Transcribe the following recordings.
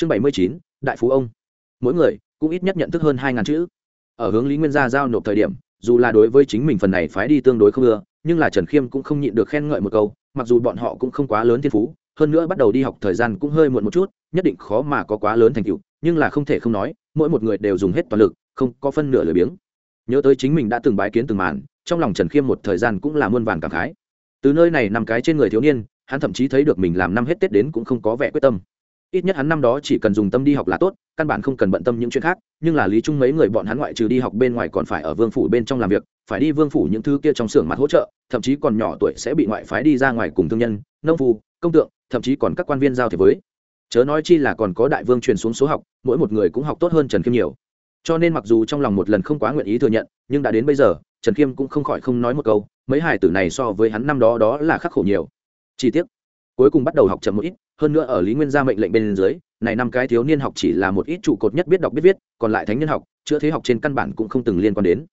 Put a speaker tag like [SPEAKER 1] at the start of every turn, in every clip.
[SPEAKER 1] chương bảy mươi chín, đại phú ông. Mỗi người cũng ít nhất nhận thức hơn hai ngàn chữ. Ở hướng lý nguyên gia giao nộp thời điểm, dù là đối với chính mình phần này phái đi tương đối không ưa, nhưng là trần khiêm cũng không nhịn được khen ngợi một câu, mặc dù bọn họ cũng không quá lớn thiên phú, hơn nữa bắt đầu đi học thời gian cũng hơi muộn một chút, nhất định khó mà có quá lớn thành tựu, nhưng là không thể không nói, mỗi một người đều dùng hết toàn lực, không có phân nửa lười biếng. Nhớ tới chính mình đã từng bái kiến từng màn, trong lòng trần khiêm một thời gian cũng là muôn vàn cảm khái. Từ nơi này nằm cái trên người thiếu niên, hắn thậm chí thấy được mình làm năm hết tết đến cũng không có vẻ quyết tâm ít nhất hắn năm đó chỉ cần dùng tâm đi học là tốt, căn bản không cần bận tâm những chuyện khác, nhưng là lý trung mấy người bọn hắn ngoại trừ đi học bên ngoài còn phải ở vương phủ bên trong làm việc, phải đi vương phủ những thứ kia trong xưởng mặt hỗ trợ, thậm chí còn nhỏ tuổi sẽ bị ngoại phái đi ra ngoài cùng thương nhân, nông phu, công tượng, thậm chí còn các quan viên giao thế với. Chớ nói chi là còn có đại vương truyền xuống số học, mỗi một người cũng học tốt hơn trần khiêm nhiều. Cho nên mặc dù trong lòng một lần không quá nguyện ý thừa nhận, nhưng đã đến bây giờ, trần khiêm cũng không khỏi không nói một câu, mấy hải tử này so với hắn năm đó đó là khắc khổ nhiều. Chi tiết cuối cùng bắt đầu học chậm một ít hơn nữa ở lý nguyên gia mệnh lệnh bên dưới, này năm cái thiếu niên học chỉ là một ít trụ cột nhất biết đọc biết viết, còn lại thánh nhân học, chữa thế học trên căn bản cũng không từng liên quan đến.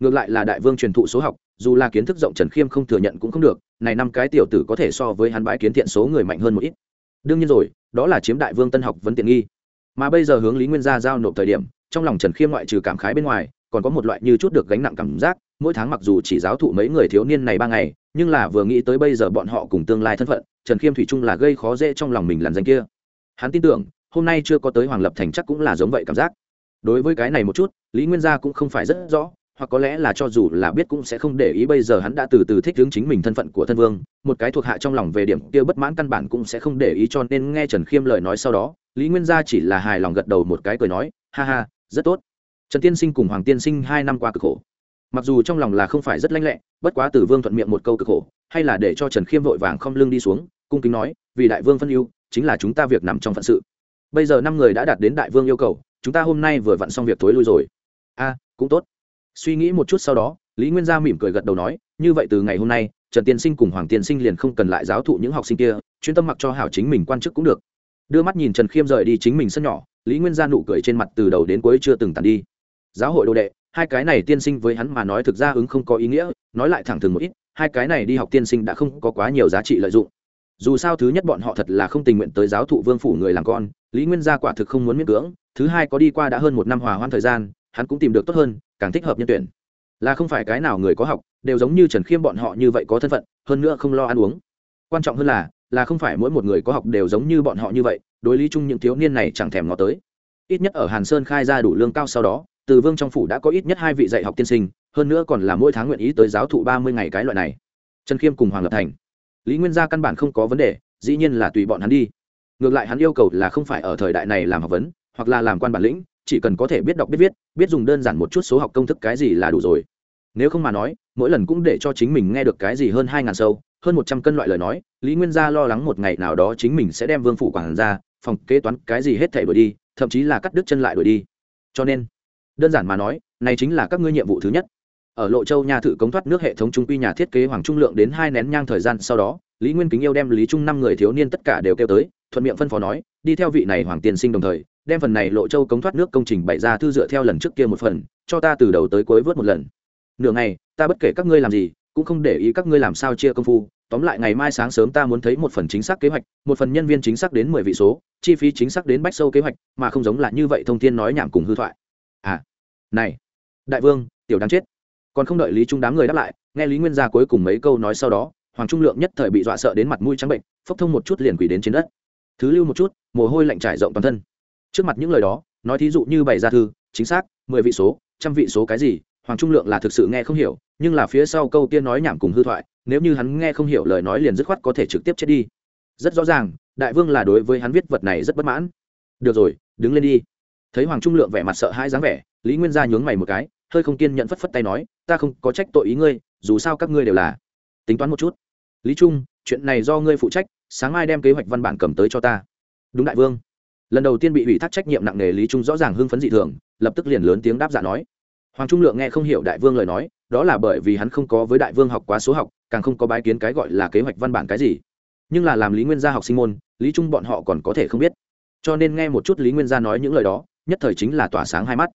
[SPEAKER 1] Ngược lại là đại vương truyền thụ số học, dù là kiến thức rộng trần khiêm không thừa nhận cũng không được, này năm cái tiểu tử có thể so với hắn bãi kiến thiện số người mạnh hơn một ít. Đương nhiên rồi, đó là chiếm đại vương tân học vấn tiện nghi. Mà bây giờ hướng lý nguyên gia giao nộp thời điểm, trong lòng trần khiêm ngoại trừ cảm khái bên ngoài, còn có một loại như chút được gánh nặng cảm giác, mỗi tháng mặc dù chỉ giáo thụ mấy người thiếu niên này ba ngày, nhưng là vừa nghĩ tới bây giờ bọn họ cùng tương lai thân phận trần khiêm thủy Trung là gây khó dễ trong lòng mình làn danh kia. Hắn tin tưởng, hôm nay chưa có tới hoàng lập thành chắc cũng là giống vậy cảm giác. Đối với cái này một chút, lý nguyên gia cũng không phải rất rõ, hoặc có lẽ là cho dù là biết cũng sẽ không để ý bây giờ hắn đã từ từ thích hướng chính mình thân phận của thân vương, một cái thuộc hạ trong lòng về điểm kia bất mãn căn bản cũng sẽ không để ý cho nên nghe trần khiêm lời nói sau đó, lý nguyên gia chỉ là hài lòng gật đầu một cái cười nói, ha ha, rất tốt. Trần tiên sinh cùng hoàng tiên sinh hai năm qua cực khổ mặc dù trong lòng là không phải rất lanh lẹ, bất quá tử vương thuận miệng một câu cực khổ, hay là để cho trần khiêm vội vàng không lưng đi xuống, cung kính nói, vì đại vương phân ưu, chính là chúng ta việc nằm trong phận sự. Bây giờ năm người đã đạt đến đại vương yêu cầu, chúng ta hôm nay vừa vặn xong việc thối lui rồi. A, cũng tốt. Suy nghĩ một chút sau đó, lý nguyên gia mỉm cười gật đầu nói, như vậy từ ngày hôm nay, trần tiên sinh cùng hoàng tiên sinh liền không cần lại giáo thụ những học sinh kia, chuyên tâm mặc cho hảo chính mình quan chức cũng được. Đưa mắt nhìn trần khiêm rời đi chính mình sân nhỏ, lý nguyên gia nụ cười trên mặt từ đầu đến cuối chưa từng tàn đi. Giáo hội đồ đệ hai cái này tiên sinh với hắn mà nói thực ra ứng không có ý nghĩa, nói lại thẳng thừng một ít, hai cái này đi học tiên sinh đã không có quá nhiều giá trị lợi dụng. Dù sao thứ nhất bọn họ thật là không tình nguyện tới giáo thụ vương phủ người làm con, lý nguyên gia quả thực không muốn miễn cưỡng, thứ hai có đi qua đã hơn một năm hòa hoãn thời gian, hắn cũng tìm được tốt hơn, càng thích hợp nhân tuyển. Là không phải cái nào người có học, đều giống như trần khiêm bọn họ như vậy có thân phận, hơn nữa không lo ăn uống. Quan trọng hơn là là không phải mỗi một người có học đều giống như bọn họ như vậy, đối lý chung những thiếu niên này chẳng thèm ngó tới. Ít nhất ở hàn sơn khai ra đủ lương cao sau đó từ vương trong phủ đã có ít nhất hai vị dạy học tiên sinh, hơn nữa còn là mỗi tháng nguyện ý tới giáo thụ ba mươi ngày cái loại này. Trần khiêm cùng hoàng lập thành. Lý nguyên gia căn bản không có vấn đề, dĩ nhiên là tùy bọn hắn đi. Ngược lại hắn yêu cầu là không phải ở thời đại này làm học vấn, hoặc là làm quan bản lĩnh, chỉ cần có thể biết đọc biết viết, biết dùng đơn giản một chút số học công thức cái gì là đủ rồi. Nếu không mà nói, mỗi lần cũng để cho chính mình nghe được cái gì hơn hai ngàn sâu, hơn một trăm cân loại lời nói, lý nguyên gia lo lắng một ngày nào đó chính mình sẽ đem vương phủ quản ra, phòng kế toán cái gì hết thể đổi đi, thậm chí là cắt đứt chân lại đổi đi. Cho nên đơn giản mà nói, này chính là các ngươi nhiệm vụ thứ nhất. Ở lộ châu nhà thự cống thoát nước hệ thống trung quy nhà thiết kế hoàng trung lượng đến hai nén nhang thời gian sau đó, lý nguyên kính yêu đem lý trung năm người thiếu niên tất cả đều kêu tới, thuận miệng phân phó nói, đi theo vị này hoàng tiên sinh đồng thời, đem phần này lộ châu cống thoát nước công trình bày ra thư dựa theo lần trước kia một phần, cho ta từ đầu tới cuối vớt một lần. Nửa ngày, ta bất kể các ngươi làm gì, cũng không để ý các ngươi làm sao chia công phu, tóm lại ngày mai sáng sớm ta muốn thấy một phần chính xác kế hoạch, một phần nhân viên chính xác đến mười vị số, chi phí chính xác đến bách sâu kế hoạch, mà không giống là như vậy thông tin nói nhảm cùng hư thoại. À này, đại vương, tiểu đáng chết. Còn không đợi lý trung đám người đáp lại, nghe lý nguyên gia cuối cùng mấy câu nói sau đó, hoàng trung lượng nhất thời bị dọa sợ đến mặt mũi trắng bệnh, phốc thông một chút liền quỳ đến trên đất. Thứ lưu một chút, mồ hôi lạnh trải rộng toàn thân. Trước mặt những lời đó, nói thí dụ như bày ra thư, chính xác, mười vị số, trăm vị số cái gì, hoàng trung lượng là thực sự nghe không hiểu, nhưng là phía sau câu tiên nói nhảm cùng hư thoại, nếu như hắn nghe không hiểu lời nói liền dứt khoát có thể trực tiếp chết đi. Rất rõ ràng, đại vương là đối với hắn viết vật này rất bất mãn. Được rồi, đứng lên đi. Thấy hoàng trung lượng vẻ mặt sợ hãi dáng vẻ lý nguyên gia nhướng mày một cái, hơi không kiên nhận phất phất tay nói, ta không có trách tội ý ngươi, dù sao các ngươi đều là. Tính toán một chút. Lý trung, chuyện này do ngươi phụ trách, sáng mai đem kế hoạch văn bản cầm tới cho ta. Đúng đại vương. Lần đầu tiên bị ủy thác trách nhiệm nặng nề lý trung rõ ràng hưng phấn dị thường, lập tức liền lớn tiếng đáp giả nói. Hoàng trung lượng nghe không hiểu đại vương lời nói, đó là bởi vì hắn không có với đại vương học quá số học, càng không có bái kiến cái gọi là kế hoạch văn bản cái gì. Nhưng là làm lý nguyên gia học sinh môn, lý trung bọn họ còn có thể không biết. Cho nên nghe một chút lý nguyên gia nói những lời đó, nhất thời chính là tỏa sáng hai mắt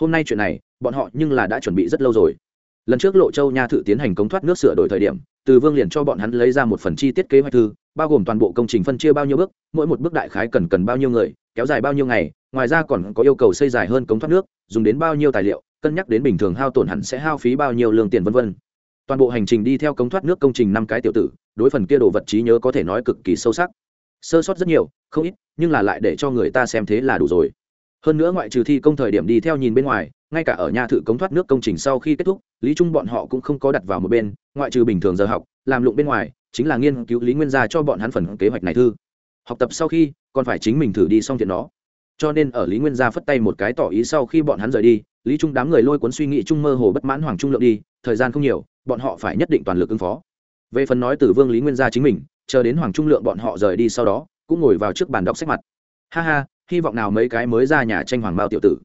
[SPEAKER 1] hôm nay chuyện này, bọn họ nhưng là đã chuẩn bị rất lâu rồi. Lần trước lộ châu nha thự tiến hành cống thoát nước sửa đổi thời điểm, từ vương liền cho bọn hắn lấy ra một phần chi tiết kế hoạch thư, bao gồm toàn bộ công trình phân chia bao nhiêu bước, mỗi một bước đại khái cần cần bao nhiêu người, kéo dài bao nhiêu ngày, ngoài ra còn có yêu cầu xây dài hơn cống thoát nước, dùng đến bao nhiêu tài liệu, cân nhắc đến bình thường hao tổn hẳn sẽ hao phí bao nhiêu lương tiền vân vân. Toàn bộ hành trình đi theo cống thoát nước công trình năm cái tiểu tử, đối phần kia đồ vật trí nhớ có thể nói cực kỳ sâu sắc. Sơ sót rất nhiều, không ít, nhưng là lại để cho người ta xem thế là đủ rồi hơn nữa ngoại trừ thi công thời điểm đi theo nhìn bên ngoài, ngay cả ở nhà thự cống thoát nước công trình sau khi kết thúc, lý trung bọn họ cũng không có đặt vào một bên, ngoại trừ bình thường giờ học, làm lụng bên ngoài, chính là nghiên cứu lý nguyên gia cho bọn hắn phần kế hoạch này thư. Học tập sau khi, còn phải chính mình thử đi xong chuyện đó. Cho nên ở lý nguyên gia phất tay một cái tỏ ý sau khi bọn hắn rời đi, lý trung đám người lôi cuốn suy nghĩ trung mơ hồ bất mãn hoàng trung lượng đi, thời gian không nhiều, bọn họ phải nhất định toàn lực ứng phó. Về phần nói từ vương lý nguyên gia chính mình, chờ đến hoàng trung lượng bọn họ rời đi sau đó, cũng ngồi vào trước bàn đọc sách mặt. Ha ha hy vọng nào mấy cái mới ra nhà tranh hoàng bao tiểu tử.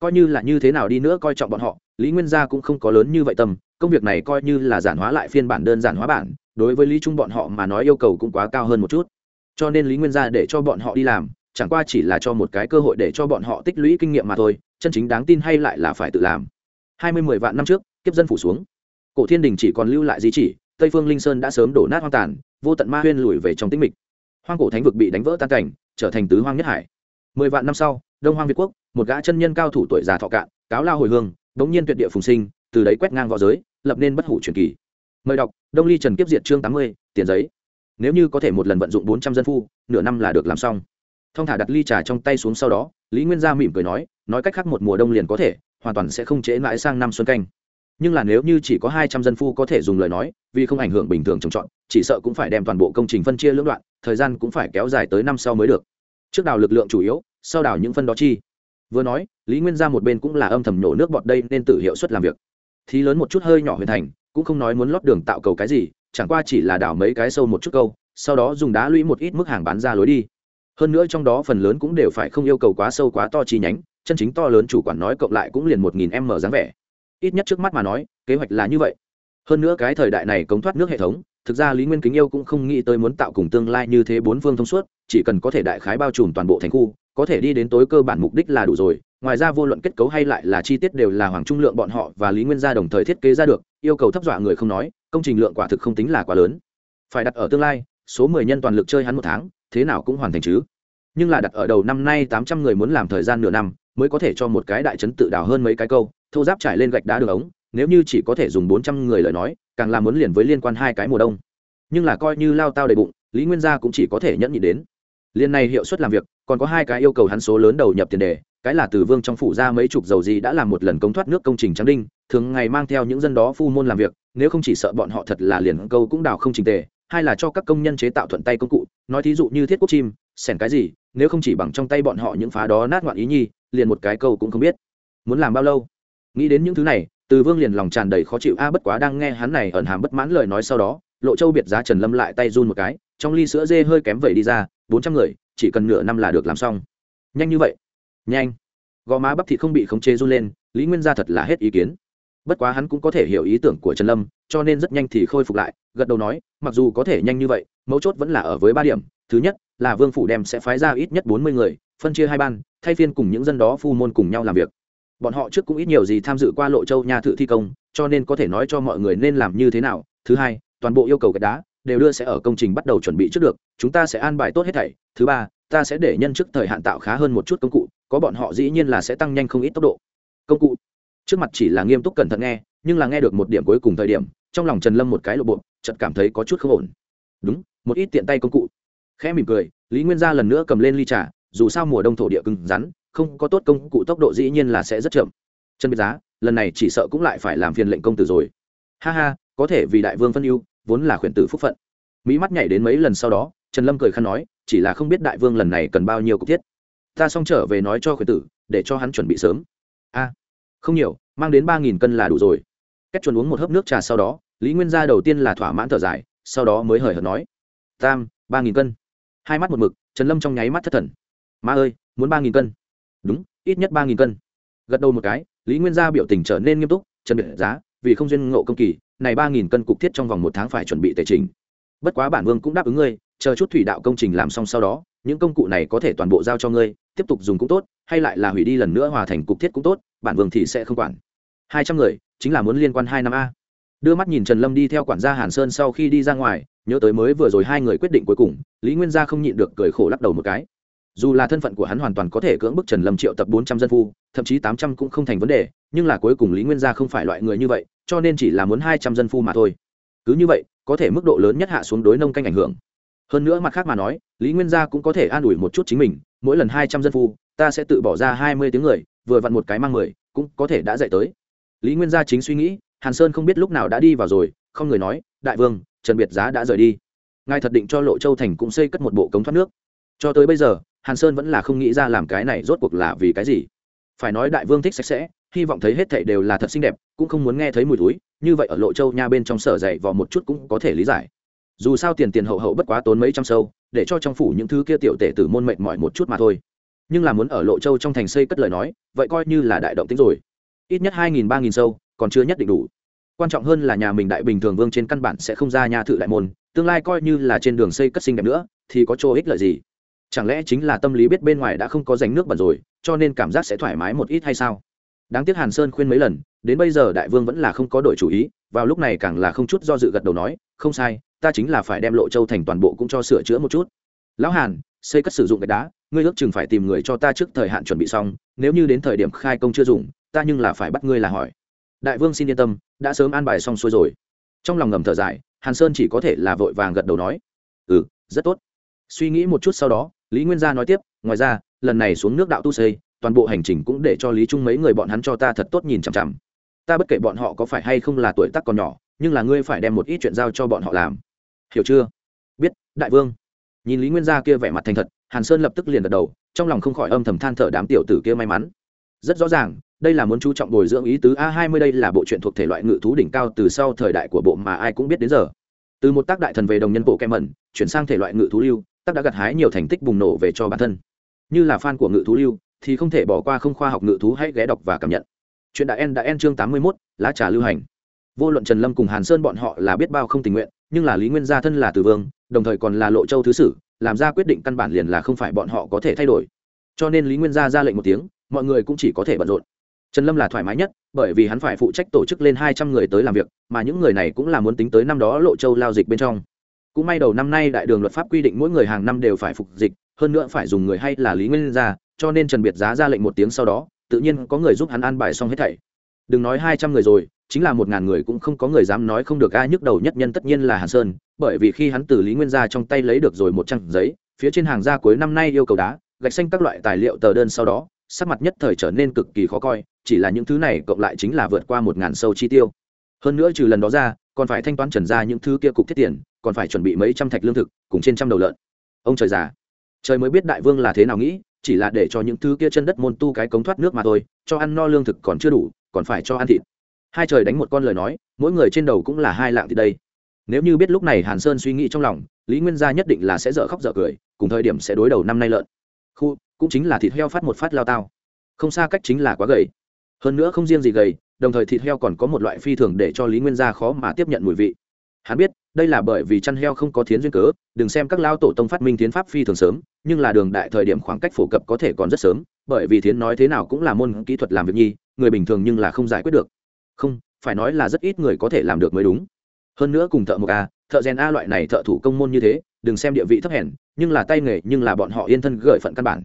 [SPEAKER 1] Coi như là như thế nào đi nữa coi trọng bọn họ lý nguyên gia cũng không có lớn như vậy tâm, công việc này coi như là giản hóa lại phiên bản đơn giản hóa bản đối với lý trung bọn họ mà nói yêu cầu cũng quá cao hơn một chút. Cho nên lý nguyên gia để cho bọn họ đi làm chẳng qua chỉ là cho một cái cơ hội để cho bọn họ tích lũy kinh nghiệm mà thôi chân chính đáng tin hay lại là phải tự làm. Hai mươi mười vạn năm trước kiếp dân phủ xuống. Cổ thiên đình chỉ còn lưu lại di chỉ tây phương linh sơn đã sớm đổ nát hoang tàn vô tận ma huyên lùi về trong tĩnh mịch. Hoang cổ thánh vực bị đánh vỡ tan cảnh trở thành tứ hoang nhất hải mười vạn năm sau, đông hoang việt quốc, một gã chân nhân cao thủ tuổi già thọ cạn, cáo lao hồi hương bỗng nhiên tuyệt địa phùng sinh, từ đấy quét ngang v õ giới, lập nên bất hủ truyền kỳ. Mời đọc, đông ly trần kiếp diệt chương tám mươi, tiền giấy. Nếu như có thể một lần vận dụng bốn trăm dân phu, nửa năm là được làm xong. Thong thả đặt ly trà trong tay xuống sau đó, lý nguyên gia mỉm cười nói nói cách khác một mùa đông liền có thể, hoàn toàn sẽ không trễ mãi sang năm xuân canh. Nhưng là nếu như chỉ có hai trăm dân phu có thể dùng lời nói, vì không ảnh hưởng bình thường trồng trọt, chỉ sợ cũng phải đem toàn bộ công trình phân chia lưỡng đoạn, thời gian cũng phải kéo dài tới năm sau mới được trước đào lực lượng chủ yếu, sau đào những phân đó chi. Vừa nói, lý nguyên ra một bên cũng là âm thầm nhổ nước bọt đây nên tự hiệu suất làm việc. Thì lớn một chút hơi nhỏ huyền thành, cũng không nói muốn lót đường tạo cầu cái gì, chẳng qua chỉ là đào mấy cái sâu một chút câu, sau đó dùng đá lũy một ít mức hàng bán ra lối đi. Hơn nữa trong đó phần lớn cũng đều phải không yêu cầu quá sâu quá to chi nhánh, chân chính to lớn chủ quản nói cộng lại cũng liền một nghìn m dáng vẻ. Ít nhất trước mắt mà nói, kế hoạch là như vậy. Hơn nữa cái thời đại này cống thoát nước hệ thống thực ra lý nguyên kính yêu cũng không nghĩ tới muốn tạo cùng tương lai như thế bốn phương thông suốt, chỉ cần có thể đại khái bao trùm toàn bộ thành khu, có thể đi đến tối cơ bản mục đích là đủ rồi, ngoài ra vô luận kết cấu hay lại là chi tiết đều là hoàng trung lượng bọn họ và lý nguyên gia đồng thời thiết kế ra được, yêu cầu thấp dọa người không nói, công trình lượng quả thực không tính là quá lớn. Phải đặt ở tương lai, số mười nhân toàn lực chơi hắn một tháng, thế nào cũng hoàn thành chứ. Nhưng là đặt ở đầu năm nay tám trăm người muốn làm thời gian nửa năm, mới có thể cho một cái đại trấn tự đào hơn mấy cái câu, thô giáp trải lên gạch đá đường ống, nếu như chỉ có thể dùng bốn trăm người lời nói càng làm muốn liền với liên quan hai cái mùa đông. Nhưng là coi như lao tao đầy bụng, lý nguyên gia cũng chỉ có thể nhẫn nhị đến. Liên này hiệu suất làm việc, còn có hai cái yêu cầu hắn số lớn đầu nhập tiền đề, cái là từ vương trong phủ ra mấy chục dầu gì đã làm một lần công thoát nước công trình trắng đinh, thường ngày mang theo những dân đó phu môn làm việc, nếu không chỉ sợ bọn họ thật là liền câu cũng đào không trình tề, hai là cho các công nhân chế tạo thuận tay công cụ, nói thí dụ như thiết quốc chim, sẻn cái gì, nếu không chỉ bằng trong tay bọn họ những phá đó nát ngoạn ý nhi, liền một cái câu cũng không biết. Muốn làm bao lâu? Nghĩ đến những thứ này từ vương liền lòng tràn đầy khó chịu, a, bất quá đang nghe hắn này ẩn hàm bất mãn lời nói sau đó, lộ châu biệt giá trần lâm lại tay run một cái, trong ly sữa dê hơi kém vẩy đi ra, bốn trăm người, chỉ cần nửa năm là được làm xong. Nhanh như vậy? Nhanh. Gò má bắp thịt không bị khống chế run lên, lý nguyên gia thật là hết ý kiến. Bất quá hắn cũng có thể hiểu ý tưởng của trần lâm, cho nên rất nhanh thì khôi phục lại, gật đầu nói, mặc dù có thể nhanh như vậy, mấu chốt vẫn là ở với ba điểm. Thứ nhất là vương phủ đem sẽ phái ra ít nhất bốn mươi người, phân chia hai ban, thay phiên cùng những dân đó phu môn cùng nhau làm việc bọn họ trước cũng ít nhiều gì tham dự qua lộ châu nhà thự thi công, cho nên có thể nói cho mọi người nên làm như thế nào. Thứ hai, toàn bộ yêu cầu gạch đá đều đưa sẽ ở công trình bắt đầu chuẩn bị trước được, chúng ta sẽ an bài tốt hết thảy. Thứ ba, ta sẽ để nhân chức thời hạn tạo khá hơn một chút công cụ, có bọn họ dĩ nhiên là sẽ tăng nhanh không ít tốc độ. Công cụ. Trước mặt chỉ là nghiêm túc cẩn thận nghe, nhưng là nghe được một điểm cuối cùng thời điểm, trong lòng trần lâm một cái lộ bộ, chợt cảm thấy có chút không ổn. Đúng, một ít tiện tay công cụ. Khẽ mỉm cười, lý nguyên gia lần nữa cầm lên ly trà, dù sao mùa đông thổ địa cứng rắn không có tốt công cụ tốc độ dĩ nhiên là sẽ rất chậm. Chân biệt giá, lần này chỉ sợ cũng lại phải làm phiền lệnh công tử rồi. Ha ha, có thể vì đại vương phân ưu, vốn là khuyển tử phúc phận. Mỹ mắt nhảy đến mấy lần sau đó, trần lâm cười khăn nói, chỉ là không biết đại vương lần này cần bao nhiêu cục thiết. Ta xong trở về nói cho khuyển tử, để cho hắn chuẩn bị sớm. A, không nhiều, mang đến ba nghìn cân là đủ rồi. Cách chuẩn uống một hớp nước trà sau đó, lý nguyên gia đầu tiên là thỏa mãn thở dài, sau đó mới hời hợt nói. Tam, ba nghìn cân. Hai mắt một mực, trần lâm trong nháy mắt thất thần. Ma ơi, muốn ba nghìn cân đúng, ít nhất ba nghìn cân. Gật đầu một cái, lý nguyên gia biểu tình trở nên nghiêm túc trần biệt giá, vì không duyên ngộ công kỳ, này ba nghìn cân cục thiết trong vòng một tháng phải chuẩn bị tề trình. Bất quá bản vương cũng đáp ứng ngươi, chờ chút thủy đạo công trình làm xong sau đó, những công cụ này có thể toàn bộ giao cho ngươi, tiếp tục dùng cũng tốt, hay lại là hủy đi lần nữa hòa thành cục thiết cũng tốt, bản vương thì sẽ không quản. Hai trăm người, chính là muốn liên quan hai năm a. Đưa mắt nhìn trần lâm đi theo quản gia hàn sơn sau khi đi ra ngoài, nhớ tới mới vừa rồi hai người quyết định cuối cùng, lý nguyên gia không nhịn được cười khổ lắc đầu một cái dù là thân phận của hắn hoàn toàn có thể cưỡng bức trần lâm triệu tập bốn trăm dân phu, thậm chí tám trăm cũng không thành vấn đề, nhưng là cuối cùng lý nguyên gia không phải loại người như vậy, cho nên chỉ là muốn hai trăm dân phu mà thôi. Cứ như vậy, có thể mức độ lớn nhất hạ xuống đối nông canh ảnh hưởng. Hơn nữa mặt khác mà nói, lý nguyên gia cũng có thể an ủi một chút chính mình, mỗi lần hai trăm dân phu, ta sẽ tự bỏ ra hai mươi tiếng người, vừa vặn một cái mang mười, cũng có thể đã dạy tới. Lý nguyên gia chính suy nghĩ, hàn sơn không biết lúc nào đã đi vào rồi, không người nói, đại vương, trần biệt giá đã rời đi. Ngài thật định cho lộ châu thành cũng xây cất một bộ cống thoát nước. Cho tới bây giờ hàn sơn vẫn là không nghĩ ra làm cái này rốt cuộc là vì cái gì. Phải nói đại vương thích sạch sẽ, hy vọng thấy hết thảy đều là thật xinh đẹp, cũng không muốn nghe thấy mùi túi như vậy ở lộ châu nha bên trong sở dạy vò một chút cũng có thể lý giải. Dù sao tiền tiền hậu hậu bất quá tốn mấy trăm sâu, để cho trong phủ những thứ kia tiểu tể tử môn mệnh mỏi một chút mà thôi. Nhưng là muốn ở lộ châu trong thành xây cất lời nói, vậy coi như là đại động tính rồi. Ít nhất hai nghìn ba nghìn sâu, còn chưa nhất định đủ. Quan trọng hơn là nhà mình đại bình thường vương trên căn bản sẽ không ra nhà thự đại môn, tương lai coi như là trên đường xây cất xinh đẹp nữa, thì có chỗ ích lợi gì? Chẳng lẽ chính là tâm lý biết bên ngoài đã không có dành nước bẩn rồi, cho nên cảm giác sẽ thoải mái một ít hay sao? Đáng tiếc hàn sơn khuyên mấy lần, đến bây giờ đại vương vẫn là không có đổi chủ ý, vào lúc này càng là không chút do dự gật đầu nói, không sai, ta chính là phải đem lộ châu thành toàn bộ cũng cho sửa chữa một chút. Lão hàn, xây cất sử dụng gạch đá, ngươi ước chừng phải tìm người cho ta trước thời hạn chuẩn bị xong, nếu như đến thời điểm khai công chưa dùng, ta nhưng là phải bắt ngươi là hỏi. Đại vương xin yên tâm, đã sớm an bài xong xuôi rồi. Trong lòng ngầm thở dài, hàn sơn chỉ có thể là vội vàng gật đầu nói ừ rất tốt. Suy nghĩ một chút sau đó lý nguyên gia nói tiếp, ngoài ra, lần này xuống nước đạo tu xây, toàn bộ hành trình cũng để cho lý trung mấy người bọn hắn cho ta thật tốt nhìn chằm chằm. Ta bất kể bọn họ có phải hay không là tuổi tác còn nhỏ, nhưng là ngươi phải đem một ít chuyện giao cho bọn họ làm. Hiểu chưa? Biết, đại vương. Nhìn lý nguyên gia kia vẻ mặt thành thật, hàn sơn lập tức liền gật đầu, trong lòng không khỏi âm thầm than thở đám tiểu tử kia may mắn. Rất rõ ràng, đây là muốn chú trọng bồi dưỡng ý tứ a hai mươi đây là bộ truyện thuộc thể loại ngự thú đỉnh cao từ sau thời đại của bộ mà ai cũng biết đến giờ. Từ một tác đại thần về đồng nhân bộ kem mẩn chuyển sang thể loại ngự thú lưu tác đã gặt hái nhiều thành tích bùng nổ về cho bản thân. Như là fan của ngự thú lưu thì không thể bỏ qua không khoa học ngự thú hãy ghé đọc và cảm nhận. Chuyện đã en đã en chương tám mươi 81, lá trà lưu hành. Vô luận trần lâm cùng hàn sơn bọn họ là biết bao không tình nguyện nhưng là lý nguyên gia thân là từ vương đồng thời còn là lộ châu thứ sử làm ra quyết định căn bản liền là không phải bọn họ có thể thay đổi. Cho nên lý nguyên gia ra lệnh một tiếng mọi người cũng chỉ có thể bận rộn. Trần lâm là thoải mái nhất bởi vì hắn phải phụ trách tổ chức lên hai trăm người tới làm việc mà những người này cũng là muốn tính tới năm đó lộ châu lao dịch bên trong cũng may đầu năm nay đại đường luật pháp quy định mỗi người hàng năm đều phải phục dịch, hơn nữa phải dùng người hay là lý nguyên gia cho nên trần biệt giá ra lệnh một tiếng sau đó, tự nhiên có người giúp hắn an bài xong hết thảy. Đừng nói hai trăm người rồi, chính là một ngàn người cũng không có người dám nói không được, ai nhức đầu nhất nhân tất nhiên là hàn sơn, bởi vì khi hắn từ lý nguyên gia trong tay lấy được rồi một trang giấy, phía trên hàng ra cuối năm nay yêu cầu đá, gạch xanh các loại tài liệu tờ đơn sau đó, sắc mặt nhất thời trở nên cực kỳ khó coi, chỉ là những thứ này cộng lại chính là vượt qua một ngàn sâu chi tiêu. Hơn nữa trừ lần đó ra, còn phải thanh toán trần ra những thứ kia cục thiết tiền còn phải chuẩn bị mấy trăm thạch lương thực, cùng trên trăm đầu lợn. Ông trời già, trời mới biết đại vương là thế nào nghĩ, chỉ là để cho những thứ kia chân đất môn tu cái cống thoát nước mà thôi, cho ăn no lương thực còn chưa đủ, còn phải cho ăn thịt. Hai trời đánh một con lời nói, mỗi người trên đầu cũng là hai lạng thịt đây. Nếu như biết lúc này hàn sơn suy nghĩ trong lòng, lý nguyên gia nhất định là sẽ dở khóc dở cười, cùng thời điểm sẽ đối đầu năm nay lợn. Khu, cũng chính là thịt heo phát một phát lao tao. Không xa cách chính là quá gầy. Hơn nữa không riêng gì gầy, đồng thời thịt heo còn có một loại phi thường để cho lý nguyên gia khó mà tiếp nhận mùi vị. Hắn biết đây là bởi vì chăn heo không có thiến duyên cớ, đừng xem các lao tổ tông phát minh tiến pháp phi thường sớm, nhưng là đường đại thời điểm khoảng cách phổ cập có thể còn rất sớm, bởi vì thiến nói thế nào cũng là môn kỹ thuật làm việc nhi, người bình thường nhưng là không giải quyết được. Không, phải nói là rất ít người có thể làm được mới đúng. Hơn nữa cùng thợ mộc a, thợ rèn a loại này thợ thủ công môn như thế, đừng xem địa vị thấp hèn, nhưng là tay nghề nhưng là bọn họ yên thân gợi phận căn bản.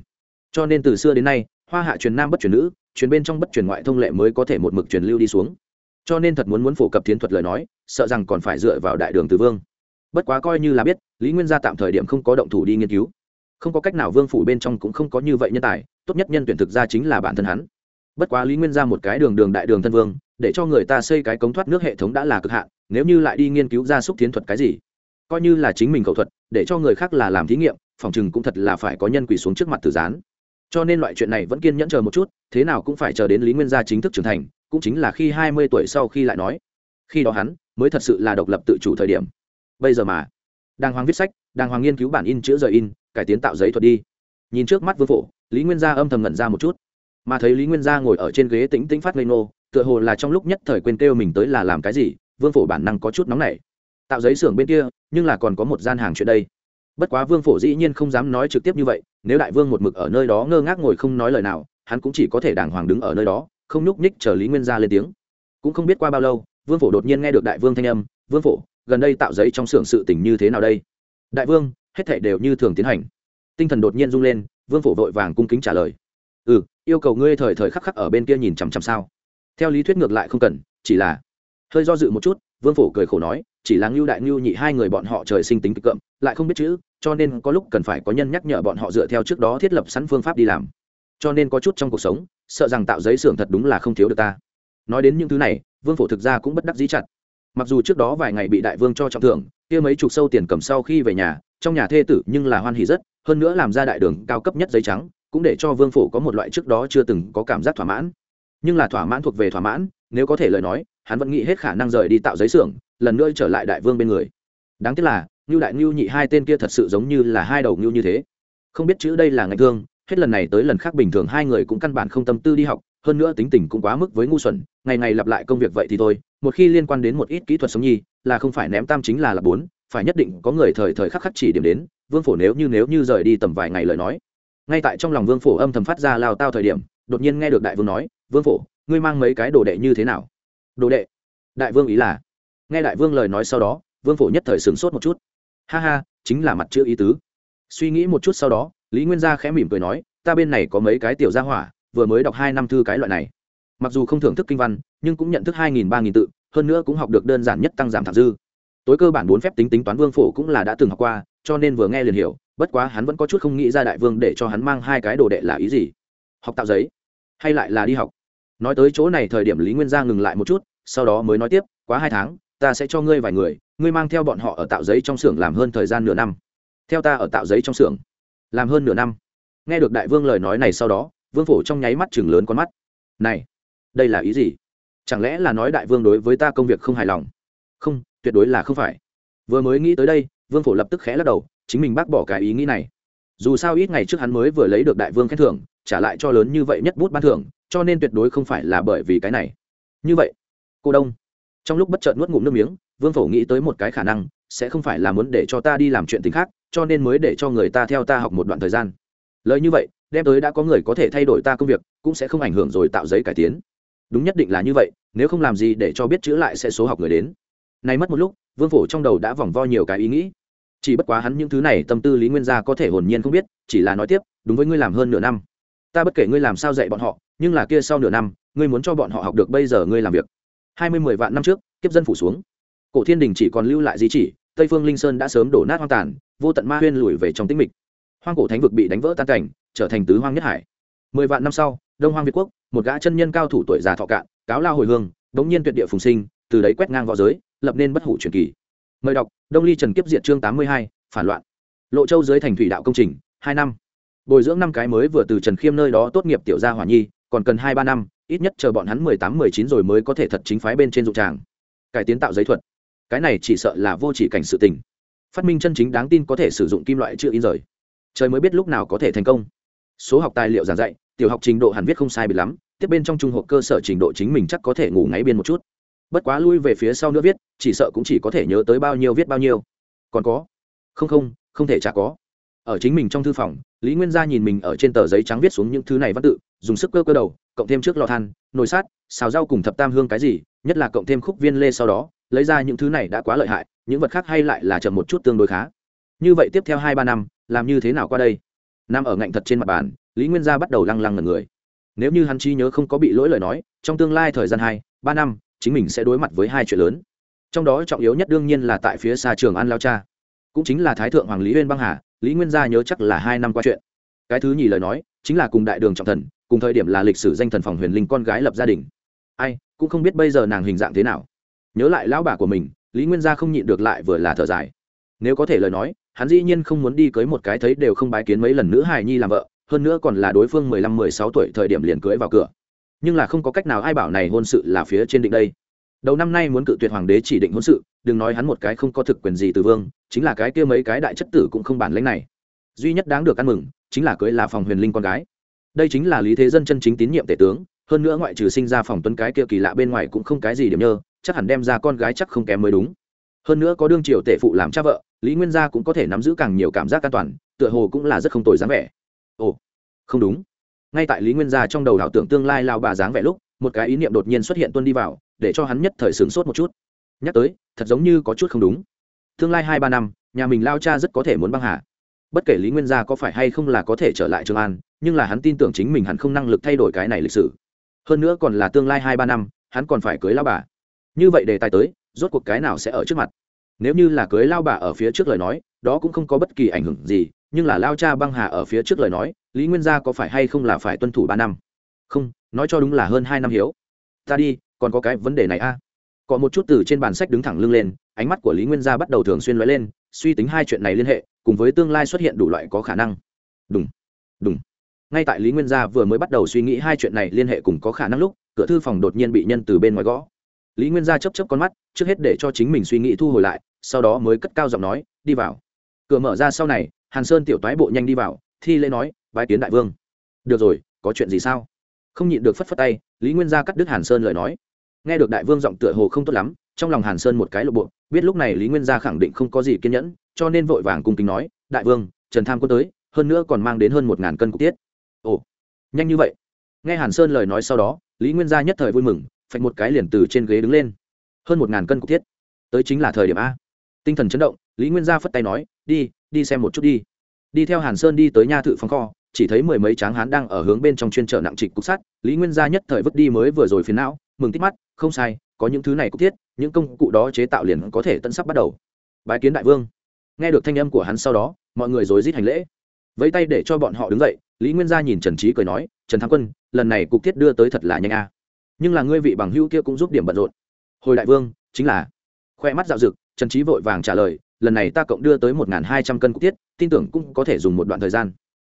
[SPEAKER 1] Cho nên từ xưa đến nay, hoa hạ truyền nam bất truyền nữ, truyền bên trong bất truyền ngoại thông lệ mới có thể một mực truyền lưu đi xuống. Cho nên thật muốn muốn phổ cập tiến thuật lời nói sợ rằng còn phải dựa vào đại đường từ vương. Bất quá coi như là biết, lý nguyên gia tạm thời điểm không có động thủ đi nghiên cứu. Không có cách nào vương phủ bên trong cũng không có như vậy nhân tài, tốt nhất nhân tuyển thực ra chính là bản thân hắn. Bất quá lý nguyên ra một cái đường đường đại đường thân vương, để cho người ta xây cái cống thoát nước hệ thống đã là cực hạn, nếu như lại đi nghiên cứu ra xúc tiến thuật cái gì, coi như là chính mình khẩu thuật, để cho người khác là làm thí nghiệm, phòng chừng cũng thật là phải có nhân quỷ xuống trước mặt tử gián. Cho nên loại chuyện này vẫn kiên nhẫn chờ một chút, thế nào cũng phải chờ đến lý nguyên gia chính thức trưởng thành, cũng chính là khi hai mươi tuổi sau khi lại nói. Khi đó hắn mới thật sự là độc lập tự chủ thời điểm. Bây giờ mà, đàng hoàng viết sách, đàng hoàng nghiên cứu bản in chữ rời in, cải tiến tạo giấy thuật đi. Nhìn trước mắt vương phổ, lý nguyên gia âm thầm ngẩn ra một chút. Mà thấy lý nguyên gia ngồi ở trên ghế tĩnh tĩnh phát ngây nô tựa hồ là trong lúc nhất thời quên kêu mình tới là làm cái gì, vương phổ bản năng có chút nóng nảy. Tạo giấy xưởng bên kia, nhưng là còn có một gian hàng chuyện đây. Bất quá vương phổ dĩ nhiên không dám nói trực tiếp như vậy, nếu đại vương một mực ở nơi đó ngơ ngác ngồi không nói lời nào, hắn cũng chỉ có thể đàng hoàng đứng ở nơi đó, không nhúc nhích chờ lý nguyên gia lên tiếng. Cũng không biết qua bao lâu vương phổ đột nhiên nghe được đại vương thanh âm, vương phổ, gần đây tạo giấy trong xưởng sự tình như thế nào đây? Đại vương, hết thảy đều như thường tiến hành. Tinh thần đột nhiên rung lên, vương phổ vội vàng cung kính trả lời. Ừ yêu cầu ngươi thời thời khắc khắc ở bên kia nhìn chằm chằm sao. Theo lý thuyết ngược lại không cần, chỉ là hơi do dự một chút, vương phổ cười khổ nói, chỉ là ngưu đại ngưu nhị hai người bọn họ trời sinh tính kịch cợm lại không biết chữ, cho nên có lúc cần phải có nhân nhắc nhở bọn họ dựa theo trước đó thiết lập sẵn phương pháp đi làm. Cho nên có chút trong cuộc sống, sợ rằng tạo giấy xưởng thật đúng là không thiếu được ta. Nói đến những thứ này vương phổ thực ra cũng bất đắc dĩ chặt. Mặc dù trước đó vài ngày bị đại vương cho trọng thưởng, kia mấy chục sâu tiền cầm sau khi về nhà, trong nhà thê tử nhưng là hoan hỉ rất, hơn nữa làm ra đại đường cao cấp nhất giấy trắng, cũng để cho vương phổ có một loại trước đó chưa từng có cảm giác thỏa mãn. Nhưng là thỏa mãn thuộc về thỏa mãn, nếu có thể lời nói, hắn vẫn nghĩ hết khả năng rời đi tạo giấy xưởng, lần nữa trở lại đại vương bên người. Đáng tiếc là, ngưu đại ngưu nhị hai tên kia thật sự giống như là hai đầu ngưu như thế. Không biết chữ đây là ngạch thương, hết lần này tới lần khác bình thường hai người cũng căn bản không tâm tư đi học hơn nữa tính tình cũng quá mức với ngu xuẩn, ngày ngày lặp lại công việc vậy thì thôi, một khi liên quan đến một ít kỹ thuật sống nhi, là không phải ném tam chính là là bốn, phải nhất định có người thời thời khắc khắc chỉ điểm đến, vương phổ nếu như nếu như rời đi tầm vài ngày lời nói. Ngay tại trong lòng vương phổ âm thầm phát ra lao tao thời điểm, đột nhiên nghe được đại vương nói, vương phổ, ngươi mang mấy cái đồ đệ như thế nào? Đồ đệ? Đại vương ý là. Nghe đại vương lời nói sau đó, vương phổ nhất thời sửng sốt một chút. Ha ha, chính là mặt chữ ý tứ. Suy nghĩ một chút sau đó, lý nguyên gia khẽ mỉm cười nói, ta bên này có mấy cái tiểu gia hỏa vừa mới đọc hai năm thư cái loại này. Mặc dù không thưởng thức kinh văn, nhưng cũng nhận thức hai nghìn, ba nghìn tự, hơn nữa cũng học được đơn giản nhất tăng giảm thẳng dư. Tối cơ bản bốn phép tính tính toán vương phổ cũng là đã từng học qua, cho nên vừa nghe liền hiểu, bất quá hắn vẫn có chút không nghĩ ra đại vương để cho hắn mang hai cái đồ đệ là ý gì. Học tạo giấy, hay lại là đi học. Nói tới chỗ này thời điểm lý nguyên gia ngừng lại một chút, sau đó mới nói tiếp, quá hai tháng, ta sẽ cho ngươi vài người, ngươi mang theo bọn họ ở tạo giấy trong xưởng làm hơn thời gian nửa năm. Theo ta ở tạo giấy trong xưởng, làm hơn nửa năm. Nghe được đại vương lời nói này sau đó vương phổ trong nháy mắt chừng lớn con mắt. Này, đây là ý gì? Chẳng lẽ là nói đại vương đối với ta công việc không hài lòng? Không, tuyệt đối là không phải. Vừa mới nghĩ tới đây, vương phổ lập tức khẽ lắc đầu, chính mình bác bỏ cái ý nghĩ này. Dù sao ít ngày trước hắn mới vừa lấy được đại vương khen thưởng, trả lại cho lớn như vậy nhất bút ban thưởng, cho nên tuyệt đối không phải là bởi vì cái này. Như vậy, cô đông, trong lúc bất chợt nuốt ngụm nước miếng, vương phổ nghĩ tới một cái khả năng, sẽ không phải là muốn để cho ta đi làm chuyện tình khác, cho nên mới để cho người ta theo ta học một đoạn thời gian. Lời như vậy đem tới đã có người có thể thay đổi ta công việc, cũng sẽ không ảnh hưởng rồi tạo giấy cải tiến. Đúng nhất định là như vậy, nếu không làm gì để cho biết chữ lại sẽ số học người đến. Nay mất một lúc, vương phổ trong đầu đã vòng vo nhiều cái ý nghĩ. Chỉ bất quá hắn những thứ này tâm tư lý nguyên gia có thể hồn nhiên không biết, chỉ là nói tiếp, đúng với ngươi làm hơn nửa năm. Ta bất kể ngươi làm sao dạy bọn họ, nhưng là kia sau nửa năm, ngươi muốn cho bọn họ học được bây giờ ngươi làm việc. Hai mươi mười vạn năm trước, kiếp dân phủ xuống. Cổ thiên đình chỉ còn lưu lại di chỉ, tây phương linh sơn đã sớm đổ nát hoang tàn, vô tận ma huyên lùi về trong tĩnh mịch. Hoang cổ thánh vực bị đánh vỡ tan cảnh trở thành tứ hoang nhất hải. Mười vạn năm sau, đông hoang việt quốc, một gã chân nhân cao thủ tuổi già thọ cạn, cáo lao hồi hương, đống nhiên tuyệt địa phùng sinh, từ đấy quét ngang v õ giới, lập nên bất hủ truyền kỳ. Mời đọc, đông ly trần kiếp diện chương tám mươi hai, phản loạn. Lộ châu dưới thành thủy đạo công trình, hai năm. Bồi dưỡng năm cái mới vừa từ trần khiêm nơi đó tốt nghiệp tiểu gia hỏa nhi, còn cần hai ba năm, ít nhất chờ bọn hắn mười tám, mười chín rồi mới có thể thật chính phái bên trên dụng tràng. Cải tiến tạo giấy thuật. Cái này chỉ sợ là vô chỉ cảnh sự tình. Phát minh chân chính đáng tin có thể sử dụng kim loại chưa in rời. Trời mới biết lúc nào có thể thành công số học tài liệu giảng dạy, tiểu học trình độ hẳn viết không sai bị lắm, tiếp bên trong trung học cơ sở trình độ chính mình chắc có thể ngủ ngáy biên một chút. Bất quá lui về phía sau nữa viết, chỉ sợ cũng chỉ có thể nhớ tới bao nhiêu viết bao nhiêu. Còn có? Không không không thể chả có. Ở chính mình trong thư phòng, lý nguyên gia nhìn mình ở trên tờ giấy trắng viết xuống những thứ này văn tự, dùng sức cơ cơ đầu, cộng thêm trước lò than, nồi sát xào rau cùng thập tam hương cái gì, nhất là cộng thêm khúc viên lê sau đó, lấy ra những thứ này đã quá lợi hại, những vật khác hay lại là chậm một chút tương đối khá. Như vậy tiếp theo hai ba năm, làm như thế nào qua đây? Nằm ở ngạnh thật trên mặt bàn, lý nguyên gia bắt đầu lăng lăng ngần người. Nếu như hắn trí nhớ không có bị lỗi lời nói, trong tương lai thời gian hai, ba năm, chính mình sẽ đối mặt với hai chuyện lớn. Trong đó trọng yếu nhất đương nhiên là tại phía xa trường an lao cha. Cũng chính là thái thượng hoàng lý huyên băng hà, lý nguyên gia nhớ chắc là hai năm qua chuyện. Cái thứ nhì lời nói, chính là cùng đại đường trọng thần, cùng thời điểm là lịch sử danh thần phòng huyền linh con gái lập gia đình. Ai, cũng không biết bây giờ nàng hình dạng thế nào. Nhớ lại lão bà của mình, lý nguyên gia không nhịn được lại vừa là thở dài. Nếu có thể lời nói hắn dĩ nhiên không muốn đi cưới một cái thấy đều không bái kiến mấy lần nữ hài nhi làm vợ, hơn nữa còn là đối phương mười lăm, mười sáu tuổi thời điểm liền cưới vào cửa. Nhưng là không có cách nào ai bảo này hôn sự là phía trên định đây. Đầu năm nay muốn cự tuyệt hoàng đế chỉ định hôn sự, đừng nói hắn một cái không có thực quyền gì từ vương, chính là cái kia mấy cái đại chất tử cũng không bản lãnh này. Duy nhất đáng được ăn mừng, chính là cưới là phòng huyền linh con gái. Đây chính là lý thế dân chân chính tín nhiệm tể tướng, hơn nữa ngoại trừ sinh ra phòng tuấn cái kia kỳ lạ bên ngoài cũng không cái gì điểm nhơ, chắc hẳn đem ra con gái chắc không kém mới đúng. Hơn nữa có đương triều tể phụ làm cha vợ lý nguyên gia cũng có thể nắm giữ càng nhiều cảm giác an toàn, tựa hồ cũng là rất không tồi dáng vẻ. Ồ, không đúng. Ngay tại lý nguyên gia trong đầu ảo tưởng tương lai lao bà dáng vẻ lúc, một cái ý niệm đột nhiên xuất hiện tuân đi vào, để cho hắn nhất thời sướng sốt một chút. Nhắc tới, thật giống như có chút không đúng. Tương lai hai ba năm, nhà mình lao cha rất có thể muốn băng hà. Bất kể lý nguyên gia có phải hay không là có thể trở lại trường an, nhưng là hắn tin tưởng chính mình hẳn không năng lực thay đổi cái này lịch sử. Hơn nữa còn là tương lai hai ba năm, hắn còn phải cưới lao bà. Như vậy đề tài tới, rốt cuộc cái nào sẽ ở trước mặt? Nếu như là cưới lao bà ở phía trước lời nói, đó cũng không có bất kỳ ảnh hưởng gì, nhưng là lao cha băng hà ở phía trước lời nói, lý nguyên gia có phải hay không là phải tuân thủ ba năm? Không, nói cho đúng là hơn hai năm hiếu. Ta đi, còn có cái vấn đề này a. À? có một chút từ trên bàn sách đứng thẳng lưng lên, ánh mắt của lý nguyên gia bắt đầu thường xuyên l lên, suy tính hai chuyện này liên hệ, cùng với tương lai xuất hiện đủ loại có khả năng. Đúng đúng ngay tại lý nguyên gia vừa mới bắt đầu suy nghĩ hai chuyện này liên hệ cùng có khả năng lúc, cửa thư phòng đột nhiên bị nhân từ bên ngoài gõ lý nguyên gia chấp chấp con mắt, trước hết để cho chính mình suy nghĩ thu hồi lại, sau đó mới cất cao giọng nói, đi vào. Cửa mở ra sau này, hàn sơn tiểu toái bộ nhanh đi vào, thi lễ nói, bái kiến đại vương. Được rồi, có chuyện gì sao? Không nhịn được phất phất tay, lý nguyên gia cắt đứt hàn sơn lời nói. Nghe được đại vương giọng tựa hồ không tốt lắm, trong lòng hàn sơn một cái lộ bộ, biết lúc này lý nguyên gia khẳng định không có gì kiên nhẫn, cho nên vội vàng cung kính nói, đại vương, trần tham quân tới, hơn nữa còn mang đến hơn một ngàn cân cục tiết. Ồ, nhanh như vậy. Nghe hàn sơn lời nói sau đó, lý nguyên gia nhất thời vui mừng phạch một cái liền từ trên ghế đứng lên. Hơn một ngàn cân cục thiết. Tới chính là thời điểm a. Tinh thần chấn động, lý nguyên gia phất tay nói, đi đi xem một chút đi. Đi theo hàn sơn đi tới nha thự phòng kho, chỉ thấy mười mấy tráng hán đang ở hướng bên trong chuyên trở nặng trịch cục sắt. Lý nguyên gia nhất thời vứt đi mới vừa rồi phiền não, mừng tít mắt, không sai, có những thứ này cục thiết, những công cụ đó chế tạo liền có thể tận sắp bắt đầu. Bái kiến đại vương. Nghe được thanh âm của hắn sau đó, mọi người rối rít hành lễ. Vẫy tay để cho bọn họ đứng dậy, lý nguyên gia nhìn trần trí cười nói, trần thắng quân, lần này cục thiết đưa tới thật là nhanh a nhưng là ngươi vị bằng hữu kia cũng giúp điểm bận rộn. Hồi đại vương, chính là. Khoe mắt dạo dực, trần trí vội vàng trả lời, lần này ta cộng đưa tới một hai trăm cân cúc tiết tin tưởng cũng có thể dùng một đoạn thời gian.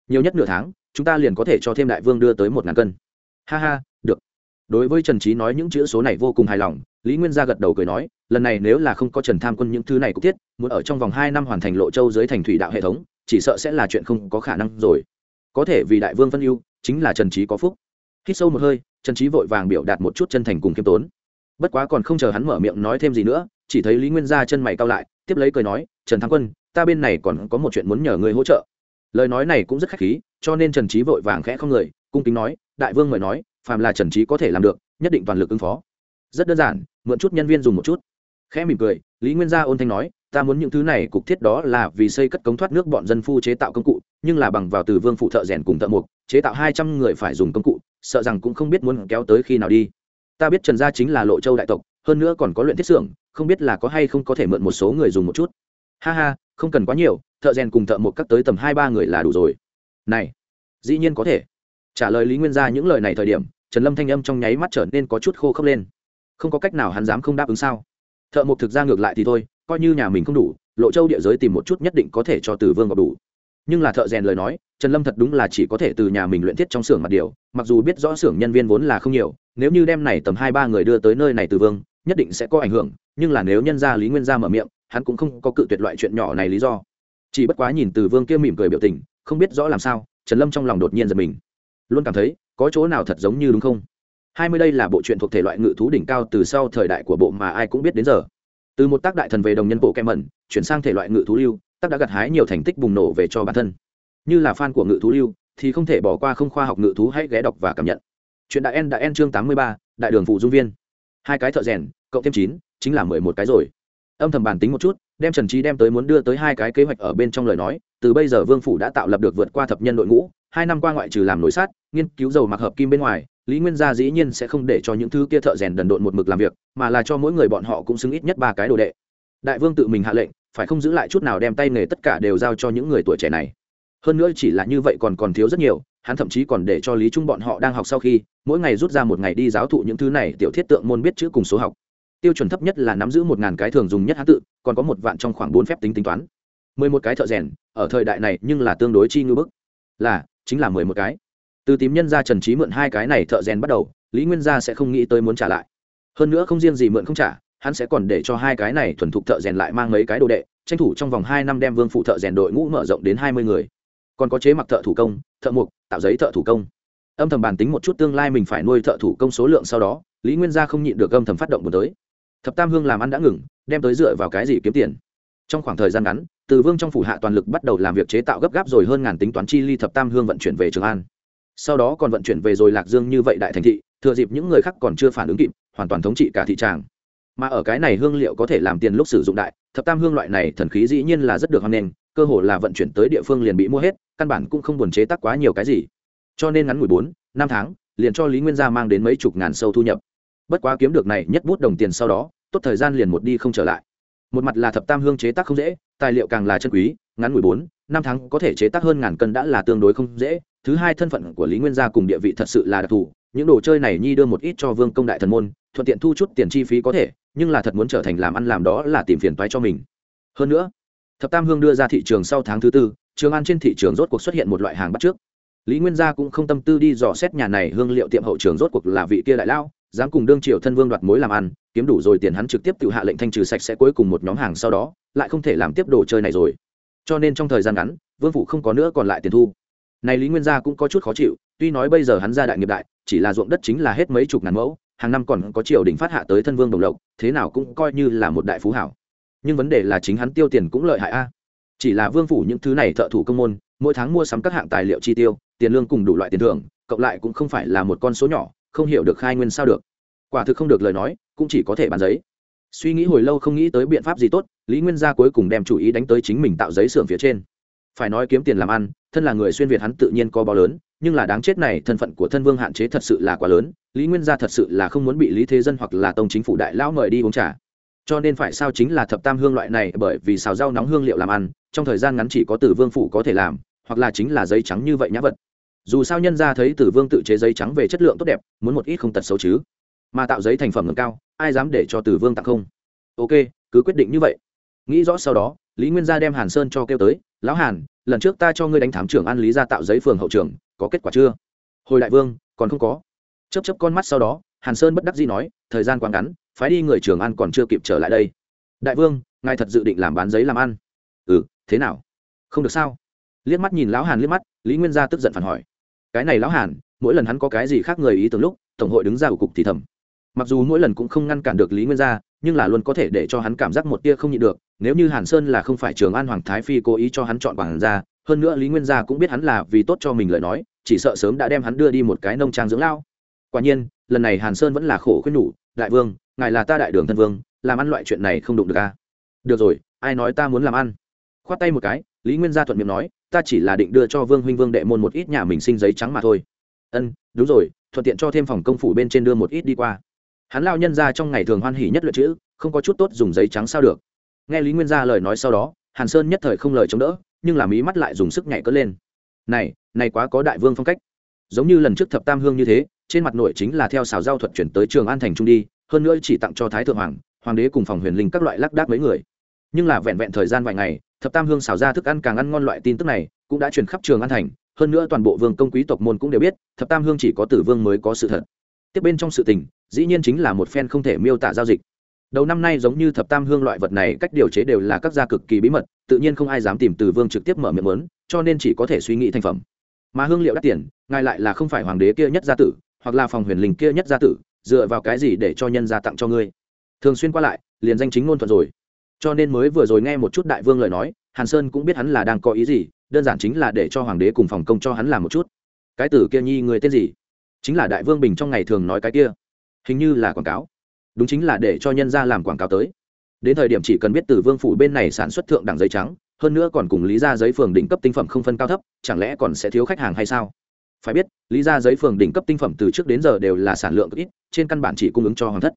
[SPEAKER 1] Nhiều nhất nửa tháng, chúng ta liền có thể cho thêm đại vương đưa tới một ngàn cân. Ha ha, được. Đối với trần trí nói những chữ số này vô cùng hài lòng, lý nguyên gia gật đầu cười nói, lần này nếu là không có trần tham quân những thứ này cúc tiết muốn ở trong vòng hai năm hoàn thành lộ châu dưới thành thủy đạo hệ thống, chỉ sợ sẽ là chuyện không có khả năng rồi. Có thể vì đại vương phân ưu, chính là trần trí có phúc. Hít sâu một hơi trần trí vội vàng biểu đạt một chút chân thành cùng khiêm tốn. Bất quá còn không chờ hắn mở miệng nói thêm gì nữa, chỉ thấy lý nguyên gia chân mày cao lại, tiếp lấy cười nói, trần thắng quân, ta bên này còn có một chuyện muốn nhờ ngươi hỗ trợ. Lời nói này cũng rất khách khí, cho nên trần trí vội vàng khẽ không người, cung kính nói, đại vương mời nói, phàm là trần trí có thể làm được, nhất định toàn lực ứng phó. Rất đơn giản, mượn chút nhân viên dùng một chút. Khẽ mỉm cười, lý nguyên gia ôn thanh nói, ta muốn những thứ này cục thiết đó là vì xây cất cống thoát nước bọn dân phu chế tạo công cụ, nhưng là bằng vào từ vương phụ thợ rèn cùng thợ mục chế tạo hai trăm người phải dùng công cụ sợ rằng cũng không biết muốn kéo tới khi nào đi. Ta biết trần gia chính là lộ châu đại tộc, hơn nữa còn có luyện thiết xưởng, không biết là có hay không có thể mượn một số người dùng một chút. Ha ha, không cần quá nhiều, thợ rèn cùng thợ một cắt tới tầm hai ba người là đủ rồi. Này, dĩ nhiên có thể. Trả lời lý nguyên gia những lời này thời điểm, trần lâm thanh âm trong nháy mắt trở nên có chút khô khốc lên. Không có cách nào hắn dám không đáp ứng sao? Thợ mộc thực ra ngược lại thì thôi, coi như nhà mình không đủ, lộ châu địa giới tìm một chút nhất định có thể cho từ vương gặp đủ nhưng là thợ rèn lời nói, trần lâm thật đúng là chỉ có thể từ nhà mình luyện thiết trong xưởng mặt điều, mặc dù biết rõ xưởng nhân viên vốn là không nhiều, nếu như đem này tầm hai ba người đưa tới nơi này từ vương, nhất định sẽ có ảnh hưởng, nhưng là nếu nhân gia lý nguyên gia mở miệng, hắn cũng không có cự tuyệt loại chuyện nhỏ này lý do. Chỉ bất quá nhìn từ vương kia mỉm cười biểu tình, không biết rõ làm sao, trần lâm trong lòng đột nhiên giật mình. Luôn cảm thấy, có chỗ nào thật giống như đúng không? Hai mươi đây là bộ truyện thuộc thể loại ngự thú đỉnh cao từ sau thời đại của bộ mà ai cũng biết đến giờ. Từ một tác đại thần về đồng nhân bộ kem mẩn chuyển sang thể loại ngự thú lưu tác đã gặt hái nhiều thành tích bùng nổ về cho bản thân. Như là fan của ngự thú lưu, thì không thể bỏ qua không khoa học ngự thú hãy ghé đọc và cảm nhận. Chuyện đại en đã en chương tám mươi ba, đại đường phụ dung viên. Hai cái thợ rèn, cộng thêm chín, chính là mười một cái rồi. Âm thầm bàn tính một chút, đem trần trí đem tới muốn đưa tới hai cái kế hoạch ở bên trong lời nói, từ bây giờ vương phủ đã tạo lập được vượt qua thập nhân đội ngũ, hai năm qua ngoại trừ làm nổi sát, nghiên cứu dầu mặc hợp kim bên ngoài, lý nguyên gia dĩ nhiên sẽ không để cho những thứ kia thợ rèn đần độn một mực làm việc, mà là cho mỗi người bọn họ cũng xứng ít nhất ba cái đồ đệ. Đại vương tự mình hạ lệnh phải không giữ lại chút nào đem tay nghề tất cả đều giao cho những người tuổi trẻ này? Hơn nữa chỉ là như vậy còn còn thiếu rất nhiều, hắn thậm chí còn để cho lý trung bọn họ đang học sau khi, mỗi ngày rút ra một ngày đi giáo thụ những thứ này tiểu thiết tượng môn biết chữ cùng số học. Tiêu chuẩn thấp nhất là nắm giữ một ngàn cái thường dùng nhất hán tự, còn có một vạn trong khoảng bốn phép tính tính toán. Mười một cái thợ rèn, ở thời đại này nhưng là tương đối chi ngư bức. Là, chính là mười một cái. Từ tím nhân ra trần trí mượn hai cái này thợ rèn bắt đầu, lý nguyên gia sẽ không nghĩ tới muốn trả lại. Hơn nữa không riêng gì mượn không trả hắn sẽ còn để cho hai cái này thuần thục thợ rèn lại mang mấy cái đồ đệ, tranh thủ trong vòng hai năm đem vương phụ thợ rèn đội ngũ mở rộng đến hai mươi người. Còn có chế mặc thợ thủ công, thợ mục tạo giấy thợ thủ công. Âm thầm bàn tính một chút tương lai mình phải nuôi thợ thủ công số lượng sau đó, lý nguyên gia không nhịn được âm thầm phát động một tới. Thập tam hương làm ăn đã ngừng, đem tới dựa vào cái gì kiếm tiền? Trong khoảng thời gian ngắn, từ vương trong phủ hạ toàn lực bắt đầu làm việc chế tạo gấp gáp rồi hơn ngàn tính toán chi ly thập tam hương vận chuyển về trường an. Sau đó còn vận chuyển về rồi lạc dương như vậy đại thành thị, thừa dịp những người khác còn chưa phản ứng kịp, hoàn toàn thống trị cả thị tràng mà ở cái này hương liệu có thể làm tiền lúc sử dụng đại, thập tam hương loại này thần khí dĩ nhiên là rất được hoan nghênh, cơ hồ là vận chuyển tới địa phương liền bị mua hết, căn bản cũng không buồn chế tác quá nhiều cái gì. Cho nên ngắn ngủi bốn, năm tháng, liền cho lý nguyên gia mang đến mấy chục ngàn sâu thu nhập. Bất quá kiếm được này nhất bút đồng tiền sau đó, tốt thời gian liền một đi không trở lại. Một mặt là thập tam hương chế tác không dễ, tài liệu càng là chân quý, ngắn ngủi bốn, năm tháng có thể chế tác hơn ngàn cân đã là tương đối không dễ. Thứ hai thân phận của lý nguyên gia cùng địa vị thật sự là đặc thù, những đồ chơi này nhi đưa một ít cho vương công đại thần môn thuận tiện thu chút tiền chi phí có thể, nhưng là thật muốn trở thành làm ăn làm đó là tìm phiền toái cho mình. Hơn nữa, thập tam hương đưa ra thị trường sau tháng thứ tư, trường ăn trên thị trường rốt cuộc xuất hiện một loại hàng bắt trước. Lý nguyên gia cũng không tâm tư đi dò xét nhà này hương liệu tiệm hậu trường rốt cuộc là vị kia đại lao dám cùng đương triều thân vương đoạt mối làm ăn, kiếm đủ rồi tiền hắn trực tiếp tự hạ lệnh thanh trừ sạch sẽ cuối cùng một nhóm hàng sau đó, lại không thể làm tiếp đồ chơi này rồi. Cho nên trong thời gian ngắn, vương phủ không có nữa còn lại tiền thu. Này lý nguyên gia cũng có chút khó chịu, tuy nói bây giờ hắn ra đại nghiệp đại, chỉ là ruộng đất chính là hết mấy chục ngàn mẫu hàng năm còn có triều đình phát hạ tới thân vương đồng lộc, thế nào cũng coi như là một đại phú hảo. Nhưng vấn đề là chính hắn tiêu tiền cũng lợi hại a. Chỉ là vương phủ những thứ này thợ thủ công môn, mỗi tháng mua sắm các hạng tài liệu chi tiêu, tiền lương cùng đủ loại tiền thưởng, cộng lại cũng không phải là một con số nhỏ, không hiểu được khai nguyên sao được. Quả thực không được lời nói, cũng chỉ có thể bán giấy. Suy nghĩ hồi lâu không nghĩ tới biện pháp gì tốt, lý nguyên gia cuối cùng đem chủ ý đánh tới chính mình tạo giấy xưởng phía trên. Phải nói kiếm tiền làm ăn, thân là người xuyên việt hắn tự nhiên có bao lớn nhưng là đáng chết này, thân phận của thân vương hạn chế thật sự là quá lớn, lý nguyên gia thật sự là không muốn bị lý thế dân hoặc là tông chính phủ đại lão mời đi uống trà. Cho nên phải sao chính là thập tam hương loại này, bởi vì xào rau nóng hương liệu làm ăn, trong thời gian ngắn chỉ có tử vương phủ có thể làm, hoặc là chính là giấy trắng như vậy nhã vật. Dù sao nhân ra thấy tử vương tự chế giấy trắng về chất lượng tốt đẹp, muốn một ít không tật xấu chứ. Mà tạo giấy thành phẩm ngầm cao, ai dám để cho tử vương tặng không? Ok, cứ quyết định như vậy. Nghĩ rõ sau đó, lý nguyên gia đem hàn sơn cho kêu tới, lão hàn, lần trước ta cho ngươi đánh thám trưởng an lý ra tạo giấy phường hậu trường có kết quả chưa? Hồi đại vương, còn không có. Chấp chấp con mắt sau đó, hàn sơn bất đắc dĩ nói, thời gian quá ngắn, phái đi người trường an còn chưa kịp trở lại đây. Đại vương, ngài thật dự định làm bán giấy làm ăn. Ừ thế nào? Không được sao? Liếc mắt nhìn lão hàn liếc mắt, lý nguyên gia tức giận phản hỏi. Cái này lão hàn, mỗi lần hắn có cái gì khác người ý tưởng lúc, tổng hội đứng ra của cục thì thầm. Mặc dù mỗi lần cũng không ngăn cản được lý nguyên gia, nhưng là luôn có thể để cho hắn cảm giác một tia không nhịn được, nếu như hàn sơn là không phải trường an hoàng thái phi cố ý cho hắn chọn quản gia, hơn nữa lý nguyên gia cũng biết hắn là vì tốt cho mình lời nói chỉ sợ sớm đã đem hắn đưa đi một cái nông trang dưỡng lao. Quả nhiên, lần này hàn sơn vẫn là khổ khuyên nhủ, đại vương, ngài là ta đại đường thân vương, làm ăn loại chuyện này không đụng được a được rồi, ai nói ta muốn làm ăn? Khoát tay một cái, lý nguyên gia thuận miệng nói, ta chỉ là định đưa cho vương huynh vương đệ môn một ít nhà mình sinh giấy trắng mà thôi. Ân, đúng rồi, thuận tiện cho thêm phòng công phủ bên trên đưa một ít đi qua. Hắn lao nhân ra trong ngày thường hoan hỉ nhất luyện chữ, không có chút tốt dùng giấy trắng sao được. Nghe lý nguyên gia lời nói sau đó, hàn sơn nhất thời không lời chống đỡ, nhưng làm ý mắt lại dùng sức nhảy cất lên này này quá có đại vương phong cách. Giống như lần trước thập tam hương như thế, trên mặt nội chính là theo xào giao thuật chuyển tới trường an thành trung đi, hơn nữa chỉ tặng cho thái thượng hoàng hoàng đế cùng phòng huyền linh các loại lác đác mấy người. Nhưng là vẹn vẹn thời gian vài ngày, thập tam hương xào ra thức ăn càng ăn ngon loại tin tức này, cũng đã truyền khắp trường an thành, hơn nữa toàn bộ vương công quý tộc môn cũng đều biết, thập tam hương chỉ có tử vương mới có sự thật. Tiếp bên trong sự tình, dĩ nhiên chính là một phen không thể miêu tả giao dịch. Đầu năm nay giống như thập tam hương loại vật này cách điều chế đều là các gia cực kỳ bí mật, tự nhiên không ai dám tìm từ vương trực tiếp mở miệng lớn cho nên chỉ có thể suy nghĩ thành phẩm. Mà hương liệu đắt tiền, ngài lại là không phải hoàng đế kia nhất gia tử, hoặc là phòng huyền linh kia nhất gia tử, dựa vào cái gì để cho nhân gia tặng cho ngươi? Thường xuyên qua lại, liền danh chính ngôn thuận rồi. Cho nên mới vừa rồi nghe một chút đại vương lời nói, hàn sơn cũng biết hắn là đang có ý gì, đơn giản chính là để cho hoàng đế cùng phòng công cho hắn làm một chút. Cái tử kia nhi người tên gì? Chính là đại vương bình trong ngày thường nói cái kia. Hình như là quảng cáo. Đúng chính là để cho nhân ra làm quảng cáo tới. Đến thời điểm chỉ cần biết từ vương phủ bên này sản xuất thượng đẳng giấy trắng hơn nữa còn cùng lý ra giấy phường đỉnh cấp tinh phẩm không phân cao thấp, chẳng lẽ còn sẽ thiếu khách hàng hay sao? Phải biết, lý ra giấy phường đỉnh cấp tinh phẩm từ trước đến giờ đều là sản lượng ít, trên căn bản chỉ cung ứng cho hoàng thất.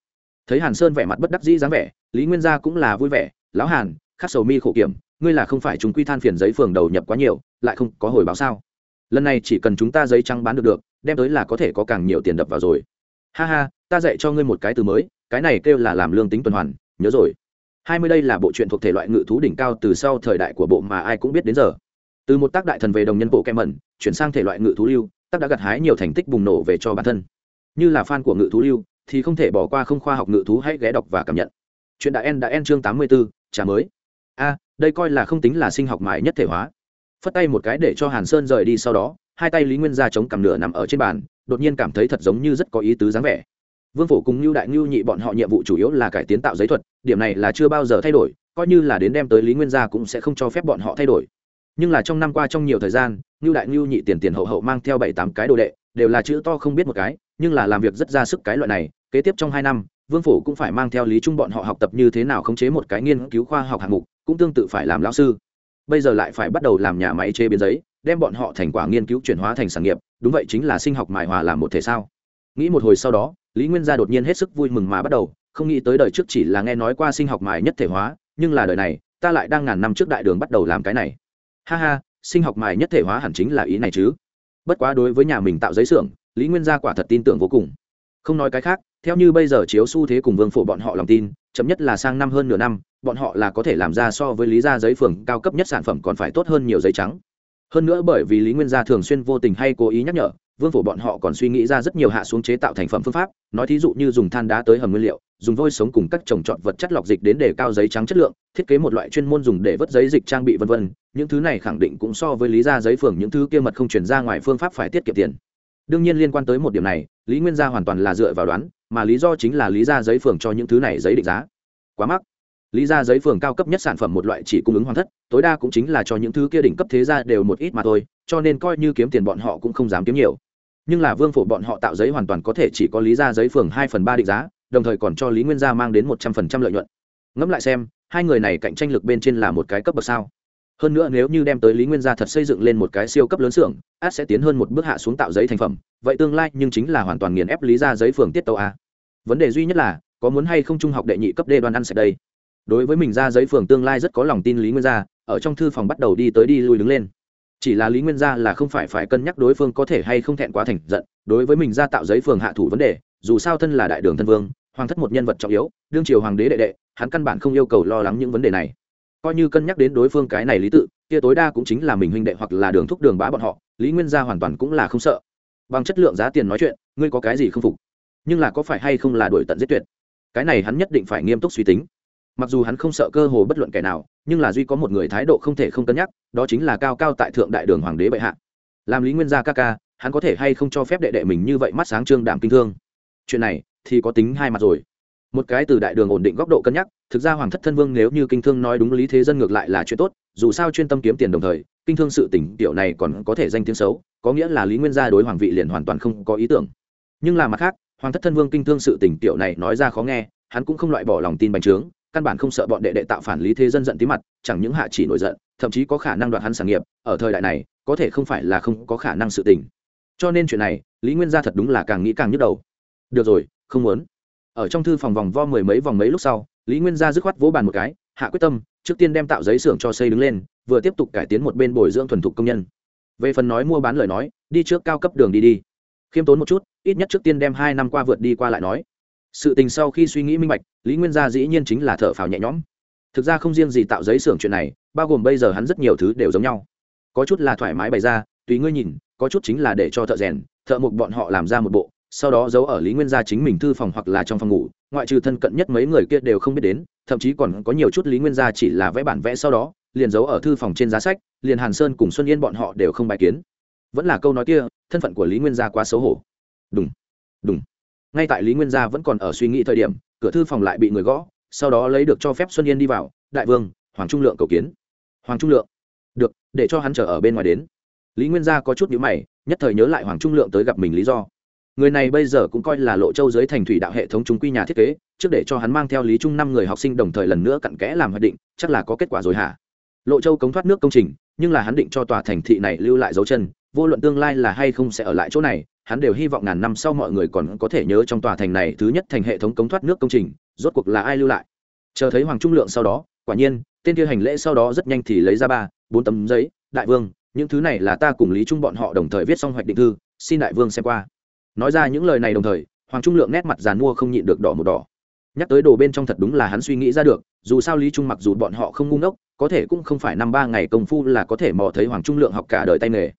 [SPEAKER 1] Thấy hàn sơn vẻ mặt bất đắc dĩ dáng vẻ, lý nguyên gia cũng là vui vẻ, lão hàn, khắc sầu mi khổ kiểm, ngươi là không phải chúng quy than phiền giấy phường đầu nhập quá nhiều, lại không có hồi báo sao? Lần này chỉ cần chúng ta giấy trắng bán được được, đem tới là có thể có càng nhiều tiền đập vào rồi. Ha ha, ta dạy cho ngươi một cái từ mới, cái này kêu là làm lương tính tuần hoàn, nhớ rồi hai mươi đây là bộ truyện thuộc thể loại ngự thú đỉnh cao từ sau thời đại của bộ mà ai cũng biết đến giờ. Từ một tác đại thần về đồng nhân bộ kem mẩn chuyển sang thể loại ngự thú lưu tác đã gặt hái nhiều thành tích bùng nổ về cho bản thân. Như là fan của ngự thú lưu thì không thể bỏ qua không khoa học ngự thú hãy ghé đọc và cảm nhận. Chuyện đã en đã en chương tám mươi 84, trà mới. A đây coi là không tính là sinh học mại nhất thể hóa. Phất tay một cái để cho hàn sơn rời đi sau đó hai tay lý nguyên ra chống cầm nửa nằm ở trên bàn đột nhiên cảm thấy thật giống như rất có ý tứ dáng vẻ vương phổ cùng Lưu đại ngưu nhị bọn họ nhiệm vụ chủ yếu là cải tiến tạo giấy thuật, điểm này là chưa bao giờ thay đổi, coi như là đến đem tới lý nguyên gia cũng sẽ không cho phép bọn họ thay đổi. Nhưng là trong năm qua trong nhiều thời gian ngưu đại ngưu nhị tiền tiền hậu hậu mang theo bảy tám cái đồ đệ, đều là chữ to không biết một cái, nhưng là làm việc rất ra sức cái loại này, kế tiếp trong hai năm, vương phổ cũng phải mang theo lý trung bọn họ học tập như thế nào khống chế một cái nghiên cứu khoa học hạng mục, cũng tương tự phải làm lão sư. Bây giờ lại phải bắt đầu làm nhà máy chế biến giấy, đem bọn họ thành quả nghiên cứu chuyển hóa thành sản nghiệp, đúng vậy chính là sinh học mài hòa làm một thể sao? Nghĩ một hồi sau đó lý nguyên gia đột nhiên hết sức vui mừng mà bắt đầu, không nghĩ tới đời trước chỉ là nghe nói qua sinh học mài nhất thể hóa, nhưng là đời này, ta lại đang ngàn năm trước đại đường bắt đầu làm cái này. Ha ha, sinh học mài nhất thể hóa hẳn chính là ý này chứ. Bất quá đối với nhà mình tạo giấy xưởng, lý nguyên gia quả thật tin tưởng vô cùng. Không nói cái khác, theo như bây giờ chiếu xu thế cùng vương phổ bọn họ lòng tin, chậm nhất là sang năm hơn nửa năm, bọn họ là có thể làm ra so với lý gia giấy phường cao cấp nhất sản phẩm còn phải tốt hơn nhiều giấy trắng hơn nữa bởi vì lý nguyên gia thường xuyên vô tình hay cố ý nhắc nhở, vương phổ bọn họ còn suy nghĩ ra rất nhiều hạ xuống chế tạo thành phẩm phương pháp, nói thí dụ như dùng than đá tới hầm nguyên liệu, dùng vôi sống cùng các trồng trọt vật chất lọc dịch đến để cao giấy trắng chất lượng, thiết kế một loại chuyên môn dùng để vớt giấy dịch trang bị v v những thứ này khẳng định cũng so với lý gia giấy phường những thứ kia mật không chuyển ra ngoài phương pháp phải tiết kiệm tiền. Đương nhiên liên quan tới một điểm này, lý nguyên gia hoàn toàn là dựa vào đoán, mà lý do chính là lý gia giấy phường cho những thứ này giấy định giá. Quá mắc lý gia giấy phường cao cấp nhất sản phẩm một loại chỉ cung ứng hoàn thất, tối đa cũng chính là cho những thứ kia đỉnh cấp thế gia đều một ít mà thôi, cho nên coi như kiếm tiền bọn họ cũng không dám kiếm nhiều. Nhưng là vương phổ bọn họ tạo giấy hoàn toàn có thể chỉ có lý gia giấy phường hai phần ba định giá, đồng thời còn cho lý nguyên gia mang đến một trăm phần trăm lợi nhuận. Ngẫm lại xem, hai người này cạnh tranh lực bên trên là một cái cấp bậc sao? Hơn nữa nếu như đem tới lý nguyên gia thật xây dựng lên một cái siêu cấp lớn xưởng, át sẽ tiến hơn một bước hạ xuống tạo giấy thành phẩm, vậy tương lai nhưng chính là hoàn toàn nghiền ép lý gia giấy phường tiết tàu a. Vấn đề duy nhất là, có muốn hay không trung học đệ nhị cấp đê đoàn ăn sạch đây? Đối với mình ra giấy phường tương lai rất có lòng tin lý nguyên gia, ở trong thư phòng bắt đầu đi tới đi lui đứng lên. Chỉ là lý nguyên gia là không phải phải cân nhắc đối phương có thể hay không thẹn quá thành giận, đối với mình ra tạo giấy phường hạ thủ vấn đề, dù sao thân là đại đường thân vương, hoàng thất một nhân vật trọng yếu, đương triều hoàng đế đệ đệ, hắn căn bản không yêu cầu lo lắng những vấn đề này. Coi như cân nhắc đến đối phương cái này lý tự, kia tối đa cũng chính là mình huynh đệ hoặc là đường thúc đường bá bọn họ, lý nguyên gia hoàn toàn cũng là không sợ. Bằng chất lượng giá tiền nói chuyện, ngươi có cái gì không phục? Nhưng là có phải hay không là đổi tận giết tuyệt? Cái này hắn nhất định phải nghiêm túc suy tính mặc dù hắn không sợ cơ hồ bất luận kẻ nào, nhưng là duy có một người thái độ không thể không cân nhắc, đó chính là cao cao tại thượng đại đường hoàng đế bệ hạ. Làm lý nguyên gia ca ca, hắn có thể hay không cho phép đệ đệ mình như vậy mắt sáng trương đảm kinh thương? Chuyện này thì có tính hai mặt rồi. Một cái từ đại đường ổn định góc độ cân nhắc, thực ra hoàng thất thân vương nếu như kinh thương nói đúng lý thế dân ngược lại là chuyện tốt, dù sao chuyên tâm kiếm tiền đồng thời, kinh thương sự tỉnh tiểu này còn có thể danh tiếng xấu, có nghĩa là lý nguyên gia đối hoàng vị liền hoàn toàn không có ý tưởng. Nhưng là mặt khác, hoàng thất thân vương kinh thương sự tỉnh tiểu này nói ra khó nghe, hắn cũng không loại bỏ lòng tin bành trướng căn bản không sợ bọn đệ đệ tạo phản lý thế dân giận tí mặt, chẳng những hạ chỉ nổi giận, thậm chí có khả năng đoạt hắn sản nghiệp, ở thời đại này, có thể không phải là không có khả năng sự tình. Cho nên chuyện này, lý nguyên gia thật đúng là càng nghĩ càng nhức đầu. Được rồi, không muốn. Ở trong thư phòng vòng vo mười mấy vòng mấy lúc sau, lý nguyên gia dứt khoát vỗ bàn một cái, hạ quyết tâm, trước tiên đem tạo giấy xưởng cho xây đứng lên, vừa tiếp tục cải tiến một bên bồi dưỡng thuần thục công nhân. Về phần nói mua bán lời nói, đi trước cao cấp đường đi đi. Khiêm tốn một chút, ít nhất trước tiên đem hai năm qua vượt đi qua lại nói sự tình sau khi suy nghĩ minh bạch, lý nguyên gia dĩ nhiên chính là thở phào nhẹ nhõm. Thực ra không riêng gì tạo giấy xưởng chuyện này, bao gồm bây giờ hắn rất nhiều thứ đều giống nhau. Có chút là thoải mái bày ra, tùy ngươi nhìn, có chút chính là để cho thợ rèn, thợ mộc bọn họ làm ra một bộ, sau đó giấu ở lý nguyên gia chính mình thư phòng hoặc là trong phòng ngủ, ngoại trừ thân cận nhất mấy người kia đều không biết đến, thậm chí còn có nhiều chút lý nguyên gia chỉ là vẽ bản vẽ sau đó, liền giấu ở thư phòng trên giá sách, liền hàn sơn cùng xuân yên bọn họ đều không bài kiến. Vẫn là câu nói kia, thân phận của lý nguyên gia quá xấu hổ. Đúng đúng ngay tại lý nguyên gia vẫn còn ở suy nghĩ thời điểm, cửa thư phòng lại bị người gõ, sau đó lấy được cho phép xuân yên đi vào, đại vương, hoàng trung lượng cầu kiến. Hoàng trung lượng? Được, để cho hắn chờ ở bên ngoài đến. Lý nguyên gia có chút nhữ mày, nhất thời nhớ lại hoàng trung lượng tới gặp mình lý do. Người này bây giờ cũng coi là lộ châu giới thành thủy đạo hệ thống chúng quy nhà thiết kế, trước để cho hắn mang theo lý trung năm người học sinh đồng thời lần nữa cặn kẽ làm hoạch định, chắc là có kết quả rồi hả? Lộ châu cống thoát nước công trình, nhưng là hắn định cho tòa thành thị này lưu lại dấu chân, vô luận tương lai là hay không sẽ ở lại chỗ này hắn đều hy vọng ngàn năm sau mọi người còn có thể nhớ trong tòa thành này thứ nhất thành hệ thống cống thoát nước công trình, rốt cuộc là ai lưu lại. Chờ thấy hoàng trung lượng sau đó, quả nhiên, tên kia hành lễ sau đó rất nhanh thì lấy ra ba, bốn tấm giấy, đại vương, những thứ này là ta cùng lý trung bọn họ đồng thời viết xong hoạch định thư, xin đại vương xem qua. Nói ra những lời này đồng thời, hoàng trung lượng nét mặt giàn mua không nhịn được đỏ một đỏ. Nhắc tới đồ bên trong thật đúng là hắn suy nghĩ ra được, dù sao lý trung mặc dù bọn họ không ngu ngốc, có thể cũng không phải năm ba ngày công phu là có thể mò thấy hoàng trung lượng học cả đời tay nghề.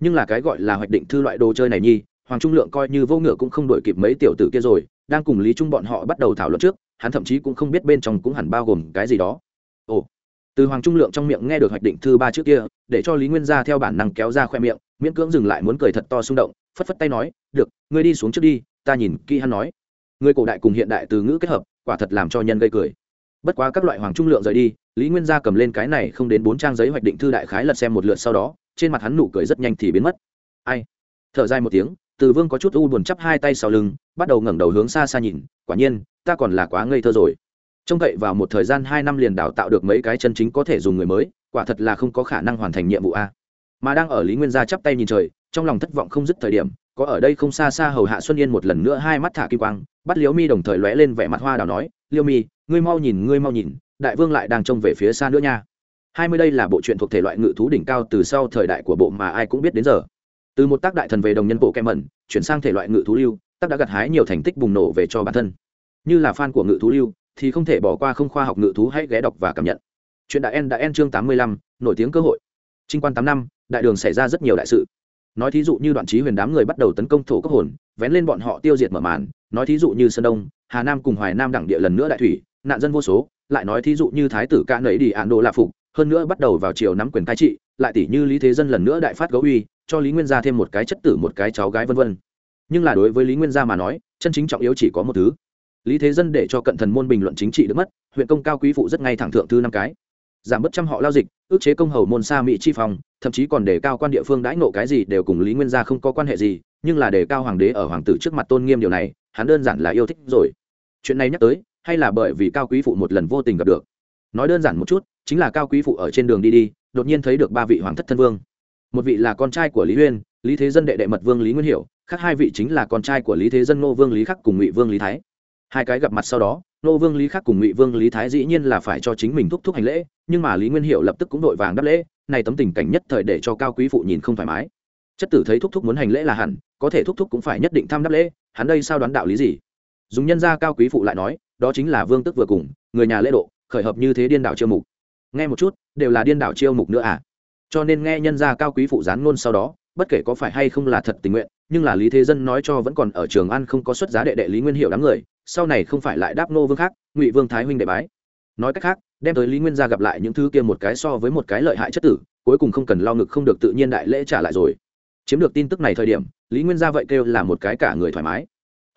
[SPEAKER 1] Nhưng là cái gọi là hoạch định thư loại đồ chơi này nhi hoàng trung lượng coi như vô ngựa cũng không đổi kịp mấy tiểu tử kia rồi, đang cùng lý trung bọn họ bắt đầu thảo luận trước, hắn thậm chí cũng không biết bên trong cũng hẳn bao gồm cái gì đó. Ồ, từ hoàng trung lượng trong miệng nghe được hoạch định thư ba trước kia, để cho lý nguyên gia theo bản năng kéo ra khoe miệng, miễn cưỡng dừng lại muốn cười thật to xung động, phất phất tay nói, được, ngươi đi xuống trước đi, ta nhìn kỹ hắn nói. Người cổ đại cùng hiện đại từ ngữ kết hợp, quả thật làm cho nhân gây cười. Bất quá các loại hoàng trung lượng rời đi, lý nguyên gia cầm lên cái này không đến bốn trang giấy hoạch định thư đại khái lật xem một lượt sau đó, trên mặt hắn nụ cười rất nhanh thì biến mất. Ai? Thở dài một tiếng từ vương có chút u buồn chắp hai tay sau lưng, bắt đầu ngẩng đầu hướng xa xa nhìn, quả nhiên, ta còn là quá ngây thơ rồi. Trông cậy vào một thời gian hai năm liền đào tạo được mấy cái chân chính có thể dùng người mới, quả thật là không có khả năng hoàn thành nhiệm vụ a. Mà đang ở lý nguyên gia chắp tay nhìn trời, trong lòng thất vọng không dứt thời điểm, có ở đây không xa xa hầu hạ xuân yên một lần nữa hai mắt thả kim quang, bắt liễu mi đồng thời lóe lên vẻ mặt hoa đào nói, Liễu mi, ngươi mau nhìn, ngươi mau nhìn, đại vương lại đang trông về phía xa nữa nha. Hai mươi đây là bộ truyện thuộc thể loại ngự thú đỉnh cao từ sau thời đại của bộ mà ai cũng biết đến giờ từ một tác đại thần về đồng nhân bộ kem mẩn, chuyển sang thể loại ngự thú lưu, tác đã gặt hái nhiều thành tích bùng nổ về cho bản thân. Như là fan của ngự thú lưu, thì không thể bỏ qua không khoa học ngự thú hãy ghé đọc và cảm nhận. Chuyện đại en đã en chương tám mươi lăm, nổi tiếng cơ hội. Trinh quan tám năm, đại đường xảy ra rất nhiều đại sự. Nói thí dụ như đoạn trí huyền đám người bắt đầu tấn công thổ cốc hồn, vén lên bọn họ tiêu diệt mở màn. Nói thí dụ như sơn đông, hà nam cùng hoài nam đẳng địa lần nữa đại thủy, nạn dân vô số. Lại nói thí dụ như thái tử ca nấy đi ạn đồ lạ phục, hơn nữa bắt đầu vào chiều nắm quyền cai trị, lại tỷ như lý thế dân lần nữa đại phát gấu uy cho lý nguyên gia thêm một cái chất tử, một cái cháu gái vân vân. Nhưng là đối với lý nguyên gia mà nói, chân chính trọng yếu chỉ có một thứ. Lý thế dân để cho cận thần môn bình luận chính trị được mất, huyện công cao quý phụ rất ngay thẳng thượng thư năm cái. Giảm bớt trăm họ lao dịch, ước chế công hầu môn xa mỹ chi phòng thậm chí còn đề cao quan địa phương đãi nộ cái gì đều cùng lý nguyên gia không có quan hệ gì, nhưng là đề cao hoàng đế ở hoàng tử trước mặt tôn nghiêm điều này, hắn đơn giản là yêu thích rồi. Chuyện này nhắc tới, hay là bởi vì cao quý phụ một lần vô tình gặp được? Nói đơn giản một chút, chính là cao quý phụ ở trên đường đi đi, đột nhiên thấy được ba vị hoàng thất thân vương một vị là con trai của lý huyên, lý thế dân đệ đệ mật vương lý nguyên hiểu, khác hai vị chính là con trai của lý thế dân nô vương lý khắc cùng ngụy vương lý thái. Hai cái gặp mặt sau đó nô vương lý khắc cùng ngụy vương lý thái dĩ nhiên là phải cho chính mình thúc thúc hành lễ, nhưng mà lý nguyên Hiểu lập tức cũng đội vàng đáp lễ, này tấm tình cảnh nhất thời để cho cao quý phụ nhìn không thoải mái. Chất tử thấy thúc thúc muốn hành lễ là hẳn, có thể thúc thúc cũng phải nhất định tham đáp lễ, hắn đây sao đoán đạo lý gì? Dùng nhân gia cao quý phụ lại nói, đó chính là vương tức vừa cùng, người nhà lễ độ, khởi hợp như thế điên đảo chiêu mục. Nghe một chút, đều là điên đảo chiêu mục nữa à? Cho nên nghe nhân gia cao quý phụ gián ngôn sau đó, bất kể có phải hay không là thật tình nguyện, nhưng là lý thế dân nói cho vẫn còn ở trường An không có xuất giá đệ đệ lý nguyên hiệu đám người, sau này không phải lại đáp nô vương khác, ngụy vương thái huynh đệ bái. Nói cách khác, đem tới lý nguyên gia gặp lại những thứ kia một cái so với một cái lợi hại chất tử, cuối cùng không cần lo ngực không được tự nhiên đại lễ trả lại rồi. Chiếm được tin tức này thời điểm, lý nguyên gia vậy kêu là một cái cả người thoải mái.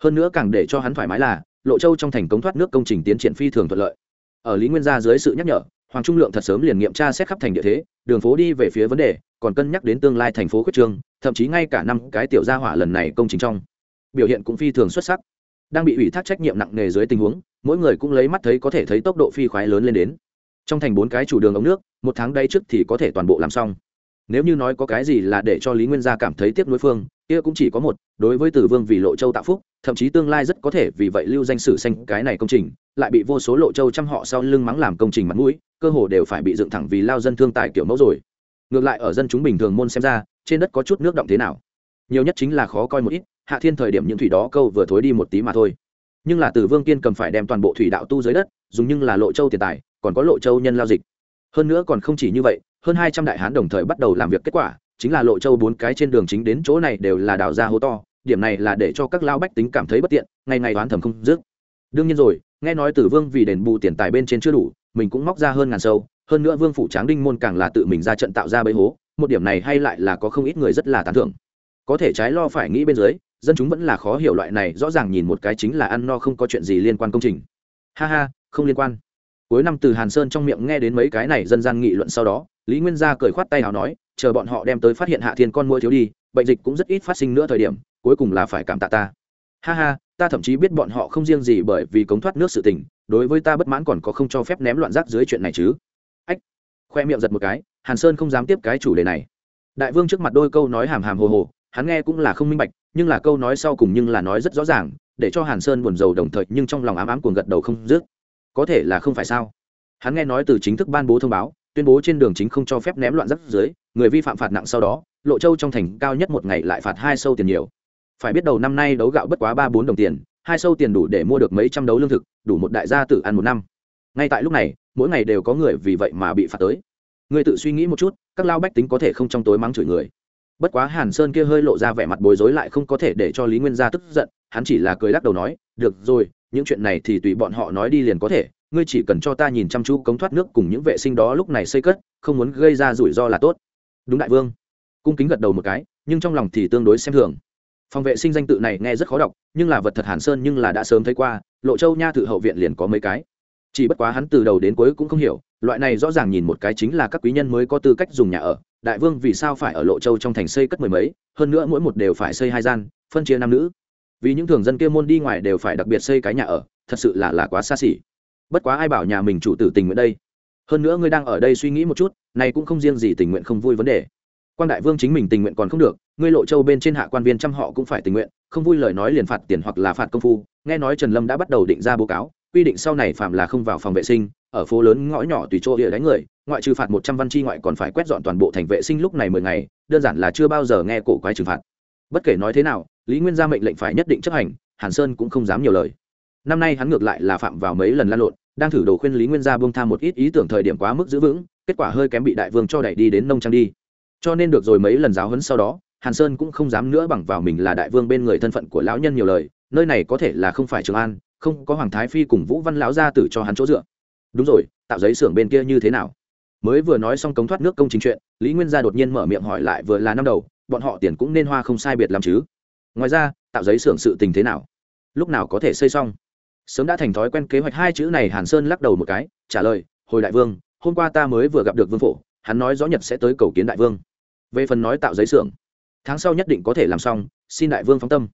[SPEAKER 1] Hơn nữa càng để cho hắn thoải mái là, lộ châu trong thành cống thoát nước công trình tiến triển phi thường thuận lợi. Ở lý nguyên gia dưới sự nhắc nhở hoàng trung lượng thật sớm liền nghiệm tra xét khắp thành địa thế, đường phố đi về phía vấn đề, còn cân nhắc đến tương lai thành phố khuyết trương, thậm chí ngay cả năm cái tiểu gia hỏa lần này công trình trong. Biểu hiện cũng phi thường xuất sắc. Đang bị ủy thác trách nhiệm nặng nề dưới tình huống, mỗi người cũng lấy mắt thấy có thể thấy tốc độ phi khoái lớn lên đến. Trong thành bốn cái chủ đường ống nước, một tháng đây trước thì có thể toàn bộ làm xong nếu như nói có cái gì là để cho lý nguyên gia cảm thấy tiếp nối phương, kia cũng chỉ có một, đối với tử vương vì lộ châu tạo phúc, thậm chí tương lai rất có thể vì vậy lưu danh sử xanh cái này công trình, lại bị vô số lộ châu chăm họ sau lưng mắng làm công trình mặt mũi, cơ hồ đều phải bị dựng thẳng vì lao dân thương tại kiểu mẫu rồi. Ngược lại ở dân chúng bình thường môn xem ra, trên đất có chút nước động thế nào. Nhiều nhất chính là khó coi một ít, hạ thiên thời điểm những thủy đó câu vừa thối đi một tí mà thôi. Nhưng là từ vương kiên cầm phải đem toàn bộ thủy đạo tu dưới đất, dùng nhưng là lộ châu tiền tài, còn có lộ châu nhân lao dịch. Hơn nữa còn không chỉ như vậy hơn hai trăm đại hán đồng thời bắt đầu làm việc kết quả, chính là lộ châu bốn cái trên đường chính đến chỗ này đều là đào ra hố to, điểm này là để cho các lao bách tính cảm thấy bất tiện, ngày ngày đoán thầm không dứt. Đương nhiên rồi, nghe nói tử vương vì đền bù tiền tài bên trên chưa đủ, mình cũng móc ra hơn ngàn sâu, hơn nữa vương phủ tráng đinh môn càng là tự mình ra trận tạo ra bấy hố, một điểm này hay lại là có không ít người rất là tán thưởng. Có thể trái lo phải nghĩ bên dưới, dân chúng vẫn là khó hiểu loại này, rõ ràng nhìn một cái chính là ăn no không có chuyện gì liên quan công trình. Ha ha, không liên quan. Cuối năm từ hàn sơn trong miệng nghe đến mấy cái này dân gian nghị luận sau đó lý nguyên gia cười khoát tay nào nói, chờ bọn họ đem tới phát hiện hạ thiên con mua thiếu đi, bệnh dịch cũng rất ít phát sinh nữa thời điểm, cuối cùng là phải cảm tạ ta. Ha ha, ta thậm chí biết bọn họ không riêng gì bởi vì cống thoát nước sự tình, đối với ta bất mãn còn có không cho phép ném loạn rác dưới chuyện này chứ. Ách, khoe miệng giật một cái, hàn sơn không dám tiếp cái chủ đề này. Đại vương trước mặt đôi câu nói hàm hàm hồ hồ, hắn nghe cũng là không minh bạch, nhưng là câu nói sau cùng nhưng là nói rất rõ ràng, để cho hàn sơn buồn rầu đồng thời, nhưng trong lòng ám ám cuồng gật đầu không dứt. Có thể là không phải sao? Hắn nghe nói từ chính thức ban bố thông báo tuyên bố trên đường chính không cho phép ném loạn rác dưới, người vi phạm phạt nặng sau đó, lộ châu trong thành cao nhất một ngày lại phạt hai sâu tiền nhiều. Phải biết đầu năm nay đấu gạo bất quá ba bốn đồng tiền, hai sâu tiền đủ để mua được mấy trăm đấu lương thực, đủ một đại gia tử ăn một năm. Ngay tại lúc này, mỗi ngày đều có người vì vậy mà bị phạt tới. Người tự suy nghĩ một chút, các lao bách tính có thể không trong tối mắng chửi người. Bất quá hàn sơn kia hơi lộ ra vẻ mặt bối rối lại không có thể để cho lý nguyên gia tức giận, hắn chỉ là cười lắc đầu nói, được rồi, những chuyện này thì tùy bọn họ nói đi liền có thể ngươi chỉ cần cho ta nhìn chăm chú cống thoát nước cùng những vệ sinh đó lúc này xây cất, không muốn gây ra rủi ro là tốt. Đúng đại vương. Cung kính gật đầu một cái, nhưng trong lòng thì tương đối xem thường. Phòng vệ sinh danh tự này nghe rất khó đọc, nhưng là vật thật hàn sơn nhưng là đã sớm thấy qua, lộ châu nha thự hậu viện liền có mấy cái. Chỉ bất quá hắn từ đầu đến cuối cũng không hiểu, loại này rõ ràng nhìn một cái chính là các quý nhân mới có tư cách dùng nhà ở. Đại vương vì sao phải ở lộ châu trong thành xây cất mười mấy, hơn nữa mỗi một đều phải xây hai gian, phân chia nam nữ. Vì những thường dân kia môn đi ngoài đều phải đặc biệt xây cái nhà ở, thật sự là là quá xa xỉ bất quá ai bảo nhà mình chủ tử tình nguyện đây? Hơn nữa ngươi đang ở đây suy nghĩ một chút này cũng không riêng gì tình nguyện không vui vấn đề. Quan đại vương chính mình tình nguyện còn không được, ngươi lộ châu bên trên hạ quan viên trăm họ cũng phải tình nguyện, không vui lời nói liền phạt tiền hoặc là phạt công phu. Nghe nói trần lâm đã bắt đầu định ra báo cáo, quy định sau này phạm là không vào phòng vệ sinh, ở phố lớn ngõ nhỏ tùy chỗ địa đánh người, ngoại trừ phạt một trăm văn chi ngoại còn phải quét dọn toàn bộ thành vệ sinh lúc này mười ngày, đơn giản là chưa bao giờ nghe cổ quái trừng phạt. Bất kể nói thế nào, lý nguyên ra mệnh lệnh phải nhất định chấp hành, hàn sơn cũng không dám nhiều lời năm nay hắn ngược lại là phạm vào mấy lần lan lộn, đang thử đồ khuyên lý nguyên gia bông tham một ít ý tưởng thời điểm quá mức giữ vững, kết quả hơi kém bị đại vương cho đẩy đi đến nông trang đi. Cho nên được rồi mấy lần giáo huấn sau đó, hàn sơn cũng không dám nữa bằng vào mình là đại vương bên người thân phận của lão nhân nhiều lời, nơi này có thể là không phải trường an, không có hoàng thái phi cùng vũ văn lão gia tử cho hắn chỗ dựa. Đúng rồi, tạo giấy xưởng bên kia như thế nào? Mới vừa nói xong cống thoát nước công trình chuyện, lý nguyên gia đột nhiên mở miệng hỏi lại vừa là năm đầu, bọn họ tiền cũng nên hoa không sai biệt làm chứ. Ngoài ra, tạo giấy xưởng sự tình thế nào? Lúc nào có thể xây xong? Sớm đã thành thói quen kế hoạch hai chữ này hàn sơn lắc đầu một cái, trả lời, hồi đại vương, hôm qua ta mới vừa gặp được vương phổ, hắn nói rõ nhật sẽ tới cầu kiến đại vương. Về phần nói tạo giấy xưởng, tháng sau nhất định có thể làm xong, xin đại vương phóng tâm.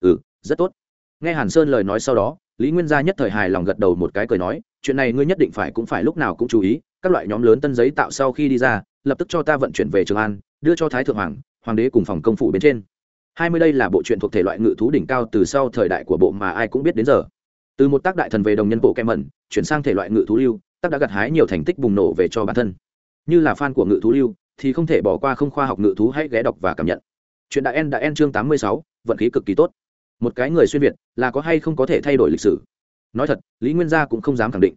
[SPEAKER 1] Ừ rất tốt. Nghe hàn sơn lời nói sau đó, lý nguyên gia nhất thời hài lòng gật đầu một cái cười nói, chuyện này ngươi nhất định phải cũng phải lúc nào cũng chú ý, các loại nhóm lớn tân giấy tạo sau khi đi ra, lập tức cho ta vận chuyển về trường an, đưa cho thái thượng hoàng hoàng đế cùng phòng công phủ bên trên. Hai mươi đây là bộ truyện thuộc thể loại ngự thú đỉnh cao từ sau thời đại của bộ mà ai cũng biết đến giờ từ một tác đại thần về đồng nhân bộ kem mẩn, chuyển sang thể loại ngự thú lưu, tác đã gặt hái nhiều thành tích bùng nổ về cho bản thân. Như là fan của ngự thú lưu, thì không thể bỏ qua không khoa học ngự thú hãy ghé đọc và cảm nhận. Chuyện đại en đã en chương tám mươi sáu, vận khí cực kỳ tốt. Một cái người xuyên việt, là có hay không có thể thay đổi lịch sử? Nói thật, lý nguyên gia cũng không dám khẳng định.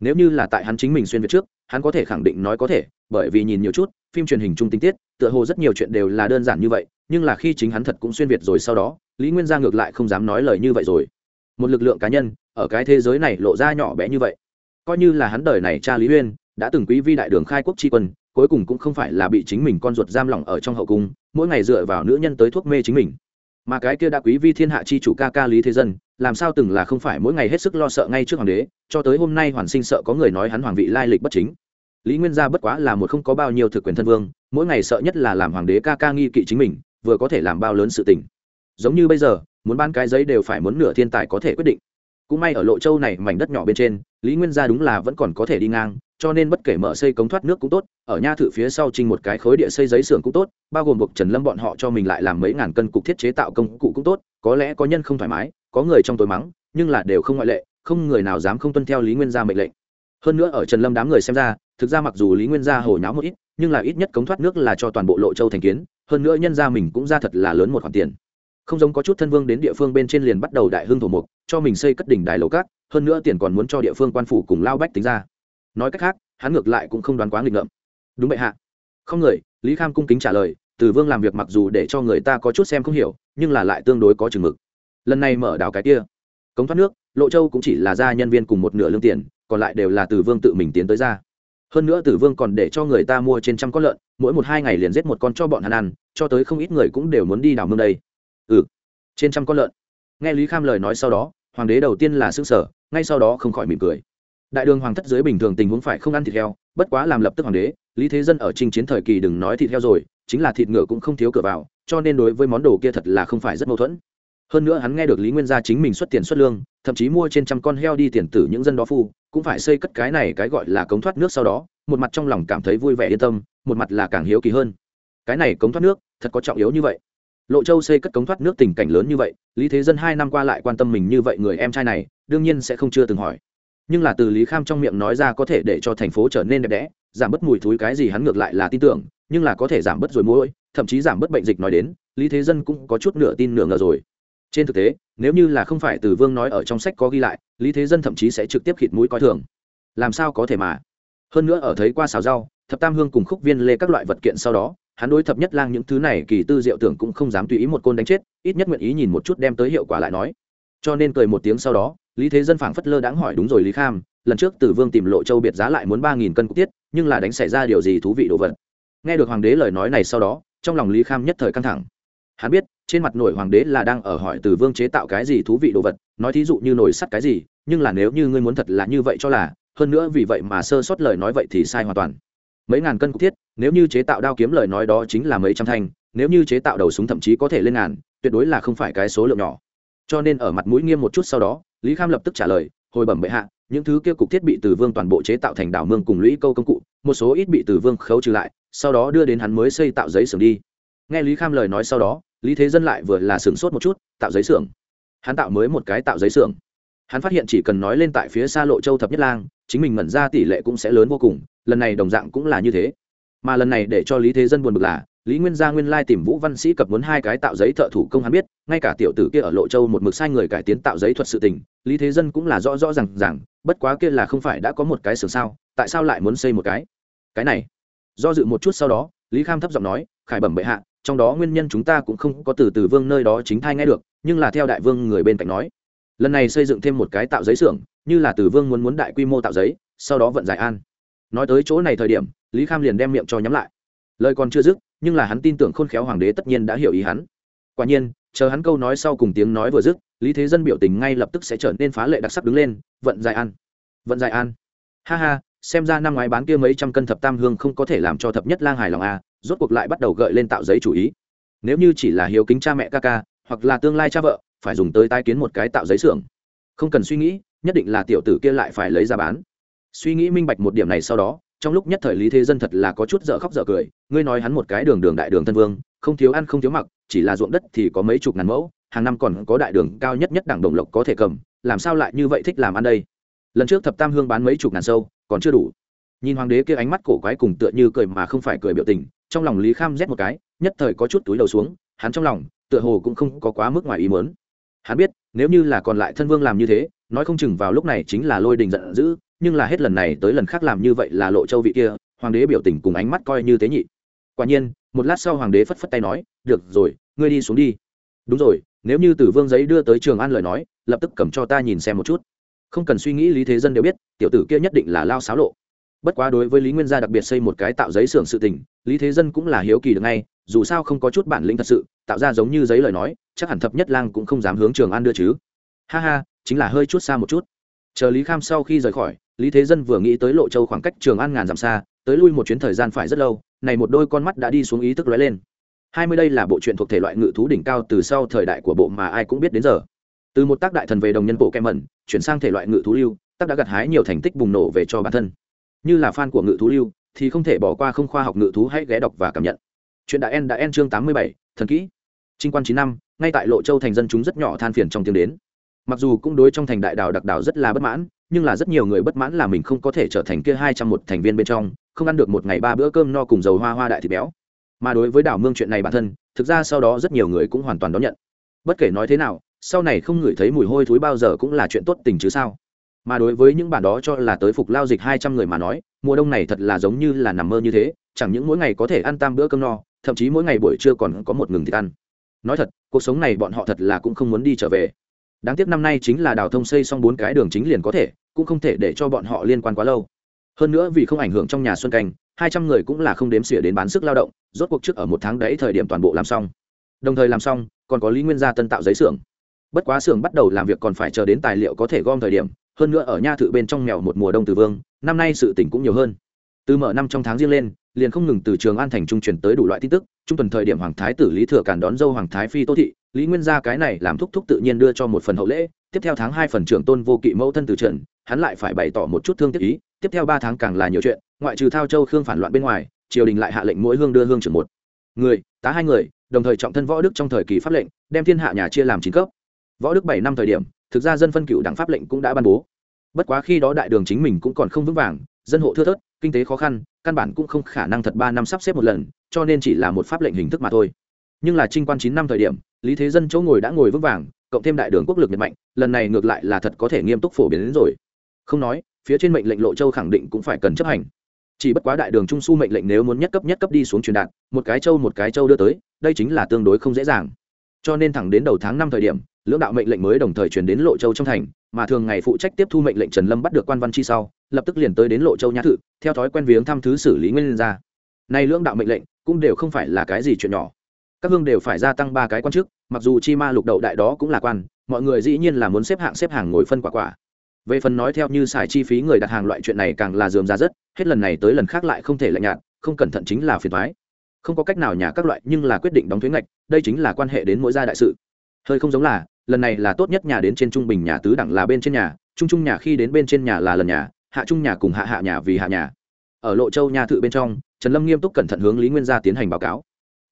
[SPEAKER 1] Nếu như là tại hắn chính mình xuyên việt trước, hắn có thể khẳng định nói có thể, bởi vì nhìn nhiều chút, phim truyền hình chung tinh tiết, tựa hồ rất nhiều chuyện đều là đơn giản như vậy, nhưng là khi chính hắn thật cũng xuyên việt rồi sau đó, lý nguyên gia ngược lại không dám nói lời như vậy rồi. Một lực lượng cá nhân ở cái thế giới này lộ ra nhỏ bé như vậy. Coi như là hắn đời này cha lý uyên đã từng quý vi đại đường khai quốc tri quân, cuối cùng cũng không phải là bị chính mình con ruột giam lỏng ở trong hậu cung, mỗi ngày dựa vào nữ nhân tới thuốc mê chính mình. Mà cái kia đã quý vi thiên hạ chi chủ ca ca lý thế dân, làm sao từng là không phải mỗi ngày hết sức lo sợ ngay trước hoàng đế, cho tới hôm nay hoàn sinh sợ có người nói hắn hoàng vị lai lịch bất chính. Lý nguyên gia bất quá là một không có bao nhiêu thực quyền thân vương, mỗi ngày sợ nhất là làm hoàng đế ca ca nghi kỵ chính mình, vừa có thể làm bao lớn sự tình. Giống như bây giờ, muốn ban cái giấy đều phải muốn nửa thiên tài có thể quyết định cũng may ở lộ châu này mảnh đất nhỏ bên trên, lý nguyên gia đúng là vẫn còn có thể đi ngang, cho nên bất kể mở xây cống thoát nước cũng tốt, ở nha thự phía sau trinh một cái khối địa xây giấy xưởng cũng tốt, bao gồm buộc trần lâm bọn họ cho mình lại làm mấy ngàn cân cục thiết chế tạo công cụ cũng tốt, có lẽ có nhân không thoải mái, có người trong tối mắng, nhưng là đều không ngoại lệ, không người nào dám không tuân theo lý nguyên gia mệnh lệnh. Hơn nữa ở trần lâm đám người xem ra, thực ra mặc dù lý nguyên gia hồi nháo một ít, nhưng là ít nhất cống thoát nước là cho toàn bộ lộ châu thành kiến, hơn nữa nhân gia mình cũng ra thật là lớn một khoản tiền không giống có chút thân vương đến địa phương bên trên liền bắt đầu đại hưng thổ mục, cho mình xây cất đỉnh đài lầu cát hơn nữa tiền còn muốn cho địa phương quan phủ cùng lao bách tính ra. Nói cách khác, hắn ngược lại cũng không đoán quá nghịch ngợm. Đúng vậy hạ. Không người, lý kham cung kính trả lời, từ vương làm việc mặc dù để cho người ta có chút xem không hiểu, nhưng là lại tương đối có chừng mực. Lần này mở đảo cái kia, cống thoát nước, lộ châu cũng chỉ là ra nhân viên cùng một nửa lương tiền, còn lại đều là từ vương tự mình tiến tới ra. Hơn nữa tử vương còn để cho người ta mua trên trăm con lợn, mỗi một hai ngày liền giết một con cho bọn hắn ăn, cho tới không ít người cũng đều muốn đi đào mương đây ừ. Trên trăm con lợn. Nghe lý kham lời nói sau đó, hoàng đế đầu tiên là xương sở ngay sau đó không khỏi mỉm cười. Đại đường hoàng thất dưới bình thường tình huống phải không ăn thịt heo, bất quá làm lập tức hoàng đế, lý thế dân ở trinh chiến thời kỳ đừng nói thịt heo rồi, chính là thịt ngựa cũng không thiếu cửa vào, cho nên đối với món đồ kia thật là không phải rất mâu thuẫn. Hơn nữa hắn nghe được lý nguyên gia chính mình xuất tiền xuất lương, thậm chí mua trên trăm con heo đi tiền tử những dân đó phu, cũng phải xây cất cái này cái gọi là cống thoát nước sau đó, một mặt trong lòng cảm thấy vui vẻ yên tâm, một mặt là càng hiếu kỳ hơn. Cái này cống thoát nước, thật có trọng yếu như vậy lộ châu xây cất cống thoát nước tình cảnh lớn như vậy, lý thế dân hai năm qua lại quan tâm mình như vậy người em trai này, đương nhiên sẽ không chưa từng hỏi. Nhưng là từ lý kham trong miệng nói ra có thể để cho thành phố trở nên đẹp đẽ, giảm bớt mùi thúi cái gì hắn ngược lại là tin tưởng, nhưng là có thể giảm bớt rồi mũi thậm chí giảm bớt bệnh dịch nói đến, lý thế dân cũng có chút nửa tin nửa ngờ rồi. Trên thực tế, nếu như là không phải từ vương nói ở trong sách có ghi lại, lý thế dân thậm chí sẽ trực tiếp khịt mũi coi thường. Làm sao có thể mà? Hơn nữa ở thấy qua xào rau, thập tam hương cùng khúc viên lê các loại vật kiện sau đó hắn đối thập nhất lang những thứ này kỳ tư diệu tưởng cũng không dám tùy ý một côn đánh chết, ít nhất nguyện ý nhìn một chút đem tới hiệu quả lại nói. Cho nên cười một tiếng sau đó, lý thế dân phảng phất lơ đãng hỏi đúng rồi lý kham, lần trước tử vương tìm lộ châu biệt giá lại muốn ba nghìn cân cúc tiết, nhưng là đánh xảy ra điều gì thú vị đồ vật? Nghe được hoàng đế lời nói này sau đó, trong lòng lý kham nhất thời căng thẳng. Hắn biết, trên mặt nổi hoàng đế là đang ở hỏi tử vương chế tạo cái gì thú vị đồ vật, nói thí dụ như nổi sắt cái gì, nhưng là nếu như ngươi muốn thật là như vậy cho là, hơn nữa vì vậy mà sơ sót lời nói vậy thì sai hoàn toàn mấy ngàn cân cục thiết, nếu như chế tạo đao kiếm lời nói đó chính là mấy trăm thanh, nếu như chế tạo đầu súng thậm chí có thể lên ngàn, tuyệt đối là không phải cái số lượng nhỏ. Cho nên ở mặt mũi nghiêm một chút sau đó, lý kham lập tức trả lời, hồi bẩm bệ hạ, những thứ kia cục thiết bị từ vương toàn bộ chế tạo thành đảo mương cùng lũy câu công cụ, một số ít bị từ vương khấu trừ lại, sau đó đưa đến hắn mới xây tạo giấy xưởng đi. Nghe lý kham lời nói sau đó, lý thế dân lại vừa là sửng sốt một chút, tạo giấy xưởng? Hắn tạo mới một cái tạo giấy xưởng hắn phát hiện chỉ cần nói lên tại phía xa lộ châu thập nhất lang, chính mình mẩn ra tỷ lệ cũng sẽ lớn vô cùng, lần này đồng dạng cũng là như thế. Mà lần này để cho lý thế dân buồn bực là, lý nguyên gia nguyên lai tìm vũ văn sĩ cập muốn hai cái tạo giấy thợ thủ công hắn biết, ngay cả tiểu tử kia ở lộ châu một mực sai người cải tiến tạo giấy thuật sự tình, lý thế dân cũng là rõ rõ r à n g rằng bất quá kia là không phải đã có một cái xưởng sao, tại sao lại muốn xây một cái? Cái này, do dự một chút sau đó, lý kham thấp giọng nói, khải bẩm bệ hạ, trong đó nguyên nhân chúng ta cũng không có từ từ vương nơi đó chính thai nghe được, nhưng là theo đại vương người bên cạnh nói lần này xây dựng thêm một cái tạo giấy xưởng, như là tử vương muốn muốn đại quy mô tạo giấy, sau đó vận giải an. Nói tới chỗ này thời điểm, lý kham liền đem miệng cho nhắm lại. Lời còn chưa dứt, nhưng là hắn tin tưởng khôn khéo hoàng đế tất nhiên đã hiểu ý hắn. Quả nhiên, chờ hắn câu nói sau cùng tiếng nói vừa dứt, lý thế dân biểu tình ngay lập tức sẽ trở nên phá lệ đặc sắc đứng lên, vận dài an. Vận dài an. Ha ha, xem ra năm ngoái bán kia mấy trăm cân thập tam hương không có thể làm cho thập nhất lang hài lòng a rốt cuộc lại bắt đầu gợi lên tạo giấy chủ ý. Nếu như chỉ là hiếu kính cha mẹ ca ca, hoặc là tương lai cha vợ phải dùng tới tai kiến một cái tạo giấy xưởng. Không cần suy nghĩ, nhất định là tiểu tử kia lại phải lấy ra bán. Suy nghĩ minh bạch một điểm này sau đó, trong lúc nhất thời lý thế dân thật là có chút dở khóc dở cười, ngươi nói hắn một cái đường đường đại đường thân vương, không thiếu ăn không thiếu mặc, chỉ là ruộng đất thì có mấy chục ngàn mẫu, hàng năm còn có đại đường cao nhất nhất đảng đồng lộc có thể cầm, làm sao lại như vậy thích làm ăn đây? Lần trước thập tam hương bán mấy chục ngàn sâu, còn chưa đủ. Nhìn hoàng đế kia ánh mắt cổ quái cùng tựa như cười mà không phải cười biểu tình, trong lòng lý kham rét một cái, nhất thời có chút túi đầu xuống, hắn trong lòng tựa hồ cũng không có quá mức ngoài ý mớn hắn biết, nếu như là còn lại thân vương làm như thế, nói không chừng vào lúc này chính là lôi đình giận dữ, nhưng là hết lần này tới lần khác làm như vậy là lộ châu vị kia, hoàng đế biểu tình cùng ánh mắt coi như thế nhị. Quả nhiên, một lát sau hoàng đế phất phất tay nói, được rồi, ngươi đi xuống đi. Đúng rồi, nếu như tử vương giấy đưa tới trường an lời nói, lập tức cầm cho ta nhìn xem một chút. Không cần suy nghĩ, lý thế dân đều biết, tiểu tử kia nhất định là lao xáo lộ. Bất quá đối với lý nguyên gia đặc biệt xây một cái tạo giấy xưởng sự tình lý thế dân cũng là hiếu kỳ được ngay, dù sao không có chút bản lĩnh thật sự, tạo ra giống như giấy lời nói, chắc hẳn thập nhất lang cũng không dám hướng trường an đưa chứ. Ha ha, chính là hơi chút xa một chút. Chờ lý kham sau khi rời khỏi, lý thế dân vừa nghĩ tới lộ châu khoảng cách trường an ngàn dặm xa, tới lui một chuyến thời gian phải rất lâu, này một đôi con mắt đã đi xuống ý thức lóe lên. Hai mươi đây là bộ truyện thuộc thể loại ngự thú đỉnh cao từ sau thời đại của bộ mà ai cũng biết đến giờ. Từ một tác đại thần về đồng nhân bộ kem mẩn, chuyển sang thể loại ngự thú lưu, tác đã gặt hái nhiều thành tích bùng nổ về cho bản thân. Như là fan của ngự thú lưu thì không thể bỏ qua không khoa học ngự thú hãy ghé đọc và cảm nhận. Chuyện đã en đã en chương tám mươi bảy, thần kỹ. Trinh quan chín năm, ngay tại lộ châu thành dân chúng rất nhỏ than phiền trong tiếng đến. Mặc dù cũng đối trong thành đại đảo đặc đảo rất là bất mãn, nhưng là rất nhiều người bất mãn là mình không có thể trở thành kia hai trăm một thành viên bên trong, không ăn được một ngày ba bữa cơm no cùng dầu hoa hoa đại thịt béo. Mà đối với đảo mương chuyện này bản thân, thực ra sau đó rất nhiều người cũng hoàn toàn đón nhận. Bất kể nói thế nào, sau này không ngửi thấy mùi hôi thối bao giờ cũng là chuyện tốt tình chứ sao? Mà đối với những bản đó cho là tới phục lao dịch hai trăm người mà nói, mùa đông này thật là giống như là nằm mơ như thế, chẳng những mỗi ngày có thể ăn tam bữa cơm no, thậm chí mỗi ngày buổi trưa còn có một ngừng thịt ăn. Nói thật, cuộc sống này bọn họ thật là cũng không muốn đi trở về. Đáng tiếc năm nay chính là đào thông xây xong bốn cái đường chính liền có thể, cũng không thể để cho bọn họ liên quan quá lâu. Hơn nữa vì không ảnh hưởng trong nhà xuân canh, hai trăm người cũng là không đếm xỉa đến bán sức lao động, rốt cuộc trước ở một tháng đấy thời điểm toàn bộ làm xong. Đồng thời làm xong, còn có lý nguyên gia tân tạo giấy xưởng. Bất quá xưởng bắt đầu làm việc còn phải chờ đến tài liệu có thể gom thời điểm hơn nữa ở nha thự bên trong mèo một mùa đông từ vương, năm nay sự tỉnh cũng nhiều hơn. Từ mở năm trong tháng riêng lên, liền không ngừng từ trường an thành trung truyền tới đủ loại tin tức, trung tuần thời điểm hoàng thái tử lý thừa càn đón dâu hoàng thái phi tô thị, lý nguyên gia cái này làm thúc thúc tự nhiên đưa cho một phần hậu lễ, tiếp theo tháng hai phần trưởng tôn vô kỵ mẫu thân từ trần hắn lại phải bày tỏ một chút thương tiếc ý, tiếp theo ba tháng càng là nhiều chuyện, ngoại trừ thao châu khương phản loạn bên ngoài, triều đình lại hạ lệnh mỗi hương đưa hương trưởng một. Người, tá hai người, đồng thời trọng thân võ đức trong thời kỳ pháp lệnh, đem thiên hạ nhà chia làm chín cấp. Võ đức bảy năm thời điểm thực ra dân phân cựu đảng pháp lệnh cũng đã ban bố. Bất quá khi đó đại đường chính mình cũng còn không vững vàng, dân hộ thưa thớt, kinh tế khó khăn, căn bản cũng không khả năng thật ba năm sắp xếp một lần, cho nên chỉ là một pháp lệnh hình thức mà thôi. Nhưng là trinh quan chín năm thời điểm, lý thế dân chỗ ngồi đã ngồi vững vàng, cộng thêm đại đường quốc lực nhật mạnh, lần này ngược lại là thật có thể nghiêm túc phổ biến đến rồi. Không nói, phía trên mệnh lệnh lộ châu khẳng định cũng phải cần chấp hành. Chỉ bất quá đại đường trung su mệnh lệnh nếu muốn nhất cấp nhất cấp đi xuống truyền đạt, một cái châu một cái châu đưa tới, đây chính là tương đối không dễ dàng. Cho nên thẳng đến đầu tháng năm thời điểm lưỡng đạo mệnh lệnh mới đồng thời truyền đến lộ châu trong thành, mà thường ngày phụ trách tiếp thu mệnh lệnh trần lâm bắt được quan văn chi sau, lập tức liền tới đến lộ châu nhã thự, theo thói quen viếng thăm thứ xử lý nguyên ra nay lưỡng đạo mệnh lệnh cũng đều không phải là cái gì chuyện nhỏ. Các hương đều phải gia tăng ba cái quan chức, mặc dù chi ma lục đậu đại đó cũng là quan, mọi người dĩ nhiên là muốn xếp hạng xếp hàng ngồi phân quả quả. Về phần nói theo như xài chi phí người đặt hàng loại chuyện này càng là dườm ra rất, hết lần này tới lần khác lại không thể lạnh nhạt, không cẩn thận chính là phiền thoái không có cách nào nhà các loại nhưng là quyết định đóng thuế ngạch, đây chính là quan hệ đến mỗi gia đại sự. Hơi không giống là lần này là tốt nhất nhà đến trên trung bình nhà tứ đẳng là bên trên nhà, trung trung nhà khi đến bên trên nhà là lần nhà, hạ trung nhà cùng hạ hạ nhà vì hạ nhà. Ở lộ châu nhà thự bên trong, trần lâm nghiêm túc cẩn thận hướng lý nguyên gia tiến hành báo cáo.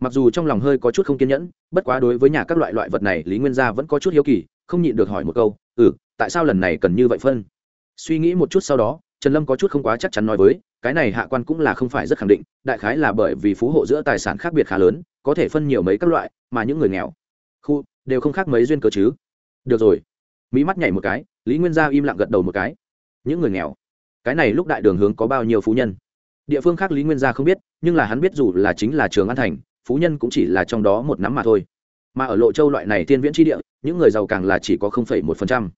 [SPEAKER 1] Mặc dù trong lòng hơi có chút không kiên nhẫn, bất quá đối với nhà các loại loại vật này, lý nguyên gia vẫn có chút hiếu kỳ, không nhịn được hỏi một câu ừ tại sao lần này cần như vậy phân? Suy nghĩ một chút sau đó, trần lâm có chút không quá chắc chắn nói với, cái này hạ quan cũng là không phải rất khẳng định, đại khái là bởi vì phú hộ giữa tài sản khác biệt khá lớn, có thể phân nhiều mấy các loại, mà những người nghèo. Khu đều không khác mấy duyên cớ chứ. Được rồi. Mỹ mắt nhảy một cái, lý nguyên gia im lặng gật đầu một cái. Những người nghèo. Cái này lúc đại đường hướng có bao nhiêu phú nhân? Địa phương khác lý nguyên gia không biết, nhưng là hắn biết dù là chính là trường an thành, phú nhân cũng chỉ là trong đó một nắm mà thôi. Mà ở lộ châu loại này thiên viễn tri địa, những người giàu càng là chỉ có một phần trăm.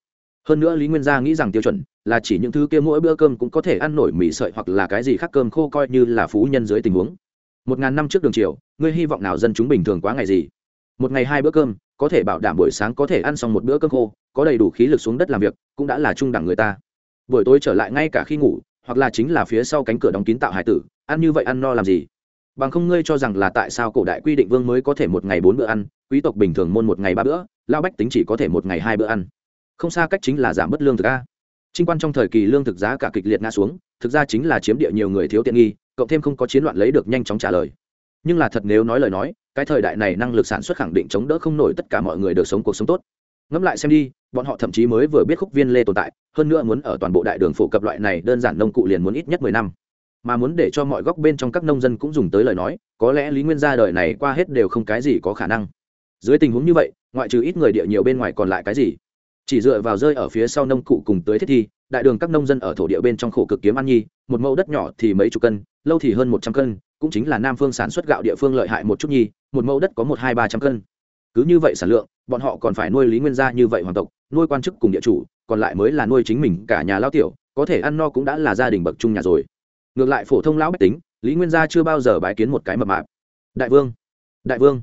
[SPEAKER 1] Hơn nữa lý nguyên gia nghĩ rằng tiêu chuẩn là chỉ những thứ kia mỗi bữa cơm cũng có thể ăn nổi mì sợi hoặc là cái gì khác cơm khô coi như là phú nhân dưới tình huống. Một ngàn năm trước đường triều, ngươi hy vọng nào dân chúng bình thường quá ngày gì? Một ngày hai bữa cơm có thể bảo đảm buổi sáng có thể ăn xong một bữa cơm khô, có đầy đủ khí lực xuống đất làm việc, cũng đã là trung đẳng người ta. Buổi tối trở lại ngay cả khi ngủ, hoặc là chính là phía sau cánh cửa đóng kín tạo hải tử, ăn như vậy ăn no làm gì? Bằng không ngươi cho rằng là tại sao cổ đại quy định vương mới có thể một ngày bốn bữa ăn, quý tộc bình thường môn một ngày ba bữa lao bách tính chỉ có thể một ngày hai bữa ăn. Không xa cách chính là giảm bớt lương thực a. Trinh quan trong thời kỳ lương thực giá cả kịch liệt ngã xuống, thực ra chính là chiếm địa nhiều người thiếu tiện nghi, cộng thêm không có chiến loạn lấy được nhanh chóng trả lời. Nhưng là thật nếu nói lời nói cái thời đại này năng lực sản xuất khẳng định chống đỡ không nổi tất cả mọi người được sống cuộc sống tốt. Ngẫm lại xem đi, bọn họ thậm chí mới vừa biết khúc viên lê tồn tại, hơn nữa muốn ở toàn bộ đại đường phổ cập loại này đơn giản nông cụ liền muốn ít nhất mười năm. Mà muốn để cho mọi góc bên trong các nông dân cũng dùng tới lời nói, có lẽ lý nguyên gia đời này qua hết đều không cái gì có khả năng. Dưới tình huống như vậy, ngoại trừ ít người địa nhiều bên ngoài còn lại cái gì? Chỉ dựa vào rơi ở phía sau nông cụ cùng tới thiết thi, đại đường các nông dân ở thổ địa bên trong khổ cực kiếm ăn nhi, một mẫu đất nhỏ thì mấy chục cân, lâu thì hơn một trăm cân cũng chính là nam phương sản xuất gạo địa phương lợi hại một chút nhi, một mẫu đất có một, hai, ba trăm cân. Cứ như vậy sản lượng, bọn họ còn phải nuôi lý nguyên gia như vậy hoàng tộc, nuôi quan chức cùng địa chủ, còn lại mới là nuôi chính mình cả nhà lao tiểu, có thể ăn no cũng đã là gia đình bậc trung nhà rồi. Ngược lại phổ thông lão bách tính, lý nguyên gia chưa bao giờ bái kiến một cái mập mạp. Đại vương đại vương.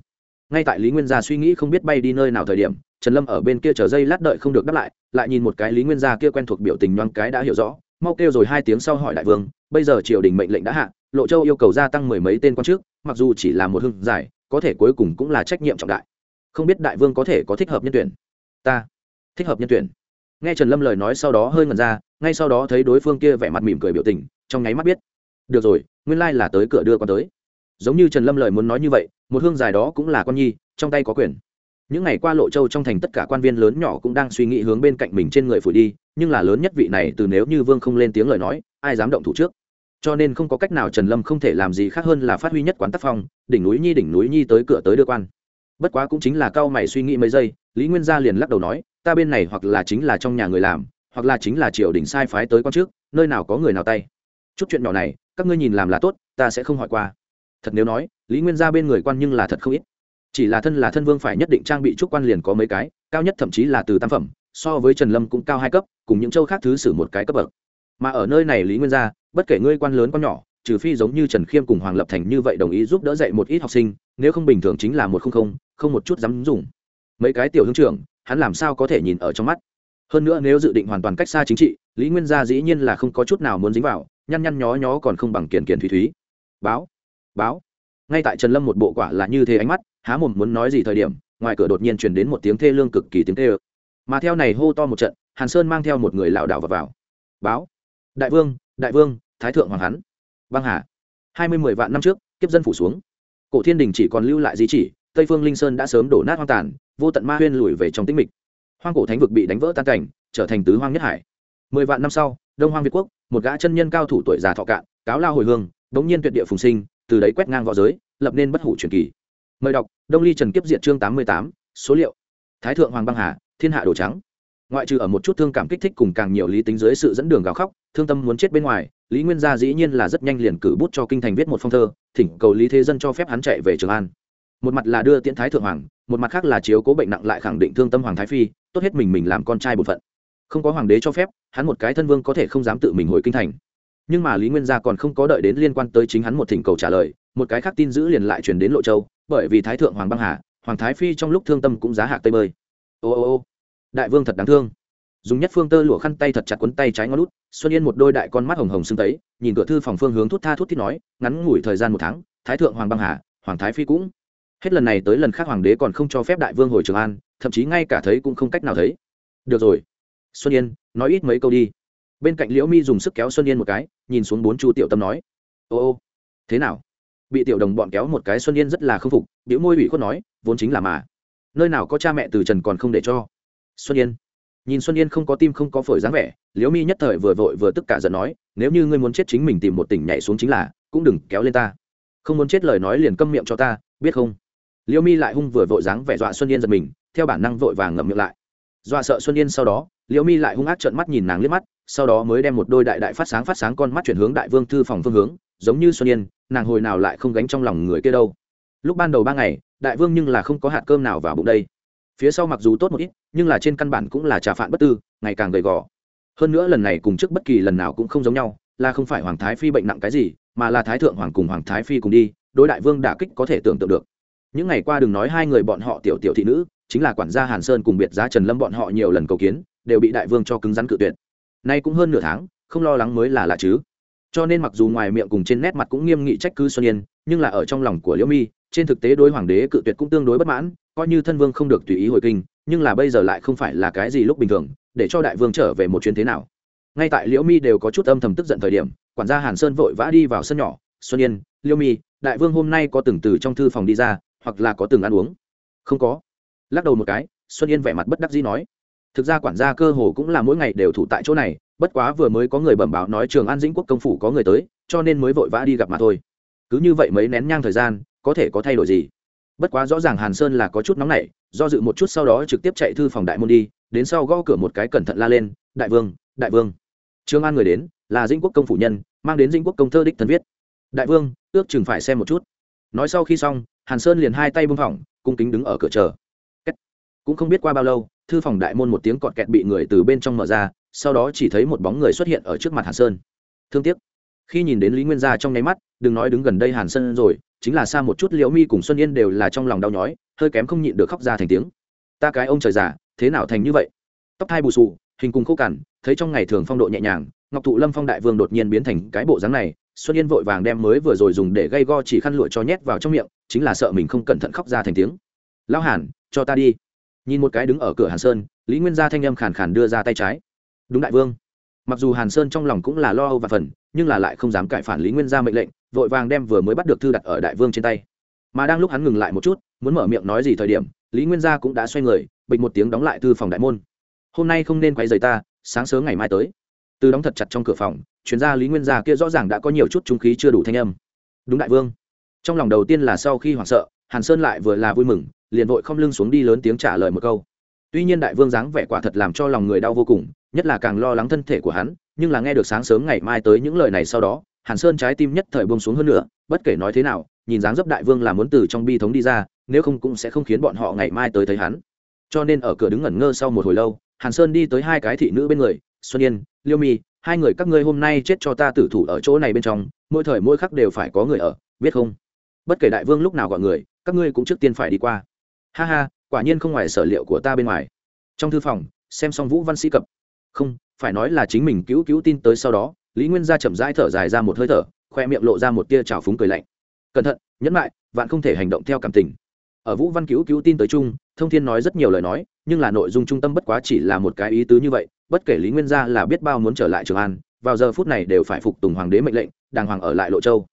[SPEAKER 1] Ngay tại lý nguyên gia suy nghĩ không biết bay đi nơi nào thời điểm, trần lâm ở bên kia chờ dây lát đợi không được đáp lại lại nhìn một cái lý nguyên gia kia quen thuộc biểu tình nhoáng cái đã hiểu rõ mau kêu rồi hai tiếng sau hỏi đại vương, bây giờ triều đình mệnh lệnh đã hạ, lộ châu yêu cầu gia tăng mười mấy tên quan chức, mặc dù chỉ là một hưng giải, có thể cuối cùng cũng là trách nhiệm trọng đại. Không biết đại vương có thể có thích hợp nhân tuyển? Ta. Thích hợp nhân tuyển. Nghe trần lâm lời nói sau đó hơi ngần ra, ngay sau đó thấy đối phương kia vẻ mặt mỉm cười biểu tình, trong nháy mắt biết. Được rồi, nguyên lai là tới cửa đưa con tới. Giống như trần lâm lời muốn nói như vậy, một hương dài đó cũng là con nhi, trong tay có quyền. Những ngày qua lộ châu trong thành tất cả quan viên lớn nhỏ cũng đang suy nghĩ hướng bên cạnh mình trên người phủi đi nhưng là lớn nhất vị này từ nếu như vương không lên tiếng lời nói, ai dám động thủ trước? Cho nên không có cách nào trần lâm không thể làm gì khác hơn là phát huy nhất quán tác phong, đỉnh núi nhi, đỉnh núi nhi tới cửa tới đưa quan. Bất quá cũng chính là cao mày suy nghĩ mấy giây, lý nguyên gia liền lắc đầu nói, ta bên này hoặc là chính là trong nhà người làm, hoặc là chính là triều đình sai phái tới con trước, nơi nào có người nào tay. Chút chuyện nhỏ này, các ngươi nhìn làm là tốt, ta sẽ không hỏi qua. Thật nếu nói, lý nguyên gia bên người quan nhưng là thật không ít. Chỉ là thân là thân vương phải nhất định trang bị trúc quan liền có mấy cái, cao nhất thậm chí là từ tam phẩm so với trần lâm cũng cao hai cấp, cùng những châu khác thứ xử một cái cấp bậc. Mà ở nơi này lý nguyên gia, bất kể ngươi quan lớn quan nhỏ, trừ phi giống như trần khiêm cùng hoàng lập thành như vậy đồng ý giúp đỡ dạy một ít học sinh, nếu không bình thường chính là một không không không một chút dám dùng. Mấy cái tiểu hương trưởng, hắn làm sao có thể nhìn ở trong mắt? Hơn nữa nếu dự định hoàn toàn cách xa chính trị, lý nguyên gia dĩ nhiên là không có chút nào muốn dính vào, nhăn nhăn nhó nhó còn không bằng kiền kiền thủy thúy. Báo báo. Ngay tại trần lâm một bộ quả là như thế ánh mắt, há mồm muốn nói gì thời điểm, ngoài cửa đột nhiên truyền đến một tiếng thê lương cực kỳ tiếng thê ơ mà theo này hô to một trận hàn sơn mang theo một người lảo đảo vào, vào. báo đại vương đại vương thái thượng hoàng hắn. Băng hà hai mươi mười vạn năm trước kiếp dân phủ xuống. Cổ thiên đình chỉ còn lưu lại di chỉ tây phương linh sơn đã sớm đổ nát hoang tàn vô tận ma huyên lùi về trong tĩnh mịch. Hoang cổ thánh vực bị đánh vỡ tan cảnh trở thành tứ hoang nhất hải. Mười vạn năm sau đông hoang việt quốc một gã chân nhân cao thủ tuổi già thọ cạn cáo lao hồi hương bỗng nhiên tuyệt địa phùng sinh từ đấy quét ngang v õ giới lập nên bất hủ truyền kỳ. Mời đọc đông ly trần kiếp diện chương tám mươi tám số liệu. Thái thượng hoàng băng hà thiên hạ đồ trắng. Ngoại trừ ở một chút thương cảm kích thích cùng càng nhiều lý tính dưới sự dẫn đường gào khóc, thương tâm muốn chết bên ngoài, lý nguyên gia dĩ nhiên là rất nhanh liền cử bút cho kinh thành viết một phong thơ, thỉnh cầu lý thế dân cho phép hắn chạy về trường an. Một mặt là đưa tiễn thái thượng hoàng, một mặt khác là chiếu cố bệnh nặng lại khẳng định thương tâm hoàng thái phi, tốt hết mình mình làm con trai bột phận. Không có hoàng đế cho phép, hắn một cái thân vương có thể không dám tự mình hồi kinh thành. Nhưng mà lý nguyên gia còn không có đợi đến liên quan tới chính hắn một thỉnh cầu trả lời, một cái khác tin giữ liền lại chuyển đến lộ châu, bởi vì thái thượng hoàng băng hà, hoàng thái phi trong lúc thương tâm cũng giá hạ tây bơi. Ô ô ô đại vương thật đáng thương. Dùng nhất phương tơ lụa khăn tay thật chặt quấn tay trái ngón lút xuân yên một đôi đại con mắt hồng hồng sưng tấy, nhìn cửa thư phòng phương hướng thút tha thút thít nói, ngắn ngủi thời gian một tháng, thái thượng hoàng băng hà, hoàng thái phi cũng. Hết lần này tới lần khác hoàng đế còn không cho phép đại vương hồi trường an, thậm chí ngay cả thấy cũng không cách nào thấy. Được rồi. Xuân yên, nói ít mấy câu đi. Bên cạnh liễu mi dùng sức kéo xuân yên một cái, nhìn xuống bốn chu tiểu tâm nói, ô ô, thế nào? Bị tiểu đồng bọn kéo một cái xuân yên rất là k phục biểu môi ủy khuất nói, vốn chính là mà. Nơi nào có cha mẹ từ trần còn không để cho xuân yên. Nhìn xuân yên không có tim không có phổi dáng vẻ, liễu mi nhất thời vừa vội vừa tức cả giận nói, nếu như ngươi muốn chết chính mình tìm một tỉnh nhảy xuống chính là, cũng đừng kéo lên ta. Không muốn chết lời nói liền câm miệng cho ta, biết không? Liễu mi lại hung vừa vội dáng vẻ dọa xuân yên giật mình, theo bản năng vội vàng ngậm miệng lại. Dọa sợ xuân yên sau đó, liễu mi lại hung ác trợn mắt nhìn nàng liếc mắt, sau đó mới đem một đôi đại đại phát sáng phát sáng con mắt chuyển hướng đại vương thư phòng phương hướng, giống như xuân yên, nàng hồi nào lại không gánh trong lòng người kia đâu. Lúc ban đầu ba ngày, đại vương nhưng là không có hạt cơm nào vào bụng đây phía sau mặc dù tốt một ít, nhưng là trên căn bản cũng là trà phạn bất tư, ngày càng gầy gò. Hơn nữa lần này cùng trước bất kỳ lần nào cũng không giống nhau, là không phải hoàng thái phi bệnh nặng cái gì, mà là thái thượng hoàng cùng hoàng thái phi cùng đi, đối đại vương đả kích có thể tưởng tượng được. Những ngày qua đừng nói hai người bọn họ tiểu tiểu thị nữ, chính là quản gia hàn sơn cùng biệt giá trần lâm bọn họ nhiều lần cầu kiến, đều bị đại vương cho cứng rắn cự tuyệt. Nay cũng hơn nửa tháng, không lo lắng mới là lạ chứ. Cho nên mặc dù ngoài miệng cùng trên nét mặt cũng nghiêm nghị trách cứ xuân yên, nhưng là ở trong lòng của liễu mi, trên thực tế đối hoàng đế cự tuyệt cũng tương đối bất mãn coi như thân vương không được tùy ý hồi kinh, nhưng là bây giờ lại không phải là cái gì lúc bình thường, để cho đại vương trở về một chuyến thế nào. Ngay tại liễu mi đều có chút âm thầm tức giận thời điểm, quản gia hàn sơn vội vã đi vào sân nhỏ. Xuân yên, liễu mi, đại vương hôm nay có từng từ trong thư phòng đi ra, hoặc là có từng ăn uống? Không có. Lắc đầu một cái, xuân yên vẻ mặt bất đắc dĩ nói. Thực ra quản gia cơ hồ cũng là mỗi ngày đều thủ tại chỗ này, bất quá vừa mới có người bẩm báo nói trường an dĩnh quốc công phủ có người tới, cho nên mới vội vã đi gặp mà thôi. Cứ như vậy mấy nén nhang thời gian, có thể có thay đổi gì? Bất quá rõ ràng hàn sơn là có chút nóng nảy, do dự một chút sau đó trực tiếp chạy thư phòng đại môn đi, đến sau gõ cửa một cái cẩn thận la lên, đại vương đại vương. Trương an người đến, là dĩnh quốc công phủ nhân, mang đến dĩnh quốc công thơ đích thần viết. Đại vương, ước chừng phải xem một chút. Nói sau khi xong, hàn sơn liền hai tay bưng phỏng, cung kính đứng ở cửa chờ. Cũng không biết qua bao lâu, thư phòng đại môn một tiếng cọt kẹt bị người từ bên trong mở ra, sau đó chỉ thấy một bóng người xuất hiện ở trước mặt hàn sơn. Thương tiếc khi nhìn đến lý nguyên gia trong nháy mắt đừng nói đứng gần đây hàn sơn rồi chính là xa một chút liễu mi cùng xuân yên đều là trong lòng đau nhói hơi kém không nhịn được khóc ra thành tiếng. Ta cái ông trời già thế nào thành như vậy? Tóc thai bù xù, hình cùng khô cằn thấy trong ngày thường phong độ nhẹ nhàng ngọc thụ lâm phong đại vương đột nhiên biến thành cái bộ dáng này xuân yên vội vàng đem mới vừa rồi dùng để gây go chỉ khăn lụa cho nhét vào trong miệng chính là sợ mình không cẩn thận khóc ra thành tiếng. Lão hàn cho ta đi. Nhìn một cái đứng ở cửa hàn sơn lý nguyên gia thanh âm khàn khàn đưa ra tay trái. Đúng đại vương. Mặc dù hàn sơn trong lòng cũng là lo âu và phần nhưng là lại không dám cải phản lý nguyên ra mệnh lệnh, vội vàng đem vừa mới bắt được thư đặt ở đại vương trên tay. Mà đang lúc hắn ngừng lại một chút, muốn mở miệng nói gì thời điểm, lý nguyên gia cũng đã xoay người, bịch một tiếng đóng lại thư phòng đại môn. Hôm nay không nên quay rời ta, sáng sớm ngày mai tới. Từ đóng thật chặt trong cửa phòng, chuyên gia lý nguyên gia kia rõ ràng đã có nhiều chút trung khí chưa đủ thanh âm. Đúng đại vương. Trong lòng đầu tiên là sau khi hoảng sợ, hàn sơn lại vừa là vui mừng, liền vội không lưng xuống đi lớn tiếng trả lời một câu. Tuy nhiên đại vương dáng vẻ quả thật làm cho lòng người đau vô cùng, nhất là càng lo lắng thân thể của hắn nhưng là nghe được sáng sớm ngày mai tới những lời này sau đó, hàn sơn trái tim nhất thời bông xuống hơn nữa, bất kể nói thế nào, nhìn dáng dấp đại vương là muốn từ trong bi thống đi ra, nếu không cũng sẽ không khiến bọn họ ngày mai tới thấy hắn. Cho nên ở cửa đứng ngẩn ngơ sau một hồi lâu, hàn sơn đi tới hai cái thị nữ bên người, xuân yên, liêu mi, hai người các ngươi hôm nay chết cho ta tử thủ ở chỗ này bên trong, mỗi thời mỗi khắc đều phải có người ở, biết không? Bất kể đại vương lúc nào gọi người, các ngươi cũng trước tiên phải đi qua. Ha ha, quả nhiên không ngoài sở liệu của ta bên ngoài. Trong thư phòng, xem xong vũ văn sĩ cập. Không phải nói là chính mình cứu cứu tin tới sau đó, lý nguyên gia chậm rãi thở dài ra một hơi thở, khoe miệng lộ ra một tia trào phúng cười lạnh. Cẩn thận, nhẫn lại vạn không thể hành động theo cảm tình. Ở vũ văn cứu cứu tin tới chung, thông thiên nói rất nhiều lời nói, nhưng là nội dung trung tâm bất quá chỉ là một cái ý tứ như vậy, bất kể lý nguyên gia là biết bao muốn trở lại trường an, vào giờ phút này đều phải phục tùng hoàng đế mệnh lệnh, đàng hoàng ở lại lộ châu.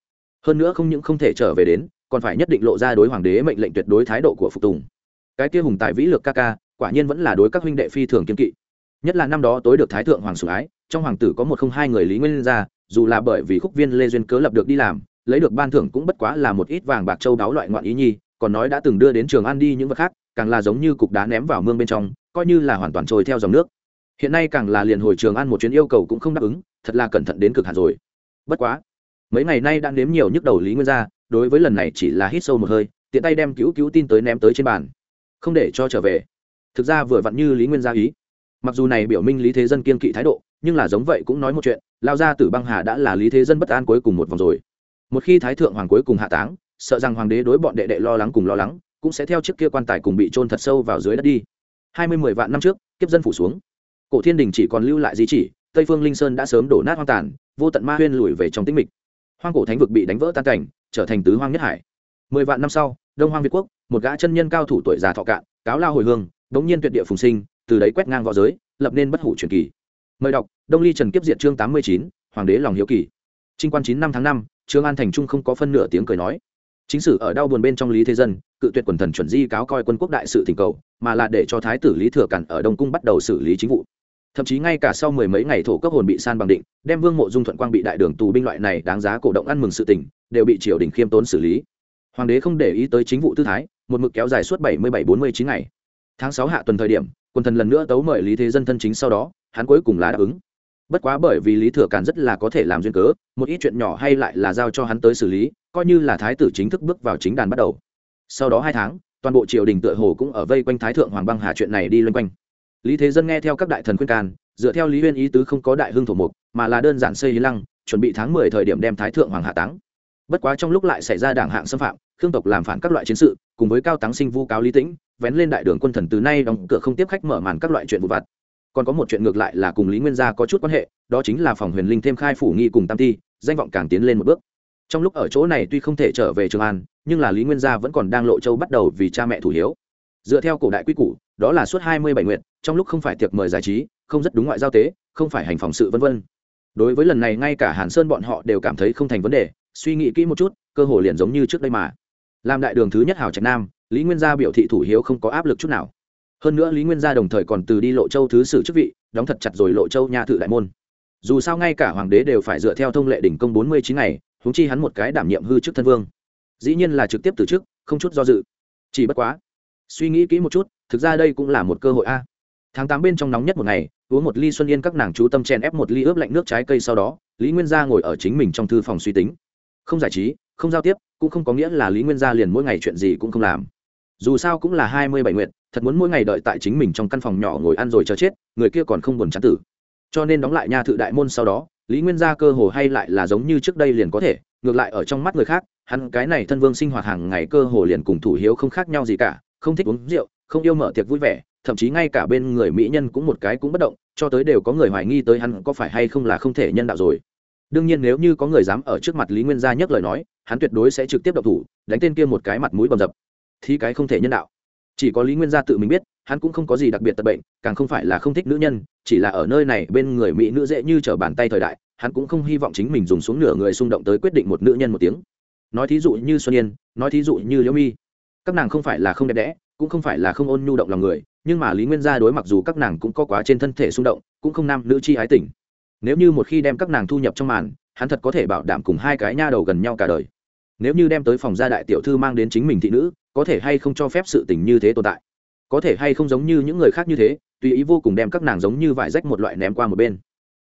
[SPEAKER 1] Hơn nữa không những không thể trở về đến, còn phải nhất định lộ ra đối hoàng đế mệnh lệnh tuyệt đối thái độ của phục tùng. Cái kia hùng tài vĩ lược ca ca, quả nhiên vẫn là đối các huynh đệ phi thường kiên kỵ nhất là năm đó tối được thái thượng hoàng sủng ái, trong hoàng tử có một không hai người lý nguyên gia dù là bởi vì khúc viên lê duyên cớ lập được đi làm, lấy được ban thưởng cũng bất quá là một ít vàng bạc châu đáo loại ngoạn ý nhi, còn nói đã từng đưa đến trường an đi những vật khác, càng là giống như cục đá ném vào mương bên trong, coi như là hoàn toàn trôi theo dòng nước. Hiện nay càng là liền hồi trường an một chuyến yêu cầu cũng không đáp ứng, thật là cẩn thận đến cực hạn rồi. Bất quá, mấy ngày nay đã nếm nhiều nhức đầu lý nguyên gia đối với lần này chỉ là hít sâu một hơi, tiện tay đem cứu cứu tin tới ném tới trên bàn. Không để cho trở về. Thực ra vừa vặn như lý nguyên gia ý mặc dù này biểu minh lý thế dân kiên kỵ thái độ, nhưng là giống vậy cũng nói một chuyện, lao ra từ băng hà đã là lý thế dân bất an cuối cùng một vòng rồi. Một khi thái thượng hoàng cuối cùng hạ táng, sợ rằng hoàng đế đối bọn đệ đệ lo lắng cùng lo lắng, cũng sẽ theo chiếc kia quan tài cùng bị trôn thật sâu vào dưới đất đi. Hai mươi mười vạn năm trước, kiếp dân phủ xuống. Cổ thiên đình chỉ còn lưu lại di chỉ, tây phương linh sơn đã sớm đổ nát hoang tàn, vô tận ma huyên lùi về trong tĩnh mịch. Hoang cổ thánh vực bị đánh vỡ tan cảnh, trở thành tứ hoang nhất hải. Mười vạn năm sau, đông hoang việt quốc, một gã chân nhân cao thủ tuổi già thọ cạn, cáo lao hồi hương, đống nhiên tuyệt địa phùng sinh từ đấy quét ngang võ giới, lập nên bất hủ truyền kỳ. Mời đọc, đông ly trần kiếp diện chương tám mươi chín, hoàng đế lòng hiếu kỳ. Trinh quan chín năm tháng năm, trương an thành trung không có phân nửa tiếng cười nói. Chính sử ở đau buồn bên trong lý thế dân, cự tuyệt quần thần chuẩn di cáo coi quân quốc đại sự thỉnh cầu, mà là để cho thái tử lý thừa cản ở đông cung bắt đầu xử lý chính vụ. Thậm chí ngay cả sau mười mấy ngày thổ cấp hồn bị san bằng định, đem vương mộ dung thuận quang bị đại đường tù binh loại này đáng giá cổ động ăn mừng sự tỉnh đều bị triều đình khiêm tốn xử lý. Hoàng đế không để ý tới chính vụ tư thái, một mực kéo dài suốt bảy mươi bảy bốn mươi chín ngày tháng sáu hạ tuần thời điểm, quần thần lần nữa tấu mời lý thế dân thân chính sau đó, hắn cuối cùng là đáp ứng. Bất quá bởi vì lý thừa càn rất là có thể làm duyên cớ, một ít chuyện nhỏ hay lại là giao cho hắn tới xử lý, coi như là thái tử chính thức bước vào chính đàn bắt đầu. Sau đó hai tháng, toàn bộ triều đình tựa hồ cũng ở vây quanh thái thượng hoàng băng hà chuyện này đi loanh quanh. Lý thế dân nghe theo các đại thần khuyên can, dựa theo lý huyên ý tứ không có đại hưng thổ mục, mà là đơn giản xây lý lăng, chuẩn bị tháng mười thời điểm đem thái thượng hoàng hạ táng. Bất quá trong lúc lại xảy ra đảng hạng xâm phạm khương tộc làm phản các loại chiến sự, cùng với cao táng sinh vu cáo lý tĩnh, vén lên đại đường quân thần từ nay đóng cửa không tiếp khách mở màn các loại chuyện vụ vặt. Còn có một chuyện ngược lại là cùng lý nguyên gia có chút quan hệ, đó chính là phòng huyền linh thêm khai phủ nghi cùng tam ti, danh vọng càng tiến lên một bước. Trong lúc ở chỗ này tuy không thể trở về trường an, nhưng là lý nguyên gia vẫn còn đang lộ châu bắt đầu vì cha mẹ thủ hiếu. Dựa theo cổ đại quy củ, đó là suốt hai mươi bảy nguyện trong lúc không phải tiệc mời giải trí, không rất đúng ngoại giao tế, không phải hành phòng sự vân vân. Đối với lần này, ngay cả hàn sơn bọn họ đều cảm thấy không thành vấn đề, suy nghĩ kỹ một chút, cơ hồ liền giống như trước đây mà làm đại đường thứ nhất hảo trạch nam, lý nguyên gia biểu thị thủ hiếu không có áp lực chút nào. Hơn nữa lý nguyên gia đồng thời còn từ đi lộ châu thứ sử chức vị, đóng thật chặt rồi lộ châu nha thự đại môn. Dù sao ngay cả hoàng đế đều phải dựa theo thông lệ đỉnh công bốn mươi chín ngày húng chi hắn một cái đảm nhiệm hư chức thân vương. Dĩ nhiên là trực tiếp từ chức, không chút do dự. Chỉ bất quá, suy nghĩ kỹ một chút, thực ra đây cũng là một cơ hội a. Tháng tám bên trong nóng nhất một ngày, uống một ly xuân yên các nàng chú tâm chen ép một ly ướp lạnh nước trái cây sau đó, lý nguyên gia ngồi ở chính mình trong thư phòng suy tính. Không giải trí không giao tiếp, cũng không có nghĩa là lý nguyên gia liền mỗi ngày chuyện gì cũng không làm. Dù sao cũng là hai mươi bảy nguyện thật muốn mỗi ngày đợi tại chính mình trong căn phòng nhỏ ngồi ăn rồi chờ chết, người kia còn không buồn chán tử. Cho nên đóng lại nha thự đại môn sau đó, lý nguyên gia cơ hồ hay lại là giống như trước đây liền có thể, ngược lại ở trong mắt người khác, hắn cái này thân vương sinh hoạt hàng ngày cơ hồ liền cùng thủ hiếu không khác nhau gì cả, không thích uống rượu, không yêu mở tiệc vui vẻ, thậm chí ngay cả bên người mỹ nhân cũng một cái cũng bất động, cho tới đều có người hoài nghi tới hắn có phải hay không là không thể nhân đạo rồi. Đương nhiên nếu như có người dám ở trước mặt lý nguyên gia nhắc lời nói hắn tuyệt đối sẽ trực tiếp độc thủ, đánh tên kia một cái mặt mũi bầm dập. Thì cái không thể nhân đạo. Chỉ có lý nguyên gia tự mình biết, hắn cũng không có gì đặc biệt tật bệnh, càng không phải là không thích nữ nhân, chỉ là ở nơi này bên người mỹ nữ dễ như t r ở bàn tay thời đại, hắn cũng không hy vọng chính mình dùng xuống nửa người xung động tới quyết định một nữ nhân một tiếng. Nói thí dụ như xuân yên, nói thí dụ như liễu mi. Các nàng không phải là không đẹp đẽ, cũng không phải là không ôn nhu động lòng người, nhưng mà lý nguyên gia đối mặc dù các nàng cũng có quá trên thân thể xung động, cũng không nam nữ chi ái tình. Nếu như một khi đem các nàng thu nhập trong màn, hắn thật có thể bảo đảm cùng hai cái nha đầu gần nhau cả đời nếu như đem tới phòng gia đại tiểu thư mang đến chính mình thị nữ, có thể hay không cho phép sự tình như thế tồn tại? Có thể hay không giống như những người khác như thế, tùy ý vô cùng đem các nàng giống như vải rách một loại ném qua một bên.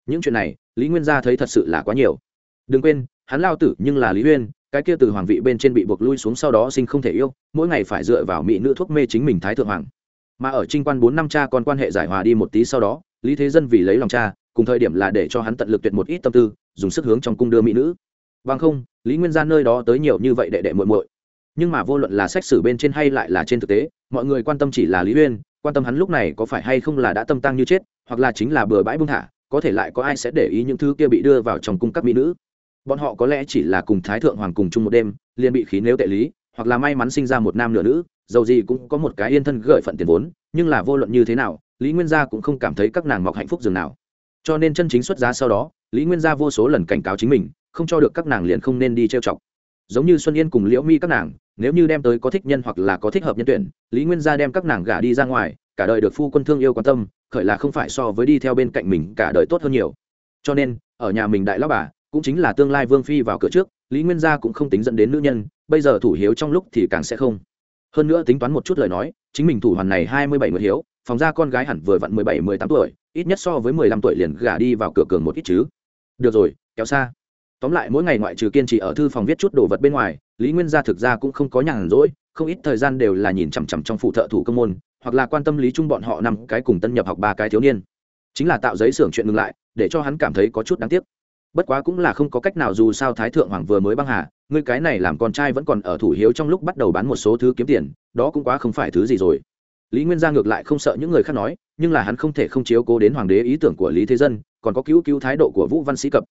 [SPEAKER 1] Những chuyện này, lý nguyên gia thấy thật sự là quá nhiều. Đừng quên, hắn lao tử nhưng là lý huyên cái kia từ hoàng vị bên trên bị buộc lui xuống sau đó sinh không thể yêu, mỗi ngày phải dựa vào mỹ nữ thuốc mê chính mình thái thượng hoàng. Mà ở trinh quan bốn năm cha còn quan hệ giải hòa đi một tí sau đó, lý thế dân vì lấy lòng cha, cùng thời điểm là để cho hắn tận lực tuyệt một ít tâm tư, dùng sức hướng trong cung đưa mỹ nữ bằng không, lý nguyên gia nơi đó tới nhiều như vậy đệ đệ muội muội. Nhưng mà vô luận là xét xử bên trên hay lại là trên thực tế, mọi người quan tâm chỉ là lý uyên, quan tâm hắn lúc này có phải hay không là đã tâm tăng như chết, hoặc là chính là bừa bãi buông thả, có thể lại có ai sẽ để ý những thứ kia bị đưa vào trong cung các mỹ nữ. Bọn họ có lẽ chỉ là cùng thái thượng hoàng cùng chung một đêm, liền bị khí nếu tệ lý, hoặc là may mắn sinh ra một nam nửa nữ, dầu gì cũng có một cái yên thân gợi phận tiền vốn, nhưng là vô luận như thế nào, lý nguyên gia cũng không cảm thấy các nàng mọc hạnh phúc dường nào. Cho nên chân chính xuất giá sau đó, lý nguyên gia vô số lần cảnh cáo chính mình không cho được các nàng liền không nên đi trêu chọc. Giống như xuân yên cùng liễu mi các nàng, nếu như đem tới có thích nhân hoặc là có thích hợp nhân tuyển, lý nguyên gia đem các nàng gả đi ra ngoài, cả đời được phu quân thương yêu quan tâm, khởi là không phải so với đi theo bên cạnh mình cả đời tốt hơn nhiều. Cho nên, ở nhà mình đại lão bà, cũng chính là tương lai vương phi vào cửa trước, lý nguyên gia cũng không tính dẫn đến nữ nhân, bây giờ thủ hiếu trong lúc thì càng sẽ không. Hơn nữa tính toán một chút lời nói, chính mình thủ hoàn này hai mươi bảy người hiếu, phòng ra con gái hẳn vừa vặn mười bảy, mười tám tuổi, ít nhất so với mười lăm tuổi liền gả đi vào cửa cường một ít chứ. Được rồi, kéo xa tóm lại mỗi ngày ngoại trừ kiên trì ở thư phòng viết chút đồ vật bên ngoài, lý nguyên gia thực ra cũng không có nhàn rỗi, không ít thời gian đều là nhìn chằm chằm trong phụ thợ thủ công môn, hoặc là quan tâm lý chung bọn họ năm cái cùng tân nhập học ba cái thiếu niên. Chính là tạo giấy xưởng chuyện ngừng lại, để cho hắn cảm thấy có chút đáng tiếc. Bất quá cũng là không có cách nào dù sao thái thượng hoàng vừa mới băng hà, ngươi cái này làm con trai vẫn còn ở thủ hiếu trong lúc bắt đầu bán một số thứ kiếm tiền, đó cũng quá không phải thứ gì rồi. Lý nguyên gia ngược lại không sợ những người khác nói, nhưng là hắn không thể không chiếu cố đến hoàng đế ý tưởng của lý thế dân, còn có cứu cứu thái độ của vũ văn sĩ cập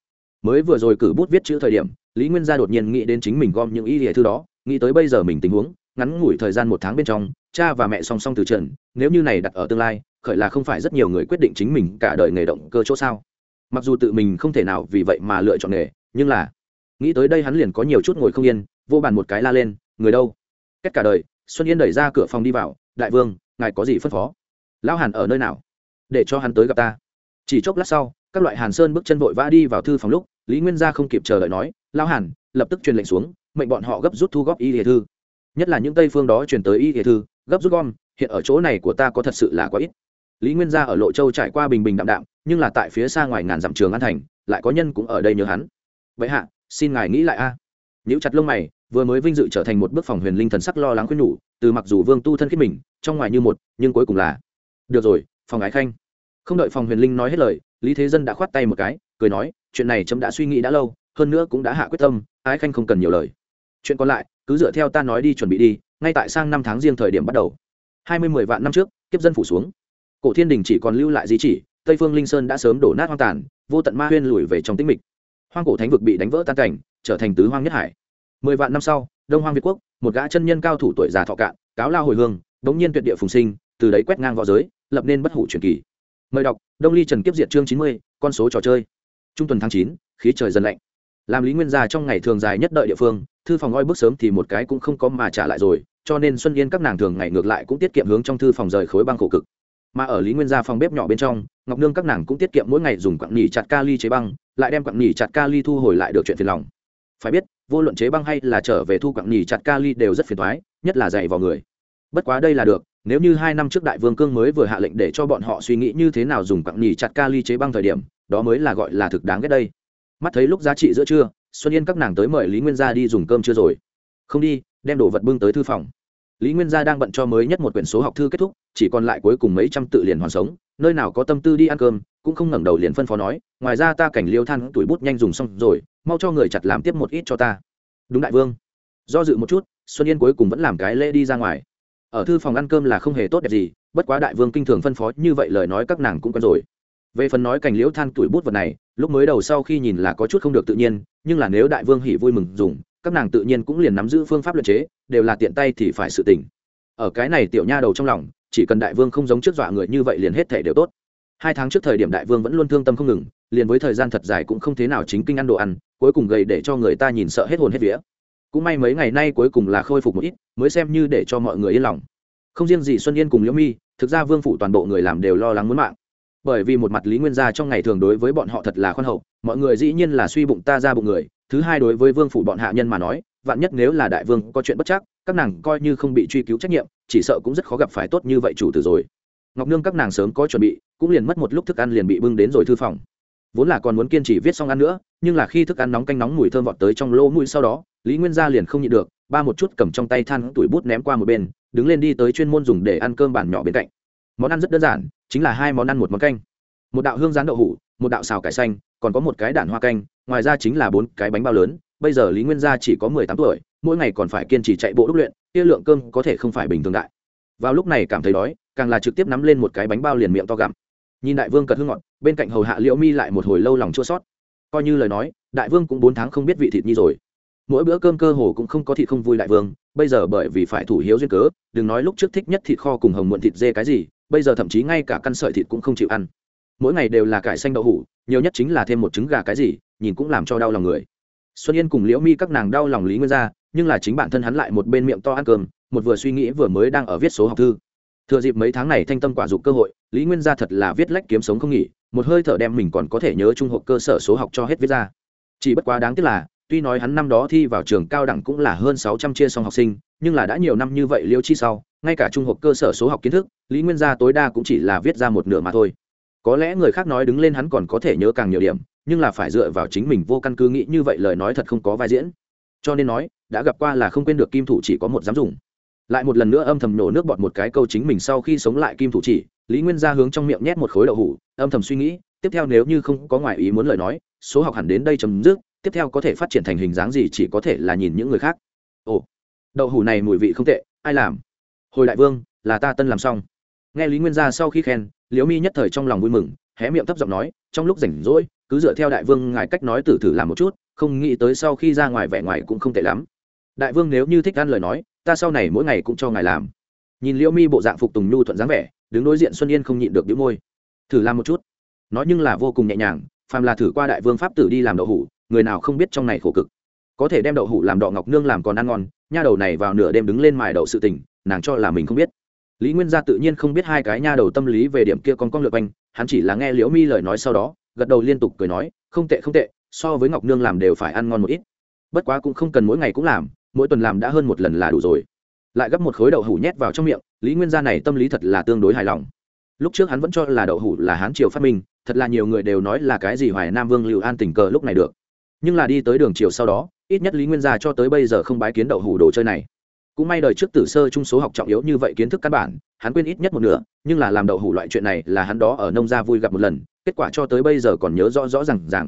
[SPEAKER 1] mới vừa rồi cử bút viết chữ thời điểm, lý nguyên gia đột nhiên nghĩ đến chính mình gom những y hệ thư đó, nghĩ tới bây giờ mình tình huống, ngắn ngủi thời gian một tháng bên trong, cha và mẹ song song từ trần, nếu như này đặt ở tương lai, khởi là không phải rất nhiều người quyết định chính mình cả đời nghề động cơ chỗ sao. Mặc dù tự mình không thể nào vì vậy mà lựa chọn nghề, nhưng là, nghĩ tới đây hắn liền có nhiều chút ngồi không yên, vô bàn một cái la lên, người đâu? Cách cả đời, xuân yên đẩy ra cửa phòng đi vào, đại vương, ngài có gì phân phó? Lão hàn ở nơi nào? Để cho hắn tới gặp ta. Chỉ chốc lát sau các loại hàn sơn bước chân vội vã đi vào thư phòng lúc, lý nguyên gia không kịp chờ đợi nói lao hàn, lập tức truyền lệnh xuống, mệnh bọn họ gấp rút thu góp y địa thư. Nhất là những tây phương đó truyền tới y địa thư, gấp rút gom, hiện ở chỗ này của ta có thật sự là quá ít. Lý nguyên gia ở lộ châu trải qua bình bình đạm đạm, nhưng là tại phía xa ngoài ngàn dặm trường an thành, lại có nhân cũng ở đây nhớ hắn. Vậy hạ, xin ngài nghĩ lại a. À. chặt lông mày, vừa mới vinh dự trở thành một bước phòng huyền linh thần sắc lo lắng khuyên nhủ, từ mặc dù vương tu thân khiết mình, trong ngoài như một, nhưng cuối cùng là, được rồi, phòng ái khanh. Không đợi phòng huyền linh nói hết lời lý thế dân đã khoát tay một cái, cười nói, chuyện này chấm đã suy nghĩ đã lâu, hơn nữa cũng đã hạ quyết tâm, ái khanh không cần nhiều lời. Chuyện còn lại, cứ dựa theo ta nói đi chuẩn bị đi, ngay tại sang năm tháng riêng thời điểm bắt đầu. Hai mươi mười vạn năm trước, kiếp dân phủ xuống. Cổ thiên đình chỉ còn lưu lại di chỉ, tây phương linh sơn đã sớm đổ nát hoang tàn, vô tận ma huyên lùi về trong tĩnh mịch. Hoang cổ thánh vực bị đánh vỡ tan cảnh, trở thành tứ hoang nhất hải. Mười vạn năm sau, đông hoang việt quốc, một gã chân nhân cao thủ tuổi già thọ cạn, cáo lao hồi hương, bỗng nhiên tuyệt địa phùng sinh, từ đấy quét ngang v õ giới, lập nên bất hủ truyền kỳ mời đọc, đông ly trần kiếp diệt chương chín mươi, con số trò chơi. Trung tuần tháng chín, khí trời dần lạnh. Làm lý nguyên gia trong ngày thường dài nhất đợi địa phương, thư phòng oi bước sớm thì một cái cũng không có mà trả lại rồi, cho nên xuân yên các nàng thường ngày ngược lại cũng tiết kiệm hướng trong thư phòng rời khối băng khổ cực. Mà ở lý nguyên gia phòng bếp nhỏ bên trong, ngọc nương các nàng cũng tiết kiệm mỗi ngày dùng quặng nỉ chặt ca ly chế băng, lại đem quặng nỉ chặt ca ly thu hồi lại được chuyện phiền lòng. Phải biết, vô luận chế băng hay là trở về thu quặng nỉ chặt ca ly đều rất phiền thoái nhất là dày vào người. Bất quá đây là được nếu như hai năm trước đại vương cương mới vừa hạ lệnh để cho bọn họ suy nghĩ như thế nào dùng quặng nhì chặt ca ly chế băng thời điểm, đó mới là gọi là thực đáng ghét đây. Mắt thấy lúc giá trị giữa trưa, xuân yên các nàng tới mời lý nguyên gia đi dùng cơm chưa rồi. Không đi, đem đồ vật bưng tới thư phòng. Lý nguyên gia đang bận cho mới nhất một quyển số học thư kết thúc, chỉ còn lại cuối cùng mấy trăm tự liền hoàn sống, nơi nào có tâm tư đi ăn cơm, cũng không ngẩng đầu liền phân phó nói, ngoài ra ta cảnh liêu than tuổi bút nhanh dùng xong rồi, mau cho người chặt làm tiếp một ít cho ta. Đúng đại vương. Do dự một chút, xuân yên cuối cùng vẫn làm cái lễ đi ra ngoài ở thư phòng ăn cơm là không hề tốt đẹp gì, bất quá đại vương kinh thường phân phó như vậy lời nói các nàng cũng quen rồi. Về phần nói cảnh liễu than tuổi bút vật này, lúc mới đầu sau khi nhìn là có chút không được tự nhiên, nhưng là nếu đại vương hỉ vui mừng dùng, các nàng tự nhiên cũng liền nắm giữ phương pháp luật chế, đều là tiện tay thì phải sự tỉnh ở cái này tiểu nha đầu trong lòng, chỉ cần đại vương không giống trước dọa người như vậy liền hết thể đều tốt. Hai tháng trước thời điểm đại vương vẫn luôn thương tâm không ngừng, liền với thời gian thật dài cũng không thế nào chính kinh ăn đồ ăn, cuối cùng gầy để cho người ta nhìn sợ hết hồn hết vía cũng may mấy ngày nay cuối cùng là khôi phục một ít, mới xem như để cho mọi người yên lòng. Không riêng gì xuân yên cùng liễu mi, thực ra vương phủ toàn bộ người làm đều lo lắng muốn mạng. Bởi vì một mặt lý nguyên gia trong ngày thường đối với bọn họ thật là khoan hậu, mọi người dĩ nhiên là suy bụng ta ra bụng người, thứ hai đối với vương phủ bọn hạ nhân mà nói, vạn nhất nếu là đại vương có chuyện bất chắc, các nàng coi như không bị truy cứu trách nhiệm, chỉ sợ cũng rất khó gặp phải tốt như vậy chủ tử rồi. Ngọc nương các nàng sớm có chuẩn bị, cũng liền mất một lúc thức ăn liền bị bưng đến rồi thư phòng. Vốn là còn muốn kiên trì viết xong ăn nữa, nhưng là khi thức ăn nóng canh nóng mùi thơm vọt tới trong lỗ mũi sau đó lý nguyên gia liền không nhịn được, ba một chút cầm trong tay than tuổi bút ném qua một bên, đứng lên đi tới chuyên môn dùng để ăn cơm bàn nhỏ bên cạnh. Món ăn rất đơn giản, chính là hai món ăn một món canh. Một đạo hương rán đậu hủ, một đạo xào cải xanh, còn có một cái đạn hoa canh, ngoài ra chính là bốn cái bánh bao lớn, bây giờ lý nguyên gia chỉ có mười tám tuổi, mỗi ngày còn phải kiên trì chạy bộ đúc luyện, kia lượng cơm có thể không phải bình thường đại. Vào lúc này cảm thấy đói, càng là trực tiếp nắm lên một cái bánh bao liền miệng to gặm. Nhìn đại vương cật hương ngọt, bên cạnh hầu hạ liễu mi lại một hồi lâu lòng chua sót. Coi như lời nói, đại vương cũng bốn tháng không biết vị thịt nhi rồi mỗi bữa cơm cơ hồ cũng không có thịt không vui đại vương, bây giờ bởi vì phải thủ hiếu duyên cớ, đừng nói lúc trước thích nhất thịt kho cùng hồng muộn thịt dê cái gì, bây giờ thậm chí ngay cả căn sợi thịt cũng không chịu ăn. Mỗi ngày đều là cải xanh đậu hủ, nhiều nhất chính là thêm một trứng gà cái gì, nhìn cũng làm cho đau lòng người. Xuân yên cùng liễu mi các nàng đau lòng lý nguyên gia, nhưng là chính bản thân hắn lại một bên miệng to ăn cơm, một vừa suy nghĩ vừa mới đang ở viết số học thư. Thừa dịp mấy tháng này thanh tâm quả dục cơ hội, lý nguyên gia thật là viết lách kiếm sống không nghỉ, một hơi thở đem mình còn có thể nhớ trung học cơ sở số học cho hết viết ra. Chỉ bất quá đáng tiếc là tuy nói hắn năm đó thi vào trường cao đẳng cũng là hơn sáu trăm chia xong học sinh, nhưng là đã nhiều năm như vậy liêu chi sau, ngay cả trung học cơ sở số học kiến thức, lý nguyên gia tối đa cũng chỉ là viết ra một nửa mà thôi. Có lẽ người khác nói đứng lên hắn còn có thể nhớ càng nhiều điểm, nhưng là phải dựa vào chính mình vô căn cứ nghĩ như vậy lời nói thật không có vai diễn. Cho nên nói, đã gặp qua là không quên được kim thủ chỉ có một dám dùng. Lại một lần nữa âm thầm nổ nước bọt một cái câu chính mình sau khi sống lại kim thủ chỉ, lý nguyên Gia hướng trong miệng nhét một khối đậu hủ âm thầm suy nghĩ, tiếp theo nếu như không có ngoại ý muốn lời nói, số học hẳn đến đây chấm dứt tiếp theo có thể phát triển thành hình dáng gì chỉ có thể là nhìn những người khác. Ồ, đậu hủ này mùi vị không tệ, ai làm? Hồi đại vương, là ta tân làm xong. Nghe lý nguyên gia sau khi khen, liễu mi nhất thời trong lòng vui mừng, hé miệng thấp giọng nói, trong lúc rảnh rỗi, cứ dựa theo đại vương ngài cách nói tử thử làm một chút, không nghĩ tới sau khi ra ngoài vẻ ngoài cũng không tệ lắm. Đại vương nếu như thích ăn lời nói, ta sau này mỗi ngày cũng cho ngài làm. Nhìn liễu mi bộ dạng phục tùng nhu thuận dáng vẻ, đứng đối diện xuân yên không nhịn được đĩu môi. Thử làm một chút. Nói nhưng là vô cùng nhẹ nhàng, phàm là thử qua đại vương pháp tử đi làm đậu hủ người nào không biết trong này khổ cực. Có thể đem đậu hủ làm đọ ngọc nương làm còn ăn ngon, nha đầu này vào nửa đêm đứng lên mài đậu sự tình, nàng cho là mình không biết. Lý nguyên gia tự nhiên không biết hai cái nha đầu tâm lý về điểm kia con con lượt quanh, hắn chỉ là nghe liễu mi lời nói sau đó, gật đầu liên tục cười nói, không tệ không tệ, so với ngọc nương làm đều phải ăn ngon một ít. Bất quá cũng không cần mỗi ngày cũng làm, mỗi tuần làm đã hơn một lần là đủ rồi. Lại gấp một khối đậu hủ nhét vào trong miệng, lý nguyên gia này tâm lý thật là tương đối hài lòng. Lúc trước hắn vẫn cho là đậu hủ là hán triều phát minh, thật là nhiều người đều nói là cái gì hoài nam vương lưu an tình cờ lúc này được nhưng là đi tới đường chiều sau đó, ít nhất lý nguyên gia cho tới bây giờ không bái kiến đậu hủ đồ chơi này. Cũng may đời trước tử sơ trung số học trọng yếu như vậy kiến thức căn bản, hắn quên ít nhất một nửa, nhưng là làm đậu hủ loại chuyện này là hắn đó ở nông gia vui gặp một lần, kết quả cho tới bây giờ còn nhớ rõ rõ r à n g rằng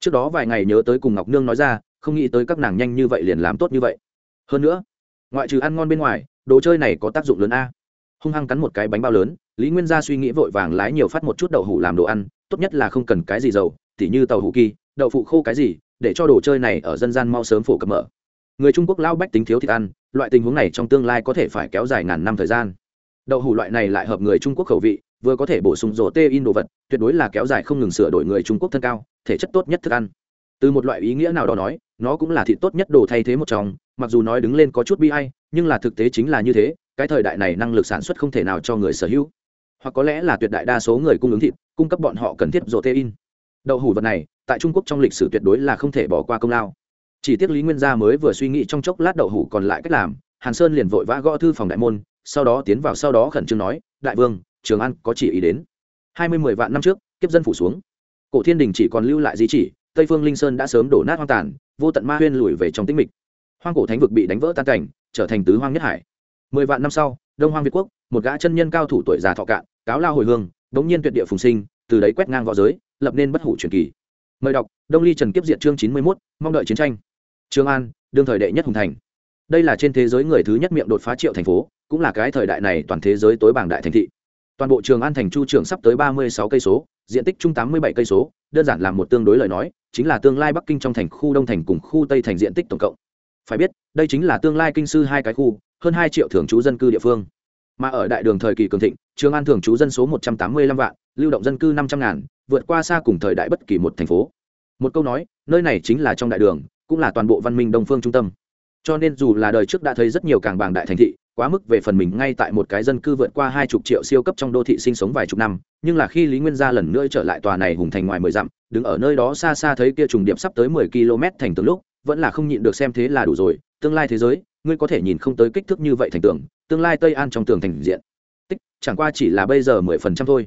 [SPEAKER 1] trước đó vài ngày nhớ tới cùng ngọc nương nói ra, không nghĩ tới các nàng nhanh như vậy liền làm tốt như vậy. Hơn nữa, ngoại trừ ăn ngon bên ngoài, đồ chơi này có tác dụng lớn a. Hung hăng cắn một cái bánh bao lớn, lý nguyên gia suy nghĩ vội vàng lái nhiều phát một chút đậu hủ làm đồ ăn, tốt nhất là không cần cái gì dầu, tỉ như tàu hủ kỳ, đậu phụ khô cái gì để cho đồ chơi này ở dân gian mau sớm phổ cập mở. Người trung quốc lao bách tính thiếu thịt ăn, loại tình huống này trong tương lai có thể phải kéo dài ngàn năm thời gian. Đậu hủ loại này lại hợp người trung quốc khẩu vị, vừa có thể bổ sung rổ tê in đồ vật, tuyệt đối là kéo dài không ngừng sửa đổi người trung quốc thân cao, thể chất tốt nhất thức ăn. Từ một loại ý nghĩa nào đó nói, nó cũng là thịt tốt nhất đồ thay thế một trong, mặc dù nói đứng lên có chút bi hay nhưng là thực tế chính là như thế, cái thời đại này năng lực sản xuất không thể nào cho người sở hữu. Hoặc có lẽ là tuyệt đại đa số người cung ứng thịt, cung cấp bọn họ cần thiết rổ tê in đậu hủ vật này, tại trung quốc trong lịch sử tuyệt đối là không thể bỏ qua công lao. Chỉ tiếc lý nguyên gia mới vừa suy nghĩ trong chốc lát đậu hủ còn lại cách làm, hàn sơn liền vội vã gõ thư phòng đại môn, sau đó tiến vào sau đó khẩn trương nói, đại vương, trường an có chỉ ý đến. Hai mươi mười vạn năm trước, kiếp dân phủ xuống. Cổ thiên đình chỉ còn lưu lại di chỉ, tây phương linh sơn đã sớm đổ nát hoang tàn, vô tận ma huyên lùi về trong tĩnh mịch. Hoang cổ thánh vực bị đánh vỡ tan cảnh, trở thành tứ hoang nhất hải. Mười vạn năm sau, đông hoang việt quốc, một gã chân nhân cao thủ tuổi già thọ cạn, cáo lao hồi hương, đống nhiên tuyệt địa phùng sinh, từ đấy quét ngang v õ giới lập nên bất hủ truyền kỳ. Mời đọc, đông ly trần kiếp diện chương chín mươi mốt, mong đợi chiến tranh. Trường an, đương thời đệ nhất hùng thành. Đây là trên thế giới người thứ nhất miệng đột phá triệu thành phố, cũng là cái thời đại này toàn thế giới tối bảng đại thành thị. Toàn bộ trường an thành chu trường sắp tới ba mươi sáu cây số, diện tích chung tám mươi bảy cây số, đơn giản là một tương đối lời nói, chính là tương lai bắc kinh trong thành khu đông thành cùng khu tây thành diện tích tổng cộng. Phải biết, đây chính là tương lai kinh sư hai cái khu, hơn hai triệu thường trú dân cư địa phương. Mà ở đại đường thời kỳ cường thịnh, trường an thường trú dân số một trăm tám mươi lăm vạn lưu động dân cư năm trăm ngàn, vượt qua xa cùng thời đại bất kỳ một thành phố. Một câu nói, nơi này chính là trong đại đường, cũng là toàn bộ văn minh đông phương trung tâm. Cho nên dù là đời trước đã thấy rất nhiều càng bảng đại thành thị, quá mức về phần mình ngay tại một cái dân cư vượt qua hai chục triệu siêu cấp trong đô thị sinh sống vài chục năm, nhưng là khi lý nguyên gia lần nữa trở lại tòa này hùng thành ngoài mười dặm, đứng ở nơi đó xa xa thấy kia trùng điểm sắp tới mười km thành tường lúc, vẫn là không nhịn được xem thế là đủ rồi, tương lai thế giới, ngươi có thể nhìn không tới kích thước như vậy thành tường, tương lai tây an trong tường thành diện. Tích, chẳng qua chỉ là bây giờ mười phần trăm thôi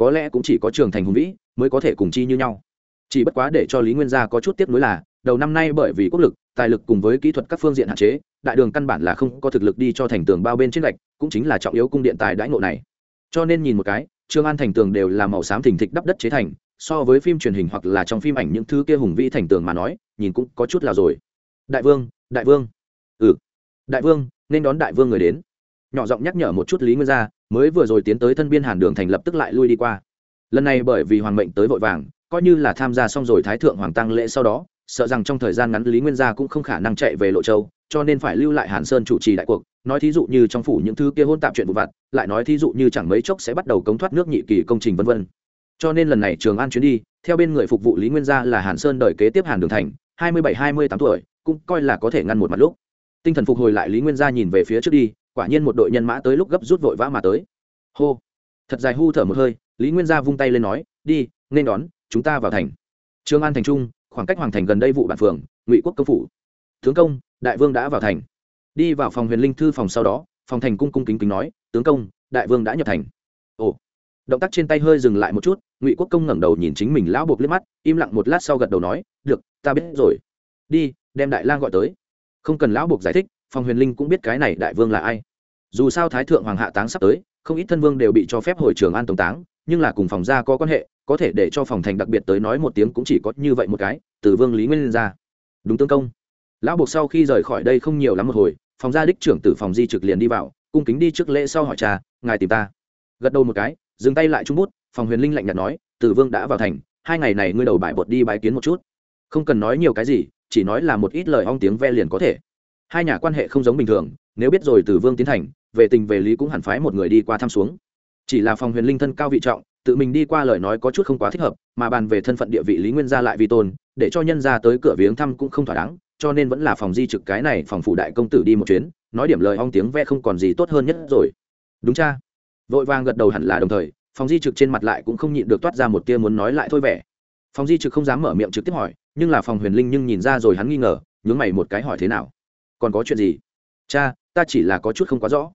[SPEAKER 1] có lẽ cũng chỉ có trường thành hùng vĩ mới có thể cùng chi như nhau. Chỉ bất quá để cho lý nguyên gia có chút tiếc nuối là, đầu năm nay bởi vì quốc lực, tài lực cùng với kỹ thuật các phương diện hạn chế, đại đường căn bản là không có thực lực đi cho thành tường bao bên trên lạch cũng chính là trọng yếu cung điện tài đãi ngộ này. Cho nên nhìn một cái, trương an thành tường đều là màu xám thình thịch đắp đất chế thành, so với phim truyền hình hoặc là trong phim ảnh những thứ kia hùng vĩ thành tường mà nói, nhìn cũng có chút là rồi. Đại vương đại vương. Ừ. Đại vương, nên đón đại vương người đến. Nhỏ giọng nhắc nhở một chút lý nguyên gia mới vừa rồi tiến tới thân biên hàn đường thành lập tức lại lui đi qua. Lần này bởi vì hoàng mệnh tới vội vàng, coi như là tham gia xong rồi thái thượng hoàng tăng lễ sau đó, sợ rằng trong thời gian ngắn lý nguyên gia cũng không khả năng chạy về lộ châu, cho nên phải lưu lại hàn sơn chủ trì đại cuộc, nói thí dụ như trong phủ những thứ kia hôn tạm chuyện vụ vặt, lại nói thí dụ như chẳng mấy chốc sẽ bắt đầu cống thoát nước nhị kỳ công trình vân vân. Cho nên lần này trường an chuyến đi, theo bên người phục vụ lý nguyên gia là hàn sơn đời kế tiếp hàn đường thành, hai mươi bảy, hai mươi tám tuổi, cũng coi là có thể ngăn một mặt lúc. Tinh thần phục hồi lại lý nguyên gia nhìn về phía trước đi quả nhiên một đội nhân mã tới lúc gấp rút vội vã mà tới. Hô. Thật dài hu thở một hơi, lý nguyên gia vung tay lên nói, đi, nên đón, chúng ta vào thành. Trương an thành trung, khoảng cách hoàng thành gần đây vụ bản phường, ngụy quốc công phủ. Tướng công, đại vương đã vào thành. Đi vào phòng huyền linh thư phòng sau đó, phòng thành cung cung kính kính nói, tướng công, đại vương đã nhập thành. Ồ. Động tác trên tay hơi dừng lại một chút, ngụy quốc công ngẩng đầu nhìn chính mình lão buộc liếc mắt, im lặng một lát sau gật đầu nói, được, ta biết rồi. Đi, đem đại lang gọi tới. Không cần lão buộc giải thích, phòng huyền linh cũng biết cái này đại vương là ai dù sao thái thượng hoàng hạ táng sắp tới, không ít thân vương đều bị cho phép hồi trường an tổng táng, nhưng là cùng phòng gia có quan hệ, có thể để cho phòng thành đặc biệt tới nói một tiếng cũng chỉ có như vậy một cái, từ vương lý nguyên ra. Đúng tương công. Lão buộc sau khi rời khỏi đây không nhiều lắm một hồi, phòng gia đích trưởng từ phòng di trực liền đi vào, cung kính đi trước lễ sau hỏi cha ngài tìm ta? Gật đầu một cái, dừng tay lại trung bút, phòng huyền linh lạnh nhạt nói, từ vương đã vào thành, hai ngày này ngươi đầu bài bột đi bái kiến một chút. Không cần nói nhiều cái gì, chỉ nói là một ít lời ong tiếng ve liền có thể. Hai nhà quan hệ không giống bình thường, nếu biết rồi từ vương tiến thành về tình về lý cũng hẳn phái một người đi qua thăm xuống. Chỉ là phòng huyền linh thân cao vị trọng, tự mình đi qua lời nói có chút không quá thích hợp, mà bàn về thân phận địa vị lý nguyên gia lại vi tôn để cho nhân ra tới cửa viếng thăm cũng không thỏa đáng, cho nên vẫn là phòng di trực cái này phòng phủ đại công tử đi một chuyến, nói điểm lời ong tiếng ve không còn gì tốt hơn nhất rồi. Đúng cha. Vội vàng gật đầu hẳn là đồng thời, phòng di trực trên mặt lại cũng không nhịn được toát ra một tia muốn nói lại thôi vẻ. Phòng di trực không dám mở miệng trực tiếp hỏi, nhưng là phòng huyền linh nhưng nhìn ra rồi hắn nghi ngờ, nhướng mày một cái hỏi thế nào. Còn có chuyện gì? Cha, ta chỉ là có chút không quá rõ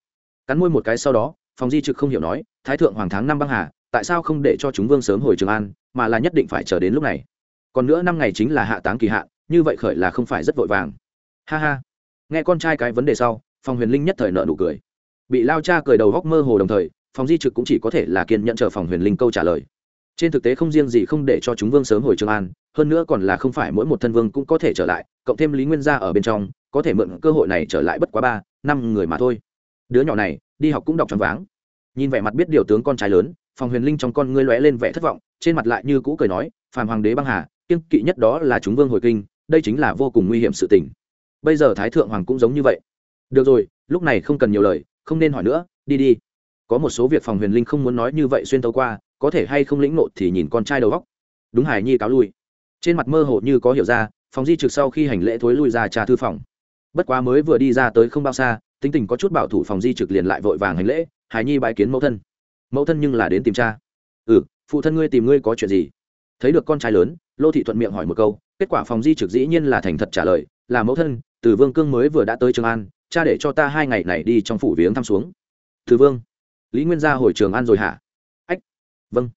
[SPEAKER 1] cắn môi một cái sau đó phòng di trực không hiểu nói, thái thượng hoàng tháng năm băng hà, tại sao không để cho chúng vương sớm hồi trường an, mà là nhất định phải chờ đến lúc này? Còn nữa năm ngày chính là hạ táng kỳ hạn, như vậy khởi là không phải rất vội vàng. Ha ha. Nghe con trai cái vấn đề sau phòng huyền linh nhất thời nợ nụ cười. Bị lao cha cười đầu góc mơ hồ đồng thời phòng di trực cũng chỉ có thể là kiên nhận chờ phòng huyền linh câu trả lời. Trên thực tế không riêng gì không để cho chúng vương sớm hồi trường an, hơn nữa còn là không phải mỗi một thân vương cũng có thể trở lại, cộng thêm lý nguyên gia ở bên trong, có thể mượn cơ hội này trở lại bất quá ba, năm người mà thôi đứa nhỏ này, đi học cũng đọc tròn váng. Nhìn vẻ mặt biết điều tướng con trai lớn, phòng huyền linh trong con ngươi lóe lên vẻ thất vọng, trên mặt lại như cũ cười nói, phàm hoàng đế băng hà, kiêng kỵ nhất đó là chúng vương hồi kinh, đây chính là vô cùng nguy hiểm sự tình. Bây giờ thái thượng hoàng cũng giống như vậy. Được rồi, lúc này không cần nhiều lời, không nên hỏi nữa, đi đi. Có một số việc phòng huyền linh không muốn nói như vậy xuyên tấu qua, có thể hay không lĩnh nộ thì nhìn con trai đầu góc đúng hải nhi cáo lui. Trên mặt mơ hồ như có hiểu ra, phòng di trực sau khi hành lễ thối lui ra trà thư phòng. Bất quá mới vừa đi ra tới không bao xa tính tình có chút bảo thủ phòng di trực liền lại vội vàng hành lễ hải nhi bái kiến mẫu thân. Mẫu thân nhưng là đến tìm cha. Ừ phụ thân ngươi tìm ngươi có chuyện gì? Thấy được con trai lớn, lô thị thuận miệng hỏi một câu, kết quả phòng di trực dĩ nhiên là thành thật trả lời, là mẫu thân, từ vương cương mới vừa đã tới trường an, cha để cho ta hai ngày này đi trong phủ viếng thăm xuống. Từ vương, lý nguyên gia hồi trường an rồi hả? Ách vâng.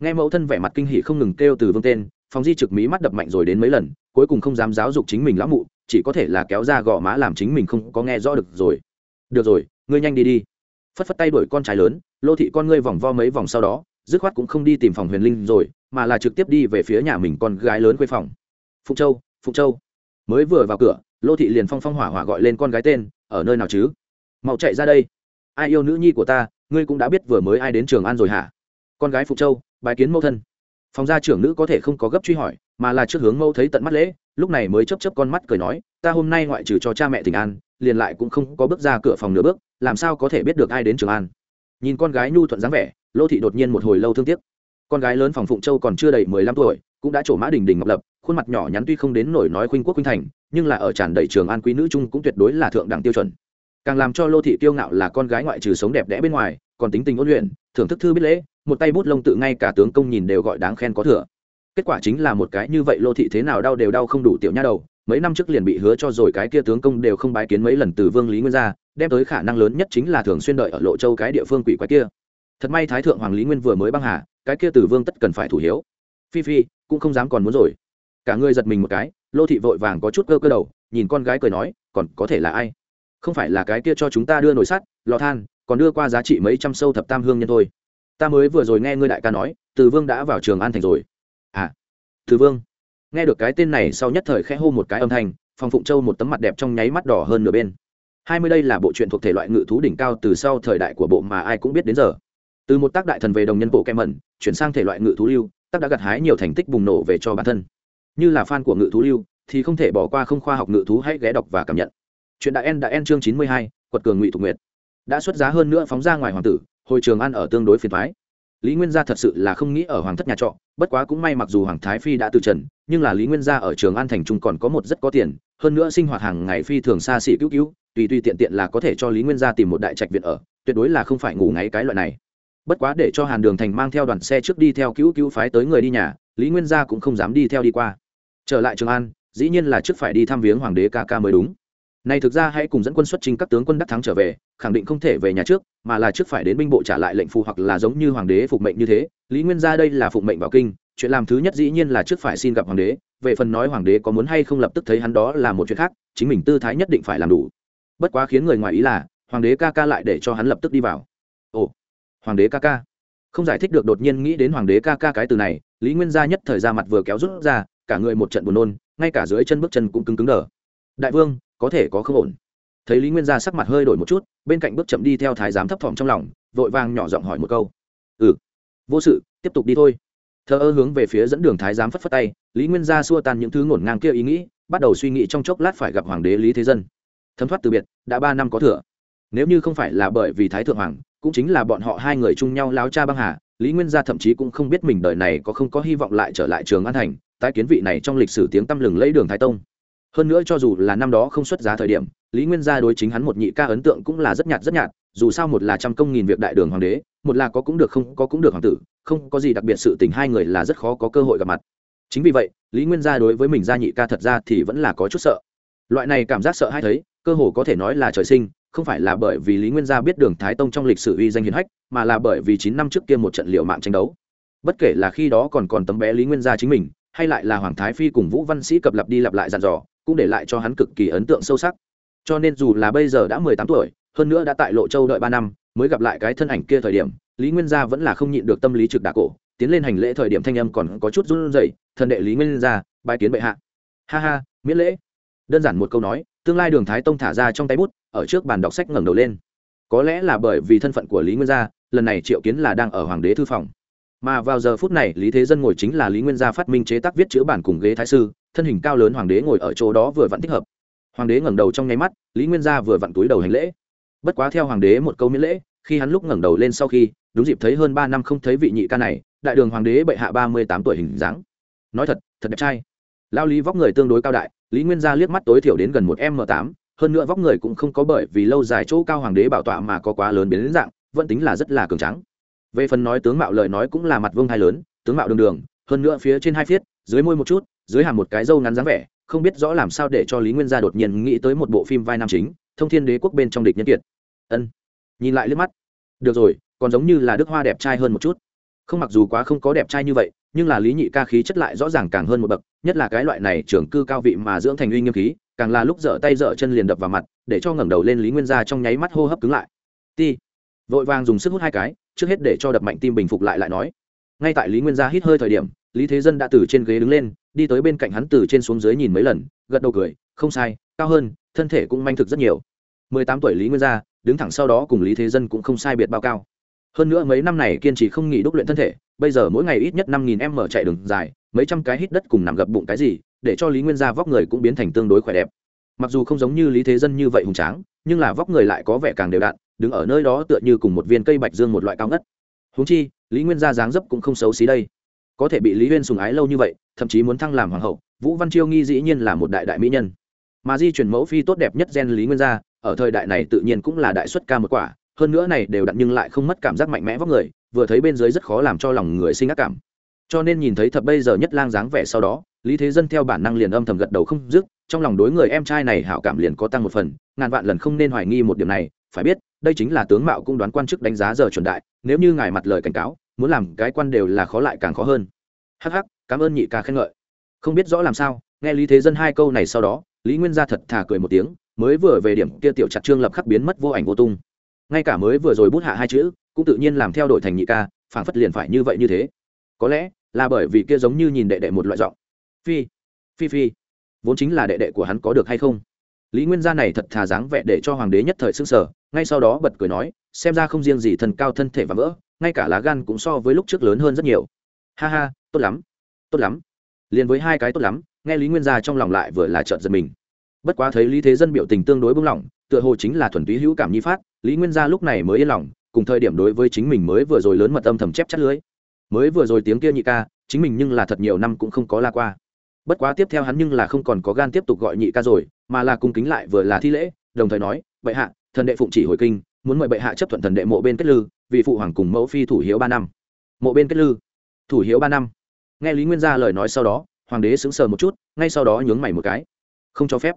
[SPEAKER 1] Nghe mẫu thân vẻ mặt kinh hỉ không ngừng kêu từ vương tên, phòng di trực mí mắt đập mạnh rồi đến mấy lần, cuối cùng không dám giáo dục chính mình lão mụ chỉ có thể là kéo ra gò má làm chính mình không có nghe rõ được rồi. Được rồi, ngươi nhanh đi đi. Phất phất tay đuổi con trai lớn, lô thị con ngươi vòng vo mấy vòng sau đó, dứt khoát cũng không đi tìm phòng huyền linh rồi, mà là trực tiếp đi về phía nhà mình con gái lớn quê phòng. Phụng châu phụng châu. Mới vừa vào cửa, lô thị liền phong phong hỏa hỏa gọi lên con gái tên, ở nơi nào chứ? Mau chạy ra đây. Ai yêu nữ nhi của ta, ngươi cũng đã biết vừa mới ai đến trường an rồi hả? Con gái phụng châu bài kiến mẫu thân. Phòng gia trưởng nữ có thể không có gấp truy hỏi, mà là trước hướng mẫu thấy tận mắt lễ lúc này mới chấp chấp con mắt cười nói, ta hôm nay ngoại trừ cho cha mẹ tỉnh an, liền lại cũng không có bước ra cửa phòng nửa bước, làm sao có thể biết được ai đến trường an? Nhìn con gái nhu thuận dáng vẻ, lô thị đột nhiên một hồi lâu thương tiếc. Con gái lớn phòng phụng châu còn chưa đầy mười lăm tuổi, cũng đã trổ mã đình đình ngọc lập, khuôn mặt nhỏ nhắn tuy không đến nổi nói khuynh quốc khuynh thành, nhưng là ở tràn đầy trường an quý nữ trung cũng tuyệt đối là thượng đẳng tiêu chuẩn. Càng làm cho lô thị kiêu ngạo là con gái ngoại trừ sống đẹp đẽ bên ngoài, còn tính tình ôn luyện, thưởng thức thư biết lễ, một tay bút lông tự ngay cả tướng công nhìn đều gọi đáng khen có thừa kết quả chính là một cái như vậy lô thị thế nào đau đều đau không đủ tiểu nha đầu, mấy năm trước liền bị hứa cho rồi cái kia tướng công đều không bái kiến mấy lần từ vương lý nguyên gia đem tới khả năng lớn nhất chính là thường xuyên đợi ở lộ châu cái địa phương quỷ quái kia. Thật may thái thượng hoàng lý nguyên vừa mới băng hà, cái kia từ vương tất cần phải thủ hiếu. Phi phi, cũng không dám còn muốn rồi. Cả người giật mình một cái, lô thị vội vàng có chút cơ cơ đầu, nhìn con gái cười nói, còn có thể là ai? Không phải là cái kia cho chúng ta đưa nồi sắt, lò than, còn đưa qua giá trị mấy trăm sâu thập tam hương nhân thôi. Ta mới vừa rồi nghe ngươi đại ca nói, từ vương đã vào trường an thành rồi. Thứ vương. Nghe được cái tên này sau nhất thời khẽ hô một cái âm thanh phòng phụng châu một tấm mặt đẹp trong nháy mắt đỏ hơn nửa bên. Hai mươi đây là bộ truyện thuộc thể loại ngự thú đỉnh cao từ sau thời đại của bộ mà ai cũng biết đến giờ. Từ một tác đại thần về đồng nhân bộ kem mẩn, chuyển sang thể loại ngự thú lưu, tác đã gặt hái nhiều thành tích bùng nổ về cho bản thân. Như là fan của ngự thú lưu, thì không thể bỏ qua không khoa học ngự thú hãy ghé đọc và cảm nhận. Chuyện đại en đã en chương chín mươi hai, quật cường ngụy thục nguyệt. Đã xuất giá hơn nữa phóng ra ngoài hoàng tử, hồi trường ăn ở tương đối phiền thoái lý nguyên gia thật sự là không nghĩ ở hoàng thất nhà trọ, bất quá cũng may mặc dù hoàng thái phi đã từ trần, nhưng là lý nguyên gia ở trường an thành trung còn có một rất có tiền, hơn nữa sinh hoạt hàng ngày phi thường xa xỉ cứu cứu, tùy tùy tiện tiện là có thể cho lý nguyên gia tìm một đại trạch viện ở, tuyệt đối là không phải ngủ ngáy cái loại này. Bất quá để cho hàn đường thành mang theo đoàn xe trước đi theo cứu cứu phái tới người đi nhà, lý nguyên gia cũng không dám đi theo đi qua. Trở lại trường an, dĩ nhiên là trước phải đi thăm viếng hoàng đế ca ca mới đúng này thực ra hãy cùng dẫn quân xuất trình các tướng quân đắc thắng trở về, khẳng định không thể về nhà trước, mà là trước phải đến binh bộ trả lại lệnh phù hoặc là giống như hoàng đế phục mệnh như thế. Lý nguyên gia đây là phục mệnh vào kinh, chuyện làm thứ nhất dĩ nhiên là trước phải xin gặp hoàng đế, về phần nói hoàng đế có muốn hay không lập tức thấy hắn đó là một chuyện khác, chính mình tư thái nhất định phải làm đủ. Bất quá khiến người ngoài ý là, hoàng đế ca ca lại để cho hắn lập tức đi vào. Ồ, hoàng đế ca ca. Không giải thích được đột nhiên nghĩ đến hoàng đế ca ca cái từ này, lý nguyên gia nhất thời ra mặt vừa kéo rút ra, cả người một trận buồn nôn, ngay cả dưới chân bước chân cũng cứng cứng đờ. Đại vương có thể có không ổn. Thấy lý nguyên gia sắc mặt hơi đổi một chút, bên cạnh bước chậm đi theo thái giám thấp thỏm trong lòng, vội vàng nhỏ giọng hỏi một câu. Ừ vô sự, tiếp tục đi thôi. Thờ ơ hướng về phía dẫn đường thái giám phất phất tay, lý nguyên gia xua tan những thứ ngổn ngang kia ý nghĩ, bắt đầu suy nghĩ trong chốc lát phải gặp hoàng đế lý thế dân. Thấm thoát từ biệt, đã ba năm có thừa. Nếu như không phải là bởi vì thái thượng hoàng, cũng chính là bọn họ hai người chung nhau láo cha băng hà, lý nguyên gia thậm chí cũng không biết mình đời này có không có hy vọng lại trở lại trường an thành, tái kiến vị này trong lịch sử tiếng tăm lừng lấy đường thái tông hơn nữa cho dù là năm đó không xuất giá thời điểm, lý nguyên gia đối chính hắn một nhị ca ấn tượng cũng là rất nhạt rất nhạt. Dù sao một là trăm công nghìn việc đại đường hoàng đế, một là có cũng được không, có cũng được hoàng tử, không có gì đặc biệt sự tình hai người là rất khó có cơ hội gặp mặt. Chính vì vậy, lý nguyên gia đối với mình gia nhị ca thật ra thì vẫn là có chút sợ. Loại này cảm giác sợ hay thấy, cơ hồ có thể nói là trời sinh, không phải là bởi vì lý nguyên gia biết đường thái tông trong lịch sử uy danh hiền hách, mà là bởi vì chín năm trước kia một trận liệu mạng tranh đấu. Bất kể là khi đó còn còn tấm bé lý nguyên gia chính mình hay lại là hoàng thái phi cùng vũ văn sĩ cập lập đi lặp lại dặn dò, cũng để lại cho hắn cực kỳ ấn tượng sâu sắc. Cho nên dù là bây giờ đã mười tám tuổi, hơn nữa đã tại lộ châu đợi ba năm, mới gặp lại cái thân ảnh kia thời điểm, lý nguyên gia vẫn là không nhịn được tâm lý trực đà cổ, tiến lên hành lễ thời điểm thanh âm còn có chút run rẩy, thần đệ lý nguyên gia bài kiến bệ hạ. Ha ha, miễn lễ. Đơn giản một câu nói, tương lai đường thái tông thả ra trong tay bút, ở trước bàn đọc sách ngẩng đầu lên. Có lẽ là bởi vì thân phận của lý nguyên gia, lần này triệu kiến là đang ở hoàng đế thư phòng mà vào giờ phút này, lý thế dân ngồi chính là lý nguyên gia phát minh chế tác viết chữ bản cùng ghế thái sư, thân hình cao lớn hoàng đế ngồi ở chỗ đó vừa vặn thích hợp. Hoàng đế ngẩng đầu trong nháy mắt, lý nguyên gia vừa vặn túi đầu hành lễ. Bất quá theo hoàng đế một câu miễn lễ, khi hắn lúc ngẩng đầu lên sau khi, đúng dịp thấy hơn ba năm không thấy vị nhị ca này, đại đường hoàng đế bệ hạ ba mươi tám tuổi hình dáng. Nói thật thật đẹp trai. Lao lý vóc người tương đối cao đại, lý nguyên gia liếc mắt tối thiểu đến gần một m tám, hơn nữa vóc người cũng không có bởi vì lâu dài chỗ cao hoàng đế bảo tọa mà có quá lớn biến dạng, vẫn tính là rất là cường trắng về phần nói tướng mạo lời nói cũng là mặt vương hai lớn, tướng mạo đường đường, hơn nữa phía trên hai phiết, dưới môi một chút, dưới hàm một cái râu ngắn dáng vẻ, không biết rõ làm sao để cho lý nguyên gia đột nhiên nghĩ tới một bộ phim vai nam chính, thông thiên đế quốc bên trong địch nhân kiệt. Ân. Nhìn lại liếc mắt. Được rồi, còn giống như là đức hoa đẹp trai hơn một chút. Không mặc dù quá không có đẹp trai như vậy, nhưng là lý nhị ca khí chất lại rõ ràng càng hơn một bậc, nhất là cái loại này trưởng cư cao vị mà dưỡng thành uy nghiêm khí, càng là lúc dở tay dở chân liền đập vào mặt, để cho ngẩng đầu lên lý nguyên gia trong nháy mắt hô hấp cứng lại. Ti. Vội vàng dùng sức hút hai cái trước hết để cho đập mạnh tim bình phục lại lại nói. Ngay tại lý nguyên gia hít hơi thời điểm, lý thế dân đã từ trên ghế đứng lên, đi tới bên cạnh hắn từ trên xuống dưới nhìn mấy lần, gật đầu cười, không sai, cao hơn, thân thể cũng manh thực rất nhiều. Mười tám tuổi lý nguyên gia, đứng thẳng sau đó cùng lý thế dân cũng không sai biệt bao cao. Hơn nữa mấy năm này kiên trì không nghỉ đúc luyện thân thể, bây giờ mỗi ngày ít nhất năm nghìn m chạy đường dài, mấy trăm cái hít đất cùng nằm gập bụng cái gì, để cho lý nguyên gia vóc người cũng biến thành tương đối khỏe đẹp. Mặc dù không giống như lý thế dân như vậy hùng tráng, nhưng là vóc người lại có vẻ càng đều đặn đứng ở nơi đó tựa như cùng một viên cây bạch dương một loại cao ngất. Húng chi, lý nguyên gia dáng dấp cũng không xấu xí đây. Có thể bị lý huyên sùng ái lâu như vậy, thậm chí muốn thăng làm hoàng hậu, vũ văn chiêu nghi dĩ nhiên là một đại đại mỹ nhân. Mà di chuyển mẫu phi tốt đẹp nhất gen lý nguyên gia, ở thời đại này tự nhiên cũng là đại xuất ca một quả, hơn nữa này đều đặn nhưng lại không mất cảm giác mạnh mẽ vóc người, vừa thấy bên dưới rất khó làm cho lòng người sinh ác cảm. Cho nên nhìn thấy thập bây giờ nhất lang dáng vẻ sau đó, lý thế dân theo bản năng liền âm thầm gật đầu không dứt, trong lòng đối người em trai này hảo cảm liền có tăng một phần, ngàn vạn lần không nên hoài nghi một điểm này, phải biết đây chính là tướng mạo cũng đoán quan chức đánh giá giờ chuẩn đại, nếu như ngài mặt lời cảnh cáo, muốn làm cái quan đều là khó lại càng khó hơn. Hắc hắc, cảm ơn nhị ca khen ngợi. Không biết rõ làm sao, nghe lý thế dân hai câu này sau đó, lý nguyên gia thật thà cười một tiếng, mới vừa về điểm kia tiểu chặt trương lập khắc biến mất vô ảnh vô tung. Ngay cả mới vừa rồi bút hạ hai chữ, cũng tự nhiên làm theo đổi thành nhị ca, phảng phất liền phải như vậy như thế. Có lẽ là bởi vì kia giống như nhìn đệ đệ một loại giọng. Phi phi phi, vốn chính là đệ đệ của hắn có được hay không? Lý nguyên gia này thật thà dáng vẻ để cho hoàng đế nhất thời s ư n g sở ngay sau đó bật cười nói, xem ra không riêng gì thần cao thân thể và vỡ, ngay cả lá gan cũng so với lúc trước lớn hơn rất nhiều. Ha ha, tốt lắm tốt lắm. Liền với hai cái tốt lắm, nghe lý nguyên gia trong lòng lại vừa là trợn giật mình. Bất quá thấy lý thế dân biểu tình tương đối bung lỏng, tựa hồ chính là thuần túy hữu cảm nhi phát, lý nguyên gia lúc này mới yên lòng, cùng thời điểm đối với chính mình mới vừa rồi lớn mật âm thầm chép chắt lưới. Mới vừa rồi tiếng kia nhị ca, chính mình nhưng là thật nhiều năm cũng không có la qua. Bất quá tiếp theo hắn nhưng là không còn có gan tiếp tục gọi nhị ca rồi mà là cung kính lại vừa là thi lễ, đồng thời nói, bệ hạ, thần đệ phụng chỉ hồi kinh, muốn mời bệ hạ chấp thuận thần đệ mộ bên kết lư, vì phụ hoàng cùng mẫu phi thủ hiếu ba năm. Mộ bên kết lư, thủ hiếu ba năm. Nghe lý nguyên gia lời nói sau đó, hoàng đế sững sờ một chút, ngay sau đó nhướng mày một cái. Không cho phép.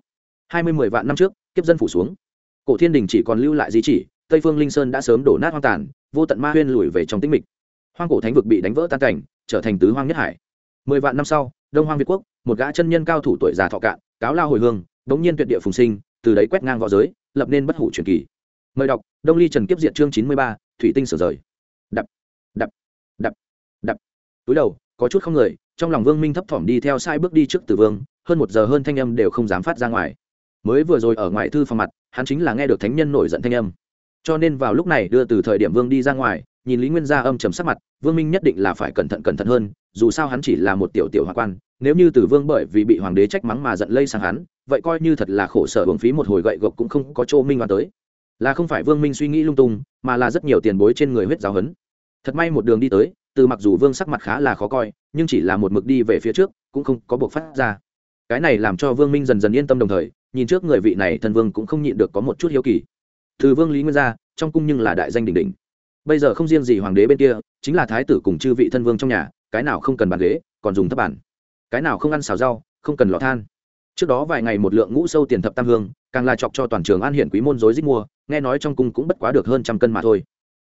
[SPEAKER 1] Hai mươi mười vạn năm trước, kiếp dân phủ xuống. Cổ thiên đình chỉ còn lưu lại di chỉ, tây phương linh sơn đã sớm đổ nát hoang tàn, vô tận ma huyên lùi về trong tĩnh mịch. Hoang cổ thánh vực bị đánh vỡ tan cảnh, trở thành tứ hoang nhất hải. Mười vạn năm sau, đông hoang việt quốc, một gã chân nhân cao thủ tuổi già thọ cạn, cáo lao hồi hương bỗng nhiên tuyệt địa phùng sinh, từ đấy quét ngang v õ giới, lập nên bất hủ truyền kỳ. Mời đọc, đông ly trần kiếp diện chương chín mươi ba, thủy tinh sở rời. Đập đập đập đập. Túi đầu, có chút không người, trong lòng vương minh thấp thỏm đi theo sai bước đi trước từ vương, hơn một giờ hơn thanh âm đều không dám phát ra ngoài. Mới vừa rồi ở ngoài thư phòng mặt, hắn chính là nghe được thánh nhân nổi giận thanh âm. Cho nên vào lúc này đưa từ thời điểm vương đi ra ngoài, nhìn lý nguyên gia âm trầm sắc mặt, vương minh nhất định là phải cẩn thận cẩn thận hơn, dù sao hắn chỉ là một tiểu tiểu hòa quan, nếu như tử vương bởi vì bị hoàng đế trách mắng mà giận lây sang hắn vậy coi như thật là khổ sở uống phí một hồi gậy gộc cũng không có chỗ minh oan tới. Là không phải vương minh suy nghĩ lung tung, mà là rất nhiều tiền bối trên người huyết giáo hấn. Thật may một đường đi tới, từ mặc dù vương sắc mặt khá là khó coi, nhưng chỉ là một mực đi về phía trước, cũng không có buộc phát ra. Cái này làm cho vương minh dần dần yên tâm đồng thời, nhìn trước người vị này thần vương cũng không nhịn được có một chút hiếu kỳ. Từ vương lý nguyên gia trong cung nhưng là đại danh đỉnh đỉnh. Bây giờ không riêng gì hoàng đế bên kia, chính là thái tử cùng chư vị thân vương trong nhà, cái nào không cần bàn ghế, còn dùng thấp bản cái nào không ăn xào rau, không cần lò than trước đó vài ngày một lượng ngũ sâu tiền thập tam hương, càng là chọc cho toàn trường an hiển quý môn dối dích mua, nghe nói trong cung cũng bất quá được hơn trăm cân mà thôi.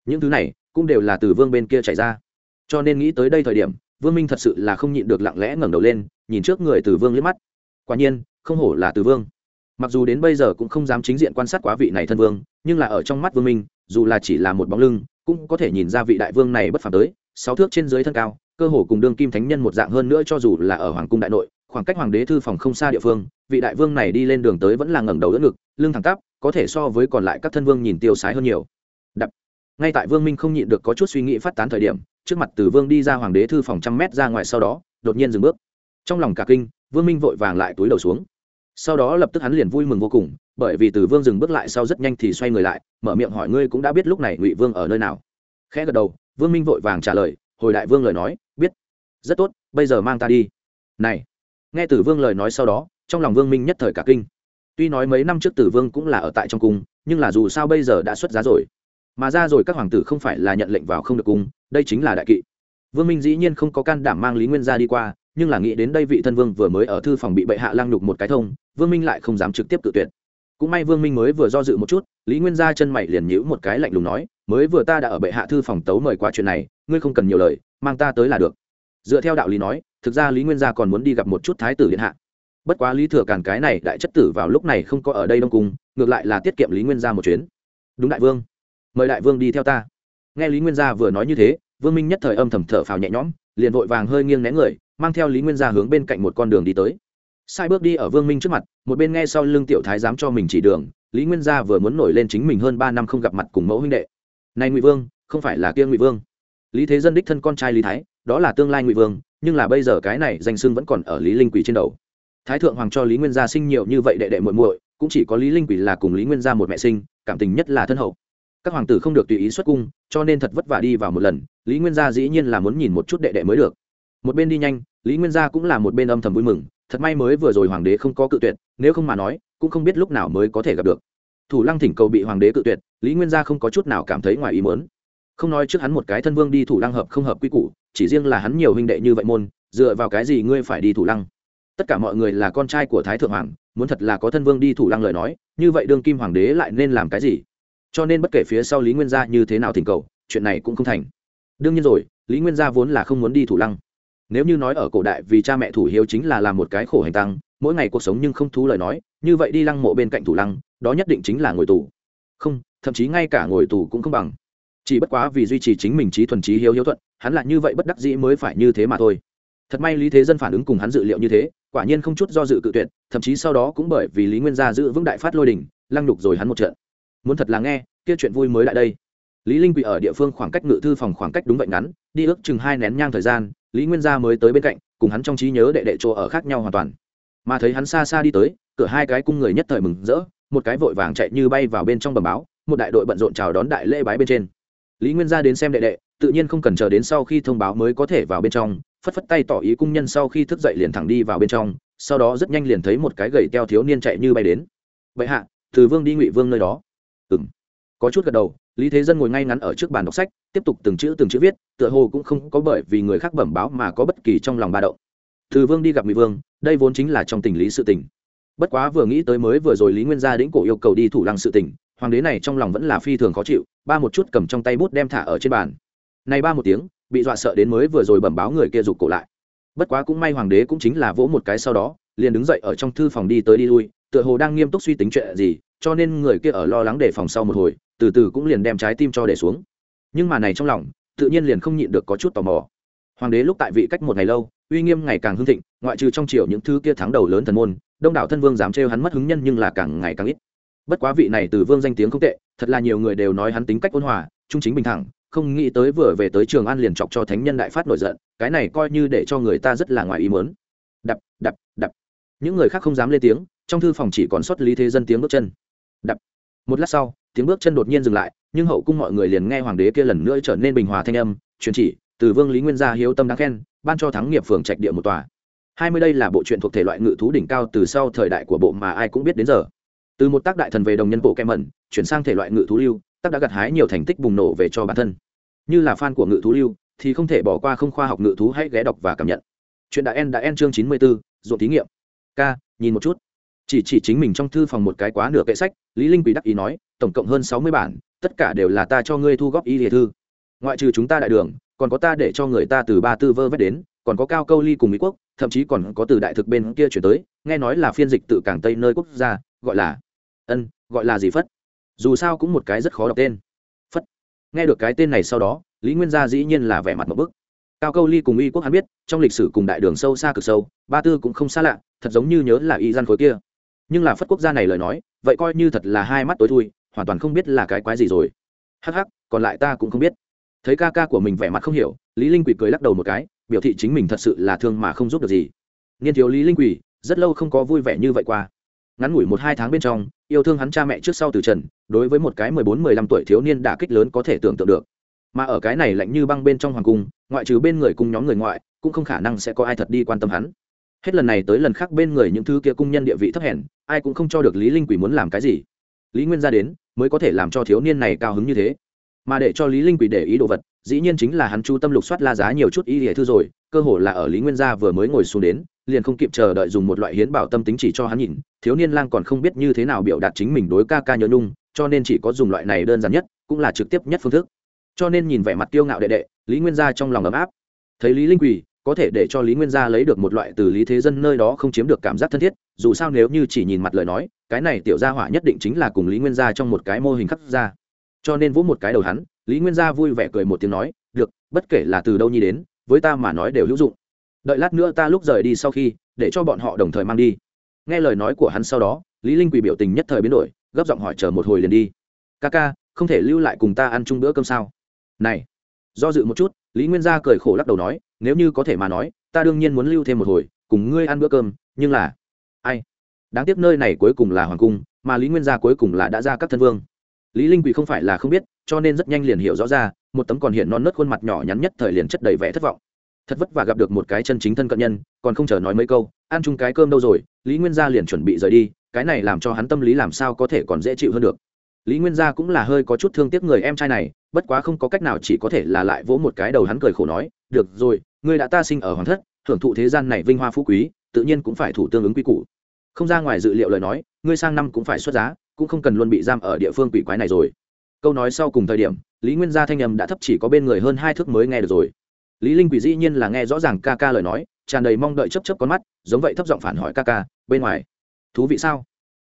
[SPEAKER 1] Những thứ này cũng đều là từ vương bên kia chảy ra. Cho nên nghĩ tới đây thời điểm, vương minh thật sự là không nhịn được lặng lẽ ngẩng đầu lên, nhìn trước người từ vương liếc mắt. Quả nhiên, không hổ là từ vương. Mặc dù đến bây giờ cũng không dám chính diện quan sát quá vị này thân vương, nhưng là ở trong mắt vương minh, dù là chỉ là một bóng lưng, cũng có thể nhìn ra vị đại vương này bất phàm tới, sáu thước trên dưới thân cao, cơ hồ cùng đương kim thánh nhân một dạng hơn nữa cho dù là ở hoàng cung đại nội khoảng cách hoàng đế thư phòng không xa địa phương, vị đại vương này đi lên đường tới vẫn là ngẩng đầu đỡ ngực, lưng thẳng tắp, có thể so với còn lại các thân vương nhìn tiêu sái hơn nhiều. Đập. Ngay tại vương minh không nhịn được có chút suy nghĩ phát tán thời điểm, trước mặt từ vương đi ra hoàng đế thư phòng trăm mét ra ngoài sau đó, đột nhiên dừng bước. Trong lòng cả kinh, vương minh vội vàng lại túi đầu xuống. Sau đó lập tức hắn liền vui mừng vô cùng, bởi vì từ vương dừng bước lại sau rất nhanh thì xoay người lại, mở miệng hỏi ngươi cũng đã biết lúc này ngụy vương ở nơi nào. Khẽ gật đầu, vương minh vội vàng trả lời, hồi đại vương lời nói, biết. Rất tốt, bây giờ mang ta đi. Này nghe tử vương lời nói sau đó, trong lòng vương minh nhất thời cả kinh. Tuy nói mấy năm trước tử vương cũng là ở tại trong cung, nhưng là dù sao bây giờ đã xuất giá rồi. Mà ra rồi các hoàng tử không phải là nhận lệnh vào không được cung, đây chính là đại kỵ. Vương minh dĩ nhiên không có can đảm mang lý nguyên gia đi qua, nhưng là nghĩ đến đây vị thân vương vừa mới ở thư phòng bị bệ hạ lang nhục một cái thông, vương minh lại không dám trực tiếp tự tuyệt. Cũng may vương minh mới vừa do dự một chút, lý nguyên gia chân mày liền nhữ một cái lạnh lùng nói, mới vừa ta đã ở bệ hạ thư phòng tấu mời qua chuyện này, ngươi không cần nhiều lời, mang ta tới là được. Dựa theo đạo lý nói thực ra lý nguyên gia còn muốn đi gặp một chút thái tử điện hạ. Bất quá lý thừa càn cái này đại chất tử vào lúc này không có ở đây đông cung, ngược lại là tiết kiệm lý nguyên gia một chuyến. Đúng đại vương. Mời đại vương đi theo ta. Nghe lý nguyên gia vừa nói như thế, vương minh nhất thời âm thầm thở phào nhẹ nhõm, liền vội vàng hơi nghiêng né người, mang theo lý nguyên gia hướng bên cạnh một con đường đi tới. Sai bước đi ở vương minh trước mặt, một bên nghe sau lưng tiểu thái dám cho mình chỉ đường, lý nguyên gia vừa muốn nổi lên chính mình hơn ba năm không gặp mặt cùng mẫu huynh đệ. Này ngụy vương, không phải là kia ngụy vương. Lý thế dân đích thân con trai lý thái, đó là tương lai ngụy vương nhưng là bây giờ cái này danh xưng vẫn còn ở lý linh quỷ trên đầu. Thái thượng hoàng cho lý nguyên gia sinh nhiều như vậy đệ đệ muội muội, cũng chỉ có lý linh quỷ là cùng lý nguyên gia một mẹ sinh, cảm tình nhất là thân hậu. Các hoàng tử không được tùy ý xuất cung, cho nên thật vất vả đi vào một lần, lý nguyên gia dĩ nhiên là muốn nhìn một chút đệ đệ mới được. Một bên đi nhanh, lý nguyên gia cũng là một bên âm thầm vui mừng, thật may mới vừa rồi hoàng đế không có cự tuyệt, nếu không mà nói, cũng không biết lúc nào mới có thể gặp được. Thủ lăng thỉnh cầu bị hoàng đế cự tuyệt, lý nguyên gia không có chút nào cảm thấy ngoài ý muốn không nói trước hắn một cái thân vương đi thủ lăng hợp không hợp quy củ, chỉ riêng là hắn nhiều huynh đệ như vậy môn, dựa vào cái gì ngươi phải đi thủ lăng? Tất cả mọi người là con trai của thái thượng hoàng, muốn thật là có thân vương đi thủ lăng lời nói, như vậy đương kim hoàng đế lại nên làm cái gì? Cho nên bất kể phía sau lý nguyên gia như thế nào thỉnh cầu, chuyện này cũng không thành. Đương nhiên rồi, lý nguyên gia vốn là không muốn đi thủ lăng. Nếu như nói ở cổ đại vì cha mẹ thủ hiếu chính là làm một cái khổ hành tăng, mỗi ngày cuộc sống nhưng không thú lời nói, như vậy đi lăng mộ bên cạnh thủ lăng, đó nhất định chính là ngồi tù. Không, thậm chí ngay cả ngồi tù cũng không bằng chỉ bất quá vì duy trì chính mình trí thuần trí hiếu hiếu thuận, hắn lại như vậy bất đắc dĩ mới phải như thế mà thôi. Thật may lý thế dân phản ứng cùng hắn dự liệu như thế, quả nhiên không chút do dự cự tuyệt, thậm chí sau đó cũng bởi vì lý nguyên gia giữ vững đại phát lôi đình, lăng nhục rồi hắn một trận. Muốn thật là nghe, kia chuyện vui mới lại đây. Lý linh quỳ ở địa phương khoảng cách ngự thư phòng khoảng cách đúng vậy ngắn, đi ước chừng hai nén nhang thời gian, lý nguyên gia mới tới bên cạnh, cùng hắn trong trí nhớ đệ đệ chỗ ở khác nhau hoàn toàn. Mà thấy hắn xa xa đi tới, cửa hai cái cung người nhất thời mừng rỡ, một cái vội vàng chạy như bay vào bên trong bầm báo, một đại đội bận rộn chào đón đại lễ bái bên trên lý nguyên gia đến xem đệ đệ, tự nhiên không cần chờ đến sau khi thông báo mới có thể vào bên trong, phất phất tay tỏ ý cung nhân sau khi thức dậy liền thẳng đi vào bên trong, sau đó rất nhanh liền thấy một cái gậy teo thiếu niên chạy như bay đến. Vậy hạ, từ vương đi ngụy vương nơi đó. Ừng có chút gật đầu, lý thế dân ngồi ngay ngắn ở trước bàn đọc sách, tiếp tục từng chữ từng chữ viết, tựa hồ cũng không có bởi vì người khác bẩm báo mà có bất kỳ trong lòng ba đậu. từ vương đi gặp ngụy vương, đây vốn chính là trong tình lý sự tình. Bất quá vừa nghĩ tới mới vừa rồi lý nguyên gia đĩnh cổ yêu cầu đi thủ lăng sự tình hoàng đế này trong lòng vẫn là phi thường khó chịu, ba một chút cầm trong tay bút đem thả ở trên bàn. Này ba một tiếng, bị dọa sợ đến mới vừa rồi bẩm báo người kia rụt cổ lại. Bất quá cũng may hoàng đế cũng chính là vỗ một cái sau đó, liền đứng dậy ở trong thư phòng đi tới đi lui, tựa hồ đang nghiêm túc suy tính chuyện gì, cho nên người kia ở lo lắng đề phòng sau một hồi, từ từ cũng liền đem trái tim cho để xuống. Nhưng mà này trong lòng, tự nhiên liền không nhịn được có chút tò mò. Hoàng đế lúc tại vị cách một ngày lâu, uy nghiêm ngày càng hưng thịnh, ngoại trừ trong triều những thứ kia thắng đầu lớn thần môn, đông đảo thân vương dám trêu hắn mất hứng nhân nhưng là càng ngày càng ít bất quá vị này từ vương danh tiếng không tệ, thật là nhiều người đều nói hắn tính cách ôn hòa, trung chính bình thẳng, không nghĩ tới vừa về tới trường an liền chọc cho thánh nhân đại phát nổi giận, cái này coi như để cho người ta rất là ngoài ý muốn. Đập đập đập. Những người khác không dám lên tiếng, trong thư phòng chỉ còn xuất lý thế dân tiếng bước chân. Đập. Một lát sau, tiếng bước chân đột nhiên dừng lại, nhưng hậu cung mọi người liền nghe hoàng đế kia lần nữa trở nên bình hòa thanh âm, truyền chỉ, từ vương lý nguyên gia hiếu tâm đáng khen, ban cho thắng nghiệp phường trạch địa một tòa. Hai mươi đây là bộ truyện thuộc thể loại ngự thú đỉnh cao từ sau thời đại của bộ mà ai cũng biết đến giờ từ một tác đại thần về đồng nhân bộ kem mẩn, chuyển sang thể loại ngự thú lưu, tác đã gặt hái nhiều thành tích bùng nổ về cho bản thân. Như là fan của ngự thú lưu, thì không thể bỏ qua không khoa học ngự thú hãy ghé đọc và cảm nhận. Chuyện đã en đã en chương chín mươi bốn ruộng thí nghiệm. K nhìn một chút. Chỉ chỉ chính mình trong thư phòng một cái quá nửa kệ sách, lý linh quỷ đắc ý nói, tổng cộng hơn sáu mươi bản, tất cả đều là ta cho ngươi thu góp ý lìa thư. Ngoại trừ chúng ta đại đường, còn có ta để cho người ta từ ba tư vơ vét đến, còn có cao câu ly cùng mỹ quốc, thậm chí còn có từ đại thực bên kia chuyển tới, nghe nói là phiên dịch từ cảng tây nơi quốc gia, gọi là ân, gọi là gì phất? Dù sao cũng một cái rất khó đọc tên. Phất. Nghe được cái tên này sau đó, lý nguyên gia dĩ nhiên là vẻ mặt một bức. Cao câu ly cùng y quốc hắn biết, trong lịch sử cùng đại đường sâu xa cực sâu, ba tư cũng không xa lạ, thật giống như nhớ là y gian khối kia. Nhưng là phất quốc gia này lời nói, vậy coi như thật là hai mắt tối thui, hoàn toàn không biết là cái quái gì rồi. Hắc hắc, còn lại ta cũng không biết. Thấy ca ca của mình vẻ mặt không hiểu, lý linh quỷ cười lắc đầu một cái, biểu thị chính mình thật sự là thương mà không giúp được gì. Niên thiếu lý linh quỷ rất lâu không có vui vẻ như vậy qua ngắn ngủi một hai tháng bên trong, yêu thương hắn cha mẹ trước sau từ trần, đối với một cái mười bốn, mười lăm tuổi thiếu niên đả kích lớn có thể tưởng tượng được. Mà ở cái này lạnh như băng bên trong hoàng cung, ngoại trừ bên người cung nhóm người ngoại, cũng không khả năng sẽ có ai thật đi quan tâm hắn. Hết lần này tới lần khác bên người những thứ kia cung nhân địa vị thấp hèn, ai cũng không cho được lý linh quỷ muốn làm cái gì. Lý nguyên ra đến, mới có thể làm cho thiếu niên này cao hứng như thế. Mà để cho lý linh quỷ để ý đồ vật, dĩ nhiên chính là hắn chu tâm lục soát la giá nhiều chút y hệ thư rồi, cơ hồ là ở lý nguyên gia vừa mới ngồi xuống đến liền không kịp chờ đợi dùng một loại hiến bảo tâm tính chỉ cho hắn nhìn, thiếu niên lang còn không biết như thế nào biểu đạt chính mình đối ca ca nhớ nhung, cho nên chỉ có dùng loại này đơn giản nhất, cũng là trực tiếp nhất phương thức. Cho nên nhìn vẻ mặt tiêu ngạo đệ đệ, lý nguyên gia trong lòng ấm áp. Thấy lý linh quỷ có thể để cho lý nguyên gia lấy được một loại từ lý thế dân nơi đó không chiếm được cảm giác thân thiết, dù sao nếu như chỉ nhìn mặt lời nói, cái này tiểu gia hỏa nhất định chính là cùng lý nguyên gia trong một cái mô hình khắc ra. Cho nên vỗ một cái đầu hắn, lý nguyên gia vui vẻ cười một tiếng nói, được, bất kể là từ đâu nhi đến, với ta mà nói đều hữu dụng đợi lát nữa ta lúc rời đi sau khi, để cho bọn họ đồng thời mang đi. Nghe lời nói của hắn sau đó, lý linh quỳ biểu tình nhất thời biến đổi, gấp giọng hỏi chờ một hồi liền đi. Ca ca, không thể lưu lại cùng ta ăn chung bữa cơm sao? Này. Do dự một chút, lý nguyên gia cười khổ lắc đầu nói, nếu như có thể mà nói, ta đương nhiên muốn lưu thêm một hồi, cùng ngươi ăn bữa cơm, nhưng là ai? Đáng tiếc nơi này cuối cùng là hoàng cung, mà lý nguyên gia cuối cùng là đã ra các thân vương. Lý linh quỳ không phải là không biết, cho nên rất nhanh liền hiểu rõ ra, một tấm còn hiện non nớt khuôn mặt nhỏ nhắn nhất thời liền chất đầy vẻ thất vọng thật vất vả gặp được một cái chân chính thân cận nhân, còn không chờ nói mấy câu, ăn chung cái cơm đâu rồi, lý nguyên gia liền chuẩn bị rời đi, cái này làm cho hắn tâm lý làm sao có thể còn dễ chịu hơn được. Lý nguyên gia cũng là hơi có chút thương tiếc người em trai này, bất quá không có cách nào chỉ có thể là lại vỗ một cái đầu hắn cười khổ nói, được rồi, ngươi đã ta sinh ở hoàng thất thưởng thụ thế gian này vinh hoa phú quý, tự nhiên cũng phải thủ tương ứng quy củ. Không ra ngoài dự liệu lời nói, ngươi sang năm cũng phải xuất giá, cũng không cần luôn bị giam ở địa phương quỷ quái này rồi. Câu nói sau cùng thời điểm, lý nguyên gia thanh âm đã thấp chỉ có bên người hơn hai thước mới nghe được rồi lý linh quỷ dĩ nhiên là nghe rõ ràng ca ca lời nói, tràn đầy mong đợi chấp chấp con mắt, giống vậy thấp giọng phản hỏi ca ca, bên ngoài. Thú vị sao?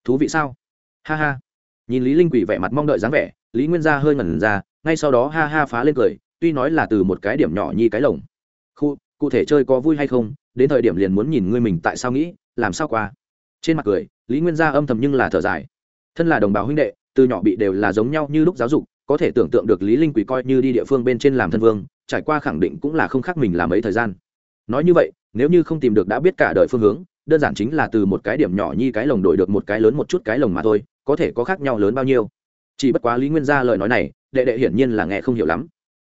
[SPEAKER 1] Thú vị sao? Ha ha. Nhìn lý linh quỷ vẻ mặt mong đợi dáng vẻ, lý nguyên gia hơi ngẩn ra, ngay sau đó ha ha phá lên cười, tuy nói là từ một cái điểm nhỏ nhi cái lồng. Khu, cụ thể chơi có vui hay không, đến thời điểm liền muốn nhìn ngươi mình tại sao nghĩ, làm sao qua. Trên mặt cười, lý nguyên gia âm thầm nhưng là thở dài. Thân là đồng bào huynh đệ, từ nhỏ bị đều là giống nhau như lúc giáo dục, có thể tưởng tượng được lý linh quỷ coi như đi địa phương bên trên làm thân vương trải qua khẳng định cũng là không khác mình làm ấy thời gian. Nói như vậy, nếu như không tìm được đã biết cả đời phương hướng, đơn giản chính là từ một cái điểm nhỏ như cái lồng đổi được một cái lớn một chút cái lồng mà thôi, có thể có khác nhau lớn bao nhiêu. Chỉ bất quá lý nguyên gia lời nói này, đệ đệ hiển nhiên là nghe không hiểu lắm.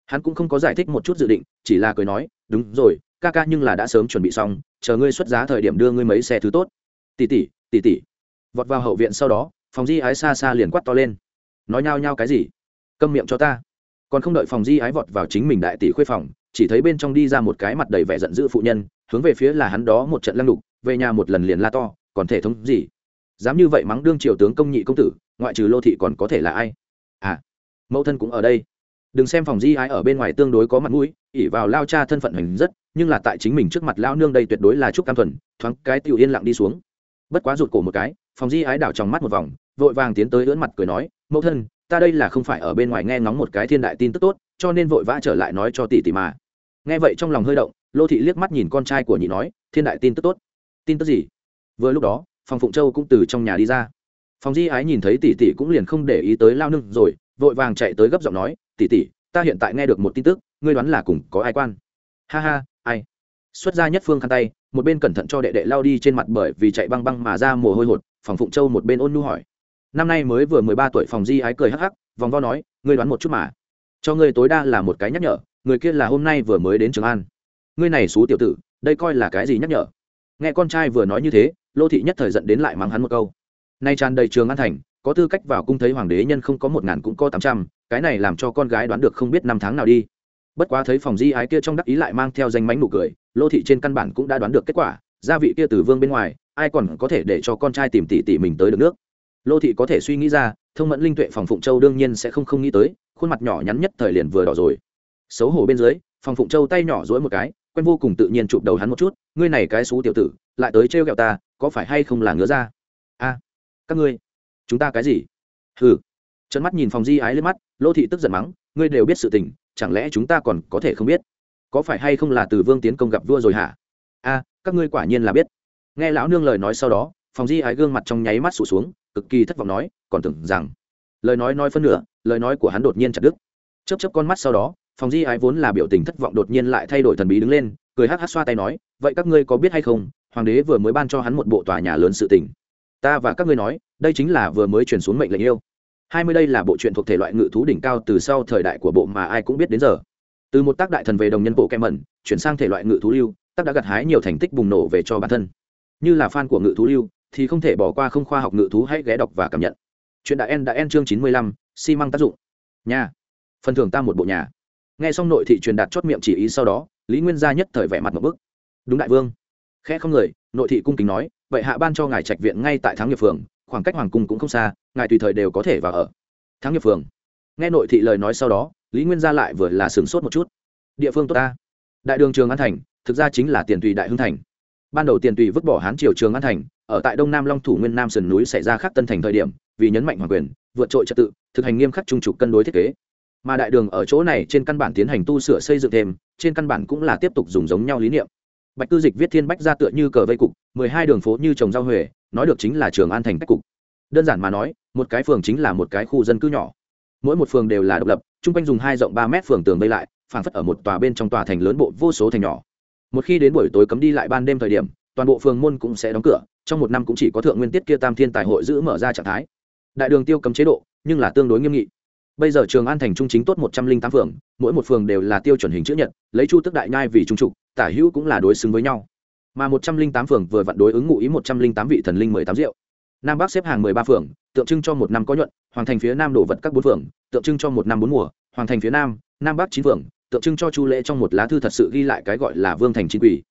[SPEAKER 1] Hắn cũng không có giải thích một chút dự định, chỉ là cười nói, đúng rồi, ca ca nhưng là đã sớm chuẩn bị xong, chờ ngươi xuất giá thời điểm đưa ngươi mấy xe thứ tốt. Tỷ tỷ tỷ tỷ. Vọt vào hậu viện sau đó, phòng di ái xa xa liền quát to lên. Nói nhao nhao cái gì? Câm miệng cho ta còn không đợi phòng di ái vọt vào chính mình đại tỷ khuê phòng, chỉ thấy bên trong đi ra một cái mặt đầy vẻ giận dữ phụ nhân, hướng về phía là hắn đó một trận lăng đục về nhà một lần liền la to, còn thể thống gì? Dám như vậy mắng đương triều tướng công nhị công tử, ngoại trừ lô thị còn có thể là ai? À mẫu thân cũng ở đây. Đừng xem phòng di ái ở bên ngoài tương đối có mặt mũi ỉ vào lao cha thân phận hành rất, nhưng là tại chính mình trước mặt lao nương đây tuyệt đối là chúc cam thuần, thoáng cái tiểu yên lặng đi xuống. Bất quá rụt cổ một cái, phòng di ái đảo trong mắt một vòng, vội vàng tiến tới ưỡn mặt cười nói, mẫu thân ta đây là không phải ở bên ngoài nghe ngóng một cái thiên đại tin tức tốt, cho nên vội vã trở lại nói cho tỷ tỷ mà. Nghe vậy trong lòng hơi động, lô thị liếc mắt nhìn con trai của nhị nói, thiên đại tin tức tốt. Tin tức gì? Vừa lúc đó phòng phụng châu cũng từ trong nhà đi ra. Phòng di ái nhìn thấy tỷ tỷ cũng liền không để ý tới lao nương rồi, vội vàng chạy tới gấp giọng nói, tỷ tỷ, ta hiện tại nghe được một tin tức, ngươi đoán là cùng có ai quan? Ha ha, ai? Xuất ra nhất phương khăn tay, một bên cẩn thận cho đệ đệ lao đi trên mặt bởi vì chạy băng băng mà ra mồ hôi hột phòng phụng châu một bên ôn nu hỏi năm nay mới vừa mười ba tuổi phòng di ái cười hắc hắc, vòng vo nói, ngươi đoán một chút mà. Cho ngươi tối đa là một cái nhắc nhở, người kia là hôm nay vừa mới đến trường an. Ngươi này xú tiểu tử, đây coi là cái gì nhắc nhở? Nghe con trai vừa nói như thế, lô thị nhất thời giận đến lại mắng hắn một câu. Nay tràn đầy trường an thành, có tư cách vào cung thấy hoàng đế nhân không có một ngàn cũng có tám trăm, cái này làm cho con gái đoán được không biết năm tháng nào đi. Bất quá thấy phòng di ái kia trong đắc ý lại mang theo danh mánh nụ cười, lô thị trên căn bản cũng đã đoán được kết quả, gia vị kia từ vương bên ngoài, ai còn có thể để cho con trai tìm tỉ tỉ mình tới được nước? Lô thị có thể suy nghĩ ra, thông mẫn linh tuệ phòng phụng châu đương nhiên sẽ không không nghĩ tới, khuôn mặt nhỏ nhắn nhất thời liền vừa đỏ rồi. Xấu hổ bên dưới, phòng phụng châu tay nhỏ dỗi một cái, quen vô cùng tự nhiên chụp đầu hắn một chút, ngươi này cái xú tiểu tử, lại tới trêu ghẹo ta, có phải hay không là ngứa ra a, các ngươi, chúng ta cái gì? Hừ. Trận mắt nhìn phòng di ái lên mắt, lô thị tức giận mắng, ngươi đều biết sự tình, chẳng lẽ chúng ta còn có thể không biết? Có phải hay không là từ vương tiến công gặp vua rồi hả? A, các ngươi quả nhiên là biết. Nghe lão nương lời nói sau đó, phòng di ái gương mặt trong nháy mắt sụt xuống cực kỳ thất vọng nói, còn tưởng rằng lời nói nói phân nửa, lời nói của hắn đột nhiên chặt đứt. Chấp chấp con mắt sau đó, phòng di ái vốn là biểu tình thất vọng đột nhiên lại thay đổi thần bí đứng lên, cười hát hát xoa tay nói, vậy các ngươi có biết hay không, hoàng đế vừa mới ban cho hắn một bộ tòa nhà lớn sự tình. Ta và các ngươi nói, đây chính là vừa mới truyền xuống mệnh lệnh yêu. Hai mươi đây là bộ truyện thuộc thể loại ngự thú đỉnh cao từ sau thời đại của bộ mà ai cũng biết đến giờ. Từ một tác đại thần về đồng nhân bộ kem mẩn chuyển sang thể loại ngự thú lưu, tác đã gặt hái nhiều thành tích bùng nổ về cho bản thân. Như là fan của ngự thú lưu thì không thể bỏ qua không khoa học ngự thú hãy ghé đọc và cảm nhận. Chuyện đại en đã en chương chín mươi lăm, xi măng tác dụng. Nhà phần thưởng ta một bộ nhà. Nghe xong nội thị truyền đạt chót miệng chỉ ý sau đó, lý nguyên gia nhất thời vẻ mặt một bức. Đúng đại vương. Khẽ không người, nội thị cung kính nói, vậy hạ ban cho ngài trạch viện ngay tại thắng nghiệp phường, khoảng cách hoàng cung cũng không xa, ngài tùy thời đều có thể vào ở. Thắng nghiệp phường. Nghe nội thị lời nói sau đó, lý nguyên gia lại vừa là sửng sốt một chút. Địa phương tốt ta. Đại đường trường an thành, thực ra chính là tiền tùy đại hưng thành ban đầu tiền tùy vứt bỏ hán triều trường an thành, ở tại đông nam long thủ nguyên nam sườn núi xảy ra khắc tân thành thời điểm, vì nhấn mạnh hoàng quyền, vượt trội trật tự, thực hành nghiêm khắc trung trục cân đối thiết kế. Mà đại đường ở chỗ này trên căn bản tiến hành tu sửa xây dựng thêm, trên căn bản cũng là tiếp tục dùng giống nhau lý niệm. Bạch cư dịch viết thiên bách ra tựa như cờ vây cục, mười hai đường phố như trồng rau huệ, nói được chính là trường an thành cách cục. Đơn giản mà nói, một cái phường chính là một cái khu dân cư nhỏ. Mỗi một phường đều là độc lập, chung quanh dùng hai rộng ba mét phường tường vây lại, phảng phất ở một tòa bên trong tòa thành lớn bộ vô số thành nhỏ một khi đến buổi tối cấm đi lại ban đêm thời điểm, toàn bộ phường môn cũng sẽ đóng cửa, trong một năm cũng chỉ có thượng nguyên tiết kia tam thiên tài hội giữ mở ra trạng thái. Đại đường tiêu cấm chế độ, nhưng là tương đối nghiêm nghị. Bây giờ trường an thành trung chính tốt một trăm linh tám phường, mỗi một phường đều là tiêu chuẩn hình chữ nhật, lấy chu tức đại nhai vì trung trục, tả hữu cũng là đối xứng với nhau. Mà một trăm linh tám phường vừa vặn đối ứng ngụ ý một trăm linh tám vị thần linh mười tám rượu nam bắc xếp hàng mười ba phường, tượng trưng cho một năm có nhuận, hoàng thành phía nam đổ vật các bốn phường, tượng trưng cho một năm bốn mùa, hoàng thành phía nam nam bắc chín phường tượng trưng cho chu lễ trong một lá thư thật sự ghi lại cái gọi là vương thành chính quỷ.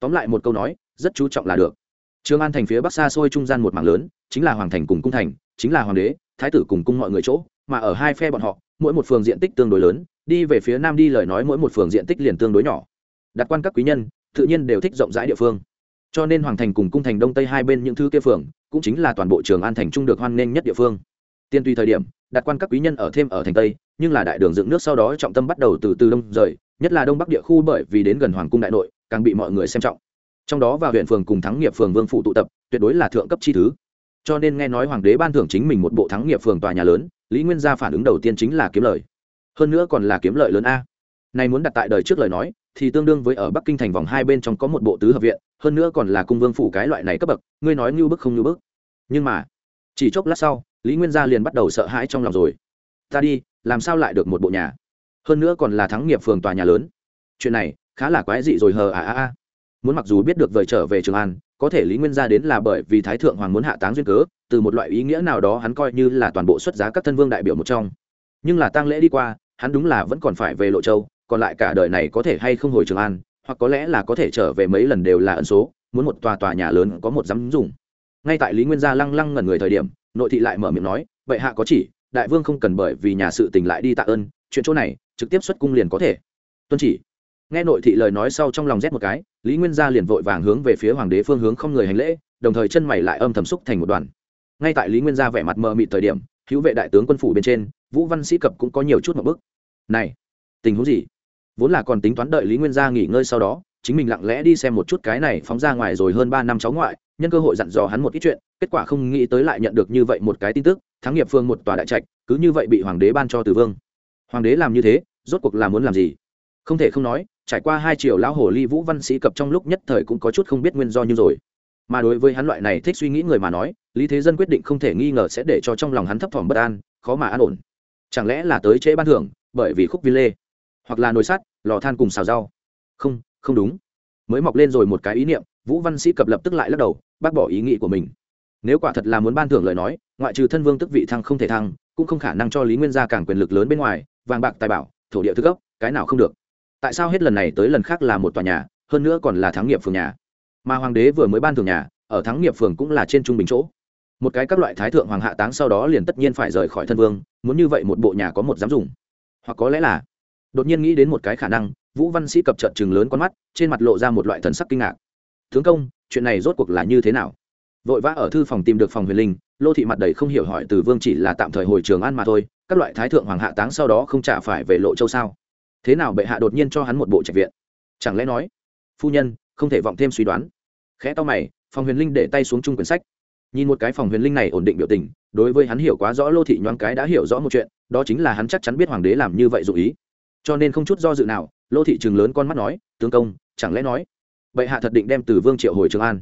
[SPEAKER 1] Tóm lại một câu nói, rất chú trọng là được. Trường an thành phía bắc xa xôi trung gian một mảng lớn, chính là hoàng thành cùng cung thành, chính là hoàng đế, thái tử cùng cung mọi người chỗ, mà ở hai phe bọn họ, mỗi một phường diện tích tương đối lớn, đi về phía nam đi lời nói mỗi một phường diện tích liền tương đối nhỏ. Đặt quan các quý nhân, tự nhiên đều thích rộng rãi địa phương. Cho nên hoàng thành cùng cung thành đông tây hai bên những thứ kia phường, cũng chính là toàn bộ trường an thành trung được hoan nghênh nhất địa phương. Tiên tùy thời điểm, đặt quan các quý nhân ở thêm ở thành tây nhưng là đại đường dựng nước sau đó trọng tâm bắt đầu từ từ đông rời, nhất là đông bắc địa khu bởi vì đến gần hoàng cung đại nội, càng bị mọi người xem trọng. Trong đó vào huyện phường cùng thắng nghiệp phường vương phụ tụ tập, tuyệt đối là thượng cấp chi thứ. Cho nên nghe nói hoàng đế ban thưởng chính mình một bộ thắng nghiệp phường tòa nhà lớn, lý nguyên gia phản ứng đầu tiên chính là kiếm lời. Hơn nữa còn là kiếm lợi lớn a. Này muốn đặt tại đời trước lời nói, thì tương đương với ở bắc kinh thành vòng hai bên trong có một bộ tứ hợp viện, hơn nữa còn là cung vương phủ cái loại này cấp bậc, ngươi nói như bức không như bức. Nhưng mà, chỉ chốc lát sau, lý nguyên gia liền bắt đầu sợ hãi trong lòng rồi ta đi, làm sao lại được một bộ nhà? Hơn nữa còn là thắng nghiệp phường tòa nhà lớn. Chuyện này, khá là quái dị rồi hờ à à à. Muốn mặc dù biết được vời trở về trường an, có thể lý nguyên gia đến là bởi vì thái thượng hoàng muốn hạ táng duyên cớ, từ một loại ý nghĩa nào đó hắn coi như là toàn bộ xuất giá các thân vương đại biểu một trong. Nhưng là tang lễ đi qua, hắn đúng là vẫn còn phải về lộ châu, còn lại cả đời này có thể hay không hồi trường an, hoặc có lẽ là có thể trở về mấy lần đều là ẩn số, muốn một tòa tòa nhà lớn có một dám dùng. Ngay tại lý nguyên gia lăng lăng ngẩn người thời điểm, nội thị lại mở miệng nói vậy hạ có chỉ đại vương không cần bởi vì nhà sự tình lại đi tạ ơn, chuyện chỗ này, trực tiếp xuất cung liền có thể. Tuân chỉ. Nghe nội thị lời nói sau trong lòng rét một cái, lý nguyên gia liền vội vàng hướng về phía hoàng đế phương hướng không người hành lễ, đồng thời chân mày lại âm thầm xúc thành một đoàn. Ngay tại lý nguyên gia vẻ mặt mờ mịt thời điểm, hữu vệ đại tướng quân phủ bên trên, vũ văn sĩ cập cũng có nhiều chút một bức này, tình huống gì? Vốn là còn tính toán đợi lý nguyên gia nghỉ ngơi sau đó, chính mình lặng lẽ đi xem một chút cái này phóng ra ngoài rồi hơn ba năm cháu ngoại nhân cơ hội dặn dò hắn một ít chuyện, kết quả không nghĩ tới lại nhận được như vậy một cái tin tức, thắng nghiệp phương một tòa đại trạch, cứ như vậy bị hoàng đế ban cho từ vương. Hoàng đế làm như thế, rốt cuộc là muốn làm gì? Không thể không nói, trải qua hai triệu lão hồ ly vũ văn sĩ cập trong lúc nhất thời cũng có chút không biết nguyên do như rồi. Mà đối với hắn loại này thích suy nghĩ người mà nói, lý thế dân quyết định không thể nghi ngờ sẽ để cho trong lòng hắn thấp thỏm bất an, khó mà an ổn. Chẳng lẽ là tới trễ ban thưởng, bởi vì khúc vi lê, hoặc là nồi sắt, lò than cùng xào rau? Không không đúng. Mới mọc lên rồi một cái ý niệm, vũ văn sĩ cập lập tức lại lắc đầu bác bỏ ý nghĩ của mình. Nếu quả thật là muốn ban thưởng lời nói, ngoại trừ thân vương tức vị thăng không thể thăng, cũng không khả năng cho lý nguyên gia càng quyền lực lớn bên ngoài, vàng bạc tài bảo, thổ địa thức gốc, cái nào không được. Tại sao hết lần này tới lần khác là một tòa nhà, hơn nữa còn là thắng nghiệp phường nhà? Mà hoàng đế vừa mới ban thưởng nhà, ở thắng nghiệp phường cũng là trên trung bình chỗ. Một cái các loại thái thượng hoàng hạ táng sau đó liền tất nhiên phải rời khỏi thân vương, muốn như vậy một bộ nhà có một dám dùng. Hoặc có lẽ là, đột nhiên nghĩ đến một cái khả năng, vũ văn sĩ cập trợn chừng lớn con mắt, trên mặt lộ ra một loại thần sắc kinh ngạc. Tướng công chuyện này rốt cuộc là như thế nào? Vội vã ở thư phòng tìm được phòng huyền linh, lô thị mặt đầy không hiểu hỏi từ vương chỉ là tạm thời hồi trường ăn mà thôi, các loại thái thượng hoàng hạ táng sau đó không trả phải về lộ châu sao? Thế nào bệ hạ đột nhiên cho hắn một bộ trạch viện? Chẳng lẽ nói, phu nhân, không thể vọng thêm suy đoán? Khẽ to mày, phòng huyền linh để tay xuống chung quyển sách. Nhìn một cái phòng huyền linh này ổn định biểu tình, đối với hắn hiểu quá rõ lô thị nhoáng cái đã hiểu rõ một chuyện, đó chính là hắn chắc chắn biết hoàng đế làm như vậy dụ ý. Cho nên không chút do dự nào, lô thị trường lớn con mắt nói, tướng công, chẳng lẽ nói bệ hạ thật định đem từ vương triệu hồi trường an.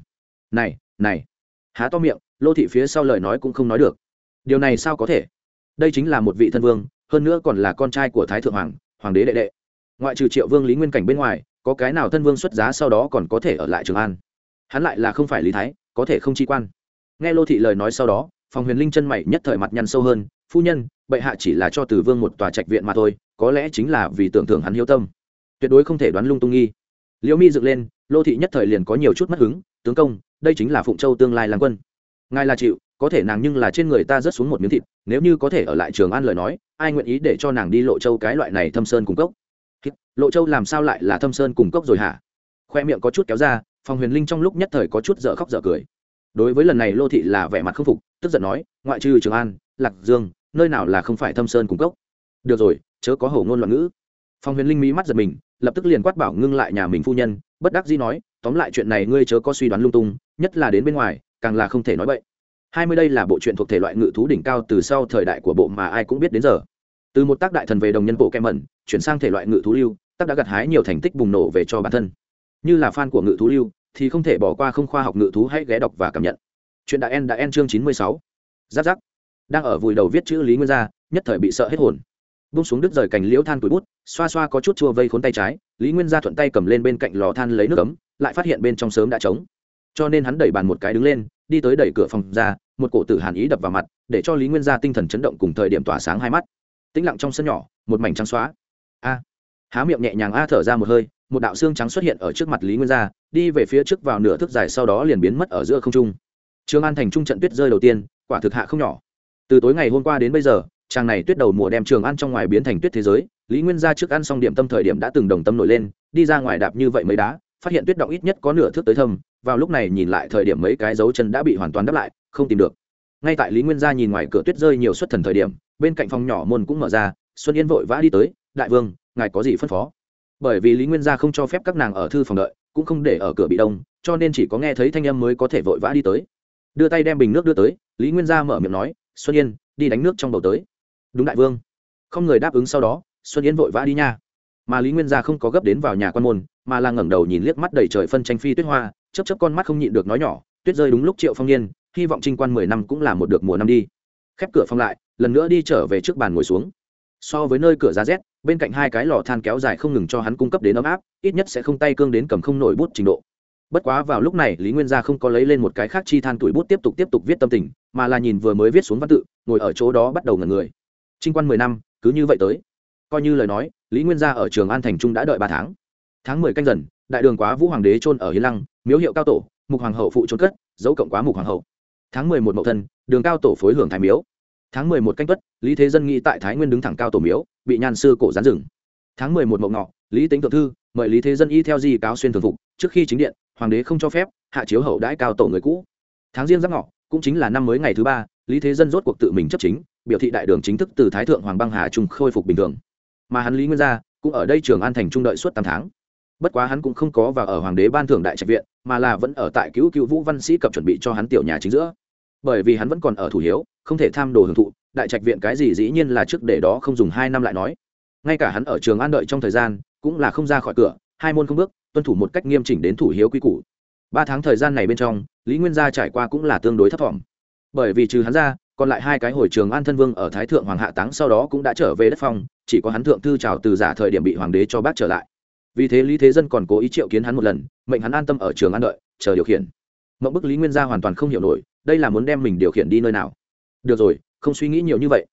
[SPEAKER 1] Này này. Há to miệng, lô thị phía sau lời nói cũng không nói được. Điều này sao có thể? Đây chính là một vị thân vương, hơn nữa còn là con trai của thái thượng hoàng hoàng đế đệ đệ. Ngoại trừ triệu vương lý nguyên cảnh bên ngoài, có cái nào thân vương xuất giá sau đó còn có thể ở lại trường an? Hắn lại là không phải lý thái, có thể không chi quan. Nghe lô thị lời nói sau đó phòng huyền linh chân mày nhất thời mặt nhăn sâu hơn, phu nhân, bệ hạ chỉ là cho từ vương một tòa trạch viện mà thôi, có lẽ chính là vì tưởng thưởng hắn hiếu tâm. Tuyệt đối không thể đoán lung tung nghi. Liễu mi dựng lên lô thị nhất thời liền có nhiều chút mất hứng, tướng công, đây chính là phụng châu tương lai làm quân. Ngài là chịu, có thể nàng nhưng là trên người ta rớt xuống một miếng thịt, nếu như có thể ở lại trường an lời nói, ai nguyện ý để cho nàng đi lộ châu cái loại này thâm sơn cung cốc? Lộ châu làm sao lại là thâm sơn cung cốc rồi hả? Khoe miệng có chút kéo ra phòng huyền linh trong lúc nhất thời có chút dở khóc dở cười. Đối với lần này lô thị là vẻ mặt không phục, tức giận nói, ngoại trừ trường an, lạc dương, nơi nào là không phải thâm sơn cung cốc? Được rồi, chớ có hổ ngôn loạn ngữ. Phòng huyền linh mỹ mắt giật mình lập tức liền quát bảo ngưng lại nhà mình phu nhân, bất đắc dĩ nói, tóm lại chuyện này ngươi chớ có suy đoán lung tung, nhất là đến bên ngoài, càng là không thể nói vậy hai mươi đây là bộ truyện thuộc thể loại ngự thú đỉnh cao từ sau thời đại của bộ mà ai cũng biết đến giờ. Từ một tác đại thần về đồng nhân bộ kem mẩn, chuyển sang thể loại ngự thú lưu, tác đã gặt hái nhiều thành tích bùng nổ về cho bản thân. Như là fan của ngự thú lưu, thì không thể bỏ qua không khoa học ngự thú hãy ghé đọc và cảm nhận. Chuyện đại en đã en chương chín mươi sáu. Giáp giáp đang ở vùi đầu viết chữ lý nguyên gia, nhất thời bị sợ hết hồn bung xuống đứt rời cành liễu than tuổi bút, xoa xoa có chút chua vây khốn tay trái, lý nguyên gia thuận tay cầm lên bên cạnh lò than lấy nước ấm, lại phát hiện bên trong sớm đã trống. Cho nên hắn đẩy bàn một cái đứng lên, đi tới đẩy cửa phòng ra, một cổ tử hàn ý đập vào mặt, để cho lý nguyên gia tinh thần chấn động cùng thời điểm tỏa sáng hai mắt. Tĩnh lặng trong sân nhỏ, một mảnh trắng xóa. A! Há miệng nhẹ nhàng a thở ra một hơi, một đạo xương trắng xuất hiện ở trước mặt lý nguyên gia đi về phía trước vào nửa thước dài sau đó liền biến mất ở giữa không trung. Trường an thành trung trận tuyết rơi đầu tiên, quả thực hạ không nhỏ. Từ tối ngày hôm qua đến bây giờ chàng này tuyết đầu mùa đem trường ăn trong ngoài biến thành tuyết thế giới, lý nguyên gia trước ăn xong điểm tâm thời điểm đã từng đồng tâm nổi lên, đi ra ngoài đạp như vậy mới đá, phát hiện tuyết động ít nhất có nửa thước tới thâm, vào lúc này nhìn lại thời điểm mấy cái dấu chân đã bị hoàn toàn đắp lại, không tìm được. Ngay tại lý nguyên gia nhìn ngoài cửa tuyết rơi nhiều xuất thần thời điểm, bên cạnh phòng nhỏ môn cũng mở ra, xuân yên vội vã đi tới, đại vương, ngài có gì phân phó? Bởi vì lý nguyên gia không cho phép các nàng ở thư phòng đợi, cũng không để ở cửa bị đông, cho nên chỉ có nghe thấy thanh âm mới có thể vội vã đi tới. Đưa tay đem bình nước đưa tới, lý nguyên gia mở miệng nói, xuân yên, đi đánh nước trong bầu tới đúng đại vương. Không người đáp ứng sau đó, xuân Yến vội vã đi nha. Mà lý nguyên gia không có gấp đến vào nhà quan môn, mà là ngẩng đầu nhìn liếc mắt đầy trời phân tranh phi tuyết hoa chấp chấp con mắt không nhịn được nói nhỏ, tuyết rơi đúng lúc triệu phong niên, hy vọng trinh quan mười năm cũng là một được mùa năm đi. Khép cửa phong lại, lần nữa đi trở về trước bàn ngồi xuống. So với nơi cửa giá rét, bên cạnh hai cái lò than kéo dài không ngừng cho hắn cung cấp đến ấm áp, ít nhất sẽ không tay cương đến cầm không nổi bút trình độ. Bất quá vào lúc này, lý nguyên gia không có lấy lên một cái khác chi than tuổi bút tiếp tục tiếp tục viết tâm tình, mà là nhìn vừa mới viết xuống văn tự, ngồi ở chỗ đó bắt đầu ngần người trinh quan mười năm, cứ như vậy tới. Coi như lời nói, lý nguyên gia ở trường an thành trung đã đợi ba tháng. Tháng mười canh dần, đại đường quá vũ hoàng đế trôn ở hiến lăng, miếu hiệu cao tổ, mục hoàng hậu phụ trốn cất, dấu cộng quá mục hoàng hậu. Tháng mười một mậu thân, đường cao tổ phối hưởng thái miếu. Tháng mười một canh tuất, lý thế dân nghĩ tại thái nguyên đứng thẳng cao tổ miếu, bị nhan sư cổ gián rừng tháng mười một mậu ngọ, lý tính thượng thư, mời lý thế dân y theo di cáo xuyên thường phục, trước khi chính điện, hoàng đế không cho phép, hạ chiếu hậu đãi cao tổ người cũ. Tháng riêng giáp ngọ, cũng chính là năm mới ngày thứ ba, lý thế dân rốt cuộc tự mình chấp chính biểu thị đại đường chính thức từ thái thượng hoàng băng hà trung khôi phục bình thường. Mà hắn lý nguyên gia cũng ở đây trường an thành trung đợi suốt tám tháng. Bất quá hắn cũng không có vào ở hoàng đế ban thưởng đại trạch viện, mà là vẫn ở tại cứu cứu vũ văn sĩ cập chuẩn bị cho hắn tiểu nhà chính giữa. Bởi vì hắn vẫn còn ở thủ hiếu, không thể tham đồ hưởng thụ, đại trạch viện cái gì dĩ nhiên là trước để đó không dùng hai năm lại nói. Ngay cả hắn ở trường an đợi trong thời gian, cũng là không ra khỏi cửa, hai môn không bước, tuân thủ một cách nghiêm chỉnh đến thủ hiếu quy củ. Ba tháng thời gian này bên trong, lý nguyên gia trải qua cũng là tương đối thấp t bởi vì trừ hắn ra còn lại hai cái hồi trường an thân vương ở thái thượng hoàng hạ táng sau đó cũng đã trở về đất phong, chỉ có hắn thượng thư trào từ giả thời điểm bị hoàng đế cho bác trở lại. Vì thế lý thế dân còn cố ý triệu kiến hắn một lần, mệnh hắn an tâm ở trường an đợi, chờ điều khiển. Mậu bức lý nguyên gia hoàn toàn không hiểu nổi, đây là muốn đem mình điều khiển đi nơi nào? Được rồi, không suy nghĩ nhiều như vậy.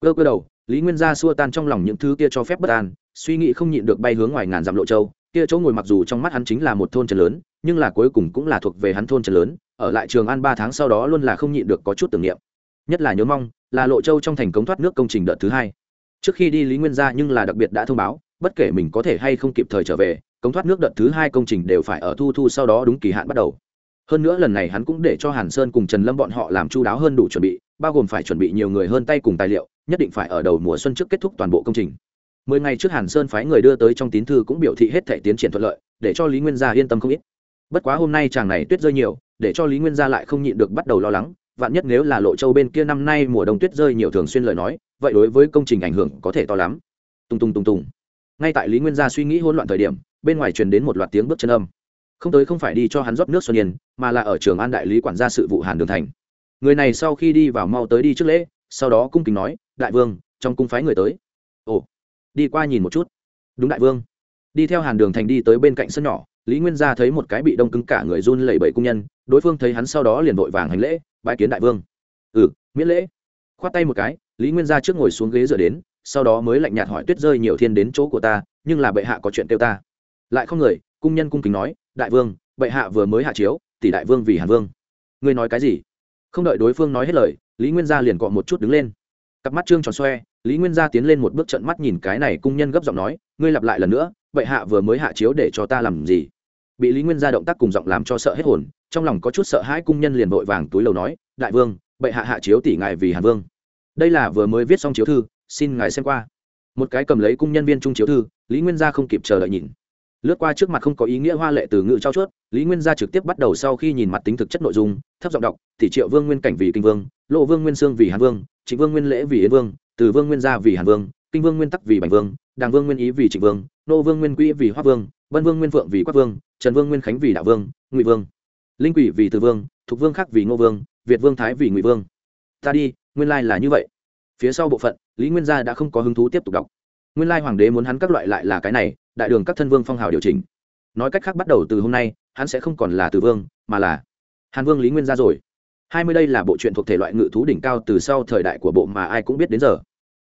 [SPEAKER 1] Cơ cơ đầu, lý nguyên gia xua tan trong lòng những thứ kia cho phép bất an, suy nghĩ không nhịn được bay hướng ngoài ngàn dặm lộ châu, kia chỗ ngồi mặc dù trong mắt hắn chính là một thôn trấn lớn, nhưng là cuối cùng cũng là thuộc về hắn thôn trấn lớn, ở lại trường an ba tháng sau đó luôn là không nhịn được có chút tưởng niệm nhất là nhớ mong, là lộ châu trong thành cống thoát nước công trình đợt thứ hai. Trước khi đi lý nguyên gia nhưng là đặc biệt đã thông báo, bất kể mình có thể hay không kịp thời trở về, cống thoát nước đợt thứ hai công trình đều phải ở thu thu sau đó đúng kỳ hạn bắt đầu. Hơn nữa lần này hắn cũng để cho hàn sơn cùng trần lâm bọn họ làm chu đáo hơn đủ chuẩn bị, bao gồm phải chuẩn bị nhiều người hơn tay cùng tài liệu, nhất định phải ở đầu mùa xuân trước kết thúc toàn bộ công trình. Mười ngày trước hàn sơn phái người đưa tới trong tín thư cũng biểu thị hết thể tiến triển thuận lợi, để cho lý nguyên gia yên tâm không ít. Bất quá hôm nay chàng này tuyết rơi nhiều, để cho lý nguyên gia lại không nhịn được bắt đầu lo lắng vạn nhất nếu là lộ châu bên kia năm nay mùa đông tuyết rơi nhiều thường xuyên lời nói, vậy đối với công trình ảnh hưởng có thể to lắm. Tung tung tung tung ngay tại lý nguyên gia suy nghĩ hỗn loạn thời điểm, bên ngoài truyền đến một loạt tiếng bước chân âm. Không tới không phải đi cho hắn rót nước xuân yên, mà là ở trường an đại lý quản gia sự vụ hàn đường thành. Người này sau khi đi vào mau tới đi trước lễ, sau đó cung kính nói, đại vương, trong cung phái người tới. Ồ, đi qua nhìn một chút. Đúng đại vương. Đi theo hàn đường thành đi tới bên cạnh sân nhỏ, lý nguyên gia thấy một cái bị đông cứng cả người run lẩy bẩy cung nhân, đối phương thấy hắn sau đó liền vội vàng hành lễ bãi kiến đại vương. Ừ miễn lễ. Khoát tay một cái, lý nguyên gia trước ngồi xuống ghế dựa đến, sau đó mới lạnh nhạt hỏi tuyết rơi nhiều thiên đến chỗ của ta, nhưng là bệ hạ có chuyện kêu ta. Lại không người, cung nhân cung kính nói, đại vương, bệ hạ vừa mới hạ chiếu, tỷ đại vương vì hàn vương. Ngươi nói cái gì? Không đợi đối phương nói hết lời, lý nguyên gia liền cọ một chút đứng lên. Cặp mắt trương tròn xoe, lý nguyên gia tiến lên một bước trận mắt nhìn cái này cung nhân gấp giọng nói, ngươi lặp lại lần nữa, bệ hạ vừa mới hạ chiếu để cho ta làm gì? Bị lý nguyên gia động tác cùng giọng làm cho sợ hết hồn trong lòng có chút sợ hãi cung nhân liền vội vàng túi lầu nói đại vương bệ hạ hạ chiếu tỷ ngài vì hàn vương đây là vừa mới viết xong chiếu thư xin ngài xem qua một cái cầm lấy cung nhân viên trung chiếu thư lý nguyên gia không kịp chờ đợi nhìn lướt qua trước mặt không có ý nghĩa hoa lệ từ ngữ trao chuốt lý nguyên gia trực tiếp bắt đầu sau khi nhìn mặt tính thực chất nội dung thấp giọng đọc thì triệu vương nguyên cảnh vì kinh vương lộ vương nguyên sương vì hàn vương trịnh vương nguyên lễ vì yến vương từ vương nguyên gia vì hàn vương kinh vương nguyên tắc vì bành vương đàng vương nguyên ý vì trịnh vương nô vương nguyên quỹ vì hoa vương vân vương nguyên phượng vì quắc vương, trần vương nguyên khánh vì đạo vương, ngụy vương. Linh quỷ vì từ vương, thục vương khác vì ngô vương, việt vương thái vì ngụy vương. Ta đi, nguyên lai là như vậy. Phía sau bộ phận, lý nguyên gia đã không có hứng thú tiếp tục đọc. Nguyên lai hoàng đế muốn hắn các loại lại là cái này, đại đường các thân vương phong hào điều chỉnh. Nói cách khác bắt đầu từ hôm nay, hắn sẽ không còn là từ vương, mà là hàn vương lý nguyên gia rồi. Hai mươi đây là bộ truyện thuộc thể loại ngự thú đỉnh cao từ sau thời đại của bộ mà ai cũng biết đến giờ.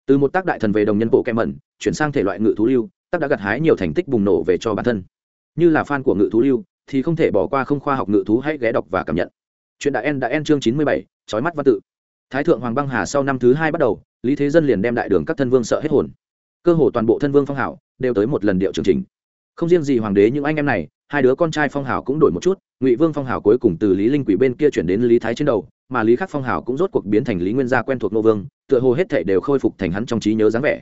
[SPEAKER 1] Từ một tác đại thần về đồng nhân bộ kem mẩn, chuyển sang thể loại ngự thú lưu tác đã gặt hái nhiều thành tích bùng nổ về cho bản thân. Như là fan của ngự thú lưu, thì không thể bỏ qua không khoa học ngự thú hãy ghé đọc và cảm nhận. Chuyện đại en đã en chương chín mươi bảy trói mắt văn tự. Thái thượng hoàng băng hà sau năm thứ hai bắt đầu, lý thế dân liền đem đại đường các thân vương sợ hết hồn. Cơ hồ toàn bộ thân vương phong hảo, đều tới một lần điệu chương trình. Không riêng gì hoàng đế những anh em này, hai đứa con trai phong hảo cũng đổi một chút, ngụy vương phong hảo cuối cùng từ lý linh quỷ bên kia chuyển đến lý thái trên đầu, mà lý khắc phong hảo cũng rốt cuộc biến thành lý nguyên gia quen thuộc nô vương, tựa hồ hết thảy đều khôi phục thành hắn trong trí nhớ dáng vẻ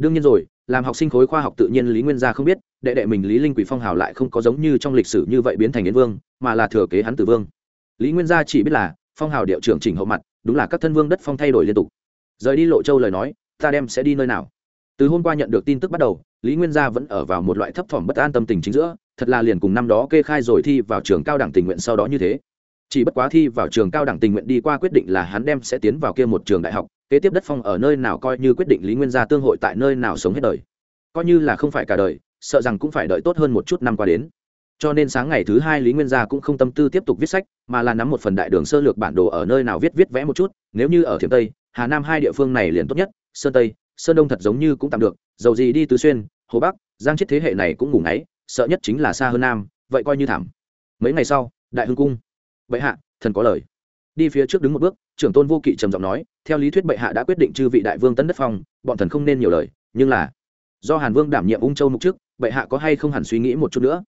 [SPEAKER 1] đương nhiên rồi, làm học sinh khối khoa học tự nhiên lý nguyên gia không biết, đệ đệ mình lý linh quỷ phong hảo lại không có giống như trong lịch sử như vậy biến thành yến vương, mà là thừa kế hắn từ vương. Lý nguyên gia chỉ biết là, phong hảo điệu trưởng chỉnh hậu mặt, đúng là các thân vương đất phong thay đổi liên tục. Rời đi lộ châu lời nói, ta đem sẽ đi nơi nào? Từ hôm qua nhận được tin tức bắt đầu, lý nguyên gia vẫn ở vào một loại thấp thỏm bất an tâm tình chính giữa, thật là liền cùng năm đó kê khai rồi thi vào trường cao đẳng tình nguyện sau đó như thế chỉ bất quá thi vào trường cao đẳng tình nguyện đi qua quyết định là hắn đem sẽ tiến vào kia một trường đại học, kế tiếp đất phong ở nơi nào coi như quyết định lý nguyên gia tương hội tại nơi nào sống hết đời. Coi như là không phải cả đời, sợ rằng cũng phải đợi tốt hơn một chút năm qua đến. Cho nên sáng ngày thứ hai lý nguyên gia cũng không tâm tư tiếp tục viết sách, mà là nắm một phần đại đường sơ lược bản đồ ở nơi nào viết viết vẽ một chút, nếu như ở thiểm tây, hà nam hai địa phương này liền tốt nhất, sơn tây, sơn đông thật giống như cũng tạm được, dầu gì đi tứ xuyên, hồ bắc, giang chết thế hệ này cũng ngủ ngáy, sợ nhất chính là xa hơn nam, vậy coi như thảm. Mấy ngày sau, đại hưng cung bệ hạ, thần có lời. Đi phía trước đứng một bước, trưởng tôn vô kỵ trầm giọng nói, theo lý thuyết bệ hạ đã quyết định chư vị đại vương tấn đất phong, bọn thần không nên nhiều lời, nhưng là, do hàn vương đảm nhiệm ung châu mục trước, bệ hạ có hay không hẳn suy nghĩ một chút nữa?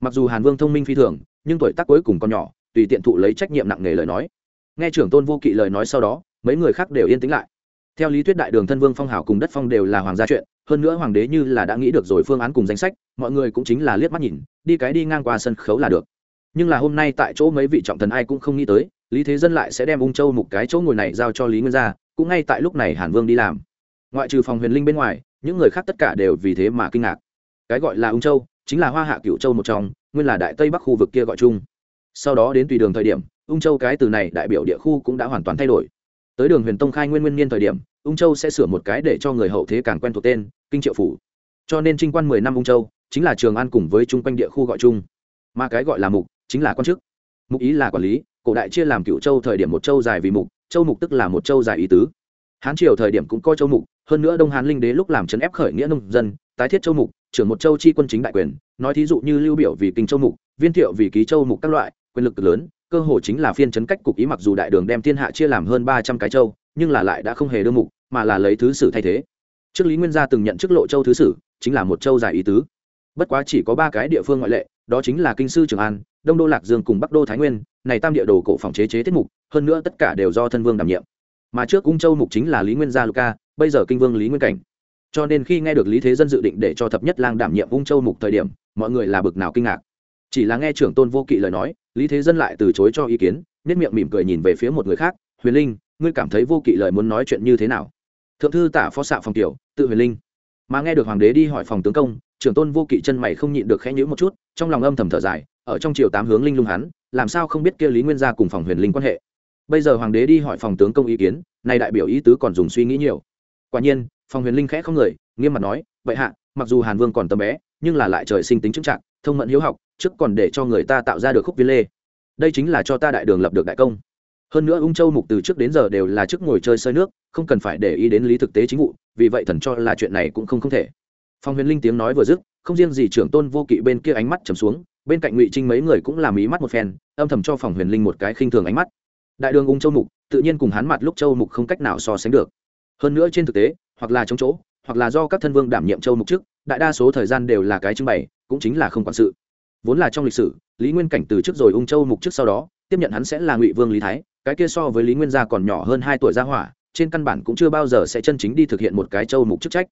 [SPEAKER 1] Mặc dù hàn vương thông minh phi thường, nhưng tuổi tác cuối cùng còn nhỏ, tùy tiện thụ lấy trách nhiệm nặng nề lời nói. Nghe trưởng tôn vô kỵ lời nói sau đó, mấy người khác đều yên tĩnh lại. Theo lý thuyết đại đường thân vương phong hảo cùng đất phong đều là hoàng gia chuyện, hơn nữa hoàng đế như là đã nghĩ được rồi phương án cùng danh sách, mọi người cũng chính là liếc mắt nhìn, đi cái đi ngang qua sân khấu là được nhưng là hôm nay tại chỗ mấy vị trọng thần ai cũng không nghĩ tới, lý thế dân lại sẽ đem ung châu một cái chỗ ngồi này giao cho lý nguyên gia, cũng ngay tại lúc này hàn vương đi làm. Ngoại trừ phòng huyền linh bên ngoài, những người khác tất cả đều vì thế mà kinh ngạc. Cái gọi là ung châu, chính là hoa hạ cựu châu một trong, nguyên là đại tây bắc khu vực kia gọi chung. Sau đó đến tùy đường thời điểm, ung châu cái từ này đại biểu địa khu cũng đã hoàn toàn thay đổi. Tới đường huyền tông khai nguyên nguyên niên thời điểm, ung châu sẽ sửa một cái để cho người hậu thế càng quen thuộc tên, kinh triệu phủ. Cho nên trinh quan mười năm ung châu, chính là trường an cùng với chung quanh địa khu gọi chung. Mà cái gọi là mục chính là quan chức. Mục ý là quản lý, cổ đại chia làm cựu châu thời điểm một châu dài vì mục, châu mục tức là một châu dài ý tứ. Hán triều thời điểm cũng coi châu mục, hơn nữa đông hán linh đế lúc làm trấn ép khởi nghĩa nông dân, tái thiết châu mục, trưởng một châu chi quân chính đại quyền, nói thí dụ như lưu biểu vì kinh châu mục, viên thiệu vì ký châu mục các loại, quyền lực cực lớn, cơ hồ chính là phiên chấn cách cục ý mặc dù đại đường đem thiên hạ chia làm hơn ba trăm cái châu, nhưng là lại đã không hề đưa mục, mà là lấy thứ sử thay thế. Trước lý nguyên gia từng nhận chức lộ châu thứ sử, chính là một châu dài ý tứ. Bất quá chỉ có ba cái địa phương ngoại lệ, đó chính là kinh sư trường an đông đô lạc dương cùng bắc đô thái nguyên, này tam địa đồ cổ phòng chế chế tiết mục, hơn nữa tất cả đều do thân vương đảm nhiệm. Mà trước cung châu mục chính là lý nguyên gia luca bây giờ kinh vương lý nguyên cảnh. Cho nên khi nghe được lý thế dân dự định để cho thập nhất lang đảm nhiệm ung châu mục thời điểm, mọi người là bực nào kinh ngạc. Chỉ là nghe trưởng tôn vô kỵ lời nói, lý thế dân lại từ chối cho ý kiến nết miệng mỉm cười nhìn về phía một người khác, huyền linh, ngươi cảm thấy vô kỵ lời muốn nói chuyện như thế nào? Thượng thư tả phó xạ phòng tiểu, tự huyền linh. Mà nghe được hoàng đế đi hỏi phòng tướng công, trưởng tôn vô kỵ chân mày không nhịn được khẽ nhữ một chút, trong lòng âm thầm thở dài ở trong triều tám hướng linh lung hắn, làm sao không biết kia lý nguyên gia cùng phòng huyền linh quan hệ? Bây giờ hoàng đế đi hỏi phòng tướng công ý kiến này đại biểu ý tứ còn dùng suy nghĩ nhiều. Quả nhiên, phòng huyền linh khẽ không người, nghiêm mặt nói vậy hạ, mặc dù hàn vương còn tầm bé, nhưng là lại trời sinh tính chứng trạng, thông mẫn hiếu học, trước còn để cho người ta tạo ra được khúc viên lê. Đây chính là cho ta đại đường lập được đại công. Hơn nữa ung châu mục từ trước đến giờ đều là chức ngồi chơi sơi nước, không cần phải để ý đến lý thực tế chính vụ, vì vậy thần cho là chuyện này cũng không không thể. Phong huyền linh tiếng nói vừa dứt, không riêng gì trưởng tôn vô kỵ bên kia ánh mắt trầm xuống bên cạnh ngụy trinh mấy người cũng làm ý mắt một phen, âm thầm cho phòng huyền linh một cái khinh thường ánh mắt. Đại đường ung châu mục, tự nhiên cùng hắn mặt lúc châu mục không cách nào so sánh được. Hơn nữa trên thực tế, hoặc là chống chỗ, hoặc là do các thân vương đảm nhiệm châu mục trước, đại đa số thời gian đều là cái trưng bày, cũng chính là không quản sự. Vốn là trong lịch sử, lý nguyên cảnh từ trước rồi ung châu mục trước sau đó, tiếp nhận hắn sẽ là ngụy vương lý thái, cái kia so với lý nguyên gia còn nhỏ hơn hai tuổi gia hỏa, trên căn bản cũng chưa bao giờ sẽ chân chính đi thực hiện một cái châu mục chức trách.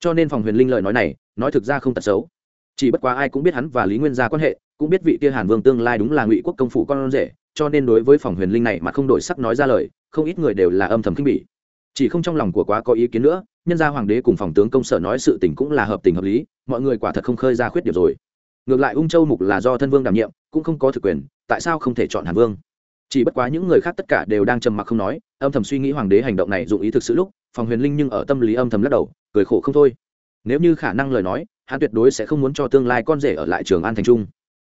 [SPEAKER 1] Cho nên phòng huyền linh lời nói này, nói thực ra không tật xấu chỉ bất quá ai cũng biết hắn và lý nguyên gia quan hệ, cũng biết vị kia hàn vương tương lai đúng là ngụy quốc công phủ con rể, cho nên đối với phòng huyền linh này mà không đổi sắc nói ra lời, không ít người đều là âm thầm khinh bỉ. Chỉ không trong lòng của quá có ý kiến nữa, nhân gia hoàng đế cùng phòng tướng công sở nói sự tình cũng là hợp tình hợp lý, mọi người quả thật không khơi ra khuyết điểm rồi. Ngược lại ung châu mục là do thân vương đảm nhiệm, cũng không có thực quyền, tại sao không thể chọn hàn vương? Chỉ bất quá những người khác tất cả đều đang trầm mặc không nói, âm thầm suy nghĩ hoàng đế hành động này dụng ý thực sự lúc, phòng huyền linh nhưng ở tâm lý âm thầm lắc đầu, cười khổ không thôi. Nếu như khả năng lời nói hắn tuyệt đối sẽ không muốn cho tương lai con rể ở lại trường an thành trung.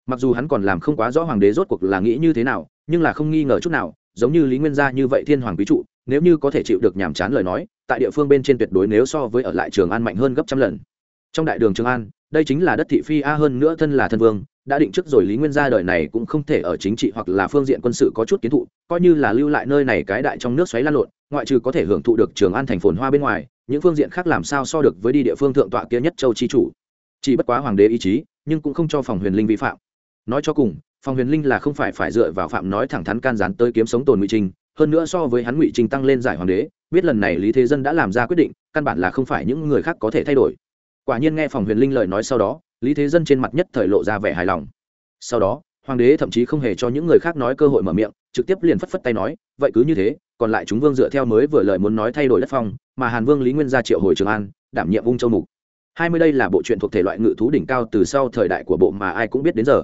[SPEAKER 1] Mặc dù hắn còn làm không quá rõ hoàng đế rốt cuộc là nghĩ như thế nào, nhưng là không nghi ngờ chút nào, giống như lý nguyên gia như vậy thiên hoàng quý trụ, nếu như có thể chịu được nhàm chán lời nói, tại địa phương bên trên tuyệt đối nếu so với ở lại trường an mạnh hơn gấp trăm lần. Trong đại đường trường an, đây chính là đất thị phi a hơn nữa thân là thân vương, đã định trước rồi lý nguyên gia đời này cũng không thể ở chính trị hoặc là phương diện quân sự có chút kiến thụ, coi như là lưu lại nơi này cái đại trong nước xoáy lan lộn, ngoại trừ có thể hưởng thụ được trường an thành phồn hoa bên ngoài, những phương diện khác làm sao so được với đi địa phương thượng tọa kia nhất châu chi chủ chỉ bất quá hoàng đế ý chí, nhưng cũng không cho phòng huyền linh vi phạm. Nói cho cùng, phòng huyền linh là không phải phải dựa vào phạm nói thẳng thắn can gián tới kiếm sống tồn ngụy trinh hơn nữa so với hắn ngụy trinh tăng lên giải hoàng đế, biết lần này lý thế dân đã làm ra quyết định, căn bản là không phải những người khác có thể thay đổi. Quả nhiên nghe phòng huyền linh lời nói sau đó, lý thế dân trên mặt nhất thời lộ ra vẻ hài lòng. Sau đó, hoàng đế thậm chí không hề cho những người khác nói cơ hội mở miệng, trực tiếp liền phất phất tay nói, vậy cứ như thế, còn lại chúng vương dựa theo mới vừa lời muốn nói thay đổi đất phong, mà hàn vương lý nguyên ra triệu hồi trường an, đảm nhiệm ung châu mục hai mươi đây là bộ truyện thuộc thể loại ngự thú đỉnh cao từ sau thời đại của bộ mà ai cũng biết đến giờ.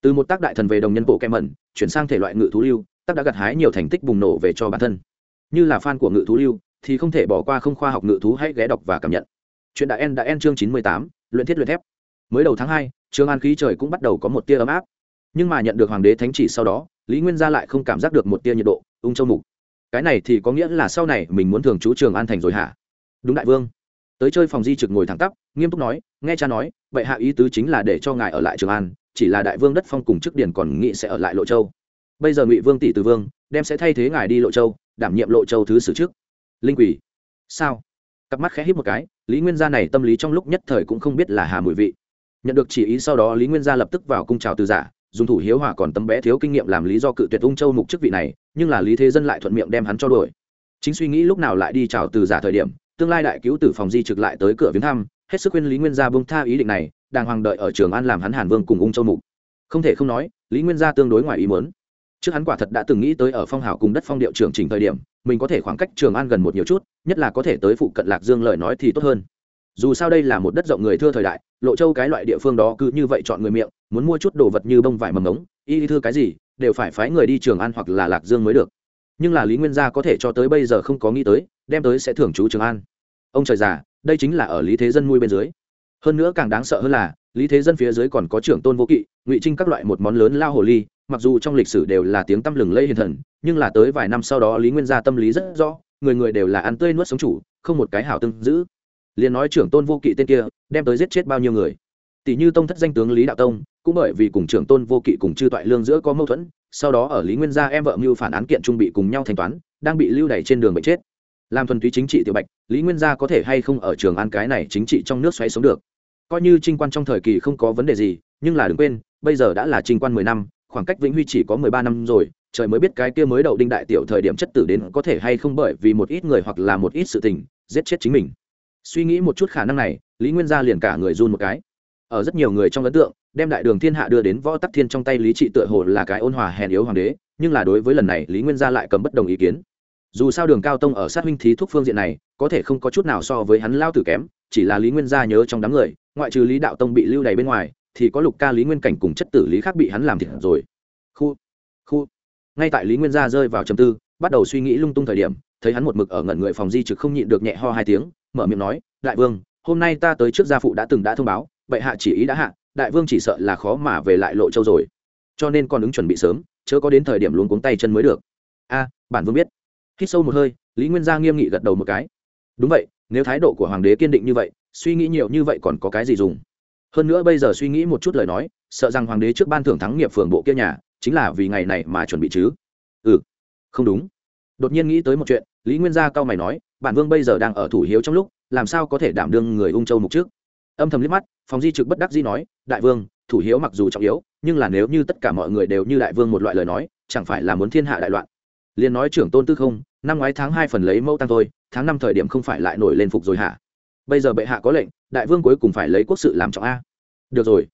[SPEAKER 1] Từ một tác đại thần về đồng nhân bộ kem mẩn, chuyển sang thể loại ngự thú lưu, tác đã gặt hái nhiều thành tích bùng nổ về cho bản thân. Như là fan của ngự thú lưu, thì không thể bỏ qua không khoa học ngự thú hãy ghé đọc và cảm nhận. Chuyện đã en đã en chương chín mươi tám, luyện thiết luyện thép. Mới đầu tháng hai, trường an khí trời cũng bắt đầu có một tia ấm áp. Nhưng mà nhận được hoàng đế thánh chỉ sau đó, lý nguyên gia lại không cảm giác được một tia nhiệt độ, ung châu mục. Cái này thì có nghĩa là sau này mình muốn thường trú trường an thành rồi hả? Đúng đại vương tới chơi phòng di trực ngồi thẳng tắp, nghiêm túc nói, nghe cha nói, bệ hạ ý tứ chính là để cho ngài ở lại trường an, chỉ là đại vương đất phong cùng chức điển còn nghị sẽ ở lại lộ châu. Bây giờ ngụy vương tỷ từ vương, đem sẽ thay thế ngài đi lộ châu, đảm nhiệm lộ châu thứ sử trước. Linh quỷ sao? Cặp mắt khẽ hít một cái, lý nguyên gia này tâm lý trong lúc nhất thời cũng không biết là hà mùi vị. Nhận được chỉ ý sau đó, lý nguyên gia lập tức vào cung trào từ giả, dùng thủ hiếu hòa còn tấm bé thiếu kinh nghiệm làm lý do cự tuyệt ung châu mục chức vị này, nhưng là lý thế dân lại thuận miệng đem hắn cho đuổi. Chính suy nghĩ lúc nào lại đi trào từ giả thời điểm tương lai đại cứu tử phòng di trực lại tới cửa viếng thăm, hết sức khuyên lý nguyên gia bông tha ý định này, đàng hoàng đợi ở trường an làm hắn hàn vương cùng ung châu mục. Không thể không nói, lý nguyên gia tương đối ngoài ý muốn. Trước hắn quả thật đã từng nghĩ tới ở phong hào cùng đất phong điệu Trường trình thời điểm, mình có thể khoảng cách trường an gần một nhiều chút, nhất là có thể tới phụ cận lạc dương lời nói thì tốt hơn. Dù sao đây là một đất rộng người thưa thời đại, lộ châu cái loại địa phương đó cứ như vậy chọn người miệng, muốn mua chút đồ vật như bông vải mầm ống, y thư cái gì, đều phải phái người đi trường an hoặc là lạc dương mới được. Nhưng là lý nguyên gia có thể cho tới bây giờ không có nghĩ tới đem tới sẽ thưởng chú trường an ông trời già đây chính là ở lý thế dân nuôi bên dưới hơn nữa càng đáng sợ hơn là lý thế dân phía dưới còn có trưởng tôn vô kỵ ngụy trinh các loại một món lớn lao hồ ly mặc dù trong lịch sử đều là tiếng tăm lừng lây hiền thần nhưng là tới vài năm sau đó lý nguyên gia tâm lý rất rõ người người đều là ăn tươi nuốt sống chủ không một cái hảo tương giữ liền nói trưởng tôn vô kỵ tên kia đem tới giết chết bao nhiêu người tỷ như tông thất danh tướng lý đạo tông cũng bởi vì cùng trưởng tôn vô kỵ cùng chư toại lương giữa có mâu thuẫn sau đó ở lý nguyên gia em vợ mưu phản án kiện trung bị cùng nhau thanh toán đang bị lưu đày trên đường bệnh chết làm thuần túy chính trị tiểu bạch, lý nguyên gia có thể hay không ở trường an cái này chính trị trong nước xoáy sống được? Coi như trinh quan trong thời kỳ không có vấn đề gì, nhưng là đừng quên, bây giờ đã là trinh quan mười năm, khoảng cách vĩnh huy chỉ có mười ba năm rồi, trời mới biết cái kia mới đậu đinh đại tiểu thời điểm chất tử đến có thể hay không bởi vì một ít người hoặc là một ít sự tình, giết chết chính mình. Suy nghĩ một chút khả năng này, lý nguyên gia liền cả người run một cái. Ở rất nhiều người trong ấn tượng, đem đại đường thiên hạ đưa đến võ tắc thiên trong tay lý trị tựa hồ là cái ôn hòa hèn yếu hoàng đế, nhưng là đối với lần này lý nguyên gia lại cầm bất đồng ý kiến dù sao đường cao tông ở sát huynh thí thuốc phương diện này, có thể không có chút nào so với hắn lao tử kém, chỉ là lý nguyên gia nhớ trong đám người, ngoại trừ lý đạo tông bị lưu đày bên ngoài, thì có lục ca lý nguyên cảnh cùng chất tử lý khác bị hắn làm thiệt rồi. Khu khu. Ngay tại lý nguyên gia rơi vào trầm tư, bắt đầu suy nghĩ lung tung thời điểm, thấy hắn một mực ở ngẩn người phòng di trực không nhịn được nhẹ ho hai tiếng, mở miệng nói, đại vương, hôm nay ta tới trước gia phụ đã từng đã thông báo, bệ hạ chỉ ý đã hạ, đại vương chỉ sợ là khó mà về lại lộ châu rồi. Cho nên con ứng chuẩn bị sớm, chớ có đến thời điểm luống cuống tay chân mới được. A, bản vương biết hít sâu một hơi, lý nguyên gia nghiêm nghị gật đầu một cái. Đúng vậy, nếu thái độ của hoàng đế kiên định như vậy, suy nghĩ nhiều như vậy còn có cái gì dùng? Hơn nữa bây giờ suy nghĩ một chút lời nói, sợ rằng hoàng đế trước ban thưởng thắng nghiệp phường bộ kia nhà, chính là vì ngày này mà chuẩn bị chứ. Ừ không đúng. Đột nhiên nghĩ tới một chuyện, lý nguyên gia cao mày nói, bản vương bây giờ đang ở thủ hiếu trong lúc, làm sao có thể đảm đương người ung châu mục trước? Âm thầm liếc mắt phòng di trực bất đắc di nói, đại vương, thủ hiếu mặc dù trọng yếu, nhưng là nếu như tất cả mọi người đều như đại vương một loại lời nói, chẳng phải là muốn thiên hạ đại loạn? Liền nói trưởng tôn tư không, năm ngoái tháng hai phần lấy mẫu tăng thôi, tháng năm thời điểm không phải lại nổi lên phục rồi hả? Bây giờ bệ hạ có lệnh, đại vương cuối cùng phải lấy quốc sự làm trọng a. Được rồi.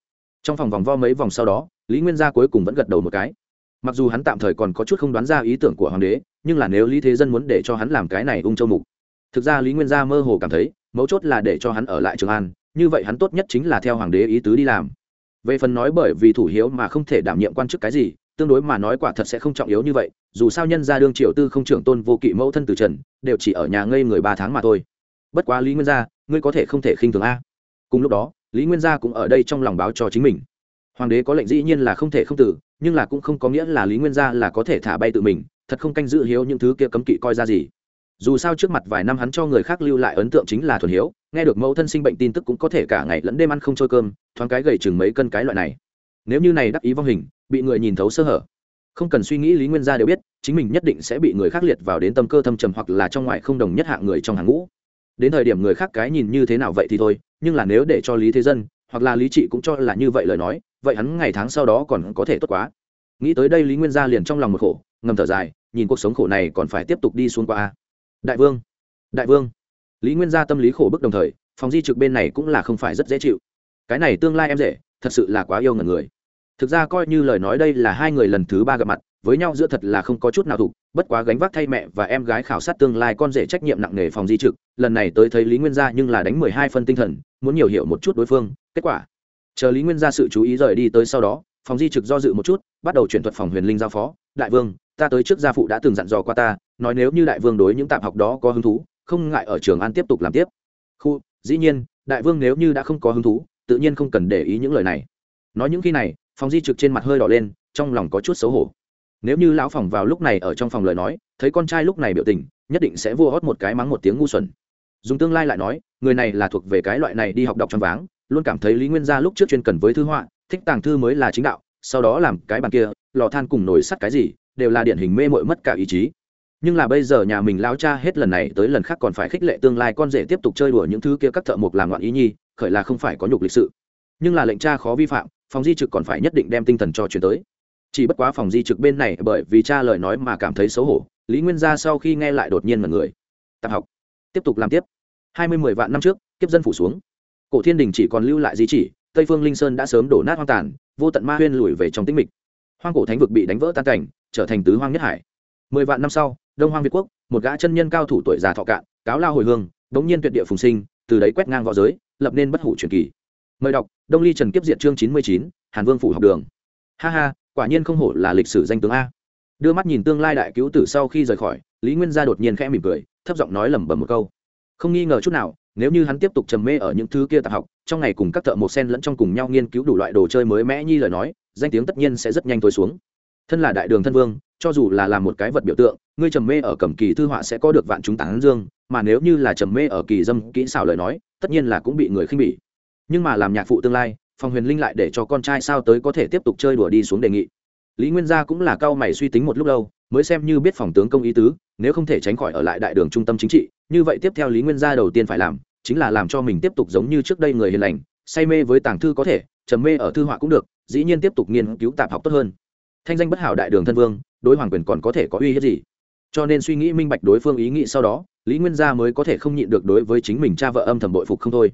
[SPEAKER 1] Trong phòng vòng vo mấy vòng sau đó, lý nguyên gia cuối cùng vẫn gật đầu một cái. Mặc dù hắn tạm thời còn có chút không đoán ra ý tưởng của hoàng đế, nhưng là nếu lý thế dân muốn để cho hắn làm cái này ung châu mục, thực ra lý nguyên gia mơ hồ cảm thấy, mấu chốt là để cho hắn ở lại trường an, như vậy hắn tốt nhất chính là theo hoàng đế ý tứ đi làm. Về phần nói bởi vì thủ hiếu mà không thể đảm nhiệm quan chức cái gì tương đối mà nói quả thật sẽ không trọng yếu như vậy, dù sao nhân gia đương triều tư không trưởng tôn vô kỵ mẫu thân từ trần, đều chỉ ở nhà ngây người ba tháng mà thôi. Bất quá lý nguyên gia, ngươi có thể không thể khinh thường a. Cùng lúc đó, lý nguyên gia cũng ở đây trong lòng báo cho chính mình. Hoàng đế có lệnh dĩ nhiên là không thể không tử, nhưng là cũng không có nghĩa là lý nguyên gia là có thể thả bay tự mình, thật không canh giữ hiếu những thứ kia cấm kỵ coi ra gì. Dù sao trước mặt vài năm hắn cho người khác lưu lại ấn tượng chính là thuần hiếu, nghe được mẫu thân sinh bệnh tin tức cũng có thể cả ngày lẫn đêm ăn không trôi cơm, thoáng cái gầy chừng mấy cân cái loại này. Nếu như này đắc ý vong hình bị người nhìn thấu sơ hở. Không cần suy nghĩ lý nguyên gia đều biết, chính mình nhất định sẽ bị người khác liệt vào đến tâm cơ thâm trầm hoặc là trong ngoài không đồng nhất hạng người trong hàng ngũ. Đến thời điểm người khác cái nhìn như thế nào vậy thì thôi, nhưng là nếu để cho lý thế dân, hoặc là lý trị cũng cho là như vậy lời nói, vậy hắn ngày tháng sau đó còn có thể tốt quá. Nghĩ tới đây lý nguyên gia liền trong lòng một khổ, ngầm thở dài, nhìn cuộc sống khổ này còn phải tiếp tục đi xuống qua đại vương đại vương. Lý nguyên gia tâm lý khổ bức đồng thời, phòng di trực bên này cũng là không phải rất dễ chịu. Cái này tương lai em rể, thật sự là quá yêu ngần người thực ra coi như lời nói đây là hai người lần thứ ba gặp mặt, với nhau giữa thật là không có chút nào thục, bất quá gánh vác thay mẹ và em gái khảo sát tương lai con rể trách nhiệm nặng nề phòng di trực, lần này tới thấy lý nguyên gia nhưng là đánh mười hai phân tinh thần, muốn nhiều hiểu một chút đối phương, kết quả. Chờ lý nguyên gia sự chú ý rời đi tới sau đó, phòng di trực do dự một chút, bắt đầu chuyển thuật phòng huyền linh giao phó. Đại vương, ta tới trước gia phụ đã từng dặn dò qua ta, nói nếu như đại vương đối những tạm học đó có hứng thú, không ngại ở trường an tiếp tục làm tiếp. Khu, dĩ nhiên, đại vương nếu như đã không có hứng thú, tự nhiên không cần để ý những lời này nói những khi này phòng di trực trên mặt hơi đỏ lên, trong lòng có chút xấu hổ. Nếu như lão phòng vào lúc này ở trong phòng lời nói, thấy con trai lúc này biểu tình, nhất định sẽ vua hót một cái mắng một tiếng ngu xuẩn. Dùng tương lai lại nói, người này là thuộc về cái loại này đi học đọc trong váng, luôn cảm thấy lý nguyên gia lúc trước chuyên cần với thư họa, thích tàng thư mới là chính đạo, sau đó làm cái bàn kia, lò than cùng nồi sắt cái gì, đều là điển hình mê mội mất cả ý chí. Nhưng là bây giờ nhà mình lao cha hết lần này tới lần khác còn phải khích lệ tương lai con rể tiếp tục chơi đùa những thứ kia các thợ mộc làm loạn ý nhi, khởi là không phải có nhục lịch sự. Nhưng là lệnh cha khó vi phạm phòng di trực còn phải nhất định đem tinh thần cho chuyển tới. Chỉ bất quá phòng di trực bên này bởi vì cha lời nói mà cảm thấy xấu hổ, lý nguyên gia sau khi nghe lại đột nhiên mật người. Tạp học. Tiếp tục làm tiếp. Hai mươi mười vạn năm trước, kiếp dân phủ xuống. Cổ thiên đình chỉ còn lưu lại di chỉ, tây phương linh sơn đã sớm đổ nát hoang tàn, vô tận ma huyên lùi về trong tĩnh mịch. Hoang cổ thánh vực bị đánh vỡ tan cảnh, trở thành tứ hoang nhất hải. Mười vạn năm sau, đông hoang việt quốc, một gã chân nhân cao thủ tuổi già thọ cạn, cáo lao hồi hương, đống nhiên tuyệt địa phùng sinh, từ đấy quét ngang v õ giới, lập nên bất hủ truyền kỳ mời đọc, đông ly trần kiếp diệt chương chín mươi chín, hàn vương phủ học đường. Ha ha, quả nhiên không hổ là lịch sử danh tướng a. Đưa mắt nhìn tương lai đại cứu tử sau khi rời khỏi, lý nguyên gia đột nhiên khẽ mỉm cười, thấp giọng nói lẩm bẩm một câu. Không nghi ngờ chút nào, nếu như hắn tiếp tục trầm mê ở những thứ kia tạp học, trong ngày cùng các thợ một sen lẫn trong cùng nhau nghiên cứu đủ loại đồ chơi mới mẽ như lời nói, danh tiếng tất nhiên sẽ rất nhanh tối xuống. Thân là đại đường thân vương, cho dù là làm một cái vật biểu tượng, ngươi trầm mê ở cầm kỳ thư họa sẽ có được vạn chúng tán dương, mà nếu như là trầm mê ở kỳ dâm kỹ xảo lời nói, tất nhiên là cũng bị người khinh bỉ nhưng mà làm nhạc phụ tương lai phòng huyền linh lại để cho con trai sao tới có thể tiếp tục chơi đùa đi xuống đề nghị. Lý nguyên gia cũng là cao mày suy tính một lúc lâu, mới xem như biết phòng tướng công ý tứ, nếu không thể tránh khỏi ở lại đại đường trung tâm chính trị, như vậy tiếp theo lý nguyên gia đầu tiên phải làm, chính là làm cho mình tiếp tục giống như trước đây người hiền lành, say mê với tàng thư có thể, trầm mê ở thư họa cũng được, dĩ nhiên tiếp tục nghiên cứu tạp học tốt hơn. Thanh danh bất hảo đại đường thân vương, đối hoàng quyền còn có thể có uy hiếp gì? Cho nên suy nghĩ minh bạch đối phương ý nghĩ sau đó, lý nguyên gia mới có thể không nhịn được đối với chính mình cha vợ âm thầm bội phục không thôi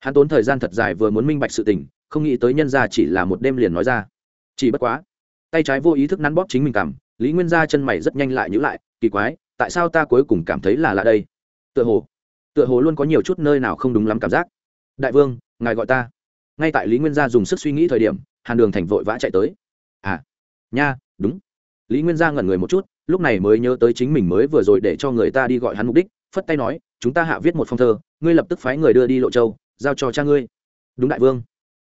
[SPEAKER 1] hắn tốn thời gian thật dài vừa muốn minh bạch sự tình, không nghĩ tới nhân gia chỉ là một đêm liền nói ra. Chỉ bất quá, tay trái vô ý thức nắn bóp chính mình cảm lý nguyên gia chân mày rất nhanh lại nhữ lại, kỳ quái, tại sao ta cuối cùng cảm thấy là lạ đây? Tựa hồ tựa hồ luôn có nhiều chút nơi nào không đúng lắm cảm giác. Đại vương, ngài gọi ta. Ngay tại lý nguyên gia dùng sức suy nghĩ thời điểm, hàn đường thành vội vã chạy tới. À nha, đúng. Lý nguyên gia ngẩn người một chút, lúc này mới nhớ tới chính mình mới vừa rồi để cho người ta đi gọi hắn mục đích, phất tay nói, chúng ta hạ viết một phong thơ, ngươi lập tức phái người đưa đi lộ châu giao cho cha ngươi. Đúng đại vương.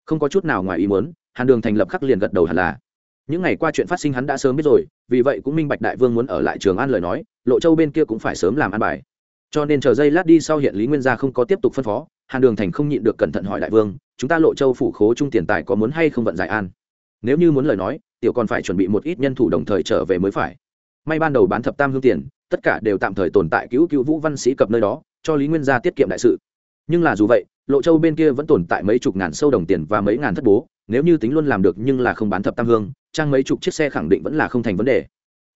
[SPEAKER 1] Không có chút nào ngoài ý muốn, hàn đường thành lập khắc liền gật đầu hẳn là. Những ngày qua chuyện phát sinh hắn đã sớm biết rồi, vì vậy cũng minh bạch đại vương muốn ở lại trường an lời nói, lộ châu bên kia cũng phải sớm làm ăn bài. Cho nên chờ giây lát đi sau hiện lý nguyên gia không có tiếp tục phân phó, hàn đường thành không nhịn được cẩn thận hỏi đại vương, chúng ta lộ châu phủ khố trung tiền tài có muốn hay không vận giải an? Nếu như muốn lời nói, tiểu còn phải chuẩn bị một ít nhân thủ đồng thời trở về mới phải. May ban đầu bán thập tam hương tiền, tất cả đều tạm thời tồn tại cứu cứu vũ văn sĩ cập nơi đó, cho lý nguyên gia tiết kiệm đại sự. Nhưng là dù vậy lộ châu bên kia vẫn tồn tại mấy chục ngàn sâu đồng tiền và mấy ngàn thất bố, nếu như tính luôn làm được nhưng là không bán thập tam hương, trang mấy chục chiếc xe khẳng định vẫn là không thành vấn đề.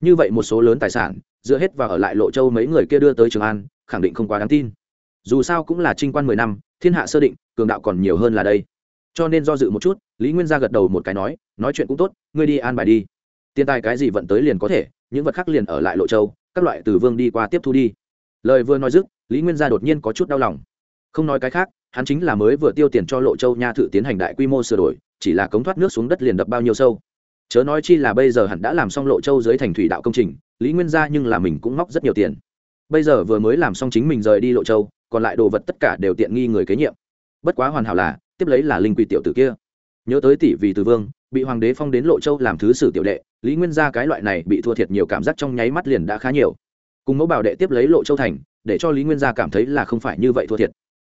[SPEAKER 1] Như vậy một số lớn tài sản, dựa hết và ở lại lộ châu mấy người kia đưa tới trường an, khẳng định không quá đáng tin. Dù sao cũng là trinh quan mười năm, thiên hạ sơ định, cường đạo còn nhiều hơn là đây. Cho nên do dự một chút, lý nguyên gia gật đầu một cái nói nói chuyện cũng tốt, ngươi đi an bài đi. Tiền tài cái gì vận tới liền có thể, những vật khác liền ở lại lộ châu, các loại từ vương đi qua tiếp thu đi. Lời vừa nói dứt, lý nguyên gia đột nhiên có chút đau lòng không nói cái khác, hắn chính là mới vừa tiêu tiền cho lộ châu nha thự tiến hành đại quy mô sửa đổi, chỉ là cống thoát nước xuống đất liền đập bao nhiêu sâu. Chớ nói chi là bây giờ hắn đã làm xong lộ châu dưới thành thủy đạo công trình, lý nguyên gia nhưng là mình cũng móc rất nhiều tiền. Bây giờ vừa mới làm xong chính mình rời đi lộ châu, còn lại đồ vật tất cả đều tiện nghi người kế nhiệm. Bất quá hoàn hảo là, tiếp lấy là linh quỷ tiểu tử kia. Nhớ tới tỷ vì từ vương, bị hoàng đế phong đến lộ châu làm thứ sử tiểu đệ, lý nguyên gia cái loại này bị thua thiệt nhiều cảm giác trong nháy mắt liền đã khá nhiều. Cùng mẫu bảo đệ tiếp lấy lộ châu thành, để cho lý nguyên gia cảm thấy là không phải như vậy thua thiệt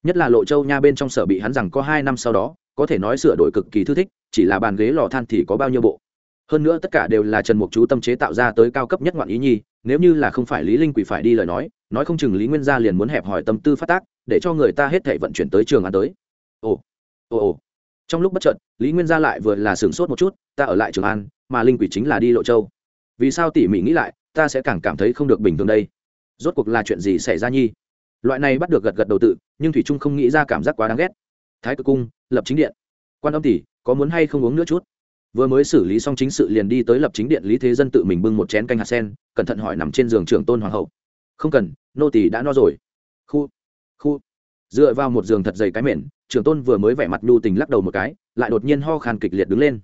[SPEAKER 1] nhất là lộ châu nha bên trong sở bị hắn rằng có hai năm sau đó, có thể nói sửa đổi cực kỳ thư thích, chỉ là bàn ghế lò than thì có bao nhiêu bộ. Hơn nữa tất cả đều là trần mục chú tâm chế tạo ra tới cao cấp nhất ngoạn ý nhi, nếu như là không phải lý linh quỷ phải đi lời nói nói không chừng lý nguyên gia liền muốn hẹp hỏi tâm tư phát tác, để cho người ta hết thể vận chuyển tới trường ăn tới. Ồ ồ ồ. Trong lúc bất chợt, lý nguyên gia lại vừa là sửng sốt một chút, ta ở lại trường an, mà linh quỷ chính là đi lộ châu. Vì sao tỉ mỉ nghĩ lại, ta sẽ càng cảm thấy không được bình thường đây. Rốt cuộc là chuyện gì xảy ra nhi? Loại này bắt được gật gật đầu tự, nhưng thủy trung không nghĩ ra cảm giác quá đáng ghét. Thái cực cung, lập chính điện. Quan âm tỷ, có muốn hay không uống nữa chút? Vừa mới xử lý xong chính sự liền đi tới lập chính điện, lý thế dân tự mình bưng một chén canh hạt sen, cẩn thận hỏi nằm trên giường trưởng tôn hoàng hậu. Không cần, nô tỷ đã no rồi. Khu khu. Dựa vào một giường thật dày cái mền, trưởng tôn vừa mới vẻ mặt nhu tình lắc đầu một cái, lại đột nhiên ho khan kịch liệt đứng lên.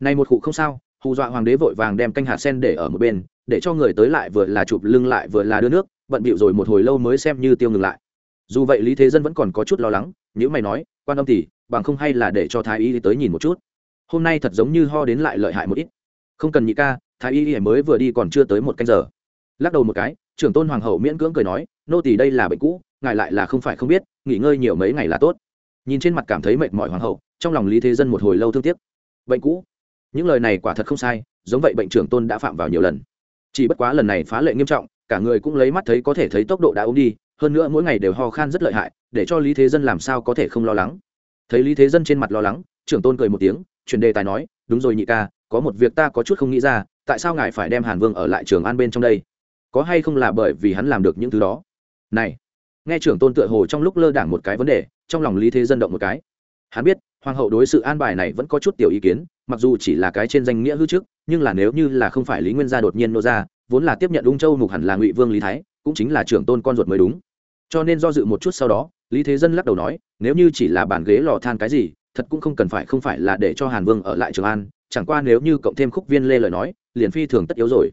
[SPEAKER 1] Này một cụ không sao, hù dọa hoàng đế vội vàng đem canh hạt sen để ở một bên để cho người tới lại vừa là chụp lưng lại vừa là đưa nước, bận bịu rồi một hồi lâu mới xem như tiêu ngừng lại. Dù vậy lý thế dân vẫn còn có chút lo lắng nếu mày nói, quan âm tỷ, bằng không hay là để cho thái y tới nhìn một chút. Hôm nay thật giống như ho đến lại lợi hại một ít. Không cần nhị ca, thái y mới vừa đi còn chưa tới một canh giờ. Lắc đầu một cái, trưởng tôn hoàng hậu miễn cưỡng cười nói, nô tỳ đây là bệnh cũ, ngài lại là không phải không biết, nghỉ ngơi nhiều mấy ngày là tốt. Nhìn trên mặt cảm thấy mệt mỏi hoàng hậu, trong lòng lý thế dân một hồi lâu thương tiếc. Bệnh cũ? Những lời này quả thật không sai, giống vậy bệnh trưởng tôn đã phạm vào nhiều lần chỉ bất quá lần này phá lệ nghiêm trọng, cả người cũng lấy mắt thấy có thể thấy tốc độ đã ốm đi, hơn nữa mỗi ngày đều ho khan rất lợi hại, để cho lý thế dân làm sao có thể không lo lắng. Thấy lý thế dân trên mặt lo lắng, trưởng tôn cười một tiếng, chuyển đề tài nói, đúng rồi nhị ca, có một việc ta có chút không nghĩ ra, tại sao ngài phải đem hàn vương ở lại trường an bên trong đây? Có hay không là bởi vì hắn làm được những thứ đó? Này. Nghe trưởng tôn tựa hồ trong lúc lơ đảng một cái vấn đề, trong lòng lý thế dân động một cái. Hắn biết, hoàng hậu đối sự an bài này vẫn có chút tiểu ý kiến, mặc dù chỉ là cái trên danh nghĩa hư trước nhưng là nếu như là không phải lý nguyên gia đột nhiên nô ra, vốn là tiếp nhận ung châu mục hẳn là ngụy vương lý thái, cũng chính là trưởng tôn con ruột mới đúng. Cho nên do dự một chút sau đó, lý thế dân lắc đầu nói, nếu như chỉ là bàn ghế lò than cái gì, thật cũng không cần phải, không phải là để cho hàn vương ở lại trường an, chẳng qua nếu như cộng thêm khúc viên lê lời nói, liền phi thường tất yếu rồi.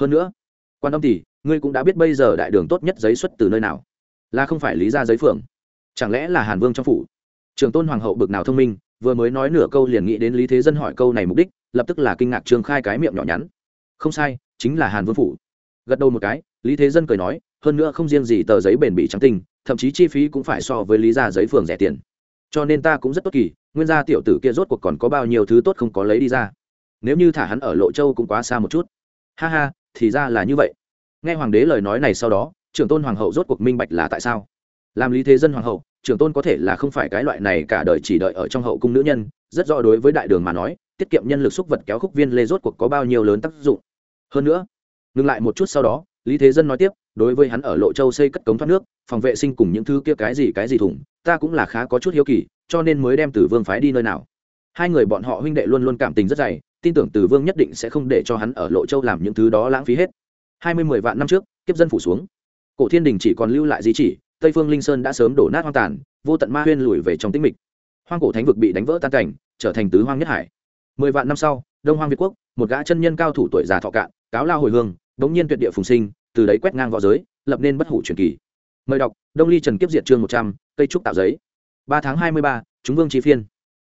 [SPEAKER 1] Hơn nữa, quan âm tỷ, ngươi cũng đã biết bây giờ đại đường tốt nhất giấy xuất từ nơi nào. Là không phải lý ra giấy phượng. Chẳng lẽ là hàn vương trong phủ? Trường tôn hoàng hậu bực nào thông minh, vừa mới nói nửa câu liền nghĩ đến lý thế dân hỏi câu này mục đích lập tức là kinh ngạc trương khai cái miệng nhỏ nhắn. Không sai, chính là hàn vương phủ. Gật đầu một cái, lý thế dân cười nói, hơn nữa không riêng gì tờ giấy bền bị trắng tinh thậm chí chi phí cũng phải so với lý ra giấy phường rẻ tiền. Cho nên ta cũng rất tốt kỳ, nguyên gia tiểu tử kia rốt cuộc còn có bao nhiêu thứ tốt không có lấy đi ra. Nếu như thả hắn ở lộ châu cũng quá xa một chút. Ha ha, thì ra là như vậy. Nghe hoàng đế lời nói này sau đó, trưởng tôn hoàng hậu rốt cuộc minh bạch là tại sao. Làm lý thế dân hoàng hậu, trưởng tôn có thể là không phải cái loại này cả đời chỉ đợi ở trong hậu cung nữ nhân, rất rõ đối với đại đường mà nói tiết kiệm nhân lực xúc vật kéo khúc viên lê rốt cuộc có bao nhiêu lớn tác dụng. Hơn nữa, ngừng lại một chút sau đó, lý thế dân nói tiếp, đối với hắn ở lộ châu xây cất cống thoát nước, phòng vệ sinh cùng những thứ kia cái gì cái gì thủng, ta cũng là khá có chút hiếu kỳ, cho nên mới đem tử vương phái đi nơi nào. Hai người bọn họ huynh đệ luôn luôn cảm tình rất dày, tin tưởng tử vương nhất định sẽ không để cho hắn ở lộ châu làm những thứ đó lãng phí hết. Hai mươi mười vạn năm trước, kiếp dân phủ xuống. Cổ thiên đình chỉ còn lưu lại di chỉ, tây phương linh sơn đã sớm đổ nát hoang tàn, vô tận ma huyên lùi về trong tĩnh mịch. Hoang cổ thánh vực bị đánh vỡ tan cảnh, trở thành tứ hoang nhất hải mười vạn năm sau, đông hoang việt quốc, một gã chân nhân cao thủ tuổi già thọ cạn, cáo lao hồi hương bỗng nhiên tuyệt địa phùng sinh, từ đấy quét ngang v õ giới, lập nên bất hủ truyền kỳ. Mời đọc, đông ly trần kiếp diệt chương một trăm, cây trúc tạo giấy. Ba tháng hai mươi ba, chúng vương trí phiên.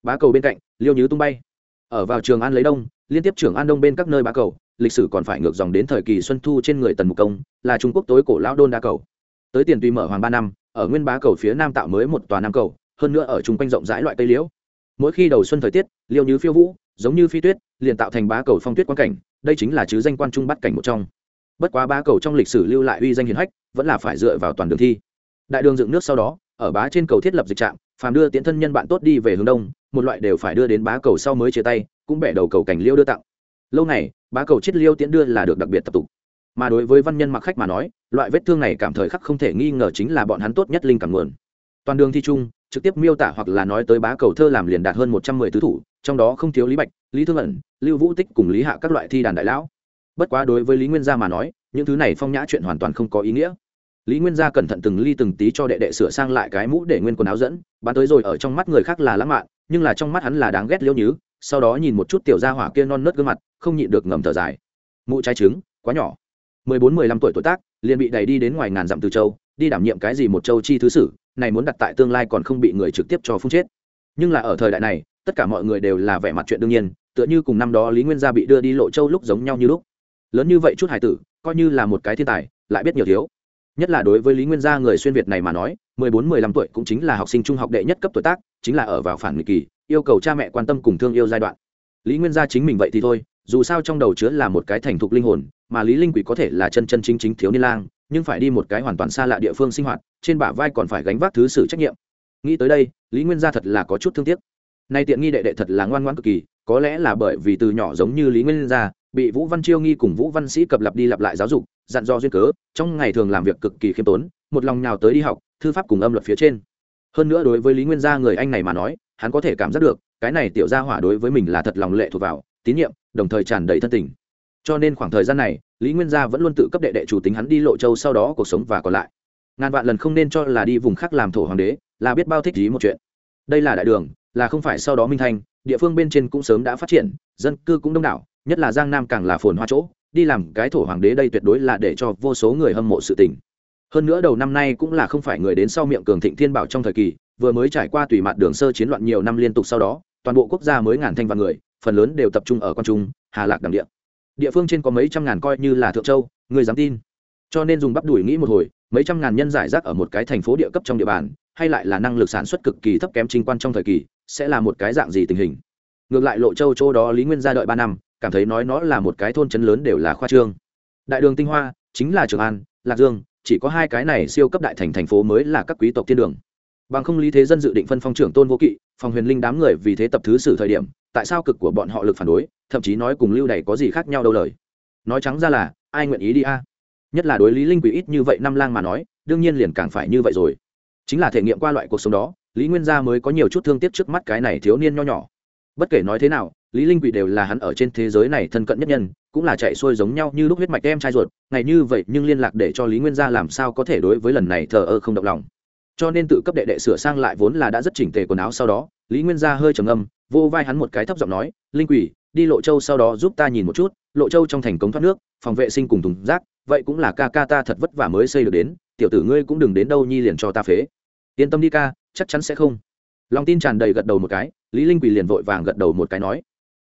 [SPEAKER 1] Bá cầu bên cạnh, liêu nhứ tung bay. Ở vào trường an lấy đông, liên tiếp trưởng an đông bên các nơi bá cầu, lịch sử còn phải ngược dòng đến thời kỳ xuân thu trên người tần mục công, là trung quốc tối cổ lão đôn đa cầu. Tới tiền tùy mở hoàng ba năm, ở nguyên bá cầu phía nam tạo mới một tòa nam cầu, hơn nữa ở chung quanh rộng rãi loại cây liễu. Mỗi khi đầu xuân thời tiết, liêu như phiêu vũ giống như phi tuyết, liền tạo thành bá cầu phong tuyết quan cảnh, đây chính là chứ danh quan trung bắt cảnh một trong. Bất quá bá cầu trong lịch sử lưu lại uy danh hiền hách, vẫn là phải dựa vào toàn đường thi. Đại đường dựng nước sau đó, ở bá trên cầu thiết lập dịch trạm, phàm đưa tiến thân nhân bạn tốt đi về hướng đông, một loại đều phải đưa đến bá cầu sau mới chia tay, cũng bẻ đầu cầu cảnh liêu đưa tặng. Lâu này bá cầu chiết liêu tiễn đưa là được đặc biệt tập tục. Mà đối với văn nhân mặc khách mà nói, loại vết thương này cảm thời khắc không thể nghi ngờ chính là bọn hắn tốt nhất linh cảm nguồn. Toàn đường thi trung trực tiếp miêu tả hoặc là nói tới bá cầu thơ làm liền đạt hơn một trăm mười tứ thủ, trong đó không thiếu lý bạch, lý thương ẩn, lưu vũ tích cùng lý hạ các loại thi đàn đại lão. Bất quá đối với lý nguyên gia mà nói, những thứ này phong nhã chuyện hoàn toàn không có ý nghĩa. Lý nguyên gia cẩn thận từng ly từng tí cho đệ đệ sửa sang lại cái mũ để nguyên quần áo dẫn, bán tới rồi ở trong mắt người khác là lãng mạn, nhưng là trong mắt hắn là đáng ghét liêu nhứ, sau đó nhìn một chút tiểu gia hỏa kia non nớt gương mặt, không nhịn được ngầm thở dài. Mụ trái trứng, quá nhỏ. Mười bốn mười lăm tuổi tuổi tác, liền bị đẩy đi đến ngoài ngàn dặm từ châu, đi đảm nhiệm cái gì một châu chi thứ sử này muốn đặt tại tương lai còn không bị người trực tiếp cho phun chết. Nhưng là ở thời đại này, tất cả mọi người đều là vẻ mặt chuyện đương nhiên, tựa như cùng năm đó lý nguyên gia bị đưa đi lộ châu lúc giống nhau như lúc. Lớn như vậy chút hải tử, coi như là một cái thiên tài, lại biết nhiều thiếu. Nhất là đối với lý nguyên gia người xuyên việt này mà nói, mười bốn, mười lăm tuổi cũng chính là học sinh trung học đệ nhất cấp tuổi tác, chính là ở vào phản nghịch kỳ, yêu cầu cha mẹ quan tâm cùng thương yêu giai đoạn. Lý nguyên gia chính mình vậy thì thôi, dù sao trong đầu chứa là một cái thành thục linh hồn, mà lý linh quỷ có thể là chân chân chính chính thiếu niên lang nhưng phải đi một cái hoàn toàn xa lạ địa phương sinh hoạt, trên bả vai còn phải gánh vác thứ sử trách nhiệm. Nghĩ tới đây, lý nguyên gia thật là có chút thương tiếc. Nay tiện nghi đệ đệ thật là ngoan ngoãn cực kỳ, có lẽ là bởi vì từ nhỏ giống như lý nguyên gia, bị vũ văn chiêu nghi cùng vũ văn sĩ cập lặp đi lặp lại giáo dục, dặn do duyên cớ, trong ngày thường làm việc cực kỳ khiêm tốn, một lòng nhào tới đi học, thư pháp cùng âm luật phía trên. Hơn nữa đối với lý nguyên gia người anh này mà nói, hắn có thể cảm giác được, cái này tiểu gia hỏa đối với mình là thật lòng lệ thuộc vào, tín nhiệm, đồng thời tràn đầy thân tình cho nên khoảng thời gian này, lý nguyên gia vẫn luôn tự cấp đệ đệ chủ tính hắn đi lộ châu sau đó cuộc sống và còn lại. Ngàn vạn lần không nên cho là đi vùng khác làm thổ hoàng đế, là biết bao thích ý một chuyện. Đây là đại đường, là không phải sau đó minh thanh địa phương bên trên cũng sớm đã phát triển, dân cư cũng đông đảo, nhất là giang nam càng là phồn hoa chỗ, đi làm cái thổ hoàng đế đây tuyệt đối là để cho vô số người hâm mộ sự tình. Hơn nữa đầu năm nay cũng là không phải người đến sau miệng cường thịnh thiên bảo trong thời kỳ, vừa mới trải qua tùy mặt đường sơ chiến loạn nhiều năm liên tục sau đó, toàn bộ quốc gia mới ngàn thanh vạn người, phần lớn đều tập trung ở quan trung, hà lạc đằng địa địa phương trên có mấy trăm ngàn coi như là thượng châu người dám tin? Cho nên dùng bắp đuổi nghĩ một hồi, mấy trăm ngàn nhân giải rác ở một cái thành phố địa cấp trong địa bàn, hay lại là năng lực sản xuất cực kỳ thấp kém trinh quan trong thời kỳ, sẽ là một cái dạng gì tình hình? Ngược lại lộ châu châu đó lý nguyên ra đợi ba năm, cảm thấy nói nó là một cái thôn chấn lớn đều là khoa trương. Đại đường tinh hoa, chính là trường an, lạc dương, chỉ có hai cái này siêu cấp đại thành thành phố mới là các quý tộc thiên đường. Bằng không lý thế dân dự định phân phong trưởng tôn vô kỵ phòng huyền linh đám người vì thế tập thứ sử thời điểm, tại sao cực của bọn họ lực phản đối? Thậm chí nói cùng lưu đày có gì khác nhau đâu lời. Nói trắng ra là, ai nguyện ý đi a? Nhất là đối lý linh quỷ ít như vậy năm lang mà nói, đương nhiên liền càng phải như vậy rồi. Chính là thể nghiệm qua loại cuộc sống đó, lý nguyên gia mới có nhiều chút thương tiếc trước mắt cái này thiếu niên nho nhỏ. Bất kể nói thế nào, lý linh quỷ đều là hắn ở trên thế giới này thân cận nhất nhân, cũng là chạy xuôi giống nhau như lúc huyết mạch em trai ruột, ngày như vậy nhưng liên lạc để cho lý nguyên gia làm sao có thể đối với lần này thờ ơ không động lòng. Cho nên tự cấp đệ đệ sửa sang lại vốn là đã rất chỉnh tề quần áo sau đó, lý nguyên gia hơi trầm âm vô vai hắn một cái thấp giọng nói, linh quỷ đi lộ châu sau đó giúp ta nhìn một chút, lộ châu trong thành cống thoát nước, phòng vệ sinh cùng thùng rác, vậy cũng là ca ca ta thật vất vả mới xây được đến, tiểu tử ngươi cũng đừng đến đâu nhi liền cho ta phế. Yên tâm đi ca, chắc chắn sẽ không. Lòng tin tràn đầy gật đầu một cái, lý linh quỳ liền vội vàng gật đầu một cái nói.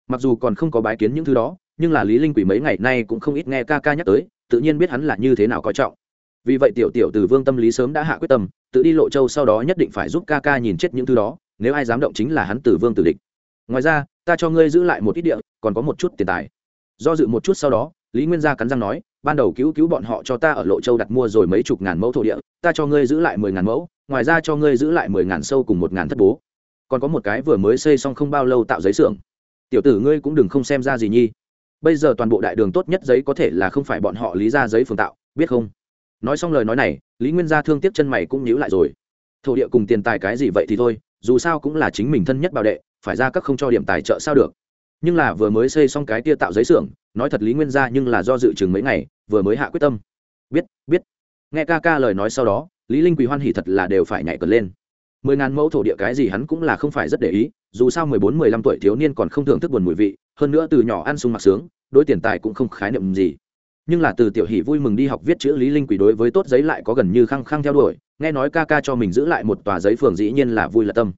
[SPEAKER 1] Mặc dù còn không có bái kiến những thứ đó, nhưng là lý linh quỳ mấy ngày nay cũng không ít nghe ca ca nhắc tới, tự nhiên biết hắn là như thế nào coi trọng. Vì vậy tiểu tiểu từ vương tâm lý sớm đã hạ quyết tâm, tự đi lộ châu sau đó nhất định phải giúp ca ca nhìn chết những thứ đó, nếu ai dám động chính là hắn tử vương tử địch. Ngoài ra ta cho ngươi giữ lại một ít địa, còn có một chút tiền tài. Do dự một chút sau đó, lý nguyên gia cắn răng nói, ban đầu cứu cứu bọn họ cho ta ở lộ châu đặt mua rồi mấy chục ngàn mẫu thổ địa, ta cho ngươi giữ lại mười ngàn mẫu, ngoài ra cho ngươi giữ lại mười ngàn sâu cùng một ngàn thất bố. Còn có một cái vừa mới xây xong không bao lâu tạo giấy xưởng. Tiểu tử ngươi cũng đừng không xem ra gì nhi. Bây giờ toàn bộ đại đường tốt nhất giấy có thể là không phải bọn họ lý ra giấy phường tạo, biết không? Nói xong lời nói này, lý nguyên gia thương tiếc chân mày cũng nhíu lại rồi. Thổ địa cùng tiền tài cái gì vậy thì thôi, dù sao cũng là chính mình thân nhất bảo đệ phải ra các không cho điểm tài trợ sao được. Nhưng là vừa mới xây xong cái tia tạo giấy xưởng, nói thật lý nguyên gia nhưng là do dự chừng mấy ngày, vừa mới hạ quyết tâm. Biết biết. Nghe ca ca lời nói sau đó, lý linh quỳ hoan hỉ thật là đều phải nhảy cẩn lên. Mười ngàn mẫu thổ địa cái gì hắn cũng là không phải rất để ý, dù sao mười bốn, mười lăm tuổi thiếu niên còn không thưởng thức buồn mùi vị, hơn nữa từ nhỏ ăn sung mặc sướng, đối tiền tài cũng không khái niệm gì. Nhưng là từ tiểu hỷ vui mừng đi học viết chữ lý linh quỷ đối với tốt giấy lại có gần như khăng khăng theo đuổi, nghe nói ca ca cho mình giữ lại một tòa giấy phường dĩ nhiên là vui là tâm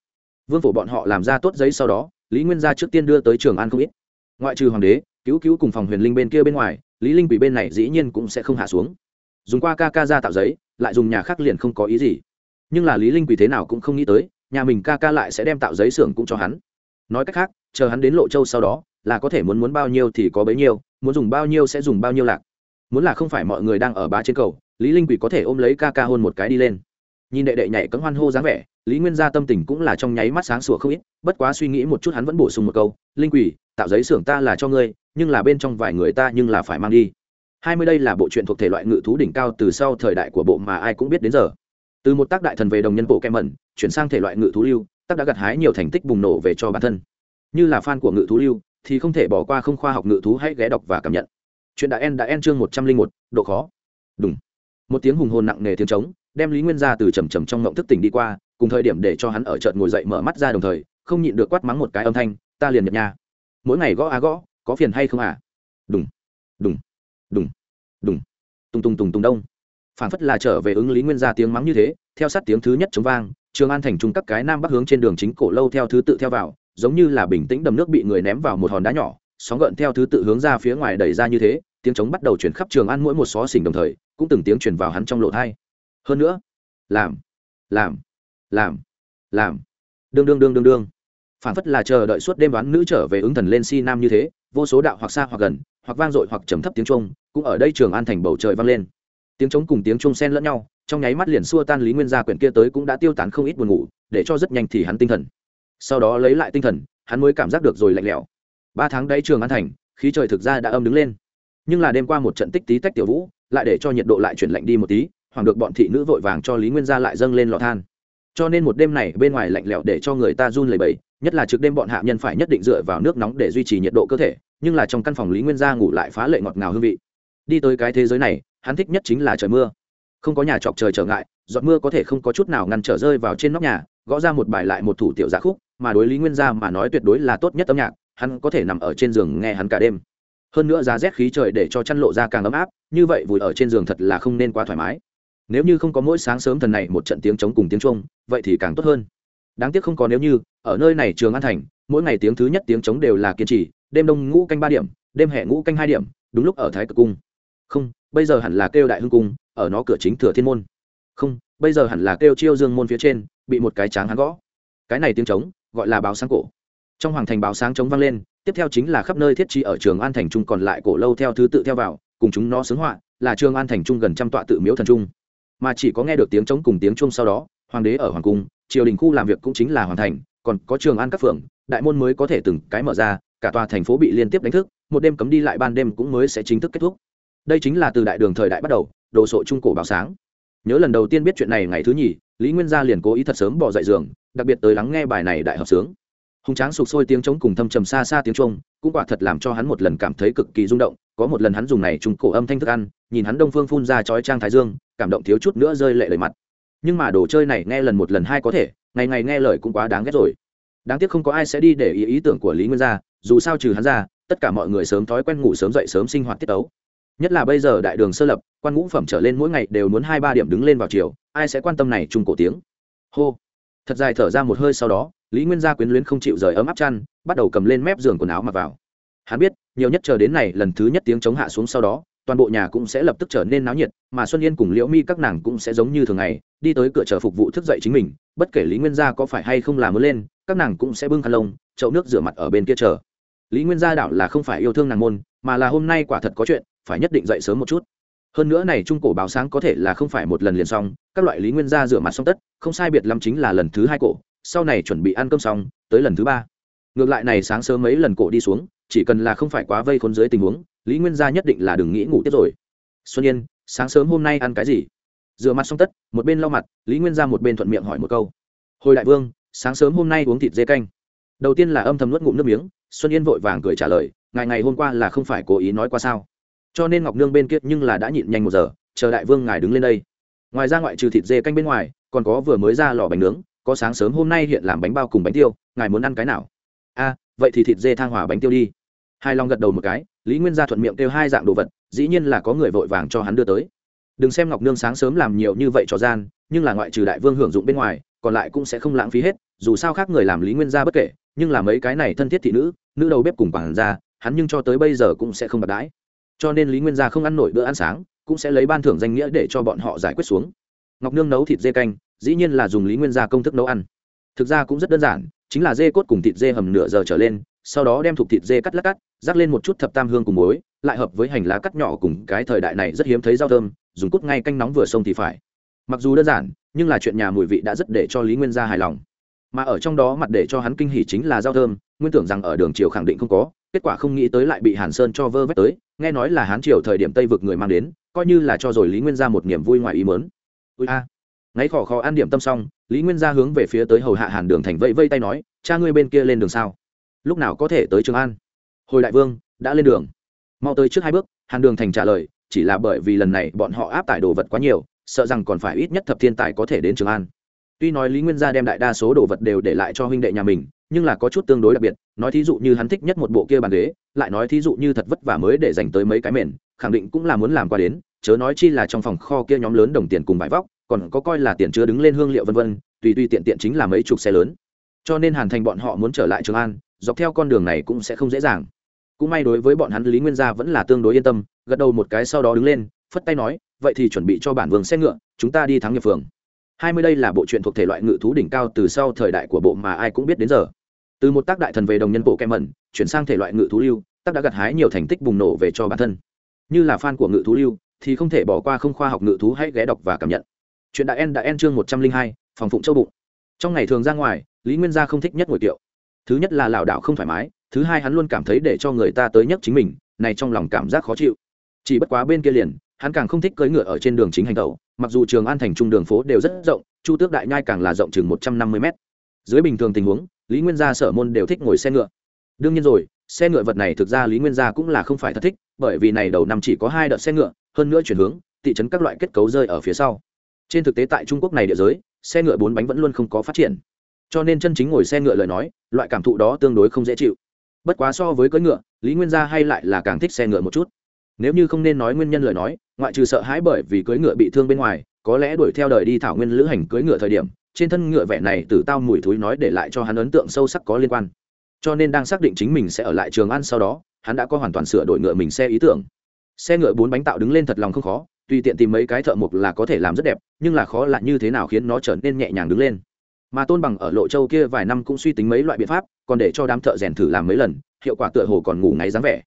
[SPEAKER 1] vương phủ bọn họ làm ra tốt giấy sau đó, lý nguyên gia trước tiên đưa tới trường an không ít. Ngoại trừ hoàng đế, cứu cứu cùng phòng huyền linh bên kia bên ngoài, lý linh quỷ bên này dĩ nhiên cũng sẽ không hạ xuống. Dùng qua ca ca ra tạo giấy, lại dùng nhà khác liền không có ý gì. Nhưng là lý linh quỷ thế nào cũng không nghĩ tới, nhà mình ca ca lại sẽ đem tạo giấy xưởng cũng cho hắn. Nói cách khác, chờ hắn đến lộ châu sau đó, là có thể muốn muốn bao nhiêu thì có bấy nhiêu, muốn dùng bao nhiêu sẽ dùng bao nhiêu lạc. Muốn là không phải mọi người đang ở bá trên cầu, lý linh quỷ có thể ôm lấy ca ca hôn một cái đi lên nhìn đệ đệ nhảy cấm hoan hô dáng vẻ, lý nguyên gia tâm tình cũng là trong nháy mắt sáng sủa không ít, bất quá suy nghĩ một chút hắn vẫn bổ sung một câu, linh quỷ, tạo giấy xưởng ta là cho ngươi, nhưng là bên trong vài người ta nhưng là phải mang đi. Hai mươi đây là bộ truyện thuộc thể loại ngự thú đỉnh cao từ sau thời đại của bộ mà ai cũng biết đến giờ. Từ một tác đại thần về đồng nhân bộ kem mẩn, chuyển sang thể loại ngự thú lưu, tác đã gặt hái nhiều thành tích bùng nổ về cho bản thân. Như là fan của ngự thú lưu, thì không thể bỏ qua không khoa học ngự thú hãy ghé đọc và cảm nhận. Chuyện đã en đã en chương một trăm linh một, độ khó. Đúng một tiếng hùng hồn nặng nề tiếng trống đem lý nguyên ra từ trầm trầm trong ngộng thức tỉnh đi qua, cùng thời điểm để cho hắn ở chợt ngồi dậy mở mắt ra đồng thời, không nhịn được quát mắng một cái âm thanh, ta liền nhập nha. Mỗi ngày gõ á gõ, có phiền hay không à? Đúng đúng đúng đúng tung tung tung tung đông. Phản phất là trở về ứng lý nguyên ra tiếng mắng như thế, theo sát tiếng thứ nhất chống vang, trường an thành trung các cái nam bắc hướng trên đường chính cổ lâu theo thứ tự theo vào, giống như là bình tĩnh đầm nước bị người ném vào một hòn đá nhỏ, sóng gợn theo thứ tự hướng ra phía ngoài đẩy ra như thế, tiếng trống bắt đầu chuyển khắp trường An mỗi một xó xỉnh đồng thời, cũng từng tiếng chuyển vào hắn trong lộ thai hơn nữa, làm làm làm làm. Đương đương đương đương đương. Phản phất là chờ đợi suốt đêm đoán nữ trở về ứng thần lên si nam như thế, vô số đạo hoặc xa hoặc gần, hoặc vang dội hoặc trầm thấp tiếng trung cũng ở đây trường an thành bầu trời vang lên. Tiếng trống cùng tiếng trung xen lẫn nhau, trong nháy mắt liền xua tan lý nguyên gia quyển kia tới cũng đã tiêu tán không ít buồn ngủ, để cho rất nhanh thì hắn tinh thần. Sau đó lấy lại tinh thần, hắn mới cảm giác được rồi lạnh lẽo. Ba tháng đấy trường an thành, khí trời thực ra đã âm đứng lên. Nhưng là đêm qua một trận tích tí tách tiểu vũ, lại để cho nhiệt độ lại chuyển lạnh đi một tí Hoàng được bọn thị nữ vội vàng cho lý nguyên gia lại dâng lên lò than. Cho nên một đêm này bên ngoài lạnh lẽo để cho người ta run lẩy bẩy, nhất là trước đêm bọn hạ nhân phải nhất định dựa vào nước nóng để duy trì nhiệt độ cơ thể, nhưng là trong căn phòng lý nguyên gia ngủ lại phá lệ ngọt ngào hương vị. Đi tới cái thế giới này, hắn thích nhất chính là trời mưa. Không có nhà trọc trời trở ngại, giọt mưa có thể không có chút nào ngăn trở rơi vào trên nóc nhà, gõ ra một bài lại một thủ tiểu giả khúc, mà đối lý nguyên gia mà nói tuyệt đối là tốt nhất âm nhạc, hắn có thể nằm ở trên giường nghe hắn cả đêm. Hơn nữa giá rét khí trời để cho chăn lộ ra càng ấm áp, như vậy vùi ở trên giường thật là không nên quá thoải mái nếu như không có mỗi sáng sớm thần này một trận tiếng trống cùng tiếng trung vậy thì càng tốt hơn. Đáng tiếc không có nếu như, ở nơi này trường an thành, mỗi ngày tiếng thứ nhất tiếng trống đều là kiên trì, đêm đông ngũ canh ba điểm, đêm hẹ ngũ canh hai điểm, đúng lúc ở thái cực cung. Không, bây giờ hẳn là kêu đại hưng cung, ở nó cửa chính thừa thiên môn. Không, bây giờ hẳn là kêu chiêu dương môn phía trên, bị một cái tráng hắn gõ. Cái này tiếng trống, gọi là báo sáng cổ. Trong hoàng thành báo sáng trống vang lên, tiếp theo chính là khắp nơi thiết trí ở trường an thành trung còn lại cổ lâu theo thứ tự theo vào, cùng chúng nó xứng họa, là trường an thành trung gần trăm tọa tự miếu thần trung mà chỉ có nghe được tiếng trống cùng tiếng chuông sau đó, hoàng đế ở hoàng cung, triều đình khu làm việc cũng chính là hoàn thành, còn có trường an các phường, đại môn mới có thể từng cái mở ra, cả tòa thành phố bị liên tiếp đánh thức, một đêm cấm đi lại ban đêm cũng mới sẽ chính thức kết thúc. Đây chính là từ đại đường thời đại bắt đầu, đồ sộ trung cổ báo sáng. Nhớ lần đầu tiên biết chuyện này ngày thứ nhì, lý nguyên gia liền cố ý thật sớm bỏ dậy giường, đặc biệt tới lắng nghe bài này đại hợp sướng. Hùng tráng sụp sôi tiếng trống cùng thâm trầm xa xa tiếng chuông, cũng quả thật làm cho hắn một lần cảm thấy cực kỳ rung động, có một lần hắn dùng này trung cổ âm thanh thức ăn nhìn hắn đông phương phun ra chói trang thái dương, cảm động thiếu chút nữa rơi lệ lời mặt. Nhưng mà đồ chơi này nghe lần một lần hai có thể, ngày ngày nghe lời cũng quá đáng ghét rồi. Đáng tiếc không có ai sẽ đi để ý ý tưởng của lý nguyên gia, dù sao trừ hắn ra, tất cả mọi người sớm thói quen ngủ sớm dậy sớm sinh hoạt tiết tấu. Nhất là bây giờ đại đường sơ lập, quan ngũ phẩm trở lên mỗi ngày đều muốn hai ba điểm đứng lên vào chiều, ai sẽ quan tâm này chung cổ tiếng. Hô. Thật dài thở ra một hơi sau đó, lý nguyên gia quyến luyến không chịu rời ấm áp chăn, bắt đầu cầm lên mép giường quần áo mặc vào. Hắn biết, nhiều nhất chờ đến này lần thứ nhất tiếng chống hạ xuống sau đó toàn bộ nhà cũng sẽ lập tức trở nên náo nhiệt, mà xuân yên cùng liễu mi các nàng cũng sẽ giống như thường ngày, đi tới cửa chờ phục vụ thức dậy chính mình, bất kể lý nguyên gia có phải hay không làm mới lên, các nàng cũng sẽ bưng khăn lông, chậu nước rửa mặt ở bên kia chờ. Lý nguyên gia đảo là không phải yêu thương nàng môn, mà là hôm nay quả thật có chuyện, phải nhất định dậy sớm một chút. Hơn nữa này trung cổ báo sáng có thể là không phải một lần liền xong, các loại lý nguyên gia rửa mặt xong tất, không sai biệt lắm chính là lần thứ hai cổ, sau này chuẩn bị ăn cơm xong, tới lần thứ ba. Ngược lại này sáng sớm mấy lần cổ đi xuống, chỉ cần là không phải quá vây khốn dưới tình huống lý nguyên gia nhất định là đừng nghĩ ngủ tiếp rồi. Xuân yên, sáng sớm hôm nay ăn cái gì? Rửa mặt xong tất, một bên lau mặt, lý nguyên gia một bên thuận miệng hỏi một câu. Hồi đại vương, sáng sớm hôm nay uống thịt dê canh. Đầu tiên là âm thầm nuốt ngụm nước miếng, xuân yên vội vàng cười trả lời, ngày ngày hôm qua là không phải cố ý nói qua sao? Cho nên ngọc nương bên kia nhưng là đã nhịn nhanh một giờ, chờ đại vương ngài đứng lên đây. Ngoài ra ngoại trừ thịt dê canh bên ngoài, còn có vừa mới ra lò bánh nướng, có sáng sớm hôm nay hiện làm bánh bao cùng bánh tiêu, ngài muốn ăn cái nào? A vậy thì thịt dê thang hòa bánh tiêu đi. Hai long gật đầu một cái lý nguyên gia thuận miệng kêu hai dạng đồ vật, dĩ nhiên là có người vội vàng cho hắn đưa tới. Đừng xem ngọc nương sáng sớm làm nhiều như vậy cho gian, nhưng là ngoại trừ đại vương hưởng dụng bên ngoài, còn lại cũng sẽ không lãng phí hết, dù sao khác người làm lý nguyên gia bất kể, nhưng là mấy cái này thân thiết thị nữ nữ đầu bếp cùng quản gia, hắn nhưng cho tới bây giờ cũng sẽ không bạc đãi. Cho nên lý nguyên gia không ăn nổi bữa ăn sáng, cũng sẽ lấy ban thưởng danh nghĩa để cho bọn họ giải quyết xuống. Ngọc nương nấu thịt dê canh, dĩ nhiên là dùng lý nguyên gia công thức nấu ăn. Thực ra cũng rất đơn giản, chính là dê cốt cùng thịt dê hầm nửa giờ trở lên sau đó đem thục thịt dê cắt lát cắt, rắc lên một chút thập tam hương cùng muối, lại hợp với hành lá cắt nhỏ cùng cái thời đại này rất hiếm thấy rau thơm, dùng cút ngay canh nóng vừa sông thì phải. Mặc dù đơn giản, nhưng là chuyện nhà mùi vị đã rất để cho lý nguyên gia hài lòng. Mà ở trong đó mặt để cho hắn kinh hỉ chính là rau thơm, nguyên tưởng rằng ở đường triều khẳng định không có, kết quả không nghĩ tới lại bị hàn sơn cho vơ vét tới, nghe nói là hán triều thời điểm tây vực người mang đến, coi như là cho rồi lý nguyên gia một niềm vui ngoài ý mớn ui a. Ngáy khò khò ăn điểm tâm xong, lý nguyên gia hướng về phía tới hầu hạ hàn đường thành vẫy vây tay nói, cha ngươi bên kia lên đường sao? Lúc nào có thể tới trường an? Hồi đại vương, đã lên đường. Mau tới trước hai bước, hàn đường thành trả lời, chỉ là bởi vì lần này bọn họ áp tải đồ vật quá nhiều, sợ rằng còn phải ít nhất thập thiên tài có thể đến trường an. Tuy nói lý nguyên gia đem đại đa số đồ vật đều để lại cho huynh đệ nhà mình, nhưng là có chút tương đối đặc biệt, nói thí dụ như hắn thích nhất một bộ kia bàn ghế, lại nói thí dụ như thật vất vả mới để dành tới mấy cái mền, khẳng định cũng là muốn làm qua đến, chớ nói chi là trong phòng kho kia nhóm lớn đồng tiền cùng vải vóc, còn có coi là tiền chưa đứng lên hương liệu vân vân, tùy tùy tiện tiện chính là mấy chục xe lớn. Cho nên hàn thành bọn họ muốn trở lại trường an dọc theo con đường này cũng sẽ không dễ dàng. Cũng may đối với bọn hắn, lý nguyên gia vẫn là tương đối yên tâm, gật đầu một cái sau đó đứng lên, phất tay nói, vậy thì chuẩn bị cho bản vương xe ngựa, chúng ta đi thắng nghiệp phường. Hai mươi đây là bộ truyện thuộc thể loại ngự thú đỉnh cao từ sau thời đại của bộ mà ai cũng biết đến giờ. Từ một tác đại thần về đồng nhân bộ kem mẩn, chuyển sang thể loại ngự thú lưu, tác đã gặt hái nhiều thành tích bùng nổ về cho bản thân. Như là fan của ngự thú lưu, thì không thể bỏ qua không khoa học ngự thú hãy ghé đọc và cảm nhận. Chuyện đại en đã en chương một trăm linh hai, phòng phụng châu bụng. Trong ngày thường ra ngoài, lý nguyên gia không thích nhất ngồi kiệu thứ nhất là lảo đảo không thoải mái, thứ hai hắn luôn cảm thấy để cho người ta tới nhất chính mình, này trong lòng cảm giác khó chịu. Chỉ bất quá bên kia liền, hắn càng không thích cưỡi ngựa ở trên đường chính hành tàu mặc dù trường an thành trung đường phố đều rất rộng, chu tước đại nhai càng là rộng chừng một trăm năm mươi mét. Dưới bình thường tình huống, lý nguyên gia sở môn đều thích ngồi xe ngựa. Đương nhiên rồi, xe ngựa vật này thực ra lý nguyên gia cũng là không phải thật thích, bởi vì này đầu năm chỉ có hai đợt xe ngựa, hơn nữa chuyển hướng, thị trấn các loại kết cấu rơi ở phía sau. Trên thực tế tại trung quốc này địa giới, xe ngựa bốn bánh vẫn luôn không có phát triển cho nên chân chính ngồi xe ngựa lời nói, loại cảm thụ đó tương đối không dễ chịu. Bất quá so với cưỡi ngựa, lý nguyên gia hay lại là càng thích xe ngựa một chút. Nếu như không nên nói nguyên nhân lời nói, ngoại trừ sợ hãi bởi vì cưỡi ngựa bị thương bên ngoài, có lẽ đuổi theo đời đi thảo nguyên lữ hành cưỡi ngựa thời điểm, trên thân ngựa vẻ này từ tao mùi thúi nói để lại cho hắn ấn tượng sâu sắc có liên quan. Cho nên đang xác định chính mình sẽ ở lại trường ăn sau đó, hắn đã có hoàn toàn sửa đổi ngựa mình xe ý tưởng. Xe ngựa bốn bánh tạo đứng lên thật lòng không khó, tùy tiện tìm mấy cái thợ mộc là có thể làm rất đẹp, nhưng là khó là như thế nào khiến nó trở nên nhẹ nhàng đứng lên mà tôn bằng ở lộ châu kia vài năm cũng suy tính mấy loại biện pháp, còn để cho đám thợ rèn thử làm mấy lần, hiệu quả tựa hồ còn ngủ ngáy dáng vẻ.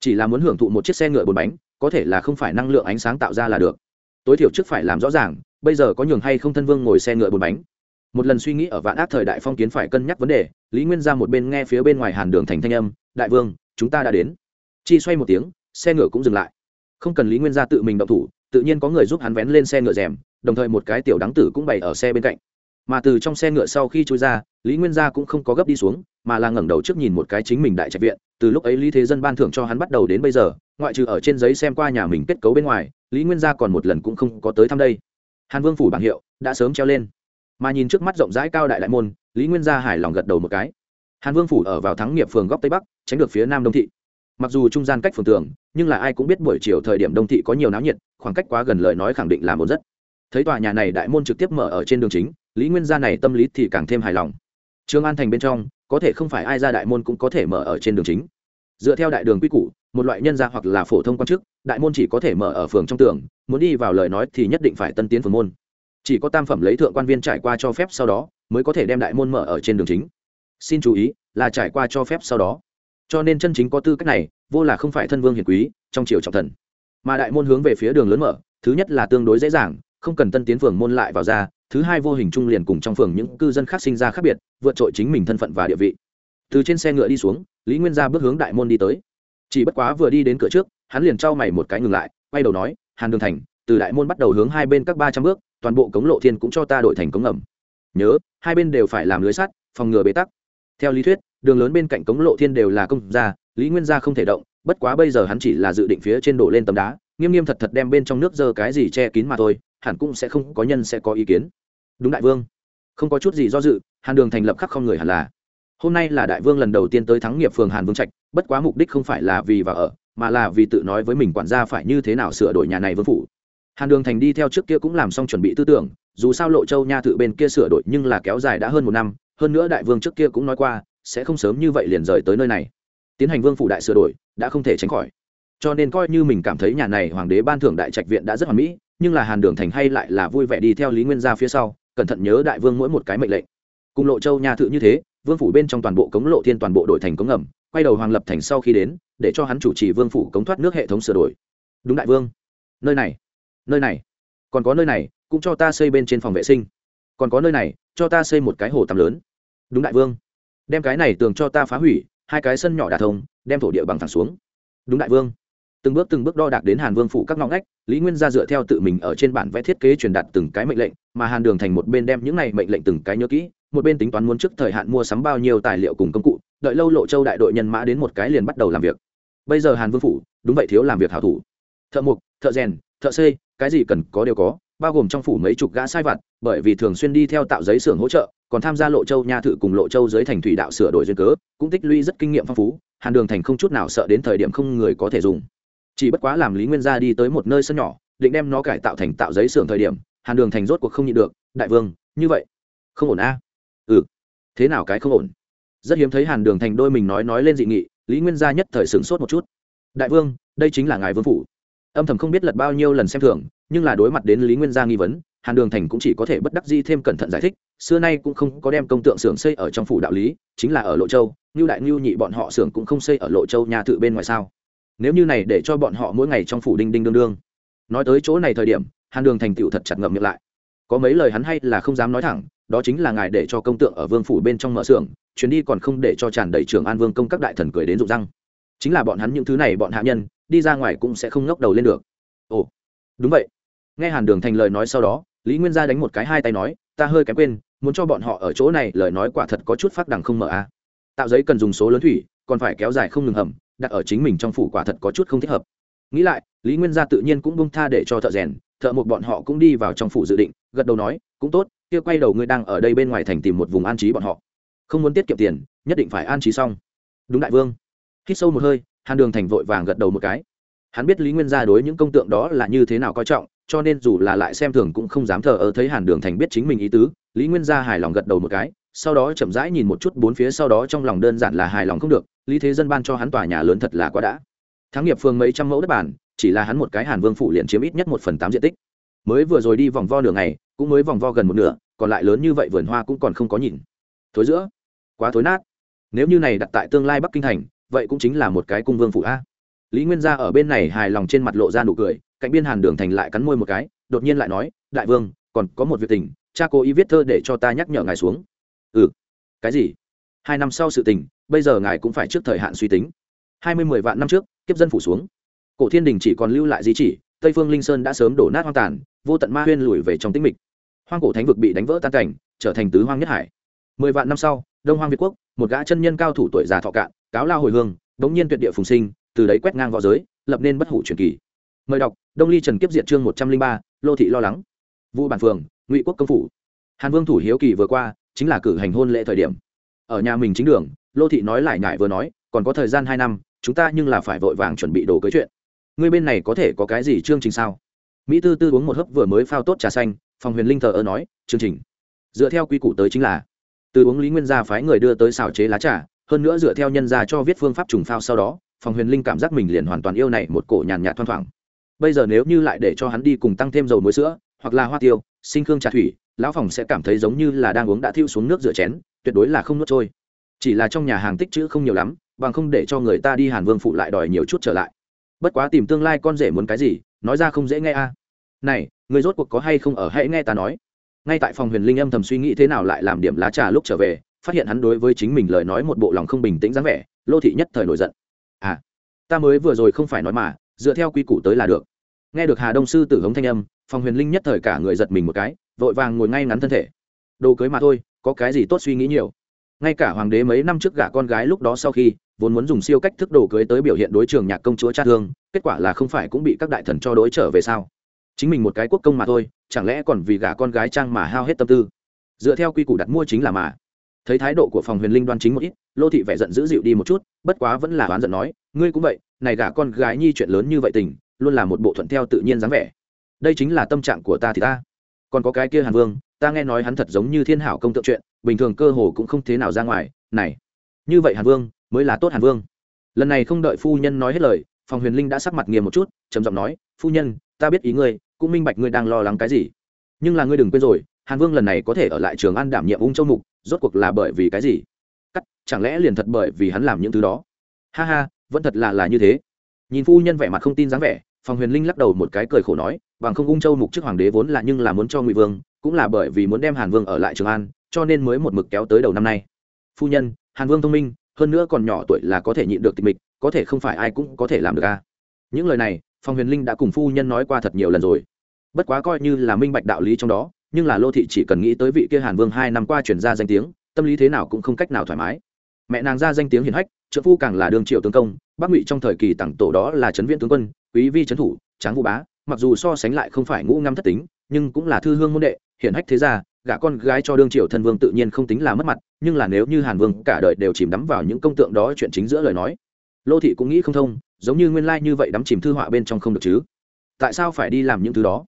[SPEAKER 1] Chỉ là muốn hưởng thụ một chiếc xe ngựa bốn bánh, có thể là không phải năng lượng ánh sáng tạo ra là được. Tối thiểu trước phải làm rõ ràng, bây giờ có nhường hay không thân vương ngồi xe ngựa bốn bánh. Một lần suy nghĩ ở vạn ác thời đại phong kiến phải cân nhắc vấn đề, lý nguyên ra một bên nghe phía bên ngoài hàn đường thành thanh âm, đại vương, chúng ta đã đến. Chi xoay một tiếng, xe ngựa cũng dừng lại. Không cần lý nguyên ra tự mình động thủ, tự nhiên có người giúp hắn vén lên xe ngựa rèm, đồng thời một cái tiểu đáng tử cũng bày ở xe bên cạnh mà từ trong xe ngựa sau khi trôi ra, lý nguyên gia cũng không có gấp đi xuống, mà là ngẩng đầu trước nhìn một cái chính mình đại trạch viện. Từ lúc ấy lý thế dân ban thưởng cho hắn bắt đầu đến bây giờ, ngoại trừ ở trên giấy xem qua nhà mình kết cấu bên ngoài, lý nguyên gia còn một lần cũng không có tới thăm đây. Hàn vương phủ bảng hiệu đã sớm treo lên. Mà nhìn trước mắt rộng rãi cao đại đại môn, lý nguyên gia hài lòng gật đầu một cái. Hàn vương phủ ở vào thắng nghiệp phường góc tây bắc, tránh được phía nam đông thị. Mặc dù trung gian cách phường tường, nhưng là ai cũng biết buổi chiều thời điểm đông thị có nhiều náo nhiệt, khoảng cách quá gần lời nói khẳng định là một rất. Thấy tòa nhà này đại môn trực tiếp mở ở trên đường chính lý nguyên gia này tâm lý thì càng thêm hài lòng. Trương an thành bên trong, có thể không phải ai ra đại môn cũng có thể mở ở trên đường chính. Dựa theo đại đường quy củ, một loại nhân gia hoặc là phổ thông quan chức, đại môn chỉ có thể mở ở phường trong tường, muốn đi vào lời nói thì nhất định phải tân tiến phường môn. Chỉ có tam phẩm lấy thượng quan viên trải qua cho phép sau đó, mới có thể đem đại môn mở ở trên đường chính. Xin chú ý, là trải qua cho phép sau đó. Cho nên chân chính có tư cách này, vô là không phải thân vương hiền quý, trong triều trọng thần. Mà đại môn hướng về phía đường lớn mở, thứ nhất là tương đối dễ dàng, không cần tân tiến phường môn lại vào ra thứ hai vô hình trung liền cùng trong phường những cư dân khác sinh ra khác biệt, vượt trội chính mình thân phận và địa vị. Từ trên xe ngựa đi xuống, lý nguyên gia bước hướng đại môn đi tới. Chỉ bất quá vừa đi đến cửa trước, hắn liền trao mày một cái ngừng lại, quay đầu nói, hàn đường thành, từ đại môn bắt đầu hướng hai bên các ba trăm bước, toàn bộ cống lộ thiên cũng cho ta đổi thành cống ngầm. Nhớ, hai bên đều phải làm lưới sắt, phòng ngừa bế tắc. Theo lý thuyết, đường lớn bên cạnh cống lộ thiên đều là công gia, lý nguyên gia không thể động, bất quá bây giờ hắn chỉ là dự định phía trên đổ lên tấm đá, nghiêm nghiêm thật thật đem bên trong nước dơ cái gì che kín mà thôi, hẳn cũng sẽ không có nhân sẽ có ý kiến đúng đại vương. Không có chút gì do dự, hàn đường thành lập khắc không người hẳn là. Hôm nay là đại vương lần đầu tiên tới thắng nghiệp phường hàn vương trạch, bất quá mục đích không phải là vì vào ở, mà là vì tự nói với mình quản gia phải như thế nào sửa đổi nhà này vương phủ. Hàn đường thành đi theo trước kia cũng làm xong chuẩn bị tư tưởng, dù sao lộ châu nha tự bên kia sửa đổi nhưng là kéo dài đã hơn một năm, hơn nữa đại vương trước kia cũng nói qua, sẽ không sớm như vậy liền rời tới nơi này. Tiến hành vương phủ đại sửa đổi, đã không thể tránh khỏi. Cho nên coi như mình cảm thấy nhà này hoàng đế ban thưởng đại trạch viện đã rất hoàn mỹ, nhưng là hàn đường thành hay lại là vui vẻ đi theo lý nguyên gia phía sau cẩn thận nhớ đại vương mỗi một cái mệnh lệnh. Cùng lộ châu nhà thự như thế, vương phủ bên trong toàn bộ cống lộ thiên toàn bộ đổi thành cống ngầm, quay đầu hoàng lập thành sau khi đến, để cho hắn chủ trì vương phủ cống thoát nước hệ thống sửa đổi. Đúng đại vương. Nơi này nơi này. Còn có nơi này, cũng cho ta xây bên trên phòng vệ sinh. Còn có nơi này, cho ta xây một cái hồ tắm lớn. Đúng đại vương. Đem cái này tường cho ta phá hủy, hai cái sân nhỏ đà thông, đem thổ địa bằng thẳng xuống. Đúng đại vương từng bước từng bước đo đạc đến hàn vương phủ các ngõ ngách, lý nguyên gia dựa theo tự mình ở trên bản vẽ thiết kế truyền đạt từng cái mệnh lệnh, mà hàn đường thành một bên đem những này mệnh lệnh từng cái nhớ kỹ, một bên tính toán muốn trước thời hạn mua sắm bao nhiêu tài liệu cùng công cụ, đợi lâu lộ châu đại đội nhân mã đến một cái liền bắt đầu làm việc. Bây giờ hàn vương phủ, đúng vậy thiếu làm việc hảo thủ. Thợ mục thợ rèn, thợ xây cái gì cần có đều có, bao gồm trong phủ mấy chục gã sai vặt, bởi vì thường xuyên đi theo tạo giấy xưởng hỗ trợ, còn tham gia lộ châu nha thự cùng lộ châu dưới thành thủy đạo sửa đổi duyên cớ, cũng tích lũy rất kinh nghiệm phong phú, hàn đường thành không chút nào sợ đến thời điểm không người có thể dùng chỉ bất quá làm lý nguyên gia đi tới một nơi sân nhỏ, định đem nó cải tạo thành tạo giấy xưởng thời điểm, hàn đường thành rốt cuộc không nhịn được, đại vương, như vậy, không ổn a? À? ừ thế nào cái không ổn? Rất hiếm thấy hàn đường thành đôi mình nói nói lên dị nghị, lý nguyên gia nhất thời sửng sốt một chút. Đại vương, đây chính là ngài vương phủ. Âm thầm không biết lật bao nhiêu lần xem thường, nhưng là đối mặt đến lý nguyên gia nghi vấn, hàn đường thành cũng chỉ có thể bất đắc di thêm cẩn thận giải thích, xưa nay cũng không có đem công tượng xưởng xây ở trong phủ đạo lý, chính là ở lộ châu như đại ngưu nhị bọn họ xưởng cũng không xây ở lộ châu nhà thự bên ngoài sao? Nếu như này để cho bọn họ mỗi ngày trong phủ đinh đinh đương đương. Nói tới chỗ này thời điểm, hàn đường thành tựu thật chặt ngậm miệng lại. Có mấy lời hắn hay là không dám nói thẳng, đó chính là ngài để cho công tượng ở vương phủ bên trong mở xưởng, chuyến đi còn không để cho tràn đầy trường an vương công các đại thần cười đến rụng răng. Chính là bọn hắn những thứ này bọn hạ nhân, đi ra ngoài cũng sẽ không ngóc đầu lên được. Ồ, đúng vậy. Nghe hàn đường thành lời nói sau đó, lý nguyên gia đánh một cái hai tay nói, ta hơi kém quên, muốn cho bọn họ ở chỗ này, lời nói quả thật có chút phát đằng không mở a. Tạo giấy cần dùng số lớn thủy, còn phải kéo dài không ngừng hầm đặt ở chính mình trong phủ quả thật có chút không thích hợp. Nghĩ lại, lý nguyên gia tự nhiên cũng bông tha để cho thợ rèn, thợ một bọn họ cũng đi vào trong phủ dự định, gật đầu nói, cũng tốt, kia quay đầu ngươi đang ở đây bên ngoài thành tìm một vùng an trí bọn họ. Không muốn tiết kiệm tiền, nhất định phải an trí xong. Đúng đại vương. Hít sâu một hơi, hàn đường thành vội vàng gật đầu một cái. Hắn biết lý nguyên gia đối những công tượng đó là như thế nào coi trọng, cho nên dù là lại xem thường cũng không dám thờ ơ thấy hàn đường thành biết chính mình ý tứ, lý nguyên gia hài lòng gật đầu một cái sau đó chậm rãi nhìn một chút bốn phía, sau đó trong lòng đơn giản là hài lòng không được, lý thế dân ban cho hắn tòa nhà lớn thật là quá đã. Thắng nghiệp phương mấy trăm mẫu đất bản chỉ là hắn một cái hàn vương phủ liền chiếm ít nhất một phần tám diện tích. Mới vừa rồi đi vòng vo nửa ngày, cũng mới vòng vo gần một nửa, còn lại lớn như vậy vườn hoa cũng còn không có nhìn. Thối giữa, quá thối nát. Nếu như này đặt tại tương lai bắc kinh thành, vậy cũng chính là một cái cung vương phủ a. Lý nguyên gia ở bên này hài lòng trên mặt lộ ra nụ cười, cạnh biên hàn đường thành lại cắn môi một cái, đột nhiên lại nói, đại vương, còn có một việc tình, cha cố ý viết thơ để cho ta nhắc nhở ngài xuống ừ. Cái gì? Hai năm sau sự tình, bây giờ ngài cũng phải trước thời hạn suy tính. Hai mươi mười vạn năm trước, kiếp dân phủ xuống. Cổ thiên đình chỉ còn lưu lại di chỉ, tây phương linh sơn đã sớm đổ nát hoang tàn, vô tận ma huyên lùi về trong tĩnh mịch. Hoang cổ thánh vực bị đánh vỡ tan cảnh, trở thành tứ hoang nhất hải. Mười vạn năm sau, đông hoang việt quốc, một gã chân nhân cao thủ tuổi già thọ cạn, cáo lao hồi hương bỗng nhiên tuyệt địa phùng sinh, từ đấy quét ngang v õ giới, lập nên bất hủ truyền kỳ. Mời đọc, đông ly trần kiếp diệt chương một trăm linh ba, lô thị lo lắng. Vụ bản phường, ngụy quốc công phủ. Hàn vương thủ hiếu kỳ vừa qua chính là cử hành hôn lễ thời điểm. Ở nhà mình chính đường, lô thị nói lại nhải vừa nói, còn có thời gian hai năm, chúng ta nhưng là phải vội vàng chuẩn bị đồ cưới chuyện. Ngươi bên này có thể có cái gì chương trình sao? Mỹ tư tư uống một hớp vừa mới phao tốt trà xanh, phòng huyền linh thờ ơ nói, chương trình. Dựa theo quy củ tới chính là, từ uống lý nguyên gia phái người đưa tới xào chế lá trà, hơn nữa dựa theo nhân gia cho viết phương pháp trùng phao sau đó, phòng huyền linh cảm giác mình liền hoàn toàn yêu này một cổ nhàn nhạt thoang thoảng. Bây giờ nếu như lại để cho hắn đi cùng tăng thêm dầu muối sữa, hoặc là hoa tiêu, sinh khương trà thủy lão phòng sẽ cảm thấy giống như là đang uống đã thiêu xuống nước rửa chén, tuyệt đối là không nuốt trôi. Chỉ là trong nhà hàng tích chữ không nhiều lắm, bằng không để cho người ta đi hàn vương phụ lại đòi nhiều chút trở lại. Bất quá tìm tương lai con rể muốn cái gì, nói ra không dễ nghe a. Này, người rốt cuộc có hay không ở hãy nghe ta nói. Ngay tại phòng huyền linh âm thầm suy nghĩ thế nào lại làm điểm lá trà lúc trở về, phát hiện hắn đối với chính mình lời nói một bộ lòng không bình tĩnh dáng vẻ, lô thị nhất thời nổi giận. À ta mới vừa rồi không phải nói mà, dựa theo quy củ tới là được. Nghe được hà đông sư tử hống thanh âm, phòng huyền linh nhất thời cả người giật mình một cái vội vàng ngồi ngay ngắn thân thể. Đồ cưới mà thôi, có cái gì tốt suy nghĩ nhiều? Ngay cả hoàng đế mấy năm trước gả con gái lúc đó sau khi, vốn muốn dùng siêu cách thức đồ cưới tới biểu hiện đối trường nhạc công chúa cha thương, kết quả là không phải cũng bị các đại thần cho đối trở về sao? Chính mình một cái quốc công mà thôi, chẳng lẽ còn vì gả con gái trang mà hao hết tâm tư? Dựa theo quy củ đặt mua chính là mà. Thấy thái độ của phòng huyền linh đoan chính một ít, lô thị vẻ giận dữ dịu đi một chút, bất quá vẫn là oán giận nói, ngươi cũng vậy, này gả con gái nhi chuyện lớn như vậy tình, luôn là một bộ thuận theo tự nhiên dáng vẻ. Đây chính là tâm trạng của ta thì ta còn có cái kia hàn vương, ta nghe nói hắn thật giống như thiên hảo công tượng chuyện, bình thường cơ hồ cũng không thế nào ra ngoài, này. Như vậy hàn vương, mới là tốt hàn vương. Lần này không đợi phu nhân nói hết lời phòng huyền linh đã sắc mặt nghiêm một chút, trầm giọng nói, phu nhân, ta biết ý ngươi, cũng minh bạch ngươi đang lo lắng cái gì. Nhưng là ngươi đừng quên rồi, hàn vương lần này có thể ở lại trường an đảm nhiệm ung châu mục, rốt cuộc là bởi vì cái gì? Cắt, chẳng lẽ liền thật bởi vì hắn làm những thứ đó? Ha ha, vẫn thật là là như thế. Nhìn phu nhân vẻ mặt không tin dáng vẻ phòng huyền linh lắc đầu một cái cười khổ nói, bằng không ung châu mục trước hoàng đế vốn là nhưng là muốn cho ngụy vương, cũng là bởi vì muốn đem hàn vương ở lại trường an, cho nên mới một mực kéo tới đầu năm nay. Phu nhân, hàn vương thông minh, hơn nữa còn nhỏ tuổi là có thể nhịn được tịch mịch, có thể không phải ai cũng có thể làm được a à. những lời này, phòng huyền linh đã cùng phu nhân nói qua thật nhiều lần rồi. Bất quá coi như là minh bạch đạo lý trong đó, nhưng là lô thị chỉ cần nghĩ tới vị kia hàn vương hai năm qua chuyển ra danh tiếng, tâm lý thế nào cũng không cách nào thoải mái. Mẹ nàng ra danh tiếng hiền hách, trợ phu càng là đương triệu tướng công, bắc ngụy trong thời kỳ tặng tổ đó là trấn viện tướng quân quý vi trấn thủ, tráng vũ bá, mặc dù so sánh lại không phải ngũ ngăm thất tính, nhưng cũng là thư hương môn đệ, hiển hách thế gia, gả con gái cho đương triều thân vương tự nhiên không tính là mất mặt, nhưng là nếu như hàn vương cả đời đều chìm đắm vào những công tượng đó chuyện chính giữa lời nói. Lô thị cũng nghĩ không thông, giống như nguyên lai như vậy đắm chìm thư họa bên trong không được chứ. Tại sao phải đi làm những thứ đó?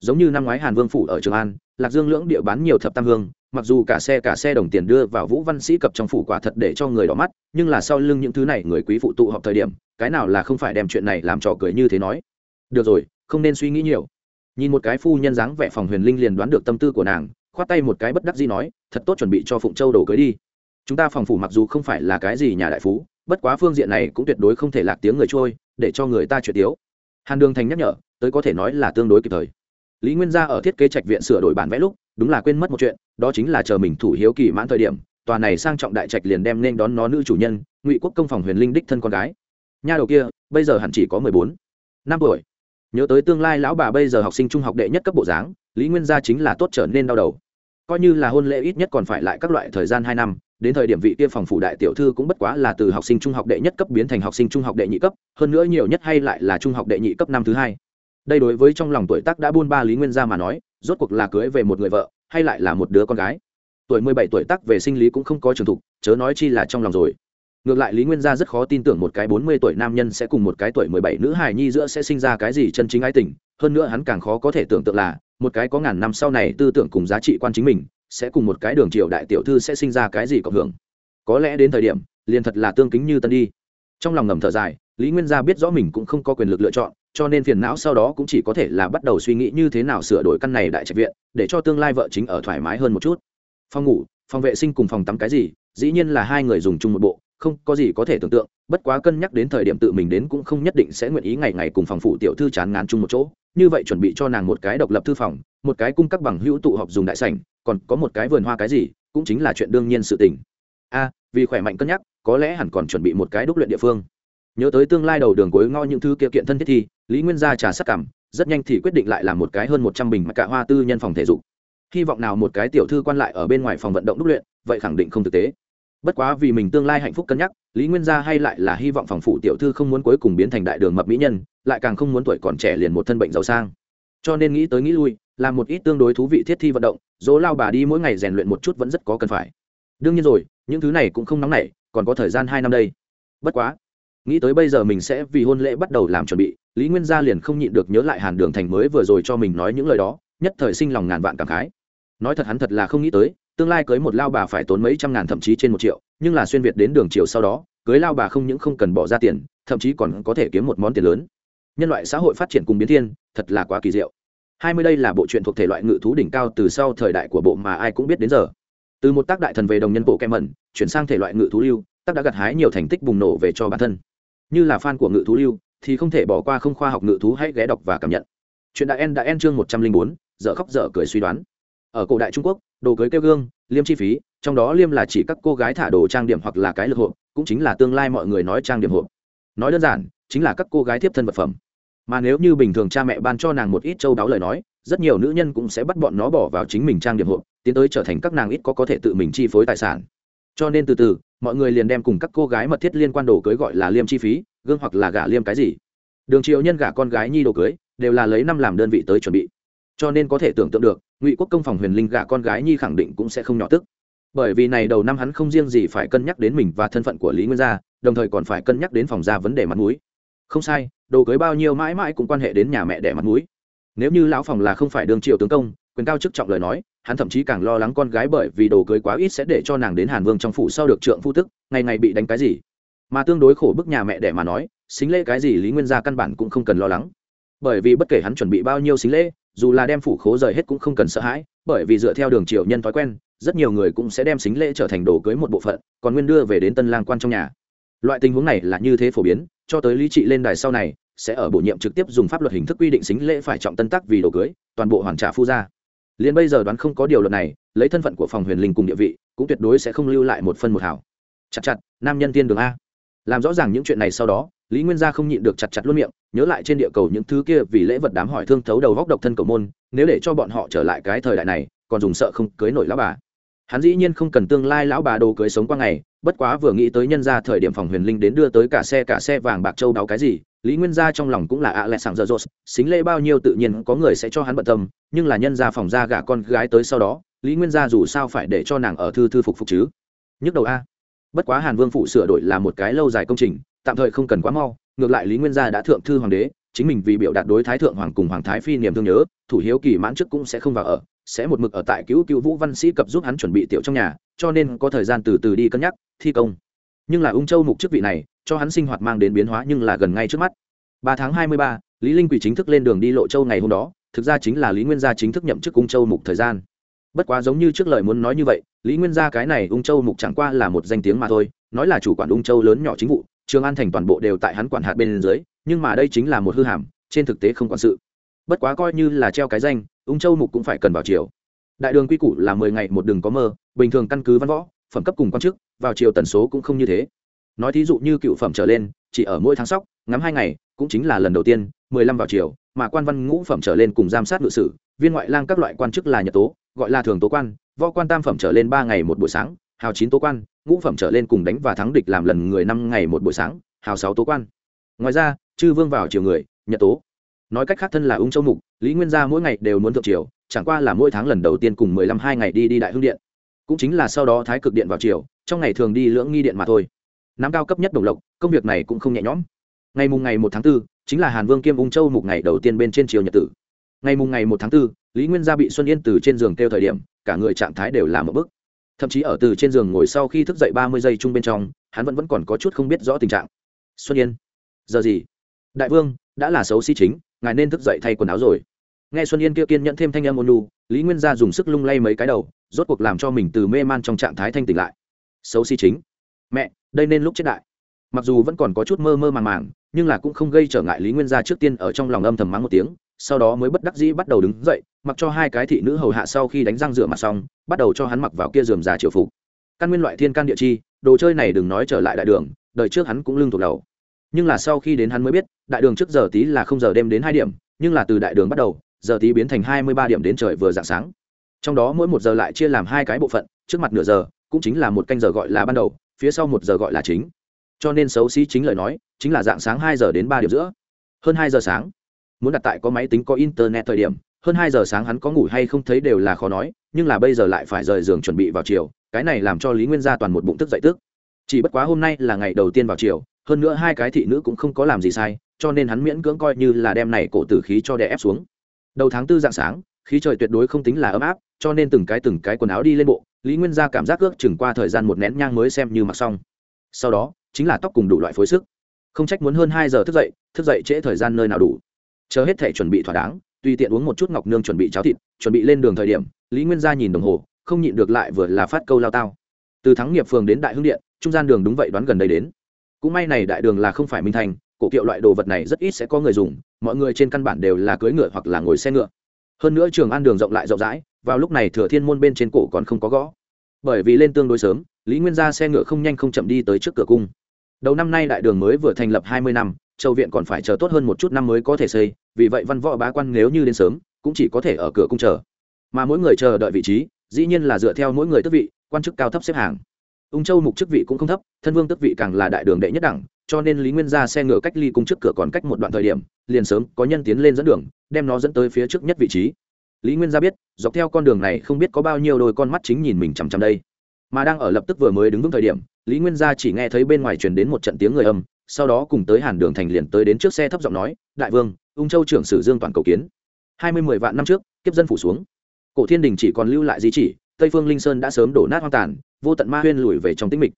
[SPEAKER 1] Giống như năm ngoái hàn vương phủ ở trường an, lạc dương lưỡng địa bán nhiều thập tam hương, mặc dù cả xe cả xe đồng tiền đưa vào vũ văn sĩ cập trong phủ quả thật để cho người đỏ mắt, nhưng là sau lưng những thứ này người quý phụ tụ họp thời điểm cái nào là không phải đem chuyện này làm trò cười như thế nói? Được rồi, không nên suy nghĩ nhiều. Nhìn một cái phu nhân dáng vẻ phòng huyền linh liền đoán được tâm tư của nàng, khoát tay một cái bất đắc dĩ nói, thật tốt chuẩn bị cho phụng châu đổ cưới đi. Chúng ta phòng phủ mặc dù không phải là cái gì nhà đại phú, bất quá phương diện này cũng tuyệt đối không thể lạc tiếng người trôi, để cho người ta chuyển tiếu. Hàn đường thành nhắc nhở, tới có thể nói là tương đối kịp thời. Lý nguyên gia ở thiết kế trạch viện sửa đổi bản vẽ lúc, đúng là quên mất một chuyện, đó chính là chờ mình thủ hiếu kỳ mãn thời điểm, tòa này sang trọng đại trạch liền đem nên đón nó nữ chủ nhân, ngụy quốc công phòng huyền linh đích thân con gái nha đầu kia, bây giờ hẳn chỉ có mười bốn, năm tuổi. Nhớ tới tương lai lão bà bây giờ học sinh trung học đệ nhất cấp bộ dáng, lý nguyên gia chính là tốt trở nên đau đầu. Coi như là hôn lễ ít nhất còn phải lại các loại thời gian hai năm, đến thời điểm vị kia phòng phủ đại tiểu thư cũng bất quá là từ học sinh trung học đệ nhất cấp biến thành học sinh trung học đệ nhị cấp, hơn nữa nhiều nhất hay lại là trung học đệ nhị cấp năm thứ hai. Đây đối với trong lòng tuổi tác đã buôn ba lý nguyên gia mà nói, rốt cuộc là cưới về một người vợ, hay lại là một đứa con gái. Tuổi mười bảy tuổi tác về sinh lý cũng không có trường thục, chớ nói chi là trong lòng rồi ngược lại lý nguyên gia rất khó tin tưởng một cái bốn mươi tuổi nam nhân sẽ cùng một cái tuổi mười bảy nữ hài nhi giữa sẽ sinh ra cái gì chân chính ái tình. Hơn nữa hắn càng khó có thể tưởng tượng là, một cái có ngàn năm sau này tư tưởng cùng giá trị quan chính mình, sẽ cùng một cái đường triều đại tiểu thư sẽ sinh ra cái gì cộng hưởng. Có lẽ đến thời điểm, liền thật là tương kính như tân đi. Trong lòng ngầm thở dài, lý nguyên gia biết rõ mình cũng không có quyền lực lựa chọn, cho nên phiền não sau đó cũng chỉ có thể là bắt đầu suy nghĩ như thế nào sửa đổi căn này đại trạch viện, để cho tương lai vợ chính ở thoải mái hơn một chút. Phòng ngủ, phòng vệ sinh cùng phòng tắm cái gì, dĩ nhiên là hai người dùng chung một bộ không có gì có thể tưởng tượng, bất quá cân nhắc đến thời điểm tự mình đến cũng không nhất định sẽ nguyện ý ngày ngày cùng phòng phụ tiểu thư chán ngán chung một chỗ. Như vậy chuẩn bị cho nàng một cái độc lập thư phòng, một cái cung cấp bằng hữu tụ họp dùng đại sảnh, còn có một cái vườn hoa cái gì, cũng chính là chuyện đương nhiên sự tình. A, vì khỏe mạnh cân nhắc, có lẽ hẳn còn chuẩn bị một cái đúc luyện địa phương. Nhớ tới tương lai đầu đường cuối ngõ những thứ kia kiện thân thiết thi, lý nguyên gia trà sắc cảm, rất nhanh thì quyết định lại làm một cái hơn một trăm bình mặc cả hoa tư nhân phòng thể dục. Hy vọng nào một cái tiểu thư quan lại ở bên ngoài phòng vận động đúc luyện, vậy khẳng định không thực tế bất quá vì mình tương lai hạnh phúc cân nhắc, lý nguyên gia hay lại là hy vọng phòng phụ tiểu thư không muốn cuối cùng biến thành đại đường mập mỹ nhân, lại càng không muốn tuổi còn trẻ liền một thân bệnh giàu sang. Cho nên nghĩ tới nghĩ lui, làm một ít tương đối thú vị thiết thi vận động, dỗ lao bà đi mỗi ngày rèn luyện một chút vẫn rất có cần phải. Đương nhiên rồi, những thứ này cũng không nóng nảy, còn có thời gian hai năm đây. Bất quá, nghĩ tới bây giờ mình sẽ vì hôn lễ bắt đầu làm chuẩn bị, lý nguyên gia liền không nhịn được nhớ lại hàn đường thành mới vừa rồi cho mình nói những lời đó, nhất thời sinh lòng ngàn vạn cảm khái. Nói thật hắn thật là không nghĩ tới tương lai cưới một lao bà phải tốn mấy trăm ngàn thậm chí trên một triệu, nhưng là xuyên việt đến đường chiều sau đó, cưới lao bà không những không cần bỏ ra tiền, thậm chí còn có thể kiếm một món tiền lớn. Nhân loại xã hội phát triển cùng biến thiên, thật là quá kỳ diệu. Hai mươi đây là bộ truyện thuộc thể loại ngự thú đỉnh cao từ sau thời đại của bộ mà ai cũng biết đến giờ. Từ một tác đại thần về đồng nhân bộ kem mẩn, chuyển sang thể loại ngự thú lưu, tác đã gặt hái nhiều thành tích bùng nổ về cho bản thân. Như là fan của ngự thú lưu, thì không thể bỏ qua không khoa học ngự thú hãy ghé đọc và cảm nhận. Chuyện đại en đã en chương một trăm linh bốn, dở khóc dở cười suy đoán ở cổ đại trung quốc, đồ cưới kêu gương, liêm chi phí, trong đó liêm là chỉ các cô gái thả đồ trang điểm hoặc là cái lực hộp, cũng chính là tương lai mọi người nói trang điểm hộp. Nói đơn giản, chính là các cô gái tiếp thân vật phẩm. Mà nếu như bình thường cha mẹ ban cho nàng một ít châu đáo lời nói, rất nhiều nữ nhân cũng sẽ bắt bọn nó bỏ vào chính mình trang điểm hộp, tiến tới trở thành các nàng ít có có thể tự mình chi phối tài sản. Cho nên từ từ, mọi người liền đem cùng các cô gái mật thiết liên quan đồ cưới gọi là liêm chi phí, gương hoặc là gả liêm cái gì. Đường triệu nhân gả con gái nhi đồ cưới, đều là lấy năm làm đơn vị tới chuẩn bị. Cho nên có thể tưởng tượng được ngụy quốc công phòng huyền linh gả con gái nhi khẳng định cũng sẽ không nhỏ tức. Bởi vì này đầu năm hắn không riêng gì phải cân nhắc đến mình và thân phận của lý nguyên gia, đồng thời còn phải cân nhắc đến phòng gia vấn đề mặt mũi. Không sai, đồ cưới bao nhiêu mãi mãi cũng quan hệ đến nhà mẹ đẻ mặt mũi. Nếu như lão phòng là không phải đương triều tướng công, quyền cao chức trọng lời nói, hắn thậm chí càng lo lắng con gái bởi vì đồ cưới quá ít sẽ để cho nàng đến hàn vương trong phủ sau được trượng phu tức, ngày ngày bị đánh cái gì. Mà tương đối khổ bức nhà mẹ đẻ mà nói, xính lễ cái gì lý nguyên gia căn bản cũng không cần lo lắng bởi vì bất kể hắn chuẩn bị bao nhiêu xính lễ, dù là đem phủ khố rời hết cũng không cần sợ hãi, bởi vì dựa theo đường triều nhân thói quen, rất nhiều người cũng sẽ đem xính lễ trở thành đồ cưới một bộ phận, còn nguyên đưa về đến tân lang quan trong nhà. Loại tình huống này là như thế phổ biến, cho tới lý trị lên đài sau này, sẽ ở bổ nhiệm trực tiếp dùng pháp luật hình thức quy định xính lễ phải trọng tân tắc vì đồ cưới, toàn bộ hoàn trả phu gia. Liền bây giờ đoán không có điều luật này, lấy thân phận của phòng huyền linh cùng địa vị, cũng tuyệt đối sẽ không lưu lại một phân một hảo chặt chặt, nam nhân tiên đường a làm rõ ràng những chuyện này sau đó, lý nguyên gia không nhịn được chặt chặt luôn miệng, nhớ lại trên địa cầu những thứ kia vì lễ vật đám hỏi thương thấu đầu góc độc thân cầu môn, nếu để cho bọn họ trở lại cái thời đại này, còn dùng sợ không cưới nổi lão bà. Hắn dĩ nhiên không cần tương lai lão bà đồ cưới sống qua ngày, bất quá vừa nghĩ tới nhân ra thời điểm phòng huyền linh đến đưa tới cả xe cả xe vàng bạc châu đáo cái gì, lý nguyên gia trong lòng cũng là ạ lẹ sảng dơ dốt xính lễ bao nhiêu tự nhiên có người sẽ cho hắn bận tâm, nhưng là nhân ra phòng ra gả con gái tới sau đó, lý nguyên gia dù sao phải để cho nàng ở thư thư phục phục chứ. Nhức đầu a bất quá hàn vương phụ sửa đổi là một cái lâu dài công trình, tạm thời không cần quá mau, ngược lại lý nguyên gia đã thượng thư hoàng đế, chính mình vì biểu đạt đối thái thượng hoàng cùng hoàng thái phi niềm thương nhớ, thủ hiếu kỳ mãn chức cũng sẽ không vào ở, sẽ một mực ở tại cứu cứu vũ văn sĩ cập giúp hắn chuẩn bị tiểu trong nhà, cho nên có thời gian từ từ đi cân nhắc, thi công. Nhưng là ung châu mục chức vị này, cho hắn sinh hoạt mang đến biến hóa nhưng là gần ngay trước mắt. Ba tháng hai mươi ba, lý linh quỷ chính thức lên đường đi lộ châu ngày hôm đó, thực ra chính là lý nguyên gia chính thức nhậm chức ung châu mục thời gian bất quá giống như trước lời muốn nói như vậy, lý nguyên gia cái này ung châu mục chẳng qua là một danh tiếng mà thôi, nói là chủ quản ung châu lớn nhỏ chính vụ, trường an thành toàn bộ đều tại hắn quản hạt bên dưới, nhưng mà đây chính là một hư hàm, trên thực tế không quản sự. Bất quá coi như là treo cái danh, ung châu mục cũng phải cần vào chiều đại đường quy củ là mười ngày một đường có mơ, bình thường căn cứ văn võ, phẩm cấp cùng quan chức, vào chiều tần số cũng không như thế. Nói thí dụ như cựu phẩm trở lên, chỉ ở mỗi tháng sóc, ngắm hai ngày, cũng chính là lần đầu tiên, mười lăm vào chiều mà quan văn ngũ phẩm trở lên cùng giám sát ngự sử, viên ngoại lang các loại quan chức là nhật tố gọi là thường tố quan võ quan tam phẩm trở lên ba ngày một buổi sáng hào chín tố quan ngũ phẩm trở lên cùng đánh và thắng địch làm lần người năm ngày một buổi sáng hào sáu tố quan. Ngoài ra chư vương vào chiều người nhật tố. Nói cách khác thân là ung châu mục lý nguyên gia mỗi ngày đều muốn thượng triều chẳng qua là mỗi tháng lần đầu tiên cùng mười lăm hai ngày đi đi đại hương điện. Cũng chính là sau đó thái cực điện vào chiều trong ngày thường đi lưỡng nghi điện mà thôi. Nắm cao cấp nhất đồng lộc công việc này cũng không nhẹ nhõm. Ngày mùng ngày một tháng 4, chính là hàn vương kiêm ung châu mục ngày đầu tiên bên trên triều nhật tử. Ngày mùng ngày một tháng 4, lý nguyên gia bị xuân yên từ trên giường kêu thời điểm, cả người trạng thái đều làm một bức. Thậm chí ở từ trên giường ngồi sau khi thức dậy ba mươi giây chung bên trong, hắn vẫn vẫn còn có chút không biết rõ tình trạng. Xuân yên, giờ gì? Đại vương, đã là xấu xí chính, ngài nên thức dậy thay quần áo rồi. Nghe xuân yên kia kiên nhẫn thêm thanh âm ôn lu lý nguyên gia dùng sức lung lay mấy cái đầu, rốt cuộc làm cho mình từ mê man trong trạng thái thanh tỉnh lại. Xấu xí chính? Mẹ, đây nên lúc chết đại. Mặc dù vẫn còn có chút mơ mơ màng màng, nhưng là cũng không gây trở ngại lý nguyên gia trước tiên ở trong lòng âm thầm mắng một tiếng sau đó mới bất đắc dĩ bắt đầu đứng dậy, mặc cho hai cái thị nữ hầu hạ sau khi đánh răng rửa mặt xong, bắt đầu cho hắn mặc vào kia giường già triều phục. Căn nguyên loại thiên can địa chi, đồ chơi này đừng nói trở lại đại đường, đời trước hắn cũng lưng thuộc đầu. Nhưng là sau khi đến hắn mới biết, đại đường trước giờ tí là không giờ đêm đến hai điểm, nhưng là từ đại đường bắt đầu, giờ tí biến thành hai mươi ba điểm đến trời vừa dạng sáng. Trong đó mỗi một giờ lại chia làm hai cái bộ phận, trước mặt nửa giờ, cũng chính là một canh giờ gọi là ban đầu, phía sau một giờ gọi là chính. Cho nên xấu xí chính lời nói, chính là dạng sáng hai giờ đến ba điểm giữa. Hơn hai giờ sáng muốn đặt tại có máy tính, có internet thời điểm, hơn hai giờ sáng hắn có ngủ hay không thấy đều là khó nói, nhưng là bây giờ lại phải rời giường chuẩn bị vào chiều, cái này làm cho lý nguyên gia toàn một bụng tức dậy tức. Chỉ bất quá hôm nay là ngày đầu tiên vào chiều, hơn nữa hai cái thị nữ cũng không có làm gì sai, cho nên hắn miễn cưỡng coi như là đem này cổ tử khí cho đè ép xuống. Đầu tháng tư dạng sáng, khí trời tuyệt đối không tính là ấm áp, cho nên từng cái từng cái quần áo đi lên bộ, lý nguyên gia cảm giác ước chừng qua thời gian một nén nhang mới xem như mặc xong. Sau đó, chính là tóc cùng đủ loại phối sức. Không trách muốn hơn hai giờ thức dậy thức dậy trễ thời gian nơi nào đủ chờ hết thể chuẩn bị thỏa đáng, tùy tiện uống một chút ngọc nương chuẩn bị cháo thịt, chuẩn bị lên đường thời điểm, lý nguyên gia nhìn đồng hồ, không nhịn được lại vừa là phát câu lao tao. Từ thắng nghiệp phường đến đại hưng điện, trung gian đường đúng vậy đoán gần đây đến. Cũng may này đại đường là không phải minh thành, cổ kiệu loại đồ vật này rất ít sẽ có người dùng, mọi người trên căn bản đều là cưỡi ngựa hoặc là ngồi xe ngựa. Hơn nữa trường ăn đường rộng lại rộng rãi, vào lúc này thừa thiên môn bên trên cổ còn không có gõ. Bởi vì lên tương đối sớm, lý nguyên ra xe ngựa không nhanh không chậm đi tới trước cửa cung. Đầu năm nay đại đường mới vừa thành lập hai mươi năm châu viện còn phải chờ tốt hơn một chút năm mới có thể xây, vì vậy văn võ bá quan nếu như đến sớm, cũng chỉ có thể ở cửa cung chờ. Mà mỗi người chờ đợi vị trí, dĩ nhiên là dựa theo mỗi người tước vị, quan chức cao thấp xếp hàng. Ung châu mục chức vị cũng không thấp, thân vương tước vị càng là đại đường đệ nhất đẳng, cho nên lý nguyên ra xe ngựa cách ly cung trước cửa còn cách một đoạn thời điểm, liền sớm có nhân tiến lên dẫn đường, đem nó dẫn tới phía trước nhất vị trí. Lý nguyên gia biết, dọc theo con đường này không biết có bao nhiêu đôi con mắt chính nhìn mình chằm chằm đây. Mà đang ở lập tức vừa mới đứng vững thời điểm, lý nguyên gia chỉ nghe thấy bên ngoài truyền đến một trận tiếng người âm sau đó cùng tới hàn đường thành liền tới đến trước xe thấp giọng nói, đại vương, ung châu trưởng sử dương toàn cầu kiến. Hai mươi mười vạn năm trước, kiếp dân phủ xuống. Cổ thiên đình chỉ còn lưu lại di chỉ, tây phương linh sơn đã sớm đổ nát hoang tàn, vô tận ma huyên lùi về trong tĩnh mịch.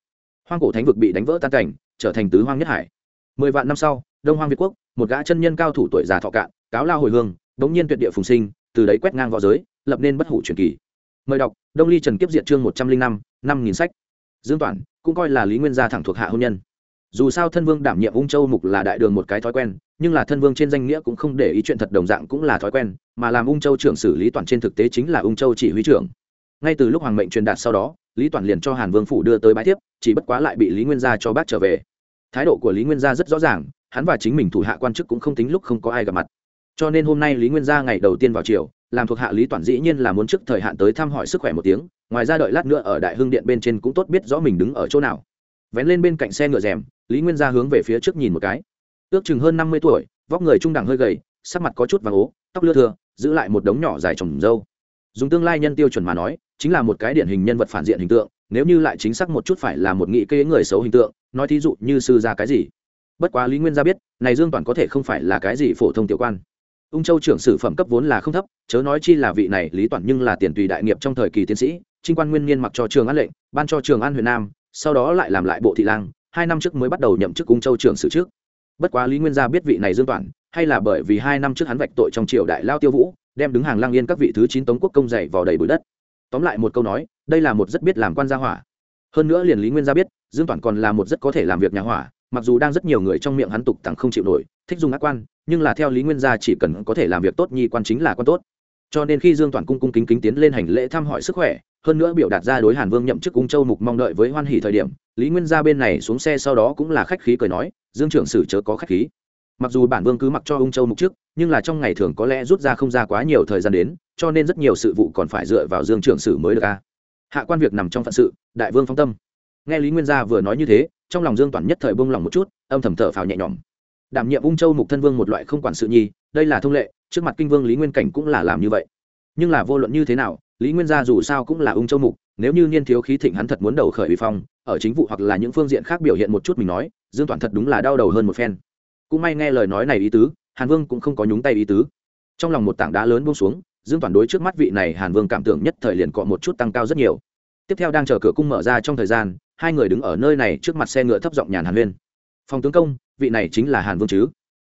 [SPEAKER 1] Hoang cổ thánh vực bị đánh vỡ tan cảnh, trở thành tứ hoang nhất hải. Mười vạn năm sau, đông hoang việt quốc, một gã chân nhân cao thủ tuổi già thọ cạn, cáo lao hồi hương bỗng nhiên tuyệt địa phùng sinh, từ đấy quét ngang v õ giới, lập nên bất hủ truyền kỳ. Mời đọc, đông ly trần kiếp diệt chương một trăm linh năm năm nghìn sách. Dương toản cũng coi là lý nguyên gia thẳng thuộc hạ hôn nhân dù sao thân vương đảm nhiệm ung châu mục là đại đường một cái thói quen, nhưng là thân vương trên danh nghĩa cũng không để ý chuyện thật đồng dạng cũng là thói quen, mà làm ung châu trưởng xử lý toàn trên thực tế chính là ung châu chỉ huy trưởng. Ngay từ lúc hoàng mệnh truyền đạt sau đó, lý toàn liền cho hàn vương phủ đưa tới bãi tiếp chỉ bất quá lại bị lý nguyên gia cho bác trở về. Thái độ của lý nguyên gia rất rõ ràng, hắn và chính mình thủ hạ quan chức cũng không tính lúc không có ai gặp mặt. Cho nên hôm nay lý nguyên gia ngày đầu tiên vào chiều làm thuộc hạ lý toàn dĩ nhiên là muốn trước thời hạn tới thăm hỏi sức khỏe một tiếng, ngoài ra đợi lát nữa ở đại hưng điện bên trên cũng tốt biết rõ mình đứng ở chỗ nào. Vén lên bên cạnh xe ngựa rèm lý nguyên gia hướng về phía trước nhìn một cái. Ước chừng hơn năm mươi tuổi, vóc người trung đẳng hơi gầy, sắc mặt có chút vàng ố, tóc lưa thưa, giữ lại một đống nhỏ dài trồng dâu. Dùng tương lai nhân tiêu chuẩn mà nói, chính là một cái điển hình nhân vật phản diện hình tượng, nếu như lại chính xác một chút phải là một nghị kê người xấu hình tượng, nói thí dụ như sư ra cái gì. Bất quá lý nguyên gia biết, này dương toàn có thể không phải là cái gì phổ thông tiểu quan. Ung châu trưởng sử phẩm cấp vốn là không thấp, chớ nói chi là vị này, lý toàn nhưng là tiền tùy đại nghiệp trong thời kỳ tiến sĩ, trinh quan nguyên niên mặc cho trường an lệnh, ban cho trường an huyền nam, sau đó lại làm lại bộ thị lang hai năm trước mới bắt đầu nhậm chức ung châu trưởng sử trước. Bất quá lý nguyên gia biết vị này dương toàn hay là bởi vì hai năm trước hắn vạch tội trong triều đại lao tiêu vũ, đem đứng hàng lang yên các vị thứ chín tống quốc công dày vào đầy bụi đất. Tóm lại một câu nói, đây là một rất biết làm quan gia hỏa. Hơn nữa liền lý nguyên gia biết, dương toàn còn là một rất có thể làm việc nhà hỏa, mặc dù đang rất nhiều người trong miệng hắn tục tặng không chịu nổi, thích dùng ác quan, nhưng là theo lý nguyên gia chỉ cần có thể làm việc tốt nhi quan chính là quan tốt. Cho nên khi dương toàn cung cung kính kính tiến lên hành lễ thăm hỏi sức khỏe, hơn nữa biểu đạt ra đối hàn vương nhậm chức cung châu mục mong đợi với hoan hỉ thời điểm lý nguyên gia bên này xuống xe sau đó cũng là khách khí cười nói, dương trưởng sử chớ có khách khí. Mặc dù bản vương cứ mặc cho ung châu mục trước, nhưng là trong ngày thường có lẽ rút ra không ra quá nhiều thời gian đến, cho nên rất nhiều sự vụ còn phải dựa vào dương trưởng sử mới được a. Hạ quan việc nằm trong phận sự, đại vương phong tâm. Nghe lý nguyên gia vừa nói như thế, trong lòng dương toàn nhất thời bông lòng một chút, âm thầm thở phào nhẹ nhõm. Đảm nhiệm ung châu mục thân vương một loại không quản sự nhi, đây là thông lệ, trước mặt kinh vương lý nguyên cảnh cũng là làm như vậy. Nhưng là vô luận như thế nào, lý nguyên gia dù sao cũng là ung châu mục nếu như niên thiếu khí thịnh hắn thật muốn đầu khởi uy phong, ở chính vụ hoặc là những phương diện khác biểu hiện một chút mình nói, dương toàn thật đúng là đau đầu hơn một phen. Cũng may nghe lời nói này ý tứ, hàn vương cũng không có nhúng tay ý tứ. Trong lòng một tảng đá lớn buông xuống, dương toàn đối trước mắt vị này hàn vương cảm tưởng nhất thời liền cọ một chút tăng cao rất nhiều. Tiếp theo đang chờ cửa cung mở ra trong thời gian, hai người đứng ở nơi này trước mặt xe ngựa thấp giọng nhàn hàn huyên. Phòng tướng công, vị này chính là hàn vương chứ?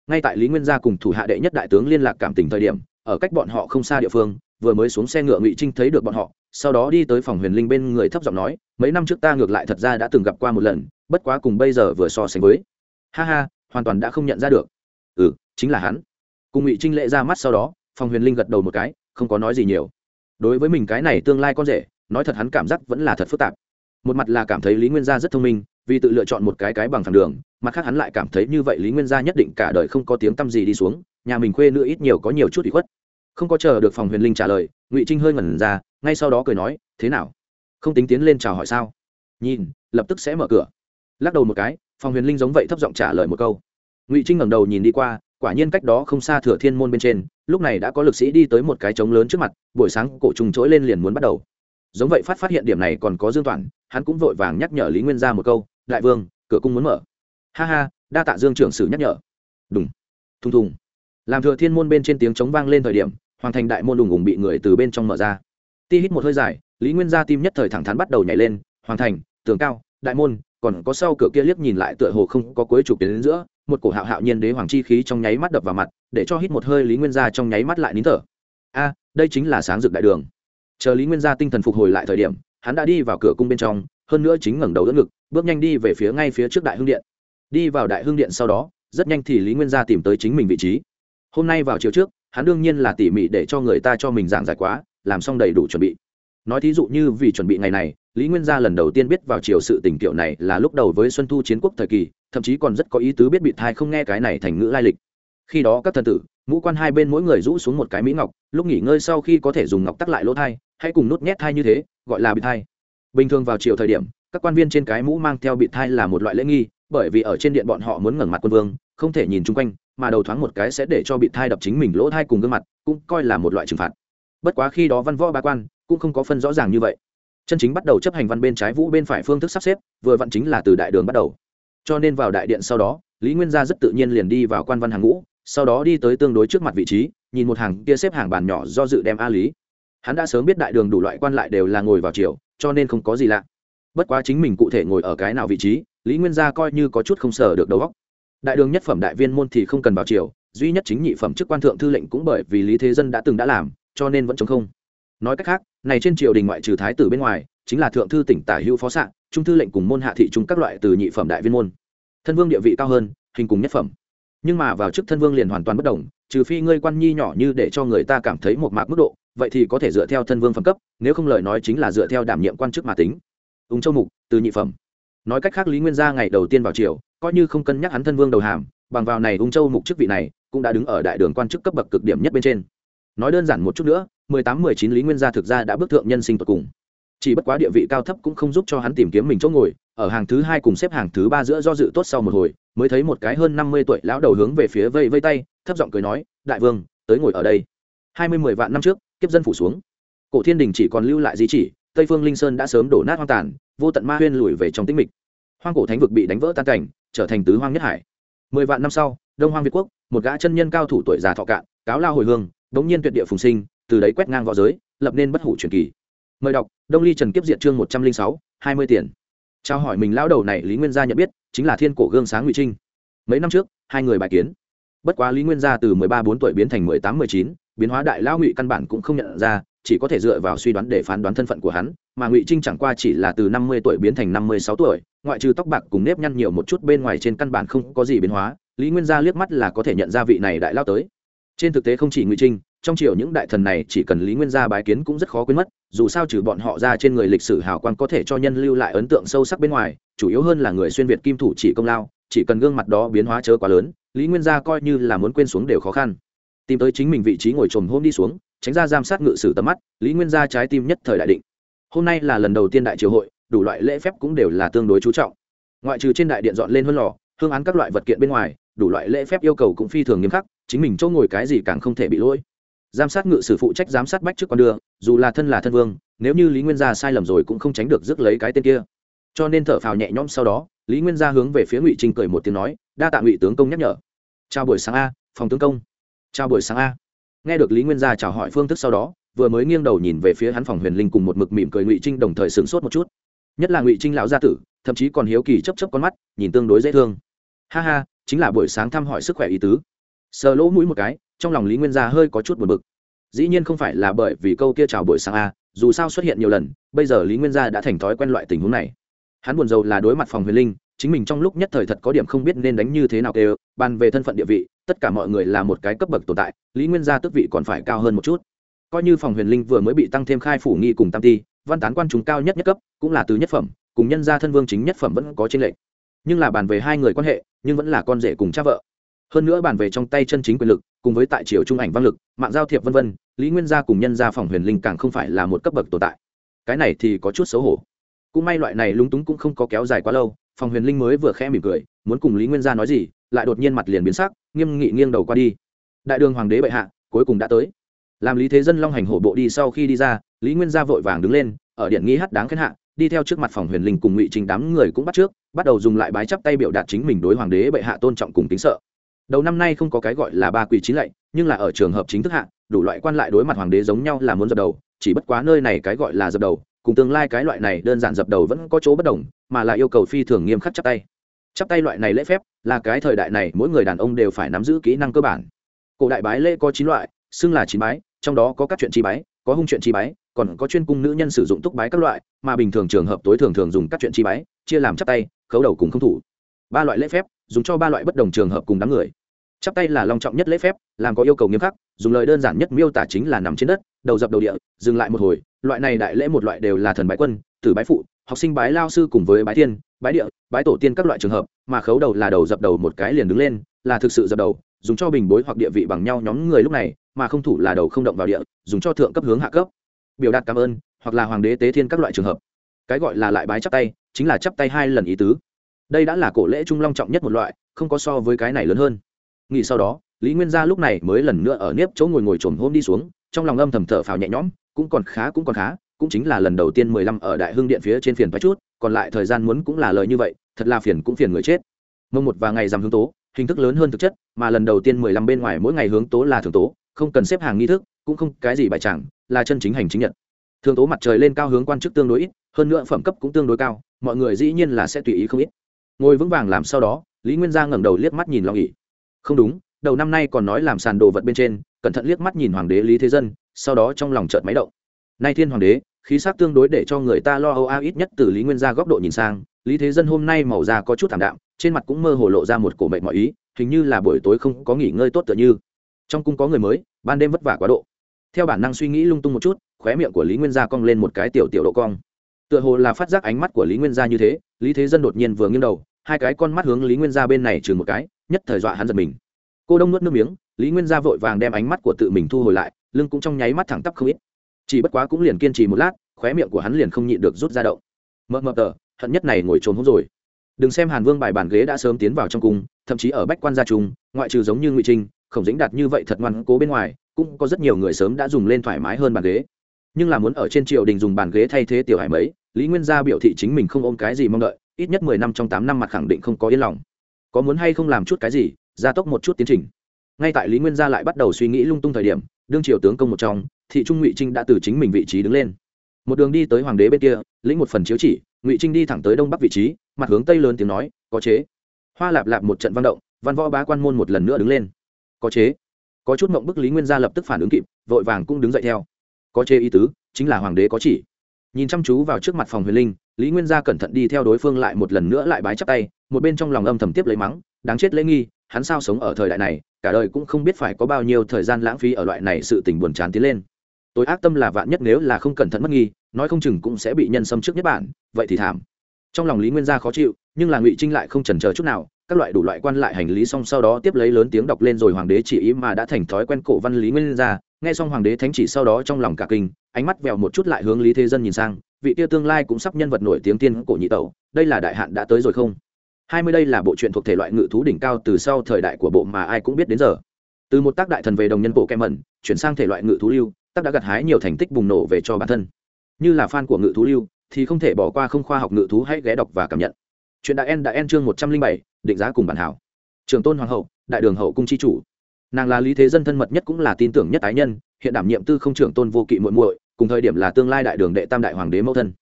[SPEAKER 1] Ngay tại lý nguyên gia cùng thủ hạ đệ nhất đại tướng liên lạc cảm tình thời điểm, ở cách bọn họ không xa địa phương, vừa mới xuống xe ngựa ngụy trinh thấy được bọn họ sau đó đi tới phòng huyền linh bên người thấp giọng nói, mấy năm trước ta ngược lại thật ra đã từng gặp qua một lần, bất quá cùng bây giờ vừa so sánh với. Ha ha, hoàn toàn đã không nhận ra được. Ừ chính là hắn. Cùng ngụy trinh lệ ra mắt sau đó, phòng huyền linh gật đầu một cái, không có nói gì nhiều. Đối với mình cái này tương lai con rể, nói thật hắn cảm giác vẫn là thật phức tạp. Một mặt là cảm thấy lý nguyên gia rất thông minh, vì tự lựa chọn một cái cái bằng thẳng đường, mặt khác hắn lại cảm thấy như vậy lý nguyên gia nhất định cả đời không có tiếng t â m gì đi xuống, nhà mình khuê nữa ít nhiều có nhiều chút bị khuất không có chờ được phòng huyền linh trả lời, ngụy trinh hơi ngẩn ra, ngay sau đó cười nói, thế nào? Không tính tiến lên chào hỏi sao? Nhìn, lập tức sẽ mở cửa. Lắc đầu một cái, phòng huyền linh giống vậy thấp giọng trả lời một câu. Ngụy trinh ngẩng đầu nhìn đi qua, quả nhiên cách đó không xa thừa thiên môn bên trên, lúc này đã có lực sĩ đi tới một cái trống lớn trước mặt, buổi sáng cổ trùng trỗi lên liền muốn bắt đầu. Giống vậy phát phát hiện điểm này còn có dương toàn hắn cũng vội vàng nhắc nhở lý nguyên ra một câu, đại vương, cửa cung muốn mở. Ha ha, đa tạ dương trưởng sử nhắc nhở. Đúng thùng thùng. Làm thừa thiên môn bên trên tiếng trống vang lên thời điểm hoàng thành đại môn đùng ùng bị người từ bên trong mở ra. Ti hít một hơi dài, lý nguyên gia tim nhất thời thẳng thắn bắt đầu nhảy lên, hoàng thành, tường cao, đại môn, còn có sau cửa kia liếc nhìn lại tựa hồ không có cuối chụp đến giữa, một cổ hạo hạo nhiên đế hoàng chi khí trong nháy mắt đập vào mặt, để cho hít một hơi lý nguyên gia trong nháy mắt lại nín thở. A, đây chính là sáng rực đại đường. Chờ lý nguyên gia tinh thần phục hồi lại thời điểm, hắn đã đi vào cửa cung bên trong, hơn nữa chính ngẩng đầu đỡ ngực, bước nhanh đi về phía ngay phía trước đại hương điện. Đi vào đại hương điện sau đó, rất nhanh thì lý nguyên gia tìm tới chính mình vị trí. Hôm nay vào chiều trước hắn đương nhiên là tỉ mỉ để cho người ta cho mình giảng giải quá, làm xong đầy đủ chuẩn bị. Nói thí dụ như vì chuẩn bị ngày này, lý nguyên gia lần đầu tiên biết vào chiều sự tình kiểu này là lúc đầu với xuân thu chiến quốc thời kỳ, thậm chí còn rất có ý tứ biết bị thai không nghe cái này thành ngữ lai lịch. Khi đó các thần tử, ngũ quan hai bên mỗi người rũ xuống một cái mỹ ngọc, lúc nghỉ ngơi sau khi có thể dùng ngọc tắc lại lỗ thai, hãy cùng nút nhét thai như thế, gọi là bị thai. Bình thường vào chiều thời điểm, các quan viên trên cái mũ mang theo bị thai là một loại lễ nghi, bởi vì ở trên điện bọn họ muốn ngẩng mặt quân vương, không thể nhìn chung quanh mà đầu thoáng một cái sẽ để cho bị thai đập chính mình lỗ thai cùng gương mặt, cũng coi là một loại trừng phạt. Bất quá khi đó văn võ ba quan cũng không có phân rõ ràng như vậy. Chân chính bắt đầu chấp hành văn bên trái vũ bên phải phương thức sắp xếp, vừa vặn chính là từ đại đường bắt đầu. Cho nên vào đại điện sau đó, lý nguyên gia rất tự nhiên liền đi vào quan văn hàng ngũ, sau đó đi tới tương đối trước mặt vị trí, nhìn một hàng kia xếp hàng bàn nhỏ do dự đem a lý. Hắn đã sớm biết đại đường đủ loại quan lại đều là ngồi vào chiều cho nên không có gì lạ. Bất quá chính mình cụ thể ngồi ở cái nào vị trí, lý nguyên gia coi như có chút không sờ được đầu góc đại đường nhất phẩm đại viên môn thì không cần vào triều, duy nhất chính nhị phẩm chức quan thượng thư lệnh cũng bởi vì lý thế dân đã từng đã làm cho nên vẫn chống không. Nói cách khác này trên triều đình ngoại trừ thái tử bên ngoài chính là thượng thư tỉnh tả hữu phó sạng trung thư lệnh cùng môn hạ thị trung các loại từ nhị phẩm đại viên môn. Thân vương địa vị cao hơn hình cùng nhất phẩm. Nhưng mà vào chức thân vương liền hoàn toàn bất đồng trừ phi ngươi quan nhi nhỏ như để cho người ta cảm thấy một mạc mức độ vậy thì có thể dựa theo thân vương phẩm cấp nếu không lời nói chính là dựa theo đảm nhiệm quan chức mà tính. Ung châu mục từ nhị phẩm. Nói cách khác lý nguyên gia ngày đầu tiên vào triều coi như không cân nhắc hắn thân vương đầu hàm, bằng vào này ung châu mục chức vị này, cũng đã đứng ở đại đường quan chức cấp bậc cực điểm nhất bên trên. Nói đơn giản một chút nữa, mười tám, mười chín lý nguyên gia thực ra đã bước thượng nhân sinh tột cùng. Chỉ bất quá địa vị cao thấp cũng không giúp cho hắn tìm kiếm mình chỗ ngồi, ở hàng thứ hai cùng xếp hàng thứ ba giữa do dự tốt sau một hồi, mới thấy một cái hơn năm mươi tuổi lão đầu hướng về phía vây vây tay, thấp giọng cười nói, đại vương, tới ngồi ở đây. Hai mươi, mười vạn năm trước, kiếp dân phủ xuống. Cổ thiên đình chỉ còn lưu lại di chỉ, tây phương linh sơn đã sớm đổ nát hoang tàn, vô tận ma huyên lùi về trong tĩnh mịch. Hoang cổ thánh vực bị đánh vỡ tan cảnh trở thành tứ hoang nhất hải. Mười vạn năm sau, đông hoang việt quốc, một gã chân nhân cao thủ tuổi già thọ cạn, cáo lao hồi hương, đống nhiên tuyệt địa phùng sinh, từ đấy quét ngang v õ giới, lập nên bất hủ truyền kỳ. Mời đọc, đông ly trần kiếp diện chương một trăm linh sáu, hai mươi tiền. Trao hỏi mình lão đầu này, lý nguyên gia nhận biết, chính là thiên cổ gương sáng ngụy trinh. Mấy năm trước, hai người bài kiến. Bất quá lý nguyên gia từ mười ba bốn tuổi biến thành mười tám mười chín, biến hóa đại lão ngụy căn bản cũng không nhận ra, chỉ có thể dựa vào suy đoán để phán đoán thân phận của hắn, mà ngụy trinh chẳng qua chỉ là từ năm mươi tuổi biến thành năm mươi sáu tuổi ngoại trừ tóc bạc cùng nếp nhăn nhiều một chút bên ngoài trên căn bản không có gì biến hóa, lý nguyên gia liếc mắt là có thể nhận ra vị này đại lao tới. Trên thực tế không chỉ ngụy trinh, trong triều những đại thần này chỉ cần lý nguyên gia bái kiến cũng rất khó quên mất, dù sao trừ bọn họ ra trên người lịch sử hào quang có thể cho nhân lưu lại ấn tượng sâu sắc bên ngoài, chủ yếu hơn là người xuyên việt kim thủ chỉ công lao, chỉ cần gương mặt đó biến hóa chớ quá lớn, lý nguyên gia coi như là muốn quên xuống đều khó khăn. Tìm tới chính mình vị trí ngồi trồm hôm đi xuống, tránh ra giám sát ngự sử tầm mắt, lý nguyên gia trái tim nhất thời đại định. Hôm nay là lần đầu tiên đại triều hội đủ loại lễ phép cũng đều là tương đối chú trọng. Ngoại trừ trên đại điện dọn lên hơn lò, hương án các loại vật kiện bên ngoài, đủ loại lễ phép yêu cầu cũng phi thường nghiêm khắc, chính mình chỗ ngồi cái gì càng không thể bị lỗi. Giám sát ngự sử phụ trách giám sát bách trước con đưa, dù là thân là thân vương, nếu như lý nguyên gia sai lầm rồi cũng không tránh được rước lấy cái tên kia. Cho nên thở phào nhẹ nhõm sau đó, lý nguyên gia hướng về phía ngụy trinh cười một tiếng nói, đa tạ ngụy tướng công nhắc nhở. Chào buổi sáng a, phòng tướng công. Chào buổi sáng a. Nghe được lý nguyên gia chào hỏi phương thức sau đó, vừa mới nghiêng đầu nhìn về phía hắn phòng huyền linh cùng một mực mỉm cười ngụy trinh đồng thời sửng sốt một chút nhất là ngụy trinh lão gia tử, thậm chí còn hiếu kỳ chấp chấp con mắt, nhìn tương đối dễ thương. Ha ha, chính là buổi sáng thăm hỏi sức khỏe ý tứ. Sờ lỗ mũi một cái, trong lòng lý nguyên gia hơi có chút buồn bực. Dĩ nhiên không phải là bởi vì câu kia chào buổi sáng a dù sao xuất hiện nhiều lần, bây giờ lý nguyên gia đã thành thói quen loại tình huống này. Hắn buồn rầu là đối mặt phòng huyền linh, chính mình trong lúc nhất thời thật có điểm không biết nên đánh như thế nào kêu, bàn về thân phận địa vị, tất cả mọi người là một cái cấp bậc tồn tại, lý nguyên gia tước vị còn phải cao hơn một chút. Coi như phòng huyền linh vừa mới bị tăng thêm khai phủ nghi cùng tam ti văn tán quan chúng cao nhất nhất cấp, cũng là từ nhất phẩm, cùng nhân gia thân vương chính nhất phẩm vẫn có trên lệnh nhưng là bàn về hai người quan hệ, nhưng vẫn là con rể cùng cha vợ. Hơn nữa bàn về trong tay chân chính quyền lực, cùng với tại triều trung ảnh văn lực, mạng giao thiệp vân vân, lý nguyên gia cùng nhân gia phòng huyền linh càng không phải là một cấp bậc tồn tại. Cái này thì có chút xấu hổ. Cũng may loại này lúng túng cũng không có kéo dài quá lâu, phòng huyền linh mới vừa khẽ mỉm cười, muốn cùng lý nguyên gia nói gì, lại đột nhiên mặt liền biến sắc, nghiêm nghị nghiêng đầu qua đi. Đại đường hoàng đế bệ hạ, cuối cùng đã tới làm lý thế dân long hành hổ bộ đi sau khi đi ra, lý nguyên gia vội vàng đứng lên, ở điện nghi hát đáng khen hạ, đi theo trước mặt phòng huyền linh cùng ngụy trình đám người cũng bắt trước, bắt đầu dùng lại bái chắp tay biểu đạt chính mình đối hoàng đế bệ hạ tôn trọng cùng tính sợ. Đầu năm nay không có cái gọi là ba quỷ chín lạy, nhưng là ở trường hợp chính thức hạ, đủ loại quan lại đối mặt hoàng đế giống nhau là muốn dập đầu, chỉ bất quá nơi này cái gọi là dập đầu, cùng tương lai cái loại này đơn giản dập đầu vẫn có chỗ bất đồng, mà là yêu cầu phi thường nghiêm khắc chắp tay. Chắp tay loại này lễ phép, là cái thời đại này mỗi người đàn ông đều phải nắm giữ kỹ năng cơ bản. Cổ đại bái lễ có chín loại, xưng là chín bái trong đó có các chuyện chi bái, có hung chuyện chi bái, còn có chuyên cung nữ nhân sử dụng túc bái các loại, mà bình thường trường hợp tối thường thường dùng các chuyện chi bái, chia làm chắp tay, khấu đầu cùng không thủ. Ba loại lễ phép, dùng cho ba loại bất đồng trường hợp cùng đám người. Chắp tay là long trọng nhất lễ phép, làm có yêu cầu nghiêm khắc, dùng lời đơn giản nhất miêu tả chính là nằm trên đất, đầu dập đầu địa, dừng lại một hồi, loại này đại lễ một loại đều là thần bái quân, tử bái phụ, học sinh bái lao sư cùng với bái thiên bái địa, bái tổ tiên các loại trường hợp, mà khấu đầu là đầu dập đầu một cái liền đứng lên là thực sự dập đầu, dùng cho bình bối hoặc địa vị bằng nhau nhóm người lúc này, mà không thủ là đầu không động vào địa, dùng cho thượng cấp hướng hạ cấp. Biểu đạt cảm ơn, hoặc là hoàng đế tế thiên các loại trường hợp. Cái gọi là lại bái chắp tay, chính là chắp tay hai lần ý tứ. Đây đã là cổ lễ trung long trọng nhất một loại, không có so với cái này lớn hơn. Nghỉ sau đó, lý nguyên gia lúc này mới lần nữa ở nếp chỗ ngồi ngồi trồm hôm đi xuống, trong lòng âm thầm thở phào nhẹ nhõm, cũng còn khá cũng còn khá, cũng chính là lần đầu tiên mười lăm ở đại hưng điện phía trên phiền thoái chút, còn lại thời gian muốn cũng là lời như vậy, thật là phiền cũng phiền người chết. Mông một và ngày rằm hướng tố hình thức lớn hơn thực chất, mà lần đầu tiên mười lăm bên ngoài mỗi ngày hướng tố là thường tố, không cần xếp hàng nghi thức, cũng không cái gì bài chẳng, là chân chính hành chính nhật. Thường tố mặt trời lên cao hướng quan chức tương đối ít, hơn nữa phẩm cấp cũng tương đối cao, mọi người dĩ nhiên là sẽ tùy ý không ít. Ngồi vững vàng làm sau đó, lý nguyên gia ngẩng đầu liếc mắt nhìn lo nghỉ không đúng, đầu năm nay còn nói làm sàn đồ vật bên trên, cẩn thận liếc mắt nhìn hoàng đế lý thế dân, sau đó trong lòng chợt máy động. Nay thiên hoàng đế, khí sắc tương đối để cho người ta lo âu a ít nhất từ lý nguyên gia góc độ nhìn sang lý thế dân hôm nay màu da có chút thảm đạm trên mặt cũng mơ hồ lộ ra một cổ mệnh mọi ý hình như là buổi tối không có nghỉ ngơi tốt tựa như. Trong cung có người mới ban đêm vất vả quá độ. Theo bản năng suy nghĩ lung tung một chút khóe miệng của lý nguyên gia cong lên một cái tiểu tiểu độ cong. Tựa hồ là phát giác ánh mắt của lý nguyên gia như thế lý thế dân đột nhiên vừa nghiêng đầu hai cái con mắt hướng lý nguyên gia bên này trừ một cái nhất thời dọa hắn giật mình. Cô đông nuốt nước miếng lý nguyên gia vội vàng đem ánh mắt của tự mình thu hồi lại lưng cũng trong nháy mắt thẳng tắp không ít. Chỉ bất quá cũng liền kiên trì một lát khóe miệng của hắn liền không nhịn được rút ra đậu, mờ mờ tờ hận nhất này ngồi trốn hốt rồi. Đừng xem hàn vương bài bàn ghế đã sớm tiến vào trong cung, thậm chí ở bách quan gia trung ngoại trừ giống như ngụy trinh, khổng dĩnh đạt như vậy thật ngoan cố bên ngoài, cũng có rất nhiều người sớm đã dùng lên thoải mái hơn bàn ghế. Nhưng là muốn ở trên triều đình dùng bàn ghế thay thế tiểu hải mấy, lý nguyên gia biểu thị chính mình không ôm cái gì mong đợi, ít nhất mười năm trong tám năm mặt khẳng định không có yên lòng. Có muốn hay không làm chút cái gì, gia tốc một chút tiến trình. Ngay tại lý nguyên gia lại bắt đầu suy nghĩ lung tung thời điểm, đương triều tướng công một trong, thị trung ngụy trinh đã từ chính mình vị trí đứng lên một đường đi tới hoàng đế bên kia, lĩnh một phần chiếu chỉ, ngụy trinh đi thẳng tới đông bắc vị trí, mặt hướng tây lớn tiếng nói, có chế. Hoa lạp lạp một trận văn động, văn võ bá quan môn một lần nữa đứng lên. Có chế. Có chút mộng bức lý nguyên gia lập tức phản ứng kịp, vội vàng cũng đứng dậy theo. Có chế ý tứ, chính là hoàng đế có chỉ. Nhìn chăm chú vào trước mặt phòng huyền linh, lý nguyên gia cẩn thận đi theo đối phương lại một lần nữa lại bái chắp tay, một bên trong lòng âm thầm tiếp lấy mắng, đáng chết lễ nghi, hắn sao sống ở thời đại này, cả đời cũng không biết phải có bao nhiêu thời gian lãng phí ở loại này sự tình buồn chán tiến lên tối ác tâm là vạn nhất nếu là không cẩn thận mất nghi, nói không chừng cũng sẽ bị nhân xâm trước nhất bản, vậy thì thảm. Trong lòng lý nguyên gia khó chịu, nhưng là ngụy trinh lại không chần chờ chút nào, các loại đủ loại quan lại hành lý xong sau đó tiếp lấy lớn tiếng đọc lên rồi hoàng đế chỉ ý mà đã thành thói quen cổ văn lý nguyên gia, nghe xong hoàng đế thánh chỉ sau đó trong lòng cả kinh, ánh mắt vèo một chút lại hướng lý thế dân nhìn sang, vị kia tương lai cũng sắp nhân vật nổi tiếng tiên cổ nhị tẩu, đây là đại hạn đã tới rồi không? Hai mươi đây là bộ truyện thuộc thể loại ngự thú đỉnh cao từ sau thời đại của bộ mà ai cũng biết đến giờ. Từ một tác đại thần về đồng nhân bộ kem mẩn chuyển sang thể loại ngự thú lưu tác đã gặt hái nhiều thành tích bùng nổ về cho bản thân. Như là fan của ngự thú lưu, thì không thể bỏ qua không khoa học ngự thú hãy ghé đọc và cảm nhận. Chuyện đại en đã en chương một trăm linh bảy, định giá cùng bản hảo. Trường tôn hoàng hậu, đại đường hậu cung chi chủ. Nàng là lý thế dân thân mật nhất cũng là tin tưởng nhất ái nhân, hiện đảm nhiệm tư không trưởng tôn vô kỵ muội muội, cùng thời điểm là tương lai đại đường đệ tam đại hoàng đế mẫu thân.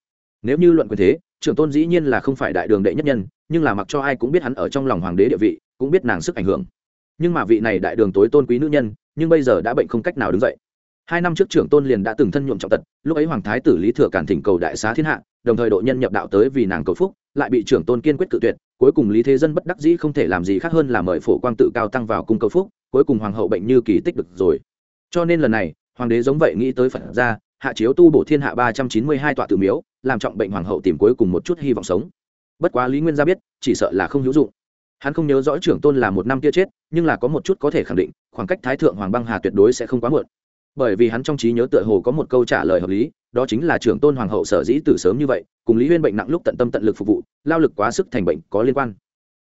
[SPEAKER 1] Nếu như luận quyền thế, trưởng tôn dĩ nhiên là không phải đại đường đệ nhất nhân, nhưng là mặc cho ai cũng biết hắn ở trong lòng hoàng đế địa vị, cũng biết nàng sức ảnh hưởng. Nhưng mà vị này đại đường tối tôn quý nữ nhân, nhưng bây giờ đã bệnh không cách nào đứng dậy hai năm trước trưởng tôn liền đã từng thân nhuộm trọng tật, lúc ấy hoàng thái tử lý thừa cản thỉnh cầu đại xá thiên hạ, đồng thời độ nhân nhập đạo tới vì nàng cầu phúc, lại bị trưởng tôn kiên quyết cự tuyệt, cuối cùng lý thế dân bất đắc dĩ không thể làm gì khác hơn là mời phổ quang tự cao tăng vào cung cầu phúc, cuối cùng hoàng hậu bệnh như kỳ tích được rồi. Cho nên lần này, hoàng đế giống vậy nghĩ tới phật ra hạ chiếu tu bổ thiên hạ ba trăm chín mươi hai tọa tự miếu, làm trọng bệnh hoàng hậu tìm cuối cùng một chút hy vọng sống. Bất quá lý nguyên gia biết, chỉ sợ là không hữu dụng. Hắn không nhớ rõ trưởng tôn là một năm kia chết, nhưng là có một chút có thể khẳng định, khoảng cách thái thượng hoàng băng hà tuyệt đối sẽ không quá muộn bởi vì hắn trong trí nhớ tựa hồ có một câu trả lời hợp lý, đó chính là trưởng tôn hoàng hậu sở dĩ từ sớm như vậy, cùng lý huyên bệnh nặng lúc tận tâm tận lực phục vụ, lao lực quá sức thành bệnh có liên quan.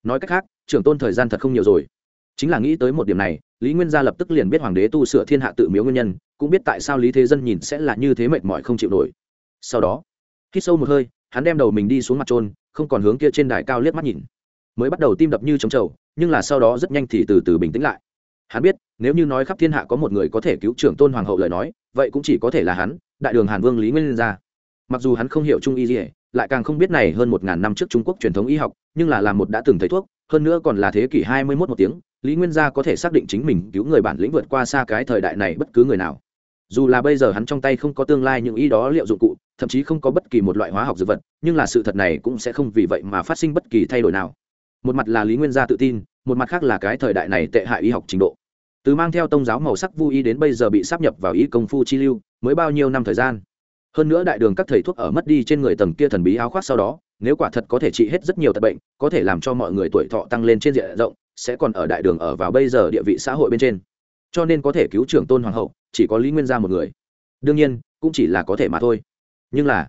[SPEAKER 1] Nói cách khác, trưởng tôn thời gian thật không nhiều rồi. Chính là nghĩ tới một điểm này, lý nguyên gia lập tức liền biết hoàng đế tu sửa thiên hạ tự miếu nguyên nhân, cũng biết tại sao lý thế dân nhìn sẽ là như thế mệt mỏi không chịu nổi. Sau đó khi sâu một hơi, hắn đem đầu mình đi xuống mặt trôn, không còn hướng kia trên đài cao liếc mắt nhìn. Mới bắt đầu tim đập như trống trầu, nhưng là sau đó rất nhanh thì từ từ bình tĩnh lại hắn biết, nếu như nói khắp thiên hạ có một người có thể cứu trưởng tôn hoàng hậu lời nói, vậy cũng chỉ có thể là hắn, đại đường hàn vương lý nguyên gia mặc dù hắn không hiểu trung y gì lại càng không biết này hơn một ngàn năm trước trung quốc truyền thống y học, nhưng là làm một đã từng thấy thuốc, hơn nữa còn là thế kỷ hai mươi mốt một tiếng, lý nguyên gia có thể xác định chính mình cứu người bản lĩnh vượt qua xa cái thời đại này bất cứ người nào. Dù là bây giờ hắn trong tay không có tương lai những y đó liệu dụng cụ, thậm chí không có bất kỳ một loại hóa học dược vật, nhưng là sự thật này cũng sẽ không vì vậy mà phát sinh bất kỳ thay đổi nào. Một mặt là lý nguyên gia tự tin, một mặt khác là cái thời đại này tệ hại y học trình độ từ mang theo tông giáo màu sắc vu y đến bây giờ bị sắp nhập vào y công phu chi lưu, mới bao nhiêu năm thời gian. Hơn nữa đại đường các thầy thuốc ở mất đi trên người tầng kia thần bí áo khoác sau đó, nếu quả thật có thể trị hết rất nhiều tật bệnh, có thể làm cho mọi người tuổi thọ tăng lên trên diện rộng, sẽ còn ở đại đường ở vào bây giờ địa vị xã hội bên trên. Cho nên có thể cứu trưởng tôn hoàng hậu, chỉ có lý nguyên gia một người. Đương nhiên, cũng chỉ là có thể mà thôi. Nhưng là,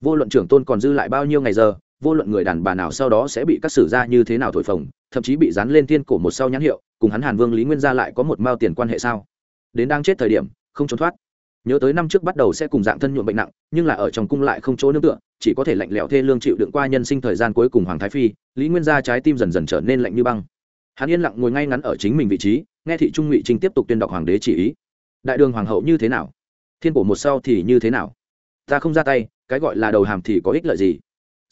[SPEAKER 1] vô luận trưởng tôn còn dư lại bao nhiêu ngày giờ vô luận người đàn bà nào sau đó sẽ bị các sử gia như thế nào thổi phồng, thậm chí bị dán lên thiên cổ một sau nhãn hiệu, cùng hắn hàn vương lý nguyên gia lại có một mao tiền quan hệ sao? Đến đang chết thời điểm, không trốn thoát. Nhớ tới năm trước bắt đầu sẽ cùng dạng thân nhuộm bệnh nặng, nhưng là ở trong cung lại không chỗ nương tựa, chỉ có thể lạnh lẽo thê lương chịu đựng qua nhân sinh thời gian cuối cùng hoàng thái phi, lý nguyên gia trái tim dần dần trở nên lạnh như băng. Hắn yên lặng ngồi ngay ngắn ở chính mình vị trí, nghe thị trung ngụy trinh tiếp tục tuyên đọc hoàng đế chỉ ý. Đại đường hoàng hậu như thế nào? Thiên cổ một sau thì như thế nào? Ta không ra tay, cái gọi là đầu hàm thì có ích lợi gì?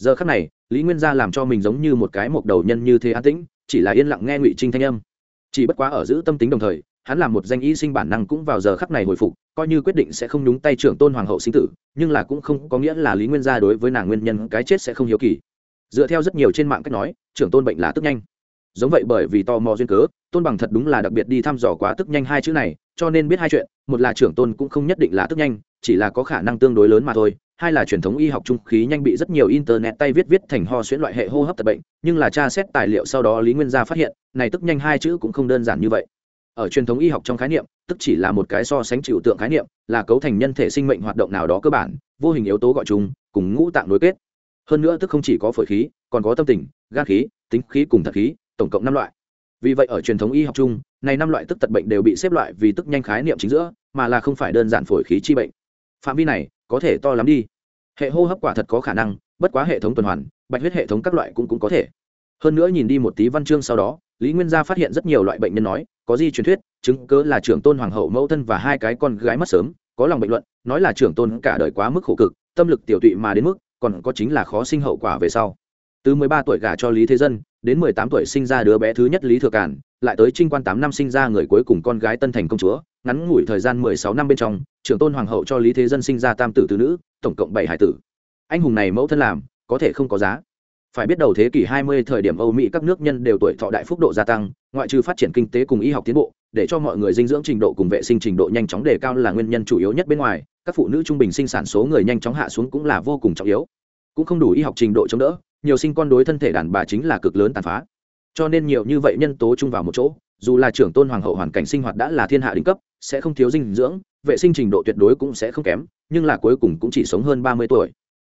[SPEAKER 1] Giờ khắc này, lý nguyên gia làm cho mình giống như một cái mộc đầu nhân như thế an tĩnh, chỉ là yên lặng nghe ngụy trinh thanh âm. Chỉ bất quá ở giữ tâm tính đồng thời, hắn làm một danh y sinh bản năng cũng vào giờ khắc này hồi phục, coi như quyết định sẽ không nhúng tay trưởng tôn hoàng hậu sinh tử, nhưng là cũng không có nghĩa là lý nguyên gia đối với nàng nguyên nhân cái chết sẽ không hiếu kỳ. Dựa theo rất nhiều trên mạng cách nói, trưởng tôn bệnh là tức nhanh giống vậy bởi vì tò mò duyên cớ, tôn bằng thật đúng là đặc biệt đi thăm dò quá tức nhanh hai chữ này, cho nên biết hai chuyện, một là trưởng tôn cũng không nhất định là tức nhanh, chỉ là có khả năng tương đối lớn mà thôi, hai là truyền thống y học trung khí nhanh bị rất nhiều internet tay viết viết thành ho xuyễn loại hệ hô hấp tật bệnh, nhưng là tra xét tài liệu sau đó lý nguyên gia phát hiện, này tức nhanh hai chữ cũng không đơn giản như vậy. Ở truyền thống y học trong khái niệm, tức chỉ là một cái so sánh chịu tượng khái niệm, là cấu thành nhân thể sinh mệnh hoạt động nào đó cơ bản, vô hình yếu tố gọi chung, cùng ngũ tạng nối kết. Hơn nữa tức không chỉ có phổi khí, còn có tâm tình, gan khí, tính khí cùng thật khí tổng cộng năm loại. Vì vậy ở truyền thống y học chung, này năm loại tức tật bệnh đều bị xếp loại vì tức nhanh khái niệm chính giữa, mà là không phải đơn giản phổi khí chi bệnh. Phạm vi này, có thể to lắm đi. Hệ hô hấp quả thật có khả năng, bất quá hệ thống tuần hoàn, bạch huyết hệ thống các loại cũng cũng có thể. Hơn nữa nhìn đi một tí văn chương sau đó, lý nguyên gia phát hiện rất nhiều loại bệnh nhân nói, có di truyền thuyết, chứng cớ là trưởng tôn hoàng hậu mẫu thân và hai cái con gái mất sớm, có lòng bệnh luận, nói là trưởng tôn cả đời quá mức khổ cực, tâm lực tiểu tụy mà đến mức, còn có chính là khó sinh hậu quả về sau từ 13 tuổi gả cho lý thế dân đến 18 tuổi sinh ra đứa bé thứ nhất lý thừa cản lại tới trinh quan 8 năm sinh ra người cuối cùng con gái tân thành công chúa ngắn ngủi thời gian 16 năm bên trong trưởng tôn hoàng hậu cho lý thế dân sinh ra tam tử tứ nữ tổng cộng bảy hải tử anh hùng này mẫu thân làm có thể không có giá phải biết đầu thế kỷ 20 thời điểm Âu Mỹ các nước nhân đều tuổi thọ đại phúc độ gia tăng, ngoại trừ phát triển kinh tế cùng y học tiến bộ, để cho mọi người dinh dưỡng trình độ cùng vệ sinh trình độ nhanh chóng đề cao là nguyên nhân chủ yếu nhất bên ngoài, các phụ nữ trung bình sinh sản số người nhanh chóng hạ xuống cũng là vô cùng trọng yếu. Cũng không đủ y học trình độ chống đỡ, nhiều sinh con đối thân thể đàn bà chính là cực lớn tàn phá. Cho nên nhiều như vậy nhân tố chung vào một chỗ, dù là trưởng tôn hoàng hậu hoàn cảnh sinh hoạt đã là thiên hạ đỉnh cấp, sẽ không thiếu dinh dưỡng, vệ sinh trình độ tuyệt đối cũng sẽ không kém, nhưng là cuối cùng cũng chỉ sống hơn 30 tuổi.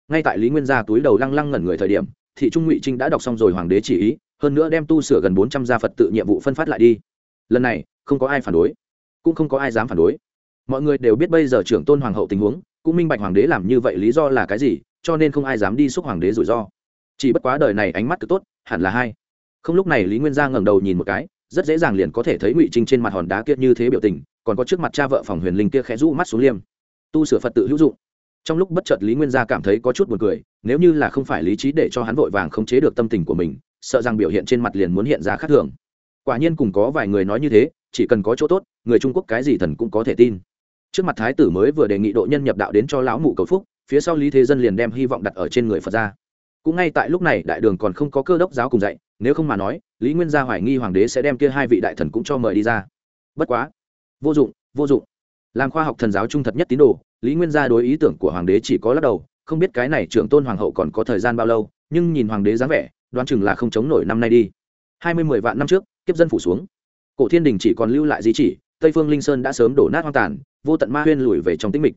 [SPEAKER 1] Ngay tại Lý Nguyên gia túi đầu lăng lăng ngẩn người thời điểm, thị trung ngụy trinh đã đọc xong rồi hoàng đế chỉ ý hơn nữa đem tu sửa gần bốn trăm gia phật tự nhiệm vụ phân phát lại đi lần này không có ai phản đối cũng không có ai dám phản đối mọi người đều biết bây giờ trưởng tôn hoàng hậu tình huống cũng minh bạch hoàng đế làm như vậy lý do là cái gì cho nên không ai dám đi xúc hoàng đế rủi ro chỉ bất quá đời này ánh mắt cứ tốt, hẳn là hai. Không lúc này lý nguyên gia ngẩng đầu nhìn một cái, rất dễ dàng liền có thể thấy ngụy trinh trên mặt hòn đá kia như thế biểu tình, còn có trước mặt cha vợ phòng huyền linh kia khẽ rũ mắt xuống liêm. Tu sửa phật tự hữu dụng. Trong lúc bất chợt lý nguyên gia cảm thấy có chút buồn cười, nếu như là không phải lý trí để cho hắn vội vàng khống chế được tâm tình của mình, sợ rằng biểu hiện trên mặt liền muốn hiện ra khác thường. Quả nhiên cùng có vài người nói như thế, chỉ cần có chỗ tốt, người trung quốc cái gì thần cũng có thể tin. Trước mặt thái tử mới vừa đề nghị độ nhân nhập đạo đến cho lão mụ cầu phúc, phía sau lý thế dân liền đem hy vọng đặt ở trên người phật gia cũng ngay tại lúc này đại đường còn không có cơ đốc giáo cùng dạy, nếu không mà nói, lý nguyên gia hoài nghi hoàng đế sẽ đem kia hai vị đại thần cũng cho mời đi ra. Bất quá, vô dụng vô dụng. Làm khoa học thần giáo trung thật nhất tín đồ, lý nguyên gia đối ý tưởng của hoàng đế chỉ có lắc đầu, không biết cái này trưởng tôn hoàng hậu còn có thời gian bao lâu, nhưng nhìn hoàng đế dáng vẻ, đoán chừng là không chống nổi năm nay đi. Hai mươi mười vạn năm trước, kiếp dân phủ xuống. Cổ thiên đình chỉ còn lưu lại di chỉ, tây phương linh sơn đã sớm đổ nát hoang tàn, vô tận ma huyên lùi về trong tĩnh mịch.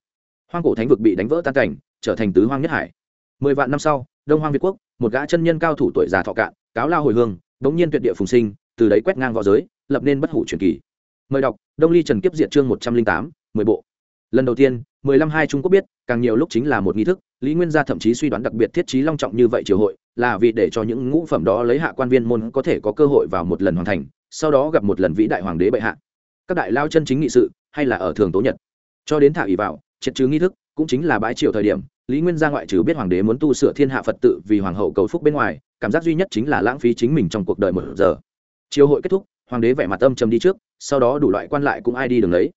[SPEAKER 1] Hoang cổ thánh vực bị đánh vỡ tan cảnh, trở thành tứ hoang nhất hải. Mười vạn năm sau đông hoang việt quốc, một gã chân nhân cao thủ tuổi già thọ cạn, cáo lao hồi hương, bỗng nhiên tuyệt địa phùng sinh, từ đấy quét ngang v õ giới, lập nên bất hủ truyền kỳ. Mời đọc, đông ly trần kiếp diệt chương một trăm linh tám, mười bộ. Lần đầu tiên, mười lăm hai trung quốc biết, càng nhiều lúc chính là một nghi thức, lý nguyên gia thậm chí suy đoán đặc biệt thiết trí long trọng như vậy triều hội, là vì để cho những ngũ phẩm đó lấy hạ quan viên môn có thể có cơ hội vào một lần hoàn thành, sau đó gặp một lần vĩ đại hoàng đế bệ hạ. Các đại lao chân chính nghị sự, hay là ở thường tố nhật. Cho đến thả ý vào, triệt chứ nghi thức, cũng chính là bãi triều thời điểm lý nguyên gia ngoại trừ biết hoàng đế muốn tu sửa thiên hạ phật tự vì hoàng hậu cầu phúc bên ngoài, cảm giác duy nhất chính là lãng phí chính mình trong cuộc đời một giờ. Triều hội kết thúc, hoàng đế vẻ mặt âm trầm đi trước, sau đó đủ loại quan lại cũng ai đi đường lấy.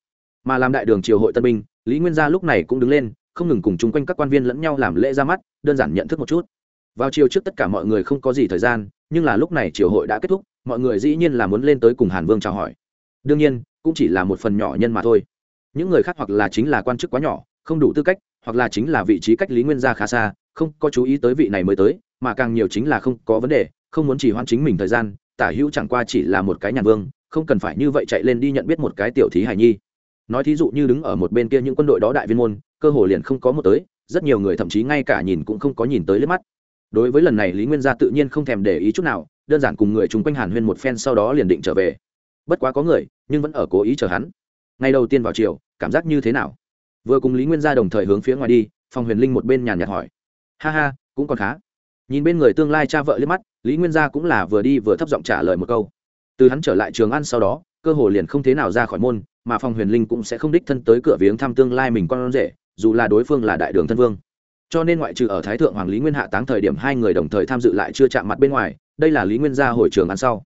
[SPEAKER 1] Mà làm đại đường triều hội tân binh, lý nguyên gia lúc này cũng đứng lên, không ngừng cùng chung quanh các quan viên lẫn nhau làm lễ ra mắt, đơn giản nhận thức một chút. Vào chiều trước tất cả mọi người không có gì thời gian, nhưng là lúc này triều hội đã kết thúc, mọi người dĩ nhiên là muốn lên tới cùng hàn vương chào hỏi. Đương nhiên, cũng chỉ là một phần nhỏ nhân mà thôi. Những người khác hoặc là chính là quan chức quá nhỏ, không đủ tư cách hoặc là chính là vị trí cách lý nguyên gia khá xa, không có chú ý tới vị này mới tới, mà càng nhiều chính là không có vấn đề, không muốn chỉ hoãn chính mình thời gian, tả hữu chẳng qua chỉ là một cái nhàn vương, không cần phải như vậy chạy lên đi nhận biết một cái tiểu thí hải nhi. Nói thí dụ như đứng ở một bên kia những quân đội đó đại viên môn, cơ hồ liền không có một tới, rất nhiều người thậm chí ngay cả nhìn cũng không có nhìn tới liếc mắt. Đối với lần này lý nguyên gia tự nhiên không thèm để ý chút nào, đơn giản cùng người chung quanh hàn huyên một phen sau đó liền định trở về. Bất quá có người, nhưng vẫn ở cố ý chờ hắn. Ngày đầu tiên vào chiều cảm giác như thế nào? Vừa cùng lý nguyên gia đồng thời hướng phía ngoài đi phòng huyền linh một bên nhàn nhạt hỏi. Ha ha, cũng còn khá. Nhìn bên người tương lai cha vợ liếc mắt, lý nguyên gia cũng là vừa đi vừa thấp giọng trả lời một câu. Từ hắn trở lại trường ăn sau đó, cơ hồ liền không thế nào ra khỏi môn, mà phòng huyền linh cũng sẽ không đích thân tới cửa viếng thăm tương lai mình con rể, dù là đối phương là đại đường thân vương. Cho nên ngoại trừ ở thái thượng hoàng lý nguyên hạ táng thời điểm hai người đồng thời tham dự lại chưa chạm mặt bên ngoài, đây là lý nguyên gia hồi trường ăn sau.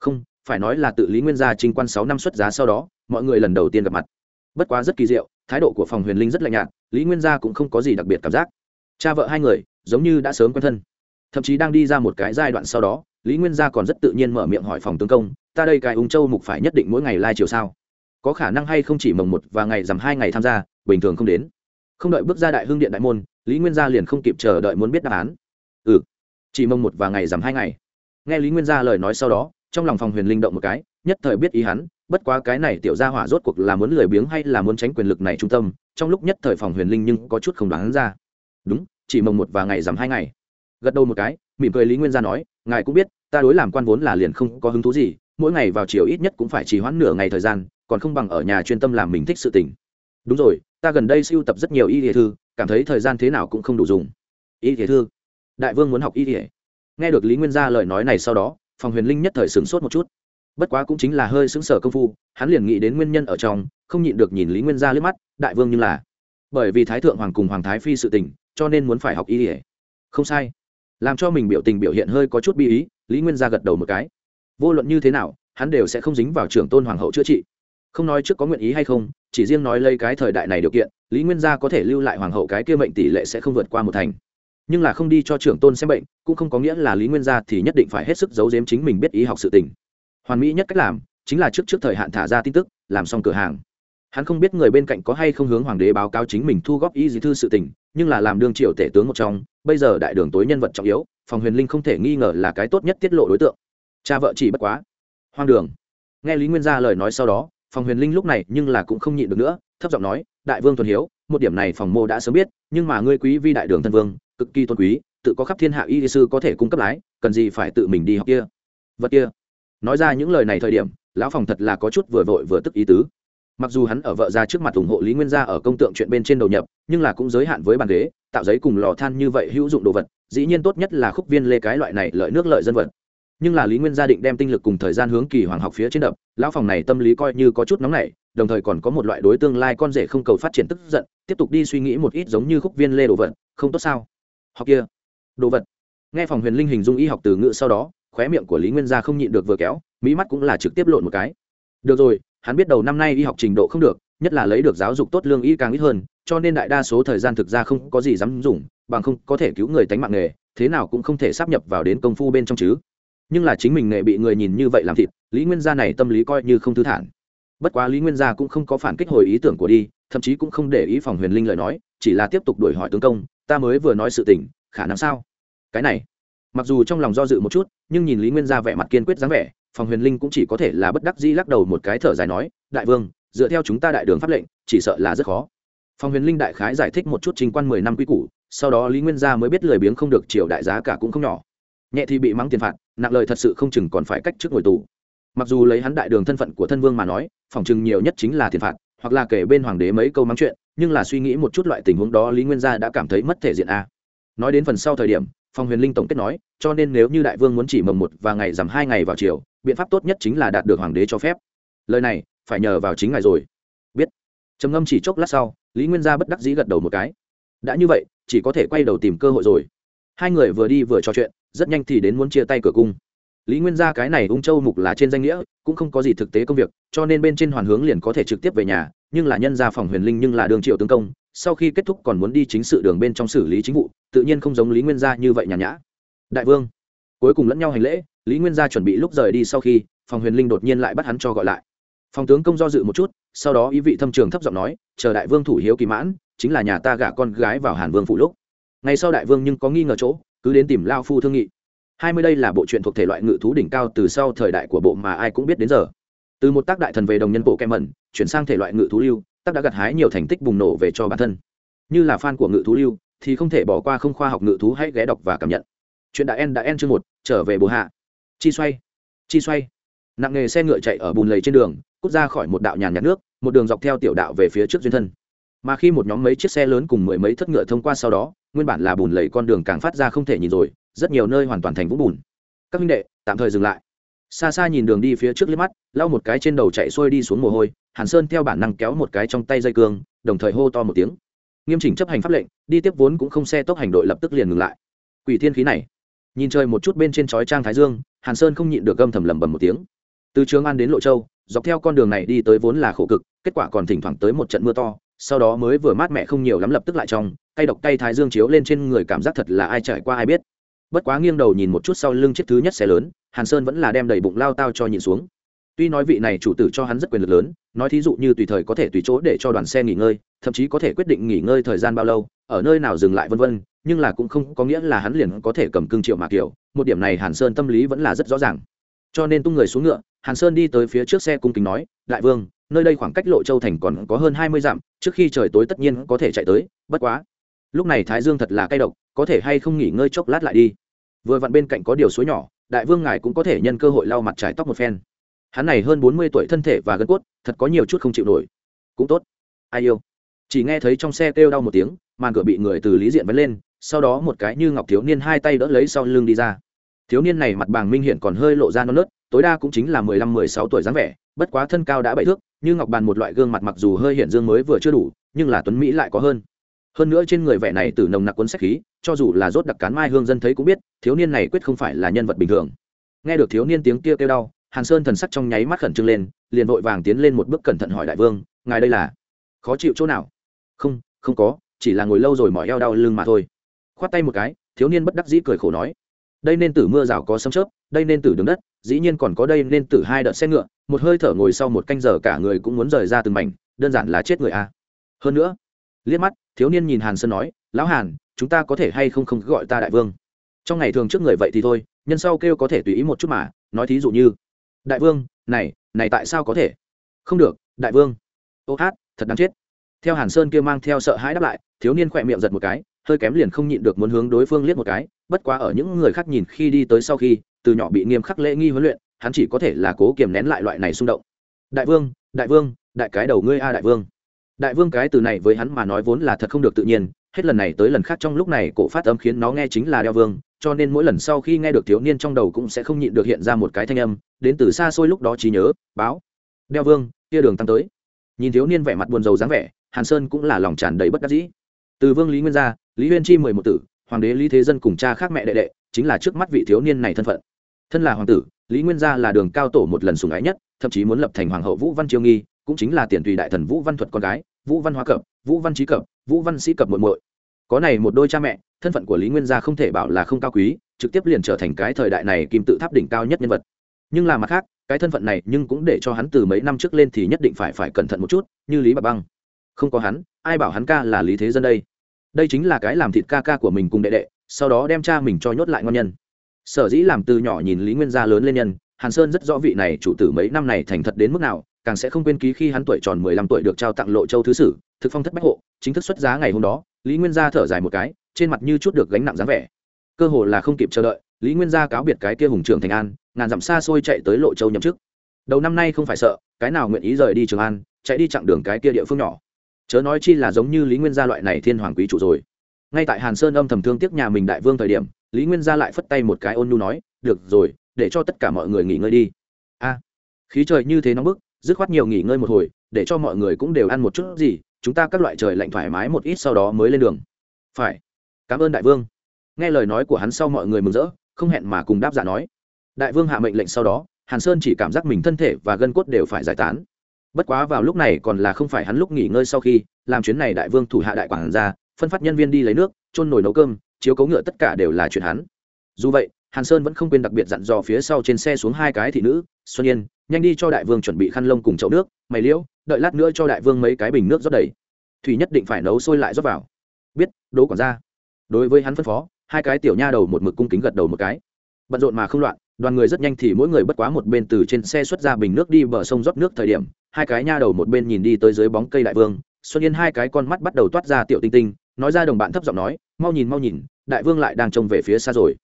[SPEAKER 1] Không, phải nói là tự lý nguyên gia trinh quan sáu năm xuất giá sau đó, mọi người lần đầu tiên gặp mặt. Bất quá rất kỳ diệu thái độ của phòng huyền linh rất lạnh nhạt, lý nguyên gia cũng không có gì đặc biệt cảm giác. Cha vợ hai người, giống như đã sớm quen thân. Thậm chí đang đi ra một cái giai đoạn sau đó, lý nguyên gia còn rất tự nhiên mở miệng hỏi phòng tướng công, ta đây cái ung châu mục phải nhất định mỗi ngày lai chiều sao? Có khả năng hay không chỉ mồng một và ngày dằm hai ngày tham gia, bình thường không đến. Không đợi bước ra đại hương điện đại môn, lý nguyên gia liền không kịp chờ đợi muốn biết đáp án. Ừ chỉ mồng một và ngày dằm hai ngày. Nghe lý nguyên gia lời nói sau đó, trong lòng phòng huyền linh động một cái, nhất thời biết ý hắn bất quá cái này tiểu gia hỏa rốt cuộc là muốn lười biếng hay là muốn tránh quyền lực này trung tâm, trong lúc nhất thời phòng huyền linh nhưng có chút không đoán ra. Đúng, chỉ mồng một và ngày dằm hai ngày. Gật đầu một cái, mỉm cười lý nguyên gia nói, ngài cũng biết, ta đối làm quan vốn là liền không có hứng thú gì, mỗi ngày vào chiều ít nhất cũng phải chỉ hoãn nửa ngày thời gian, còn không bằng ở nhà chuyên tâm làm mình thích sự tình. Đúng rồi, ta gần đây sưu tập rất nhiều y địa thư, cảm thấy thời gian thế nào cũng không đủ dùng. Y địa thư? Đại vương muốn học y địa nghe được lý nguyên gia lời nói này sau đó, phòng huyền linh nhất thời sửng sốt một chút bất quá cũng chính là hơi xứng sở công phu, hắn liền nghĩ đến nguyên nhân ở trong, không nhịn được nhìn lý nguyên gia liếc mắt, đại vương như là, bởi vì thái thượng hoàng cùng hoàng thái phi sự tình, cho nên muốn phải học y ỉa không sai. Làm cho mình biểu tình biểu hiện hơi có chút bi ý, lý nguyên gia gật đầu một cái. Vô luận như thế nào, hắn đều sẽ không dính vào trưởng tôn hoàng hậu chữa trị. Không nói trước có nguyện ý hay không, chỉ riêng nói lấy cái thời đại này điều kiện, lý nguyên gia có thể lưu lại hoàng hậu cái kia mệnh tỷ lệ sẽ không vượt qua một thành. Nhưng là không đi cho trưởng tôn xem bệnh, cũng không có nghĩa là lý nguyên gia thì nhất định phải hết sức giấu giếm chính mình biết ý học sự tình hoàn mỹ nhất cách làm chính là trước trước thời hạn thả ra tin tức, làm xong cửa hàng. Hắn không biết người bên cạnh có hay không hướng hoàng đế báo cáo chính mình thu góp ý gì thư sự tình, nhưng là làm đương triệu tể tướng một trong, bây giờ đại đường tối nhân vật trọng yếu, phòng huyền linh không thể nghi ngờ là cái tốt nhất tiết lộ đối tượng. Cha vợ chỉ bất quá. Hoang đường. Nghe lý nguyên gia lời nói sau đó, phòng huyền linh lúc này nhưng là cũng không nhịn được nữa, thấp giọng nói, đại vương thuần hiếu, một điểm này phòng mô đã sớm biết, nhưng mà ngươi quý vi đại đường thân vương, cực kỳ tôn quý, tự có khắp thiên hạ y sư có thể cung cấp lái, cần gì phải tự mình đi học kia? Vật kia nói ra những lời này thời điểm, lão phòng thật là có chút vừa vội vừa tức ý tứ. Mặc dù hắn ở vợ ra trước mặt ủng hộ lý nguyên gia ở công tượng chuyện bên trên đầu nhập, nhưng là cũng giới hạn với bàn ghế, tạo giấy cùng lò than như vậy hữu dụng đồ vật, dĩ nhiên tốt nhất là khúc viên lê cái loại này lợi nước lợi dân vật. Nhưng là lý nguyên gia định đem tinh lực cùng thời gian hướng kỳ hoàng học phía trên đập, lão phòng này tâm lý coi như có chút nóng nảy, đồng thời còn có một loại đối tương lai con rể không cầu phát triển tức giận, tiếp tục đi suy nghĩ một ít giống như khúc viên lê đồ vật, không tốt sao? Học kia, đồ vật. Nghe phòng huyền linh hình dung y học từ ngữ sau đó khóe miệng của lý nguyên gia không nhịn được vừa kéo, mỹ mắt cũng là trực tiếp lộn một cái. Được rồi, hắn biết đầu năm nay y học trình độ không được, nhất là lấy được giáo dục tốt lương y càng ít hơn, cho nên đại đa số thời gian thực ra không có gì dám dùng, bằng không có thể cứu người tánh mạng nghề, thế nào cũng không thể sắp nhập vào đến công phu bên trong chứ. Nhưng là chính mình nghề bị người nhìn như vậy làm thịt, lý nguyên gia này tâm lý coi như không thư thản. Bất quá lý nguyên gia cũng không có phản kích hồi ý tưởng của đi, thậm chí cũng không để ý phòng huyền linh lời nói, chỉ là tiếp tục đuổi hỏi tướng công, ta mới vừa nói sự tình, khả năng sao? Cái này, mặc dù trong lòng do dự một chút nhưng nhìn lý nguyên gia vẻ mặt kiên quyết dáng vẻ, phòng huyền linh cũng chỉ có thể là bất đắc dĩ lắc đầu một cái thở dài nói, đại vương, dựa theo chúng ta đại đường pháp lệnh, chỉ sợ là rất khó. Phòng huyền linh đại khái giải thích một chút trình quan mười năm quy củ, sau đó lý nguyên gia mới biết lười biếng không được chiều đại giá cả cũng không nhỏ. Nhẹ thì bị mắng tiền phạt, nặng lời thật sự không chừng còn phải cách trước ngồi tù. Mặc dù lấy hắn đại đường thân phận của thân vương mà nói, phòng chừng nhiều nhất chính là tiền phạt, hoặc là kể bên hoàng đế mấy câu mắng chuyện, nhưng là suy nghĩ một chút loại tình huống đó lý nguyên gia đã cảm thấy mất thể diện a. Nói đến phần sau thời điểm phòng huyền linh tổng kết nói, cho nên nếu như đại vương muốn chỉ mầm một và ngày giảm hai ngày vào chiều biện pháp tốt nhất chính là đạt được hoàng đế cho phép. Lời này, phải nhờ vào chính ngài rồi. Biết. Trầm ngâm chỉ chốc lát sau, lý nguyên gia bất đắc dĩ gật đầu một cái. Đã như vậy, chỉ có thể quay đầu tìm cơ hội rồi. Hai người vừa đi vừa trò chuyện, rất nhanh thì đến muốn chia tay cửa cung. Lý nguyên gia cái này ung châu mục là trên danh nghĩa, cũng không có gì thực tế công việc, cho nên bên trên hoàn hướng liền có thể trực tiếp về nhà, nhưng là nhân gia phòng huyền linh nhưng là đường triệu tướng công sau khi kết thúc còn muốn đi chính sự đường bên trong xử lý chính vụ, tự nhiên không giống lý nguyên gia như vậy nhàn nhã. Đại vương, cuối cùng lẫn nhau hành lễ, lý nguyên gia chuẩn bị lúc rời đi sau khi, phòng huyền linh đột nhiên lại bắt hắn cho gọi lại. Phòng tướng công do dự một chút, sau đó ý vị thâm trường thấp giọng nói, chờ đại vương thủ hiếu kỳ mãn, chính là nhà ta gả con gái vào hàn vương phụ lúc. Ngay sau đại vương nhưng có nghi ngờ chỗ, cứ đến tìm lao phu thương nghị. Hai mươi đây là bộ truyện thuộc thể loại ngự thú đỉnh cao từ sau thời đại của bộ mà ai cũng biết đến giờ. Từ một tác đại thần về đồng nhân bộ kem mẩn chuyển sang thể loại ngự thú lưu tác đã gặt hái nhiều thành tích bùng nổ về cho bản thân. Như là fan của ngự thú lưu, thì không thể bỏ qua không khoa học ngự thú hãy ghé đọc và cảm nhận. Chuyện đã en đã en chương một, trở về bồ hạ. Chi xoay chi xoay. Nặng nghề xe ngựa chạy ở bùn lầy trên đường, cút ra khỏi một đạo nhàn nhạt nước, một đường dọc theo tiểu đạo về phía trước duyên thân. Mà khi một nhóm mấy chiếc xe lớn cùng mười mấy thất ngựa thông qua sau đó, nguyên bản là bùn lầy con đường càng phát ra không thể nhìn rồi, rất nhiều nơi hoàn toàn thành vũng bùn. Các minh đệ, tạm thời dừng lại xa xa nhìn đường đi phía trước liếc mắt, lau một cái trên đầu chạy xuôi đi xuống mồ hôi, hàn sơn theo bản năng kéo một cái trong tay dây cương, đồng thời hô to một tiếng. Nghiêm chỉnh chấp hành pháp lệnh, đi tiếp vốn cũng không xe tốc hành đội lập tức liền ngừng lại. Quỷ thiên khí này. Nhìn trời một chút bên trên chói trang thái dương, hàn sơn không nhịn được gâm thầm lầm bầm một tiếng. Từ trường an đến lộ châu, dọc theo con đường này đi tới vốn là khổ cực, kết quả còn thỉnh thoảng tới một trận mưa to, sau đó mới vừa mát mẹ không nhiều lắm lập tức lại trong, cay độc cay thái dương chiếu lên trên người cảm giác thật là ai trải qua ai biết bất quá nghiêng đầu nhìn một chút sau lưng chiếc thứ nhất xe lớn, hàn sơn vẫn là đem đầy bụng lao tao cho nhìn xuống. Tuy nói vị này chủ tử cho hắn rất quyền lực lớn, nói thí dụ như tùy thời có thể tùy chỗ để cho đoàn xe nghỉ ngơi, thậm chí có thể quyết định nghỉ ngơi thời gian bao lâu, ở nơi nào dừng lại vân vân, nhưng là cũng không có nghĩa là hắn liền có thể cầm cương triệu mà kiểu, một điểm này hàn sơn tâm lý vẫn là rất rõ ràng. Cho nên tung người xuống ngựa, hàn sơn đi tới phía trước xe cung kính nói, đại vương, nơi đây khoảng cách lộ châu thành còn có hơn hai mươi dặm, trước khi trời tối tất nhiên có thể chạy tới, bất quá. Lúc này thái dương thật là cay độc, có thể hay không nghỉ ngơi chốc lát lại đi vừa vặn bên cạnh có điều suối nhỏ, đại vương ngài cũng có thể nhân cơ hội lau mặt trải tóc một phen. Hắn này hơn bốn mươi tuổi thân thể và gân cốt, thật có nhiều chút không chịu nổi. Cũng tốt. Ai yêu? Chỉ nghe thấy trong xe kêu đau một tiếng, màn cửa bị người từ lý diện vẫn lên, sau đó một cái như ngọc thiếu niên hai tay đỡ lấy sau lưng đi ra. Thiếu niên này mặt bàng minh hiện còn hơi lộ ra non nớt, tối đa cũng chính là mười lăm, mười sáu tuổi dáng vẻ, bất quá thân cao đã bảy thước, như ngọc bàn một loại gương mặt mặc dù hơi hiện dương mới vừa chưa đủ, nhưng là tuấn mỹ lại có hơn. Hơn nữa trên người vẻ này từ nồng nặc cuốn sách khí cho dù là rốt đặc cán mai hương dân thấy cũng biết, thiếu niên này quyết không phải là nhân vật bình thường. Nghe được thiếu niên tiếng kia kêu đau, hàn sơn thần sắc trong nháy mắt khẩn trương lên, liền vội vàng tiến lên một bước cẩn thận hỏi đại vương, ngài đây là khó chịu chỗ nào? Không không có, chỉ là ngồi lâu rồi mỏi eo đau lưng mà thôi. Khoát tay một cái, thiếu niên bất đắc dĩ cười khổ nói, đây nên tử mưa rào có sấm chớp, đây nên tử đứng đất, dĩ nhiên còn có đây nên tử hai đợt xe ngựa, một hơi thở ngồi sau một canh giờ cả người cũng muốn rời ra từng mảnh, đơn giản là chết người a. À. hơn nữa, liếc mắt, thiếu niên nhìn hàn sơn nói, lão hàn chúng ta có thể hay không không gọi ta đại vương? Trong ngày thường trước người vậy thì thôi, nhân sau kêu có thể tùy ý một chút mà, nói thí dụ như, đại vương, này này tại sao có thể? Không được, đại vương. Ô hát, thật đáng chết. Theo hàn sơn kia mang theo sợ hãi đáp lại, thiếu niên khỏe miệng giật một cái, hơi kém liền không nhịn được muốn hướng đối phương liếc một cái, bất quá ở những người khác nhìn khi đi tới sau khi, từ nhỏ bị nghiêm khắc lễ nghi huấn luyện, hắn chỉ có thể là cố kiềm nén lại loại này xung động. Đại vương đại vương, đại cái đầu ngươi a đại vương. Đại vương cái từ này với hắn mà nói vốn là thật không được tự nhiên hết lần này tới lần khác trong lúc này cổ phát âm khiến nó nghe chính là đeo vương, cho nên mỗi lần sau khi nghe được thiếu niên trong đầu cũng sẽ không nhịn được hiện ra một cái thanh âm, đến từ xa xôi lúc đó trí nhớ, báo. Đeo vương, kia đường tăng tới. Nhìn thiếu niên vẻ mặt buồn rầu dáng vẻ, hàn sơn cũng là lòng tràn đầy bất đắc dĩ. Từ vương lý nguyên gia, lý huyên chi mười một tử, hoàng đế lý thế dân cùng cha khác mẹ đệ đệ, chính là trước mắt vị thiếu niên này thân phận. Thân là hoàng tử, lý nguyên gia là đường cao tổ một lần sùng ái nhất, thậm chí muốn lập thành hoàng hậu vũ văn chiêu nghi, cũng chính là tiền tùy đại thần vũ văn thuật con gái, vũ văn hóa cập, vũ văn trí cập vũ văn sĩ cập muội muội. Có này một đôi cha mẹ, thân phận của lý nguyên gia không thể bảo là không cao quý, trực tiếp liền trở thành cái thời đại này kim tự tháp đỉnh cao nhất nhân vật. Nhưng là mặt khác, cái thân phận này nhưng cũng để cho hắn từ mấy năm trước lên thì nhất định phải phải cẩn thận một chút, như lý bà băng. Không có hắn, ai bảo hắn ca là lý thế dân đây? Đây chính là cái làm thịt ca ca của mình cùng đệ đệ, sau đó đem cha mình cho nhốt lại ngon nhân. Sở dĩ làm từ nhỏ nhìn lý nguyên gia lớn lên nhân, hàn sơn rất rõ vị này chủ tử mấy năm này thành thật đến mức nào, càng sẽ không quên ký khi hắn tuổi tròn mười lăm tuổi được trao tặng lộ châu thứ sử thực phong thất bách hộ, chính thức xuất giá ngày hôm đó, lý nguyên gia thở dài một cái, trên mặt như chút được gánh nặng dáng vẻ. Cơ hồ là không kịp chờ đợi, lý nguyên gia cáo biệt cái kia hùng trưởng thành an, ngàn dặm xa xôi chạy tới lộ châu nhậm chức. Đầu năm nay không phải sợ, cái nào nguyện ý rời đi trường an, chạy đi chặng đường cái kia địa phương nhỏ. Chớ nói chi là giống như lý nguyên gia loại này thiên hoàng quý chủ rồi. Ngay tại hàn sơn âm thầm thương tiếc nhà mình đại vương thời điểm, lý nguyên gia lại phất tay một cái ôn nhu nói, được rồi, để cho tất cả mọi người nghỉ ngơi đi. A. Khí trời như thế nóng bức, dứt khoát nhiều nghỉ ngơi một hồi, để cho mọi người cũng đều ăn một chút gì chúng ta các loại trời lạnh thoải mái một ít sau đó mới lên đường. Phải. Cảm ơn đại vương. Nghe lời nói của hắn sau mọi người mừng rỡ, không hẹn mà cùng đáp giả nói. Đại vương hạ mệnh lệnh sau đó, hàn sơn chỉ cảm giác mình thân thể và gân cốt đều phải giải tán. Bất quá vào lúc này còn là không phải hắn lúc nghỉ ngơi sau khi, làm chuyến này đại vương thủ hạ đại quản ra phân phát nhân viên đi lấy nước trôn nồi nấu cơm, chiếu cấu ngựa tất cả đều là chuyện hắn. Dù vậy hàn sơn vẫn không quên đặc biệt dặn dò phía sau trên xe xuống hai cái thị nữ, xuân yên, nhanh đi cho đại vương chuẩn bị khăn lông cùng chậu nước, mày liễu, đợi lát nữa cho đại vương mấy cái bình nước rót đầy. Thủy nhất định phải nấu sôi lại rót vào. Biết đố quản ra đối với hắn phân phó, hai cái tiểu nha đầu một mực cung kính gật đầu một cái. Bận rộn mà không loạn, đoàn người rất nhanh thì mỗi người bất quá một bên từ trên xe xuất ra bình nước đi bờ sông rót nước thời điểm, hai cái nha đầu một bên nhìn đi tới dưới bóng cây đại vương. Xuân yên hai cái con mắt bắt đầu toát ra tiểu tinh tinh, nói ra đồng bạn thấp giọng nói, mau nhìn mau nhìn, đại vương lại đang trông về phía xa rồi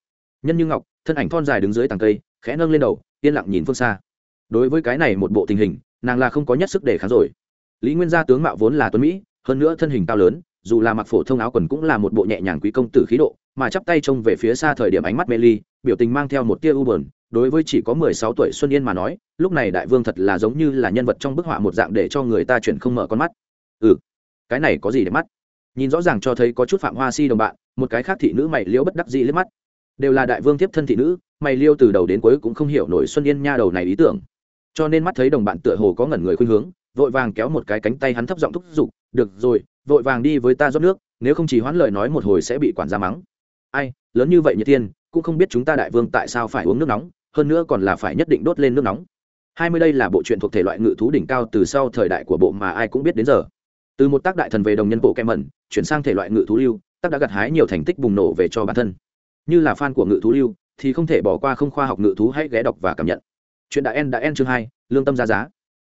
[SPEAKER 1] nhân như ngọc, thân ảnh thon dài đứng dưới tàng cây, khẽ nâng lên đầu, yên lặng nhìn phương xa. Đối với cái này một bộ tình hình, nàng là không có nhất sức để kháng rồi. Lý nguyên gia tướng mạo vốn là tuấn mỹ, hơn nữa thân hình cao lớn, dù là mặc phổ thông áo quần cũng là một bộ nhẹ nhàng quý công tử khí độ, mà chắp tay trông về phía xa thời điểm ánh mắt mê ly, biểu tình mang theo một tia u bờn đối với chỉ có mười sáu tuổi xuân yên mà nói, lúc này đại vương thật là giống như là nhân vật trong bức họa một dạng để cho người ta chuyển không mở con mắt. Ừ cái này có gì để mắt? Nhìn rõ ràng cho thấy có chút phạm hoa si đồng bạn, một cái khác thị nữ mày liễu bất đắc dĩ liếc mắt đều là đại vương tiếp thân thị nữ mày liêu từ đầu đến cuối cũng không hiểu nổi xuân yên nha đầu này ý tưởng. Cho nên mắt thấy đồng bạn tựa hồ có ngẩn người khuynh hướng, vội vàng kéo một cái cánh tay hắn thấp giọng thúc giục, được rồi, vội vàng đi với ta rót nước, nếu không chỉ hoãn lời nói một hồi sẽ bị quản gia mắng. Ai, lớn như vậy như tiên, cũng không biết chúng ta đại vương tại sao phải uống nước nóng, hơn nữa còn là phải nhất định đốt lên nước nóng. Hai mươi đây là bộ truyện thuộc thể loại ngự thú đỉnh cao từ sau thời đại của bộ mà ai cũng biết đến giờ. Từ một tác đại thần về đồng nhân bộ kem mẩn chuyển sang thể loại ngự thú lưu, tác đã gặt hái nhiều thành tích bùng nổ về cho bản thân như là fan của ngự thú lưu, thì không thể bỏ qua không khoa học ngự thú hãy ghé đọc và cảm nhận. Chuyện đã en đã en chương hai, lương tâm ra giá.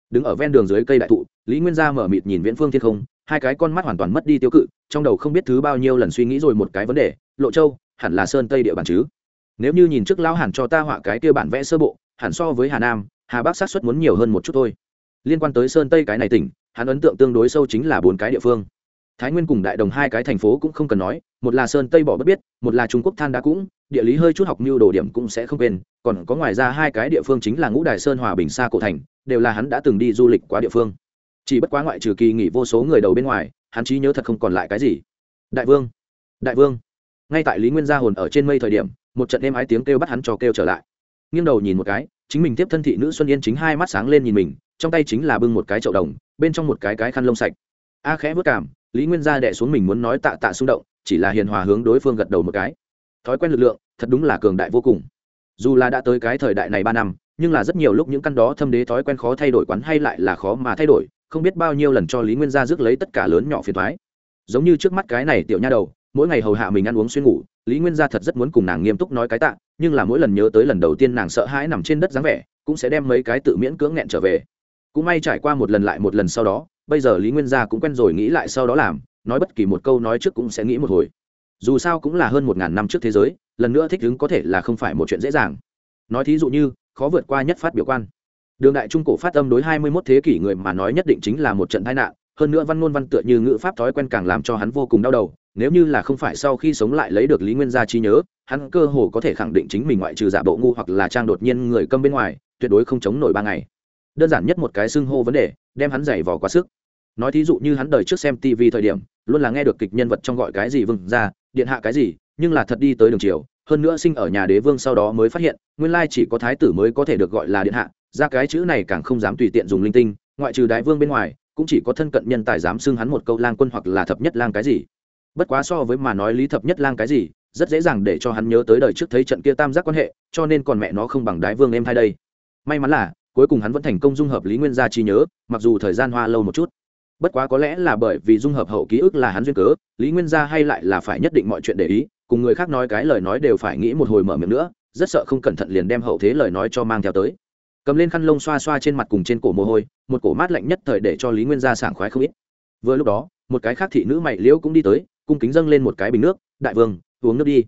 [SPEAKER 1] Đứng ở ven đường dưới cây đại thụ, lý nguyên gia mở mịt nhìn viễn phương thiên không, hai cái con mắt hoàn toàn mất đi tiêu cự, trong đầu không biết thứ bao nhiêu lần suy nghĩ rồi một cái vấn đề, lộ châu, hẳn là sơn tây địa bàn chứ? Nếu như nhìn trước lão hẳn cho ta họa cái kia bản vẽ sơ bộ, hẳn so với hà nam, hà bắc sát xuất muốn nhiều hơn một chút thôi. Liên quan tới sơn tây cái này tỉnh, hắn ấn tượng tương đối sâu chính là bốn cái địa phương thái nguyên cùng đại đồng hai cái thành phố cũng không cần nói, một là sơn tây bỏ bất biết, một là trung quốc than đá cũng, địa lý hơi chút học mưu đồ điểm cũng sẽ không quên, còn có ngoài ra hai cái địa phương chính là ngũ đài sơn hòa bình sa cổ thành, đều là hắn đã từng đi du lịch qua địa phương. Chỉ bất quá ngoại trừ kỳ nghỉ vô số người đầu bên ngoài, hắn trí nhớ thật không còn lại cái gì. Đại vương! Đại vương! Ngay tại lý nguyên gia hồn ở trên mây thời điểm, một trận êm ái tiếng kêu bắt hắn cho kêu trở lại. Nghiêng đầu nhìn một cái, chính mình tiếp thân thị nữ xuân yên chính hai mắt sáng lên nhìn mình, trong tay chính là bưng một cái chậu đồng, bên trong một cái cái khăn lông sạch. A khẽ vớt cảm lý nguyên gia đẻ xuống mình muốn nói tạ tạ xung động, chỉ là hiền hòa hướng đối phương gật đầu một cái. Thói quen lực lượng, thật đúng là cường đại vô cùng. Dù là đã tới cái thời đại này ba năm, nhưng là rất nhiều lúc những căn đó thâm đế thói quen khó thay đổi quán hay lại là khó mà thay đổi, không biết bao nhiêu lần cho lý nguyên gia rước lấy tất cả lớn nhỏ phiền thoái giống như trước mắt cái này tiểu nha đầu, mỗi ngày hầu hạ mình ăn uống xuyên ngủ, lý nguyên gia thật rất muốn cùng nàng nghiêm túc nói cái tạ, nhưng là mỗi lần nhớ tới lần đầu tiên nàng sợ hãi nằm trên đất dáng vẻ, cũng sẽ đem mấy cái tự miễn cưỡng nghẹn trở về. Cũng may trải qua một lần lại một lần sau đó bây giờ lý nguyên gia cũng quen rồi nghĩ lại sau đó làm, nói bất kỳ một câu nói trước cũng sẽ nghĩ một hồi. Dù sao cũng là hơn một ngàn năm trước thế giới, lần nữa thích ứng có thể là không phải một chuyện dễ dàng. Nói thí dụ như, khó vượt qua nhất phát biểu quan. Đường đại trung cổ phát âm đối hai mươi 21 thế kỷ người mà nói nhất định chính là một trận tai nạn, hơn nữa văn ngôn văn tựa như ngữ pháp thói quen càng làm cho hắn vô cùng đau đầu, nếu như là không phải sau khi sống lại lấy được lý nguyên gia trí nhớ, hắn cơ hồ có thể khẳng định chính mình ngoại trừ giả bộ ngu hoặc là trang đột nhiên người câm bên ngoài, tuyệt đối không chống nổi ba ngày. Đơn giản nhất một cái xưng hô vấn đề, đem hắn giày vò quá sức nói thí dụ như hắn đời trước xem tv thời điểm, luôn là nghe được kịch nhân vật trong gọi cái gì vừng ra, điện hạ cái gì, nhưng là thật đi tới đường triều, hơn nữa sinh ở nhà đế vương sau đó mới phát hiện, nguyên lai chỉ có thái tử mới có thể được gọi là điện hạ, ra cái chữ này càng không dám tùy tiện dùng linh tinh, ngoại trừ đại vương bên ngoài, cũng chỉ có thân cận nhân tài dám xưng hắn một câu lang quân hoặc là thập nhất lang cái gì. Bất quá so với mà nói lý thập nhất lang cái gì, rất dễ dàng để cho hắn nhớ tới đời trước thấy trận kia tam giác quan hệ, cho nên còn mẹ nó không bằng đái vương em hai đây. May mắn là, cuối cùng hắn vẫn thành công dung hợp lý nguyên gia trí nhớ, mặc dù thời gian hoa lâu một chút bất quá có lẽ là bởi vì dung hợp hậu ký ức là hắn duyên cớ, lý nguyên gia hay lại là phải nhất định mọi chuyện để ý, cùng người khác nói cái lời nói đều phải nghĩ một hồi mở miệng nữa, rất sợ không cẩn thận liền đem hậu thế lời nói cho mang theo tới. Cầm lên khăn lông xoa xoa trên mặt cùng trên cổ mồ hôi, một cổ mát lạnh nhất thời để cho lý nguyên gia sảng khoái không ít. Vừa lúc đó, một cái khác thị nữ mày liễu cũng đi tới, cung kính dâng lên một cái bình nước, đại vương, uống nước đi.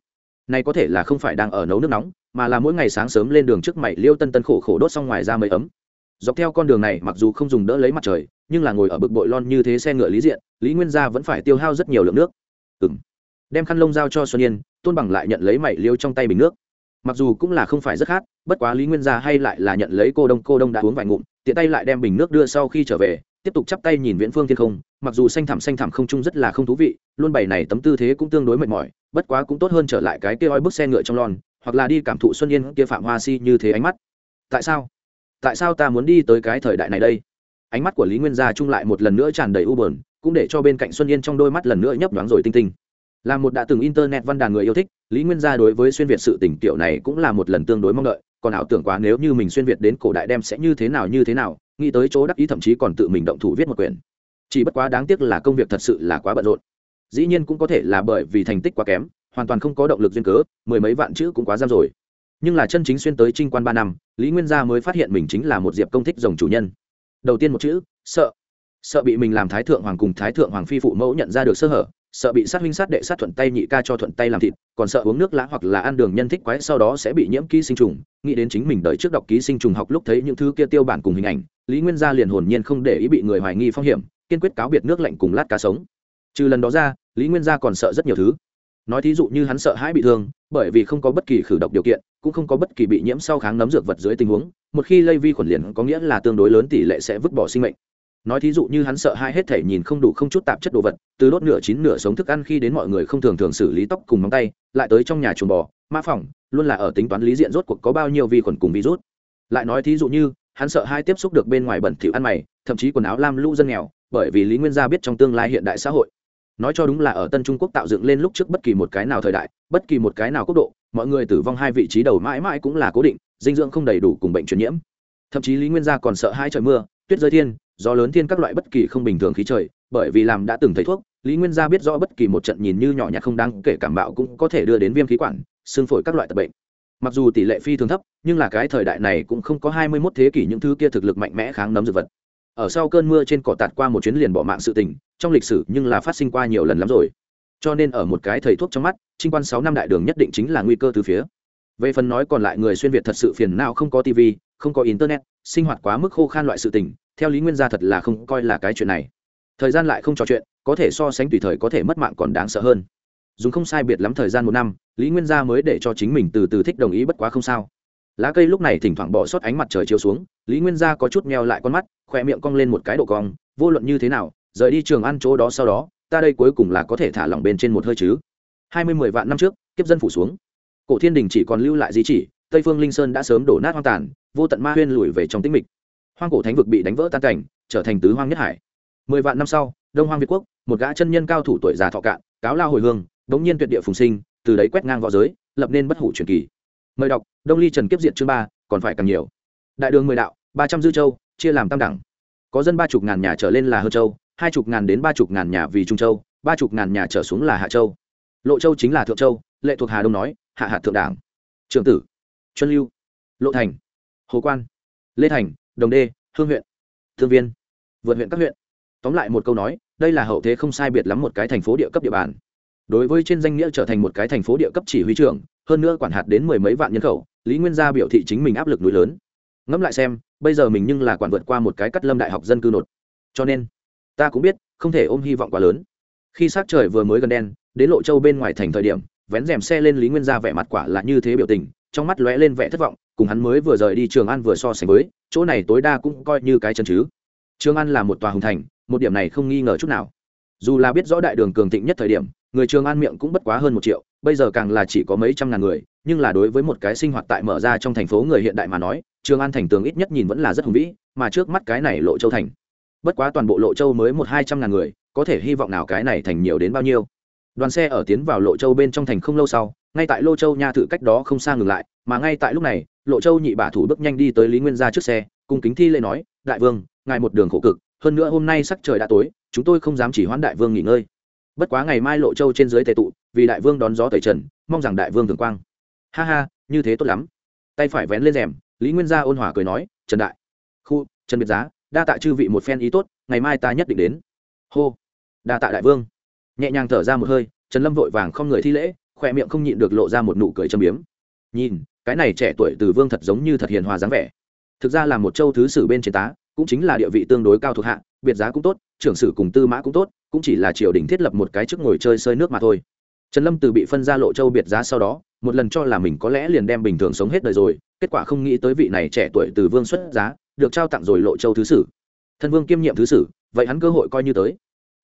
[SPEAKER 1] Này có thể là không phải đang ở nấu nước nóng, mà là mỗi ngày sáng sớm lên đường trước mày liêu tân tân khổ khổ đốt xong ngoài ra mấy ấm dọc theo con đường này mặc dù không dùng đỡ lấy mặt trời, nhưng là ngồi ở bực bội lon như thế xe ngựa lý diện, lý nguyên gia vẫn phải tiêu hao rất nhiều lượng nước. Ừng đem khăn lông giao cho xuân yên, tôn bằng lại nhận lấy mảy liêu trong tay bình nước. Mặc dù cũng là không phải rất khát, bất quá lý nguyên gia hay lại là nhận lấy cô đông cô đông đã uống vài ngụm, tiện tay lại đem bình nước đưa sau khi trở về, tiếp tục chắp tay nhìn viễn phương thiên không, mặc dù xanh thẳm xanh thẳm không trung rất là không thú vị, luôn bày này tấm tư thế cũng tương đối mệt mỏi, bất quá cũng tốt hơn trở lại cái kia oi bức xe ngựa trong lon, hoặc là đi cảm thụ xuân yên kia phạm hoa si như thế ánh mắt. Tại sao? Tại sao ta muốn đi tới cái thời đại này đây? Ánh mắt của lý nguyên gia trung lại một lần nữa tràn đầy u bờn cũng để cho bên cạnh xuân yên trong đôi mắt lần nữa nhấp nhoáng rồi tinh tinh. Là một đã từng internet văn đàn người yêu thích, lý nguyên gia đối với xuyên việt sự tỉnh kiểu này cũng là một lần tương đối mong đợi, còn ảo tưởng quá nếu như mình xuyên việt đến cổ đại đem sẽ như thế nào như thế nào, nghĩ tới chỗ đắc ý thậm chí còn tự mình động thủ viết một quyển. Chỉ bất quá đáng tiếc là công việc thật sự là quá bận rộn. Dĩ nhiên cũng có thể là bởi vì thành tích quá kém, hoàn toàn không có động lực duyên cớ, mười mấy vạn chữ cũng quá giam rồi. Nhưng là chân chính xuyên tới trinh quan ba năm lý nguyên gia mới phát hiện mình chính là một diệp công thích rồng chủ nhân. Đầu tiên một chữ, sợ. Sợ bị mình làm thái thượng hoàng cùng thái thượng hoàng phi phụ mẫu nhận ra được sơ hở, sợ bị sát huynh sát đệ sát thuận tay nhị ca cho thuận tay làm thịt, còn sợ uống nước lã hoặc là ăn đường nhân thích quái sau đó sẽ bị nhiễm ký sinh trùng. Nghĩ đến chính mình đợi trước đọc ký sinh trùng học lúc thấy những thứ kia tiêu bản cùng hình ảnh, lý nguyên gia liền hồn nhiên không để ý bị người hoài nghi phong hiểm, kiên quyết cáo biệt nước lạnh cùng lát cá sống. Trừ lần đó ra, lý nguyên gia còn sợ rất nhiều thứ. Nói thí dụ như hắn sợ hãi bị thương, bởi vì không có bất kỳ khử độc điều kiện cũng không có bất kỳ bị nhiễm sau kháng nấm dược vật dưới tình huống, một khi lây vi khuẩn liền có nghĩa là tương đối lớn tỷ lệ sẽ vứt bỏ sinh mệnh. Nói thí dụ như hắn sợ hai hết thể nhìn không đủ không chút tạp chất đồ vật, từ đốt nửa chín nửa sống thức ăn khi đến mọi người không thường thường xử lý tóc cùng móng tay, lại tới trong nhà chuồng bò, ma phòng luôn là ở tính toán lý diện rốt cuộc có bao nhiêu vi khuẩn cùng virus. Lại nói thí dụ như, hắn sợ hai tiếp xúc được bên ngoài bẩn thỉu ăn mày, thậm chí quần áo lam lũ dân nghèo, bởi vì lý nguyên gia biết trong tương lai hiện đại xã hội nói cho đúng là ở tân trung quốc tạo dựng lên lúc trước bất kỳ một cái nào thời đại, bất kỳ một cái nào quốc độ, mọi người tử vong hai vị trí đầu mãi mãi cũng là cố định, dinh dưỡng không đầy đủ cùng bệnh truyền nhiễm. Thậm chí lý nguyên gia còn sợ hai trời mưa, tuyết rơi thiên do lớn thiên các loại bất kỳ không bình thường khí trời, bởi vì làm đã từng thấy thuốc, lý nguyên gia biết rõ bất kỳ một trận nhìn như nhỏ nhặt không đáng kể cảm bạo cũng có thể đưa đến viêm khí quản, xương phổi các loại tập bệnh. Mặc dù tỷ lệ phi thường thấp, nhưng là cái thời đại này cũng không có hai mươi mốt thế kỷ những thứ kia thực lực mạnh mẽ kháng nấm dược vật. Ở sau cơn mưa trên cỏ tạt qua một chuyến liền bỏ mạng sự tình trong lịch sử nhưng là phát sinh qua nhiều lần lắm rồi. Cho nên ở một cái thầy thuốc trong mắt, trinh quan sáu năm đại đường nhất định chính là nguy cơ từ phía. Về phần nói còn lại người xuyên việt thật sự phiền não không có tv không có internet, sinh hoạt quá mức khô khan loại sự tình, theo lý nguyên gia thật là không coi là cái chuyện này. Thời gian lại không trò chuyện, có thể so sánh tùy thời có thể mất mạng còn đáng sợ hơn. Dùng không sai biệt lắm thời gian một năm, lý nguyên gia mới để cho chính mình từ từ thích đồng ý bất quá không sao. Lá cây lúc này thỉnh thoảng bỏ sót ánh mặt trời chiếu xuống, lý nguyên gia có chút meo lại con mắt, khoe miệng cong lên một cái độ cong, vô luận như thế nào rời đi trường ăn chỗ đó sau đó, ta đây cuối cùng là có thể thả lỏng bên trên một hơi chứ. Hai mươi mười vạn năm trước, kiếp dân phủ xuống. Cổ thiên đình chỉ còn lưu lại di chỉ, tây phương linh sơn đã sớm đổ nát hoang tàn, vô tận ma huyên lùi về trong tĩnh mịch. Hoang cổ thánh vực bị đánh vỡ tan cảnh, trở thành tứ hoang nhất hải. Mười vạn năm sau, đông hoang việt quốc, một gã chân nhân cao thủ tuổi già thọ cạn, cáo lao hồi hương, đống nhiên tuyệt địa phùng sinh, từ đấy quét ngang v õ giới, lập nên bất hủ truyền kỳ. Mời đọc, đông ly trần kiếp diện chương ba, còn phải càng nhiều. Đại đường mười đạo, ba trăm dư châu, chia làm tam đẳng. Có dân ba chục ngàn nhà trở lên là hơ châu hai chục ngàn đến ba chục ngàn nhà vì trung châu, ba chục ngàn nhà trở xuống là hạ châu. Lộ châu chính là thượng châu, lệ thuộc hà đông nói, hạ hạt thượng đảng. Trường tử trân lưu, lộ thành, hồ quan, lê thành, đồng đê, hương huyện, thương viên, vượt huyện các huyện. Tóm lại một câu nói, đây là hậu thế không sai biệt lắm một cái thành phố địa cấp địa bàn. Đối với trên danh nghĩa trở thành một cái thành phố địa cấp chỉ huy trưởng, hơn nữa quản hạt đến mười mấy vạn nhân khẩu, lý nguyên gia biểu thị chính mình áp lực núi lớn. Ngẫm lại xem, bây giờ mình nhưng là quản vượt qua một cái cắt lâm đại học dân cư nột. Cho nên ta cũng biết, không thể ôm hy vọng quá lớn. Khi s á c trời vừa mới gần đen, đến lộ châu bên ngoài thành thời điểm, vén rèm xe lên lý nguyên ra vẻ mặt quả là như thế biểu tình, trong mắt lóe lên vẻ thất vọng, cùng hắn mới vừa rời đi trường an vừa so sánh với, chỗ này tối đa cũng coi như cái chân chứ. Trường an là một tòa hùng thành, một điểm này không nghi ngờ chút nào. Dù là biết rõ đại đường cường thịnh nhất thời điểm, người trường an miệng cũng bất quá hơn một triệu, bây giờ càng là chỉ có mấy trăm ngàn người, nhưng là đối với một cái sinh hoạt tại mở ra trong thành phố người hiện đại mà nói, trường an thành tường ít nhất nhìn vẫn là rất hùng vĩ, mà trước mắt cái này lộ châu thành bất quá toàn bộ lộ châu mới một hai trăm ngàn người, có thể hy vọng nào cái này thành nhiều đến bao nhiêu. Đoàn xe ở tiến vào lộ châu bên trong thành không lâu sau, ngay tại lô châu nha thử cách đó không xa ngừng lại, mà ngay tại lúc này, lộ châu nhị bả thủ bước nhanh đi tới lý nguyên gia trước xe cùng kính thi lê nói, đại vương, ngài một đường khổ cực, hơn nữa hôm nay sắc trời đã tối, chúng tôi không dám chỉ hoãn đại vương nghỉ ngơi. Bất quá ngày mai lộ châu trên dưới tề tụ, vì đại vương đón gió tẩy trần, mong rằng đại vương thường quang. Ha ha, như thế tốt lắm. Tay phải vén lên rèm, lý nguyên gia ôn hòa cười nói, trần đại. Khu, trần biệt giá đa tạ chư vị một phen ý tốt, ngày mai ta nhất định đến. Hô. Đa tạ đại vương. Nhẹ nhàng thở ra một hơi, trần lâm vội vàng không người thi lễ khoe miệng không nhịn được lộ ra một nụ cười châm biếm. Nhìn, cái này trẻ tuổi từ vương thật giống như thật hiền hòa dáng vẻ. Thực ra là một châu thứ sử bên trên tá, cũng chính là địa vị tương đối cao thuộc hạ, biệt giá cũng tốt, trưởng sử cùng tư mã cũng tốt, cũng chỉ là triều đình thiết lập một cái chức ngồi chơi sơi nước mà thôi. Trần lâm từ bị phân ra lộ châu biệt giá sau đó, một lần cho là mình có lẽ liền đem bình thường sống hết đời rồi, kết quả không nghĩ tới vị này trẻ tuổi từ vương xuất giá được trao tặng rồi lộ châu thứ sử. Thân vương kiêm nhiệm thứ sử, vậy hắn cơ hội coi như tới.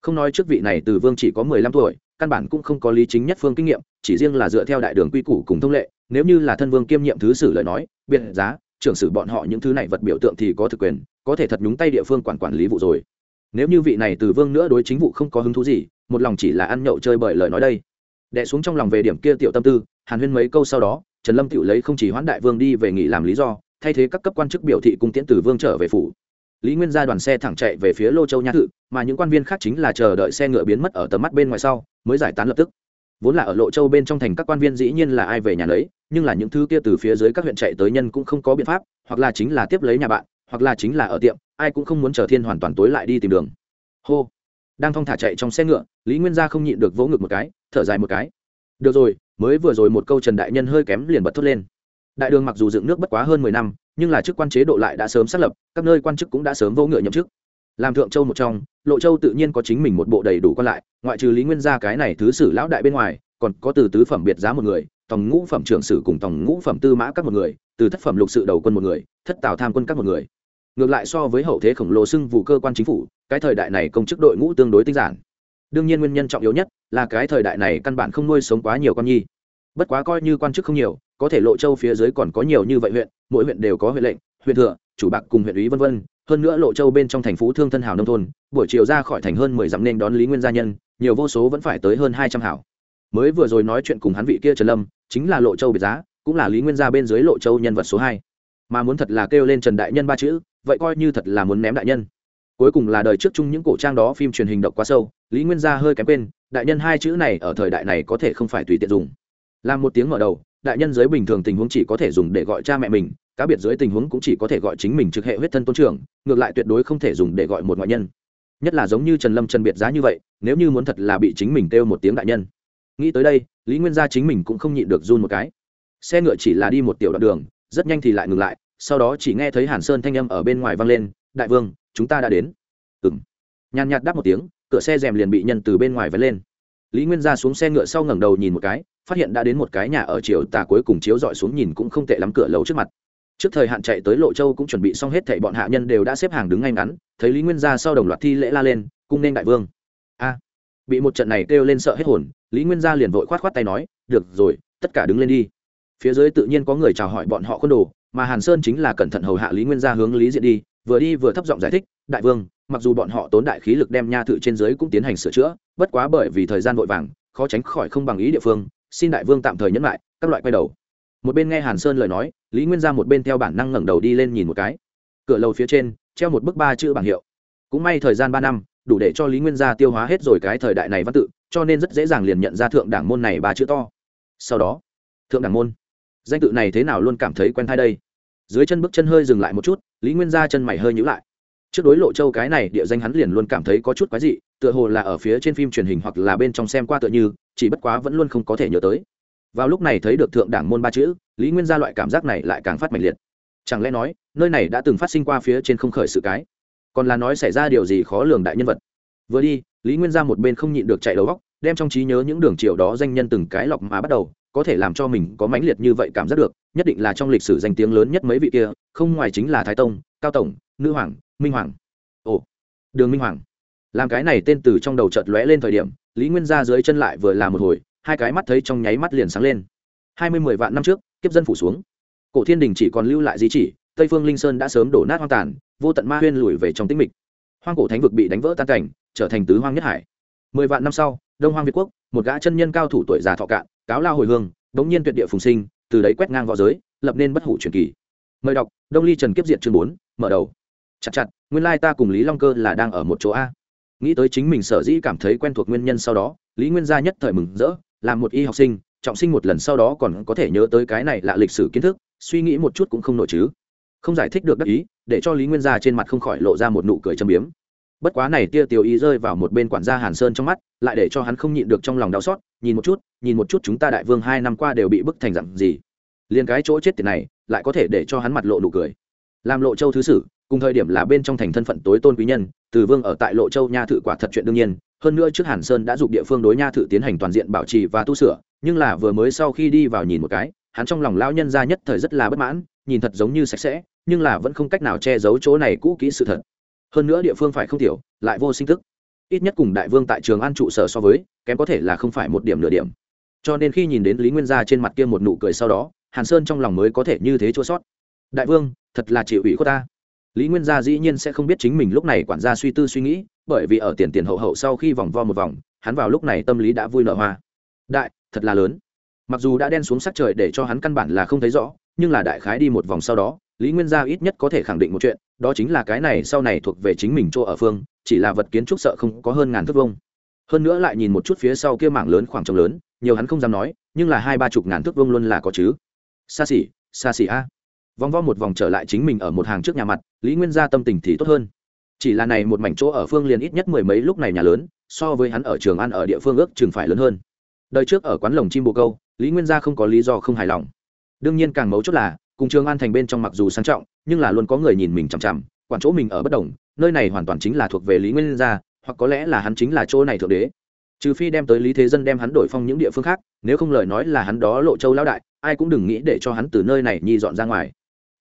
[SPEAKER 1] Không nói trước vị này từ vương chỉ có mười lăm tuổi, căn bản cũng không có lý chính nhất phương kinh nghiệm, chỉ riêng là dựa theo đại đường quy củ cùng thông lệ, nếu như là thân vương kiêm nhiệm thứ sử lời nói, biệt giá, trưởng sử bọn họ những thứ này vật biểu tượng thì có thực quyền, có thể thật nhúng tay địa phương quản quản lý vụ rồi. Nếu như vị này từ vương nữa đối chính vụ không có hứng thú gì, một lòng chỉ là ăn nhậu chơi bởi lời nói đây. Đẻ xuống trong lòng về điểm kia tiểu tâm tư, hàn huyên mấy câu sau đó, trần lâm tự lấy không chỉ hoãn đại vương đi về nghỉ làm lý do thay thế các cấp quan chức biểu thị cung tiễn tử vương trở về phủ. Lý nguyên ra đoàn xe thẳng chạy về phía lô châu nha thự, mà những quan viên khác chính là chờ đợi xe ngựa biến mất ở tầm mắt bên ngoài sau, mới giải tán lập tức. Vốn là ở lộ châu bên trong thành các quan viên dĩ nhiên là ai về nhà lấy nhưng là những thứ kia từ phía dưới các huyện chạy tới nhân cũng không có biện pháp, hoặc là chính là tiếp lấy nhà bạn, hoặc là chính là ở tiệm, ai cũng không muốn chờ thiên hoàn toàn tối lại đi tìm đường. Hô! Đang thong thả chạy trong xe ngựa, lý nguyên gia không nhịn được vỗ ngực một cái, thở dài một cái. Được rồi, mới vừa rồi một câu trần đại nhân hơi kém liền bật thốt lên đại đường mặc dù dựng nước bất quá hơn mười năm, nhưng là chức quan chế độ lại đã sớm xác lập, các nơi quan chức cũng đã sớm vô ngựa nhậm chức. Làm thượng châu một trong, lộ châu tự nhiên có chính mình một bộ đầy đủ quan lại, ngoại trừ lý nguyên gia cái này thứ sử lão đại bên ngoài, còn có từ tứ phẩm biệt giá một người, tòng ngũ phẩm trưởng sử cùng tòng ngũ phẩm tư mã các một người, từ thất phẩm lục sự đầu quân một người, thất tào tham quân các một người. Ngược lại so với hậu thế khổng lồ xưng vụ cơ quan chính phủ, cái thời đại này công chức đội ngũ tương đối tinh giản. Đương nhiên nguyên nhân trọng yếu nhất là cái thời đại này căn bản không nuôi sống quá nhiều con nhi bất quá coi như quan chức không nhiều, có thể lộ châu phía dưới còn có nhiều như vậy huyện, mỗi huyện đều có huyện lệnh, huyện thừa, chủ bạc cùng huyện ủy vân vân. Hơn nữa lộ châu bên trong thành phố thương thân hào nông thôn, buổi chiều ra khỏi thành hơn mười dặm nên đón lý nguyên gia nhân, nhiều vô số vẫn phải tới hơn hai trăm hảo. Mới vừa rồi nói chuyện cùng hắn vị kia trần lâm, chính là lộ châu biệt giá, cũng là lý nguyên gia bên dưới lộ châu nhân vật số hai. Mà muốn thật là kêu lên trần đại nhân ba chữ, vậy coi như thật là muốn ném đại nhân. Cuối cùng là đời trước chung những cổ trang đó phim truyền hình độc quá sâu, lý nguyên gia hơi kém quên, đại nhân hai chữ này ở thời đại này có thể không phải tùy tiện dùng làm một tiếng mở đầu, đại nhân dưới bình thường tình huống chỉ có thể dùng để gọi cha mẹ mình, cá biệt dưới tình huống cũng chỉ có thể gọi chính mình trực hệ huyết thân tôn trưởng, ngược lại tuyệt đối không thể dùng để gọi một ngoại nhân. Nhất là giống như trần lâm trần biệt giá như vậy, nếu như muốn thật là bị chính mình kêu một tiếng đại nhân. Nghĩ tới đây, lý nguyên gia chính mình cũng không nhịn được run một cái. Xe ngựa chỉ là đi một tiểu đoạn đường, rất nhanh thì lại ngừng lại, sau đó chỉ nghe thấy hàn sơn thanh âm ở bên ngoài vang lên, đại vương, chúng ta đã đến. Ừ m nhàn nhạt đáp một tiếng, cửa xe rèm liền bị nhân từ bên ngoài vén lên. Lý nguyên Gia xuống xe ngựa sau ngẩng đầu nhìn một cái phát hiện đã đến một cái nhà ở chiều tà cuối cùng chiếu dọi xuống nhìn cũng không tệ lắm cửa lầu trước mặt. Trước thời hạn chạy tới lộ châu cũng chuẩn bị xong hết thảy bọn hạ nhân đều đã xếp hàng đứng ngay ngắn, thấy lý nguyên gia sau đồng loạt thi lễ la lên, cung nên đại vương. A! Bị một trận này kêu lên sợ hết hồn, lý nguyên gia liền vội khoát khoát tay nói, được rồi, tất cả đứng lên đi. Phía dưới tự nhiên có người chào hỏi bọn họ khuôn đồ, mà hàn sơn chính là cẩn thận hầu hạ lý nguyên gia hướng lý diện đi, vừa đi vừa thấp giọng giải thích, đại vương, mặc dù bọn họ tốn đại khí lực đem nha thự trên dưới cũng tiến hành sửa chữa, bất quá bởi vì thời gian vội vàng, khó tránh khỏi không bằng ý địa phương xin đại vương tạm thời nhẫn lại, các loại quay đầu. Một bên nghe hàn sơn lời nói, lý nguyên ra một bên theo bản năng ngẩng đầu đi lên nhìn một cái. Cửa lầu phía trên, treo một bức ba chữ bảng hiệu. Cũng may thời gian ba năm, đủ để cho lý nguyên gia tiêu hóa hết rồi cái thời đại này văn tự, cho nên rất dễ dàng liền nhận ra thượng đảng môn này ba chữ to. Sau đó, thượng đảng môn. Danh tự này thế nào luôn cảm thấy quen thai đây? Dưới chân bước chân hơi dừng lại một chút, lý nguyên gia chân mày hơi nhữ lại. Trước đối lộ châu cái này địa danh hắn liền luôn cảm thấy có chút quái dị, tựa hồ là ở phía trên phim truyền hình hoặc là bên trong xem qua tựa như chỉ bất quá vẫn luôn không có thể nhớ tới. Vào lúc này thấy được thượng đảng môn ba chữ, lý nguyên gia loại cảm giác này lại càng phát mạnh liệt. Chẳng lẽ nói, nơi này đã từng phát sinh qua phía trên không khởi sự cái? Còn là nói xảy ra điều gì khó lường đại nhân vật? Vừa đi, lý nguyên gia một bên không nhịn được chạy đầu góc, đem trong trí nhớ những đường chiều đó danh nhân từng cái lọc mà bắt đầu, có thể làm cho mình có mãnh liệt như vậy cảm giác được, nhất định là trong lịch sử danh tiếng lớn nhất mấy vị kia, không ngoài chính là thái tông, cao tổng, nữ hoàng, minh hoàng. Ồ, đường minh hoàng làm cái này tên từ trong đầu chợt lóe lên thời điểm, lý nguyên ra dưới chân lại vừa là một hồi, hai cái mắt thấy trong nháy mắt liền sáng lên. Hai mươi mười vạn năm trước, kiếp dân phủ xuống. Cổ thiên đình chỉ còn lưu lại di chỉ, tây phương linh sơn đã sớm đổ nát hoang tàn, vô tận ma huyên lùi về trong tĩnh mịch. Hoang cổ thánh vực bị đánh vỡ tan cảnh, trở thành tứ hoang nhất hải. Mười vạn năm sau, đông hoang việt quốc, một gã chân nhân cao thủ tuổi già thọ cạn, cáo lao hồi hương đống nhiên tuyệt địa phùng sinh, từ đấy quét ngang v õ giới, lập nên bất hủ truyền kỳ. Mời đọc, đông ly trần kiếp diện chương bốn, mở đầu. Chặt chặt, nguyên lai ta cùng lý long cơ là đang ở một chỗ a nghĩ tới chính mình sở dĩ cảm thấy quen thuộc nguyên nhân sau đó, lý nguyên gia nhất thời mừng rỡ làm một y học sinh, trọng sinh một lần sau đó còn có thể nhớ tới cái này là lịch sử kiến thức, suy nghĩ một chút cũng không nổi chứ. Không giải thích được đắc ý, để cho lý nguyên gia trên mặt không khỏi lộ ra một nụ cười châm biếm. Bất quá này tia tiểu ý rơi vào một bên quản gia hàn sơn trong mắt, lại để cho hắn không nhịn được trong lòng đau xót, nhìn một chút, nhìn một chút chúng ta đại vương hai năm qua đều bị bức thành dặn gì. Liền cái chỗ chết tiền này, lại có thể để cho hắn mặt lộ nụ cười làm lộ châu thứ sử cùng thời điểm là bên trong thành thân phận tối tôn quý nhân từ vương ở tại lộ châu nha thự quả thật chuyện đương nhiên hơn nữa trước hàn sơn đã dục địa phương đối nha thự tiến hành toàn diện bảo trì và tu sửa nhưng là vừa mới sau khi đi vào nhìn một cái hắn trong lòng lão nhân ra nhất thời rất là bất mãn nhìn thật giống như sạch sẽ nhưng là vẫn không cách nào che giấu chỗ này cũ kỹ sự thật. Hơn nữa địa phương phải không thiểu, lại vô sinh tức ít nhất cùng đại vương tại trường an trụ sở so với kém có thể là không phải một điểm nửa điểm. Cho nên khi nhìn đến lý nguyên gia trên mặt kia một nụ cười sau đó hàn sơn trong lòng mới có thể như thế chua sót đại vương, thật là chịu ủy của ta. Lý nguyên gia dĩ nhiên sẽ không biết chính mình lúc này quản gia suy tư suy nghĩ, bởi vì ở tiền tiền hậu hậu sau khi vòng vo một vòng, hắn vào lúc này tâm lý đã vui nở hoa. Đại, thật là lớn. Mặc dù đã đen xuống sắc trời để cho hắn căn bản là không thấy rõ, nhưng là đại khái đi một vòng sau đó, lý nguyên gia ít nhất có thể khẳng định một chuyện, đó chính là cái này sau này thuộc về chính mình chỗ ở phương, chỉ là vật kiến trúc sợ không có hơn ngàn thước vông hơn nữa lại nhìn một chút phía sau kia mảng lớn khoảng trống lớn, nhiều hắn không dám nói, nhưng là hai ba chục ngàn thước vông luôn là có chứ. Xa xỉ xa xỉ a vòng vo một vòng trở lại chính mình ở một hàng trước nhà mặt, lý nguyên gia tâm tình thì tốt hơn. Chỉ là này một mảnh chỗ ở phương liền ít nhất mười mấy lúc này nhà lớn, so với hắn ở trường ăn ở địa phương ước chừng phải lớn hơn. Đời trước ở quán lồng chim bồ câu, lý nguyên gia không có lý do không hài lòng. Đương nhiên càng mấu chốt là, cùng trường an thành bên trong mặc dù sang trọng, nhưng là luôn có người nhìn mình chằm chằm, quản chỗ mình ở bất đồng, nơi này hoàn toàn chính là thuộc về lý nguyên gia, hoặc có lẽ là hắn chính là chỗ này thượng đế. Trừ phi đem tới lý thế dân đem hắn đổi phong những địa phương khác, nếu không lời nói là hắn đó lộ châu lão đại, ai cũng đừng nghĩ để cho hắn từ nơi này nhi dọn ra ngoài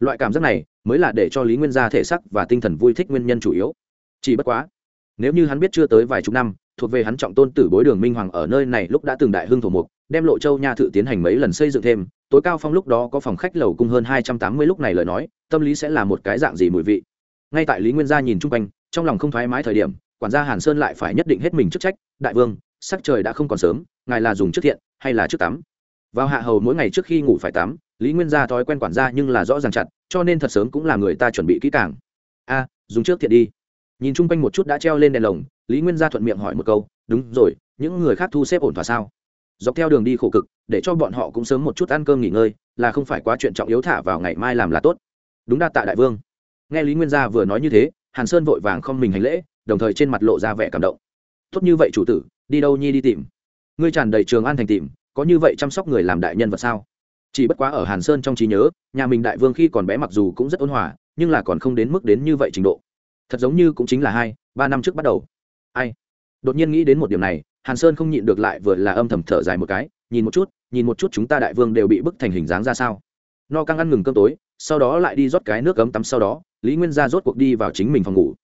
[SPEAKER 1] loại cảm giác này mới là để cho lý nguyên gia thể sắc và tinh thần vui thích nguyên nhân chủ yếu. Chỉ bất quá, nếu như hắn biết chưa tới vài chục năm, thuộc về hắn trọng tôn tử bối đường minh hoàng ở nơi này lúc đã từng đại hưng thổ mục, đem lộ châu nha thự tiến hành mấy lần xây dựng thêm, tối cao phong lúc đó có phòng khách lầu cung hơn hai trăm tám mươi lúc này lời nói, tâm lý sẽ là một cái dạng gì mùi vị. Ngay tại lý nguyên gia nhìn chung quanh, trong lòng không thoải mái thời điểm, quản gia hàn sơn lại phải nhất định hết mình chức trách, đại vương, sắc trời đã không còn sớm, ngài là dùng trước thiện hay là trước tắm? Vào hạ hầu mỗi ngày trước khi ngủ phải tắm lý nguyên gia thói quen quản gia nhưng là rõ ràng chặt, cho nên thật sớm cũng là người ta chuẩn bị kỹ càng. A, dùng trước thiện đi. Nhìn chung quanh một chút đã treo lên đèn lồng, lý nguyên gia thuận miệng hỏi một câu, đúng rồi, những người khác thu xếp ổn thỏa sao? Dọc theo đường đi khổ cực, để cho bọn họ cũng sớm một chút ăn cơm nghỉ ngơi, là không phải quá chuyện trọng yếu thả vào ngày mai làm là tốt. Đúng đa tạ đại vương. Nghe lý nguyên gia vừa nói như thế, hàn sơn vội vàng không mình hành lễ, đồng thời trên mặt lộ ra vẻ cảm động. Tốt như vậy chủ tử, đi đâu nhi đi tìm? Ngươi tràn đầy trường an thành tìm, có như vậy chăm sóc người làm đại nhân vật sao? Chỉ bất quá ở hàn sơn trong trí nhớ, nhà mình đại vương khi còn bé mặc dù cũng rất ôn hòa, nhưng là còn không đến mức đến như vậy trình độ. Thật giống như cũng chính là hai, ba năm trước bắt đầu. Ai? Đột nhiên nghĩ đến một điểm này, hàn sơn không nhịn được lại vừa là âm thầm thở dài một cái, nhìn một chút, nhìn một chút chúng ta đại vương đều bị bức thành hình dáng ra sao. No căng ăn ngừng cơm tối, sau đó lại đi rót cái nước cấm tắm sau đó, lý nguyên ra rốt cuộc đi vào chính mình phòng ngủ.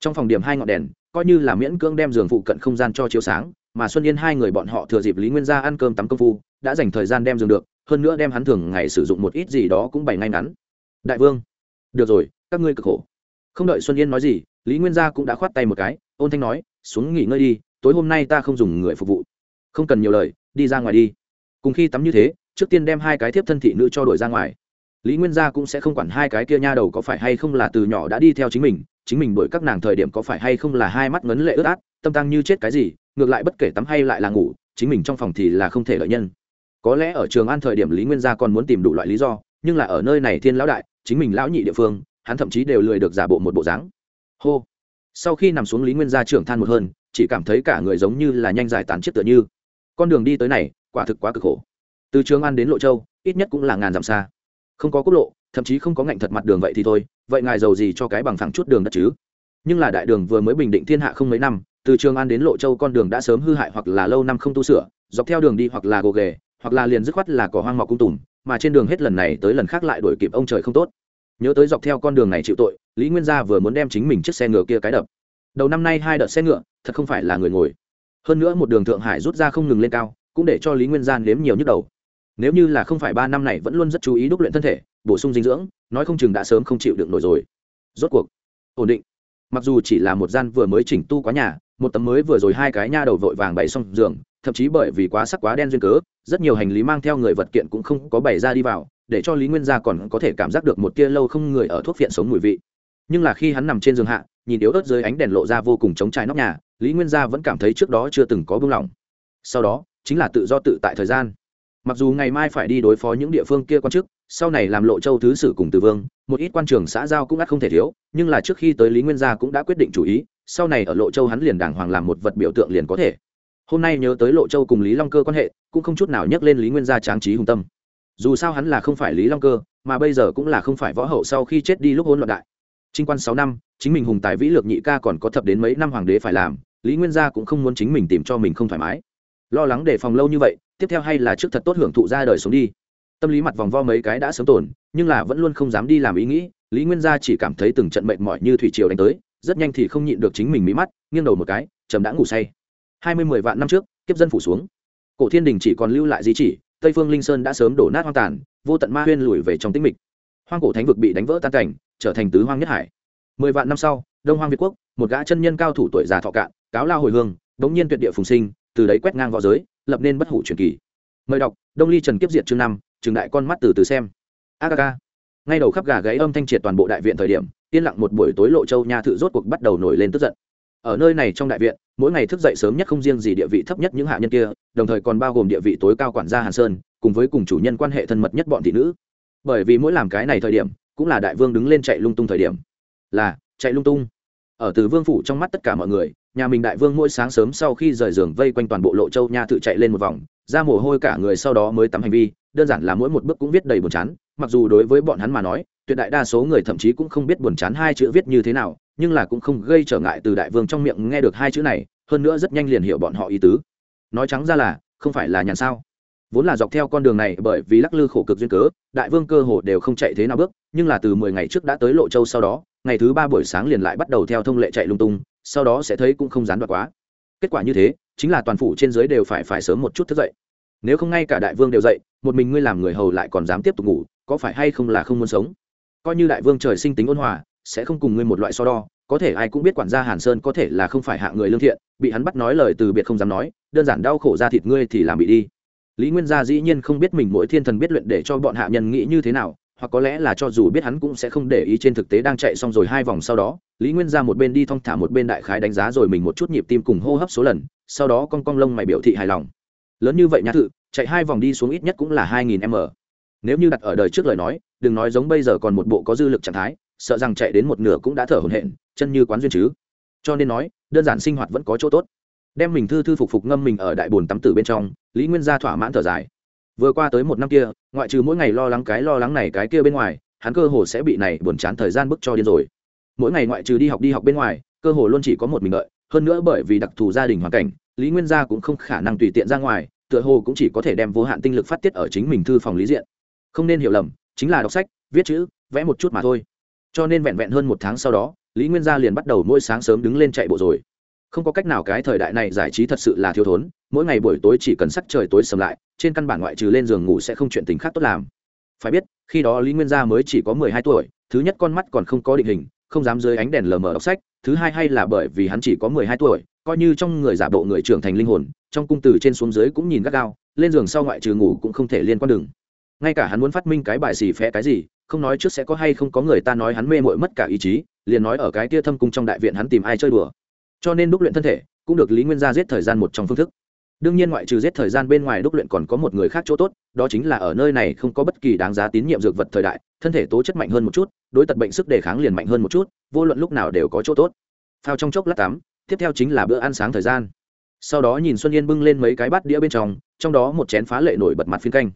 [SPEAKER 1] Trong phòng điểm hai ngọn đèn, coi như là miễn cưỡng đem giường phụ cận không gian cho chiếu sáng, mà xuân yên hai người bọn họ thừa dịp lý nguyên gia ăn cơm tắm công phu đã dành thời gian đem giường được, hơn nữa đem hắn thường ngày sử dụng một ít gì đó cũng bày ngay ngắn. Đại vương. Được rồi, các ngươi cực khổ. Không đợi xuân yên nói gì, lý nguyên gia cũng đã khoát tay một cái, ôn thanh nói, xuống nghỉ ngơi đi, tối hôm nay ta không dùng người phục vụ. Không cần nhiều lời, đi ra ngoài đi. Cùng khi tắm như thế, trước tiên đem hai cái thiếp thân thị nữ cho đổi ra ngoài. Lý nguyên gia cũng sẽ không quản hai cái kia nha đầu có phải hay không là từ nhỏ đã đi theo chính mình chính mình đổi các nàng thời điểm có phải hay không là hai mắt ngấn lệ ướt át, tâm tăng như chết cái gì, ngược lại bất kể tắm hay lại là ngủ, chính mình trong phòng thì là không thể lợi nhân có lẽ ở trường an thời điểm lý nguyên gia còn muốn tìm đủ loại lý do, nhưng là ở nơi này thiên lão đại, chính mình lão nhị địa phương, hắn thậm chí đều lười được giả bộ một bộ dáng. Hô. Sau khi nằm xuống lý nguyên gia trưởng than một hơn, chỉ cảm thấy cả người giống như là nhanh giải tán chiếc tựa như. Con đường đi tới này, quả thực quá cực khổ. Từ trường an đến lộ châu, ít nhất cũng là ngàn dặm xa. Không có quốc lộ, thậm chí không có ngạnh thật mặt đường vậy thì thôi, vậy ngài giàu gì cho cái bằng phẳng chút đường đất chứ? Nhưng là đại đường vừa mới bình định thiên hạ không mấy năm, từ trường an đến lộ châu con đường đã sớm hư hại hoặc là lâu năm không tu sửa, dọc theo đường đi hoặc là gồ ghề hoặc là liền dứt khoát là cỏ hoang mọc cung tùm mà trên đường hết lần này tới lần khác lại đuổi kịp ông trời không tốt. Nhớ tới dọc theo con đường này chịu tội, lý nguyên gia vừa muốn đem chính mình chiếc xe ngựa kia cái đập. Đầu năm nay hai đợt xe ngựa, thật không phải là người ngồi. Hơn nữa một đường thượng hải rút ra không ngừng lên cao, cũng để cho lý nguyên gia nếm nhiều nhức đầu. Nếu như là không phải ba năm này vẫn luôn rất chú ý đúc luyện thân thể, bổ sung dinh dưỡng, nói không chừng đã sớm không chịu được nổi rồi. Rốt cuộc, ổn định. Mặc dù chỉ là một gian vừa mới chỉnh tu quá nhà, một tấm mới vừa rồi hai cái nha đầu vội vàng bày xong giường thậm chí bởi vì quá sắc quá đen duyên cớ, rất nhiều hành lý mang theo người vật kiện cũng không có bày ra đi vào, để cho lý nguyên gia còn có thể cảm giác được một tia lâu không người ở thuốc viện sống mùi vị. Nhưng là khi hắn nằm trên giường hạ, nhìn yếu ớt dưới ánh đèn lộ ra vô cùng chống trải nóc nhà, lý nguyên gia vẫn cảm thấy trước đó chưa từng có buông lỏng. Sau đó, chính là tự do tự tại thời gian. Mặc dù ngày mai phải đi đối phó những địa phương kia quan chức, sau này làm lộ châu thứ sử cùng từ vương, một ít quan trường xã giao cũng ắt không thể thiếu, nhưng là trước khi tới lý nguyên gia cũng đã quyết định chủ ý, sau này ở lộ châu hắn liền đàng hoàng làm một vật biểu tượng liền có thể hôm nay nhớ tới lộ châu cùng lý long cơ quan hệ, cũng không chút nào nhắc lên lý nguyên gia tráng trí hùng tâm. Dù sao hắn là không phải lý long cơ, mà bây giờ cũng là không phải võ hậu sau khi chết đi lúc hôn loạn đại. Trinh quan sáu năm, chính mình hùng tài vĩ lược nhị ca còn có thập đến mấy năm hoàng đế phải làm, lý nguyên gia cũng không muốn chính mình tìm cho mình không thoải mái. Lo lắng đề phòng lâu như vậy, tiếp theo hay là trước thật tốt hưởng thụ ra đời sống đi. Tâm lý mặt vòng vo mấy cái đã sớm tổn, nhưng là vẫn luôn không dám đi làm ý nghĩ, lý nguyên gia chỉ cảm thấy từng trận mệt mỏi như thủy triều đánh tới, rất nhanh thì không nhịn được chính mình mí mắt, nghiêng đầu một cái chầm đã ngủ say hai mươi mười vạn năm trước, kiếp dân phủ xuống. Cổ thiên đình chỉ còn lưu lại di chỉ, tây phương linh sơn đã sớm đổ nát hoang tàn, vô tận ma huyên lùi về trong tĩnh mịch. Hoang cổ thánh vực bị đánh vỡ tan cảnh, trở thành tứ hoang nhất hải. Mười vạn năm sau, đông hoang việt quốc, một gã chân nhân cao thủ tuổi già thọ cạn, cáo lao hồi hương, đống nhiên tuyệt địa phùng sinh, từ đấy quét ngang v õ giới, lập nên bất hủ truyền kỳ. Mời đọc, đông ly trần kiếp diệt chương năm, trường đại con mắt từ từ xem. Aga ngay đầu khắp gà gáy âm thanh triệt toàn bộ đại viện thời điểm, yên lặng một buổi tối lộ châu nha thự rốt cuộc bắt đầu nổi lên tức giận. Ở nơi này trong đại viện mỗi ngày thức dậy sớm nhất không riêng gì địa vị thấp nhất những hạ nhân kia, đồng thời còn bao gồm địa vị tối cao quản gia hàn sơn, cùng với cùng chủ nhân quan hệ thân mật nhất bọn thị nữ. Bởi vì mỗi làm cái này thời điểm, cũng là đại vương đứng lên chạy lung tung thời điểm. Là, chạy lung tung. Ở từ vương phủ trong mắt tất cả mọi người, nhà mình đại vương mỗi sáng sớm sau khi rời giường vây quanh toàn bộ lộ châu nha tự chạy lên một vòng, ra mồ hôi cả người sau đó mới tắm hành vi, đơn giản là mỗi một bước cũng viết đầy buồn chán, mặc dù đối với bọn hắn mà nói, tuyệt đại đa số người thậm chí cũng không biết buồn chán hai chữ viết như thế nào nhưng là cũng không gây trở ngại từ đại vương trong miệng nghe được hai chữ này, hơn nữa rất nhanh liền hiểu bọn họ ý tứ. Nói trắng ra là, không phải là nhàn sao. Vốn là dọc theo con đường này, bởi vì lắc lư khổ cực duyên cớ, đại vương cơ hồ đều không chạy thế nào bước, nhưng là từ mười ngày trước đã tới lộ châu sau đó, ngày thứ ba buổi sáng liền lại bắt đầu theo thông lệ chạy lung tung, sau đó sẽ thấy cũng không gián đoạn quá. Kết quả như thế, chính là toàn phủ trên dưới đều phải phải sớm một chút thức dậy. Nếu không ngay cả đại vương đều dậy, một mình ngươi làm người hầu lại còn dám tiếp tục ngủ, có phải hay không là không muốn sống? Coi như đại vương trời sinh tính ôn hòa sẽ không cùng ngươi một loại so đo, có thể ai cũng biết quản gia hàn sơn có thể là không phải hạ người lương thiện, bị hắn bắt nói lời từ biệt không dám nói, đơn giản đau khổ ra thịt ngươi thì làm bị đi. Lý nguyên gia dĩ nhiên không biết mình mỗi thiên thần biết luyện để cho bọn hạ nhân nghĩ như thế nào, hoặc có lẽ là cho dù biết hắn cũng sẽ không để ý trên thực tế đang chạy xong rồi hai vòng sau đó, lý nguyên ra một bên đi thong thả một bên đại khái đánh giá rồi mình một chút nhịp tim cùng hô hấp số lần, sau đó con cong lông mày biểu thị hài lòng. Lớn như vậy nhã thự, chạy hai vòng đi xuống ít nhất cũng là hai nghìn m. Nếu như đặt ở đời trước lời nói, đừng nói giống bây giờ còn một bộ có dư lực trạng thái sợ rằng chạy đến một nửa cũng đã thở hổn hển, chân như quán duyên chứ. Cho nên nói, đơn giản sinh hoạt vẫn có chỗ tốt. Đem mình thư thư phục phục ngâm mình ở đại bồn tắm tử bên trong, lý nguyên gia thỏa mãn thở dài. Vừa qua tới một năm kia, ngoại trừ mỗi ngày lo lắng cái lo lắng này cái kia bên ngoài, hắn cơ hồ sẽ bị này buồn chán thời gian bức cho điên rồi. Mỗi ngày ngoại trừ đi học đi học bên ngoài, cơ hồ luôn chỉ có một mình đợi, hơn nữa bởi vì đặc thù gia đình hoàn cảnh, lý nguyên gia cũng không khả năng tùy tiện ra ngoài, tựa hồ cũng chỉ có thể đem vô hạn tinh lực phát tiết ở chính mình thư phòng lý diện. Không nên hiểu lầm, chính là đọc sách, viết chữ, vẽ một chút mà thôi cho nên vẹn vẹn hơn một tháng sau đó, lý nguyên gia liền bắt đầu mỗi sáng sớm đứng lên chạy bộ rồi. Không có cách nào cái thời đại này giải trí thật sự là thiếu thốn, mỗi ngày buổi tối chỉ cần sắc trời tối sầm lại, trên căn bản ngoại trừ lên giường ngủ sẽ không chuyện tình khác tốt làm. Phải biết, khi đó lý nguyên gia mới chỉ có mười hai tuổi, thứ nhất con mắt còn không có định hình, không dám dưới ánh đèn lờ mờ đọc sách, thứ hai hay là bởi vì hắn chỉ có mười hai tuổi, coi như trong người giả bộ người trưởng thành linh hồn, trong cung từ trên xuống dưới cũng nhìn gắt gao, lên giường sau ngoại trừ ngủ cũng không thể liên quan đường. Ngay cả hắn muốn phát minh cái bài xì phé cái gì không nói trước sẽ có hay không có người ta nói hắn mê mội mất cả ý chí, liền nói ở cái tia thâm cung trong đại viện hắn tìm ai chơi đùa. Cho nên đúc luyện thân thể, cũng được lý nguyên gia giết thời gian một trong phương thức. Đương nhiên ngoại trừ giết thời gian bên ngoài đúc luyện còn có một người khác chỗ tốt, đó chính là ở nơi này không có bất kỳ đáng giá tín nhiệm dược vật thời đại, thân thể tố chất mạnh hơn một chút, đối tật bệnh sức đề kháng liền mạnh hơn một chút, vô luận lúc nào đều có chỗ tốt. Phao trong chốc lát tắm, tiếp theo chính là bữa ăn sáng thời gian. Sau đó nhìn xuân yên bưng lên mấy cái bát đĩa bên trong trong đó một chén phá lệ nổi bật mặt phiên canh.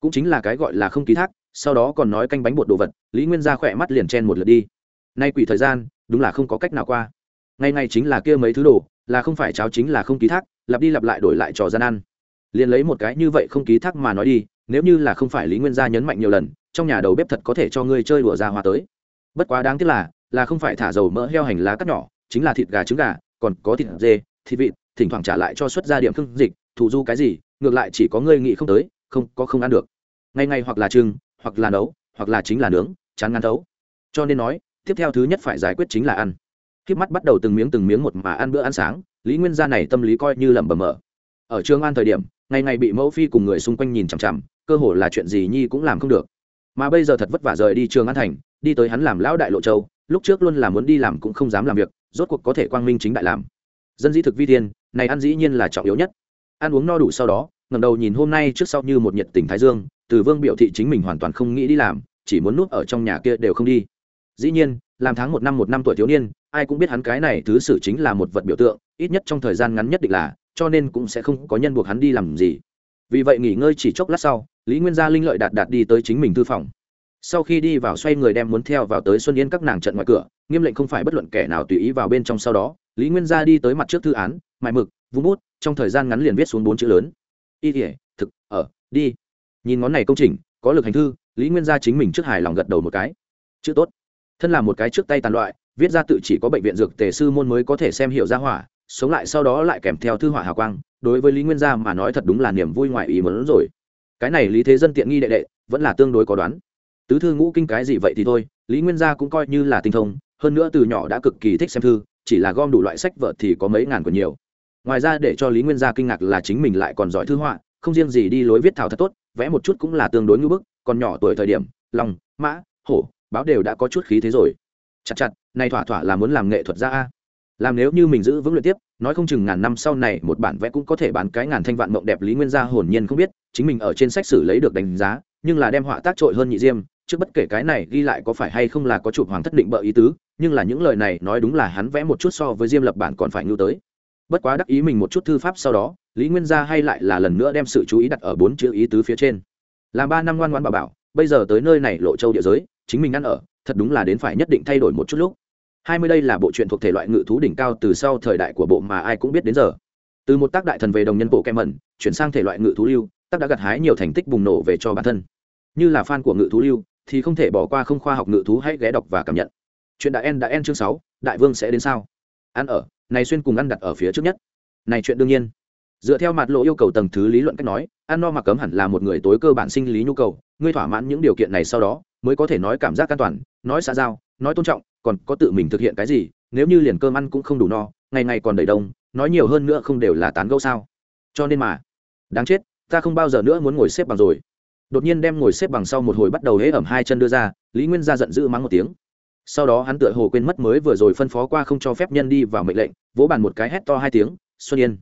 [SPEAKER 1] Cũng chính là cái gọi là không ký thác sau đó còn nói canh bánh bột đồ vật, lý nguyên ra khỏe mắt liền chen một lượt đi. Nay quỷ thời gian, đúng là không có cách nào qua. Ngày ngày chính là kia mấy thứ đồ, là không phải cháo chính là không ký thác, lặp đi lặp lại đổi lại trò gian ăn. Liền lấy một cái như vậy không ký thác mà nói đi, nếu như là không phải lý nguyên gia nhấn mạnh nhiều lần, trong nhà đầu bếp thật có thể cho ngươi chơi đùa ra hoa tới. Bất quá đáng tiếc là là không phải thả dầu mỡ heo hành lá cắt nhỏ, chính là thịt gà trứng gà, còn có thịt dê, thịt vịt, thỉnh thoảng trả lại cho xuất ra điểm khương dịch thủ du cái gì, ngược lại chỉ có ngươi nghĩ không tới, không, có không ăn được. Ngay ngay hoặc là trưng hoặc là nấu, hoặc là chính là nướng, chán ngăn thấu. Cho nên nói, tiếp theo thứ nhất phải giải quyết chính là ăn. K mắt bắt đầu từng miếng từng miếng một mà ăn bữa ăn sáng, lý nguyên gia này tâm lý coi như lẩm bẩm mở. Ở trường an thời điểm, ngày ngày bị mẫu phi cùng người xung quanh nhìn chằm chằm, cơ hồ là chuyện gì nhi cũng làm không được. Mà bây giờ thật vất vả rời đi trường an thành, đi tới hắn làm lão đại lộ châu, lúc trước luôn là muốn đi làm cũng không dám làm việc, rốt cuộc có thể quang minh chính đại làm. Dân dĩ thực vi tiên này ăn dĩ nhiên là trọng yếu nhất. Ăn uống no đủ sau đó ngầm đầu nhìn hôm nay trước sau như một nhiệt tình thái dương từ vương biểu thị chính mình hoàn toàn không nghĩ đi làm, chỉ muốn nuốt ở trong nhà kia đều không đi. Dĩ nhiên, làm tháng một năm một năm tuổi thiếu niên, ai cũng biết hắn cái này thứ sử chính là một vật biểu tượng, ít nhất trong thời gian ngắn nhất định là, cho nên cũng sẽ không có nhân buộc hắn đi làm gì. Vì vậy nghỉ ngơi chỉ chốc lát sau, lý nguyên gia linh lợi đạt đạt đi tới chính mình thư phòng. Sau khi đi vào xoay người đem muốn theo vào tới xuân yên các nàng trận ngoài cửa, nghiêm lệnh không phải bất luận kẻ nào tùy ý vào bên trong sau đó, lý nguyên gia đi tới mặt trước thư án, mài mực, vung bút, trong thời gian ngắn liền viết xuống bốn chữ lớn. Y thể thực, ở, đi nhìn ngón này công trình, có lực hành thư, lý nguyên gia chính mình trước hài lòng gật đầu một cái. Chữ tốt. Thân là một cái trước tay tàn loại, viết ra tự chỉ có bệnh viện dược tề sư môn mới có thể xem hiểu ra hỏa, sống lại sau đó lại kèm theo thư hỏa hào quang, đối với lý nguyên gia mà nói thật đúng là niềm vui ngoài ý mớn rồi. Cái này lý thế dân tiện nghi đệ đệ, vẫn là tương đối có đoán. Tứ thư ngũ kinh cái gì vậy thì thôi, lý nguyên gia cũng coi như là tinh thông, hơn nữa từ nhỏ đã cực kỳ thích xem thư, chỉ là gom đủ loại sách vợ thì có mấy ngàn còn nhiều. Ngoài ra để cho lý nguyên gia kinh ngạc là chính mình lại còn giỏi thư họa, không riêng gì đi lối viết thảo thật tốt vẽ một chút cũng là tương đối ngưỡng bức, còn nhỏ tuổi thời điểm, lòng, mã, hổ, báo đều đã có chút khí thế rồi. Chặt chặt, này thỏa thỏa là muốn làm nghệ thuật ra a. Làm nếu như mình giữ vững luyện tiếp, nói không chừng ngàn năm sau này một bản vẽ cũng có thể bán cái ngàn thanh vạn mộng đẹp lý nguyên gia hồn nhiên không biết, chính mình ở trên sách sử lấy được đánh giá, nhưng là đem họa tác trội hơn nhị diêm, trước bất kể cái này ghi lại có phải hay không là có chụp hoàng thất định bợ ý tứ, nhưng là những lời này nói đúng là hắn vẽ một chút so với diêm lập bản còn phải ngưu tới bất quá đắc ý mình một chút thư pháp sau đó, lý nguyên gia hay lại là lần nữa đem sự chú ý đặt ở bốn chữ ý tứ phía trên. Làm ba năm ngoan ngoan bảo bảo, bây giờ tới nơi này lộ châu địa giới, chính mình ăn ở, thật đúng là đến phải nhất định thay đổi một chút lúc. Hai mươi đây là bộ truyện thuộc thể loại ngự thú đỉnh cao từ sau thời đại của bộ mà ai cũng biết đến giờ. Từ một tác đại thần về đồng nhân bộ kem mẩn, chuyển sang thể loại ngự thú lưu, tác đã gặt hái nhiều thành tích bùng nổ về cho bản thân. Như là fan của ngự thú lưu, thì không thể bỏ qua không khoa học ngự thú hãy ghé đọc và cảm nhận. Chuyện đã en đã en chương sáu, đại vương sẽ đến sao? Ăn ở này xuyên cùng ăn đặt ở phía trước nhất. Này chuyện đương nhiên. Dựa theo mặt lộ yêu cầu tầng thứ lý luận cách nói, ăn no mặc cấm hẳn là một người tối cơ bản sinh lý nhu cầu, ngươi thỏa mãn những điều kiện này sau đó, mới có thể nói cảm giác an toàn, nói xã giao, nói tôn trọng, còn có tự mình thực hiện cái gì, nếu như liền cơm ăn cũng không đủ no, ngày ngày còn đầy đông, nói nhiều hơn nữa không đều là tán gẫu sao. Cho nên mà, đáng chết, ta không bao giờ nữa muốn ngồi xếp bằng rồi. Đột nhiên đem ngồi xếp bằng sau một hồi bắt đầu hễ ẩm hai chân đưa ra, lý nguyên ra giận dữ mắng một tiếng sau đó hắn tựa hồ quên mất mới vừa rồi phân phó qua không cho phép nhân đi vào mệnh lệnh, vỗ bàn một cái hét to hai tiếng, xuân yên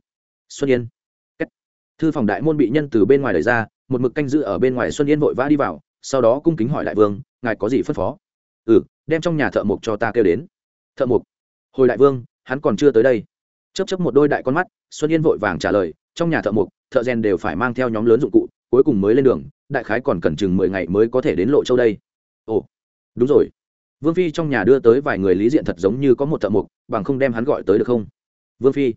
[SPEAKER 1] xuân yên. Kết. thư phòng đại môn bị nhân từ bên ngoài đẩy ra, một mực canh giữ ở bên ngoài xuân yên vội vã đi vào, sau đó cung kính hỏi đại vương, ngài có gì phân phó? Ừ đem trong nhà thợ mộc cho ta kêu đến. Thợ mộc? Hồi đại vương, hắn còn chưa tới đây. Chấp chấp một đôi đại con mắt, xuân yên vội vàng trả lời, trong nhà thợ mộc, thợ rèn đều phải mang theo nhóm lớn dụng cụ, cuối cùng mới lên đường, đại khái còn cần chừng mười ngày mới có thể đến lộ châu đây. Ồ, đúng rồi vương phi trong nhà đưa tới vài người lý diện thật giống như có một thợ mộc, bằng không đem hắn gọi tới được không? Vương phi.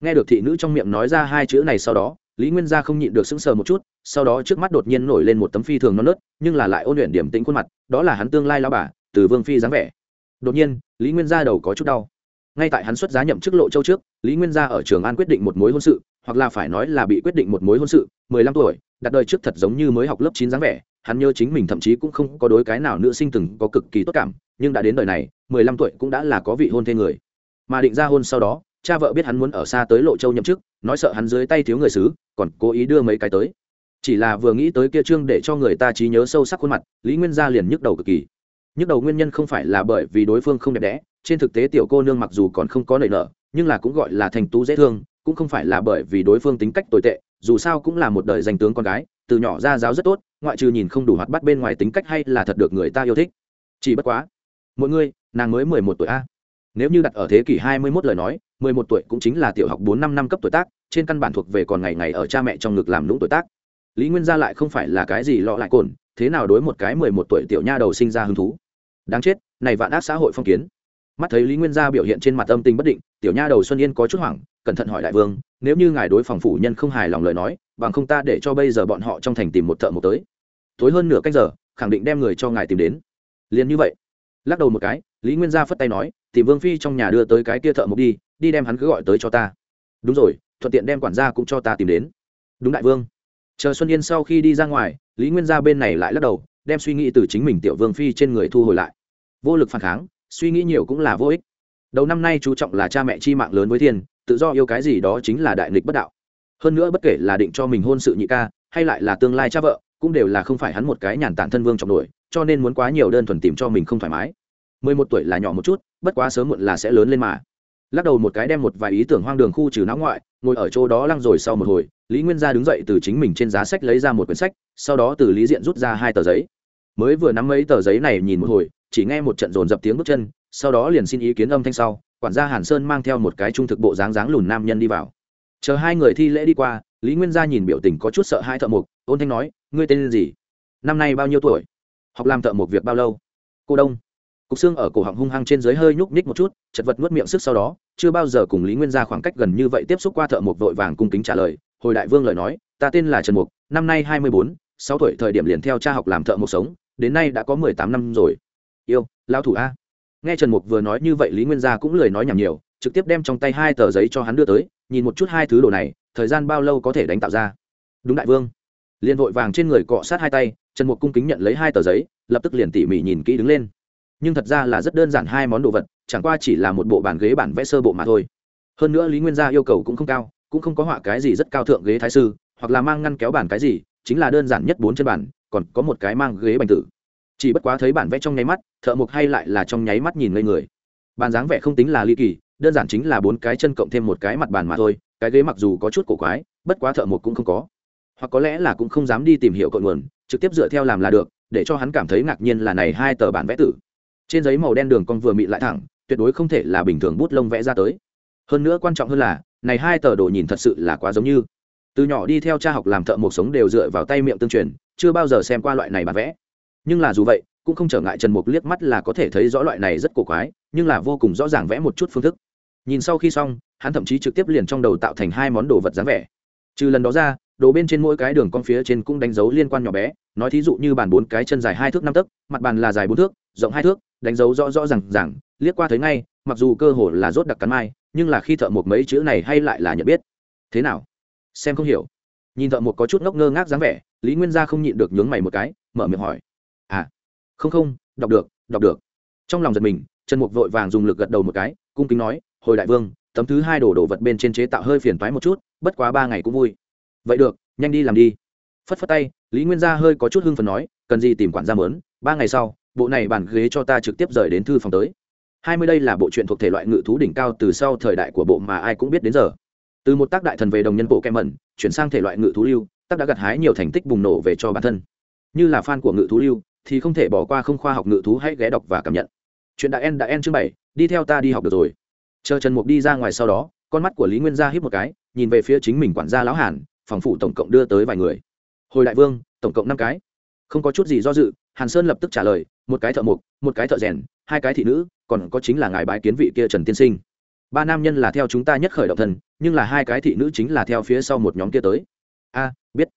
[SPEAKER 1] Nghe được thị nữ trong miệng nói ra hai chữ này sau đó, lý nguyên gia không nhịn được sững sờ một chút, sau đó trước mắt đột nhiên nổi lên một tấm phi thường non nớt, nhưng là lại ôn luyện điểm tĩnh khuôn mặt, đó là hắn tương lai lao bà, từ vương phi dáng vẻ. Đột nhiên, lý nguyên gia đầu có chút đau. Ngay tại hắn xuất giá nhậm chức lộ châu trước, lý nguyên gia ở trường an quyết định một mối hôn sự, hoặc là phải nói là bị quyết định một mối hôn sự, mười lăm tuổi, đặt đời trước thật giống như mới học lớp chín dáng vẻ hắn nhớ chính mình thậm chí cũng không có đối cái nào nữ sinh từng có cực kỳ tốt cảm, nhưng đã đến đời này, mười lăm tuổi cũng đã là có vị hôn thê người. Mà định ra hôn sau đó, cha vợ biết hắn muốn ở xa tới lộ châu nhậm chức, nói sợ hắn dưới tay thiếu người xứ, còn cố ý đưa mấy cái tới. Chỉ là vừa nghĩ tới kia trương để cho người ta trí nhớ sâu sắc khuôn mặt, lý nguyên gia liền nhức đầu cực kỳ. Nhức đầu nguyên nhân không phải là bởi vì đối phương không đẹp đẽ, trên thực tế tiểu cô nương mặc dù còn không có nảy nở, nhưng là cũng gọi là thành tú dễ thương, cũng không phải là bởi vì đối phương tính cách tồi tệ, dù sao cũng là một đời danh tướng con gái, từ nhỏ ra giáo rất tốt ngoại trừ nhìn không đủ hoạt bát bên ngoài tính cách hay là thật được người ta yêu thích. Chỉ bất quá, mỗi người, nàng mới mười một tuổi a. Nếu như đặt ở thế kỷ hai mươi 21 lời nói, mười một tuổi cũng chính là tiểu học bốn năm năm cấp tuổi tác, trên căn bản thuộc về còn ngày ngày ở cha mẹ trong ngực làm lũng tuổi tác. Lý nguyên gia lại không phải là cái gì lọ lại cồn, thế nào đối một cái mười một tuổi tiểu nha đầu sinh ra hứng thú? Đáng chết, này vạn ác xã hội phong kiến. Mắt thấy lý nguyên gia biểu hiện trên mặt âm tình bất định, tiểu nha đầu xuân yên có chút hoảng, cẩn thận hỏi đại vương, nếu như ngài đối phòng phủ nhân không hài lòng lời nói, bằng không ta để cho bây giờ bọn họ trong thành tìm một thợ một tới tối hơn nửa cách giờ, khẳng định đem người cho ngài tìm đến. Liền như vậy, lắc đầu một cái, lý nguyên gia phất tay nói, tìm vương phi trong nhà đưa tới cái kia thợ mộc đi đi đem hắn cứ gọi tới cho ta. Đúng rồi, thuận tiện đem quản gia cũng cho ta tìm đến. Đúng đại vương. Chờ xuân yên sau khi đi ra ngoài, lý nguyên gia bên này lại lắc đầu, đem suy nghĩ từ chính mình tiểu vương phi trên người thu hồi lại. Vô lực phản kháng, suy nghĩ nhiều cũng là vô ích. Đầu năm nay chú trọng là cha mẹ chi mạng lớn với thiên, tự do yêu cái gì đó chính là đại nghịch bất đạo. Hơn nữa bất kể là định cho mình hôn sự nhị ca, hay lại là tương lai cha vợ cũng đều là không phải hắn một cái nhàn tản thân vương trọng nổi, cho nên muốn quá nhiều đơn thuần tìm cho mình không thoải mái. Mười một tuổi là nhỏ một chút, bất quá sớm muộn là sẽ lớn lên mà. Lắc đầu một cái đem một vài ý tưởng hoang đường khu trừ não ngoại, ngồi ở chỗ đó lăng rồi sau một hồi, lý nguyên gia đứng dậy từ chính mình trên giá sách lấy ra một quyển sách, sau đó từ lý diện rút ra hai tờ giấy. Mới vừa nắm mấy tờ giấy này nhìn một hồi, chỉ nghe một trận dồn dập tiếng bước chân, sau đó liền xin ý kiến âm thanh sau, quản gia hàn sơn mang theo một cái trung thực bộ dáng dáng lùn nam nhân đi vào. Chờ hai người thi lễ đi qua lý nguyên gia nhìn biểu tình có chút sợ hai thợ mộc. ôn thanh nói, ngươi tên gì? Năm nay bao nhiêu tuổi? Học làm thợ mộc việc bao lâu? Cô đông. Cục xương ở cổ họng hung hăng trên dưới hơi nhúc nhích một chút, chật vật nuốt miệng sức sau đó, chưa bao giờ cùng lý nguyên gia khoảng cách gần như vậy tiếp xúc qua thợ mộc vội vàng cung kính trả lời, hồi đại vương lời nói, ta tên là trần mục năm nay hai mươi bốn, sáu tuổi thời điểm liền theo cha học làm thợ mộc sống, đến nay đã có mười tám năm rồi. Yêu lao thủ a. Nghe trần mục vừa nói như vậy lý nguyên gia cũng lười nói nhảm nhiều, trực tiếp đem trong tay hai tờ giấy cho hắn đưa tới, nhìn một chút hai thứ đồ này thời gian bao lâu có thể đánh tạo ra? Đúng đại vương. Liền vội vàng trên người cọ sát hai tay, trần mục cung kính nhận lấy hai tờ giấy, lập tức liền tỉ mỉ nhìn kỹ đứng lên. Nhưng thật ra là rất đơn giản hai món đồ vật, chẳng qua chỉ là một bộ bàn ghế bản vẽ sơ bộ mà thôi. Hơn nữa lý nguyên gia yêu cầu cũng không cao, cũng không có họa cái gì rất cao thượng ghế thái sư, hoặc là mang ngăn kéo bản cái gì, chính là đơn giản nhất bốn chân bản, còn có một cái mang ghế bành tử. Chỉ bất quá thấy bản vẽ trong nháy mắt, thợ mộc hay lại là trong nháy mắt nhìn ngây người. Bàn dáng vẽ không tính là ly kỳ đơn giản chính là bốn cái chân cộng thêm một cái mặt bàn mà thôi, cái ghế mặc dù có chút cổ quái, bất quá thợ một cũng không có. Hoặc có lẽ là cũng không dám đi tìm hiểu cội nguồn, trực tiếp dựa theo làm là được, để cho hắn cảm thấy ngạc nhiên là này hai tờ bản vẽ tử. Trên giấy màu đen đường con vừa mị lại thẳng, tuyệt đối không thể là bình thường bút lông vẽ ra tới. Hơn nữa quan trọng hơn là, này hai tờ đồ nhìn thật sự là quá giống như. Từ nhỏ đi theo cha học làm thợ một sống đều dựa vào tay miệng tương truyền, chưa bao giờ xem qua loại này bản vẽ. Nhưng là dù vậy, cũng không trở ngại trần mục liếc mắt là có thể thấy rõ loại này rất cổ quái nhưng là vô cùng rõ ràng vẽ một chút phương thức. Nhìn sau khi xong, hắn thậm chí trực tiếp liền trong đầu tạo thành hai món đồ vật dáng vẻ. Trừ lần đó ra, đồ bên trên mỗi cái đường con phía trên cũng đánh dấu liên quan nhỏ bé, nói thí dụ như bàn bốn cái chân dài hai thước năm tấc, mặt bàn là dài bốn thước, rộng hai thước, đánh dấu rõ rõ r à n g rằng liếc qua thấy ngay, mặc dù cơ hồ là rốt đặc cắn mai, nhưng là khi thợ một mấy chữ này hay lại là nhận biết. Thế nào? Xem không hiểu. Nhìn thợ một có chút ngốc ngơ ngác dáng vẻ, lý nguyên gia không nhịn được nhướng mày một cái, mở miệng hỏi. À không không, đọc được đọc được. Trong lòng giật mình trần mục vội vàng dùng lực gật đầu một cái, cung kính nói, hồi đại vương, tấm thứ hai đổ đồ vật bên trên chế tạo hơi phiền toái một chút, bất quá ba ngày cũng vui. Vậy được, nhanh đi làm đi. Phất phất tay, lý nguyên gia hơi có chút hưng phần nói, cần gì tìm quản gia mớn, ba ngày sau, bộ này bàn ghế cho ta trực tiếp rời đến thư phòng tới. Hai mươi đây là bộ truyện thuộc thể loại ngự thú đỉnh cao từ sau thời đại của bộ mà ai cũng biết đến giờ. Từ một tác đại thần về đồng nhân bộ kem mẩn chuyển sang thể loại ngự thú lưu, tác đã gặt hái nhiều thành tích bùng nổ về cho bản thân. Như là fan của ngự thú lưu, thì không thể bỏ qua không khoa học ngự thú hãy ghé đọc và cảm nhận chuyện đã en đã en chương bảy, đi theo ta đi học được rồi. Chờ trần mục đi ra ngoài sau đó, con mắt của lý nguyên gia hít một cái, nhìn về phía chính mình quản gia lão hàn, phòng phủ tổng cộng đưa tới vài người. Hồi đại vương, tổng cộng năm cái. Không có chút gì do dự, hàn sơn lập tức trả lời, một cái thợ mộc, một cái thợ rèn, hai cái thị nữ, còn có chính là ngài bái kiến vị kia trần tiên sinh. Ba nam nhân là theo chúng ta nhất khởi động thần, nhưng là hai cái thị nữ chính là theo phía sau một nhóm kia tới. A, biết.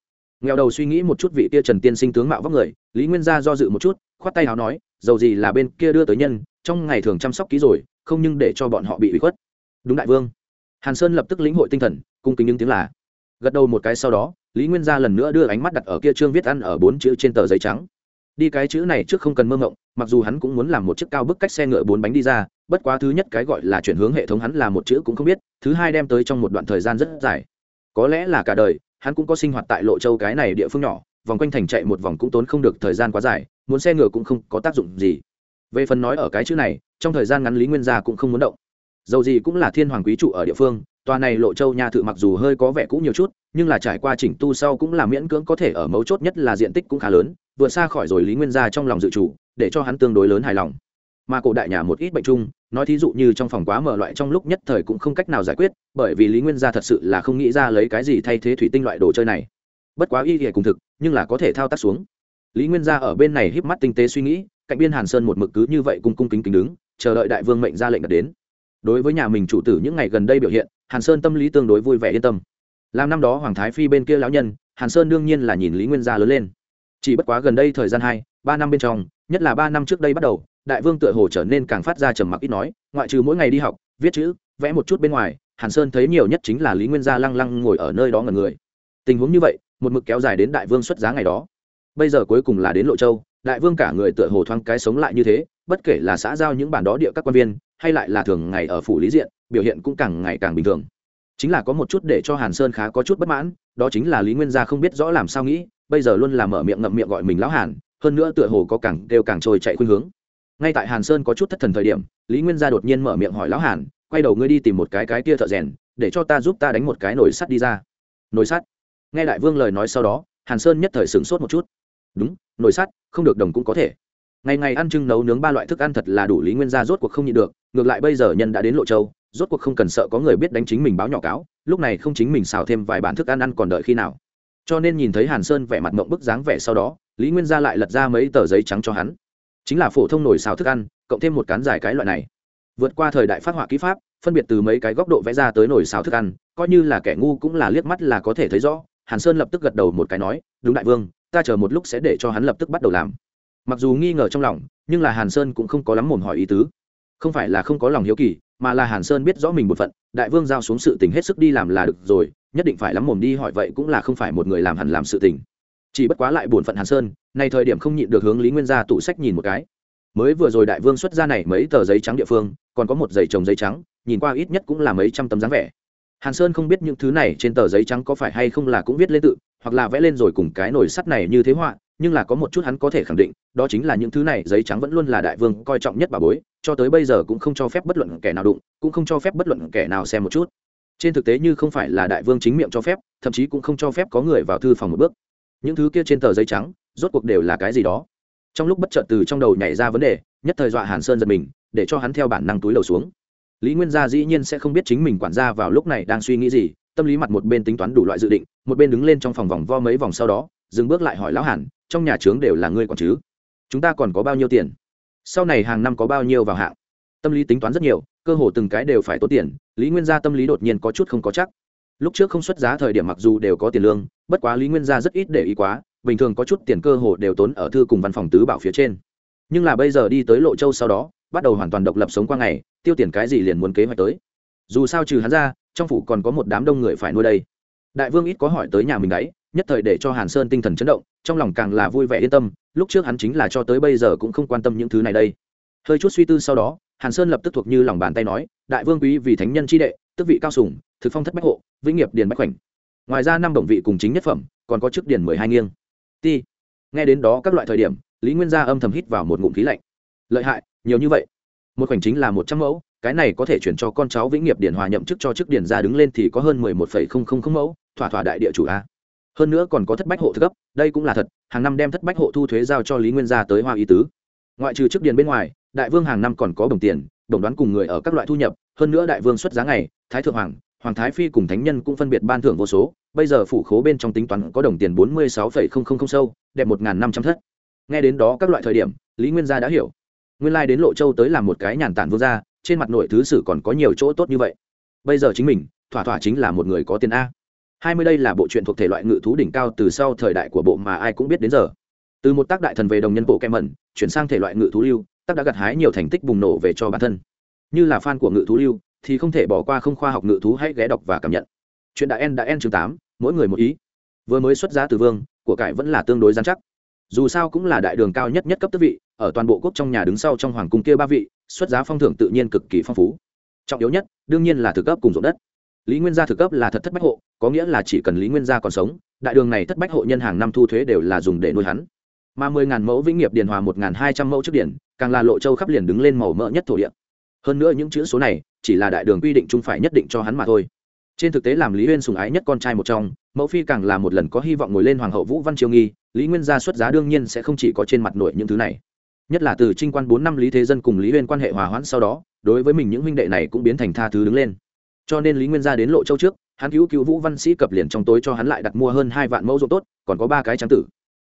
[SPEAKER 1] Nghèo đầu suy nghĩ một chút vị kia trần tiên sinh tướng mạo vóc người, lý nguyên gia do dự một chút, khoát tay áo nói dầu gì là bên kia đưa tới nhân, trong ngày thường chăm sóc kỹ rồi, không nhưng để cho bọn họ bị bị khuất. Đúng đại vương. Hàn sơn lập tức lĩnh hội tinh thần, cung kính những tiếng là. Gật đầu một cái sau đó, lý nguyên gia lần nữa đưa ánh mắt đặt ở kia trương viết ăn ở bốn chữ trên tờ giấy trắng. Đi cái chữ này trước không cần mơ ngộng mặc dù hắn cũng muốn làm một chiếc cao bức cách xe ngựa bốn bánh đi ra, bất quá thứ nhất cái gọi là chuyển hướng hệ thống hắn là một chữ cũng không biết, thứ hai đem tới trong một đoạn thời gian rất dài. Có lẽ là cả đời, hắn cũng có sinh hoạt tại lộ châu cái này địa phương nhỏ, vòng quanh thành chạy một vòng cũng tốn không được thời gian quá dài muốn xe ngựa cũng không có tác dụng gì. Về phần nói ở cái chữ này, trong thời gian ngắn lý nguyên gia cũng không muốn động. Dầu gì cũng là thiên hoàng quý trụ ở địa phương, tòa này lộ châu nhà thự mặc dù hơi có vẻ cũ nhiều chút, nhưng là trải qua chỉnh tu sau cũng là miễn cưỡng có thể ở mấu chốt nhất là diện tích cũng khá lớn, vượt xa khỏi rồi lý nguyên gia trong lòng dự chủ, để cho hắn tương đối lớn hài lòng. Mà cổ đại nhà một ít bệnh chung, nói thí dụ như trong phòng quá mở loại trong lúc nhất thời cũng không cách nào giải quyết, bởi vì lý nguyên gia thật sự là không nghĩ ra lấy cái gì thay thế thủy tinh loại đồ chơi này. Bất quá y hệ cùng thực, nhưng là có thể thao tác xuống lý nguyên gia ở bên này híp mắt tinh tế suy nghĩ, cạnh biên hàn sơn một mực cứ như vậy cung cung kính kính đứng, chờ đợi đại vương mệnh ra lệnh đặt đến. Đối với nhà mình chủ tử những ngày gần đây biểu hiện, hàn sơn tâm lý tương đối vui vẻ yên tâm. Làm năm đó hoàng thái phi bên kia lão nhân, hàn sơn đương nhiên là nhìn lý nguyên gia lớn lên. Chỉ bất quá gần đây thời gian hai, ba năm bên trong, nhất là ba năm trước đây bắt đầu, đại vương tựa hồ trở nên càng phát ra trầm mặc ít nói, ngoại trừ mỗi ngày đi học, viết chữ, vẽ một chút bên ngoài, hàn sơn thấy nhiều nhất chính là lý nguyên gia lăng lăng ngồi ở nơi đó ngần người. Tình huống như vậy, một mực kéo dài đến đại vương xuất giá ngày đó bây giờ cuối cùng là đến lộ châu, đại vương cả người tựa hồ thoáng cái sống lại như thế, bất kể là xã giao những bản đó địa các quan viên, hay lại là thường ngày ở phủ lý diện, biểu hiện cũng càng ngày càng bình thường. Chính là có một chút để cho hàn sơn khá có chút bất mãn, đó chính là lý nguyên gia không biết rõ làm sao nghĩ, bây giờ luôn là mở miệng ngậm miệng gọi mình lão hàn, hơn nữa tựa hồ có càng đều càng trôi chạy khuynh hướng. Ngay tại hàn sơn có chút thất thần thời điểm, lý nguyên gia đột nhiên mở miệng hỏi lão hàn, quay đầu ngươi đi tìm một cái cái kia thợ rèn, để cho ta giúp ta đánh một cái nồi sắt đi ra. Nồi sắt? Nghe đại vương lời nói sau đó, hàn sơn nhất thời sửng sốt một chút đúng, nồi sắt, không được đồng cũng có thể. Ngày ngày ăn trưng nấu nướng ba loại thức ăn thật là đủ lý nguyên gia rốt cuộc không nhịn được, ngược lại bây giờ nhân đã đến lộ châu, rốt cuộc không cần sợ có người biết đánh chính mình báo nhỏ cáo, lúc này không chính mình xào thêm vài bản thức ăn ăn còn đợi khi nào. Cho nên nhìn thấy hàn sơn vẻ mặt mộng bức dáng vẻ sau đó, lý nguyên gia lại lật ra mấy tờ giấy trắng cho hắn. Chính là phổ thông nồi xào thức ăn, cộng thêm một cán dài cái loại này. Vượt qua thời đại phát họa kỹ pháp, phân biệt từ mấy cái góc độ vẽ ra tới nồi xào thức ăn, coi như là kẻ ngu cũng là liếc mắt là có thể thấy rõ. Hàn sơn lập tức gật đầu một cái nói, đúng đại vương ta chờ một lúc sẽ để cho hắn lập tức bắt đầu làm. Mặc dù nghi ngờ trong lòng, nhưng là hàn sơn cũng không có lắm mồm hỏi ý tứ. Không phải là không có lòng hiếu kỳ, mà là hàn sơn biết rõ mình một phận, đại vương giao xuống sự tình hết sức đi làm là được rồi, nhất định phải lắm mồm đi hỏi vậy cũng là không phải một người làm hẳn làm sự tình. Chỉ bất quá lại bổn phận hàn sơn, nay thời điểm không nhịn được hướng lý nguyên gia tủ sách nhìn một cái. Mới vừa rồi đại vương xuất ra này mấy tờ giấy trắng địa phương, còn có một giấy trồng giấy trắng, nhìn qua ít nhất cũng là mấy trăm tấm dáng vẻ hàn sơn không biết những thứ này trên tờ giấy trắng có phải hay không là cũng viết lên tự, hoặc là vẽ lên rồi cùng cái nồi sắt này như thế họa, nhưng là có một chút hắn có thể khẳng định, đó chính là những thứ này giấy trắng vẫn luôn là đại vương coi trọng nhất bà bối, cho tới bây giờ cũng không cho phép bất luận kẻ nào đụng, cũng không cho phép bất luận kẻ nào xem một chút. Trên thực tế như không phải là đại vương chính miệng cho phép, thậm chí cũng không cho phép có người vào thư phòng một bước. Những thứ kia trên tờ giấy trắng, rốt cuộc đều là cái gì đó? Trong lúc bất chợt từ trong đầu nhảy ra vấn đề, nhất thời dọa hàn sơn giật mình, để cho hắn theo bản năng túi lầu xuống lý nguyên gia dĩ nhiên sẽ không biết chính mình quản gia vào lúc này đang suy nghĩ gì, tâm lý mặt một bên tính toán đủ loại dự định, một bên đứng lên trong phòng vòng vo mấy vòng sau đó, dừng bước lại hỏi lão hàn, trong nhà trướng đều là ngươi còn chứ? Chúng ta còn có bao nhiêu tiền? Sau này hàng năm có bao nhiêu vào hạng? Tâm lý tính toán rất nhiều, cơ hồ từng cái đều phải tốn tiền, lý nguyên gia tâm lý đột nhiên có chút không có chắc. Lúc trước không xuất giá thời điểm mặc dù đều có tiền lương, bất quá lý nguyên gia rất ít để ý quá, bình thường có chút tiền cơ hồ đều tốn ở thư cùng văn phòng tứ bảo phía trên. Nhưng là bây giờ đi tới lộ châu sau đó bắt đầu hoàn toàn độc lập sống qua ngày, tiêu tiền cái gì liền muốn kế hoạch tới. Dù sao trừ hắn ra, trong phủ còn có một đám đông người phải nuôi đây. Đại vương ít có hỏi tới nhà mình đấy, nhất thời để cho hàn sơn tinh thần chấn động, trong lòng càng là vui vẻ yên tâm, lúc trước hắn chính là cho tới bây giờ cũng không quan tâm những thứ này đây. Hơi chút suy tư sau đó, hàn sơn lập tức thuộc như lòng bàn tay nói, đại vương quý vì thánh nhân c đệ tức vị cao sùng thực phong thất bách hộ, vĩnh nghiệp điền bách khoảnh. Ngoài ra năm đồng vị cùng chính nhất phẩm, còn có chức điền mười hai nghiêng. Ti. Nghe đến đó các loại thời điểm, lý nguyên gia âm thầm hít vào một ngụm khí lạnh. Lợi hại nhiều như vậy. Một khoảnh chính là một trăm mẫu, cái này có thể chuyển cho con cháu vĩnh nghiệp điển hòa nhậm chức cho chức điển ra đứng lên thì có hơn mười một phẩy không không không mẫu, thỏa thỏa đại địa chủ a. Hơn nữa còn có thất bách hộ thực cấp, đây cũng là thật, hàng năm đem thất bách hộ thu thuế giao cho lý nguyên gia tới hoa ý tứ. Ngoại trừ chức điền bên ngoài, đại vương hàng năm còn có đồng tiền, đồng đoán cùng người ở các loại thu nhập, hơn nữa đại vương xuất giá ngày, thái thượng hoàng hoàng thái phi cùng thánh nhân cũng phân biệt ban thưởng vô số, bây giờ phủ khố bên trong tính toán có đồng tiền bốn mươi sáu phẩy không không không sâu, đẹp một năm trăm thất. Nghe đến đó các loại thời điểm, lý nguyên gia đã hiểu nguyên lai đến lộ châu tới làm một cái nhàn tản vương gia, trên mặt nội thứ sử còn có nhiều chỗ tốt như vậy. Bây giờ chính mình, thỏa thỏa chính là một người có tiền a. Hai mươi đây là bộ truyện thuộc thể loại ngự thú đỉnh cao từ sau thời đại của bộ mà ai cũng biết đến giờ. Từ một tác đại thần về đồng nhân bộ kem mẩn, chuyển sang thể loại ngự thú lưu, tác đã gặt hái nhiều thành tích bùng nổ về cho bản thân. Như là fan của ngự thú lưu, thì không thể bỏ qua không khoa học ngự thú hãy ghé đọc và cảm nhận. Chuyện đã en đã en chương tám, mỗi người một ý. Vừa mới xuất giá từ vương, của cải vẫn là tương đối gian chắc dù sao cũng là đại đường cao nhất nhất cấp tước vị, ở toàn bộ quốc trong nhà đứng sau trong hoàng cung kia ba vị, xuất giá phong thưởng tự nhiên cực kỳ phong phú. Trọng yếu nhất, đương nhiên là thực cấp cùng ruộng đất. Lý nguyên gia thực cấp là thật thất bách hộ, có nghĩa là chỉ cần lý nguyên gia còn sống, đại đường này thất bách hộ nhân hàng năm thu thuế đều là dùng để nuôi hắn. Mà mười ngàn mẫu vĩnh nghiệp điền hòa một ngàn hai trăm mẫu trước điển càng là lộ châu khắp liền đứng lên màu mỡ nhất thổ địa. Hơn nữa những chữ số này, chỉ là đại đường quy định chung phải nhất định cho hắn mà thôi. Trên thực tế làm lý huyên sùng ái nhất con trai một trong, mẫu phi càng là một lần có hy vọng ngồi lên hoàng hậu vũ văn triều nghi lý nguyên gia xuất giá đương nhiên sẽ không chỉ có trên mặt nội những thứ này nhất là từ trinh quan bốn năm lý thế dân cùng lý huyên quan hệ hòa hoãn sau đó đối với mình những huynh đệ này cũng biến thành tha thứ đứng lên cho nên lý nguyên gia đến lộ châu trước hắn cứu cứu vũ văn sĩ cập liền trong tối cho hắn lại đặt mua hơn hai vạn mẫu ruộng tốt còn có ba cái trắng tử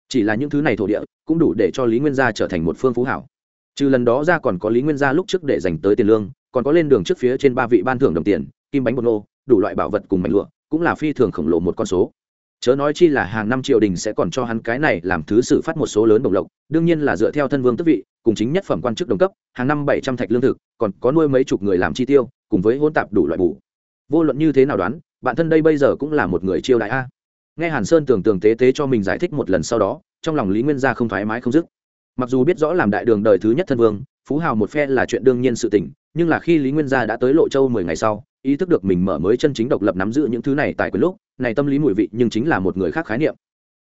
[SPEAKER 1] chỉ là những thứ này thổ địa cũng đủ để cho lý nguyên gia trở thành một phương phú hảo trừ lần đó ra còn có lý nguyên gia lúc trước để dành tới tiền lương còn có lên đường trước phía trên ba vị ban thưởng đồng tiền kim bánh bột nô đủ loại bảo vật cùng mảnh lụa cũng là phi thường khổng lồ một con số chớ nói chi là hàng năm triều đình sẽ còn cho hắn cái này làm thứ sử phát một số lớn đồng lộc, đương nhiên là dựa theo thân vương tức vị, cùng chính nhất phẩm quan chức đồng cấp, hàng năm bảy trăm thạch lương thực, còn có nuôi mấy chục người làm chi tiêu, cùng với hôn tạp đủ loại bù. Vô luận như thế nào đoán bản thân đây bây giờ cũng là một người chiêu đại a. Nghe hàn sơn tưởng tượng tế tế cho mình giải thích một lần sau đó, trong lòng lý nguyên gia không thoải mái không dứt. Mặc dù biết rõ làm đại đường đời thứ nhất thân vương, phú hào một phe là chuyện đương nhiên sự tình, nhưng là khi lý nguyên gia đã tới lộ châu mười ngày sau, ý thức được mình mở mới chân chính độc lập nắm giữ những thứ này tại quyền lúc này tâm lý mùi vị nhưng chính là một người khác khái niệm.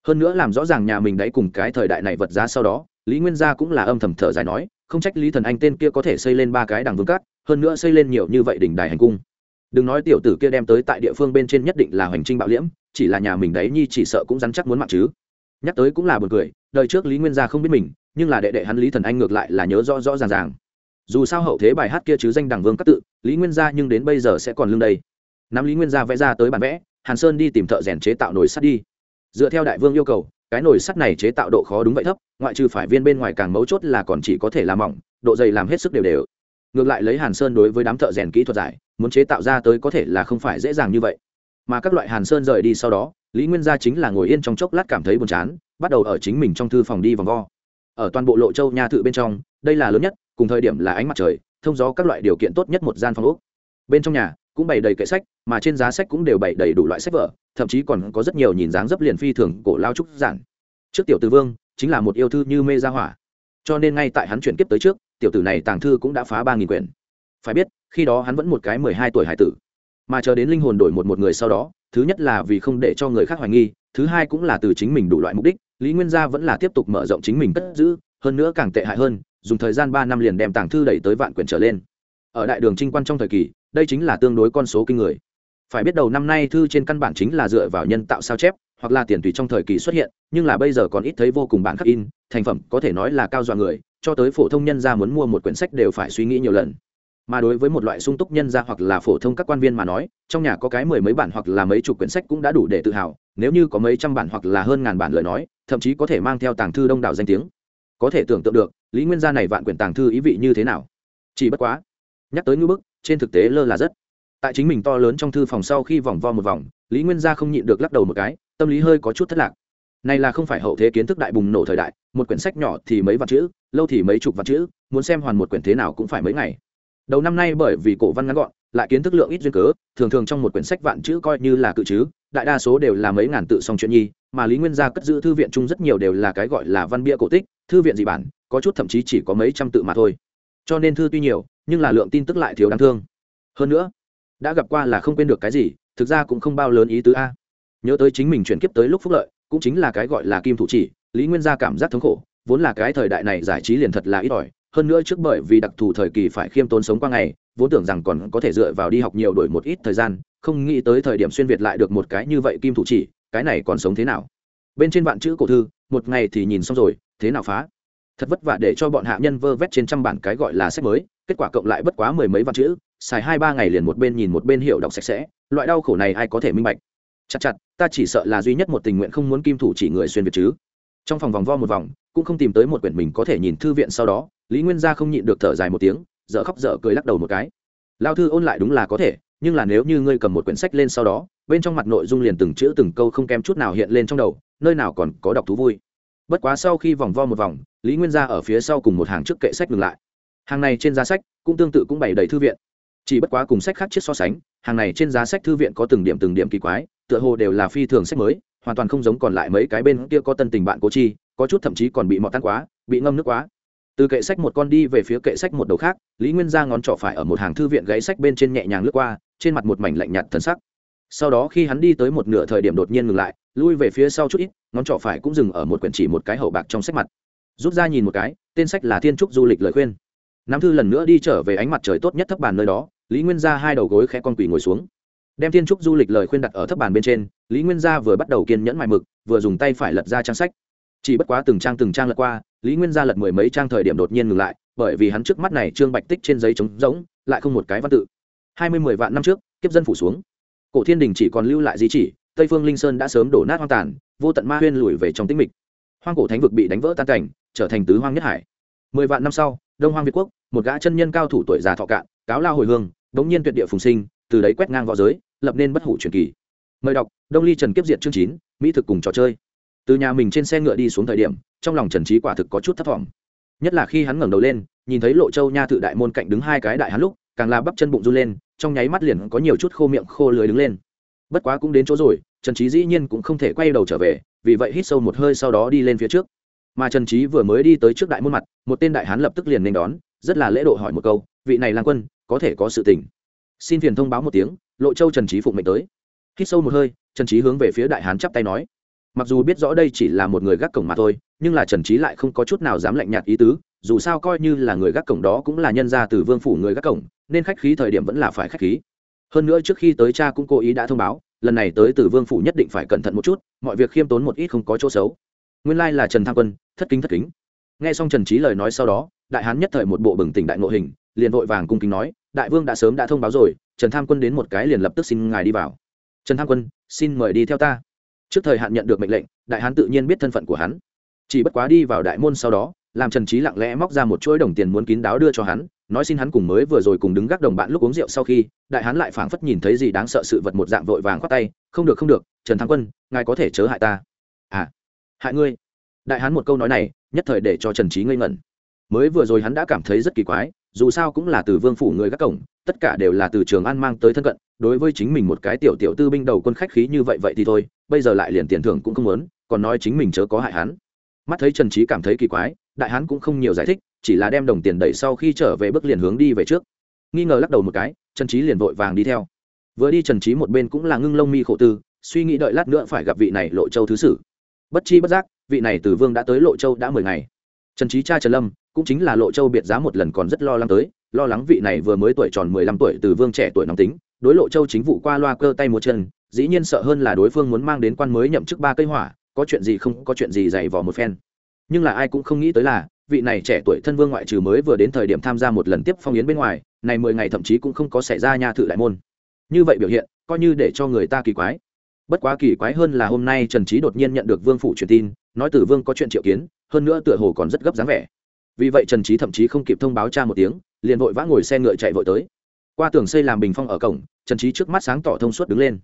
[SPEAKER 1] Hơn nữa làm rõ ràng nhà mình đấy cùng cái thời đại này vật giá sau đó, lý nguyên gia cũng là âm thầm thở dài nói, không trách lý thần anh tên kia có thể xây lên ba cái đằng vương cát, hơn nữa xây lên nhiều như vậy đỉnh đài hành cung. Đừng nói tiểu tử kia đem tới tại địa phương bên trên nhất định là hoành trinh bạo liễm, chỉ là nhà mình đấy nhi chỉ sợ cũng rắn chắc muốn mạng chứ. Nhắc tới cũng là buồn cười, đời trước lý nguyên gia không biết mình, nhưng là đệ đệ hắn lý thần anh ngược lại là nhớ rõ rõ ràng ràng. Dù sao hậu thế bài hát kia chứ danh đằng vương các tự, lý nguyên gia nhưng đến bây giờ sẽ còn lương đây. Nắm lý nguyên gia vẽ ra tới bản vẽ hàn sơn đi tìm thợ rèn chế tạo nồi sắt đi. Dựa theo đại vương yêu cầu, cái nồi sắt này chế tạo độ khó đúng vậy thấp, ngoại trừ phải viên bên ngoài càng mấu chốt là còn chỉ có thể làm mỏng, độ dày làm hết sức đều đều. Ngược lại lấy hàn sơn đối với đám thợ rèn kỹ thuật giải, muốn chế tạo ra tới có thể là không phải dễ dàng như vậy. Mà các loại hàn sơn rời đi sau đó, lý nguyên gia chính là ngồi yên trong chốc lát cảm thấy buồn chán, bắt đầu ở chính mình trong thư phòng đi vòng vo. Ở toàn bộ lộ châu nha thự bên trong, đây là lớn nhất, cùng thời điểm là ánh mặt trời, thông gió các loại điều kiện tốt nhất một gian phòng úc bên trong nhà cũng bày đầy kệ sách, mà trên giá sách cũng đều bày đầy đủ loại sách vở, thậm chí còn có rất nhiều nhìn dáng dấp liền phi thường cổ lao trúc giản. Trước tiểu tử vương chính là một yêu thư như mê gia hỏa. Cho nên ngay tại hắn chuyển kiếp tới trước, tiểu tử này tàng thư cũng đã phá ba nghìn quyển. Phải biết, khi đó hắn vẫn một cái mười hai tuổi hải tử. Mà chờ đến linh hồn đổi một một người sau đó, thứ nhất là vì không để cho người khác hoài nghi, thứ hai cũng là từ chính mình đủ loại mục đích, lý nguyên gia vẫn là tiếp tục mở rộng chính mình cất giữ, hơn nữa càng tệ hại hơn, dùng thời gian ba năm liền đem tàng thư đẩy tới vạn quyển trở lên ở đại đường trinh quan trong thời kỳ, đây chính là tương đối con số kinh người. Phải biết đầu năm nay thư trên căn bản chính là dựa vào nhân tạo sao chép, hoặc là tiền tùy trong thời kỳ xuất hiện, nhưng là bây giờ còn ít thấy vô cùng bản khắc in, thành phẩm có thể nói là cao dọa người, cho tới phổ thông nhân gia muốn mua một quyển sách đều phải suy nghĩ nhiều lần. Mà đối với một loại sung túc nhân gia hoặc là phổ thông các quan viên mà nói, trong nhà có cái mười mấy bản hoặc là mấy chục quyển sách cũng đã đủ để tự hào, nếu như có mấy trăm bản hoặc là hơn ngàn bản lời nói, thậm chí có thể mang theo tàng thư đông đảo danh tiếng. Có thể tưởng tượng được, lý nguyên gia này vạn quyển tàng thư ý vị như thế nào. Chỉ bất quá nhắc tới ngưỡng bức, trên thực tế lơ là rất. Tại chính mình to lớn trong thư phòng sau khi vòng vo một vòng, lý nguyên gia không nhịn được lắc đầu một cái, tâm lý hơi có chút thất lạc. Này là không phải hậu thế kiến thức đại bùng nổ thời đại, một quyển sách nhỏ thì mấy vạn chữ, lâu thì mấy chục vạn chữ, muốn xem hoàn một quyển thế nào cũng phải mấy ngày. Đầu năm nay bởi vì cổ văn ngắn gọn, lại kiến thức lượng ít duyên cớ, thường thường trong một quyển sách vạn chữ coi như là cự chứ đại đa số đều là mấy ngàn tự song chuyện nhi, mà lý nguyên gia cất giữ thư viện chung rất nhiều đều là cái gọi là văn bia cổ tích, thư viện dị bản, có chút thậm chí chỉ có mấy trăm tự mà thôi. Cho nên thư tuy nhiều nhưng là lượng tin tức lại thiếu đáng thương. Hơn nữa, đã gặp qua là không quên được cái gì, thực ra cũng không bao lớn ý tứ a. Nhớ tới chính mình chuyển kiếp tới lúc phúc lợi, cũng chính là cái gọi là kim thủ chỉ, lý nguyên gia cảm giác thống khổ, vốn là cái thời đại này giải trí liền thật là ít ỏi, hơn nữa trước bởi vì đặc thù thời kỳ phải khiêm tốn sống qua ngày, vốn tưởng rằng còn có thể dựa vào đi học nhiều đổi một ít thời gian, không nghĩ tới thời điểm xuyên việt lại được một cái như vậy kim thủ chỉ, cái này còn sống thế nào? Bên trên vạn chữ cổ thư, một ngày thì nhìn xong rồi, thế nào phá? Thật vất vả để cho bọn hạ nhân vơ vét trên trăm bản cái gọi là sách mới, kết quả cộng lại bất quá mười mấy vạn chữ, xài hai ba ngày liền một bên nhìn một bên hiểu đọc sạch sẽ, loại đau khổ này ai có thể minh bạch. Chặt chặt, ta chỉ sợ là duy nhất một tình nguyện không muốn kim thủ chỉ người xuyên việt chứ. Trong phòng vòng vo một vòng, cũng không tìm tới một quyển mình có thể nhìn thư viện sau đó, lý nguyên gia không nhịn được thở dài một tiếng, dở khóc dở cười lắc đầu một cái. Lao thư ôn lại đúng là có thể, nhưng là nếu như ngươi cầm một quyển sách lên sau đó, bên trong mặt nội dung liền từng chữ từng câu không kém chút nào hiện lên trong đầu, nơi nào còn có đọc thú vui bất quá sau khi vòng vo một vòng, lý nguyên gia ở phía sau cùng một hàng trước kệ sách ngừng lại. Hàng này trên giá sách cũng tương tự cũng bày đầy thư viện. Chỉ bất quá cùng sách khác chiết so sánh, hàng này trên giá sách thư viện có từng điểm từng điểm kỳ quái, tựa hồ đều là phi thường sách mới, hoàn toàn không giống còn lại mấy cái bên kia có tân tình bạn cố chi, có chút thậm chí còn bị mọt tan quá, bị ngâm nước quá. Từ kệ sách một con đi về phía kệ sách một đầu khác, lý nguyên ra ngón trỏ phải ở một hàng thư viện gãy sách bên trên nhẹ nhàng lướt qua, trên mặt một mảnh lạnh nhạt thần sắc. Sau đó khi hắn đi tới một nửa thời điểm đột nhiên ngừng lại lui về phía sau chút ít, ngón trỏ phải cũng dừng ở một quyển chỉ một cái hậu bạc trong sách mặt. Rút ra nhìn một cái, tên sách là thiên trúc du lịch lời khuyên. Nam thư lần nữa đi trở về ánh mặt trời tốt nhất thấp bàn nơi đó, lý nguyên ra hai đầu gối khẽ con quỳ ngồi xuống. Đem thiên trúc du lịch lời khuyên đặt ở thấp bàn bên trên, lý nguyên gia vừa bắt đầu kiên nhẫn mài mực, vừa dùng tay phải lật ra trang sách. Chỉ bất quá từng trang từng trang lật qua, lý nguyên gia lật mười mấy trang thời điểm đột nhiên ngừng lại, bởi vì hắn trước mắt này trương bạch tích trên giấy trống rỗng, lại không một cái văn tự. Hai mươi mười vạn năm trước, kiếp dân phủ xuống. Cổ thiên đình chỉ còn lưu lại di chỉ tây phương linh sơn đã sớm đổ nát hoang tàn, vô tận ma huyên lùi về trong tĩnh mịch. Hoang cổ thánh vực bị đánh vỡ tan cảnh, trở thành tứ hoang nhất hải. Mười vạn năm sau, đông hoang việt quốc, một gã chân nhân cao thủ tuổi già thọ cạn, cáo lao hồi hương, đống nhiên tuyệt địa phùng sinh, từ đấy quét ngang v õ giới, lập nên bất hủ truyền kỳ. Mời đọc, đông ly trần kiếp diệt chương chín, mỹ thực cùng trò chơi. Từ nhà mình trên xe ngựa đi xuống thời điểm, trong lòng trần trí quả thực có chút thất vọng nhất là khi hắn ngẩng đầu lên, nhìn thấy lộ châu nha tự đại môn cạnh đứng hai cái đại hắn lúc, càng là bắp chân bụng run lên, trong nháy mắt liền có nhiều chút khô miệng khô lưới đứng lên bất quá cũng đến chỗ rồi, trần trí dĩ nhiên cũng không thể quay đầu trở về, vì vậy hít sâu một hơi sau đó đi lên phía trước. Mà trần trí vừa mới đi tới trước đại môn mặt, một tên đại hán lập tức liền nên đón, rất là lễ độ hỏi một câu, vị này lang quân, có thể có sự tình? Xin phiền thông báo một tiếng, lộ châu trần trí phụng mệnh tới. Hít sâu một hơi, trần trí hướng về phía đại hán chắp tay nói, mặc dù biết rõ đây chỉ là một người gác cổng mà thôi, nhưng là trần trí lại không có chút nào dám lạnh nhạt ý tứ, dù sao coi như là người gác cổng đó cũng là nhân gia từ vương phủ người gác cổng, nên khách khí thời điểm vẫn là phải khách khí hơn nữa trước khi tới cha cũng cố ý đã thông báo, lần này tới từ vương phủ nhất định phải cẩn thận một chút, mọi việc khiêm tốn một ít không có chỗ xấu. Nguyên lai là trần tham quân, thất kính thất kính. Nghe xong trần trí lời nói sau đó, đại hán nhất thời một bộ bừng tỉnh đại ngộ hình, liền vội vàng cung kính nói, đại vương đã sớm đã thông báo rồi, trần tham quân đến một cái liền lập tức xin ngài đi vào. Trần tham quân, xin mời đi theo ta. Trước thời hạn nhận được mệnh lệnh, đại hán tự nhiên biết thân phận của hắn. Chỉ bất quá đi vào đại môn sau đó, làm trần trí lặng lẽ móc ra một chuỗi đồng tiền muốn kín đáo đưa cho hắn nói xin hắn cùng mới vừa rồi cùng đứng gác đồng bạn lúc uống rượu sau khi, đại hán lại phảng phất nhìn thấy gì đáng sợ sự vật một dạng vội vàng khoát tay, không được không được, trần thắng quân, ngài có thể chớ hại ta. À hại ngươi? Đại hán một câu nói này, nhất thời để cho trần trí ngây ngẩn. Mới vừa rồi hắn đã cảm thấy rất kỳ quái, dù sao cũng là từ vương phủ người gác cổng, tất cả đều là từ trường an mang tới thân cận, đối với chính mình một cái tiểu tiểu tư binh đầu quân khách khí như vậy vậy thì thôi, bây giờ lại liền tiền thưởng cũng không muốn, còn nói chính mình chớ có hại hắn. Mắt thấy trần trí cảm thấy kỳ quái, đại hán cũng không nhiều giải thích chỉ là đem đồng tiền đẩy sau khi trở về bước liền hướng đi về trước. Nghi ngờ lắc đầu một cái, trần trí liền vội vàng đi theo. Vừa đi trần trí một bên cũng là ngưng lông mi khổ tư, suy nghĩ đợi lát nữa phải gặp vị này lộ châu thứ sử. Bất chi bất giác, vị này từ vương đã tới lộ châu đã mười ngày. Trần trí cha trần lâm, cũng chính là lộ châu biệt giá một lần còn rất lo lắng tới, lo lắng vị này vừa mới tuổi tròn mười lăm tuổi từ vương trẻ tuổi nóng tính, đối lộ châu chính vụ qua loa cơ tay một chân, dĩ nhiên sợ hơn là đối phương muốn mang đến quan mới nhậm chức ba cây hỏa, có chuyện gì không, có chuyện gì dày vò một phen. Nhưng là ai cũng không nghĩ tới là vị này trẻ tuổi thân vương ngoại trừ mới vừa đến thời điểm tham gia một lần tiếp phong yến bên ngoài, này mười ngày thậm chí cũng không có xảy ra nha thự đại môn. Như vậy biểu hiện, coi như để cho người ta kỳ quái. Bất quá kỳ quái hơn là hôm nay trần trí đột nhiên nhận được vương phủ truyền tin, nói tử vương có chuyện triệu kiến, hơn nữa tựa hồ còn rất gấp dáng vẻ. Vì vậy trần trí thậm chí không kịp thông báo cha một tiếng, liền vội vã ngồi xe ngựa chạy vội tới. Qua tường xây làm bình phong ở cổng, trần trí trước mắt sáng tỏ thông suốt đứng lên.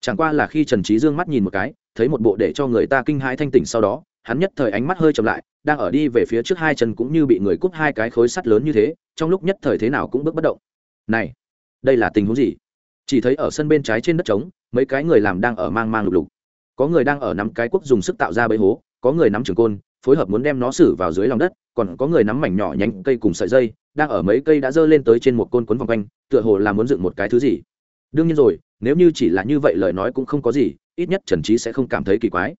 [SPEAKER 1] Chẳng qua là khi trần trí dương mắt nhìn một cái, thấy một bộ để cho người ta kinh hãi thanh tỉnh sau đó hắn nhất thời ánh mắt hơi chậm lại, đang ở đi về phía trước hai chân cũng như bị người cúp hai cái khối sắt lớn như thế, trong lúc nhất thời thế nào cũng bước bất động. Này, đây là tình huống gì? Chỉ thấy ở sân bên trái trên đất trống, mấy cái người làm đang ở mang mang lục lục. Có người đang ở nắm cái quốc dùng sức tạo ra bẫy hố, có người nắm trường côn, phối hợp muốn đem nó xử vào dưới lòng đất, còn có người nắm mảnh nhỏ nhánh cây cùng sợi dây, đang ở mấy cây đã dơ lên tới trên một côn cuốn vòng quanh, tựa hồ là muốn dựng một cái thứ gì. Đương nhiên rồi, nếu như chỉ là như vậy lời nói cũng không có gì, ít nhất trần trí sẽ không cảm thấy kỳ quái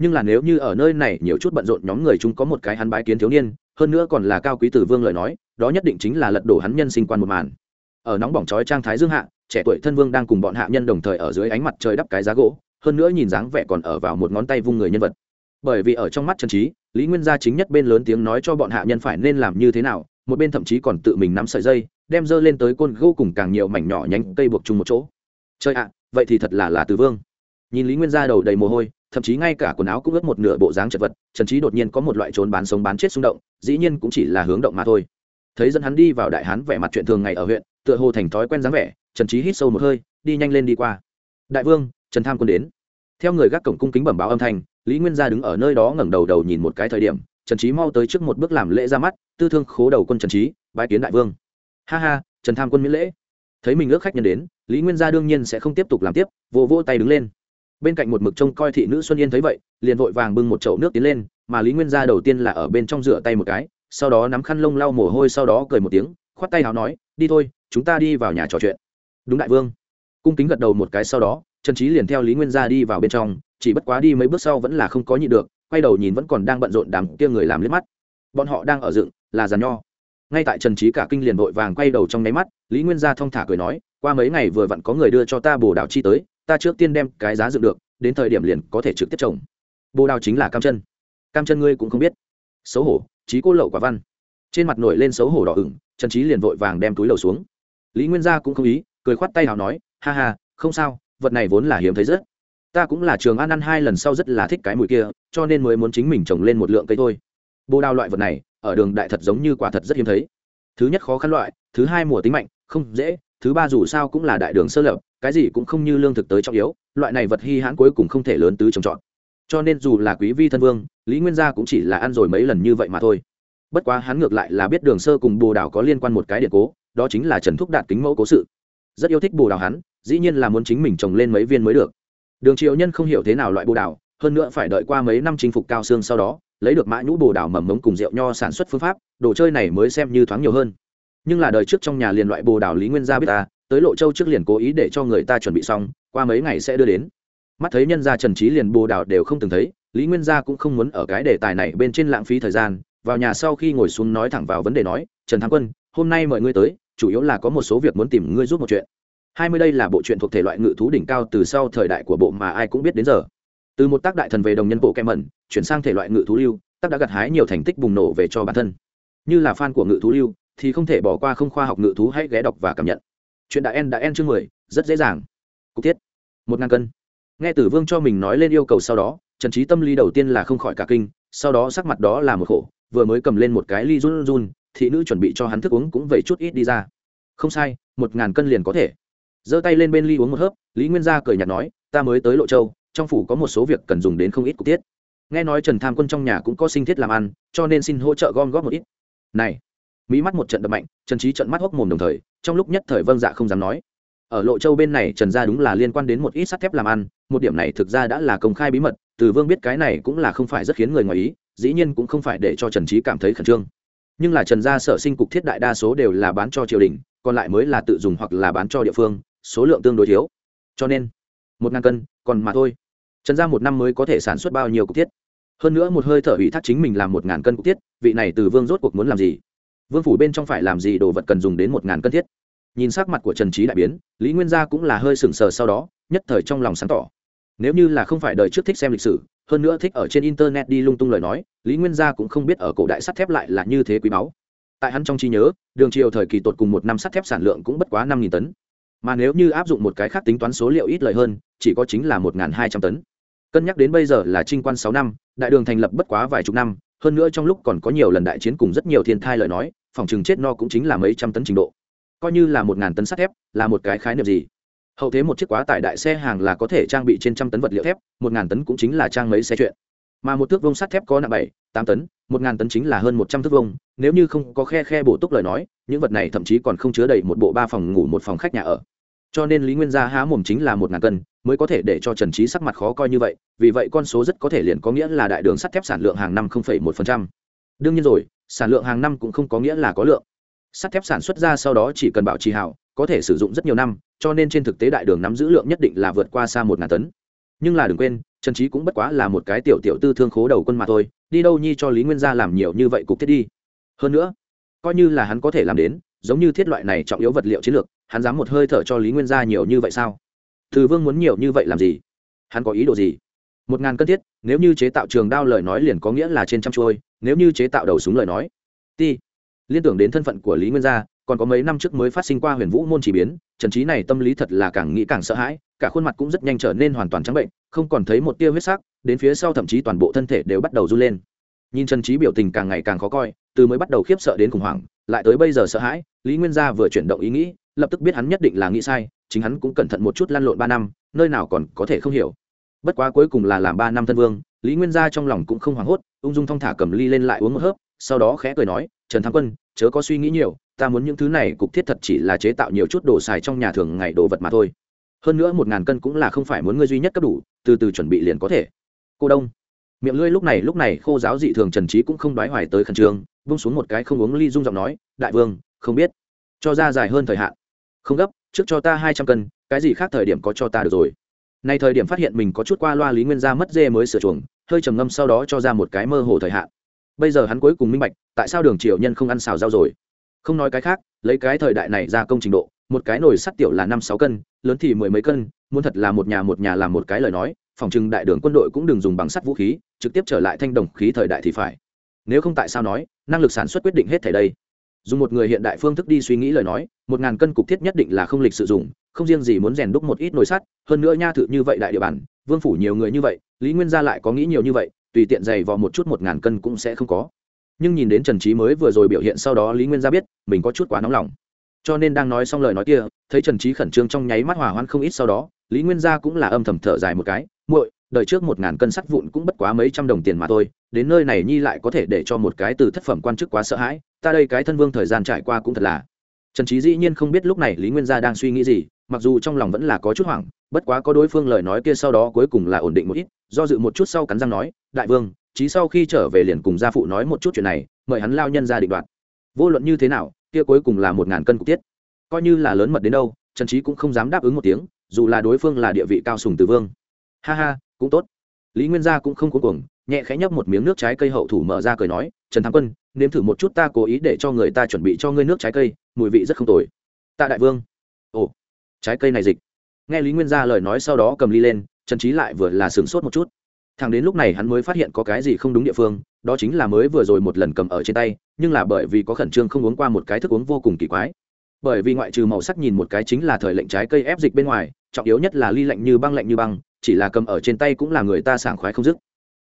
[SPEAKER 1] nhưng là nếu như ở nơi này nhiều chút bận rộn nhóm người chúng có một cái hắn bái kiến thiếu niên, hơn nữa còn là cao quý tử vương lời nói, đó nhất định chính là lật đổ hắn nhân sinh quan một màn. Ở nóng bỏng chói trang thái dương hạ, trẻ tuổi thân vương đang cùng bọn hạ nhân đồng thời ở dưới ánh mặt trời đắp cái giá gỗ, hơn nữa nhìn dáng vẻ còn ở vào một ngón tay vung người nhân vật. Bởi vì ở trong mắt trần trí, lý nguyên gia chính nhất bên lớn tiếng nói cho bọn hạ nhân phải nên làm như thế nào, một bên thậm chí còn tự mình nắm sợi dây, đem dơ lên tới côn gỗ cùng càng nhiều mảnh nhỏ nhánh cây buộc chung một chỗ. Chơi ạ, vậy thì thật là là từ vương nhìn lý nguyên gia đầu đầy mồ hôi, thậm chí ngay cả quần áo cũng ướt một nửa bộ dáng chật vật, trần trí đột nhiên có một loại trốn bán sống bán chết xung động, dĩ nhiên cũng chỉ là hướng động mà thôi. Thấy dẫn hắn đi vào đại hán vẻ mặt chuyện thường ngày ở huyện, tựa hồ thành thói quen dáng vẻ, trần trí hít sâu một hơi, đi nhanh lên đi qua. Đại vương, trần tham quân đến. Theo người gác cổng cung kính bẩm báo âm thanh, lý nguyên gia đứng ở nơi đó ngẩng đầu đầu nhìn một cái thời điểm, trần trí mau tới trước một bước làm lễ ra mắt, tư thương khố đầu quân trần trí bái kiến đại vương. Ha ha, trần tham quân miễn lễ. Thấy mình ước khách nhân đến, lý nguyên gia đương nhiên sẽ không tiếp tục làm tiếp vô vô tay đứng lên bên cạnh một mực trông coi thị nữ xuân yên thấy vậy, liền vội vàng bưng một chậu nước tiến lên, mà lý nguyên gia đầu tiên là ở bên trong rửa tay một cái, sau đó nắm khăn lông lau mồ hôi sau đó cười một tiếng, khoát tay hào nói, đi thôi, chúng ta đi vào nhà trò chuyện. Đúng đại vương. Cung kính gật đầu một cái sau đó, trần trí liền theo lý nguyên gia đi vào bên trong, chỉ bất quá đi mấy bước sau vẫn là không có nhịn được, quay đầu nhìn vẫn còn đang bận rộn đám kia người làm liếc mắt. Bọn họ đang ở dựng, là giàn nho. Ngay tại trần trí cả kinh liền vội vàng quay đầu trong nháy mắt, lý nguyên gia thong thả cười nói, qua mấy ngày vừa vặn có người đưa cho ta bồ đào chi tới ta trước tiên đem cái giá dựng được, đến thời điểm liền có thể trực tiếp trồng. Bồ đào chính là cam chân. Cam chân ngươi cũng không biết. Xấu hổ trí cô lậu quả văn. Trên mặt nổi lên xấu hổ đỏ ửng, trần trí liền vội vàng đem túi lầu xuống. Lý nguyên gia cũng không ý, cười khoát tay nào nói, ha ha, không sao, vật này vốn là hiếm thấy rất. Ta cũng là trường ăn ăn hai lần sau rất là thích cái mùi kia, cho nên mới muốn chính mình trồng lên một lượng cây thôi. Bồ đào loại vật này, ở đường đại thật giống như quả thật rất hiếm thấy. Thứ nhất khó khăn loại, thứ hai mùa tính mạnh, không dễ, thứ ba dù sao cũng là đại đường sơ lập cái gì cũng không như lương thực tới trọng yếu, loại này vật hy hãn cuối cùng không thể lớn tứ trồng trọt. Cho nên dù là quý vi thân vương, lý nguyên gia cũng chỉ là ăn rồi mấy lần như vậy mà thôi. Bất quá hắn ngược lại là biết đường sơ cùng bồ đào có liên quan một cái điện cố, đó chính là trần thúc đạt kính mẫu cố sự. Rất yêu thích bồ đào hắn, dĩ nhiên là muốn chính mình trồng lên mấy viên mới được. Đường triệu nhân không hiểu thế nào loại bồ đào, hơn nữa phải đợi qua mấy năm chinh phục cao xương sau đó, lấy được mã nhũ bồ đào mầm mống cùng rượu nho sản xuất phương pháp, đồ chơi này mới xem như thoáng nhiều hơn. Nhưng là đời trước trong nhà liền loại bồ đào lý nguyên gia biết ta tới lộ châu trước liền cố ý để cho người ta chuẩn bị xong, qua mấy ngày sẽ đưa đến. Mắt thấy nhân gia trần trí liền bồ đào đều không từng thấy, lý nguyên gia cũng không muốn ở cái đề tài này bên trên lãng phí thời gian, vào nhà sau khi ngồi xuống nói thẳng vào vấn đề nói, trần thắng quân, hôm nay mời ngươi tới, chủ yếu là có một số việc muốn tìm ngươi giúp một chuyện. Hai mươi đây là bộ truyện thuộc thể loại ngự thú đỉnh cao từ sau thời đại của bộ mà ai cũng biết đến giờ. Từ một tác đại thần về đồng nhân bộ kem mẩn, chuyển sang thể loại ngự thú lưu, tác đã gặt hái nhiều thành tích bùng nổ về cho bản thân. Như là fan của ngự thú lưu, thì không thể bỏ qua không khoa học ngự thú hãy ghé đọc và cảm nhận chuyện đã en đã en chương mười, rất dễ dàng. Cục thiết. Một ngàn cân. Nghe tử vương cho mình nói lên yêu cầu sau đó, trần trí tâm lý đầu tiên là không khỏi cả kinh, sau đó sắc mặt đó là một khổ, vừa mới cầm lên một cái ly run run, thị nữ chuẩn bị cho hắn thức uống cũng vậy chút ít đi ra. Không sai, một ngàn cân liền có thể. Giơ tay lên bên ly uống một hớp, lý nguyên gia cười nhạt nói, ta mới tới lộ châu, trong phủ có một số việc cần dùng đến không ít cục tiết nghe nói trần tham quân trong nhà cũng có sinh thiết làm ăn, cho nên xin hỗ trợ gom góp một ít. Này mỹ mắt một trận đập mạnh, trần trí trận mắt hốc mồm đồng thời, trong lúc nhất thời vâng dạ không dám nói. Ở lộ châu bên này, trần gia đúng là liên quan đến một ít sắt thép làm ăn, một điểm này thực ra đã là công khai bí mật, từ vương biết cái này cũng là không phải rất khiến người ngoài ý, dĩ nhiên cũng không phải để cho trần trí cảm thấy khẩn trương. Nhưng là trần gia sở sinh cục thiết đại đa số đều là bán cho triều đình, còn lại mới là tự dùng hoặc là bán cho địa phương, số lượng tương đối thiếu. Cho nên, một ngàn cân, còn mà thôi. Trần gia một năm mới có thể sản xuất bao nhiêu cục thiết? Hơn nữa một hơi thở ủy thác chính mình làm một ngàn cân cục thiết, vị này từ vương rốt cuộc muốn làm gì? Vương phủ bên trong phải làm gì, đồ vật cần dùng đến một ngàn cân thiết. Nhìn sắc mặt của trần trí đại biến, lý nguyên gia cũng là hơi sừng sờ sau đó, nhất thời trong lòng sáng tỏ. Nếu như là không phải đời trước thích xem lịch sử, hơn nữa thích ở trên internet đi lung tung lời nói, lý nguyên gia cũng không biết ở cổ đại sắt thép lại là như thế quý báu. Tại hắn trong trí nhớ, đường triều thời kỳ tột cùng một năm sắt thép sản lượng cũng bất quá năm tấn. Mà nếu như áp dụng một cái khác tính toán số liệu ít lời hơn, chỉ có chính là một hai trăm tấn. Cân nhắc đến bây giờ là trinh quan sáu năm, đại đường thành lập bất quá vài chục năm, hơn nữa trong lúc còn có nhiều lần đại chiến cùng rất nhiều thiên thai lời nói phòng chừng chết no cũng chính là mấy trăm tấn trình độ. Coi như là một ngàn tấn sắt thép, là một cái khái niệm gì? Hậu thế một chiếc quá tải đại xe hàng là có thể trang bị trên trăm tấn vật liệu thép, một ngàn tấn cũng chính là trang mấy xe chuyện. Mà một thước vông sắt thép có nặng bảy, tám tấn, một ngàn tấn chính là hơn một trăm thước vông nếu như không có khe khe bổ túc lời nói, những vật này thậm chí còn không chứa đầy một bộ ba phòng ngủ, một phòng khách nhà ở. Cho nên lý nguyên gia há mồm chính là một ngàn cân, mới có thể để cho trần trí sắc mặt khó coi như vậy, vì vậy con số rất có thể liền có nghĩa là đại đường sắt thép sản lượng hàng năm một đương nhiên rồi sản lượng hàng năm cũng không có nghĩa là có lượng. Sắt thép sản xuất ra sau đó chỉ cần bảo trì hảo, có thể sử dụng rất nhiều năm, cho nên trên thực tế đại đường nắm giữ lượng nhất định là vượt qua xa một ngàn tấn. Nhưng là đừng quên, trần trí cũng bất quá là một cái tiểu tiểu tư thương khố đầu quân mà thôi, đi đâu nhi cho lý nguyên gia làm nhiều như vậy cục thiết đi. Hơn nữa, coi như là hắn có thể làm đến, giống như thiết loại này trọng yếu vật liệu chiến lược, hắn dám một hơi thở cho lý nguyên gia nhiều như vậy sao? Từ vương muốn nhiều như vậy làm gì? Hắn có ý đồ gì? Một ngàn cân thiết, nếu như chế tạo trường đao lời nói liền có nghĩa là trên trăm trôi nếu như chế tạo đầu súng lời nói. Ti, liên tưởng đến thân phận của lý nguyên gia, còn có mấy năm trước mới phát sinh qua huyền vũ môn chỉ biến, trần trí này tâm lý thật là càng nghĩ càng sợ hãi, cả khuôn mặt cũng rất nhanh trở nên hoàn toàn trắng bệnh, không còn thấy một tia huyết sắc, đến phía sau thậm chí toàn bộ thân thể đều bắt đầu run lên. Nhìn trần trí biểu tình càng ngày càng khó coi, từ mới bắt đầu khiếp sợ đến khủng hoảng, lại tới bây giờ sợ hãi, lý nguyên gia vừa chuyển động ý nghĩ, lập tức biết hắn nhất định là nghĩ sai, chính hắn cũng cẩn thận một chút lăn lộn ba năm, nơi nào còn có thể không hiểu bất quá cuối cùng là làm ba năm thân vương, lý nguyên gia trong lòng cũng không hoảng hốt, ung dung thong thả cầm ly lên lại uống một hớp, sau đó khẽ cười nói, trần thắng quân, chớ có suy nghĩ nhiều, ta muốn những thứ này cục thiết thật chỉ là chế tạo nhiều chút đồ xài trong nhà thường ngày đồ vật mà thôi. Hơn nữa một ngàn cân cũng là không phải muốn ngươi duy nhất cấp đủ, từ từ chuẩn bị liền có thể. Cô đông. Miệng lưỡi lúc này lúc này khô giáo dị thường trần trí cũng không đoái hoài tới khẩn trương bung xuống một cái không uống ly dung giọng nói, đại vương, không biết, cho ra dài hơn thời hạn. Không gấp, trước cho ta hai trăm cân, cái gì khác thời điểm có cho ta được rồi nay thời điểm phát hiện mình có chút qua loa lý nguyên gia mất dê mới sửa chuồng, hơi trầm ngâm sau đó cho ra một cái mơ hồ thời hạn. Bây giờ hắn cuối cùng minh bạch, tại sao đường triều nhân không ăn xào rau rồi? Không nói cái khác, lấy cái thời đại này ra công trình độ, một cái nồi sắt tiểu là năm sáu cân, lớn thì mười mấy cân, muốn thật là một nhà một nhà làm một cái lời nói, phòng trừng đại đường quân đội cũng đừng dùng bằng sắt vũ khí, trực tiếp trở lại thanh đồng khí thời đại thì phải. Nếu không tại sao nói, năng lực sản xuất quyết định hết thảy đây. Dùng một người hiện đại phương thức đi suy nghĩ lời nói, một ngàn cân cục thiết nhất định là không lịch sử dụng không riêng gì muốn rèn đúc một ít nồi sắt, hơn nữa nha thự như vậy đại địa bàn, vương phủ nhiều người như vậy, lý nguyên gia lại có nghĩ nhiều như vậy, tùy tiện giày vò một chút một ngàn cân cũng sẽ không có. Nhưng nhìn đến trần trí mới vừa rồi biểu hiện sau đó lý nguyên gia biết, mình có chút quá nóng lòng. Cho nên đang nói xong lời nói kia, thấy trần trí khẩn trương trong nháy mắt hỏa hoạn không ít sau đó, lý nguyên gia cũng là âm thầm thở dài một cái, muội, đời trước một ngàn cân sắt vụn cũng bất quá mấy trăm đồng tiền mà thôi, đến nơi này nhi lại có thể để cho một cái từ thất phẩm quan chức quá sợ hãi, ta đây cái thân vương thời gian trải qua cũng thật là trần trí dĩ nhiên không biết lúc này lý nguyên gia đang suy nghĩ gì, mặc dù trong lòng vẫn là có chút hoảng, bất quá có đối phương lời nói kia sau đó cuối cùng là ổn định một ít, do dự một chút sau cắn răng nói, đại vương trí sau khi trở về liền cùng gia phụ nói một chút chuyện này, mời hắn lao nhân ra định đoạt. Vô luận như thế nào, kia cuối cùng là một ngàn cân cục tiết. Coi như là lớn mật đến đâu, trần trí cũng không dám đáp ứng một tiếng, dù là đối phương là địa vị cao sùng từ vương. Ha ha, cũng tốt. Lý nguyên gia cũng không cuối cùng nhẹ khẽ nhấp một miếng nước trái cây hậu thủ mở ra cười nói, trần thắng quân, nếm thử một chút ta cố ý để cho người ta chuẩn bị cho ngươi nước trái cây, mùi vị rất không tồi. Tạ đại vương. Ồ, trái cây này dịch. Nghe lý nguyên gia lời nói sau đó cầm ly lên, trần trí lại vừa là sửng sốt một chút. Thằng đến lúc này hắn mới phát hiện có cái gì không đúng địa phương, đó chính là mới vừa rồi một lần cầm ở trên tay, nhưng là bởi vì có khẩn trương không uống qua một cái thức uống vô cùng kỳ quái. Bởi vì ngoại trừ màu sắc nhìn một cái chính là thời lệnh trái cây ép dịch bên ngoài, trọng yếu nhất là ly lạnh như băng lạnh như băng, chỉ là cầm ở trên tay cũng là người ta sảng khoái không dứt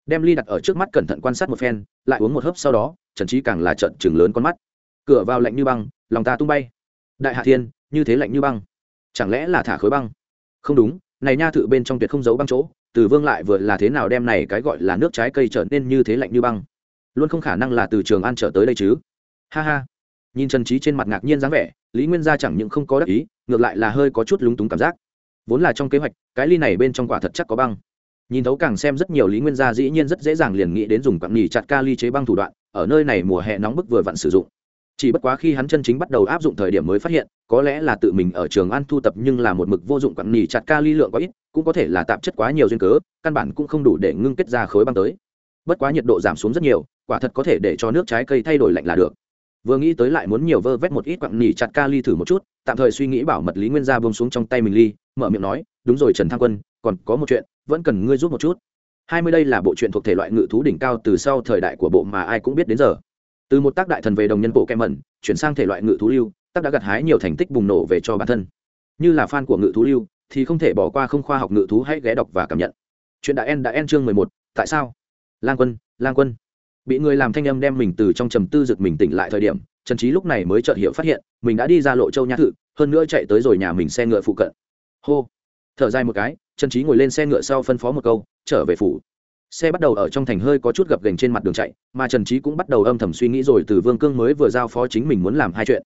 [SPEAKER 1] đem ly đặt ở trước mắt cẩn thận quan sát một phen, lại uống một hớp sau đó, trần trí càng là trận chừng lớn con mắt. Cửa vào lạnh như băng, lòng ta tung bay. Đại hạ thiên, như thế lạnh như băng, chẳng lẽ là thả khối băng? Không đúng, này nha thự bên trong tuyệt không giấu băng chỗ, từ vương lại vừa là thế nào đem này cái gọi là nước trái cây trở nên như thế lạnh như băng? Luôn không khả năng là từ trường an trở tới đây chứ. Ha ha. Nhìn trần trí trên mặt ngạc nhiên dáng vẻ, lý nguyên gia chẳng những không có đắc ý, ngược lại là hơi có chút lúng túng cảm giác. Vốn là trong kế hoạch, cái ly này bên trong quả thật chắc có băng nhìn thấu càng xem rất nhiều lý nguyên gia dĩ nhiên rất dễ dàng liền nghĩ đến dùng quặng nhì chặt ca ly chế băng thủ đoạn, ở nơi này mùa hè nóng bức vừa vặn sử dụng. Chỉ bất quá khi hắn chân chính bắt đầu áp dụng thời điểm mới phát hiện, có lẽ là tự mình ở trường ăn thu tập nhưng là một mực vô dụng quặng nhì chặt ca ly lượng có ít, cũng có thể là tạp chất quá nhiều duyên cớ, căn bản cũng không đủ để ngưng kết ra khối băng tới. Bất quá nhiệt độ giảm xuống rất nhiều, quả thật có thể để cho nước trái cây thay đổi lạnh là được. Vừa nghĩ tới lại muốn nhiều vơ vét một ít quặng nỉ chặt ca ly thử một chút, tạm thời suy nghĩ bảo mật lý nguyên gia bông xuống trong tay mình ly, mở miệng nói, đúng rồi trần thăng quân, còn có một chuyện vẫn cần ngươi giúp một chút. Hai mươi đây là bộ truyện thuộc thể loại ngự thú đỉnh cao từ sau thời đại của bộ mà ai cũng biết đến giờ. Từ một tác đại thần về đồng nhân bộ kem mẩn chuyển sang thể loại ngự thú lưu, tác đã gặt hái nhiều thành tích bùng nổ về cho bản thân. Như là fan của ngự thú lưu, thì không thể bỏ qua không khoa học ngự thú hãy ghé đọc và cảm nhận. Chuyện đã en đã en chương mười một, tại sao? Lang quân lang quân. Bị người làm thanh âm đem mình từ trong trầm tư giật mình tỉnh lại thời điểm, trần trí lúc này mới chợt hiểu phát hiện, mình đã đi ra lộ châu nhã thự, hơn nữa chạy tới rồi nhà mình xe ngựa phụ cận. Hô. Thở dài một cái trần trí ngồi lên xe ngựa sau phân phó một câu, trở về phủ. Xe bắt đầu ở trong thành hơi có chút gập gành trên mặt đường chạy, mà trần trí cũng bắt đầu âm thầm suy nghĩ rồi từ vương cương mới vừa giao phó chính mình muốn làm hai chuyện.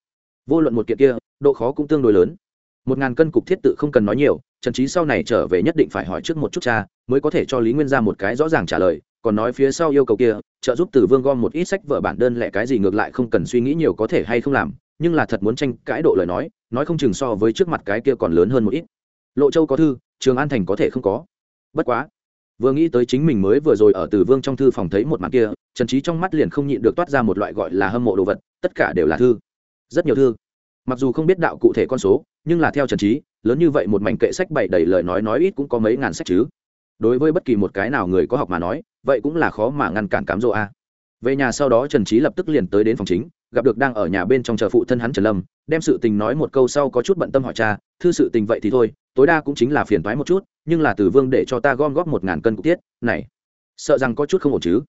[SPEAKER 1] Vô luận một kiện kia, độ khó cũng tương đối lớn. Một ngàn cân cục thiết tự không cần nói nhiều, trần trí sau này trở về nhất định phải hỏi trước một chút cha, mới có thể cho lý nguyên ra một cái rõ ràng trả lời, còn nói phía sau yêu cầu kia, trợ giúp từ vương gom một ít sách vở bản đơn lẻ cái gì ngược lại không cần suy nghĩ nhiều có thể hay không làm, nhưng là thật muốn tranh cãi độ lời nói nói không chừng so với trước mặt cái kia còn lớn hơn một ít lộ châu có thư, trường an thành có thể không có. Bất quá, vừa nghĩ tới chính mình mới vừa rồi ở từ vương trong thư phòng thấy một mặt kia, trần trí trong mắt liền không nhịn được toát ra một loại gọi là hâm mộ đồ vật, tất cả đều là thư. Rất nhiều thư. Mặc dù không biết đạo cụ thể con số, nhưng là theo trần trí lớn như vậy một mảnh kệ sách bày đầy lời nói nói ít cũng có mấy ngàn sách chứ. Đối với bất kỳ một cái nào người có học mà nói, vậy cũng là khó mà ngăn cản cám dỗ a. Về nhà sau đó trần trí lập tức liền tới đến phòng chính, gặp được đang ở nhà bên trong chờ phụ thân hắn trần lâm, đem sự tình nói một câu sau có chút bận tâm hỏi cha, thư sự tình vậy thì thôi tối đa cũng chính là phiền toái một chút, nhưng là từ vương để cho ta gom góp một ngàn cân cục tiết, này, sợ rằng có chút không ổn chứ.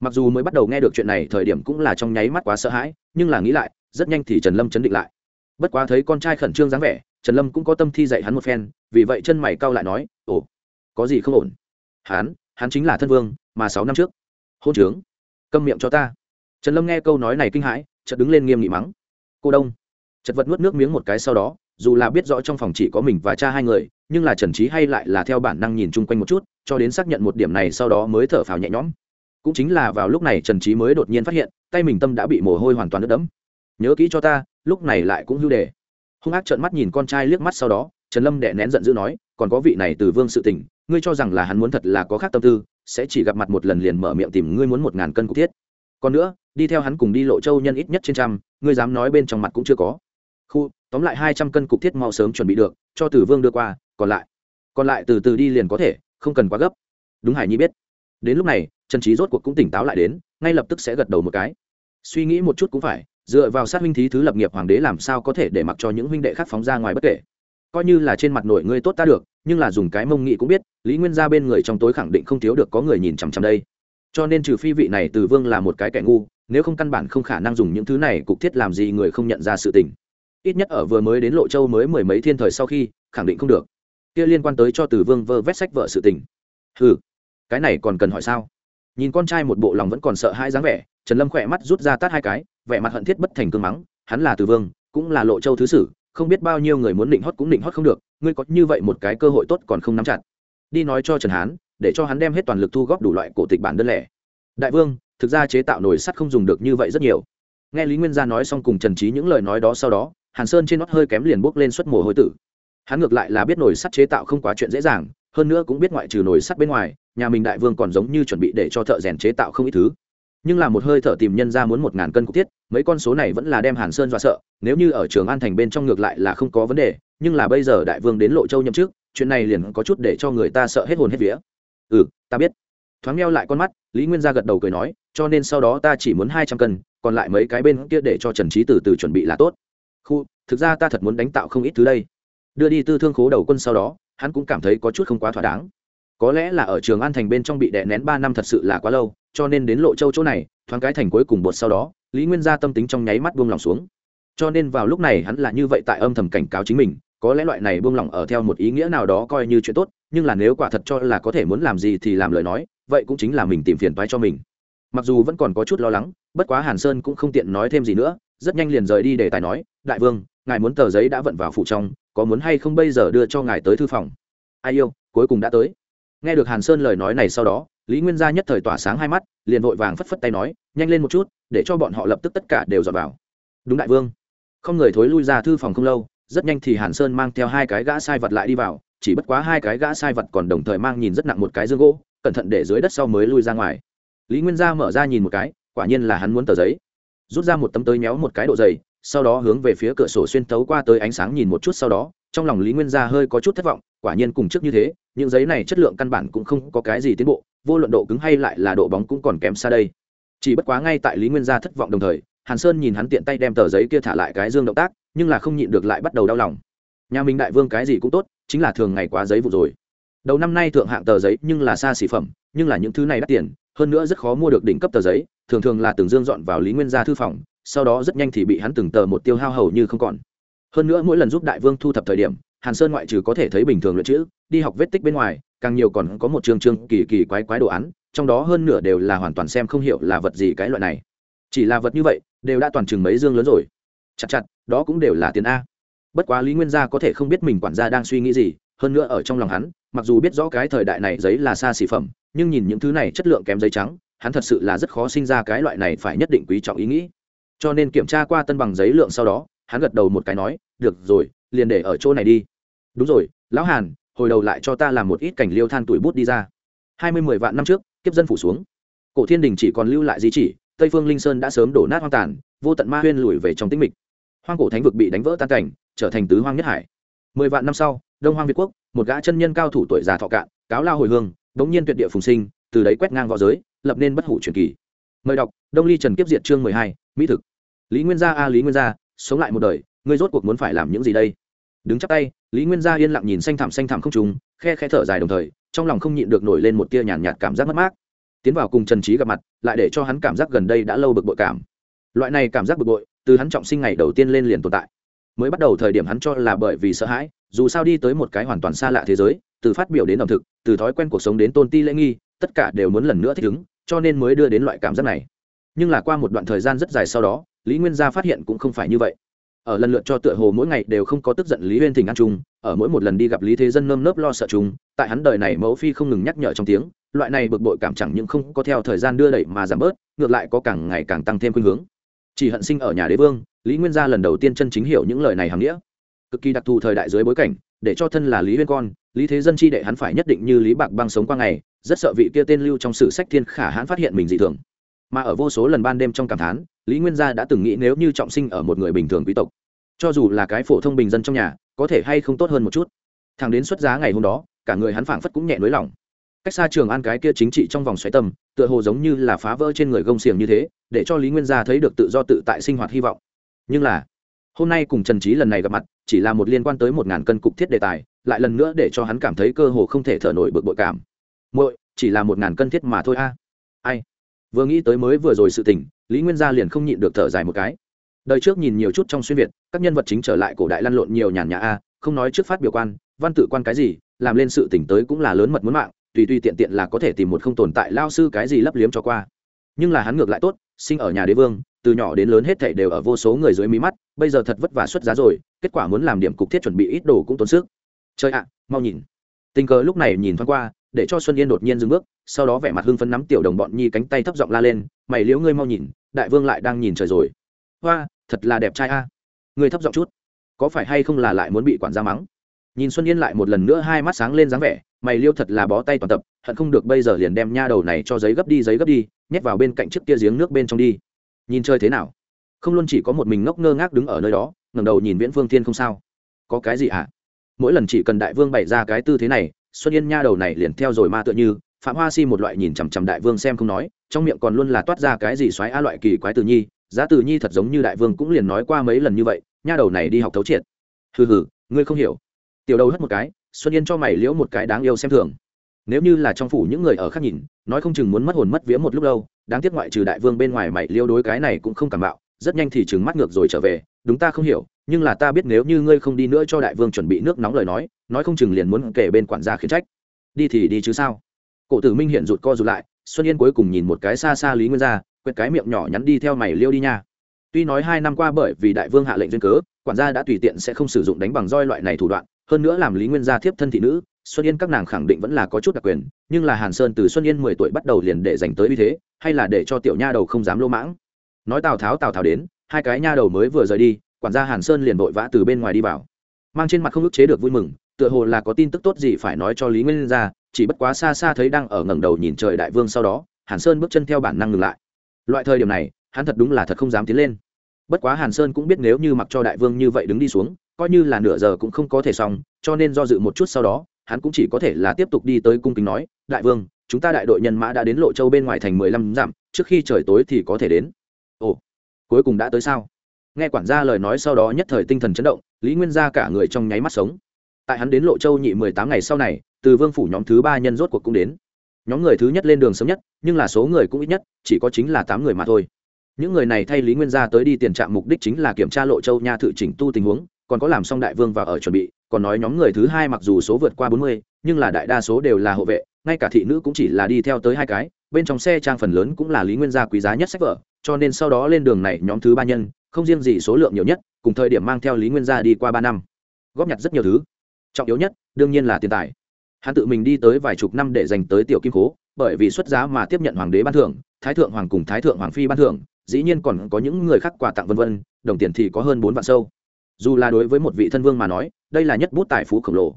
[SPEAKER 1] Mặc dù mới bắt đầu nghe được chuyện này, thời điểm cũng là trong nháy mắt quá sợ hãi, nhưng là nghĩ lại, rất nhanh thì trần lâm chấn định lại. Bất quá thấy con trai khẩn trương dáng vẻ, trần lâm cũng có tâm thi dạy hắn một phen, vì vậy chân mày cau lại nói, ồ, có gì không ổn? Hắn hắn chính là thân vương, mà sáu năm trước, hôn trướng, câm miệng cho ta. Trần lâm nghe câu nói này kinh hãi, chợt đứng lên nghiêm nghị mắng, cô đông. Chật vật nuốt nước miếng một cái sau đó dù là biết rõ trong phòng chỉ có mình và cha hai người nhưng là trần trí hay lại là theo bản năng nhìn chung quanh một chút cho đến xác nhận một điểm này sau đó mới thở phào nhẹ nhõm. Cũng chính là vào lúc này trần trí mới đột nhiên phát hiện tay mình tâm đã bị mồ hôi hoàn toàn ướt đẫm. Nhớ kỹ cho ta lúc này lại cũng hưu đề. Hung ác trợn mắt nhìn con trai liếc mắt sau đó trần lâm đệ nén giận dữ nói còn có vị này từ vương sự tỉnh, ngươi cho rằng là hắn muốn thật là có khác tâm tư sẽ chỉ gặp mặt một lần liền mở miệng tìm ngươi muốn một ngàn cân cục thiết. Còn nữa đi theo hắn cùng đi lộ châu nhân ít nhất trên trăm ngươi dám nói bên trong mặt cũng chưa có. Khu tóm lại hai trăm cân cục thiết mau sớm chuẩn bị được, cho tử vương đưa qua, còn lại còn lại từ từ đi liền có thể, không cần quá gấp. Đúng hải nhi biết. Đến lúc này, trần trí rốt cuộc cũng tỉnh táo lại đến, ngay lập tức sẽ gật đầu một cái. Suy nghĩ một chút cũng phải, dựa vào sát huynh thí thứ lập nghiệp hoàng đế làm sao có thể để mặc cho những huynh đệ khác phóng ra ngoài bất kể. Coi như là trên mặt nội ngươi tốt ta được, nhưng là dùng cái mông nghị cũng biết, lý nguyên ra bên người trong tối khẳng định không thiếu được có người nhìn chằm chằm đây. Cho nên trừ phi vị này từ vương là một cái kẻ ngu, nếu không căn bản không khả năng dùng những thứ này cục thiết làm gì người không nhận ra sự tình ít nhất ở vừa mới đến lộ châu mới mười mấy thiên thời sau khi, khẳng định không được. Kia liên quan tới cho từ vương vơ vét sách vợ sự tình. Ừ cái này còn cần hỏi sao? Nhìn con trai một bộ lòng vẫn còn sợ hai dáng vẻ, trần lâm khỏe mắt rút ra tát hai cái, vẻ mặt hận thiết bất thành cương mắng, hắn là từ vương, cũng là lộ châu thứ sử, không biết bao nhiêu người muốn định hót cũng định hót không được, ngươi có như vậy một cái cơ hội tốt còn không nắm chặt. Đi nói cho trần hán, để cho hắn đem hết toàn lực thu góp đủ loại cổ tịch bản đơn lẻ. Đại vương, thực ra chế tạo nồi sắt không dùng được như vậy rất nhiều. Nghe lý nguyên gia nói xong cùng trần trí những lời nói đó sau đó hàn sơn trên nót hơi kém liền bốc lên suất mồ hôi tử. Hắn ngược lại là biết nồi sắt chế tạo không quá chuyện dễ dàng, hơn nữa cũng biết ngoại trừ nồi sắt bên ngoài, nhà mình đại vương còn giống như chuẩn bị để cho thợ rèn chế tạo không ít thứ. Nhưng là một hơi thở tìm nhân ra muốn một ngàn cân cục thiết, mấy con số này vẫn là đem hàn sơn dọa sợ, nếu như ở trường an thành bên trong ngược lại là không có vấn đề, nhưng là bây giờ đại vương đến lộ châu nhậm trước chuyện này liền có chút để cho người ta sợ hết hồn hết vía. Ừ ta biết. Thoáng meo lại con mắt, lý nguyên gia gật đầu cười nói, cho nên sau đó ta chỉ muốn hai trăm cân, còn lại mấy cái bên kia để cho trần trí từ từ chuẩn bị là tốt khu, thực ra ta thật muốn đánh tạo không ít thứ đây. Đưa đi tư thương khố đầu quân sau đó, hắn cũng cảm thấy có chút không quá thỏa đáng. Có lẽ là ở trường an thành bên trong bị đè nén ba năm thật sự là quá lâu, cho nên đến lộ châu chỗ này, thoáng cái thành cuối cùng bột sau đó, lý nguyên gia tâm tính trong nháy mắt buông lòng xuống. Cho nên vào lúc này hắn là như vậy tại âm thầm cảnh cáo chính mình, có lẽ loại này buông lỏng ở theo một ý nghĩa nào đó coi như chuyện tốt, nhưng là nếu quả thật cho là có thể muốn làm gì thì làm lời nói, vậy cũng chính là mình tìm phiền toái cho mình. Mặc dù vẫn còn có chút lo lắng, bất quá hàn sơn cũng không tiện nói thêm gì nữa rất nhanh liền rời đi để tài nói, đại vương, ngài muốn tờ giấy đã vận vào phủ trong, có muốn hay không bây giờ đưa cho ngài tới thư phòng? Ai yêu, cuối cùng đã tới. Nghe được hàn sơn lời nói này sau đó, lý nguyên gia nhất thời tỏa sáng hai mắt, liền vội vàng phất phất tay nói, nhanh lên một chút, để cho bọn họ lập tức tất cả đều dọn vào. Đúng đại vương. Không người thối lui ra thư phòng không lâu, rất nhanh thì hàn sơn mang theo hai cái gã sai vật lại đi vào, chỉ bất quá hai cái gã sai vật còn đồng thời mang nhìn rất nặng một cái dương gỗ, cẩn thận để dưới đất sau mới lui ra ngoài. Lý nguyên gia mở ra nhìn một cái, quả nhiên là hắn muốn tờ giấy rút ra một tấm tới méo một cái độ dày, sau đó hướng về phía cửa sổ xuyên tấu qua tới ánh sáng nhìn một chút sau đó, trong lòng lý nguyên gia hơi có chút thất vọng, quả nhiên cùng trước như thế, những giấy này chất lượng căn bản cũng không có cái gì tiến bộ, vô luận độ cứng hay lại là độ bóng cũng còn kém xa đây. Chỉ bất quá ngay tại lý nguyên gia thất vọng đồng thời, hàn sơn nhìn hắn tiện tay đem tờ giấy kia thả lại cái dương động tác, nhưng là không nhịn được lại bắt đầu đau lòng. Nhà mình đại vương cái gì cũng tốt, chính là thường ngày quá giấy vụ rồi. Đầu năm nay thượng hạng tờ giấy nhưng là xa xỉ phẩm, nhưng là những thứ này đắt tiền, hơn nữa rất khó mua được đỉnh cấp tờ giấy thường thường là từng dương dọn vào lý nguyên gia thư phòng, sau đó rất nhanh thì bị hắn từng tờ một tiêu hao hầu như không còn. Hơn nữa mỗi lần giúp đại vương thu thập thời điểm, hàn sơn ngoại trừ có thể thấy bình thường luyện chữ, đi học vết tích bên ngoài, càng nhiều còn có một chương chương kỳ kỳ quái quái đồ án, trong đó hơn nửa đều là hoàn toàn xem không hiểu là vật gì cái loại này. Chỉ là vật như vậy, đều đã toàn chừng mấy dương lớn rồi. Chặt chặt, đó cũng đều là tiền a. Bất quá lý nguyên gia có thể không biết mình quản gia đang suy nghĩ gì, hơn nữa ở trong lòng hắn, mặc dù biết rõ cái thời đại này giấy là xa xỉ phẩm, nhưng nhìn những thứ này chất lượng kém giấy trắng hắn thật sự là rất khó sinh ra cái loại này phải nhất định quý trọng ý nghĩ. Cho nên kiểm tra qua tân bằng giấy lượng sau đó, hắn gật đầu một cái nói, được rồi, liền để ở chỗ này đi. Đúng rồi, lão hàn, hồi đầu lại cho ta làm một ít cảnh liêu than tuổi bút đi ra. Hai mươi mười vạn năm trước, kiếp dân phủ xuống. Cổ thiên đình chỉ còn lưu lại di chỉ, tây phương linh sơn đã sớm đổ nát hoang tàn, vô tận ma huyên lùi về trong tĩnh mịch. Hoang cổ thánh vực bị đánh vỡ tan cảnh, trở thành tứ hoang nhất hải. Mười vạn năm sau, đông hoang việt quốc, một gã chân nhân cao thủ tuổi già thọ cạn, cáo lao hồi hương, bỗng nhiên tuyệt địa phùng sinh, từ đấy quét ngang v õ giới lập nên bất hủ truyền kỳ. Mời đọc đông ly trần kiếp diệt chương mười hai mỹ thực. Lý nguyên gia a lý nguyên gia sống lại một đời ngươi rốt cuộc muốn phải làm những gì đây? Đứng chắp tay lý nguyên gia yên lặng nhìn xanh thảm xanh thảm không trùng khe khe thở dài đồng thời trong lòng không nhịn được nổi lên một tia nhàn nhạt, nhạt cảm giác mất mát. Tiến vào cùng trần trí gặp mặt lại để cho hắn cảm giác gần đây đã lâu bực bội cảm. Loại này cảm giác bực bội từ hắn trọng sinh ngày đầu tiên lên liền tồn tại. Mới bắt đầu thời điểm hắn cho là bởi vì sợ hãi dù sao đi tới một cái hoàn toàn xa lạ thế giới từ phát biểu đến ẩm thực từ thói quen cuộc sống đến tôn ti lễ nghi tất cả đều muốn lần nữa thích ứng, cho nên mới đưa đến loại cảm giác này. Nhưng là qua một đoạn thời gian rất dài sau đó, lý nguyên gia phát hiện cũng không phải như vậy. Ở lần lượt cho tựa hồ mỗi ngày đều không có tức giận lý huyên thỉnh ăn chung, ở mỗi một lần đi gặp lý thế dân nơm nớp lo sợ chung, tại hắn đời này mẫu phi không ngừng nhắc nhở trong tiếng, loại này bực bội cảm chẳng những không có theo thời gian đưa đẩy mà giảm bớt, ngược lại có càng ngày càng tăng thêm khuynh hướng. Chỉ hận sinh ở nhà đế vương, lý nguyên gia lần đầu tiên chân chính hiểu những lời này hàm nghĩa. Cực kỳ đặc thù thời đại dưới bối cảnh, để cho thân là lý huyên con lý thế dân chi đệ hắn phải nhất định như lý bạc băng sống qua ngày, rất sợ vị kia tên lưu trong sử sách thiên khả hãn phát hiện mình dị thường. Mà ở vô số lần ban đêm trong cảm thán, lý nguyên gia đã từng nghĩ nếu như trọng sinh ở một người bình thường quý tộc, cho dù là cái phổ thông bình dân trong nhà, có thể hay không tốt hơn một chút. Thằng đến xuất giá ngày hôm đó, cả người hắn phảng phất cũng nhẹ nới lỏng. Cách xa trường an cái kia chính trị trong vòng xoáy tâm tựa hồ giống như là phá vỡ trên người gông xiềng như thế, để cho lý nguyên gia thấy được tự do tự tại sinh hoạt hy vọng. Nhưng là, hôm nay cùng trần trí lần này gặp mặt, chỉ là một liên quan tới một ngàn cân cục thiết đề tài lại lần nữa để cho hắn cảm thấy cơ hồ không thể thở nổi bực bội cảm. Muội, chỉ là một ngàn cân thiết mà thôi a. Ai? Vừa nghĩ tới mới vừa rồi sự tình, lý nguyên gia liền không nhịn được thở dài một cái. Đời trước nhìn nhiều chút trong xuyên việt, các nhân vật chính trở lại cổ đại lăn lộn nhiều nhàn nhà a, không nói trước phát biểu quan, văn tự quan cái gì, làm lên sự tỉnh tới cũng là lớn mật muốn mạng, tùy tùy tiện tiện là có thể tìm một không tồn tại lao sư cái gì lấp liếm cho qua. Nhưng là hắn ngược lại tốt, sinh ở nhà đế vương, từ nhỏ đến lớn hết thảy đều ở vô số người dưới mí mắt, bây giờ thật vất vả xuất giá rồi, kết quả muốn làm điểm cục thiết chuẩn bị ít đồ cũng tốn sức chơi ạ, mau nhìn. Tình cờ lúc này nhìn thoáng qua, để cho xuân yên đột nhiên dừng bước, sau đó vẻ mặt hưng phấn nắm tiểu đồng bọn nhi cánh tay thấp giọng la lên, mày liếu ngươi mau nhìn, đại vương lại đang nhìn trời rồi. Hoa, thật là đẹp trai a. À. ngươi thấp giọng chút, có phải hay không là lại muốn bị quản gia mắng? Nhìn xuân yên lại một lần nữa hai mắt sáng lên dáng vẻ, mày liêu thật là bó tay toàn tập, hận không được bây giờ liền đem nha đầu này cho giấy gấp đi, giấy gấp đi, nhét vào bên cạnh chiếc kia giếng nước bên trong đi. Nhìn chơi thế nào? Không luôn chỉ có một mình ngốc ngơ ngác đứng ở nơi đó, ngẩng đầu nhìn viễn phương thiên không sao. Có cái gì ạ? à? Mỗi lần chỉ cần đại vương bày ra cái tư thế này, xuân yên nha đầu này liền theo rồi ma tựa như, phạm hoa si một loại nhìn chằm chằm đại vương xem không nói, trong miệng còn luôn là toát ra cái gì xoáy a loại kỳ quái từ nhi, giá từ nhi thật giống như đại vương cũng liền nói qua mấy lần như vậy, nha đầu này đi học thấu triệt. Hừ hừ, ngươi không hiểu. Tiểu đầu hất một cái, xuân yên cho mày liễu một cái đáng yêu xem thường. Nếu như là trong phủ những người ở khác nhìn, nói không chừng muốn mất hồn mất vía một lúc lâu, đáng tiếc ngoại trừ đại vương bên ngoài mày liêu đối cái này cũng không cảm bạo rất nhanh thì trừng mắt ngược rồi trở về, đúng ta không hiểu, nhưng là ta biết nếu như ngươi không đi nữa cho đại vương chuẩn bị nước nóng lời nói nói không chừng liền muốn kể bên quản gia khiến trách. Đi thì đi chứ sao? Cổ tử minh hiện rụt co rụt lại, xuân yên cuối cùng nhìn một cái xa xa lý nguyên gia quẹt cái miệng nhỏ nhắn đi theo mày liêu đi nha. Tuy nói hai năm qua bởi vì đại vương hạ lệnh duyên cớ, quản gia đã tùy tiện sẽ không sử dụng đánh bằng roi loại này thủ đoạn, hơn nữa làm lý nguyên gia thiếp thân thị nữ, xuân yên các nàng khẳng định vẫn là có chút đặc quyền, nhưng là hàn sơn từ xuân yên mười tuổi bắt đầu liền để dành tới uy thế, hay là để cho tiểu nha đầu không dám lô mãng nói tào tháo tào tháo đến, hai cái nha đầu mới vừa rời đi, quản gia hàn sơn liền vội vã từ bên ngoài đi vào. Mang trên mặt không ức chế được vui mừng, tựa hồ là có tin tức tốt gì phải nói cho lý nguyên ra, chỉ bất quá xa xa thấy đang ở ngẩng đầu nhìn trời đại vương sau đó, hàn sơn bước chân theo bản năng ngừng lại. Loại thời điểm này, hắn thật đúng là thật không dám tiến lên. Bất quá hàn sơn cũng biết nếu như mặc cho đại vương như vậy đứng đi xuống, coi như là nửa giờ cũng không có thể xong, cho nên do dự một chút sau đó, hắn cũng chỉ có thể là tiếp tục đi tới cung kính nói, đại vương, chúng ta đại đội nhân mã đã đến lộ châu bên ngoài thành mười lăm dặm, trước khi trời tối thì có thể đến ồ, cuối cùng đã tới sao? Nghe quản gia lời nói sau đó nhất thời tinh thần chấn động, lý nguyên gia cả người trong nháy mắt sống. Tại hắn đến lộ châu nhị mười tám ngày sau này, từ vương phủ nhóm thứ ba nhân rốt cuộc cũng đến. Nhóm người thứ nhất lên đường sớm nhất, nhưng là số người cũng ít nhất, chỉ có chính là tám người mà thôi. Những người này thay lý nguyên gia tới đi tiền trạm mục đích chính là kiểm tra lộ châu nha thự chỉnh tu tình huống, còn có làm xong đại vương và ở chuẩn bị, còn nói nhóm người thứ hai mặc dù số vượt qua bốn mươi, nhưng là đại đa số đều là hộ vệ, ngay cả thị nữ cũng chỉ là đi theo tới hai cái, bên trong xe trang phần lớn cũng là lý nguyên gia quý giá nhất sách vở cho nên sau đó lên đường này nhóm thứ ba nhân, không riêng gì số lượng nhiều nhất, cùng thời điểm mang theo lý nguyên gia đi qua ba năm. Góp nhặt rất nhiều thứ. Trọng yếu nhất, đương nhiên là tiền tài. Hắn tự mình đi tới vài chục năm để dành tới tiểu kim cố bởi vì xuất giá mà tiếp nhận hoàng đế ban thưởng, thái thượng hoàng cùng thái thượng hoàng phi ban thưởng, dĩ nhiên còn có những người khác quà tặng vân vân, đồng tiền thì có hơn bốn vạn sâu. Dù là đối với một vị thân vương mà nói, đây là nhất bút tài phú khổng lồ.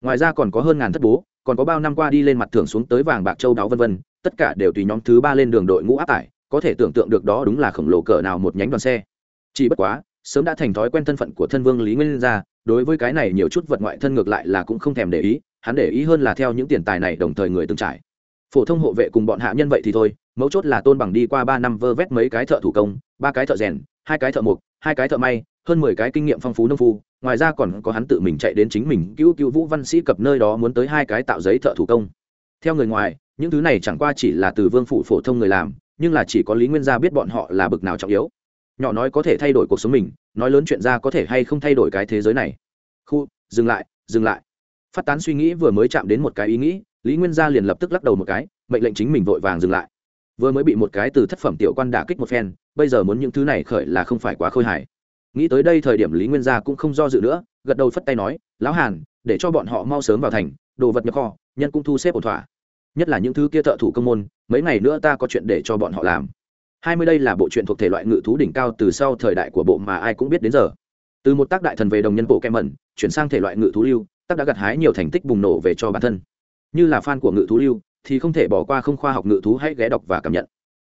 [SPEAKER 1] Ngoài ra còn có hơn ngàn thất bố, còn có bao năm qua đi lên mặt thưởng xuống tới vàng bạc châu đáo vân vân, tất cả đều tùy nhóm thứ ba lên đường đội ngũ áp tải có thể tưởng tượng được đó đúng là khổng lồ cỡ nào một nhánh đoàn xe. Chỉ bất quá, sớm đã thành thói quen thân phận của thân vương lý nguyên gia đối với cái này nhiều chút vật ngoại thân ngược lại là cũng không thèm để ý, hắn để ý hơn là theo những tiền tài này đồng thời người từng trải. Phổ thông hộ vệ cùng bọn hạ nhân vậy thì thôi, mấu chốt là tôn bằng đi qua ba năm vơ vét mấy cái thợ thủ công, ba cái thợ rèn, hai cái thợ mộc, hai cái thợ may, hơn mười cái kinh nghiệm phong phú nông phu, ngoài ra còn có hắn tự mình chạy đến chính mình cứu cứu vũ văn sĩ cập nơi đó muốn tới hai cái tạo giấy thợ thủ công. Theo người ngoài, những thứ này chẳng qua chỉ là từ vương phủ phổ thông người làm nhưng là chỉ có lý nguyên gia biết bọn họ là bực nào trọng yếu. Nhỏ nói có thể thay đổi cuộc sống mình, nói lớn chuyện ra có thể hay không thay đổi cái thế giới này. Khu, dừng lại dừng lại. Phát tán suy nghĩ vừa mới chạm đến một cái ý nghĩ, lý nguyên gia liền lập tức lắc đầu một cái, mệnh lệnh chính mình vội vàng dừng lại. Vừa mới bị một cái từ thất phẩm tiểu quan đả kích một phen, bây giờ muốn những thứ này khởi là không phải quá khôi hài. Nghĩ tới đây thời điểm lý nguyên gia cũng không do dự nữa, gật đầu phất tay nói, lão hàn, để cho bọn họ mau sớm vào thành, đồ vật nhập kho, nhân cũng thu xếp ổn thỏa nhất là những thứ kia thợ thủ công môn, mấy ngày nữa ta có chuyện để cho bọn họ làm. Hai mươi đây là bộ truyện thuộc thể loại ngự thú đỉnh cao từ sau thời đại của bộ mà ai cũng biết đến giờ. Từ một tác đại thần về đồng nhân bộ kem mẩn, chuyển sang thể loại ngự thú lưu, tác đã gặt hái nhiều thành tích bùng nổ về cho bản thân. Như là fan của ngự thú lưu, thì không thể bỏ qua không khoa học ngự thú hãy ghé đọc và cảm nhận.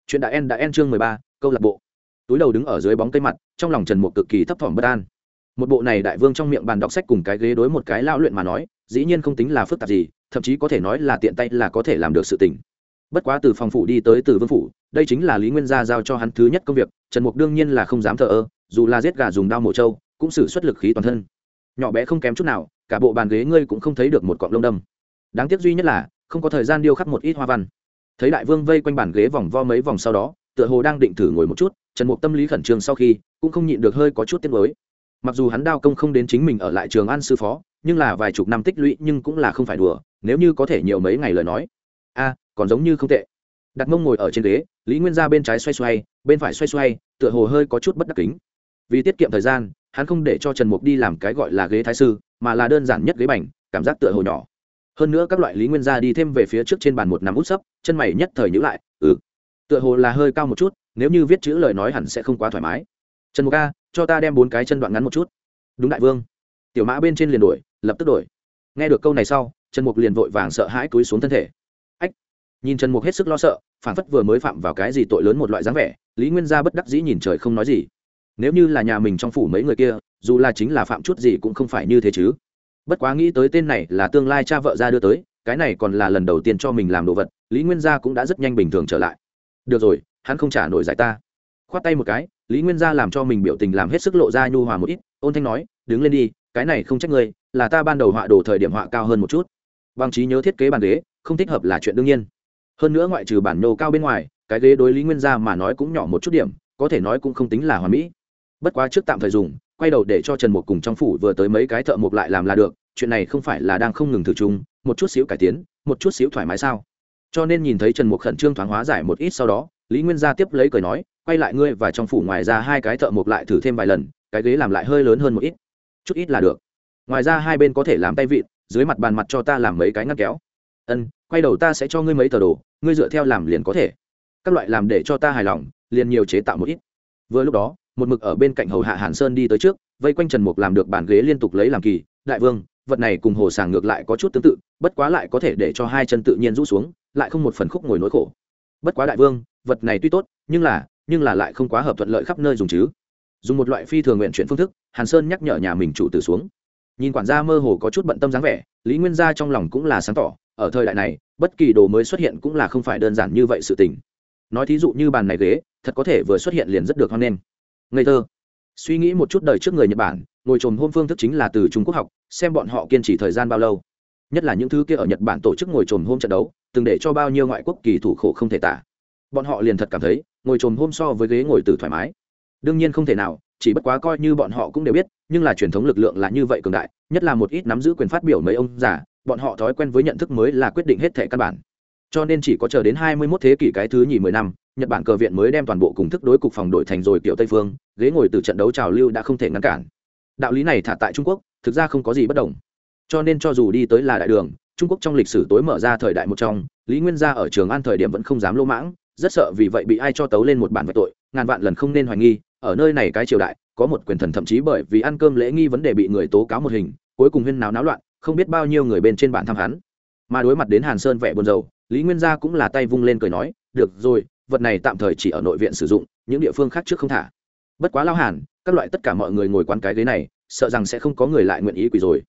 [SPEAKER 1] Chuyện đã en đã en chương mười ba, câu lạc bộ. Túi đầu đứng ở dưới bóng cây mặt, trong lòng trần mục cực kỳ thấp thỏm bất an. Một bộ này đại vương trong miệng bàn đọc sách cùng cái ghế đối một cái lao luyện mà nói, dĩ nhiên không tính là phức tạp gì thậm chí có thể nói là tiện tay là có thể làm được sự tình. Bất quá từ phòng phủ đi tới từ vương phủ, đây chính là lý nguyên gia giao cho hắn thứ nhất công việc, trần mục đương nhiên là không dám thờ ơ, dù là giết gà dùng đao mổ trâu, cũng xử xuất lực khí toàn thân. Nhỏ bé không kém chút nào, cả bộ bàn ghế ngươi cũng không thấy được một cọng lông đâm. Đáng tiếc duy nhất là, không có thời gian điêu khắc một ít hoa văn. Thấy đại vương vây quanh bàn ghế vòng vo mấy vòng sau đó, tựa hồ đang định thử ngồi một chút, trần mục tâm lý khẩn trương sau khi, cũng không nhịn được hơi có chút tiếc mới mặc dù hắn đao công không đến chính mình ở lại trường an sư phó, nhưng là vài chục năm tích lũy nhưng cũng là không phải đùa nếu như có thể nhiều mấy ngày lời nói. A, còn giống như không tệ. Đặt mông ngồi ở trên ghế, lý nguyên ra bên trái xoay xoay, bên phải xoay xoay, tựa hồ hơi có chút bất đắc kính. Vì tiết kiệm thời gian, hắn không để cho trần mục đi làm cái gọi là ghế thái sư, mà là đơn giản nhất ghế bành, cảm giác tựa hồ nhỏ. Hơn nữa các loại lý nguyên gia đi thêm về phía trước trên bàn một nắm út sấp, chân mày nhất thời nhữ lại ừ. Tựa hồ là hơi cao một chút, nếu như viết chữ lời nói hẳn sẽ không quá thoải mái. Trần mục a, cho ta đem bốn cái chân đoạn ngắn một chút. Đúng đại vương. Tiểu mã bên trên liền đổi, lập tức đổi. Nghe được câu này sau trần mục liền vội vàng sợ hãi cúi xuống thân thể. Ách, nhìn trần mục hết sức lo sợ phản phất vừa mới phạm vào cái gì tội lớn một loại dáng vẻ, lý nguyên gia bất đắc dĩ nhìn trời không nói gì. Nếu như là nhà mình trong phủ mấy người kia, dù là chính là phạm chút gì cũng không phải như thế chứ. Bất quá nghĩ tới tên này là tương lai cha vợ ra đưa tới, cái này còn là lần đầu tiên cho mình làm đồ vật, lý nguyên gia cũng đã rất nhanh bình thường trở lại. Được rồi, hắn không trả nổi giải ta. Khoát tay một cái, lý nguyên gia làm cho mình biểu tình làm hết sức lộ ra nhu hòa một ít, ôn thanh nói, đứng lên đi, cái này không trách ngươi, là ta ban đầu họa đồ thời điểm họa cao hơn một chút bằng trí nhớ thiết kế bàn ghế, không thích hợp là chuyện đương nhiên. Hơn nữa ngoại trừ bản nô cao bên ngoài, cái ghế đối lý nguyên gia mà nói cũng nhỏ một chút điểm, có thể nói cũng không tính là hoàn mỹ. Bất quá trước tạm thời dùng, quay đầu để cho trần mục cùng trong phủ vừa tới mấy cái thợ mộc lại làm là được, chuyện này không phải là đang không ngừng thử chung, một chút xíu cải tiến, một chút xíu thoải mái sao. Cho nên nhìn thấy trần mục khẩn trương thoáng hóa giải một ít sau đó, lý nguyên gia tiếp lấy cười nói, quay lại ngươi và trong phủ ngoài ra hai cái thợ mộc lại thử thêm vài lần, cái ghế làm lại hơi lớn hơn một ít, chút ít là được. Ngoài ra hai bên có thể làm tay vịn dưới mặt bàn mặt cho ta làm mấy cái ngăn kéo. Ân, quay đầu ta sẽ cho ngươi mấy tờ đồ, ngươi dựa theo làm liền có thể. Các loại làm để cho ta hài lòng, liền nhiều chế tạo một ít. Vừa lúc đó, một mực ở bên cạnh hầu hạ hàn sơn đi tới trước, vây quanh trần mục làm được bàn ghế liên tục lấy làm kỳ, đại vương, vật này cùng hồ sàng ngược lại có chút tương tự, bất quá lại có thể để cho hai chân tự nhiên rũ xuống, lại không một phần khúc ngồi nỗi khổ. Bất quá đại vương, vật này tuy tốt, nhưng là nhưng là lại không quá hợp thuận lợi khắp nơi dùng chứ. Dùng một loại phi thường nguyện chuyển phương thức, hàn sơn nhắc nhở nhà mình chủ tử xuống nhìn quản gia mơ hồ có chút bận tâm dáng vẻ, lý nguyên gia trong lòng cũng là sáng tỏ, ở thời đại này, bất kỳ đồ mới xuất hiện cũng là không phải đơn giản như vậy sự tình. Nói thí dụ như bàn này ghế, thật có thể vừa xuất hiện liền rất được hoan nghênh. Ngây thơ. Suy nghĩ một chút đời trước người nhật bản, ngồi trồm hôm phương thức chính là từ trung quốc học, xem bọn họ kiên trì thời gian bao lâu. Nhất là những thứ kia ở nhật bản tổ chức ngồi trồm hôm trận đấu, từng để cho bao nhiêu ngoại quốc kỳ thủ khổ không thể tả. Bọn họ liền thật cảm thấy, ngồi trồm hôm so với ghế ngồi từ thoải mái. Đương nhiên không thể nào chỉ bất quá coi như bọn họ cũng đều biết, nhưng là truyền thống lực lượng là như vậy cường đại, nhất là một ít nắm giữ quyền phát biểu mấy ông già, bọn họ thói quen với nhận thức mới là quyết định hết thể căn bản. Cho nên chỉ có chờ đến hai mươi 21 thế kỷ cái thứ nhì mười năm, nhật bản cờ viện mới đem toàn bộ cùng thức đối cục phòng đội thành rồi kiểu tây phương, ghế ngồi từ trận đấu trào lưu đã không thể ngăn cản. Đạo lý này thả tại trung quốc, thực ra không có gì bất đồng. Cho nên cho dù đi tới là đại đường, trung quốc trong lịch sử tối mở ra thời đại một trong, lý nguyên gia ở trường an thời điểm vẫn không dám lỗ mãng, rất sợ vì vậy bị ai cho tấu lên một bản vạch tội, ngàn vạn lần không nên hoài nghi ở nơi này cái triều đại, có một quyền thần thậm chí bởi vì ăn cơm lễ nghi vấn đề bị người tố cáo một hình, cuối cùng huyên náo náo loạn, không biết bao nhiêu người bên trên bản thăm hắn. Mà đối mặt đến hàn sơn vẻ buồn rầu, lý nguyên gia cũng là tay vung lên cười nói, được rồi, vật này tạm thời chỉ ở nội viện sử dụng, những địa phương khác trước không thả. Bất quá lao hàn, các loại tất cả mọi người ngồi quán cái ghế này, sợ rằng sẽ không có người lại nguyện ý quỳ rồi.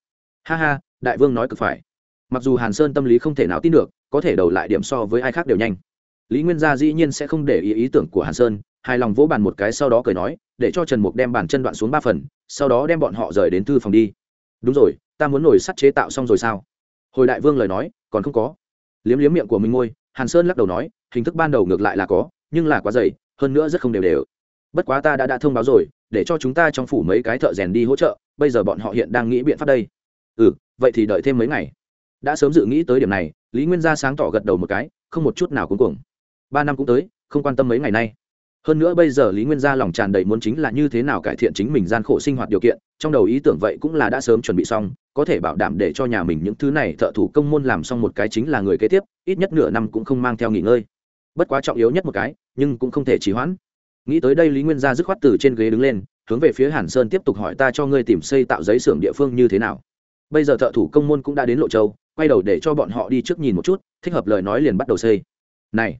[SPEAKER 1] Ha ha, đại vương nói cực phải. Mặc dù hàn sơn tâm lý không thể nào tin được, có thể đầu lại điểm so với ai khác đều nhanh. Lý nguyên gia dĩ nhiên sẽ không để ý ý tưởng của hàn sơn hài lòng vỗ bàn một cái sau đó cười nói, để cho trần mục đem bàn chân đoạn xuống ba phần, sau đó đem bọn họ rời đến thư phòng đi. Đúng rồi, ta muốn nổi sắt chế tạo xong rồi sao? Hồi đại vương lời nói, còn không có. Liếm liếm miệng của mình ngôi, hàn sơn lắc đầu nói, hình thức ban đầu ngược lại là có, nhưng là quá dày, hơn nữa rất không đều đều. Bất quá ta đã đã thông báo rồi, để cho chúng ta trong phủ mấy cái thợ rèn đi hỗ trợ, bây giờ bọn họ hiện đang nghĩ biện pháp đây. Ừ vậy thì đợi thêm mấy ngày. Đã sớm dự nghĩ tới điểm này, lý nguyên gia sáng tỏ gật đầu một cái, không một chút nào cuối cùng ba năm cũng tới, không quan tâm mấy ngày nay hơn nữa bây giờ lý nguyên gia lòng tràn đầy muốn chính là như thế nào cải thiện chính mình gian khổ sinh hoạt điều kiện, trong đầu ý tưởng vậy cũng là đã sớm chuẩn bị xong, có thể bảo đảm để cho nhà mình những thứ này thợ thủ công môn làm xong một cái chính là người kế tiếp, ít nhất nửa năm cũng không mang theo nghỉ ngơi. Bất quá trọng yếu nhất một cái, nhưng cũng không thể trì hoãn. Nghĩ tới đây lý nguyên gia dứt khoát từ trên ghế đứng lên, hướng về phía hàn sơn tiếp tục hỏi ta cho ngươi tìm xây tạo giấy xưởng địa phương như thế nào. Bây giờ thợ thủ công môn cũng đã đến lộ châu, quay đầu để cho bọn họ đi trước nhìn một chút, thích hợp lời nói liền bắt đầu xây. Này,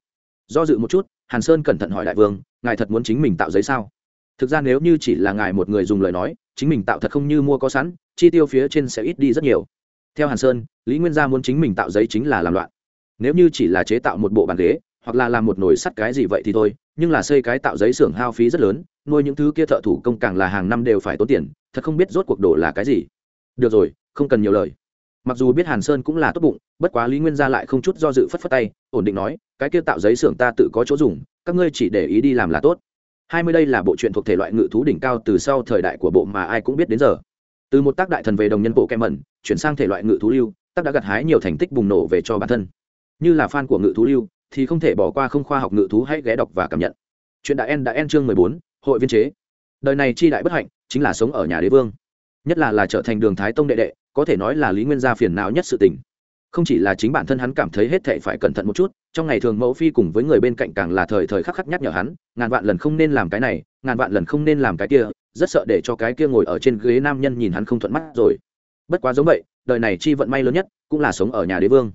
[SPEAKER 1] do dự một chút, hàn sơn cẩn thận hỏi đại vương ngài thật muốn chính mình tạo giấy sao? Thực ra nếu như chỉ là ngài một người dùng lời nói, chính mình tạo thật không như mua có sẵn, chi tiêu phía trên sẽ ít đi rất nhiều. Theo hàn sơn, lý nguyên gia muốn chính mình tạo giấy chính là làm loạn. Nếu như chỉ là chế tạo một bộ bàn ghế, hoặc là làm một nồi sắt cái gì vậy thì thôi, nhưng là xây cái tạo giấy xưởng hao phí rất lớn, nuôi những thứ kia thợ thủ công càng là hàng năm đều phải tốn tiền, thật không biết rốt cuộc đồ là cái gì. Được rồi, không cần nhiều lời mặc dù biết hàn sơn cũng là tốt bụng, bất quá lý nguyên gia lại không chút do dự phất phất tay, ổn định nói, cái kia tạo giấy xưởng ta tự có chỗ dùng, các ngươi chỉ để ý đi làm là tốt. Hai mươi đây là bộ truyện thuộc thể loại ngự thú đỉnh cao từ sau thời đại của bộ mà ai cũng biết đến giờ. Từ một tác đại thần về đồng nhân bộ kem mẩn, chuyển sang thể loại ngự thú lưu, tác đã gặt hái nhiều thành tích bùng nổ về cho bản thân. Như là fan của ngự thú lưu, thì không thể bỏ qua không khoa học ngự thú hãy ghé đọc và cảm nhận. Chuyện đại en đã en chương mười bốn, hội viên chế. Đời này chi đại bất hạnh, chính là sống ở nhà đế vương. Nhất là là trở thành đường thái tông đệ đệ có thể nói là lý nguyên gia phiền não nhất sự tình. Không chỉ là chính bản thân hắn cảm thấy hết thệ phải cẩn thận một chút, trong ngày thường mẫu phi cùng với người bên cạnh càng là thời thời khắc khắc nhắc nhở hắn, ngàn vạn lần không nên làm cái này, ngàn vạn lần không nên làm cái kia, rất sợ để cho cái kia ngồi ở trên ghế nam nhân nhìn hắn không thuận mắt rồi. Bất quá giống vậy, đời này chi vận may lớn nhất cũng là sống ở nhà đế vương.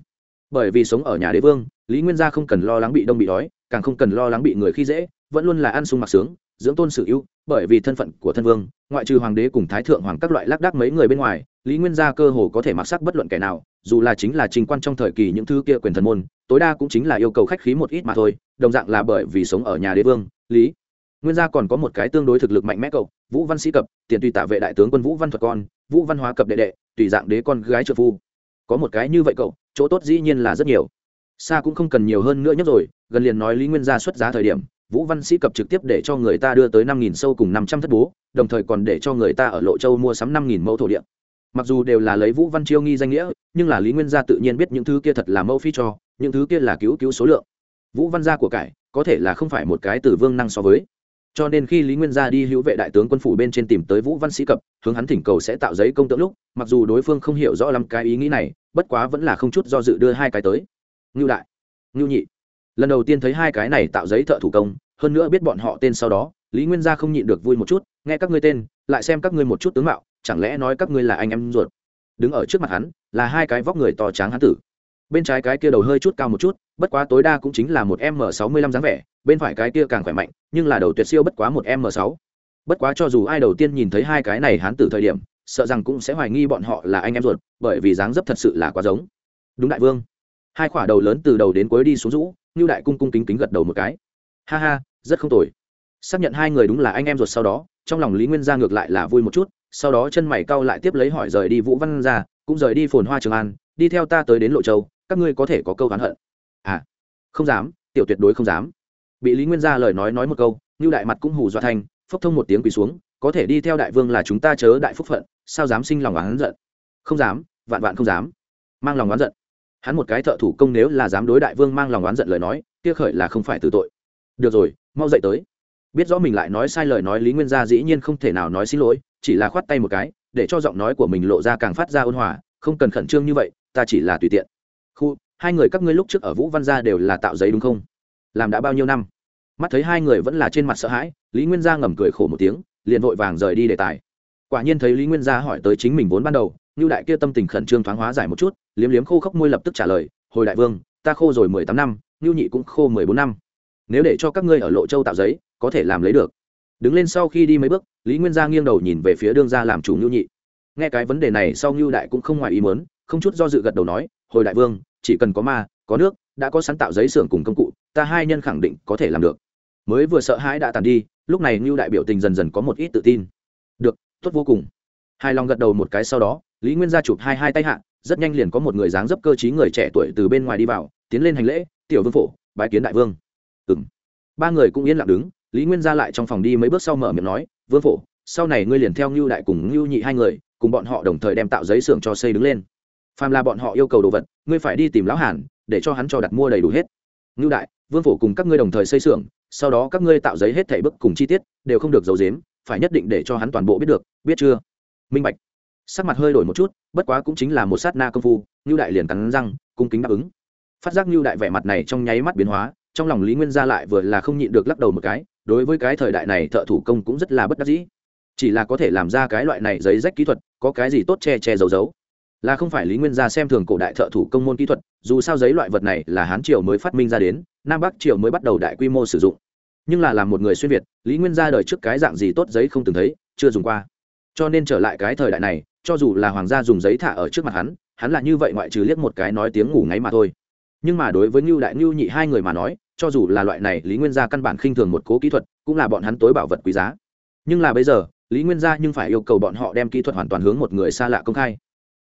[SPEAKER 1] Bởi vì sống ở nhà đế vương, lý nguyên gia không cần lo lắng bị đông bị đói, càng không cần lo lắng bị người khi dễ, vẫn luôn là ăn sung mặc sướng, dưỡng tôn sự ưu bởi vì thân phận của thân vương, ngoại trừ hoàng đế cùng thái thượng hoàng các loại lác đác mấy người bên ngoài, lý nguyên gia cơ hồ có thể mặc sắc bất luận kẻ nào, dù là chính là trình quan trong thời kỳ những thứ kia quyền thần môn, tối đa cũng chính là yêu cầu khách khí một ít mà thôi, đồng dạng là bởi vì sống ở nhà đế vương, lý nguyên gia còn có một cái tương đối thực lực mạnh mẽ cậu, vũ văn sĩ cập, tiền tùy tạ vệ đại tướng quân vũ văn thuật con, vũ văn hóa cập đệ đệ, tùy dạng đế con gái trợ phu. Có một cái như vậy cậu, chỗ tốt dĩ nhiên là rất nhiều. Xa cũng không cần nhiều hơn nữa nhất rồi, gần liền nói lý nguyên gia xuất giá thời điểm vũ văn sĩ cập trực tiếp để cho người ta đưa tới năm nghìn sâu cùng năm trăm thất bố, đồng thời còn để cho người ta ở lộ châu mua sắm năm nghìn mẫu thổ địa. Mặc dù đều là lấy vũ văn chiêu nghi danh nghĩa, nhưng là lý nguyên gia tự nhiên biết những thứ kia thật là mẫu phi cho, những thứ kia là cứu cứu số lượng. Vũ văn gia của cải, có thể là không phải một cái từ vương năng so với. Cho nên khi lý nguyên gia đi hữu vệ đại tướng quân phủ bên trên tìm tới vũ văn sĩ cập, hướng hắn thỉnh cầu sẽ tạo giấy công tượng lúc, mặc dù đối phương không hiểu rõ lắm cái ý nghĩ này, bất quá vẫn là không chút do dự đưa hai cái tới. Ngưu đại, ngưu nhị. Lần đầu tiên thấy hai cái này tạo giấy thợ thủ công hơn nữa biết bọn họ tên sau đó, lý nguyên gia không nhịn được vui một chút, nghe các ngươi tên, lại xem các ngươi một chút tướng mạo, chẳng lẽ nói các ngươi là anh em ruột? Đứng ở trước mặt hắn, là hai cái vóc người to tráng hắn tử. Bên trái cái kia đầu hơi chút cao một chút, bất quá tối đa cũng chính là một m sáu mươi lăm dáng vẻ, bên phải cái kia càng khỏe mạnh, nhưng là đầu tuyệt siêu bất quá một m sáu. Bất quá cho dù ai đầu tiên nhìn thấy hai cái này hắn tử thời điểm, sợ rằng cũng sẽ hoài nghi bọn họ là anh em ruột, bởi vì dáng dấp thật sự là quá giống. Đúng đại vương. Hai khỏa đầu lớn từ đầu đến cuối đi xuống rũ như đại cung cung kính kính gật đầu một cái. Ha ha rất không tồi. Xác nhận hai người đúng là anh em ruột sau đó trong lòng lý nguyên Gia ngược lại là vui một chút sau đó chân mày cau lại tiếp lấy hỏi rời đi vũ văn ra cũng rời đi phồn hoa trường an đi theo ta tới đến lộ châu các ngươi có thể có câu oán hận. À không dám tiểu tuyệt đối không dám. Bị lý nguyên gia lời nói nói một câu như đại mặt cũng hù dọa thành, phốc thông một tiếng quỳ xuống có thể đi theo đại vương là chúng ta chớ đại phúc phận sao dám sinh lòng oán giận? Không dám vạn vạn không dám. Mang lòng oán giận. Hắn một cái thợ thủ công nếu là dám đối đại vương mang lòng oán giận lời nói kia khởi là không phải từ tội được rồi, mau dậy tới. Biết rõ mình lại nói sai lời nói lý nguyên gia dĩ nhiên không thể nào nói xin lỗi, chỉ là khoát tay một cái, để cho giọng nói của mình lộ ra càng phát ra ôn hòa, không cần khẩn trương như vậy, ta chỉ là tùy tiện. Khu, hai người các ngươi lúc trước ở vũ văn gia đều là tạo giấy đúng không? Làm đã bao nhiêu năm? Mắt thấy hai người vẫn là trên mặt sợ hãi, lý nguyên gia ngầm cười khổ một tiếng, liền vội vàng rời đi đề tài. Quả nhiên thấy lý nguyên gia hỏi tới chính mình vốn ban đầu như đại kia tâm tình khẩn trương thoáng hóa giải một chút, liếm liếm khô khốc môi lập tức trả lời, hồi đại vương, ta khô rồi mười tám năm như nhị cũng khô mười bốn năm nếu để cho các ngươi ở lộ châu tạo giấy, có thể làm lấy được. Đứng lên sau khi đi mấy bước, lý nguyên gia nghiêng đầu nhìn về phía đương gia làm chủ ngưu nhị. Nghe cái vấn đề này sau ngưu đại cũng không ngoài ý mớn không chút do dự gật đầu nói, hồi đại vương, chỉ cần có ma, có nước, đã có sáng tạo giấy xưởng cùng công cụ, ta hai nhân khẳng định có thể làm được. Mới vừa sợ hãi đã tàn đi, lúc này ngưu đại biểu tình dần dần có một ít tự tin. Được, tốt vô cùng. Hai lòng gật đầu một cái sau đó, lý nguyên gia chụp hai hai tay hạ, rất nhanh liền có một người dáng dấp cơ t người trẻ tuổi từ bên ngoài đi vào, tiến lên hành lễ, tiểu vương phổ, bái kiến đại vương ừ m ba người cũng yên lặng đứng, lý nguyên ra lại trong phòng đi mấy bước sau mở miệng nói, vương phổ, sau này ngươi liền theo ngưu đại cùng ngưu nhị hai người, cùng bọn họ đồng thời đem tạo giấy xưởng cho xây đứng lên. Phàm là bọn họ yêu cầu đồ vật, ngươi phải đi tìm lão hàn, để cho hắn cho đặt mua đầy đủ hết. Ngưu đại, vương phổ cùng các ngươi đồng thời xây xưởng, sau đó các ngươi tạo giấy hết thảy bức cùng chi tiết, đều không được giấu giếm, phải nhất định để cho hắn toàn bộ biết được, biết chưa? Minh bạch. Sắc mặt hơi đổi một chút, bất quá cũng chính là một sát na công phu, ngưu đại liền cắn răng, cung kính đáp ứng. Phát giác ngưu đại vẻ mặt này trong nháy mắt biến hóa trong lòng lý nguyên gia lại vừa là không nhịn được lắc đầu một cái, đối với cái thời đại này thợ thủ công cũng rất là bất đắc dĩ. Chỉ là có thể làm ra cái loại này giấy rách kỹ thuật, có cái gì tốt che che giấu giấu. Là không phải lý nguyên gia xem thường cổ đại thợ thủ công môn kỹ thuật, dù sao giấy loại vật này là hán triều mới phát minh ra đến, nam bắc triều mới bắt đầu đại quy mô sử dụng. Nhưng là làm một người xuyên việt, lý nguyên gia đời trước cái dạng gì tốt giấy không từng thấy, chưa dùng qua. Cho nên trở lại cái thời đại này, cho dù là hoàng gia dùng giấy thả ở trước mặt hắn hắn là như vậy ngoại trừ liếc một cái nói tiếng ngủ ngáy mà thôi nhưng mà đối với ngưu đại ngưu nhị hai người mà nói, cho dù là loại này, lý nguyên gia căn bản khinh thường một cố kỹ thuật, cũng là bọn hắn tối bảo vật quý giá. Nhưng là bây giờ, lý nguyên gia nhưng phải yêu cầu bọn họ đem kỹ thuật hoàn toàn hướng một người xa lạ công khai.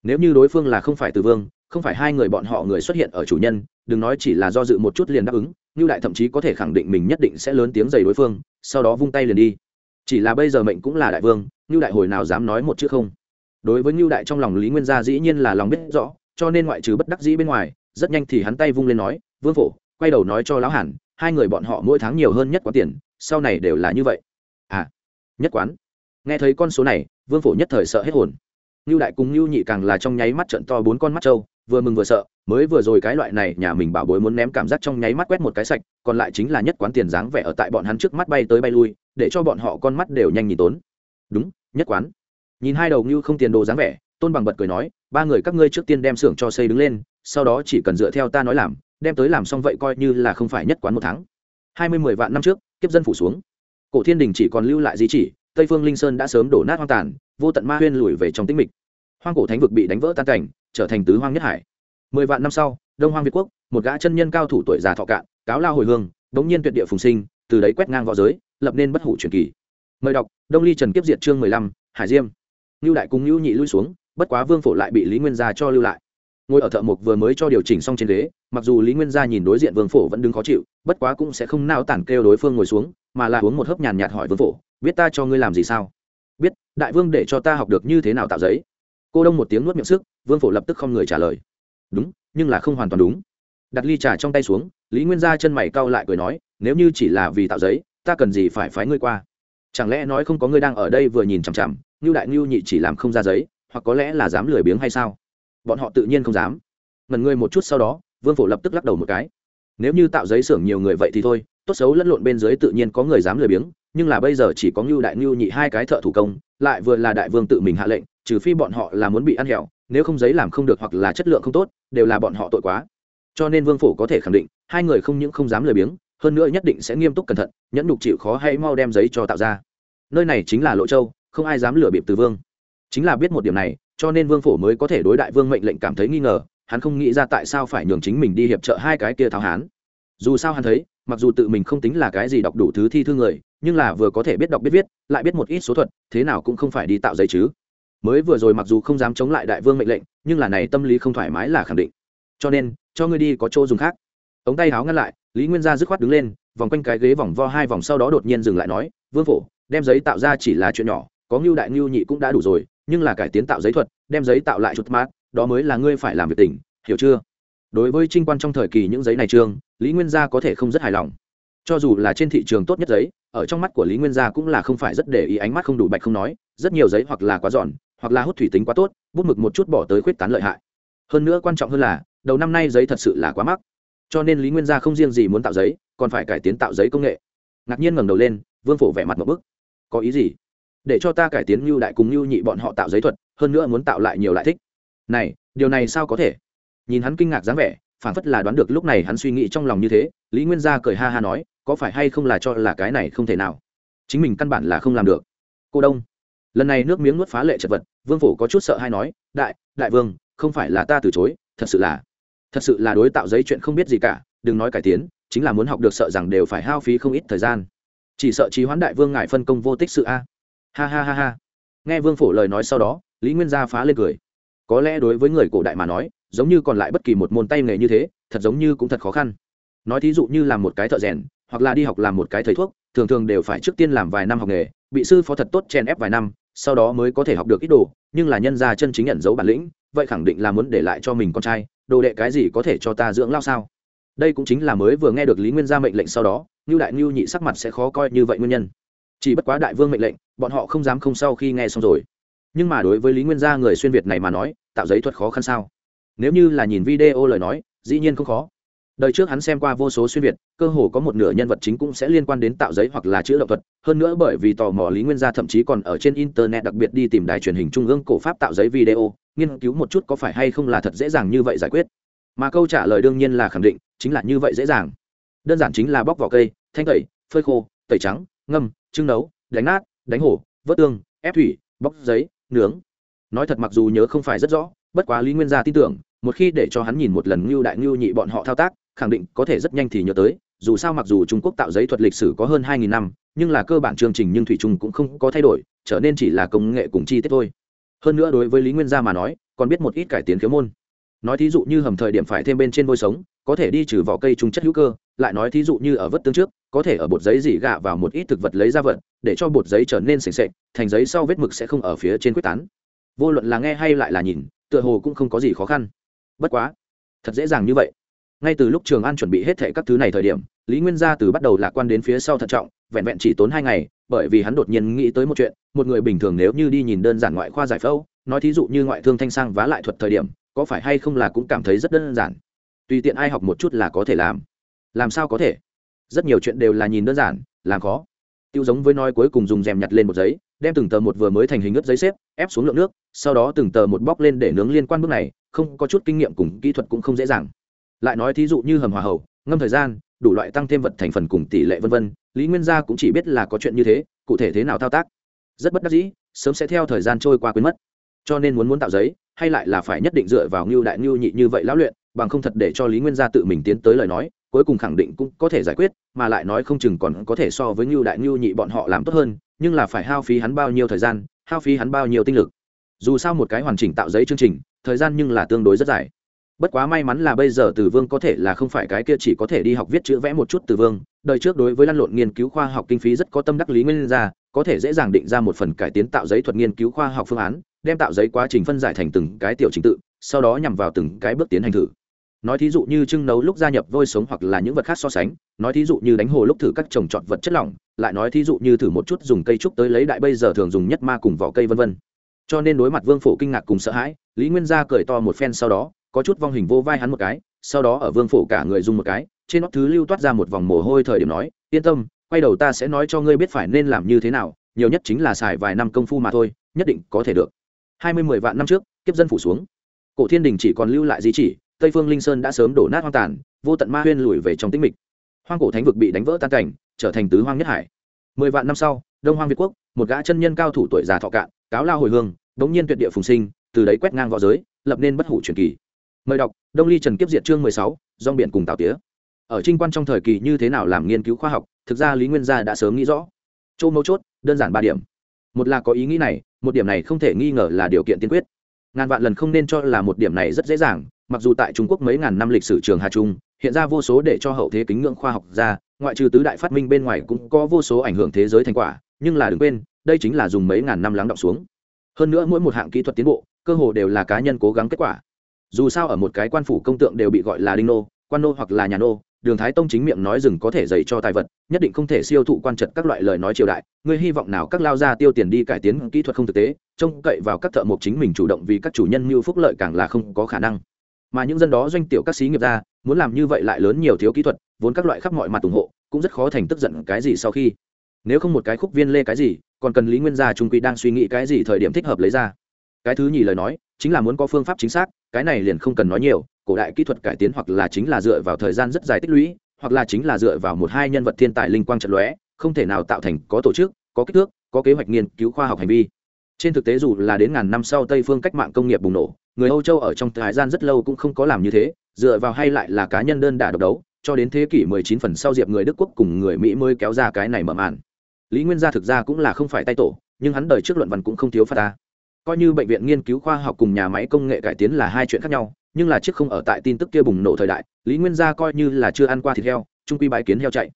[SPEAKER 1] Nếu như đối phương là không phải từ vương, không phải hai người bọn họ người xuất hiện ở chủ nhân, đừng nói chỉ là do dự một chút liền đáp ứng như đại thậm chí có thể khẳng định mình nhất định sẽ lớn tiếng giày đối phương, sau đó vung tay liền đi. Chỉ là bây giờ mệnh cũng là đại vương như đại hồi nào dám nói một chữ không? Đối với như đại trong lòng lý nguyên gia dĩ nhiên là lòng biết rõ, cho nên ngoại trừ bất đắc dĩ bên ngoài rất nhanh thì hắn tay vung lên nói vương phổ quay đầu nói cho lão hàn hai người bọn họ mỗi tháng nhiều hơn nhất quán tiền sau này đều là như vậy à nhất quán nghe thấy con số này vương phổ nhất thời sợ hết hồn ngưu đại cùng ngưu nhị càng là trong nháy mắt trận to bốn con mắt trâu, vừa mừng vừa sợ, mới vừa rồi cái loại này nhà mình bảo bối muốn ném cảm giác trong nháy mắt quét một cái sạch, còn lại chính là nhất quán tiền dáng vẻ ở tại bọn hắn trước mắt bay tới bay lui, để cho bọn họ con mắt đều nhanh nhìn tốn. Đúng, nhất quán. Nhìn hai đầu ngưu không tiền đồ dáng vẻ, Tôn Bằng bật cười nói, ba người các ngươi trước tiên đem xưởng cho xây đứng lên, sau đó chỉ cần dựa theo ta nói làm, đem tới làm xong vậy coi như là không phải nhất quán một tháng. Hai mươi mười vạn năm trước, kiếp dân phủ xuống. Cổ Thiên Đình chỉ còn lưu lại di chỉ, Tây Phương Linh Sơn đã sớm đổ nát hoang tàn, vô tận ma huyên lùi về trong tĩnh mịch. Hoang cổ thánh vực bị đánh vỡ tan cảnh trở thành tứ hoang nhất hải. Mười vạn năm sau đông hoang việt quốc một gã chân nhân cao thủ tuổi già thọ cạn cáo lao hồi hương đống nhiên tuyệt địa phùng sinh từ đấy quét ngang v õ giới lập nên bất hủ truyền kỳ. Mời đọc đông ly trần kiếp diệt chương mười lăm hải diêm. Lưu đại cùng lưu nhị lui xuống bất quá vương phổ lại bị lý nguyên gia cho lưu lại ngồi ở thợ mộc vừa mới cho điều chỉnh xong trên ghế, mặc dù lý nguyên gia nhìn đối diện vương phổ vẫn đứng khó chịu, bất quá cũng sẽ không nao tản kêu đối phương ngồi xuống, mà là uống một hớp nhàn nhạt hỏi vương phổ, biết ta cho ngươi làm gì sao? Biết, đại vương để cho ta học được như thế nào tạo giấy. Cô đông một tiếng nuốt miệng sức, vương phổ lập tức không người trả lời. Đúng, nhưng là không hoàn toàn đúng. Đặt ly trà trong tay xuống, lý nguyên gia chân mày cau lại cười nói, nếu như chỉ là vì tạo giấy, ta cần gì phải phái ngươi qua? Chẳng lẽ nói không có ngươi đang ở đây vừa nhìn chằm chằm như đại ngưu nhị chỉ làm không ra giấy, hoặc có lẽ là dám lười biếng hay sao? Bọn họ tự nhiên không dám. Ngần ngươi một chút sau đó, vương phổ lập tức lắc đầu một cái. Nếu như tạo giấy xưởng nhiều người vậy thì thôi, tốt xấu lẫn lộn bên dưới tự nhiên có người dám lười biếng, nhưng là bây giờ chỉ có ngưu đại ngưu nhị hai cái thợ thủ công, lại vừa là đại vương tự mình hạ lệnh, trừ phi bọn họ là muốn bị ăn hẹo, nếu không giấy làm không được hoặc là chất lượng không tốt, đều là bọn họ tội quá. Cho nên vương phổ có thể khẳng định, hai người không những không dám lười biếng, hơn nữa nhất định sẽ nghiêm túc cẩn thận, nhẫn nhục chịu khó hay mau đem giấy cho tạo ra. Nơi này chính là lộ châu, không ai dám lừa bịp từ vương chính là biết một điểm này, cho nên vương phổ mới có thể đối đại vương mệnh lệnh cảm thấy nghi ngờ, hắn không nghĩ ra tại sao phải nhường chính mình đi hiệp trợ hai cái kia tháo hán. Dù sao hắn thấy, mặc dù tự mình không tính là cái gì đọc đủ thứ thi thư người, nhưng là vừa có thể biết đọc biết viết, lại biết một ít số thuật, thế nào cũng không phải đi tạo giấy chứ. Mới vừa rồi mặc dù không dám chống lại đại vương mệnh lệnh, nhưng là này tâm lý không thoải mái là khẳng định. Cho nên, cho ngươi đi có chỗ dùng khác. Ống tay háo ngăn lại, lý nguyên gia dứt khoát đứng lên, vòng quanh cái ghế vòng vo hai vòng sau đó đột nhiên dừng lại nói, vương phổ, đem giấy tạo ra chỉ là chuyện nhỏ, có ngưu đại ngưu nhị cũng đã đủ rồi nhưng là cải tiến tạo giấy thuật, đem giấy tạo lại chút mát, đó mới là ngươi phải làm việc tỉnh hiểu chưa? Đối với trinh quan trong thời kỳ những giấy này trương, lý nguyên gia có thể không rất hài lòng. Cho dù là trên thị trường tốt nhất giấy, ở trong mắt của lý nguyên gia cũng là không phải rất để ý ánh mắt không đủ bạch không nói, rất nhiều giấy hoặc là quá giòn, hoặc là hút thủy tính quá tốt, bút mực một chút bỏ tới khuyết tán lợi hại. Hơn nữa quan trọng hơn là, đầu năm nay giấy thật sự là quá mắc. Cho nên lý nguyên gia không riêng gì muốn tạo giấy, còn phải cải tiến tạo giấy công nghệ. Ngạc nhiên ngẩng đầu lên, vương phổ vẻ mặt một bức. Có ý gì? Để cho ta cải tiến như đại cùng như nhị bọn họ tạo giấy thuật, hơn nữa muốn tạo lại nhiều lại thích. Này, điều này sao có thể? Nhìn hắn kinh ngạc dáng vẻ, phản phất là đoán được lúc này hắn suy nghĩ trong lòng như thế, lý nguyên gia cười ha ha nói, có phải hay không là cho là cái này không thể nào? Chính mình căn bản là không làm được. Cô đông, lần này nước miếng nuốt phá lệ chật vật, vương phổ có chút sợ hay nói, đại đại vương, không phải là ta từ chối, thật sự là, thật sự là đối tạo giấy chuyện không biết gì cả, đừng nói cải tiến, chính là muốn học được sợ rằng đều phải hao phí không ít thời gian. Chỉ sợ trí hoãn đại vương ngại phân công vô tích sự a ha ha ha ha. Nghe vương phổ lời nói sau đó, lý nguyên gia phá lên cười. Có lẽ đối với người cổ đại mà nói, giống như còn lại bất kỳ một môn tay nghề như thế, thật giống như cũng thật khó khăn. Nói thí dụ như làm một cái thợ rèn, hoặc là đi học làm một cái thầy thuốc, thường thường đều phải trước tiên làm vài năm học nghề, bị sư phó thật tốt chen ép vài năm, sau đó mới có thể học được ít đồ, nhưng là nhân gia chân chính nhận dấu bản lĩnh, vậy khẳng định là muốn để lại cho mình con trai, đồ đệ cái gì có thể cho ta dưỡng lao sao? Đây cũng chính là mới vừa nghe được lý nguyên gia mệnh lệnh sau đó như đại ngưu nhị sắc mặt sẽ khó coi như vậy nguyên nhân. Chỉ bất quá đại vương mệnh lệnh bọn họ không dám không sau khi nghe xong rồi. Nhưng mà đối với lý nguyên gia người xuyên việt này mà nói, tạo giấy thuật khó khăn sao? Nếu như là nhìn video lời nói, dĩ nhiên không khó. Đời trước hắn xem qua vô số xuyên việt, cơ hồ có một nửa nhân vật chính cũng sẽ liên quan đến tạo giấy hoặc là chữ động thuật. Hơn nữa bởi vì tò mò lý nguyên gia thậm chí còn ở trên internet đặc biệt đi tìm đài truyền hình trung ương cổ pháp tạo giấy video, nghiên cứu một chút có phải hay không là thật dễ dàng như vậy giải quyết. Mà câu trả lời đương nhiên là khẳng định, chính là như vậy dễ dàng. Đơn giản chính là bóc vỏ cây, thanh tẩy, phơi khô, tẩy trắng, ngâm, trưng nấu, đánh nát đánh hổ, vớt tương, ép thủy, bóc giấy, nướng. Nói thật mặc dù nhớ không phải rất rõ, bất quá lý nguyên gia tin tưởng, một khi để cho hắn nhìn một lần ngưu đại ngưu nhị bọn họ thao tác, khẳng định có thể rất nhanh thì nhớ tới, dù sao mặc dù trung quốc tạo giấy thuật lịch sử có hơn hai nghìn năm, nhưng là cơ bản chương trình nhưng thủy trung cũng không có thay đổi, trở nên chỉ là công nghệ cùng chi tiết thôi. Hơn nữa đối với lý nguyên gia mà nói, còn biết một ít cải tiến khiếu môn nói thí dụ như hầm thời điểm phải thêm bên trên vôi sống, có thể đi trừ vỏ cây trùng chất hữu cơ, lại nói thí dụ như ở vớt tương trước, có thể ở bột giấy dỉ gạ vào một ít thực vật lấy ra vật, để cho bột giấy trở nên sềnh sệch thành giấy sau vết mực sẽ không ở phía trên quyết tán. Vô luận là nghe hay lại là nhìn, tựa hồ cũng không có gì khó khăn. Bất quá, thật dễ dàng như vậy. Ngay từ lúc trường an chuẩn bị hết thệ các thứ này thời điểm, lý nguyên gia từ bắt đầu lạc quan đến phía sau thận trọng, vẹn vẹn chỉ tốn hai ngày, bởi vì hắn đột nhiên nghĩ tới một chuyện, một người bình thường nếu như đi nhìn đơn giản ngoại khoa giải phẫu, nói thí dụ như ngoại thương thanh sang vá lại thuật thời điểm có phải hay không là cũng cảm thấy rất đơn giản? Tùy tiện ai học một chút là có thể làm. Làm sao có thể? Rất nhiều chuyện đều là nhìn đơn giản, làm khó. Tiêu giống với nói cuối cùng dùng rèm nhặt lên một giấy, đem từng tờ một vừa mới thành hình ướt giấy xếp, ép xuống lượng nước, sau đó từng tờ một bóc lên để nướng liên quan bước này, không có chút kinh nghiệm cùng kỹ thuật cũng không dễ dàng. Lại nói thí dụ như hầm hòa hậu, ngâm thời gian, đủ loại tăng thêm vật thành phần cùng tỷ lệ vân vân, lý nguyên gia cũng chỉ biết là có chuyện như thế, cụ thể thế nào thao tác. Rất bất đắc dĩ, sớm sẽ theo thời gian trôi qua quên mất. Cho nên muốn muốn tạo giấy hay lại là phải nhất định dựa vào ngưu đại ngưu nhị như vậy lão luyện, bằng không thật để cho lý nguyên gia tự mình tiến tới lời nói, cuối cùng khẳng định cũng có thể giải quyết, mà lại nói không chừng còn có thể so với ngưu đại ngưu nhị bọn họ làm tốt hơn, nhưng là phải hao phí hắn bao nhiêu thời gian, hao phí hắn bao nhiêu tinh lực. Dù sao một cái hoàn chỉnh tạo giấy chương trình, thời gian nhưng là tương đối rất dài bất quá may mắn là bây giờ từ vương có thể là không phải cái kia chỉ có thể đi học viết chữ vẽ một chút từ vương, đời trước đối với lăn lộn nghiên cứu khoa học kinh phí rất có tâm đắc lý nguyên ra, có thể dễ dàng định ra một phần cải tiến tạo giấy thuật nghiên cứu khoa học phương án, đem tạo giấy quá trình phân giải thành từng cái tiểu trình tự, sau đó nhằm vào từng cái bước tiến hành thử. Nói thí dụ như trưng nấu lúc gia nhập vôi sống hoặc là những vật khác so sánh, nói thí dụ như đánh hồ lúc thử các trồng trọt vật chất lỏng, lại nói thí dụ như thử một chút dùng cây trúc tới lấy đại bây giờ thường dùng nhất ma cùng vỏ cây vân vân. Cho nên đối mặt vương phổ kinh ngạc cùng sợ hãi, lý nguyên gia cười to một phen sau đó có chút vong hình vô vai hắn một cái, sau đó ở vương phổ cả người dùng một cái, trên nót thứ lưu toát ra một vòng mồ hôi thời điểm nói, yên tâm, quay đầu ta sẽ nói cho ngươi biết phải nên làm như thế nào, nhiều nhất chính là xài vài năm công phu mà thôi, nhất định có thể được. Hai mươi mười vạn năm trước, kiếp dân phủ xuống. Cổ thiên đình chỉ còn lưu lại di chỉ, tây phương linh sơn đã sớm đổ nát hoang tàn, vô tận ma huyên lùi về trong tĩnh mịch. Hoang cổ thánh vực bị đánh vỡ tan cảnh, trở thành tứ hoang nhất hải. Mười vạn năm sau, đông hoang việt quốc, một gã chân nhân cao thủ tuổi già thọ cạn, cáo lao hồi hương, đống nhiên tuyệt địa phùng sinh, từ đấy quét ngang v õ giới, lập nên bất hủ truyền kỳ mời đọc, đông ly trần kiếp diệt chương mười sáu dong biển cùng tào tía. Ở trinh quan trong thời kỳ như thế nào làm nghiên cứu khoa học, thực ra lý nguyên gia đã sớm nghĩ rõ. Châu mấu chốt, đơn giản ba điểm. Một là có ý nghĩ này, một điểm này không thể nghi ngờ là điều kiện tiên quyết. Ngàn vạn lần không nên cho là một điểm này rất dễ dàng, mặc dù tại trung quốc mấy ngàn năm lịch sử trường hà trung, hiện ra vô số để cho hậu thế kính ngưỡng khoa học ra, ngoại trừ tứ đại phát minh bên ngoài cũng có vô số ảnh hưởng thế giới thành quả, nhưng là đừng quên, đây chính là dùng mấy ngàn năm lắng động xuống. Hơn nữa mỗi một hạng kỹ thuật tiến bộ, cơ hồ đều là cá nhân cố gắng kết quả dù sao ở một cái quan phủ công tượng đều bị gọi là đinh nô, quan nô hoặc là nhà nô, đường thái tông chính miệng nói rừng có thể dạy cho tài vật, nhất định không thể siêu thụ quan trật các loại lời nói triều đại Người hy vọng nào các lao gia tiêu tiền đi cải tiến kỹ thuật không thực tế, trông cậy vào các thợ mộc chính mình chủ động vì các chủ nhân mưu phúc lợi càng là không có khả năng. Mà những dân đó doanh tiểu các xí nghiệp ra, muốn làm như vậy lại lớn nhiều thiếu kỹ thuật, vốn các loại khắp mọi mặt ủng hộ, cũng rất khó thành tức giận cái gì sau khi. Nếu không một cái khúc viên lê cái gì, còn cần lý nguyên gia trung quy đang suy nghĩ cái gì thời điểm thích hợp lấy ra. Cái thứ nhì lời nói chính là muốn có phương pháp chính xác, cái này liền không cần nói nhiều, cổ đại kỹ thuật cải tiến hoặc là chính là dựa vào thời gian rất dài tích lũy, hoặc là chính là dựa vào một hai nhân vật thiên tài linh quang trận lóe, không thể nào tạo thành có tổ chức, có kích thước, có kế hoạch nghiên cứu khoa học hành vi. Trên thực tế dù là đến ngàn năm sau tây phương cách mạng công nghiệp bùng nổ, người âu châu ở trong thời gian rất lâu cũng không có làm như thế, dựa vào hay lại là cá nhân đơn đả độc đấu, cho đến thế kỷ 19 phần sau diệp người đức quốc cùng người mỹ mới kéo ra cái này mở màn. Lý nguyên gia thực ra cũng là không phải tay tổ, nhưng hắn đời trước luận văn cũng không thiếu phát ta coi như bệnh viện nghiên cứu khoa học cùng nhà máy công nghệ cải tiến là hai chuyện khác nhau, nhưng là chiếc không ở tại tin tức kia bùng nổ thời đại, lý nguyên gia coi như là chưa ăn qua thịt heo, trung quy bãi kiến heo chạy.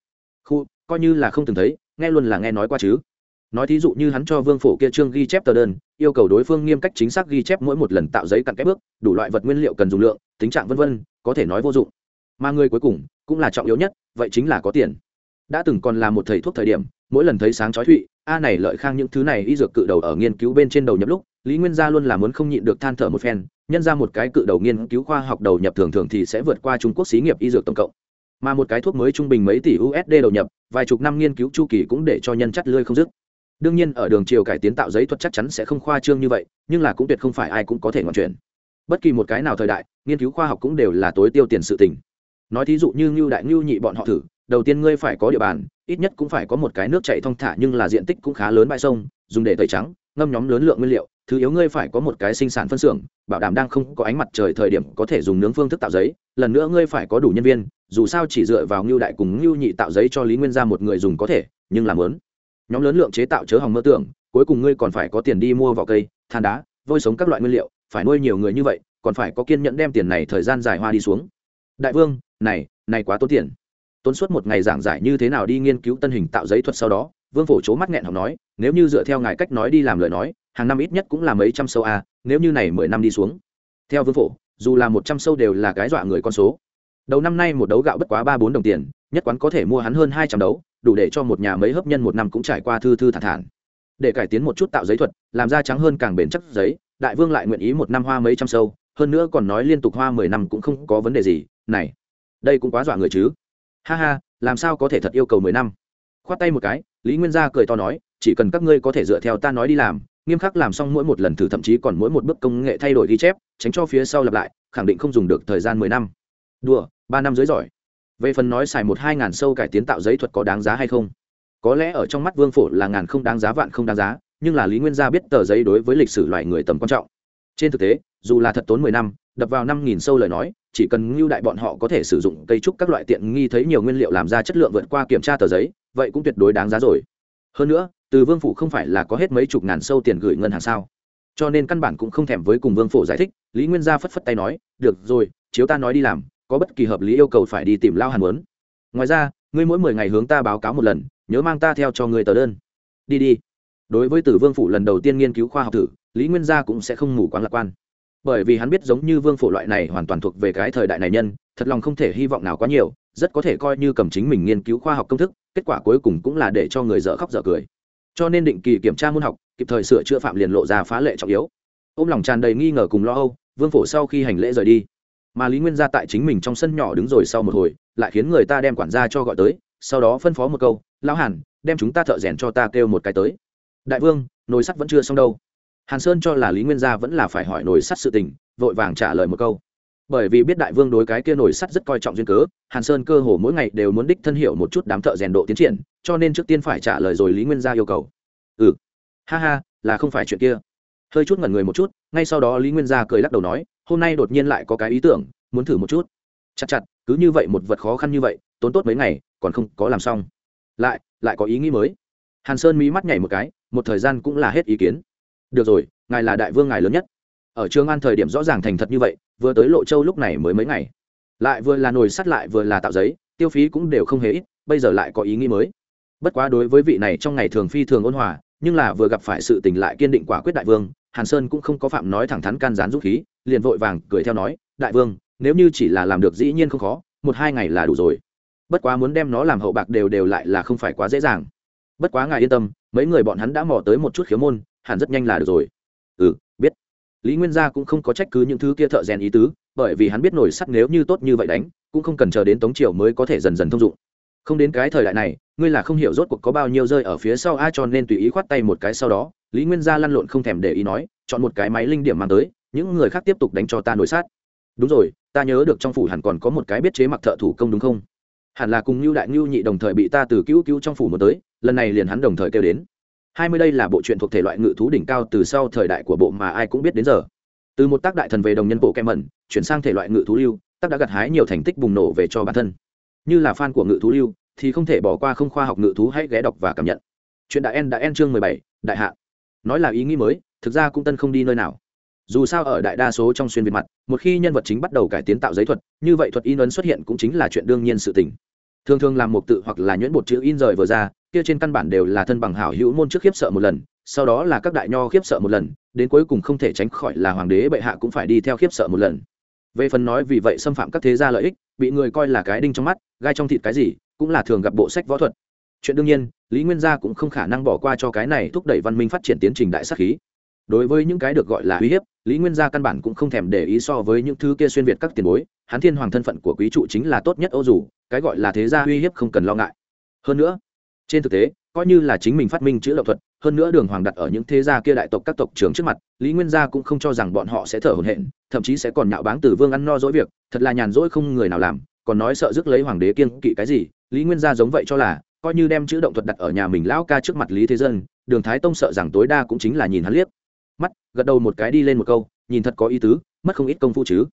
[SPEAKER 1] Khu, coi như là không từng thấy, nghe luôn là nghe nói qua chứ. Nói thí dụ như hắn cho vương phổ kia trương ghi chép tờ đơn, yêu cầu đối phương nghiêm cách chính xác ghi chép mỗi một lần tạo giấy cặn kép bước, đủ loại vật nguyên liệu cần dùng lượng, tính trạng vân vân, có thể nói vô dụng. Mà người cuối cùng, cũng là trọng yếu nhất, vậy chính là có tiền. Đã từng còn là một thầy thuốc thời điểm, mỗi lần thấy sáng chói thụy, a này lợi khang những thứ này y dược cự đầu ở nghiên cứu bên trên đầu nhập lúc lý nguyên gia luôn là muốn không nhịn được than thở một phen, nhân ra một cái cự đầu nghiên cứu khoa học đầu nhập thường thường thì sẽ vượt qua trung quốc xí nghiệp y dược tổng cộng. Mà một cái thuốc mới trung bình mấy tỷ usd đầu nhập, vài chục năm nghiên cứu chu kỳ cũng để cho nhân chất lươi không dứt. Đương nhiên, ở đường chiều cải tiến tạo giấy thuật chắc chắn sẽ không khoa trương như vậy, nhưng là cũng tuyệt không phải ai cũng có thể ngoan chuyển bất kỳ một cái nào thời đại, nghiên cứu khoa học cũng đều là tối tiêu tiền sự tình. Nói thí dụ như ngưu đại ngưu nhị bọn họ thử, đầu tiên ngươi phải có địa bàn ít nhất cũng phải có một cái nước chảy thong thả nhưng là diện tích cũng khá lớn bãi sông, dùng để tẩy trắng, ngâm nhóm lớn lượng nguyên liệu, thứ yếu ngươi phải có một cái sinh sản phân xưởng, bảo đảm đang không có ánh mặt trời thời điểm có thể dùng nướng phương thức tạo giấy, lần nữa ngươi phải có đủ nhân viên, dù sao chỉ dựa vào ngưu đại cùng ngưu nhị tạo giấy cho lý nguyên ra một người dùng có thể, nhưng làm lớn. Nhóm lớn lượng chế tạo chớ hòng mơ tưởng, cuối cùng ngươi còn phải có tiền đi mua vỏ cây, than đá, vôi sống các loại nguyên liệu, phải nuôi nhiều người như vậy, còn phải có kiên nhẫn đem tiền này thời gian dài hoa đi xuống. Đại vương, này này quá tốn tiền tốn suốt một ngày giảng giải như thế nào đi nghiên cứu tân hình tạo giấy thuật sau đó, vương phổ c mắt nghẹn học nói, nếu như dựa theo ngài cách nói đi làm lời nói, hàng năm ít nhất cũng là mấy trăm sâu a nếu như này mười năm đi xuống. Theo vương phổ, dù là một trăm sâu đều là cái dọa người con số. Đầu năm nay một đấu gạo bất quá ba bốn đồng tiền, nhất quán có thể mua hắn hơn hai trăm đấu, đủ để cho một nhà mấy hấp nhân một năm cũng trải qua thư thư thả thản. Để cải tiến một chút tạo giấy thuật, làm da trắng hơn càng bền chắc giấy, đại vương lại nguyện ý một năm hoa mấy trăm sâu, hơn nữa còn nói liên tục hoa mười năm cũng không có vấn đề gì, này, đây cũng quá dọa người chứ ha ha, làm sao có thể thật yêu cầu mười năm? Khoát tay một cái, lý nguyên gia cười to nói, chỉ cần các ngươi có thể dựa theo ta nói đi làm, nghiêm khắc làm xong mỗi một lần thử thậm chí còn mỗi một bước công nghệ thay đổi ghi chép, tránh cho phía sau lặp lại, khẳng định không dùng được thời gian mười năm. Đùa, ba năm dưới giỏi. Về phần nói xài một hai ngàn sâu cải tiến tạo giấy thuật có đáng giá hay không? Có lẽ ở trong mắt vương phổ là ngàn không đáng giá, vạn không đáng giá, nhưng là lý nguyên gia biết tờ giấy đối với lịch sử loài người tầm quan trọng. Trên thực tế, dù là thật tốn mười năm, đập vào năm nghìn sâu lời nói chỉ cần ngưu đại bọn họ có thể sử dụng cây trúc các loại tiện nghi thấy nhiều nguyên liệu làm ra chất lượng vượt qua kiểm tra tờ giấy, vậy cũng tuyệt đối đáng giá rồi. Hơn nữa, từ vương phủ không phải là có hết mấy chục ngàn sâu tiền gửi ngân hàng sao? Cho nên căn bản cũng không thèm với cùng vương phủ giải thích, lý nguyên gia phất phất tay nói, được rồi, chiếu ta nói đi làm, có bất kỳ hợp lý yêu cầu phải đi tìm lao hàn muốn. Ngoài ra, ngươi mỗi mười ngày hướng ta báo cáo một lần, nhớ mang ta theo cho ngươi tờ đơn. Đi đi. Đối với tử vương phủ lần đầu tiên nghiên cứu khoa học thử, lý nguyên gia cũng sẽ không mù quáng lạc quan bởi vì hắn biết giống như vương phủ loại này hoàn toàn thuộc về cái thời đại này nhân, thật lòng không thể hy vọng nào quá nhiều, rất có thể coi như cầm chính mình nghiên cứu khoa học công thức, kết quả cuối cùng cũng là để cho người dở khóc dở cười. Cho nên định kỳ kiểm tra môn học, kịp thời sửa chữa phạm liền lộ ra phá lệ trọng yếu. Ô m lòng tràn đầy nghi ngờ cùng lo âu, vương phổ sau khi hành lễ rời đi. Mà lý nguyên ra tại chính mình trong sân nhỏ đứng rồi sau một hồi, lại khiến người ta đem quản gia cho gọi tới, sau đó phân phó một câu, lão hàn, đem chúng ta thợ rèn cho ta kêu một cái tới. Đại vương, nồi sắt vẫn chưa xong đâu hàn sơn cho là lý nguyên gia vẫn là phải hỏi nổi sắt sự tình, vội vàng trả lời một câu. Bởi vì biết đại vương đối cái kia nổi sắt rất coi trọng duyên cớ, hàn sơn cơ hồ mỗi ngày đều muốn đích thân hiểu một chút đám thợ rèn độ tiến triển, cho nên trước tiên phải trả lời rồi lý nguyên gia yêu cầu. Ừ. Ha ha, là không phải chuyện kia. Hơi chút ngẩn người một chút, ngay sau đó lý nguyên gia cười lắc đầu nói, hôm nay đột nhiên lại có cái ý tưởng, muốn thử một chút. Chặt chặt, cứ như vậy một vật khó khăn như vậy, tốn tốt mấy ngày, còn không có làm xong. Lại lại có ý nghĩ mới. Hàn sơn mí mắt nhảy một cái, một thời gian cũng là hết ý kiến được rồi, ngài là đại vương ngài lớn nhất. Ở trường an thời điểm rõ ràng thành thật như vậy, vừa tới lộ châu lúc này mới mấy ngày. Lại vừa là nồi sắt lại vừa là tạo giấy, tiêu phí cũng đều không hề ít, bây giờ lại có ý nghĩ mới. Bất quá đối với vị này trong ngày thường phi thường ôn hòa, nhưng là vừa gặp phải sự tình lại kiên định quả quyết đại vương, hàn sơn cũng không có phạm nói thẳng thắn can gián giúp khí, liền vội vàng cười theo nói, đại vương, nếu như chỉ là làm được dĩ nhiên không khó, một hai ngày là đủ rồi. Bất quá muốn đem nó làm hậu bạc đều đều lại là không phải quá dễ dàng. Bất quá ngài yên tâm, mấy người bọn hắn đã mò tới một chút khiếu môn hẳn rất nhanh là được rồi. Ừ biết. Lý nguyên gia cũng không có trách cứ những thứ kia thợ rèn ý tứ, bởi vì hắn biết nổi sắt nếu như tốt như vậy đánh, cũng không cần chờ đến tống triều mới có thể dần dần thông dụng. Không đến cái thời đại này, ngươi là không hiểu rốt cuộc có bao nhiêu rơi ở phía sau ai cho nên tùy ý khoát tay một cái sau đó, lý nguyên gia lăn lộn không thèm để ý nói, chọn một cái máy linh điểm mang tới, những người khác tiếp tục đánh cho ta nổi sát đúng rồi, ta nhớ được trong phủ hẳn còn có một cái biết chế mặc thợ thủ công đúng không? Hẳn là cùng ngưu đại ngưu nhị đồng thời bị ta từ cứu cứu trong phủ một tới, lần này liền hắn đồng thời kêu đến hai mươi đây là bộ truyện thuộc thể loại ngự thú đỉnh cao từ sau thời đại của bộ mà ai cũng biết đến giờ. Từ một tác đại thần về đồng nhân bộ kem mẩn, chuyển sang thể loại ngự thú lưu, tác đã gặt hái nhiều thành tích bùng nổ về cho bản thân. Như là fan của ngự thú lưu, thì không thể bỏ qua không khoa học ngự thú hãy ghé đọc và cảm nhận. Chuyện đại en đã en chương mười bảy, đại hạ. Nói là ý nghĩ mới, thực ra cũng tân không đi nơi nào. Dù sao ở đại đa số trong xuyên việt mặt, một khi nhân vật chính bắt đầu cải tiến tạo giấy thuật, như vậy thuật in ấn xuất hiện cũng chính là chuyện đương nhiên sự tình thường thường làm một tự hoặc là nhuyễn bột chữ in rời vừa ra, kia trên căn bản đều là thân bằng hảo hữu môn trước khiếp sợ một lần, sau đó là các đại nho khiếp sợ một lần, đến cuối cùng không thể tránh khỏi là hoàng đế bệ hạ cũng phải đi theo khiếp sợ một lần. Về phần nói vì vậy xâm phạm các thế gia lợi ích, bị người coi là cái đinh trong mắt, gai trong thịt cái gì, cũng là thường gặp bộ sách võ thuật. Chuyện đương nhiên, lý nguyên gia cũng không khả năng bỏ qua cho cái này thúc đẩy văn minh phát triển tiến trình đại sắc khí đối với những cái được gọi là uy hiếp, lý nguyên gia căn bản cũng không thèm để ý so với những thứ kia xuyên việt các tiền bối, hắn thiên hoàng thân phận của quý trụ chính là tốt nhất ô dù, cái gọi là thế gia uy hiếp không cần lo ngại. Hơn nữa, trên thực tế, coi như là chính mình phát minh chữ lậu thuật, hơn nữa đường hoàng đặt ở những thế gia kia đại tộc các tộc trưởng trước mặt, lý nguyên gia cũng không cho rằng bọn họ sẽ thở hổn hển, thậm chí sẽ còn nhạo báng từ vương ăn no dỗi việc, thật là nhàn rỗi không người nào làm, còn nói sợ rước lấy hoàng đế kiên kỵ cái gì, lý nguyên gia giống vậy cho là, coi như đem chữ động thuật đặt ở nhà mình lão ca trước mặt lý thế dân, đường thái tông sợ rằng tối đa cũng chính là nhìn hắn liếc mắt, gật đầu một cái đi lên một câu, nhìn thật có ý tứ, mất không ít công phu chứ.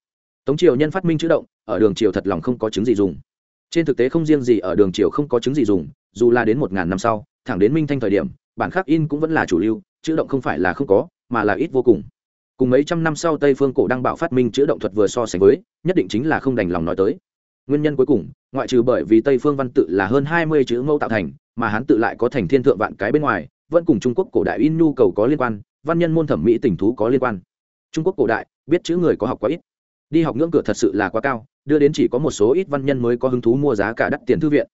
[SPEAKER 1] Tống triều nhân phát minh chữ động, ở đường triều thật lòng không có chứng gì dùng. Trên thực tế không riêng gì ở đường triều không có chứng gì dùng, dù là đến một ngàn năm sau, thẳng đến minh thanh thời điểm, bản khắc in cũng vẫn là chủ lưu, chữ động không phải là không có, mà là ít vô cùng. Cùng mấy trăm năm sau tây phương cổ đăng bảo phát minh chữ động thuật vừa so sánh với, nhất định chính là không đành lòng nói tới. Nguyên nhân cuối cùng, ngoại trừ bởi vì tây phương văn tự là hơn hai mươi chữ mẫu tạo thành, mà hán tự lại có thành thiên thượng vạn cái bên ngoài, vẫn cùng trung quốc cổ đại in nhu cầu có liên quan văn nhân môn thẩm mỹ tình thú có liên quan. Trung quốc cổ đại, biết chữ người có học quá ít. Đi học ngưỡng cửa thật sự là quá cao, đưa đến chỉ có một số ít văn nhân mới có hứng thú mua giá cả đắt tiền thư viện.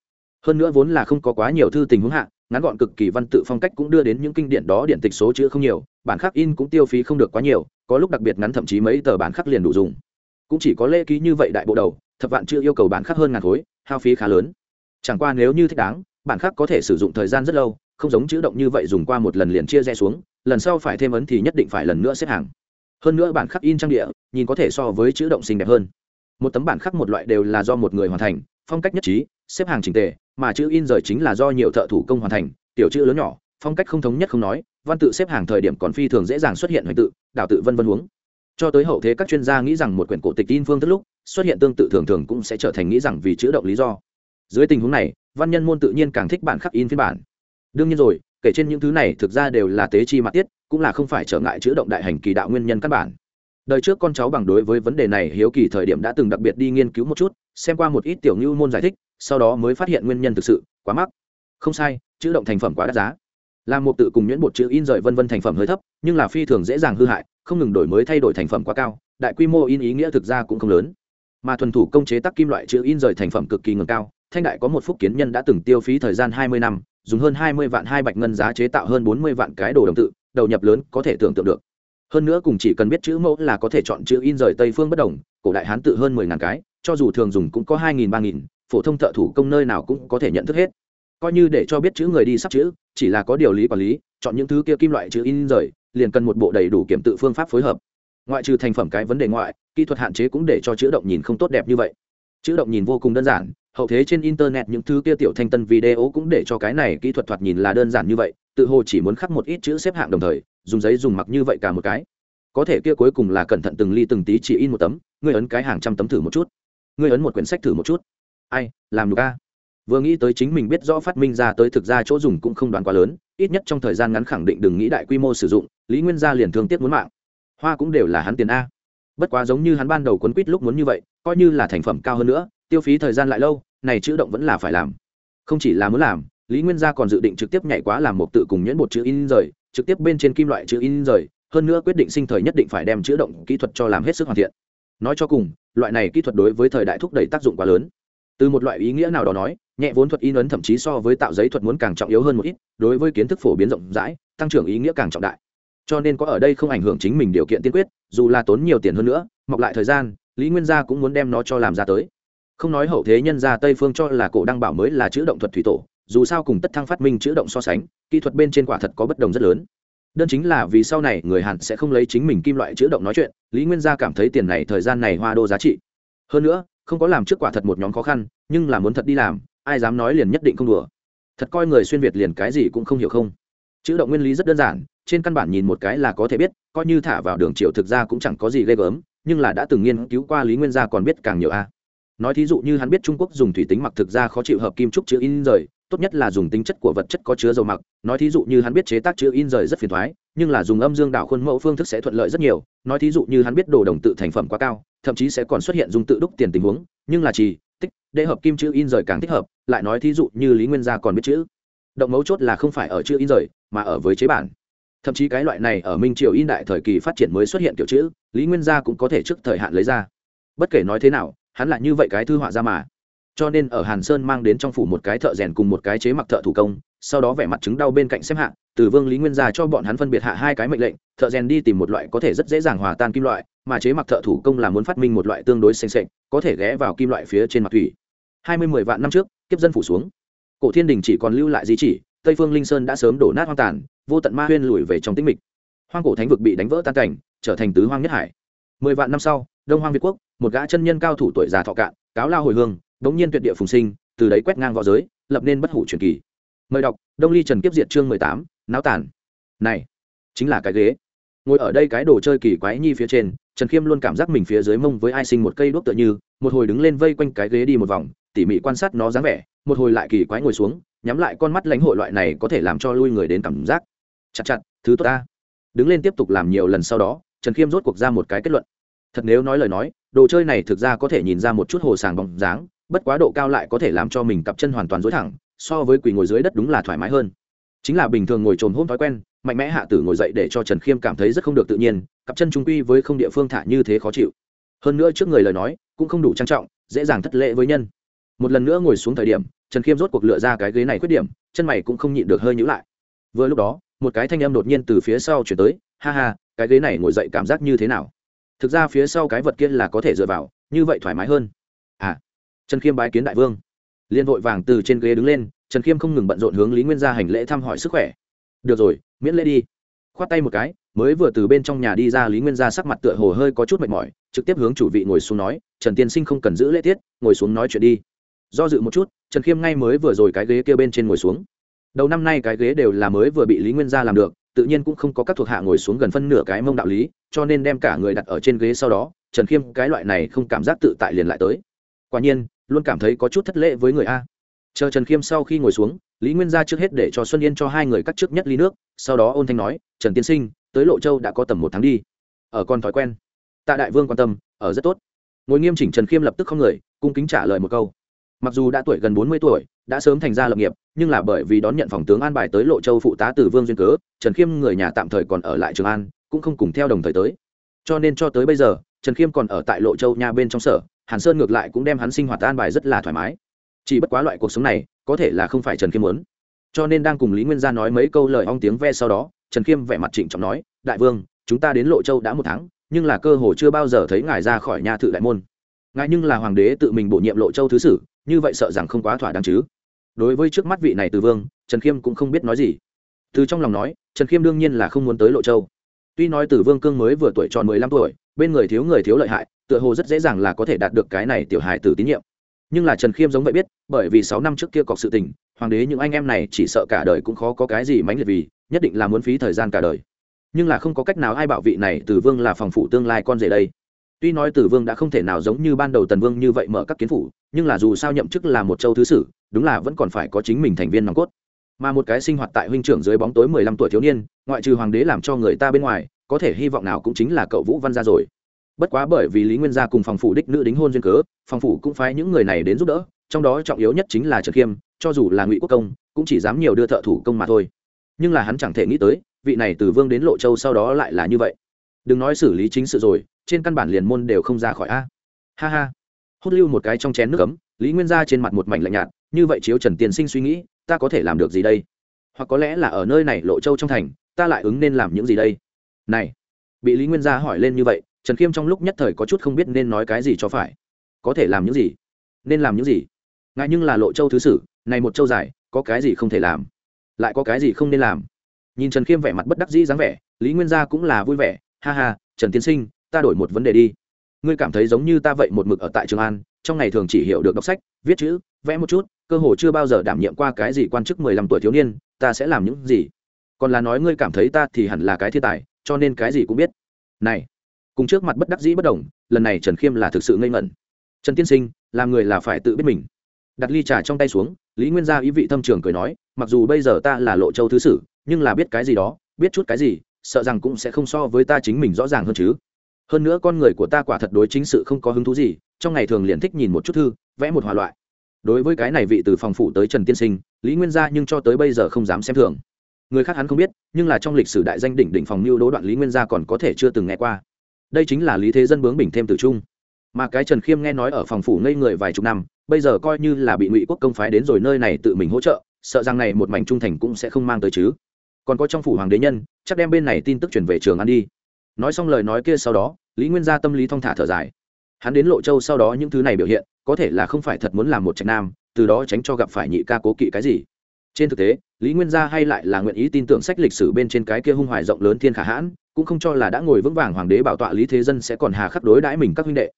[SPEAKER 1] Hơn nữa vốn là không có quá nhiều thư tình huống hạ, ngắn gọn cực kỳ văn tự phong cách cũng đưa đến những kinh điển đó điện tịch số chữ không nhiều, bản khắc in cũng tiêu phí không được quá nhiều, có lúc đặc biệt ngắn thậm chí mấy tờ bản khắc liền đủ dùng. Cũng chỉ có lễ ký như vậy đại bộ đầu, thập vạn chưa yêu cầu bản khắc hơn ngàn khối, hao phí khá lớn. Chẳng qua nếu như thích đáng, bản khắc có thể sử dụng thời gian rất lâu không giống chữ động như vậy dùng qua một lần liền chia rẽ xuống, lần sau phải thêm ấn thì nhất định phải lần nữa xếp hàng. Hơn nữa bản khắc in trang địa, nhìn có thể so với chữ động xinh đẹp hơn. Một tấm bản khắc một loại đều là do một người hoàn thành, phong cách nhất trí, xếp hàng trình tề, mà chữ in rời chính là do nhiều thợ thủ công hoàn thành, tiểu chữ lớn nhỏ, phong cách không thống nhất không nói, văn tự xếp hàng thời điểm còn phi thường dễ dàng xuất hiện hoành tự, đảo tự vân vân huống. Cho tới hậu thế các chuyên gia nghĩ rằng một quyển cổ tịch in phương thức lúc, xuất hiện tương tự thường thường cũng sẽ trở thành nghĩ rằng vì chữ động lý do. Dưới tình huống này, văn nhân môn tự nhiên càng thích bản khắc in phiên bản đương nhiên rồi, kể trên những thứ này thực ra đều là tế chi mặt tiết, cũng là không phải trở ngại chữ động đại hành kỳ đạo nguyên nhân căn bản. Đời trước con cháu bằng đối với vấn đề này hiếu kỳ thời điểm đã từng đặc biệt đi nghiên cứu một chút, xem qua một ít tiểu ngưu môn giải thích, sau đó mới phát hiện nguyên nhân thực sự, quá mắc. Không sai, chữ động thành phẩm quá đắt giá. Làm một tự cùng nhuyễn bột chữ in rời vân vân thành phẩm hơi thấp, nhưng là phi thường dễ dàng hư hại, không ngừng đổi mới thay đổi thành phẩm quá cao, đại quy mô in ý nghĩa thực ra cũng không lớn. Mà thuần thủ công chế tác kim loại chữ in rời thành phẩm cực kỳ ngừng cao, thanh đại có một phúc kiến nhân đã từng tiêu phí thời gian hai mươi năm dùng hơn hai mươi vạn hai bạch ngân giá chế tạo hơn bốn mươi vạn cái đồ đồng tự, đầu nhập lớn có thể tưởng tượng được. Hơn nữa cùng chỉ cần biết chữ mẫu là có thể chọn chữ in rời tây phương bất đồng, cổ đại hán tự hơn mười ngàn cái, cho dù thường dùng cũng có hai nghìn, ba nghìn, phổ thông thợ thủ công nơi nào cũng có thể nhận thức hết. Coi như để cho biết chữ người đi sắp chữ, chỉ là có điều lý quản lý, chọn những thứ kia kim loại chữ in rời, liền cần một bộ đầy đủ kiểm tự phương pháp phối hợp. Ngoại trừ thành phẩm cái vấn đề ngoại, kỹ thuật hạn chế cũng để cho chữ động nhìn không tốt đẹp như vậy. Chữ động nhìn vô cùng đơn giản hậu thế trên internet những thứ kia tiểu thanh tân video cũng để cho cái này kỹ thuật thoạt nhìn là đơn giản như vậy, tự hồ chỉ muốn khắc một ít chữ xếp hạng đồng thời, dùng giấy dùng mặc như vậy cả một cái. Có thể kia cuối cùng là cẩn thận từng ly từng tí chỉ in một tấm, ngươi ấn cái hàng trăm tấm thử một chút. Ngươi ấn một quyển sách thử một chút. Ai, làm được a vừa nghĩ tới chính mình biết rõ phát minh ra tới thực ra chỗ dùng cũng không đoán quá lớn, ít nhất trong thời gian ngắn khẳng định đừng nghĩ đại quy mô sử dụng, lý nguyên gia liền thương tiếc muốn mạng. Hoa cũng đều là hắn tiền a. Bất quá giống như hắn ban đầu quấn quýt lúc muốn như vậy, coi như là thành phẩm cao hơn nữa, tiêu phí thời gian lại lâu này chữ động vẫn là phải làm. Không chỉ là muốn làm, lý nguyên gia còn dự định trực tiếp nhảy quá làm một tự cùng nhuyễn một chữ in rời, trực tiếp bên trên kim loại chữ in rời, hơn nữa quyết định sinh thời nhất định phải đem chữ động kỹ thuật cho làm hết sức hoàn thiện. Nói cho cùng, loại này kỹ thuật đối với thời đại thúc đẩy tác dụng quá lớn. Từ một loại ý nghĩa nào đó nói, nhẹ vốn thuật in ấn thậm chí so với tạo giấy thuật muốn càng trọng yếu hơn một ít, đối với kiến thức phổ biến rộng rãi, tăng trưởng ý nghĩa càng trọng đại. Cho nên có ở đây không ảnh hưởng chính mình điều kiện tiên quyết, dù là tốn nhiều tiền hơn nữa, mọc lại thời gian, lý nguyên gia cũng muốn đem nó cho làm ra tới không nói hậu thế nhân gia tây phương cho là cổ đăng bảo mới là chữ động thuật thủy tổ, dù sao cùng tất thăng phát minh chữ động so sánh, kỹ thuật bên trên quả thật có bất đồng rất lớn. Đơn chính là vì sau này người hàn sẽ không lấy chính mình kim loại chữ động nói chuyện, lý nguyên gia cảm thấy tiền này thời gian này hoa đô giá trị. Hơn nữa, không có làm trước quả thật một nhóm khó khăn, nhưng là muốn thật đi làm, ai dám nói liền nhất định không đùa. Thật coi người xuyên việt liền cái gì cũng không hiểu không. Chữ động nguyên lý rất đơn giản, trên căn bản nhìn một cái là có thể biết, coi như thả vào đường triệu thực ra cũng chẳng có gì ghê gớm, nhưng là đã từng nghiên cứu qua lý nguyên gia còn biết càng nhiều a nói thí dụ như hắn biết trung quốc dùng thủy tính mặc thực ra khó chịu hợp kim trúc chữ in rời, tốt nhất là dùng tính chất của vật chất có chứa dầu mặc. Nói thí dụ như hắn biết chế tác chữ in rời rất phiền thoái nhưng là dùng âm dương đảo khuôn mẫu phương thức sẽ thuận lợi rất nhiều. Nói thí dụ như hắn biết đồ đồng tự thành phẩm quá cao, thậm chí sẽ còn xuất hiện dùng tự đúc tiền tình huống, nhưng là chỉ tích, để hợp kim chữ in rời càng thích hợp, lại nói thí dụ như lý nguyên gia còn biết chữ. Động mấu chốt là không phải ở chữ in rời, mà ở với chế bản. Thậm chí cái loại này ở minh triều in đại thời kỳ phát triển mới xuất hiện kiểu chữ, lý nguyên gia cũng có thể trước thời hạn lấy ra. Bất kể nói thế nào hắn là như vậy cái thư họa ra mà. Cho nên ở hàn sơn mang đến trong phủ một cái thợ rèn cùng một cái chế mặc thợ thủ công, sau đó vẻ mặt chứng đau bên cạnh xếp hạng từ vương lý nguyên ra cho bọn hắn phân biệt hạ hai cái mệnh lệnh, thợ rèn đi tìm một loại có thể rất dễ dàng hòa tan kim loại, mà chế mặc thợ thủ công là muốn phát minh một loại tương đối xanh xệch có thể ghé vào kim loại phía trên mặt thủy. Hai mươi mười vạn năm trước, kiếp dân phủ xuống. Cổ thiên đình chỉ còn lưu lại di chỉ, tây phương linh sơn đã sớm đổ nát hoang tàn, vô tận ma huyên lùi về trong tĩnh mịch. Hoang cổ thánh vực bị đánh vỡ tan cảnh, trở thành tứ hoang nhất hải. Mười vạn năm sau, đông hoang việt quốc một gã chân nhân cao thủ tuổi già thọ cạn, cáo lao hồi hương, đống nhiên tuyệt địa phùng sinh, từ đấy quét ngang v õ giới, lập nên bất hủ truyền kỳ. Mời đọc, đông ly trần kiếp diệt chương mười tám, náo tản này, chính là cái ghế. Ngồi ở đây cái đồ chơi kỳ quái nhi phía trên, trần khiêm luôn cảm giác mình phía dưới mông với ai sinh một cây đuốc tựa như, một hồi đứng lên vây quanh cái ghế đi một vòng, tỉ mỉ quan sát nó dáng vẻ, một hồi lại kỳ quái ngồi xuống, nhắm lại con mắt lãnh hội loại này có thể làm cho lui người đến cảm giác. Chặt chặt, thứ tốt ta. Đứng lên tiếp tục làm nhiều lần sau đó, trần khiêm rốt cuộc ra một cái kết luận thật nếu nói lời nói, đồ chơi này thực ra có thể nhìn ra một chút hồ sàng bóng dáng, bất quá độ cao lại có thể làm cho mình cặp chân hoàn toàn dối thẳng, so với quỳ ngồi dưới đất đúng là thoải mái hơn. Chính là bình thường ngồi trồm hôm thói quen, mạnh mẽ hạ tử ngồi dậy để cho trần khiêm cảm thấy rất không được tự nhiên, cặp chân trung quy với không địa phương thả như thế khó chịu. Hơn nữa trước người lời nói, cũng không đủ trang trọng, dễ dàng thất lễ với nhân. Một lần nữa ngồi xuống thời điểm, trần khiêm rốt cuộc lựa ra cái ghế này khuyết điểm, chân mày cũng không nhịn được hơi nhữ lại. Vừa lúc đó, một cái thanh âm đột nhiên từ phía sau chuyển tới, ha ha, cái ghế này ngồi dậy cảm giác như thế nào? Thực ra phía sau cái vật kia là có thể dựa vào, như vậy thoải mái hơn. À trần khiêm bái kiến đại vương. Liên vội vàng từ trên ghế đứng lên, trần khiêm không ngừng bận rộn hướng lý nguyên gia hành lễ thăm hỏi sức khỏe. Được rồi, miễn lễ đi. Khoát tay một cái, mới vừa từ bên trong nhà đi ra lý nguyên gia sắc mặt tựa hồ hơi có chút mệt mỏi, trực tiếp hướng chủ vị ngồi xuống nói, trần tiên sinh không cần giữ lễ tiết, ngồi xuống nói chuyện đi. Do dự một chút, trần khiêm ngay mới vừa rồi cái ghế kia bên trên ngồi xuống. Đầu năm nay cái ghế đều là mới vừa bị lý nguyên gia làm được tự nhiên cũng không có các thuộc hạ ngồi xuống gần phân nửa cái mông đạo lý, cho nên đem cả người đặt ở trên ghế sau đó, trần khiêm cái loại này không cảm giác tự tại liền lại tới. Quả nhiên, luôn cảm thấy có chút thất lễ với người a. Chờ trần khiêm sau khi ngồi xuống, lý nguyên gia trước hết để cho xuân yên cho hai người cắt trước nhất ly nước, sau đó ôn thanh nói, trần tiên sinh, tới lộ châu đã có tầm một tháng đi. Ở con thói quen. Tạ đại vương quan tâm, ở rất tốt. Ngồi nghiêm chỉnh trần khiêm lập tức không người, cung kính trả lời một câu mặc dù đã tuổi gần bốn mươi tuổi, đã sớm thành ra lập nghiệp, nhưng là bởi vì đón nhận phòng tướng an bài tới lộ châu phụ tá từ vương duyên cớ, trần khiêm người nhà tạm thời còn ở lại trường an, cũng không cùng theo đồng thời tới. Cho nên cho tới bây giờ, trần khiêm còn ở tại lộ châu nhà bên trong sở, hàn sơn ngược lại cũng đem hắn sinh hoạt an bài rất là thoải mái. Chỉ bất quá loại cuộc sống này, có thể là không phải trần khiêm muốn. Cho nên đang cùng lý nguyên gia nói mấy câu lời ong tiếng ve sau đó, trần khiêm vẻ mặt trịnh trọng nói, đại vương, chúng ta đến lộ châu đã một tháng, nhưng là cơ hồ chưa bao giờ thấy ngài ra khỏi nhà thự đại môn. Ngài nhưng là hoàng đế tự mình bổ nhiệm lộ châu thứ sử như vậy sợ rằng không quá thỏa đáng chứ. Đối với trước mắt vị này từ vương, trần khiêm cũng không biết nói gì. Từ trong lòng nói, trần khiêm đương nhiên là không muốn tới lộ châu. Tuy nói từ vương cương mới vừa tuổi tròn mười lăm tuổi, bên người thiếu người thiếu lợi hại, tựa hồ rất dễ dàng là có thể đạt được cái này tiểu hài từ tín nhiệm. Nhưng là trần khiêm giống vậy biết, bởi vì sáu năm trước kia cọc sự tình, hoàng đế những anh em này chỉ sợ cả đời cũng khó có cái gì mãnh liệt vì, nhất định là muốn phí thời gian cả đời. Nhưng là không có cách nào ai bảo vị này từ vương là phòng phủ tương lai con rể đây tuy nói tử vương đã không thể nào giống như ban đầu tần vương như vậy mở các kiến phủ, nhưng là dù sao nhậm chức là một châu thứ sử, đúng là vẫn còn phải có chính mình thành viên nòng cốt. Mà một cái sinh hoạt tại huynh trưởng dưới bóng tối mười lăm tuổi thiếu niên, ngoại trừ hoàng đế làm cho người ta bên ngoài, có thể hy vọng nào cũng chính là cậu vũ văn gia rồi. Bất quá bởi vì lý nguyên gia cùng phòng phủ đích nữ đính hôn duyên cớ, phòng phủ cũng phái những người này đến giúp đỡ, trong đó trọng yếu nhất chính là trần khiêm, cho dù là ngụy quốc công, cũng chỉ dám nhiều đưa thợ thủ công mà thôi. Nhưng là hắn chẳng thể nghĩ tới, vị này từ vương đến lộ châu sau đó lại là như vậy. Đừng nói xử lý chính sự rồi trên căn bản liền môn đều không ra khỏi a. Ha ha. Hút lưu một cái trong chén nước cấm lý nguyên gia trên mặt một mảnh lạnh nhạt, như vậy chiếu trần tiên sinh suy nghĩ, ta có thể làm được gì đây? Hoặc có lẽ là ở nơi này lộ châu trong thành, ta lại ứng nên làm những gì đây? Này, bị lý nguyên gia hỏi lên như vậy, trần khiêm trong lúc nhất thời có chút không biết nên nói cái gì cho phải. Có thể làm những gì? Nên làm những gì? Ngại nhưng là lộ châu thứ sử, này một châu dài, có cái gì không thể làm? Lại có cái gì không nên làm? Nhìn trần khiêm vẻ mặt bất đắc dĩ dáng vẻ, lý nguyên gia cũng là vui vẻ, ha ha, trần tiên sinh ta đổi một vấn đề đi. Ngươi cảm thấy giống như ta vậy một mực ở tại trường an, trong ngày thường chỉ hiểu được đọc sách, viết chữ, vẽ một chút, cơ hồ chưa bao giờ đảm nhiệm qua cái gì quan chức mười lăm tuổi thiếu niên, ta sẽ làm những gì? Còn là nói ngươi cảm thấy ta thì hẳn là cái thiên tài, cho nên cái gì cũng biết. Này, cùng trước mặt bất đắc dĩ bất đồng, lần này trần khiêm là thực sự ngây ngẩn. Trần tiên sinh, làm người là phải tự biết mình. Đặt ly trà trong tay xuống, lý nguyên gia ý vị thâm trường cười nói, mặc dù bây giờ ta là lộ châu thứ sử, nhưng là biết cái gì đó, biết chút cái gì, sợ rằng cũng sẽ không so với ta chính mình rõ ràng hơn chứ hơn nữa con người của ta quả thật đối chính sự không có hứng thú gì, trong ngày thường liền thích nhìn một chút thư, vẽ một hòa loại. Đối với cái này vị từ phòng phủ tới trần tiên sinh, lý nguyên gia nhưng cho tới bây giờ không dám xem thường. Người khác hắn không biết, nhưng là trong lịch sử đại danh đỉnh đỉnh phòng mưu đố đoạn lý nguyên gia còn có thể chưa từng nghe qua. Đây chính là lý thế dân bướng bình thêm từ trung. Mà cái trần khiêm nghe nói ở phòng phủ ngây người vài chục năm, bây giờ coi như là bị ngụy quốc công phái đến rồi nơi này tự mình hỗ trợ, sợ rằng này một mảnh trung thành cũng sẽ không mang tới chứ. Còn có trong phủ hoàng đế nhân, chắc đem bên này tin tức truyền về trường ăn đi nói xong lời nói kia sau đó, lý nguyên gia tâm lý thong thả thở dài. Hắn đến lộ châu sau đó những thứ này biểu hiện, có thể là không phải thật muốn làm một trạch nam, từ đó tránh cho gặp phải nhị ca cố kỵ cái gì. Trên thực tế, lý nguyên gia hay lại là nguyện ý tin tưởng sách lịch sử bên trên cái kia hung hoài rộng lớn thiên khả hãn, cũng không cho là đã ngồi vững vàng hoàng đế bảo tọa lý thế dân sẽ còn hà khắc đối đãi mình các huynh đệ.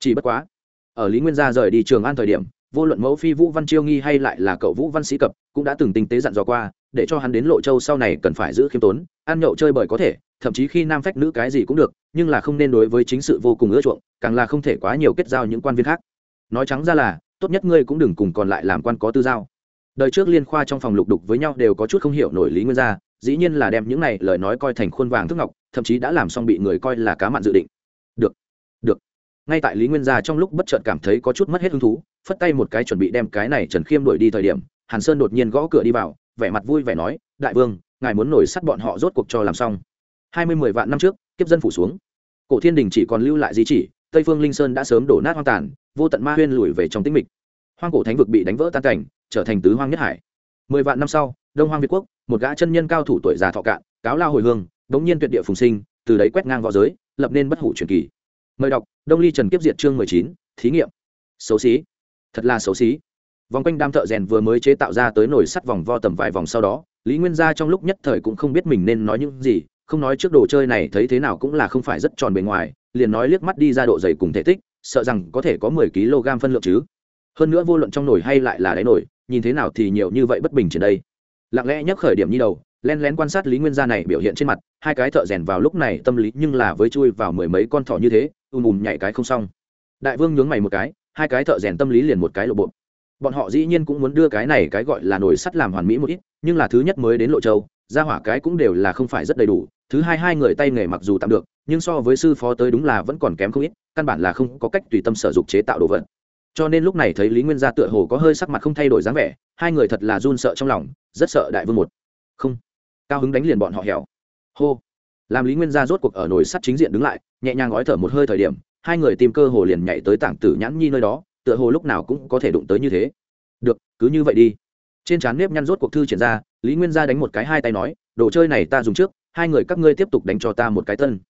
[SPEAKER 1] Chỉ bất quá, ở lý nguyên gia rời đi trường an thời điểm, vô luận mẫu phi vũ văn chiêu nghi hay lại là cậu vũ văn sĩ cập cũng đã từng tinh tế dặn dò qua để cho hắn đến lộ châu sau này cần phải giữ khiêm tốn, ăn nhậu chơi bời có thể, thậm chí khi nam phách nữ cái gì cũng được, nhưng là không nên đối với chính sự vô cùng ưa chuộng, càng là không thể quá nhiều kết giao những quan viên khác. Nói trắng ra là, tốt nhất ngươi cũng đừng cùng còn lại làm quan có tư giao. Đời trước liên khoa trong phòng lục đục với nhau đều có chút không hiểu nổi lý nguyên gia, dĩ nhiên là đem những này lời nói coi thành khuôn vàng thức ngọc, thậm chí đã làm xong bị người coi là cá mặn dự định. Được được. Ngay tại lý nguyên gia trong lúc bất chợt cảm thấy có chút mất hết hứng thú, phất tay một cái chuẩn bị đem cái này trần khiêm đuổi đi thời điểm, hàn sơn đột nhiên gõ cửa đi vào vẻ mặt vui vẻ nói, đại vương, ngài muốn nổi sắt bọn họ rốt cuộc cho làm xong. Hai mươi mười vạn năm trước, kiếp dân phủ xuống. Cổ thiên đình chỉ còn lưu lại di chỉ, tây phương linh sơn đã sớm đổ nát hoang tàn, vô tận ma huyên lùi về trong tĩnh mịch. Hoang cổ thánh vực bị đánh vỡ tan cảnh, trở thành tứ hoang nhất hải. Mười vạn năm sau, đông hoang việt quốc, một gã chân nhân cao thủ tuổi già thọ cạn, cáo lao hồi hương, đống nhiên tuyệt địa phùng sinh, từ đấy quét ngang v õ giới, lập nên bất hủ truyền kỳ. Mời đọc, đông ly trần kiếp diệt chương mười chín, thí nghiệm. Xấu xí. Thật là xấu xí vòng quanh đam thợ rèn vừa mới chế tạo ra tới nồi sắt vòng vo tầm vài vòng sau đó, lý nguyên gia trong lúc nhất thời cũng không biết mình nên nói những gì, không nói trước đồ chơi này thấy thế nào cũng là không phải rất tròn bề ngoài, liền nói liếc mắt đi ra độ dày cùng thể tích, sợ rằng có thể có mười kg phân lượng chứ. Hơn nữa vô luận trong nồi hay lại là đáy nồi, nhìn thế nào thì nhiều như vậy bất bình trên đây. Lặng lẽ nhắc khởi điểm như đầu len lén quan sát lý nguyên gia này biểu hiện trên mặt, hai cái thợ rèn vào lúc này tâm lý nhưng là với chui vào mười mấy con thỏ như thế, ùm ùm nhảy cái không xong. Đại vương nhướng mày một cái, hai cái thợ rèn tâm lý liền một cái lộ bộ bọn họ dĩ nhiên cũng muốn đưa cái này cái gọi là nồi sắt làm hoàn mỹ một ít, nhưng là thứ nhất mới đến lộ châu ra hỏa cái cũng đều là không phải rất đầy đủ, thứ hai hai người tay nghề mặc dù tạm được, nhưng so với sư phó tới đúng là vẫn còn kém không ít, căn bản là không có cách tùy tâm sở dục chế tạo đồ vật. Cho nên lúc này thấy lý nguyên gia tựa hồ có hơi sắc mặt không thay đổi dáng vẻ, hai người thật là run sợ trong lòng, rất sợ đại vương một. Không. Cao hứng đánh liền bọn họ hẻo. Hô. Làm lý nguyên gia rốt cuộc ở nồi sắt chính diện đứng lại, nhẹ nhàng gói thở một hơi thời điểm, hai người tìm cơ hồ liền nhảy tới tảng tử nhãn nhi nơi đó tựa hồ lúc nào cũng có thể đụng tới như thế. Được, cứ như vậy đi. Trên trán nếp nhăn rốt cuộc thư triển ra, lý nguyên gia đánh một cái hai tay nói, đồ chơi này ta dùng trước, hai người các ngươi tiếp tục đánh cho ta một cái tân.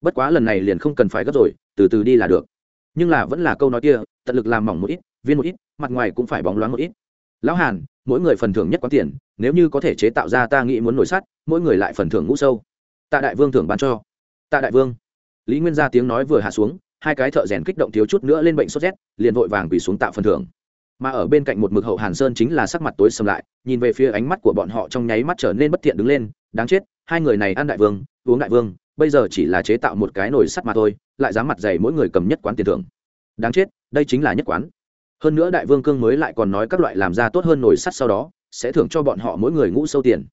[SPEAKER 1] Bất quá lần này liền không cần phải gấp rồi, từ từ đi là được. Nhưng là vẫn là câu nói kia, tận lực làm mỏng một ít, viên một ít, mặt ngoài cũng phải bóng loáng một ít. Lão hàn, mỗi người phần thưởng nhất quán tiền, nếu như có thể chế tạo ra ta nghĩ muốn nổi sắt, mỗi người lại phần thưởng ngũ sâu. Tạ đại vương thưởng bán cho. Tạ đại vương. Lý nguyên gia tiếng nói vừa hạ xuống hai cái thợ rèn kích động thiếu chút nữa lên bệnh sốt rét, liền vội vàng quỳ xuống tạo phần thưởng. Mà ở bên cạnh một mực hậu hàn sơn chính là sắc mặt tối sầm lại, nhìn về phía ánh mắt của bọn họ trong nháy mắt trở nên bất thiện đứng lên, đáng chết, hai người này ăn đại vương, uống đại vương, bây giờ chỉ là chế tạo một cái nồi sắt mà thôi, lại dám mặt dày mỗi người cầm nhất quán tiền thưởng. Đáng chết, đây chính là nhất quán. Hơn nữa đại vương cương mới lại còn nói các loại làm ra tốt hơn nồi sắt sau đó, sẽ thưởng cho bọn họ mỗi người ngũ sâu tiền.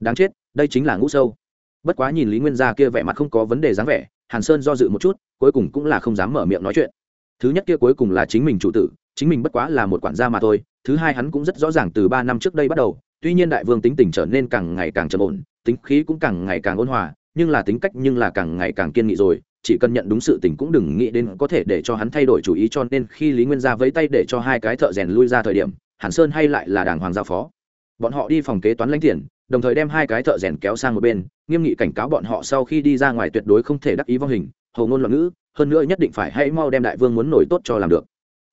[SPEAKER 1] Đáng chết, đây chính là ngũ sâu. Bất quá nhìn lý nguyên gia kia vẻ mặt không có vấn đề dáng vẻ, hàn sơn do dự một chút cuối cùng cũng là không dám mở miệng nói chuyện. Thứ nhất kia cuối cùng là chính mình chủ tử, chính mình bất quá là một quản gia mà thôi, thứ hai hắn cũng rất rõ ràng từ ba năm trước đây bắt đầu, tuy nhiên đại vương tính tình trở nên càng ngày càng trầm ổn, tính khí cũng càng ngày càng ôn hòa, nhưng là tính cách nhưng là càng ngày càng kiên nghị rồi, chỉ cần nhận đúng sự tình cũng đừng nghĩ đến có thể để cho hắn thay đổi chủ ý cho nên khi lý nguyên gia vẫy tay để cho hai cái thợ rèn lui ra thời điểm, hàn sơn hay lại là đàng hoàng giao phó. Bọn họ đi phòng kế toán lãnh tiền, đồng thời đem hai cái thợ rèn kéo sang một bên, nghiêm nghị cảnh cáo bọn họ sau khi đi ra ngoài tuyệt đối không thể đắc ý vong hình hầu ngôn loạn ngữ, hơn nữa nhất định phải hãy mau đem đại vương muốn nổi tốt cho làm được.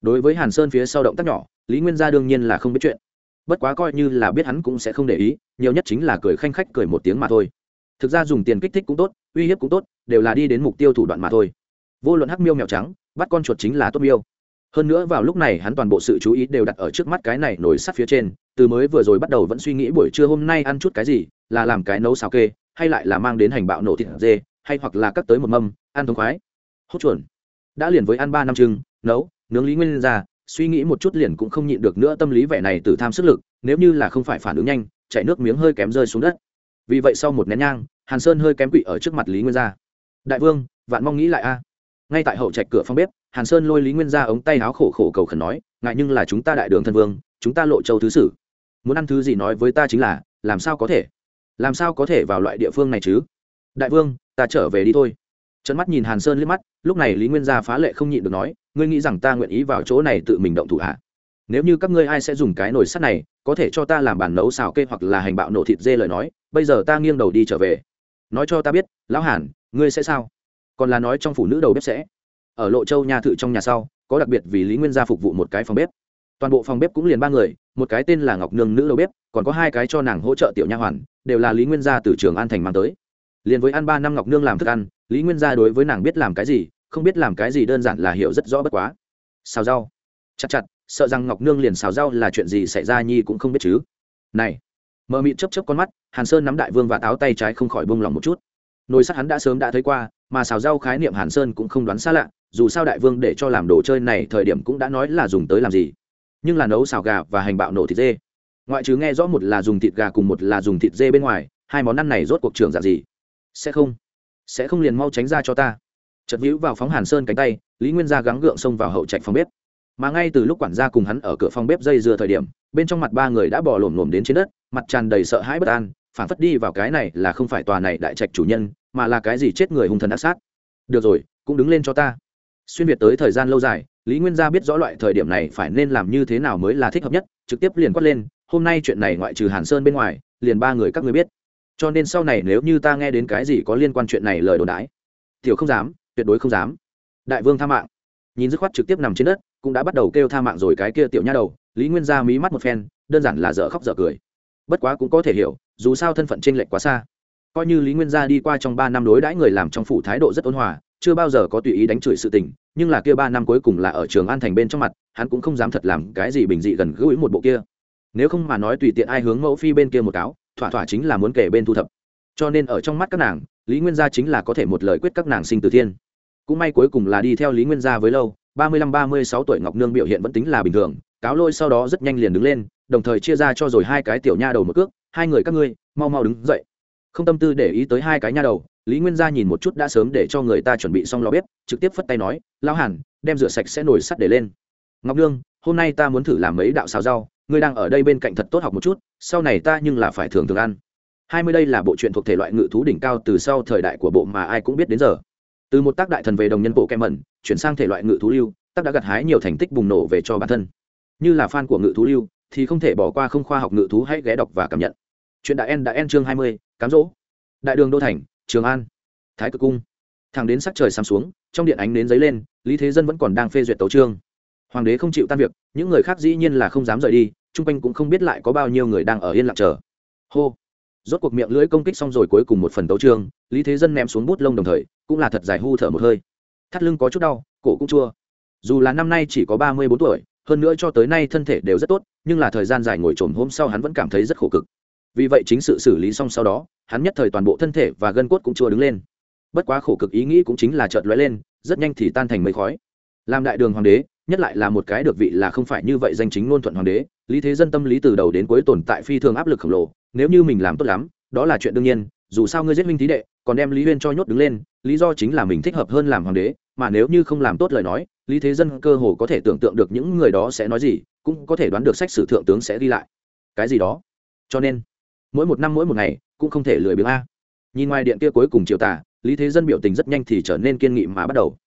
[SPEAKER 1] Đối với hàn sơn phía sau động tác nhỏ, lý nguyên gia đương nhiên là không biết chuyện. Bất quá coi như là biết hắn cũng sẽ không để ý, nhiều nhất chính là cười khanh khách cười một tiếng mà thôi. Thực ra dùng tiền kích thích cũng tốt, uy hiếp cũng tốt, đều là đi đến mục tiêu thủ đoạn mà thôi. Vô luận hắc miêu mèo trắng, bắt con chuột chính là tốt miêu. Hơn nữa vào lúc này hắn toàn bộ sự chú ý đều đặt ở trước mắt cái này nổi sắt phía trên, từ mới vừa rồi bắt đầu vẫn suy nghĩ buổi trưa hôm nay ăn chút cái gì, là làm cái nấu xào kê, hay lại là mang đến hành bạo nổ thịt dê hay hoặc là cắt tới một mâm, ăn thống khoái. Hốt chuẩn đã liền với ăn ba năm trưng nấu, nướng lý nguyên ra, suy nghĩ một chút liền cũng không nhịn được nữa tâm lý vẻ này từ tham sức lực, nếu như là không phải phản ứng nhanh chạy nước miếng hơi kém rơi xuống đất. Vì vậy sau một nén nhang, hàn sơn hơi kém quỵ ở trước mặt lý nguyên gia đại vương, vạn mong nghĩ lại a. Ngay tại hậu trạch cửa phòng bếp, hàn sơn lôi lý nguyên gia ống tay áo khổ khổ cầu khẩn nói, ngại nhưng là chúng ta đại đường thân vương, chúng ta lộ châu thứ sử. Muốn ăn thứ gì nói với ta chính là, làm sao có thể? Làm sao có thể vào loại địa phương này chứ? Đại vương, ta trở về đi thôi. Trận mắt nhìn hàn sơn liếc mắt, lúc này lý nguyên gia phá lệ không nhịn được nói, ngươi nghĩ rằng ta nguyện ý vào chỗ này tự mình động thủ hạ nếu như các ngươi ai sẽ dùng cái nồi sắt này, có thể cho ta làm bản nấu xào kê hoặc là hành bạo nổ thịt dê lời nói, bây giờ ta nghiêng đầu đi trở về. Nói cho ta biết, lão hàn, ngươi sẽ sao? Còn là nói trong phụ nữ đầu bếp sẽ. Ở lộ châu nhà thự trong nhà sau, có đặc biệt vì lý nguyên gia phục vụ một cái phòng bếp. Toàn bộ phòng bếp cũng liền ba người, một cái tên là ngọc nương nữ đầu bếp, còn có hai cái cho nàng hỗ trợ tiểu nha hoàn, đều là lý nguyên gia từ trường an thành mang tới liền với ăn ba năm ngọc nương làm thức ăn, lý nguyên gia đối với nàng biết làm cái gì, không biết làm cái gì đơn giản là hiểu rất rõ bất quá. Xào rau. Chặt chặt, sợ rằng ngọc nương liền xào rau là chuyện gì xảy ra nhi cũng không biết chứ. Này, mờ mịt chấp chấp con mắt, hàn sơn nắm đại vương và táo tay trái không khỏi bông lòng một chút. Nồi sắt hắn đã sớm đã thấy qua, mà xào rau khái niệm hàn sơn cũng không đoán xa lạ, dù sao đại vương để cho làm đồ chơi này thời điểm cũng đã nói là dùng tới làm gì. Nhưng là nấu xào gà và hành bạo nổ thịt dê. Ngoại trừ nghe rõ một là dùng thịt gà cùng một là dùng thịt dê bên ngoài, hai món ăn này rốt cuộc trường dạng gì? Sẽ không. Sẽ không liền mau tránh ra cho ta. Chật hữu vào phóng hàn sơn cánh tay, lý nguyên gia gắng gượng xông vào hậu trạch phòng bếp. Mà ngay từ lúc quản gia cùng hắn ở cửa phòng bếp dây dưa thời điểm, bên trong mặt ba người đã bỏ lổm lổm đến trên đất, mặt tràn đầy sợ hãi bất an, phản phất đi vào cái này là không phải tòa này đại trạch chủ nhân, mà là cái gì chết người hung thần ác sát. Được rồi, cũng đứng lên cho ta. Xuyên việt tới thời gian lâu dài, lý nguyên gia biết rõ loại thời điểm này phải nên làm như thế nào mới là thích hợp nhất, trực tiếp liền quát lên, hôm nay chuyện này ngoại trừ hàn sơn bên ngoài, liền ba người các người biết cho nên sau này nếu như ta nghe đến cái gì có liên quan chuyện này lời đồn đái tiểu không dám, tuyệt đối không dám. Đại vương tha mạng. Nhìn dứt khoát trực tiếp nằm trên đất, cũng đã bắt đầu kêu tha mạng rồi cái kia tiểu nha đầu, lý nguyên gia mí mắt một phen, đơn giản là dở khóc dở cười. Bất quá cũng có thể hiểu, dù sao thân phận t r ê n lệch quá xa. Coi như lý nguyên gia đi qua trong ba năm đối đãi người làm trong phủ thái độ rất ôn hòa, chưa bao giờ có tùy ý đánh chửi sự tình, nhưng là kia ba năm cuối cùng là ở trường an thành bên trong mặt, hắn cũng không dám thật làm cái gì bình dị gần gũi một bộ kia. Nếu không mà nói tùy tiện ai hướng mẫu phi bên kia một cáo thỏa thỏa chính là muốn kể bên thu thập. Cho nên ở trong mắt các nàng, lý nguyên gia chính là có thể một lời quyết các nàng sinh từ thiên. Cũng may cuối cùng là đi theo lý nguyên gia với lâu, ba mươi lăm, ba mươi sáu tuổi ngọc nương biểu hiện vẫn tính là bình thường, cáo lôi sau đó rất nhanh liền đứng lên, đồng thời chia ra cho rồi hai cái tiểu nha đầu một cước, hai người các ngươi, mau mau đứng dậy. Không tâm tư để ý tới hai cái nha đầu, lý nguyên gia nhìn một chút đã sớm để cho người ta chuẩn bị xong lò bếp, trực tiếp phất tay nói lao hẳn đem rửa sạch sẽ nổi sắt để lên. Ngọc nương, hôm nay ta muốn thử làm mấy đạo xào rau ngươi đang ở đây bên cạnh thật tốt học một chút, sau này ta nhưng là phải thường thường ăn. Hai mươi đây là bộ truyện thuộc thể loại ngự thú đỉnh cao từ sau thời đại của bộ mà ai cũng biết đến giờ. Từ một tác đại thần về đồng nhân bộ kem mẩn, chuyển sang thể loại ngự thú lưu, tác đã gặt hái nhiều thành tích bùng nổ về cho bản thân. Như là fan của ngự thú lưu, thì không thể bỏ qua không khoa học ngự thú hãy ghé đọc và cảm nhận. Chuyện đại en đã en chương hai mươi, cám dỗ. Đại đường đô thành, trường an. Thái cực cung. Thằng đến sắc trời sáng xuống, trong điện ánh nến giấy lên, lý thế dân vẫn còn đang phê duyệt tấu trương hoàng đế không chịu tan việc, những người khác dĩ nhiên là không dám rời đi, chung quanh cũng không biết lại có bao nhiêu người đang ở yên lặng chờ. Hô. Rốt cuộc miệng lưỡi công kích xong rồi cuối cùng một phần tấu trương lý thế dân ném xuống bút lông đồng thời, cũng là thật dài hưu thở một hơi. Thắt lưng có chút đau, cổ cũng chua. Dù là năm nay chỉ có ba mươi bốn tuổi, hơn nữa cho tới nay thân thể đều rất tốt, nhưng là thời gian dài ngồi trồm hôm sau hắn vẫn cảm thấy rất khổ cực. Vì vậy chính sự xử lý xong sau đó, hắn nhất thời toàn bộ thân thể và gân cốt cũng chua đứng lên. Bất quá khổ cực ý nghĩ cũng chính là chợt lóe lên, rất nhanh thì tan thành mây khói. Làm đại đường hoàng đế nhất lại là một cái được vị là không phải như vậy danh chính ngôn thuận hoàng đế, lý thế dân tâm lý từ đầu đến cuối tồn tại phi thường áp lực khổng lồ, nếu như mình làm tốt lắm, đó là chuyện đương nhiên, dù sao ngươi giết minh thí đệ, còn đem lý huyên cho nhốt đứng lên, lý do chính là mình thích hợp hơn làm hoàng đế, mà nếu như không làm tốt lời nói, lý thế dân cơ hồ có thể tưởng tượng được những người đó sẽ nói gì, cũng có thể đoán được sách sử thượng tướng sẽ ghi lại. Cái gì đó? Cho nên, mỗi một năm mỗi một ngày, cũng không thể lười biếng a. Nhìn ngoài điện kia cuối cùng chiều tả lý thế dân biểu tình rất nhanh thì trở nên kiên nghị mà bắt đầu.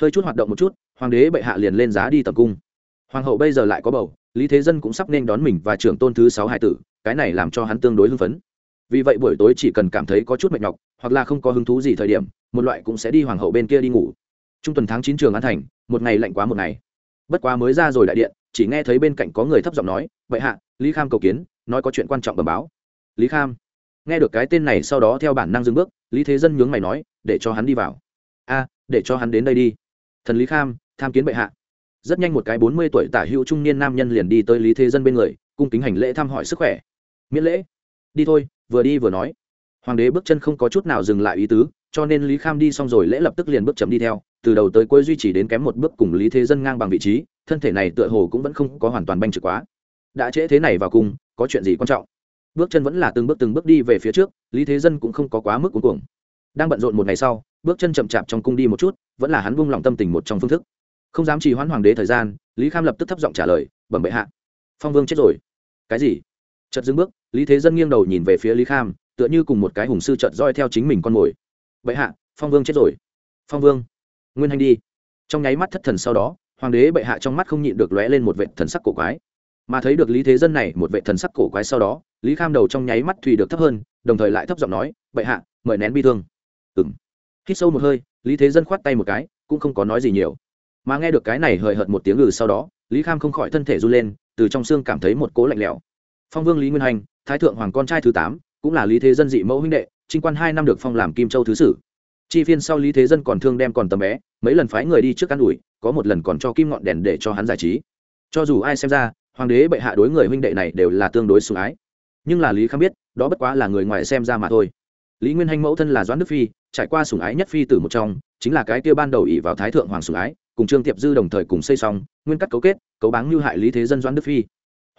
[SPEAKER 1] Hơi chút hoạt động một chút hoàng đế bệ hạ liền lên giá đi tập cung. Hoàng hậu bây giờ lại có bầu, lý thế dân cũng sắp nên đón mình và trưởng tôn thứ sáu hải tử, cái này làm cho hắn tương đối hưng phấn. Vì vậy buổi tối chỉ cần cảm thấy có chút mệt nhọc, hoặc là không có hứng thú gì thời điểm, một loại cũng sẽ đi hoàng hậu bên kia đi ngủ. Trung tuần tháng chín trường an thành, một ngày lạnh quá một ngày. Bất quá mới ra rồi đại điện, chỉ nghe thấy bên cạnh có người thấp giọng nói vậy hạ, lý kham cầu kiến, nói có chuyện quan trọng bẩm báo. Lý kham? Nghe được cái tên này sau đó theo bản năng dừng bước, lý thế dân nhướng mày nói, để cho hắn đi vào. A, để cho hắn đến đây đi. Thần lý kham tham kiến bệ hạ. Rất nhanh một cái bốn mươi tuổi tả hữu trung niên nam nhân liền đi tới lý thế dân bên người, cung kính hành lễ thăm hỏi sức khỏe. Miễn lễ. Đi thôi, vừa đi vừa nói. Hoàng đế bước chân không có chút nào dừng lại ý tứ, cho nên lý kham đi xong rồi lễ lập tức liền bước chậm đi theo, từ đầu tới cuối duy trì đến kém một bước cùng lý thế dân ngang bằng vị trí, thân thể này tựa hồ cũng vẫn không có hoàn toàn banh trực quá. Đã trễ thế này vào cung có chuyện gì quan trọng? Bước chân vẫn là từng bước từng bước đi về phía trước, lý thế dân cũng không có quá mức cuống cuồng. Đang bận rộn một ngày sau, bước chân chậm chạp trong cung đi một chút, vẫn là hắn buông lòng tâm tình một trong phương thức không dám trì hoãn hoàng đế thời gian, lý kham lập tức thấp giọng trả lời, bẩm bệ hạ. Phong vương chết rồi. Cái gì? Chợt dưng bước, lý thế dân nghiêng đầu nhìn về phía lý kham, tựa như cùng một cái hùng sư chợt roi theo chính mình con mồi. Bệ hạ, phong vương chết rồi. Phong vương, nguyên hành đi. Trong nháy mắt thất thần sau đó, hoàng đế bệ hạ trong mắt không nhịn được lóe lên một vệ thần sắc cổ quái. Mà thấy được lý thế dân này một vệ thần sắc cổ quái sau đó, lý kham đầu trong nháy mắt thùy được thấp hơn, đồng thời lại thấp giọng nói, bệ hạ, mời nén bi thương. Ừng hít sâu một hơi, lý thế dân khoát tay một cái, cũng không có nói gì nhiều mà nghe được cái này hời hợt một tiếng ngừ sau đó, lý kham không khỏi thân thể run lên, từ trong xương cảm thấy một cố lạnh lẽo. Phong vương lý nguyên hành, thái thượng hoàng con trai thứ tám, cũng là lý thế dân dị mẫu huynh đệ, trinh quan hai năm được phong làm kim châu thứ sử. Chi phiên sau lý thế dân còn thương đem còn tầm bé, mấy lần phái người đi trước căn ủi, có một lần còn cho kim ngọn đèn để cho hắn giải trí. Cho dù ai xem ra, hoàng đế bệ hạ đối người huynh đệ này đều là tương đối sủng ái. Nhưng là lý kham biết, đó bất quá là người ngoài xem ra mà thôi. Lý nguyên hanh mẫu thân là doãn đức phi, trải qua sủng ái nhất phi từ một trong, chính là cái kia ban đầu ỷ vào thái thượng hoàng sủng ái cùng trương tiệp dư đồng thời cùng xây xong, nguyên cắt cấu kết, cấu báng như hại lý thế dân doãn đức phi.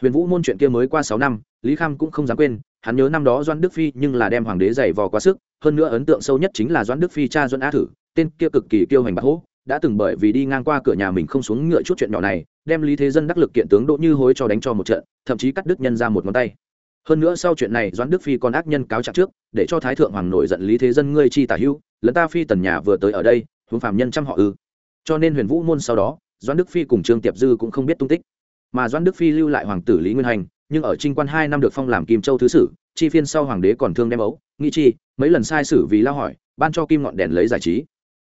[SPEAKER 1] Huyền vũ môn chuyện kia mới qua sáu năm, lý kham cũng không dám quên, hắn nhớ năm đó doãn đức phi nhưng là đem hoàng đế giày vò quá sức, hơn nữa ấn tượng sâu nhất chính là doãn đức phi cha doãn á thử, tên kia cực kỳ kiêu hành bạc hố, đã từng bởi vì đi ngang qua cửa nhà mình không xuống ngựa chút chuyện nhỏ này, đem lý thế dân đắc lực kiện tướng đỗ như hối cho đánh cho một trận, thậm chí cắt đứt nhân ra một ngón tay. Hơn nữa sau chuyện này doãn đức phi còn ác nhân cáo trạng trước, để cho thái thượng hoàng nổi giận lý thế dân ngươi chi tả hữu lẫn ta phi tần nhà vừa tới ở đây, huống phạm nhân trăm họ ư cho nên huyền vũ môn sau đó, doãn đức phi cùng trương tiệp dư cũng không biết tung tích. Mà doãn đức phi lưu lại hoàng tử lý nguyên hành, nhưng ở trinh quan hai năm được phong làm kim châu thứ sử, chi phiên sau hoàng đế còn thương đem ấu nghĩ chi, mấy lần sai sử vì lao hỏi, ban cho kim ngọn đèn lấy giải trí.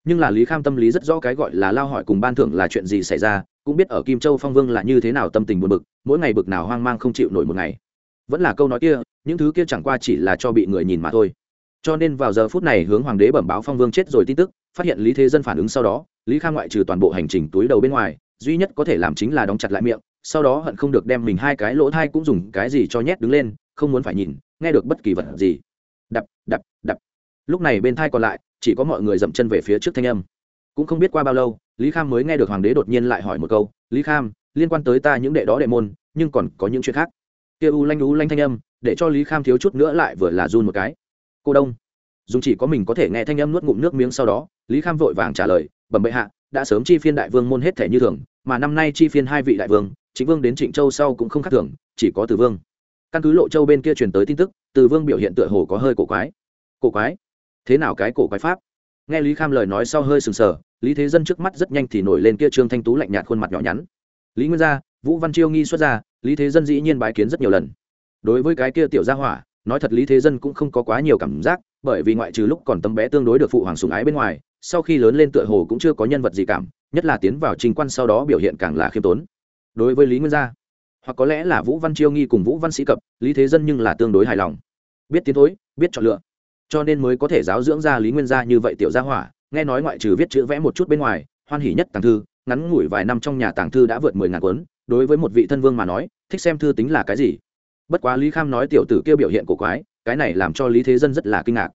[SPEAKER 1] Nhưng là lý kham tâm lý rất rõ cái gọi là lao hỏi cùng ban thưởng là chuyện gì xảy ra, cũng biết ở kim châu phong vương là như thế nào tâm tình buồn bực, mỗi ngày bực nào hoang mang không chịu nổi một ngày. Vẫn là câu nói kia, những thứ kia chẳng qua chỉ là cho bị người nhìn mà thôi. Cho nên vào giờ phút này hướng hoàng đế bẩm báo phong vương chết rồi tin tức phát hiện lý thế dân phản ứng sau đó, lý khang ngoại trừ toàn bộ hành trình túi đầu bên ngoài, duy nhất có thể làm chính là đóng chặt lại miệng, sau đó hận không được đem mình hai cái lỗ thai cũng dùng cái gì cho nhét đứng lên, không muốn phải nhìn, nghe được bất kỳ vật gì. Đập đập đập. Lúc này bên thai còn lại, chỉ có mọi người dậm chân về phía trước thanh âm. Cũng không biết qua bao lâu, lý kham mới nghe được hoàng đế đột nhiên lại hỏi một câu, lý kham liên quan tới ta những đệ đó đệ môn, nhưng còn có những chuyện khác? Kia u lanh u lanh thanh âm, để cho lý kham thiếu chút nữa lại vừa là run một cái. Cô đông dùng chỉ có mình có thể nghe thanh âm nuốt ngụm nước miếng sau đó, lý kham vội vàng trả lời, bẩm bệ hạ, đã sớm chi phiên đại vương môn hết thể như thường, mà năm nay chi phiên hai vị đại vương chính vương đến trịnh châu sau cũng không khác thường, chỉ có từ vương. Căn cứ lộ châu bên kia truyền tới tin tức, từ vương biểu hiện tựa hồ có hơi cổ quái. Cổ quái? Thế nào cái cổ quái pháp? Nghe lý kham lời nói sau hơi sừng sờ, lý thế dân trước mắt rất nhanh thì nổi lên kia trương thanh tú lạnh nhạt khuôn mặt nhỏ nhắn. Lý nguyên gia, vũ văn chiêu nghi xuất ra, lý thế dân dĩ nhiên bái kiến rất nhiều lần. Đối với cái kia tiểu gia hỏa, nói thật lý thế dân cũng không có quá nhiều cảm giác bởi vì ngoại trừ lúc còn tấm bé tương đối được phụ hoàng sủng ái bên ngoài, sau khi lớn lên tựa hồ cũng chưa có nhân vật gì cảm, nhất là tiến vào trình quan sau đó biểu hiện càng là khiêm tốn. Đối với lý nguyên gia, hoặc có lẽ là vũ văn chiêu nghi cùng vũ văn sĩ cập, lý thế dân nhưng là tương đối hài lòng. Biết tiến thối, biết chọn lựa. Cho nên mới có thể giáo dưỡng ra lý nguyên gia như vậy tiểu gia hỏa, nghe nói ngoại trừ viết chữ vẽ một chút bên ngoài, hoan hỉ nhất tàng thư, ngắn ngủi vài năm trong nhà tàng thư đã vượt mười ngàn cuốn, đối với một vị thân vương mà nói, thích xem thư tính là cái gì? Bất quá lý kham nói tiểu tử kia biểu hiện cổ quái cái này làm cho lý thế dân rất là kinh ngạc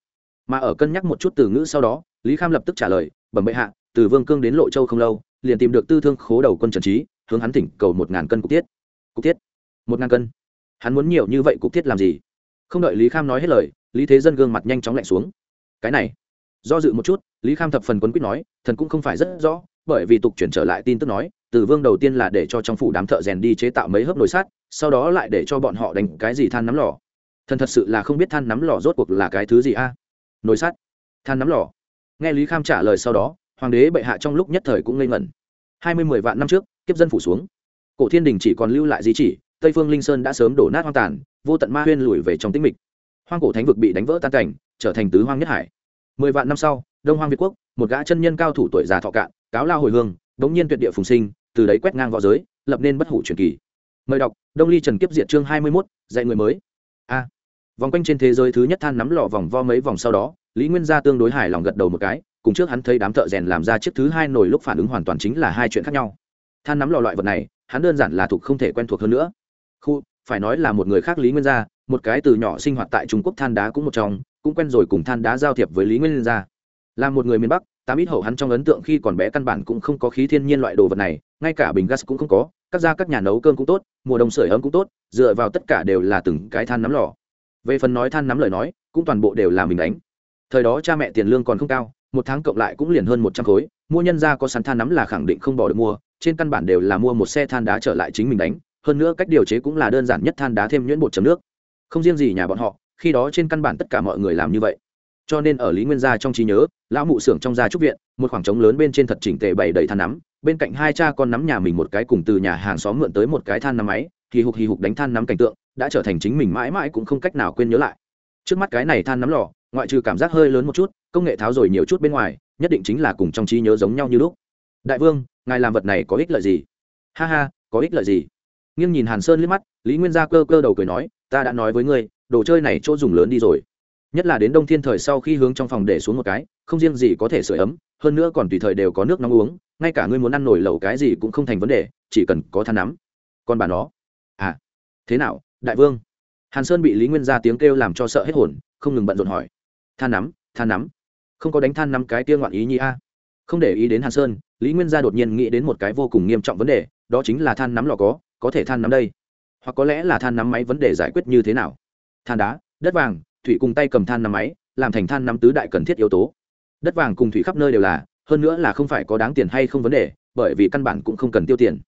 [SPEAKER 1] mà ở cân nhắc một chút từ ngữ sau đó lý kham lập tức trả lời bẩm bệ hạ từ vương cương đến lộ châu không lâu liền tìm được tư thương khố đầu quân trần trí hướng hắn thỉnh cầu một ngàn cân cục tiết cục tiết một ngàn cân hắn muốn nhiều như vậy cục tiết làm gì không đợi lý kham nói hết lời lý thế dân gương mặt nhanh chóng lạnh xuống cái này do dự một chút lý kham thập phần quấn quýt nói thần cũng không phải rất rõ bởi vì tục chuyển trở lại tin tức nói từ vương đầu tiên là để cho trong phủ đám thợ rèn đi chế tạo mấy hớp nồi sắt sau đó lại để cho bọn họ đánh cái gì than nắm lò thần thật sự là không biết than nắm lò rốt cuộc là cái thứ gì a. Nồi sắt. Than nắm lò. Nghe lý kham trả lời sau đó, hoàng đế bệ hạ trong lúc nhất thời cũng ngây ngẩn. Hai mươi mười vạn năm trước, kiếp dân phủ xuống. Cổ thiên đình chỉ còn lưu lại di chỉ, tây phương linh sơn đã sớm đổ nát hoang tàn, vô tận ma huyên lùi về trong tĩnh mịch. Hoang cổ thánh vực bị đánh vỡ tan cảnh, trở thành tứ hoang nhất hải. Mười vạn năm sau, đông hoang việt quốc, một gã chân nhân cao thủ tuổi già thọ cạn, cáo lao hồi hương, đống nhiên tuyệt địa phùng sinh, từ đấy quét ngang v õ giới, lập nên bất hủ truyền kỳ. Mời đọc, đông ly trần kiếp diệt chương hai mươi mốt, dạy người mới vòng quanh trên thế giới thứ nhất than nắm lò vòng vo mấy vòng sau đó, lý nguyên gia tương đối hài lòng gật đầu một cái, cùng trước hắn thấy đám thợ rèn làm ra chiếc thứ hai nổi lúc phản ứng hoàn toàn chính là hai chuyện khác nhau. Than nắm lò loại vật này, hắn đơn giản là thuộc không thể quen thuộc hơn nữa. Khu, phải nói là một người khác lý nguyên gia, một cái từ nhỏ sinh hoạt tại trung quốc than đá cũng một trong, cũng quen rồi cùng than đá giao thiệp với lý nguyên gia. Là một người miền bắc, tám ít hậu hắn trong ấn tượng khi còn bé căn bản cũng không có khí thiên nhiên loại đồ vật này, ngay cả bình gas cũng không có, các gia các nhà nấu cơm cũng tốt, mùa đông sưởi ấm cũng tốt, dựa vào tất cả đều là từng cái than nắm lò về phần nói than nắm lời nói, cũng toàn bộ đều là mình đánh. Thời đó cha mẹ tiền lương còn không cao, một tháng cộng lại cũng liền hơn một trăm khối, mua nhân ra có sắn than nắm là khẳng định không bỏ được mua, trên căn bản đều là mua một xe than đá trở lại chính mình đánh, hơn nữa cách điều chế cũng là đơn giản nhất than đá thêm nhuyễn bột chấm nước. Không riêng gì nhà bọn họ, khi đó trên căn bản tất cả mọi người làm như vậy. Cho nên ở lý nguyên gia trong trí nhớ, lão mụ xưởng trong gia trúc viện, một khoảng trống lớn bên trên thật chỉnh tề bày đầy than nắm, bên cạnh hai cha con nắm nhà mình một cái cùng từ nhà hàng xóm mượn tới một cái than nắm máy thì hục hì hục đánh than nắm cảnh tượng đã trở thành chính mình mãi mãi cũng không cách nào quên nhớ lại. Trước mắt cái này than nắm lò, ngoại trừ cảm giác hơi lớn một chút, công nghệ tháo rồi nhiều chút bên ngoài, nhất định chính là cùng trong trí nhớ giống nhau như lúc. Đại vương, ngài làm vật này có ích lợi gì? Ha ha, có ích lợi gì? Nghiêng nhìn hàn sơn liếc mắt, lý nguyên gia cơ cơ đầu cười nói, ta đã nói với ngươi, đồ chơi này chỗ dùng lớn đi rồi. Nhất là đến đông thiên thời sau khi hướng trong phòng để xuống một cái, không riêng gì có thể sửa ấm, hơn nữa còn tùy thời đều có nước nóng uống, ngay cả ngươi muốn ăn nổi lẩu cái gì cũng không thành vấn đề, chỉ cần có than nắm. Còn bà nó. À thế nào? Đại vương. Hàn sơn bị lý nguyên ra tiếng kêu làm cho sợ hết hồn, không ngừng bận rộn hỏi. Than nắm than nắm. Không có đánh than nắm cái tiêu ngoạn ý nhi a. Không để ý đến hàn sơn, lý nguyên gia đột nhiên nghĩ đến một cái vô cùng nghiêm trọng vấn đề, đó chính là than nắm lò có có thể than nắm đây? Hoặc có lẽ là than nắm máy vấn đề giải quyết như thế nào? Than đá, đất vàng, thủy cùng tay cầm than nắm máy, làm thành than nắm tứ đại cần thiết yếu tố. Đất vàng cùng thủy khắp nơi đều là, hơn nữa là không phải có đáng tiền hay không vấn đề, bởi vì căn bản cũng không cần tiêu tiền.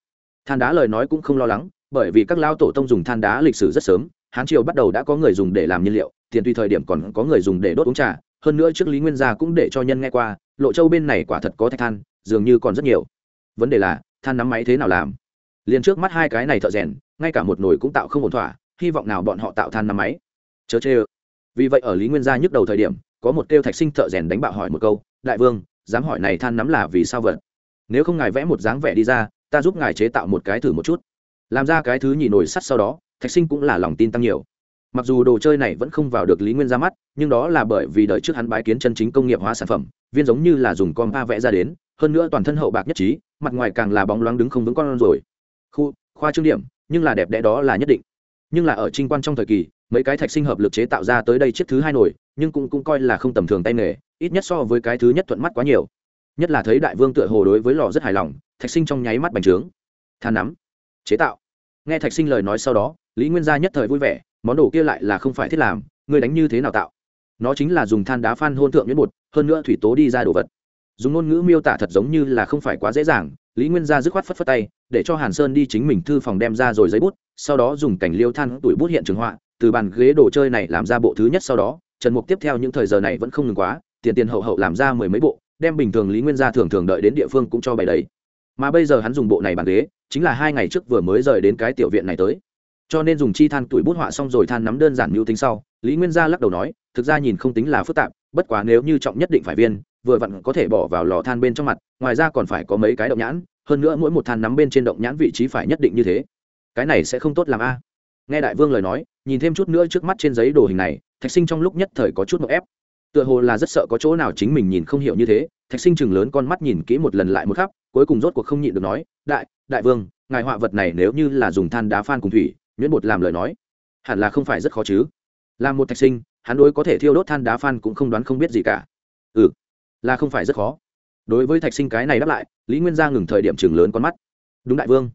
[SPEAKER 1] Than đá lời nói cũng không lo lắng bởi vì các lao tổ tông dùng than đá lịch sử rất sớm, hán triều bắt đầu đã có người dùng để làm nhiên liệu, tiền tùy thời điểm còn có người dùng để đốt uống trà, hơn nữa trước lý nguyên gia cũng để cho nhân nghe qua, lộ châu bên này quả thật có thạch than, dường như còn rất nhiều. Vấn đề là, than nắm máy thế nào làm? Liền trước mắt hai cái này thợ rèn, ngay cả một nồi cũng tạo không ổn thỏa, hy vọng nào bọn họ tạo than nắm máy. Chớ chê vì vậy ở lý nguyên gia nhức đầu thời điểm, có một kêu thạch sinh thợ rèn đánh bạo hỏi một câu, đại vương, dám hỏi này than nắm là vì sao vật nếu không ngài vẽ một dáng vẻ đi ra, ta giúp ngài chế tạo một cái thử một chút làm ra cái thứ nhị nổi sắt sau đó, thạch sinh cũng là lòng tin tăng nhiều. Mặc dù đồ chơi này vẫn không vào được lý nguyên ra mắt, nhưng đó là bởi vì đợi trước hắn bái kiến chân chính công nghiệp hóa sản phẩm, viên giống như là dùng con ba vẽ ra đến, hơn nữa toàn thân hậu bạc nhất trí, mặt ngoài càng là bóng loáng đứng không vững con rồi. Khu, khoa trương điểm, nhưng là đẹp đẽ đó là nhất định. Nhưng là ở trinh quan trong thời kỳ, mấy cái thạch sinh hợp lực chế tạo ra tới đây chiếc thứ hai nổi, nhưng cũng cũng coi là không tầm thường tay nghề, ít nhất so với cái thứ nhất thuận mắt quá nhiều. Nhất là thấy đại vương tựa hồ đối với lò rất hài lòng, thạch sinh trong nháy mắt bành trướng. Than nắm chế tạo. Nghe thạch sinh lời nói sau đó, lý nguyên gia nhất thời vui vẻ, món đồ kia lại là không phải thiết làm người đánh như thế nào tạo? Nó chính là dùng than đá phan hôn thượng nhuyễn bột, hơn nữa thủy tố đi ra đồ vật. Dùng ngôn ngữ miêu tả thật giống như là không phải quá dễ dàng, lý nguyên gia dứt khoát phất phất tay, để cho hàn sơn đi chính mình thư phòng đem ra rồi giấy bút, sau đó dùng cảnh liêu than tuổi bút hiện trường họa, từ bàn ghế đồ chơi này làm ra bộ thứ nhất sau đó, trần mục tiếp theo những thời giờ này vẫn không ngừng quá, tiền tiền hậu hậu làm ra mười mấy bộ, đem bình thường lý nguyên gia thường thường đợi đến địa phương cũng cho bày đấy mà bây giờ hắn dùng bộ này bàn ghế chính là hai ngày trước vừa mới rời đến cái tiểu viện này tới. Cho nên dùng chi than tuổi bút họa xong rồi than nắm đơn giản mưu tính sau, lý nguyên gia lắc đầu nói, thực ra nhìn không tính là phức tạp, bất quá nếu như trọng nhất định phải viên, vừa vặn có thể bỏ vào lò than bên trong mặt, ngoài ra còn phải có mấy cái động nhãn, hơn nữa mỗi một than nắm bên trên động nhãn vị trí phải nhất định như thế. Cái này sẽ không tốt làm a. Nghe đại vương lời nói, nhìn thêm chút nữa trước mắt trên giấy đồ hình này, thạch sinh trong lúc nhất thời có chút một ép. Tựa hồ là rất sợ có chỗ nào chính mình nhìn không hiểu như thế, thạch sinh chừng lớn con mắt nhìn kỹ một lần lại một khắp, cuối cùng rốt cuộc không nhịn được nói, đại đại vương, ngài họa vật này nếu như là dùng than đá phan cùng thủy, nhuyễn bột làm lời nói, hẳn là không phải rất khó chứ. Làm một thạch sinh, hắn đối có thể thiêu đốt than đá phan cũng không đoán không biết gì cả. Ừ là không phải rất khó. Đối với thạch sinh cái này đáp lại, lý nguyên gia ngừng thời điểm chừng lớn con mắt. Đúng đại vương.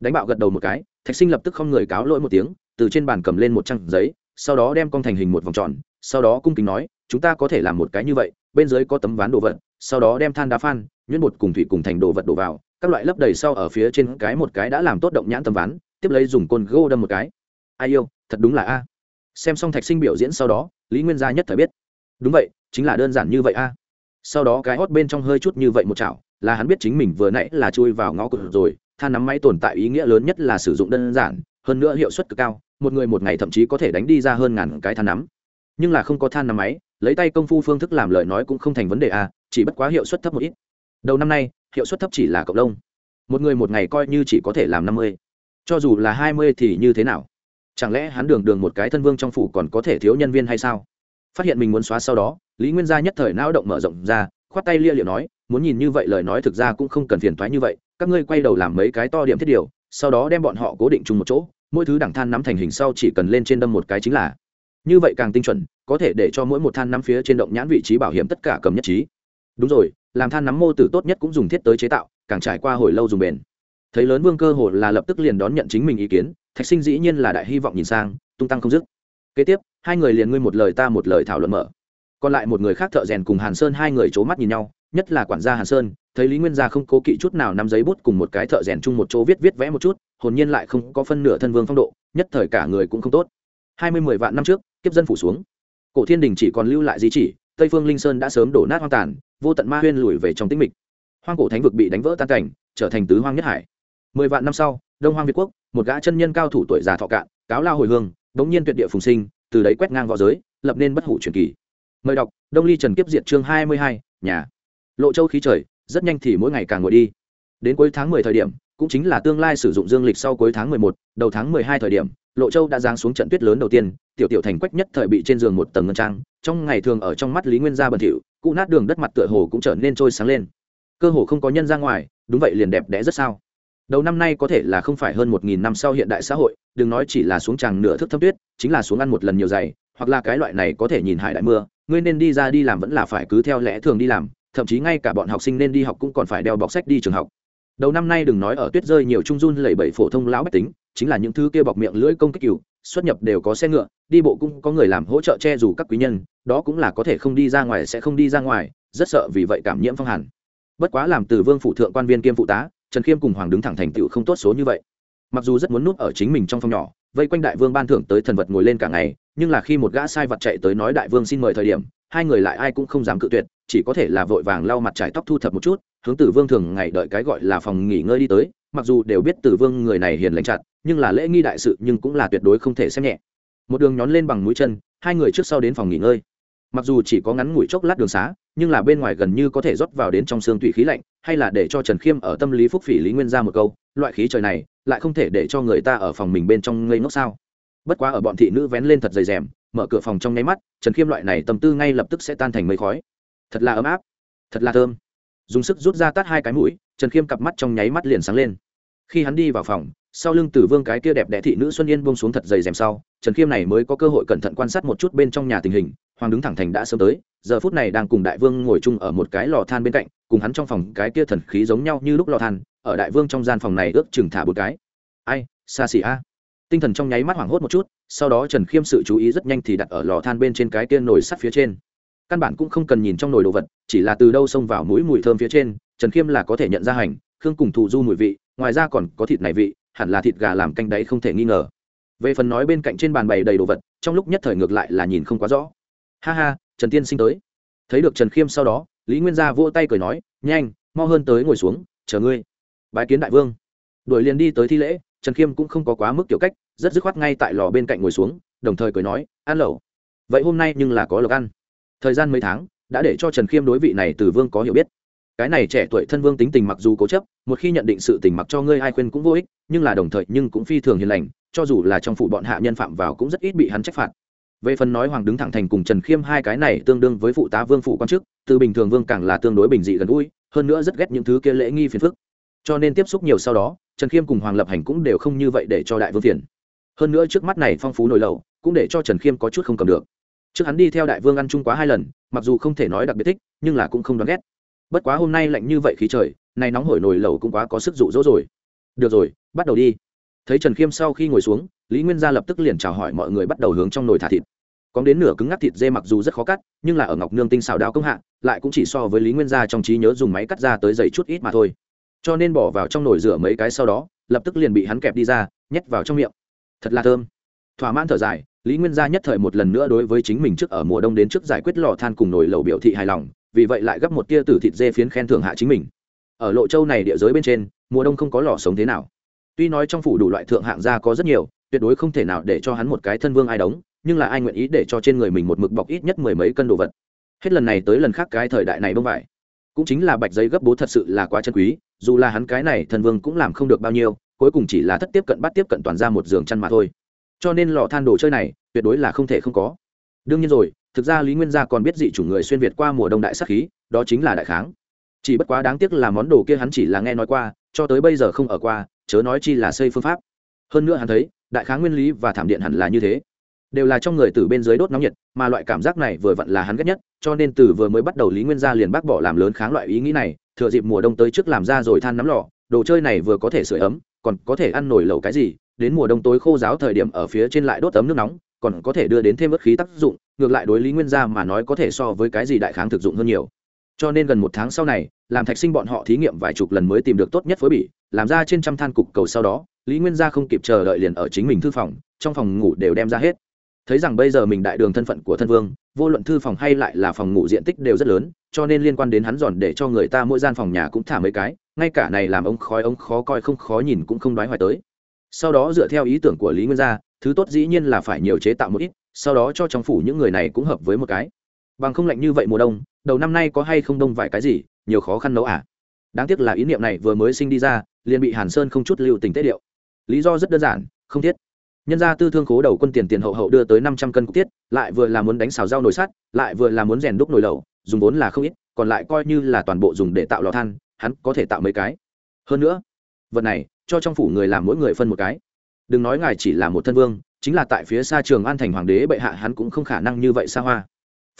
[SPEAKER 1] Đánh bạo gật đầu một cái, thạch sinh lập tức không người cáo lỗi một tiếng, từ trên bàn cầm lên một trang giấy, sau đó đem con thành hình một vòng tròn, sau đó cung kính nói, chúng ta có thể làm một cái như vậy, bên dưới có tấm ván đồ vật, sau đó đem than đá phan, nhuyễn bột cùng thủy cùng thành đồ vật đổ vào các loại lấp đầy sau ở phía trên cái một cái đã làm tốt động nhãn tầm ván, tiếp lấy dùng côn gô đâm một cái. Ai yêu, thật đúng là a. Xem xong thạch sinh biểu diễn sau đó, lý nguyên gia nhất thời biết. Đúng vậy, chính là đơn giản như vậy a. Sau đó cái hót bên trong hơi chút như vậy một chảo, là hắn biết chính mình vừa nãy là chui vào ngõ cụt rồi, than nắm máy tồn tại ý nghĩa lớn nhất là sử dụng đơn giản, hơn nữa hiệu suất cực cao, một người một ngày thậm chí có thể đánh đi ra hơn ngàn cái than nắm. Nhưng là không có than nắm máy, lấy tay công phu phương thức làm lời nói cũng không thành vấn đề a, chỉ bất quá hiệu suất thấp một ít. Đầu năm nay hiệu suất thấp chỉ là cộng đồng. Một người một ngày coi như chỉ có thể làm năm mươi. Cho dù là hai mươi thì như thế nào? Chẳng lẽ hắn đường đường một cái thân vương trong phủ còn có thể thiếu nhân viên hay sao? Phát hiện mình muốn xóa sau đó, lý nguyên gia nhất thời não động mở rộng ra, khoát tay lia liệu nói, muốn nhìn như vậy lời nói thực ra cũng không cần phiền thoái như vậy, các ngươi quay đầu làm mấy cái to điểm thiết điều, sau đó đem bọn họ cố định chung một chỗ, mỗi thứ đẳng than nắm thành hình sau chỉ cần lên trên đâm một cái chính là. Như vậy càng tinh chuẩn, có thể để cho mỗi một than nắm phía trên động nhãn vị trí bảo hiểm tất cả cầm nhất trí. Đúng rồi làm than nắm mô tử tốt nhất cũng dùng thiết tới chế tạo, càng trải qua hồi lâu dùng bền. Thấy lớn vương cơ hồ là lập tức liền đón nhận chính mình ý kiến, thạch sinh dĩ nhiên là đại hy vọng nhìn sang, tung tăng không dứt. Kế tiếp, hai người liền ngươi một lời ta một lời thảo luận mở. Còn lại một người khác thợ rèn cùng hàn sơn hai người c h ố mắt nhìn nhau, nhất là quản gia hàn sơn, thấy lý nguyên gia không cố kỵ chút nào nắm giấy bút cùng một cái thợ rèn chung một chỗ viết viết vẽ một chút, hồn nhiên lại không có phân nửa thân vương phong độ, nhất thời cả người cũng không tốt. Hai mươi mười vạn năm trước, kiếp dân phủ xuống. Cổ thiên đình chỉ còn lưu lại di chỉ, tây phương linh sơn đã sớm đổ nát hoang tàn vô tận ma huyên lùi về trong tĩnh mịch. Hoang cổ thánh vực bị đánh vỡ tan cảnh, trở thành tứ hoang nhất hải. Mười vạn năm sau, đông hoang việt quốc, một gã chân nhân cao thủ tuổi già thọ cạn, cáo lao hồi hương, bỗng nhiên tuyệt địa phùng sinh, từ đấy quét ngang v õ giới, lập nên bất hủ truyền kỳ. Mời đọc, đông ly trần kiếp diệt chương hai mươi hai, nhà. Lộ châu khí trời, rất nhanh thì mỗi ngày càng ngồi đi. Đến cuối tháng mười thời điểm, cũng chính là tương lai sử dụng dương lịch sau cuối tháng mười một, đầu tháng mười hai thời điểm, lộ châu đã giáng xuống trận tuyết lớn đầu tiên, tiểu tiểu thành quách nhất thời bị trên giường một tầng ngân trang trong ngày thường ở trong mắt lý nguyên gia bẩn thỉu, cụ nát đường đất mặt tựa hồ cũng trở nên trôi sáng lên. Cơ hồ không có nhân ra ngoài, đúng vậy liền đẹp đẽ rất sao. Đầu năm nay có thể là không phải hơn một nghìn năm sau hiện đại xã hội, đừng nói chỉ là xuống tràng nửa thức thâm tuyết, chính là xuống ăn một lần nhiều dày, hoặc là cái loại này có thể nhìn hải đại mưa, ngươi nên đi ra đi làm vẫn là phải cứ theo lẽ thường đi làm, thậm chí ngay cả bọn học sinh nên đi học cũng còn phải đeo bọc sách đi trường học. Đầu năm nay đừng nói ở tuyết rơi nhiều trung run lẩy bẩy phổ thông lão bách tính, chính là những thứ kia bọc miệng lưỡi công kích cừu xuất nhập đều có xe ngựa, đi bộ cũng có người làm hỗ trợ che dù các quý nhân, đó cũng là có thể không đi ra ngoài sẽ không đi ra ngoài, rất sợ vì vậy cảm nhiễm phong hàn. Bất quá làm từ vương phụ thượng quan viên kiêm phụ tá, trần khiêm cùng hoàng đứng thẳng thành tựu không tốt số như vậy. Mặc dù rất muốn núp ở chính mình trong phòng nhỏ, vây quanh đại vương ban thưởng tới thần vật ngồi lên cả ngày, nhưng là khi một gã sai vật chạy tới nói đại vương xin mời thời điểm, hai người lại ai cũng không dám cự tuyệt, chỉ có thể là vội vàng lau mặt trải tóc thu thập một chút, hướng tử vương thường ngày đợi cái gọi là phòng nghỉ ngơi đi tới, mặc dù đều biết tử vương người này hiền lành chặt nhưng là lễ nghi đại sự nhưng cũng là tuyệt đối không thể xem nhẹ. Một đường nhón lên bằng mũi chân, hai người trước sau đến phòng nghỉ ngơi. Mặc dù chỉ có ngắn ngủi chốc lát đường xá, nhưng là bên ngoài gần như có thể rót vào đến trong xương tủy khí lạnh, hay là để cho trần khiêm ở tâm lý phúc phỉ lý nguyên ra một câu, loại khí trời này, lại không thể để cho người ta ở phòng mình bên trong ngây ngốc sao? Bất quá ở bọn thị nữ vén lên thật dày rèm mở cửa phòng trong nháy mắt, trần khiêm loại này tâm tư ngay lập tức sẽ tan thành mây khói. Thật là ấm áp, thật là thơm. Dùng sức rút ra tát hai cái mũi, trần khiêm cặp mắt trong nháy mắt liền sáng lên. Khi hắn đi vào phòng sau lưng tử vương cái kia đẹp đẽ thị nữ xuân yên buông xuống thật dày rèm sau, trần khiêm này mới có cơ hội cẩn thận quan sát một chút bên trong nhà tình hình, hoàng đứng thẳng thành đã sớm tới, giờ phút này đang cùng đại vương ngồi chung ở một cái lò than bên cạnh, cùng hắn trong phòng cái kia thần khí giống nhau như lúc lò than, ở đại vương trong gian phòng này ước chừng thả một cái. Ai, xa xỉ a. Tinh thần trong nháy mắt hoảng hốt một chút, sau đó trần khiêm sự chú ý rất nhanh thì đặt ở lò than bên trên cái kia nồi sắt phía trên. Căn bản cũng không cần nhìn trong nồi đồ vật, chỉ là từ đâu xông vào mũi mùi thơm phía trên, trần khiêm là có thể nhận ra hành, khương cùng thụ du mùi vị, ngoài ra còn có thịt này vị hẳn là thịt gà làm canh đấy không thể nghi ngờ. Về phần nói bên cạnh trên bàn bày đầy đồ vật, trong lúc nhất thời ngược lại là nhìn không quá rõ. Ha ha, trần tiên sinh tới. Thấy được trần khiêm sau đó, lý nguyên gia vỗ tay cười nói, nhanh, mau hơn tới ngồi xuống, chờ ngươi. Bái kiến đại vương. Đuổi liền đi tới thi lễ, trần khiêm cũng không có quá mức kiểu cách, rất dứt khoát ngay tại lò bên cạnh ngồi xuống, đồng thời cười nói, ăn lẩu. Vậy hôm nay nhưng là có lộc ăn. Thời gian mấy tháng, đã để cho trần khiêm đối vị này từ vương có hiểu biết cái này trẻ tuổi thân vương tính tình mặc dù cố chấp, một khi nhận định sự tình mặc cho ngươi ai khuyên cũng vô ích, nhưng là đồng thời nhưng cũng phi thường hiền lành, cho dù là trong phủ bọn hạ nhân phạm vào cũng rất ít bị hắn trách phạt. Về phần nói hoàng đứng thẳng thành cùng trần khiêm hai cái này tương đương với phụ tá vương phụ quan chức, từ bình thường vương càng là tương đối bình dị gần gũi, hơn nữa rất ghét những thứ kia lễ nghi phiền phức. Cho nên tiếp xúc nhiều sau đó, trần khiêm cùng hoàng lập hành cũng đều không như vậy để cho đại vương phiền. Hơn nữa trước mắt này phong phú nổi lầu, cũng để cho trần khiêm có chút không cầm được. Trước hắn đi theo đại vương ăn chung quá hai lần, mặc dù không thể nói đặc biệt thích, nhưng là cũng không đoán ghét bất quá hôm nay lạnh như vậy khí trời này nóng hổi nồi lẩu cũng quá có sức dụ dỗ rồi. Được rồi, bắt đầu đi. Thấy trần khiêm sau khi ngồi xuống, lý nguyên gia lập tức liền chào hỏi mọi người bắt đầu hướng trong nồi thả thịt. Có đến nửa cứng ngắc thịt dê mặc dù rất khó cắt, nhưng là ở ngọc nương tinh xào đao công hạ, lại cũng chỉ so với lý nguyên gia trong trí nhớ dùng máy cắt ra tới dày chút ít mà thôi. Cho nên bỏ vào trong nồi rửa mấy cái sau đó, lập tức liền bị hắn kẹp đi ra, nhét vào trong miệng. Thật là thơm. Thỏa mãn thở dài, lý nguyên gia nhất thời một lần nữa đối với chính mình trước ở mùa đông đến trước giải quyết lò than cùng nồi lẩu biểu thị hài lòng vì vậy lại gấp một tia tử thịt dê phiến khen thưởng hạ chính mình. Ở lộ châu này địa giới bên trên, mùa đông không có lò sống thế nào. Tuy nói trong phủ đủ loại thượng hạng gia có rất nhiều, tuyệt đối không thể nào để cho hắn một cái thân vương ai đóng nhưng là ai nguyện ý để cho trên người mình một mực bọc ít nhất mười mấy cân đồ vật. Hết lần này tới lần khác cái thời đại này bông vải. Cũng chính là bạch giấy gấp bố thật sự là quá chân quý, dù là hắn cái này thân vương cũng làm không được bao nhiêu, cuối cùng chỉ là thất tiếp cận bắt tiếp cận toàn ra một giường chăn mà thôi. Cho nên lò than đồ chơi này, tuyệt đối là không thể không có. Đương nhiên rồi thực ra lý nguyên gia còn biết dị chủ người xuyên việt qua mùa đông đại sắc khí, đó chính là đại kháng. Chỉ bất quá đáng tiếc là món đồ kia hắn chỉ là nghe nói qua, cho tới bây giờ không ở qua, chớ nói chi là xây phương pháp. Hơn nữa hắn thấy, đại kháng nguyên lý và thảm điện hẳn là như thế. Đều là trong người từ bên dưới đốt nóng nhiệt, mà loại cảm giác này vừa vặn là hắn ghét nhất, cho nên từ vừa mới bắt đầu lý nguyên gia liền bác bỏ làm lớn kháng loại ý nghĩ này, thừa dịp mùa đông tới trước làm ra rồi than nắm lò, đồ chơi này vừa có thể sửa ấm, còn có thể ăn nổi lẩu cái gì, đến mùa đông tối khô giáo thời điểm ở phía trên lại đốt ấm nước nóng còn có thể đưa đến thêm bất khí tác dụng, ngược lại đối lý nguyên gia mà nói có thể so với cái gì đại kháng thực dụng hơn nhiều. Cho nên gần một tháng sau này, làm thạch sinh bọn họ thí nghiệm vài chục lần mới tìm được tốt nhất phối bỉ, làm ra trên trăm than cục cầu sau đó, lý nguyên gia không kịp chờ đợi liền ở chính mình thư phòng, trong phòng ngủ đều đem ra hết. Thấy rằng bây giờ mình đại đường thân phận của thân vương, vô luận thư phòng hay lại là phòng ngủ diện tích đều rất lớn, cho nên liên quan đến hắn giòn để cho người ta mỗi gian phòng nhà cũng thả mấy cái, ngay cả này làm ông khói ông khó coi không khó nhìn cũng không đoái hoài tới. Sau đó dựa theo ý tưởng của lý nguyên gia thứ tốt dĩ nhiên là phải nhiều chế tạo một ít, sau đó cho trong phủ những người này cũng hợp với một cái. Bằng không lạnh như vậy mùa đông, đầu năm nay có hay không đông vài cái gì, nhiều khó khăn nấu à? Đáng tiếc là ý niệm này vừa mới sinh đi ra, liền bị hàn sơn không chút lưu tình tế điệu. Lý do rất đơn giản, không thiết. Nhân ra tư thương khố đầu quân tiền tiền hậu hậu đưa tới năm trăm cân cục tiết, lại vừa là muốn đánh xào rau nồi sắt, lại vừa là muốn rèn đúc nồi lẩu, dùng vốn là không ít, còn lại coi như là toàn bộ dùng để tạo lò than, hắn có thể tạo mấy cái. Hơn nữa, vật này, cho trong phủ người làm mỗi người phân một cái đừng nói ngài chỉ là một thân vương, chính là tại phía xa trường an thành hoàng đế bệ hạ hắn cũng không khả năng như vậy xa hoa.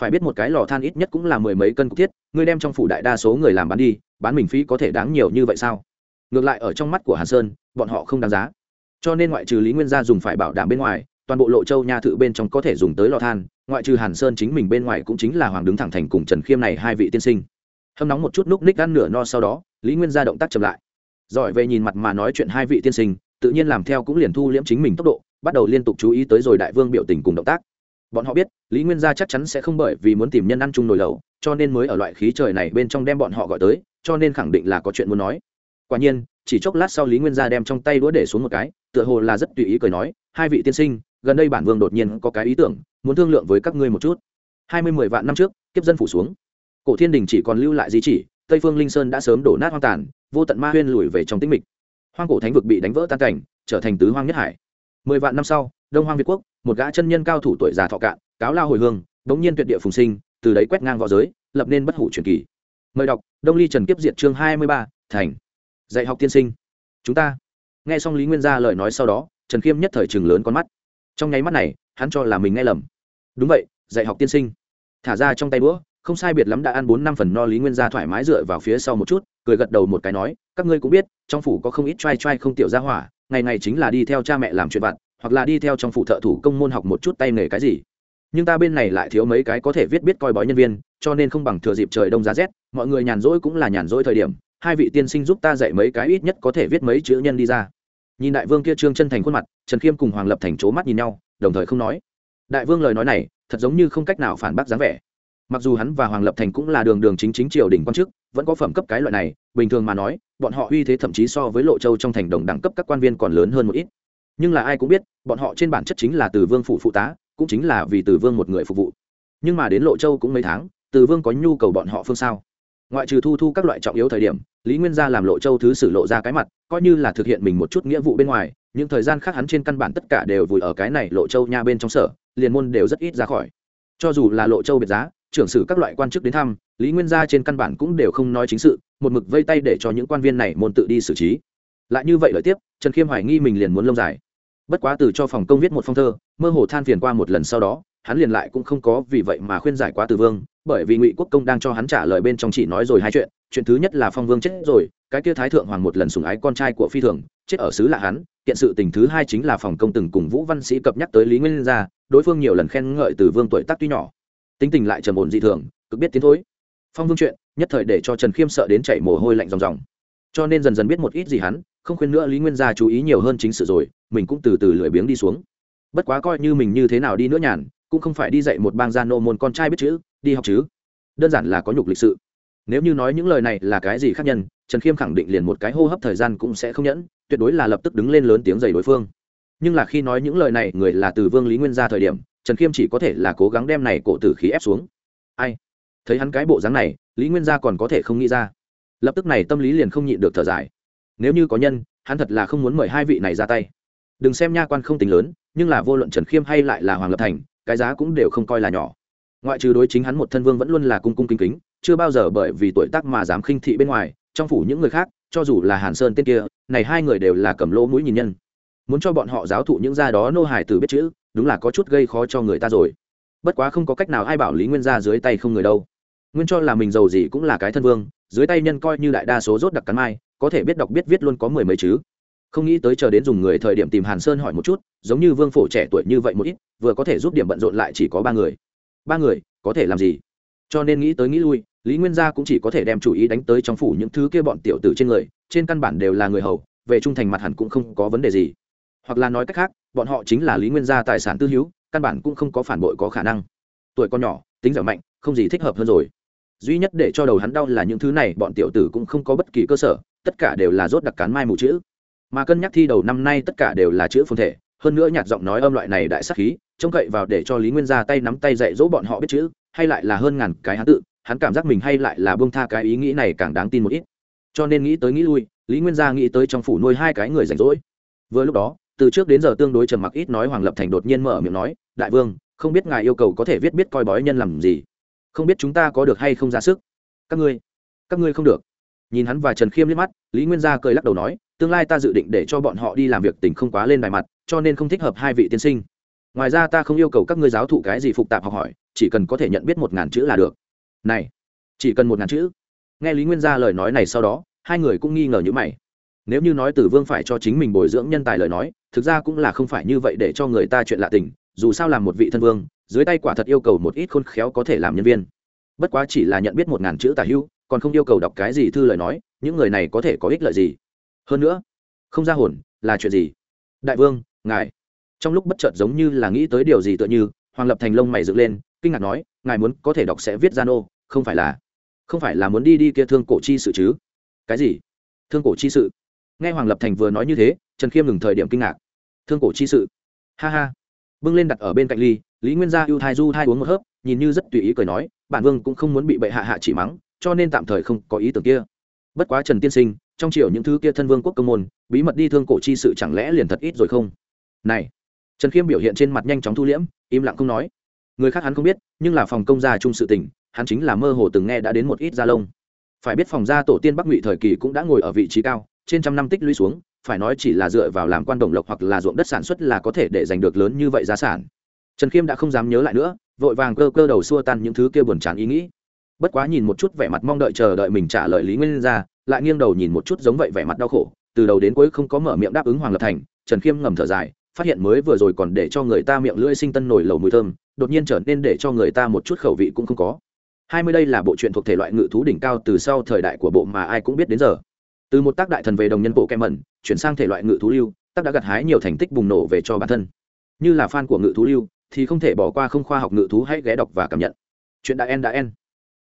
[SPEAKER 1] Phải biết một cái lò than ít nhất cũng là mười mấy cân cục thiết, ngươi đem trong phủ đại đa số người làm bán đi, bán mình phí có thể đáng nhiều như vậy sao? Ngược lại ở trong mắt của hàn sơn, bọn họ không đáng giá. Cho nên ngoại trừ lý nguyên gia dùng phải bảo đảm bên ngoài, toàn bộ lộ châu nha thự bên trong có thể dùng tới lò than, ngoại trừ hàn sơn chính mình bên ngoài cũng chính là hoàng đứng thẳng thành cùng trần khiêm này hai vị tiên sinh. Hâm nóng một chút núc ních ăn nửa no sau đó, lý nguyên gia động tác chậm lại. Giỏi về nhìn mặt mà nói chuyện hai vị tiên sinh tự nhiên làm theo cũng liền thu liễm chính mình tốc độ bắt đầu liên tục chú ý tới rồi đại vương biểu tình cùng động tác. Bọn họ biết lý nguyên gia chắc chắn sẽ không bởi vì muốn tìm nhân ăn chung nồi lầu, cho nên mới ở loại khí trời này bên trong đem bọn họ gọi tới cho nên khẳng định là có chuyện muốn nói. Quả nhiên chỉ chốc lát sau lý nguyên gia đem trong tay đũa để xuống một cái tựa hồ là rất tùy ý cười nói hai vị tiên sinh gần đây bản vương đột nhiên có cái ý tưởng muốn thương lượng với các ngươi một chút. Hai mươi mười vạn năm trước kiếp dân phủ xuống. Cổ thiên đình chỉ còn lưu lại di chỉ tây phương linh sơn đã sớm đổ nát hoang tàn vô tận ma huyên lùi về trong tĩnh mịch hoang cổ thánh vực bị đánh vỡ tan cảnh, trở thành tứ hoang nhất hải. Mười vạn năm sau, đông hoang việt quốc, một gã chân nhân cao thủ tuổi già thọ cạn, cáo lao hồi hương, bỗng nhiên tuyệt địa phùng sinh, từ đấy quét ngang v õ giới, lập nên bất hủ truyền kỳ. Mời đọc, đông ly trần kiếp diệt chương hai mươi ba, thành. Dạy học tiên sinh. Chúng ta. Nghe xong lý nguyên gia lời nói sau đó, trần khiêm nhất thời chừng lớn con mắt. Trong nháy mắt này, hắn cho là mình nghe lầm. Đúng vậy, dạy học tiên sinh. Thả ra trong tay đũa không sai biệt lắm đã ăn bốn năm phần no lý nguyên gia thoải mái dựa vào phía sau một chút, cười gật đầu một cái nói, các ngươi cũng biết, trong phủ có không ít t r a i t r a i không tiểu gia hỏa, ngày ngày chính là đi theo cha mẹ làm chuyện vặt, hoặc là đi theo trong phủ thợ thủ công môn học một chút tay nghề cái gì. Nhưng ta bên này lại thiếu mấy cái có thể viết biết coi bói nhân viên, cho nên không bằng thừa dịp trời đông giá rét, mọi người nhàn rỗi cũng là nhàn rỗi thời điểm, hai vị tiên sinh giúp ta dạy mấy cái ít nhất có thể viết mấy chữ nhân đi ra. Nhìn đại vương kia trương chân thành khuôn mặt, trần khiêm cùng hoàng lập thành c mắt nhìn nhau, đồng thời không nói. Đại vương lời nói này, thật giống như không cách nào phản bác dáng vẻ mặc dù hắn và hoàng lập thành cũng là đường đường chính chính triều đình quan chức, vẫn có phẩm cấp cái loại này, bình thường mà nói, bọn họ uy thế thậm chí so với lộ châu trong thành đồng đẳng cấp các quan viên còn lớn hơn một ít. Nhưng là ai cũng biết, bọn họ trên bản chất chính là từ vương phụ phụ tá, cũng chính là vì từ vương một người phục vụ. Nhưng mà đến lộ châu cũng mấy tháng, từ vương có nhu cầu bọn họ phương sao? Ngoại trừ thu thu các loại trọng yếu thời điểm, lý nguyên gia làm lộ châu thứ sử lộ ra cái mặt, coi như là thực hiện mình một chút nghĩa vụ bên ngoài, những thời gian khác hắn trên căn bản tất cả đều vùi ở cái này lộ châu nha bên trong sở, liền môn đều rất ít ra khỏi. Cho dù là lộ châu biệt giá trưởng sử các loại quan chức đến thăm, lý nguyên gia trên căn bản cũng đều không nói chính sự, một mực vây tay để cho những quan viên này môn tự đi xử trí. Lại như vậy lợi tiếp, trần khiêm hoài nghi mình liền muốn lông dài. Bất quá từ cho phòng công viết một phong thơ, mơ hồ than phiền qua một lần sau đó, hắn liền lại cũng không có vì vậy mà khuyên giải quá từ vương, bởi vì ngụy quốc công đang cho hắn trả lời bên trong chỉ nói rồi hai chuyện chuyện thứ nhất là phong vương chết rồi, cái kia thái thượng hoàng một lần sùng ái con trai của phi thường, chết ở xứ lạ hắn, kiện sự tình thứ hai chính là phòng công từng cùng vũ văn sĩ cập nhắc tới lý nguyên gia, đối phương nhiều lần khen ngợi từ vương tuổi tác tuy nhỏ tính tình lại trầm ổn dị thường, cực biết tiến thối. Phong vương chuyện, nhất thời để cho trần khiêm sợ đến chảy mồ hôi lạnh ròng ròng. Cho nên dần dần biết một ít gì hắn, không khuyên nữa lý nguyên gia chú ý nhiều hơn chính sự rồi, mình cũng từ từ lười biếng đi xuống. Bất quá coi như mình như thế nào đi nữa nhàn, cũng không phải đi dạy một bang gia nô môn con trai biết chữ, đi học chứ. Đơn giản là có nhục lịch sự. Nếu như nói những lời này là cái gì khác nhân, trần khiêm khẳng định liền một cái hô hấp thời gian cũng sẽ không nhẫn, tuyệt đối là lập tức đứng lên lớn tiếng dày đối phương. Nhưng là khi nói những lời này, người là từ vương lý nguyên ra thời điểm trần khiêm chỉ có thể là cố gắng đem này cổ tử khí ép xuống. Ai? Thấy hắn cái bộ dáng này, lý nguyên gia còn có thể không nghĩ ra. Lập tức này tâm lý liền không nhịn được thở dài. Nếu như có nhân, hắn thật là không muốn mời hai vị này ra tay. Đừng xem nha quan không tính lớn, nhưng là vô luận trần khiêm hay lại là hoàng lập thành, cái giá cũng đều không coi là nhỏ. Ngoại trừ đối chính hắn một thân vương vẫn luôn là cung cung kính kính, chưa bao giờ bởi vì tuổi tác mà dám khinh thị bên ngoài, trong phủ những người khác, cho dù là hàn sơn tên kia, này hai người đều là cầm lỗ mũi nhìn nhân muốn cho bọn họ giáo thụ những gia đó nô hải tử biết chữ, đúng là có chút gây khó cho người ta rồi. Bất quá không có cách nào ai bảo lý nguyên Gia dưới tay không người đâu. Nguyên cho là mình giàu gì cũng là cái thân vương, dưới tay nhân coi như đại đa số rốt đặc cắn mai, có thể biết đọc biết viết luôn có mười mấy chứ. Không nghĩ tới chờ đến dùng người thời điểm tìm hàn sơn hỏi một chút, giống như vương phổ trẻ tuổi như vậy một ít, vừa có thể giúp điểm bận rộn lại chỉ có ba người. Ba người, có thể làm gì? Cho nên nghĩ tới nghĩ lui, lý nguyên gia cũng chỉ có thể đem chủ ý đánh tới trong phủ những thứ kia bọn tiểu tử trên người, trên căn bản đều là người hầu, về trung thành mặt hẳn cũng không có vấn đề gì hoặc là nói cách khác, bọn họ chính là lý nguyên gia tài sản tư hữu, căn bản cũng không có phản bội có khả năng. Tuổi con nhỏ, tính dẻo mạnh, không gì thích hợp hơn rồi. Duy nhất để cho đầu hắn đau là những thứ này, bọn tiểu tử cũng không có bất kỳ cơ sở, tất cả đều là rốt đặc cán mai mù chữ. Mà cân nhắc thi đầu năm nay tất cả đều là chữ phương thể, hơn nữa nhạt giọng nói âm loại này đại sắc khí, trông cậy vào để cho lý nguyên ra tay nắm tay dạy dỗ bọn họ biết chữ, hay lại là hơn ngàn cái hắn tự, hắn cảm giác mình hay lại là bông tha cái ý nghĩ này càng đáng tin một ít. Cho nên nghĩ tới nghĩ lui, lý nguyên gia nghĩ tới trong phủ nuôi hai cái người rảnh rỗi. Vừa lúc đó từ trước đến giờ tương đối trầm mặc ít nói, hoàng lập thành đột nhiên mở miệng nói, đại vương, không biết ngài yêu cầu có thể viết biết coi bói nhân làm gì? Không biết chúng ta có được hay không ra sức? Các ngươi các ngươi không được. Nhìn hắn và trần khiêm liếc mắt, lý nguyên gia cười lắc đầu nói, tương lai ta dự định để cho bọn họ đi làm việc tình không quá lên bài mặt, cho nên không thích hợp hai vị tiên sinh. Ngoài ra ta không yêu cầu các ngươi giáo thụ cái gì phục tạp học hỏi, chỉ cần có thể nhận biết một ngàn chữ là được. Này, chỉ cần một ngàn chữ? Nghe lý nguyên gia lời nói này sau đó, hai người cũng nghi ngờ như mày nếu như nói tử vương phải cho chính mình bồi dưỡng nhân tài lời nói, thực ra cũng là không phải như vậy để cho người ta chuyện lạ tình, dù sao làm một vị thân vương, dưới tay quả thật yêu cầu một ít khôn khéo có thể làm nhân viên. Bất quá chỉ là nhận biết một ngàn chữ tả hữu, còn không yêu cầu đọc cái gì thư lời nói, những người này có thể có ích lợi gì? Hơn nữa, không ra hồn là chuyện gì? Đại vương, ngài. Trong lúc bất chợt giống như là nghĩ tới điều gì tựa như, hoàng lập thành lông mày dựng lên, kinh ngạc nói, ngài muốn có thể đọc sẽ viết gian ô không phải là, không phải là muốn đi đi kia thương cổ chi sự chứ? Cái gì? Thương cổ chi sự? Nghe hoàng lập thành vừa nói như thế, trần khiêm ngừng thời điểm kinh ngạc. Thương cổ chi sự. Ha ha. Bưng lên đặt ở bên cạnh ly, lý nguyên gia ưu thai du thai uống một hớp, nhìn như rất tùy ý cười nói, bản vương cũng không muốn bị bệ hạ hạ chỉ mắng, cho nên tạm thời không có ý tưởng kia. Bất quá trần tiên sinh, trong triều những thứ kia thân vương quốc công môn, bí mật đi thương cổ chi sự chẳng lẽ liền thật ít rồi không? Này. Trần khiêm biểu hiện trên mặt nhanh chóng thu liễm, im lặng không nói. Người khác hắn không biết, nhưng là phòng công gia chung sự tình hắn chính là mơ hồ từng nghe đã đến một ít gia lông. Phải biết phòng gia tổ tiên bắc ngụy thời kỳ cũng đã ngồi ở vị trí cao trên trăm năm tích lũy xuống, phải nói chỉ là dựa vào làm quan đồng lộc hoặc là ruộng đất sản xuất là có thể để giành được lớn như vậy giá sản. Trần khiêm đã không dám nhớ lại nữa, vội vàng cơ cơ đầu xua tan những thứ kia buồn chán ý nghĩ. Bất quá nhìn một chút vẻ mặt mong đợi chờ đợi mình trả lời lý nguyên ra, lại nghiêng đầu nhìn một chút giống vậy vẻ mặt đau khổ. Từ đầu đến cuối không có mở miệng đáp ứng hoàng lập thành, trần khiêm ngầm thở dài, phát hiện mới vừa rồi còn để cho người ta miệng lưỡi sinh tân nổi lầu mùi thơm, đột nhiên trở nên để cho người ta một chút khẩu vị cũng không có. Hai mươi đây là bộ truyện thuộc thể loại ngự thú đỉnh cao từ sau thời đại của bộ mà ai cũng biết đến giờ từ một tác đại thần về đồng nhân bộ kem mẩn, chuyển sang thể loại ngự thú lưu, tác đã gặt hái nhiều thành tích bùng nổ về cho bản thân. Như là fan của ngự thú lưu, thì không thể bỏ qua không khoa học ngự thú hãy ghé đọc và cảm nhận. Chuyện đã en đã en